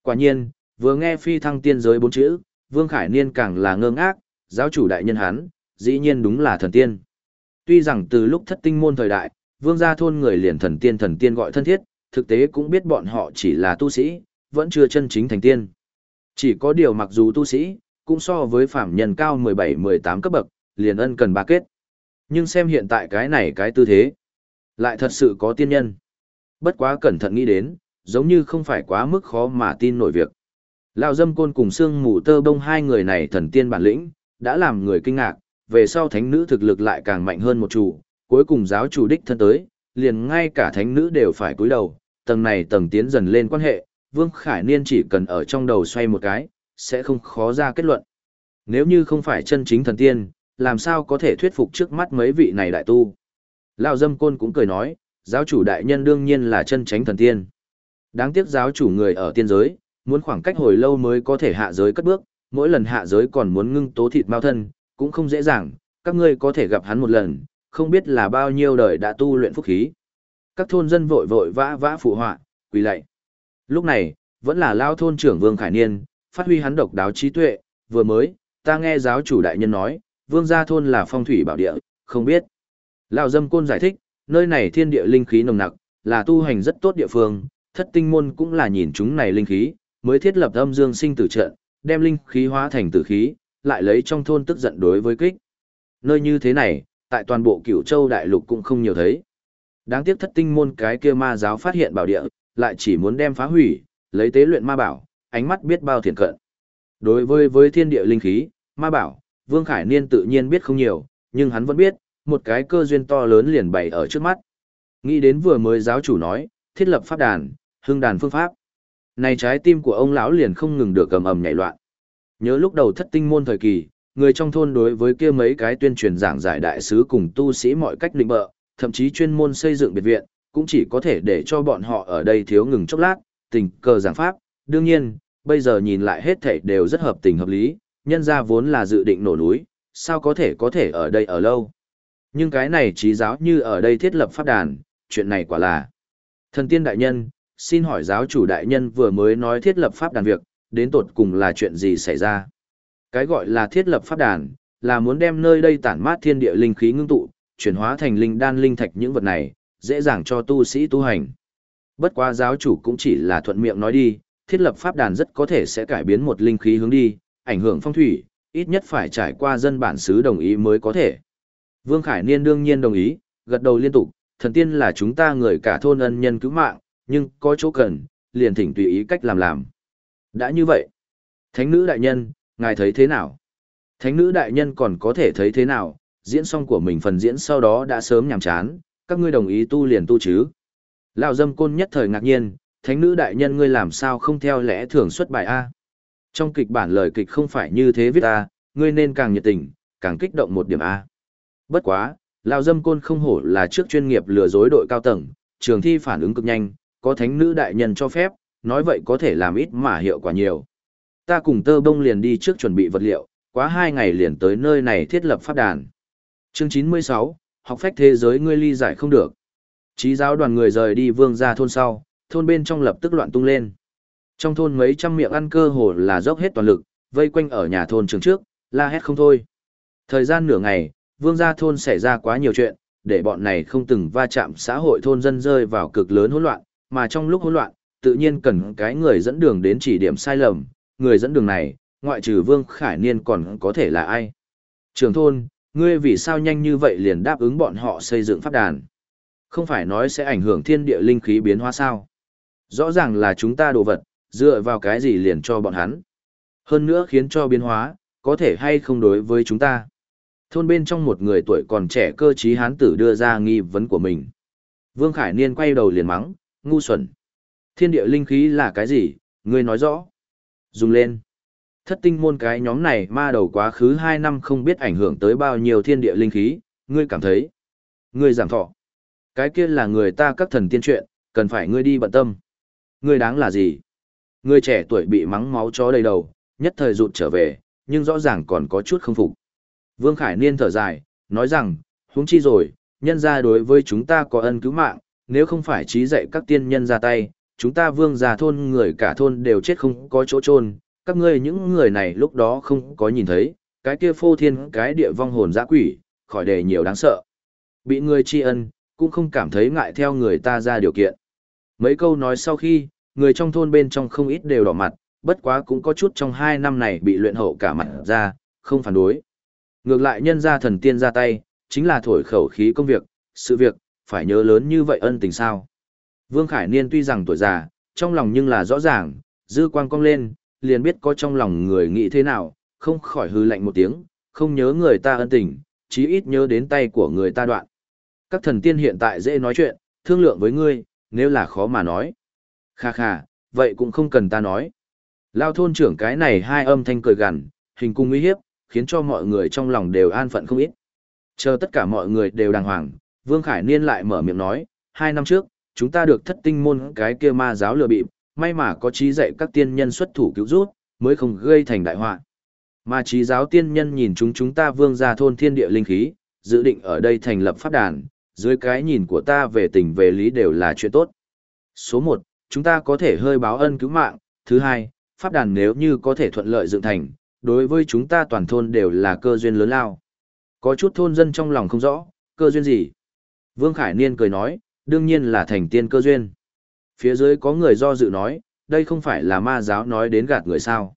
Quả nhiên, vừa nghe phi thăng tiên giới bốn chữ, Vương Khải Niên càng là ngơ ngác, giáo chủ đại nhân hắn, dĩ nhiên đúng là thần tiên. Tuy rằng từ lúc thất tinh môn thời đại, vương gia thôn người liền thần tiên thần tiên gọi thân thiết, thực tế cũng biết bọn họ chỉ là tu sĩ, vẫn chưa chân chính thành tiên. Chỉ có điều mặc dù tu sĩ, cũng so với phạm nhân cao 17-18 cấp bậc, liền ân cần ba kết. Nhưng xem hiện tại cái này cái tư thế, lại thật sự có tiên nhân. Bất quá cẩn thận nghĩ đến, giống như không phải quá mức khó mà tin nổi việc. Lão dâm côn cùng xương mù tơ bông hai người này thần tiên bản lĩnh, đã làm người kinh ngạc, về sau thánh nữ thực lực lại càng mạnh hơn một chủ, cuối cùng giáo chủ đích thân tới, liền ngay cả thánh nữ đều phải cúi đầu, tầng này tầng tiến dần lên quan hệ, Vương Khải Niên chỉ cần ở trong đầu xoay một cái, sẽ không khó ra kết luận. Nếu như không phải chân chính thần tiên, làm sao có thể thuyết phục trước mắt mấy vị này đại tu. Lão dâm côn cũng cười nói, giáo chủ đại nhân đương nhiên là chân chính thần tiên. Đáng tiếc giáo chủ người ở tiên giới, muốn khoảng cách hồi lâu mới có thể hạ giới cất bước, mỗi lần hạ giới còn muốn ngưng tố thịt mao thân, cũng không dễ dàng, các ngươi có thể gặp hắn một lần, không biết là bao nhiêu đời đã tu luyện phúc khí. Các thôn dân vội vội vã vã phụ họa, quỳ lạy. Lúc này, vẫn là lao thôn trưởng Vương Khải Niên, phát huy hắn độc đáo trí tuệ, vừa mới, ta nghe giáo chủ đại nhân nói, Vương gia thôn là phong thủy bảo địa, không biết. Lão Dâm Côn giải thích, nơi này thiên địa linh khí nồng nặc, là tu hành rất tốt địa phương, thất tinh môn cũng là nhìn chúng này linh khí, mới thiết lập âm dương sinh tử trận, đem linh khí hóa thành tử khí, lại lấy trong thôn tức giận đối với kích. Nơi như thế này, tại toàn bộ cửu châu đại lục cũng không nhiều thấy. Đáng tiếc thất tinh môn cái kia ma giáo phát hiện bảo địa, lại chỉ muốn đem phá hủy, lấy tế luyện ma bảo, ánh mắt biết bao thiện cận. Đối với với thiên địa linh khí, ma bảo, Vương Khải Niên tự nhiên biết không nhiều, nhưng hắn vẫn biết, một cái cơ duyên to lớn liền bày ở trước mắt. Nghĩ đến vừa mới giáo chủ nói, thiết lập pháp đàn, hưng đàn phương pháp. Này trái tim của ông lão liền không ngừng được cầm ầm nhảy loạn. Nhớ lúc đầu thất tinh môn thời kỳ, người trong thôn đối với kia mấy cái tuyên truyền giảng giải đại sứ cùng tu sĩ mọi cách định bợ, thậm chí chuyên môn xây dựng biệt viện, cũng chỉ có thể để cho bọn họ ở đây thiếu ngừng chốc lát, tình cờ giảng pháp. Đương nhiên, bây giờ nhìn lại hết thảy đều rất hợp tình hợp lý, nhân ra vốn là dự định nổ núi, sao có thể có thể ở đây ở lâu. Nhưng cái này trí giáo như ở đây thiết lập pháp đàn, chuyện này quả là. Thần tiên đại nhân, xin hỏi giáo chủ đại nhân vừa mới nói thiết lập pháp đàn việc, đến tột cùng là chuyện gì xảy ra? Cái gọi là thiết lập pháp đàn, là muốn đem nơi đây tản mát thiên địa linh khí ngưng tụ, chuyển hóa thành linh đan linh thạch những vật này, dễ dàng cho tu sĩ tu hành. Bất quá giáo chủ cũng chỉ là thuận miệng nói đi, thiết lập pháp đàn rất có thể sẽ cải biến một linh khí hướng đi, ảnh hưởng phong thủy, ít nhất phải trải qua dân bản xứ đồng ý mới có thể. Vương Khải Niên đương nhiên đồng ý, gật đầu liên tục, thần tiên là chúng ta người cả thôn ân nhân cứu mạng, nhưng có chỗ cần, liền thỉnh tùy ý cách làm làm. Đã như vậy, thánh nữ đại nhân, ngài thấy thế nào? Thánh nữ đại nhân còn có thể thấy thế nào? Diễn xong của mình phần diễn sau đó đã sớm nhàm chán, các ngươi đồng ý tu liền tu chứ. Lão dâm côn nhất thời ngạc nhiên, thánh nữ đại nhân ngươi làm sao không theo lẽ thường xuất bài A. Trong kịch bản lời kịch không phải như thế viết A, ngươi nên càng nhiệt tình, càng kích động một điểm A. Bất quá, Lão dâm côn không hổ là trước chuyên nghiệp lừa dối đội cao tầng, trường thi phản ứng cực nhanh, có thánh nữ đại nhân cho phép, nói vậy có thể làm ít mà hiệu quả nhiều. Ta cùng tơ bông liền đi trước chuẩn bị vật liệu, quá hai ngày liền tới nơi này thiết lập pháp đàn. Chương 96, học phách thế giới ngươi ly giải không được. Chí giáo đoàn người rời đi vương ra thôn sau, thôn bên trong lập tức loạn tung lên. Trong thôn mấy trăm miệng ăn cơ hồ là dốc hết toàn lực, vây quanh ở nhà thôn trường trước, la hét không thôi. Thời gian nửa ngày, vương gia thôn xảy ra quá nhiều chuyện, để bọn này không từng va chạm xã hội thôn dân rơi vào cực lớn hỗn loạn, mà trong lúc hỗn loạn, tự nhiên cần cái người dẫn đường đến chỉ điểm sai lầm, người dẫn đường này, ngoại trừ Vương Khải Niên còn có thể là ai. Trường thôn, ngươi vì sao nhanh như vậy liền đáp ứng bọn họ xây dựng pháp đàn? Không phải nói sẽ ảnh hưởng thiên địa linh khí biến hóa sao? Rõ ràng là chúng ta đồ vật, dựa vào cái gì liền cho bọn hắn. Hơn nữa khiến cho biến hóa, có thể hay không đối với chúng ta. Thôn bên trong một người tuổi còn trẻ cơ trí hán tử đưa ra nghi vấn của mình. Vương Khải Niên quay đầu liền mắng, ngu xuẩn. Thiên địa linh khí là cái gì, ngươi nói rõ. Dùng lên. Thất tinh môn cái nhóm này ma đầu quá khứ 2 năm không biết ảnh hưởng tới bao nhiêu thiên địa linh khí, ngươi cảm thấy. Ngươi giảm thọ. Cái kia là người ta các thần tiên chuyện, cần phải ngươi đi bận tâm. Ngươi đáng là gì? Ngươi trẻ tuổi bị mắng máu chó đầy đầu, nhất thời rụt trở về, nhưng rõ ràng còn có chút không phục. Vương Khải Niên thở dài, nói rằng, huống chi rồi, nhân ra đối với chúng ta có ân cứu mạng, nếu không phải trí dạy các tiên nhân ra tay, chúng ta vương già thôn người cả thôn đều chết không có chỗ trôn các ngươi những người này lúc đó không có nhìn thấy, cái kia phô thiên cái địa vong hồn dã quỷ, khỏi để nhiều đáng sợ. Bị người tri ân, cũng không cảm thấy ngại theo người ta ra điều kiện. Mấy câu nói sau khi, người trong thôn bên trong không ít đều đỏ mặt, bất quá cũng có chút trong hai năm này bị luyện hậu cả mặt ra, không phản đối. Ngược lại nhân ra thần tiên ra tay, chính là thổi khẩu khí công việc, sự việc, phải nhớ lớn như vậy ân tình sao. Vương Khải Niên tuy rằng tuổi già, trong lòng nhưng là rõ ràng, dư quang cong lên, liền biết có trong lòng người nghĩ thế nào, không khỏi hư lạnh một tiếng, không nhớ người ta ân tình, chí ít nhớ đến tay của người ta đoạn. Các thần tiên hiện tại dễ nói chuyện, thương lượng với ngươi, nếu là khó mà nói. Kha kha, vậy cũng không cần ta nói. Lao thôn trưởng cái này hai âm thanh cười gằn, hình cung uy hiếp, khiến cho mọi người trong lòng đều an phận không ít. Chờ tất cả mọi người đều đàng hoàng, Vương Khải Niên lại mở miệng nói, hai năm trước, chúng ta được thất tinh môn cái kia ma giáo lừa bịp, may mà có trí dạy các tiên nhân xuất thủ cứu rút, mới không gây thành đại họa. Mà trí giáo tiên nhân nhìn chúng chúng ta vương gia thôn thiên địa linh khí, dự định ở đây thành lập pháp đàn, dưới cái nhìn của ta về tình về lý đều là chuyện tốt. Số 1, chúng ta có thể hơi báo ân cứu mạng, thứ hai, pháp đàn nếu như có thể thuận lợi dựng thành, đối với chúng ta toàn thôn đều là cơ duyên lớn lao. Có chút thôn dân trong lòng không rõ, cơ duyên gì? Vương Khải Niên cười nói, đương nhiên là thành tiên cơ duyên. Phía dưới có người do dự nói, đây không phải là ma giáo nói đến gạt người sao.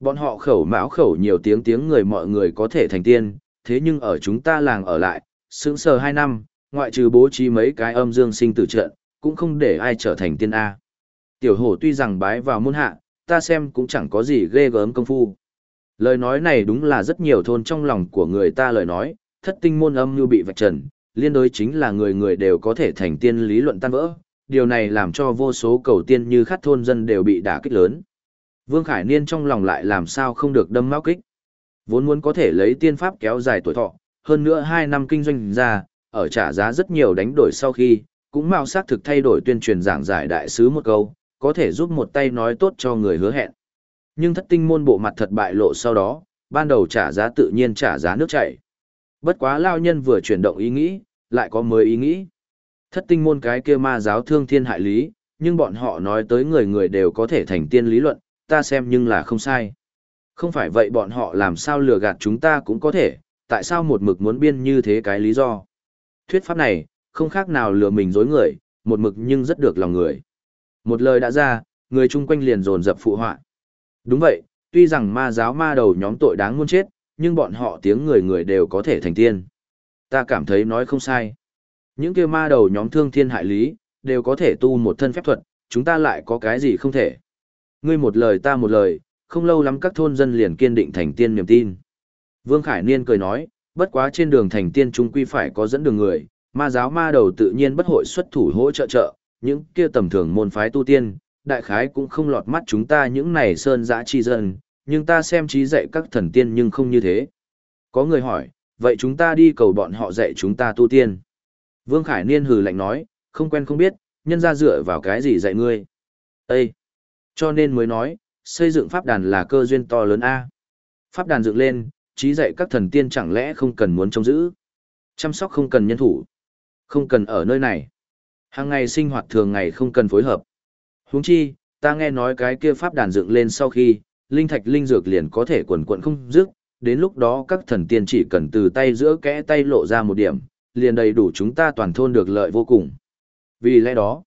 Bọn họ khẩu mão khẩu nhiều tiếng tiếng người mọi người có thể thành tiên, thế nhưng ở chúng ta làng ở lại, sững sờ hai năm, ngoại trừ bố trí mấy cái âm dương sinh tử trận, cũng không để ai trở thành tiên A. Tiểu hổ tuy rằng bái vào môn hạ, ta xem cũng chẳng có gì ghê gớm công phu. Lời nói này đúng là rất nhiều thôn trong lòng của người ta lời nói, thất tinh môn âm như bị vạch trần, liên đối chính là người người đều có thể thành tiên lý luận tan vỡ, điều này làm cho vô số cầu tiên như khát thôn dân đều bị đả kích lớn. Vương Khải Niên trong lòng lại làm sao không được đâm máu kích. Vốn muốn có thể lấy tiên pháp kéo dài tuổi thọ, hơn nữa 2 năm kinh doanh ra, ở trả giá rất nhiều đánh đổi sau khi, cũng mau xác thực thay đổi tuyên truyền giảng giải đại sứ một câu, có thể giúp một tay nói tốt cho người hứa hẹn. Nhưng thất tinh môn bộ mặt thật bại lộ sau đó, ban đầu trả giá tự nhiên trả giá nước chảy. Bất quá lao nhân vừa chuyển động ý nghĩ, lại có mới ý nghĩ. Thất tinh môn cái kia ma giáo thương thiên hại lý, nhưng bọn họ nói tới người người đều có thể thành tiên lý luận, ta xem nhưng là không sai. Không phải vậy bọn họ làm sao lừa gạt chúng ta cũng có thể, tại sao một mực muốn biên như thế cái lý do. Thuyết pháp này, không khác nào lừa mình dối người, một mực nhưng rất được lòng người. Một lời đã ra, người chung quanh liền dồn dập phụ họa. Đúng vậy, tuy rằng ma giáo ma đầu nhóm tội đáng muôn chết, nhưng bọn họ tiếng người người đều có thể thành tiên. Ta cảm thấy nói không sai. Những kia ma đầu nhóm thương thiên hại lý, đều có thể tu một thân phép thuật, chúng ta lại có cái gì không thể. Ngươi một lời ta một lời, không lâu lắm các thôn dân liền kiên định thành tiên niềm tin. Vương Khải Niên cười nói, bất quá trên đường thành tiên chúng quy phải có dẫn đường người, ma giáo ma đầu tự nhiên bất hội xuất thủ hỗ trợ trợ, những kia tầm thường môn phái tu tiên, đại khái cũng không lọt mắt chúng ta những này sơn dã chi dân, nhưng ta xem trí dạy các thần tiên nhưng không như thế. Có người hỏi, vậy chúng ta đi cầu bọn họ dạy chúng ta tu tiên. Vương Khải Niên hừ lạnh nói, không quen không biết, nhân ra dựa vào cái gì dạy ngươi. Ê! Cho nên mới nói, xây dựng pháp đàn là cơ duyên to lớn A. Pháp đàn dựng lên, trí dạy các thần tiên chẳng lẽ không cần muốn trông giữ. Chăm sóc không cần nhân thủ. Không cần ở nơi này. Hàng ngày sinh hoạt thường ngày không cần phối hợp. Huống chi, ta nghe nói cái kia pháp đàn dựng lên sau khi, linh thạch linh dược liền có thể quần quận không dứt, đến lúc đó các thần tiên chỉ cần từ tay giữa kẽ tay lộ ra một điểm, liền đầy đủ chúng ta toàn thôn được lợi vô cùng. Vì lẽ đó,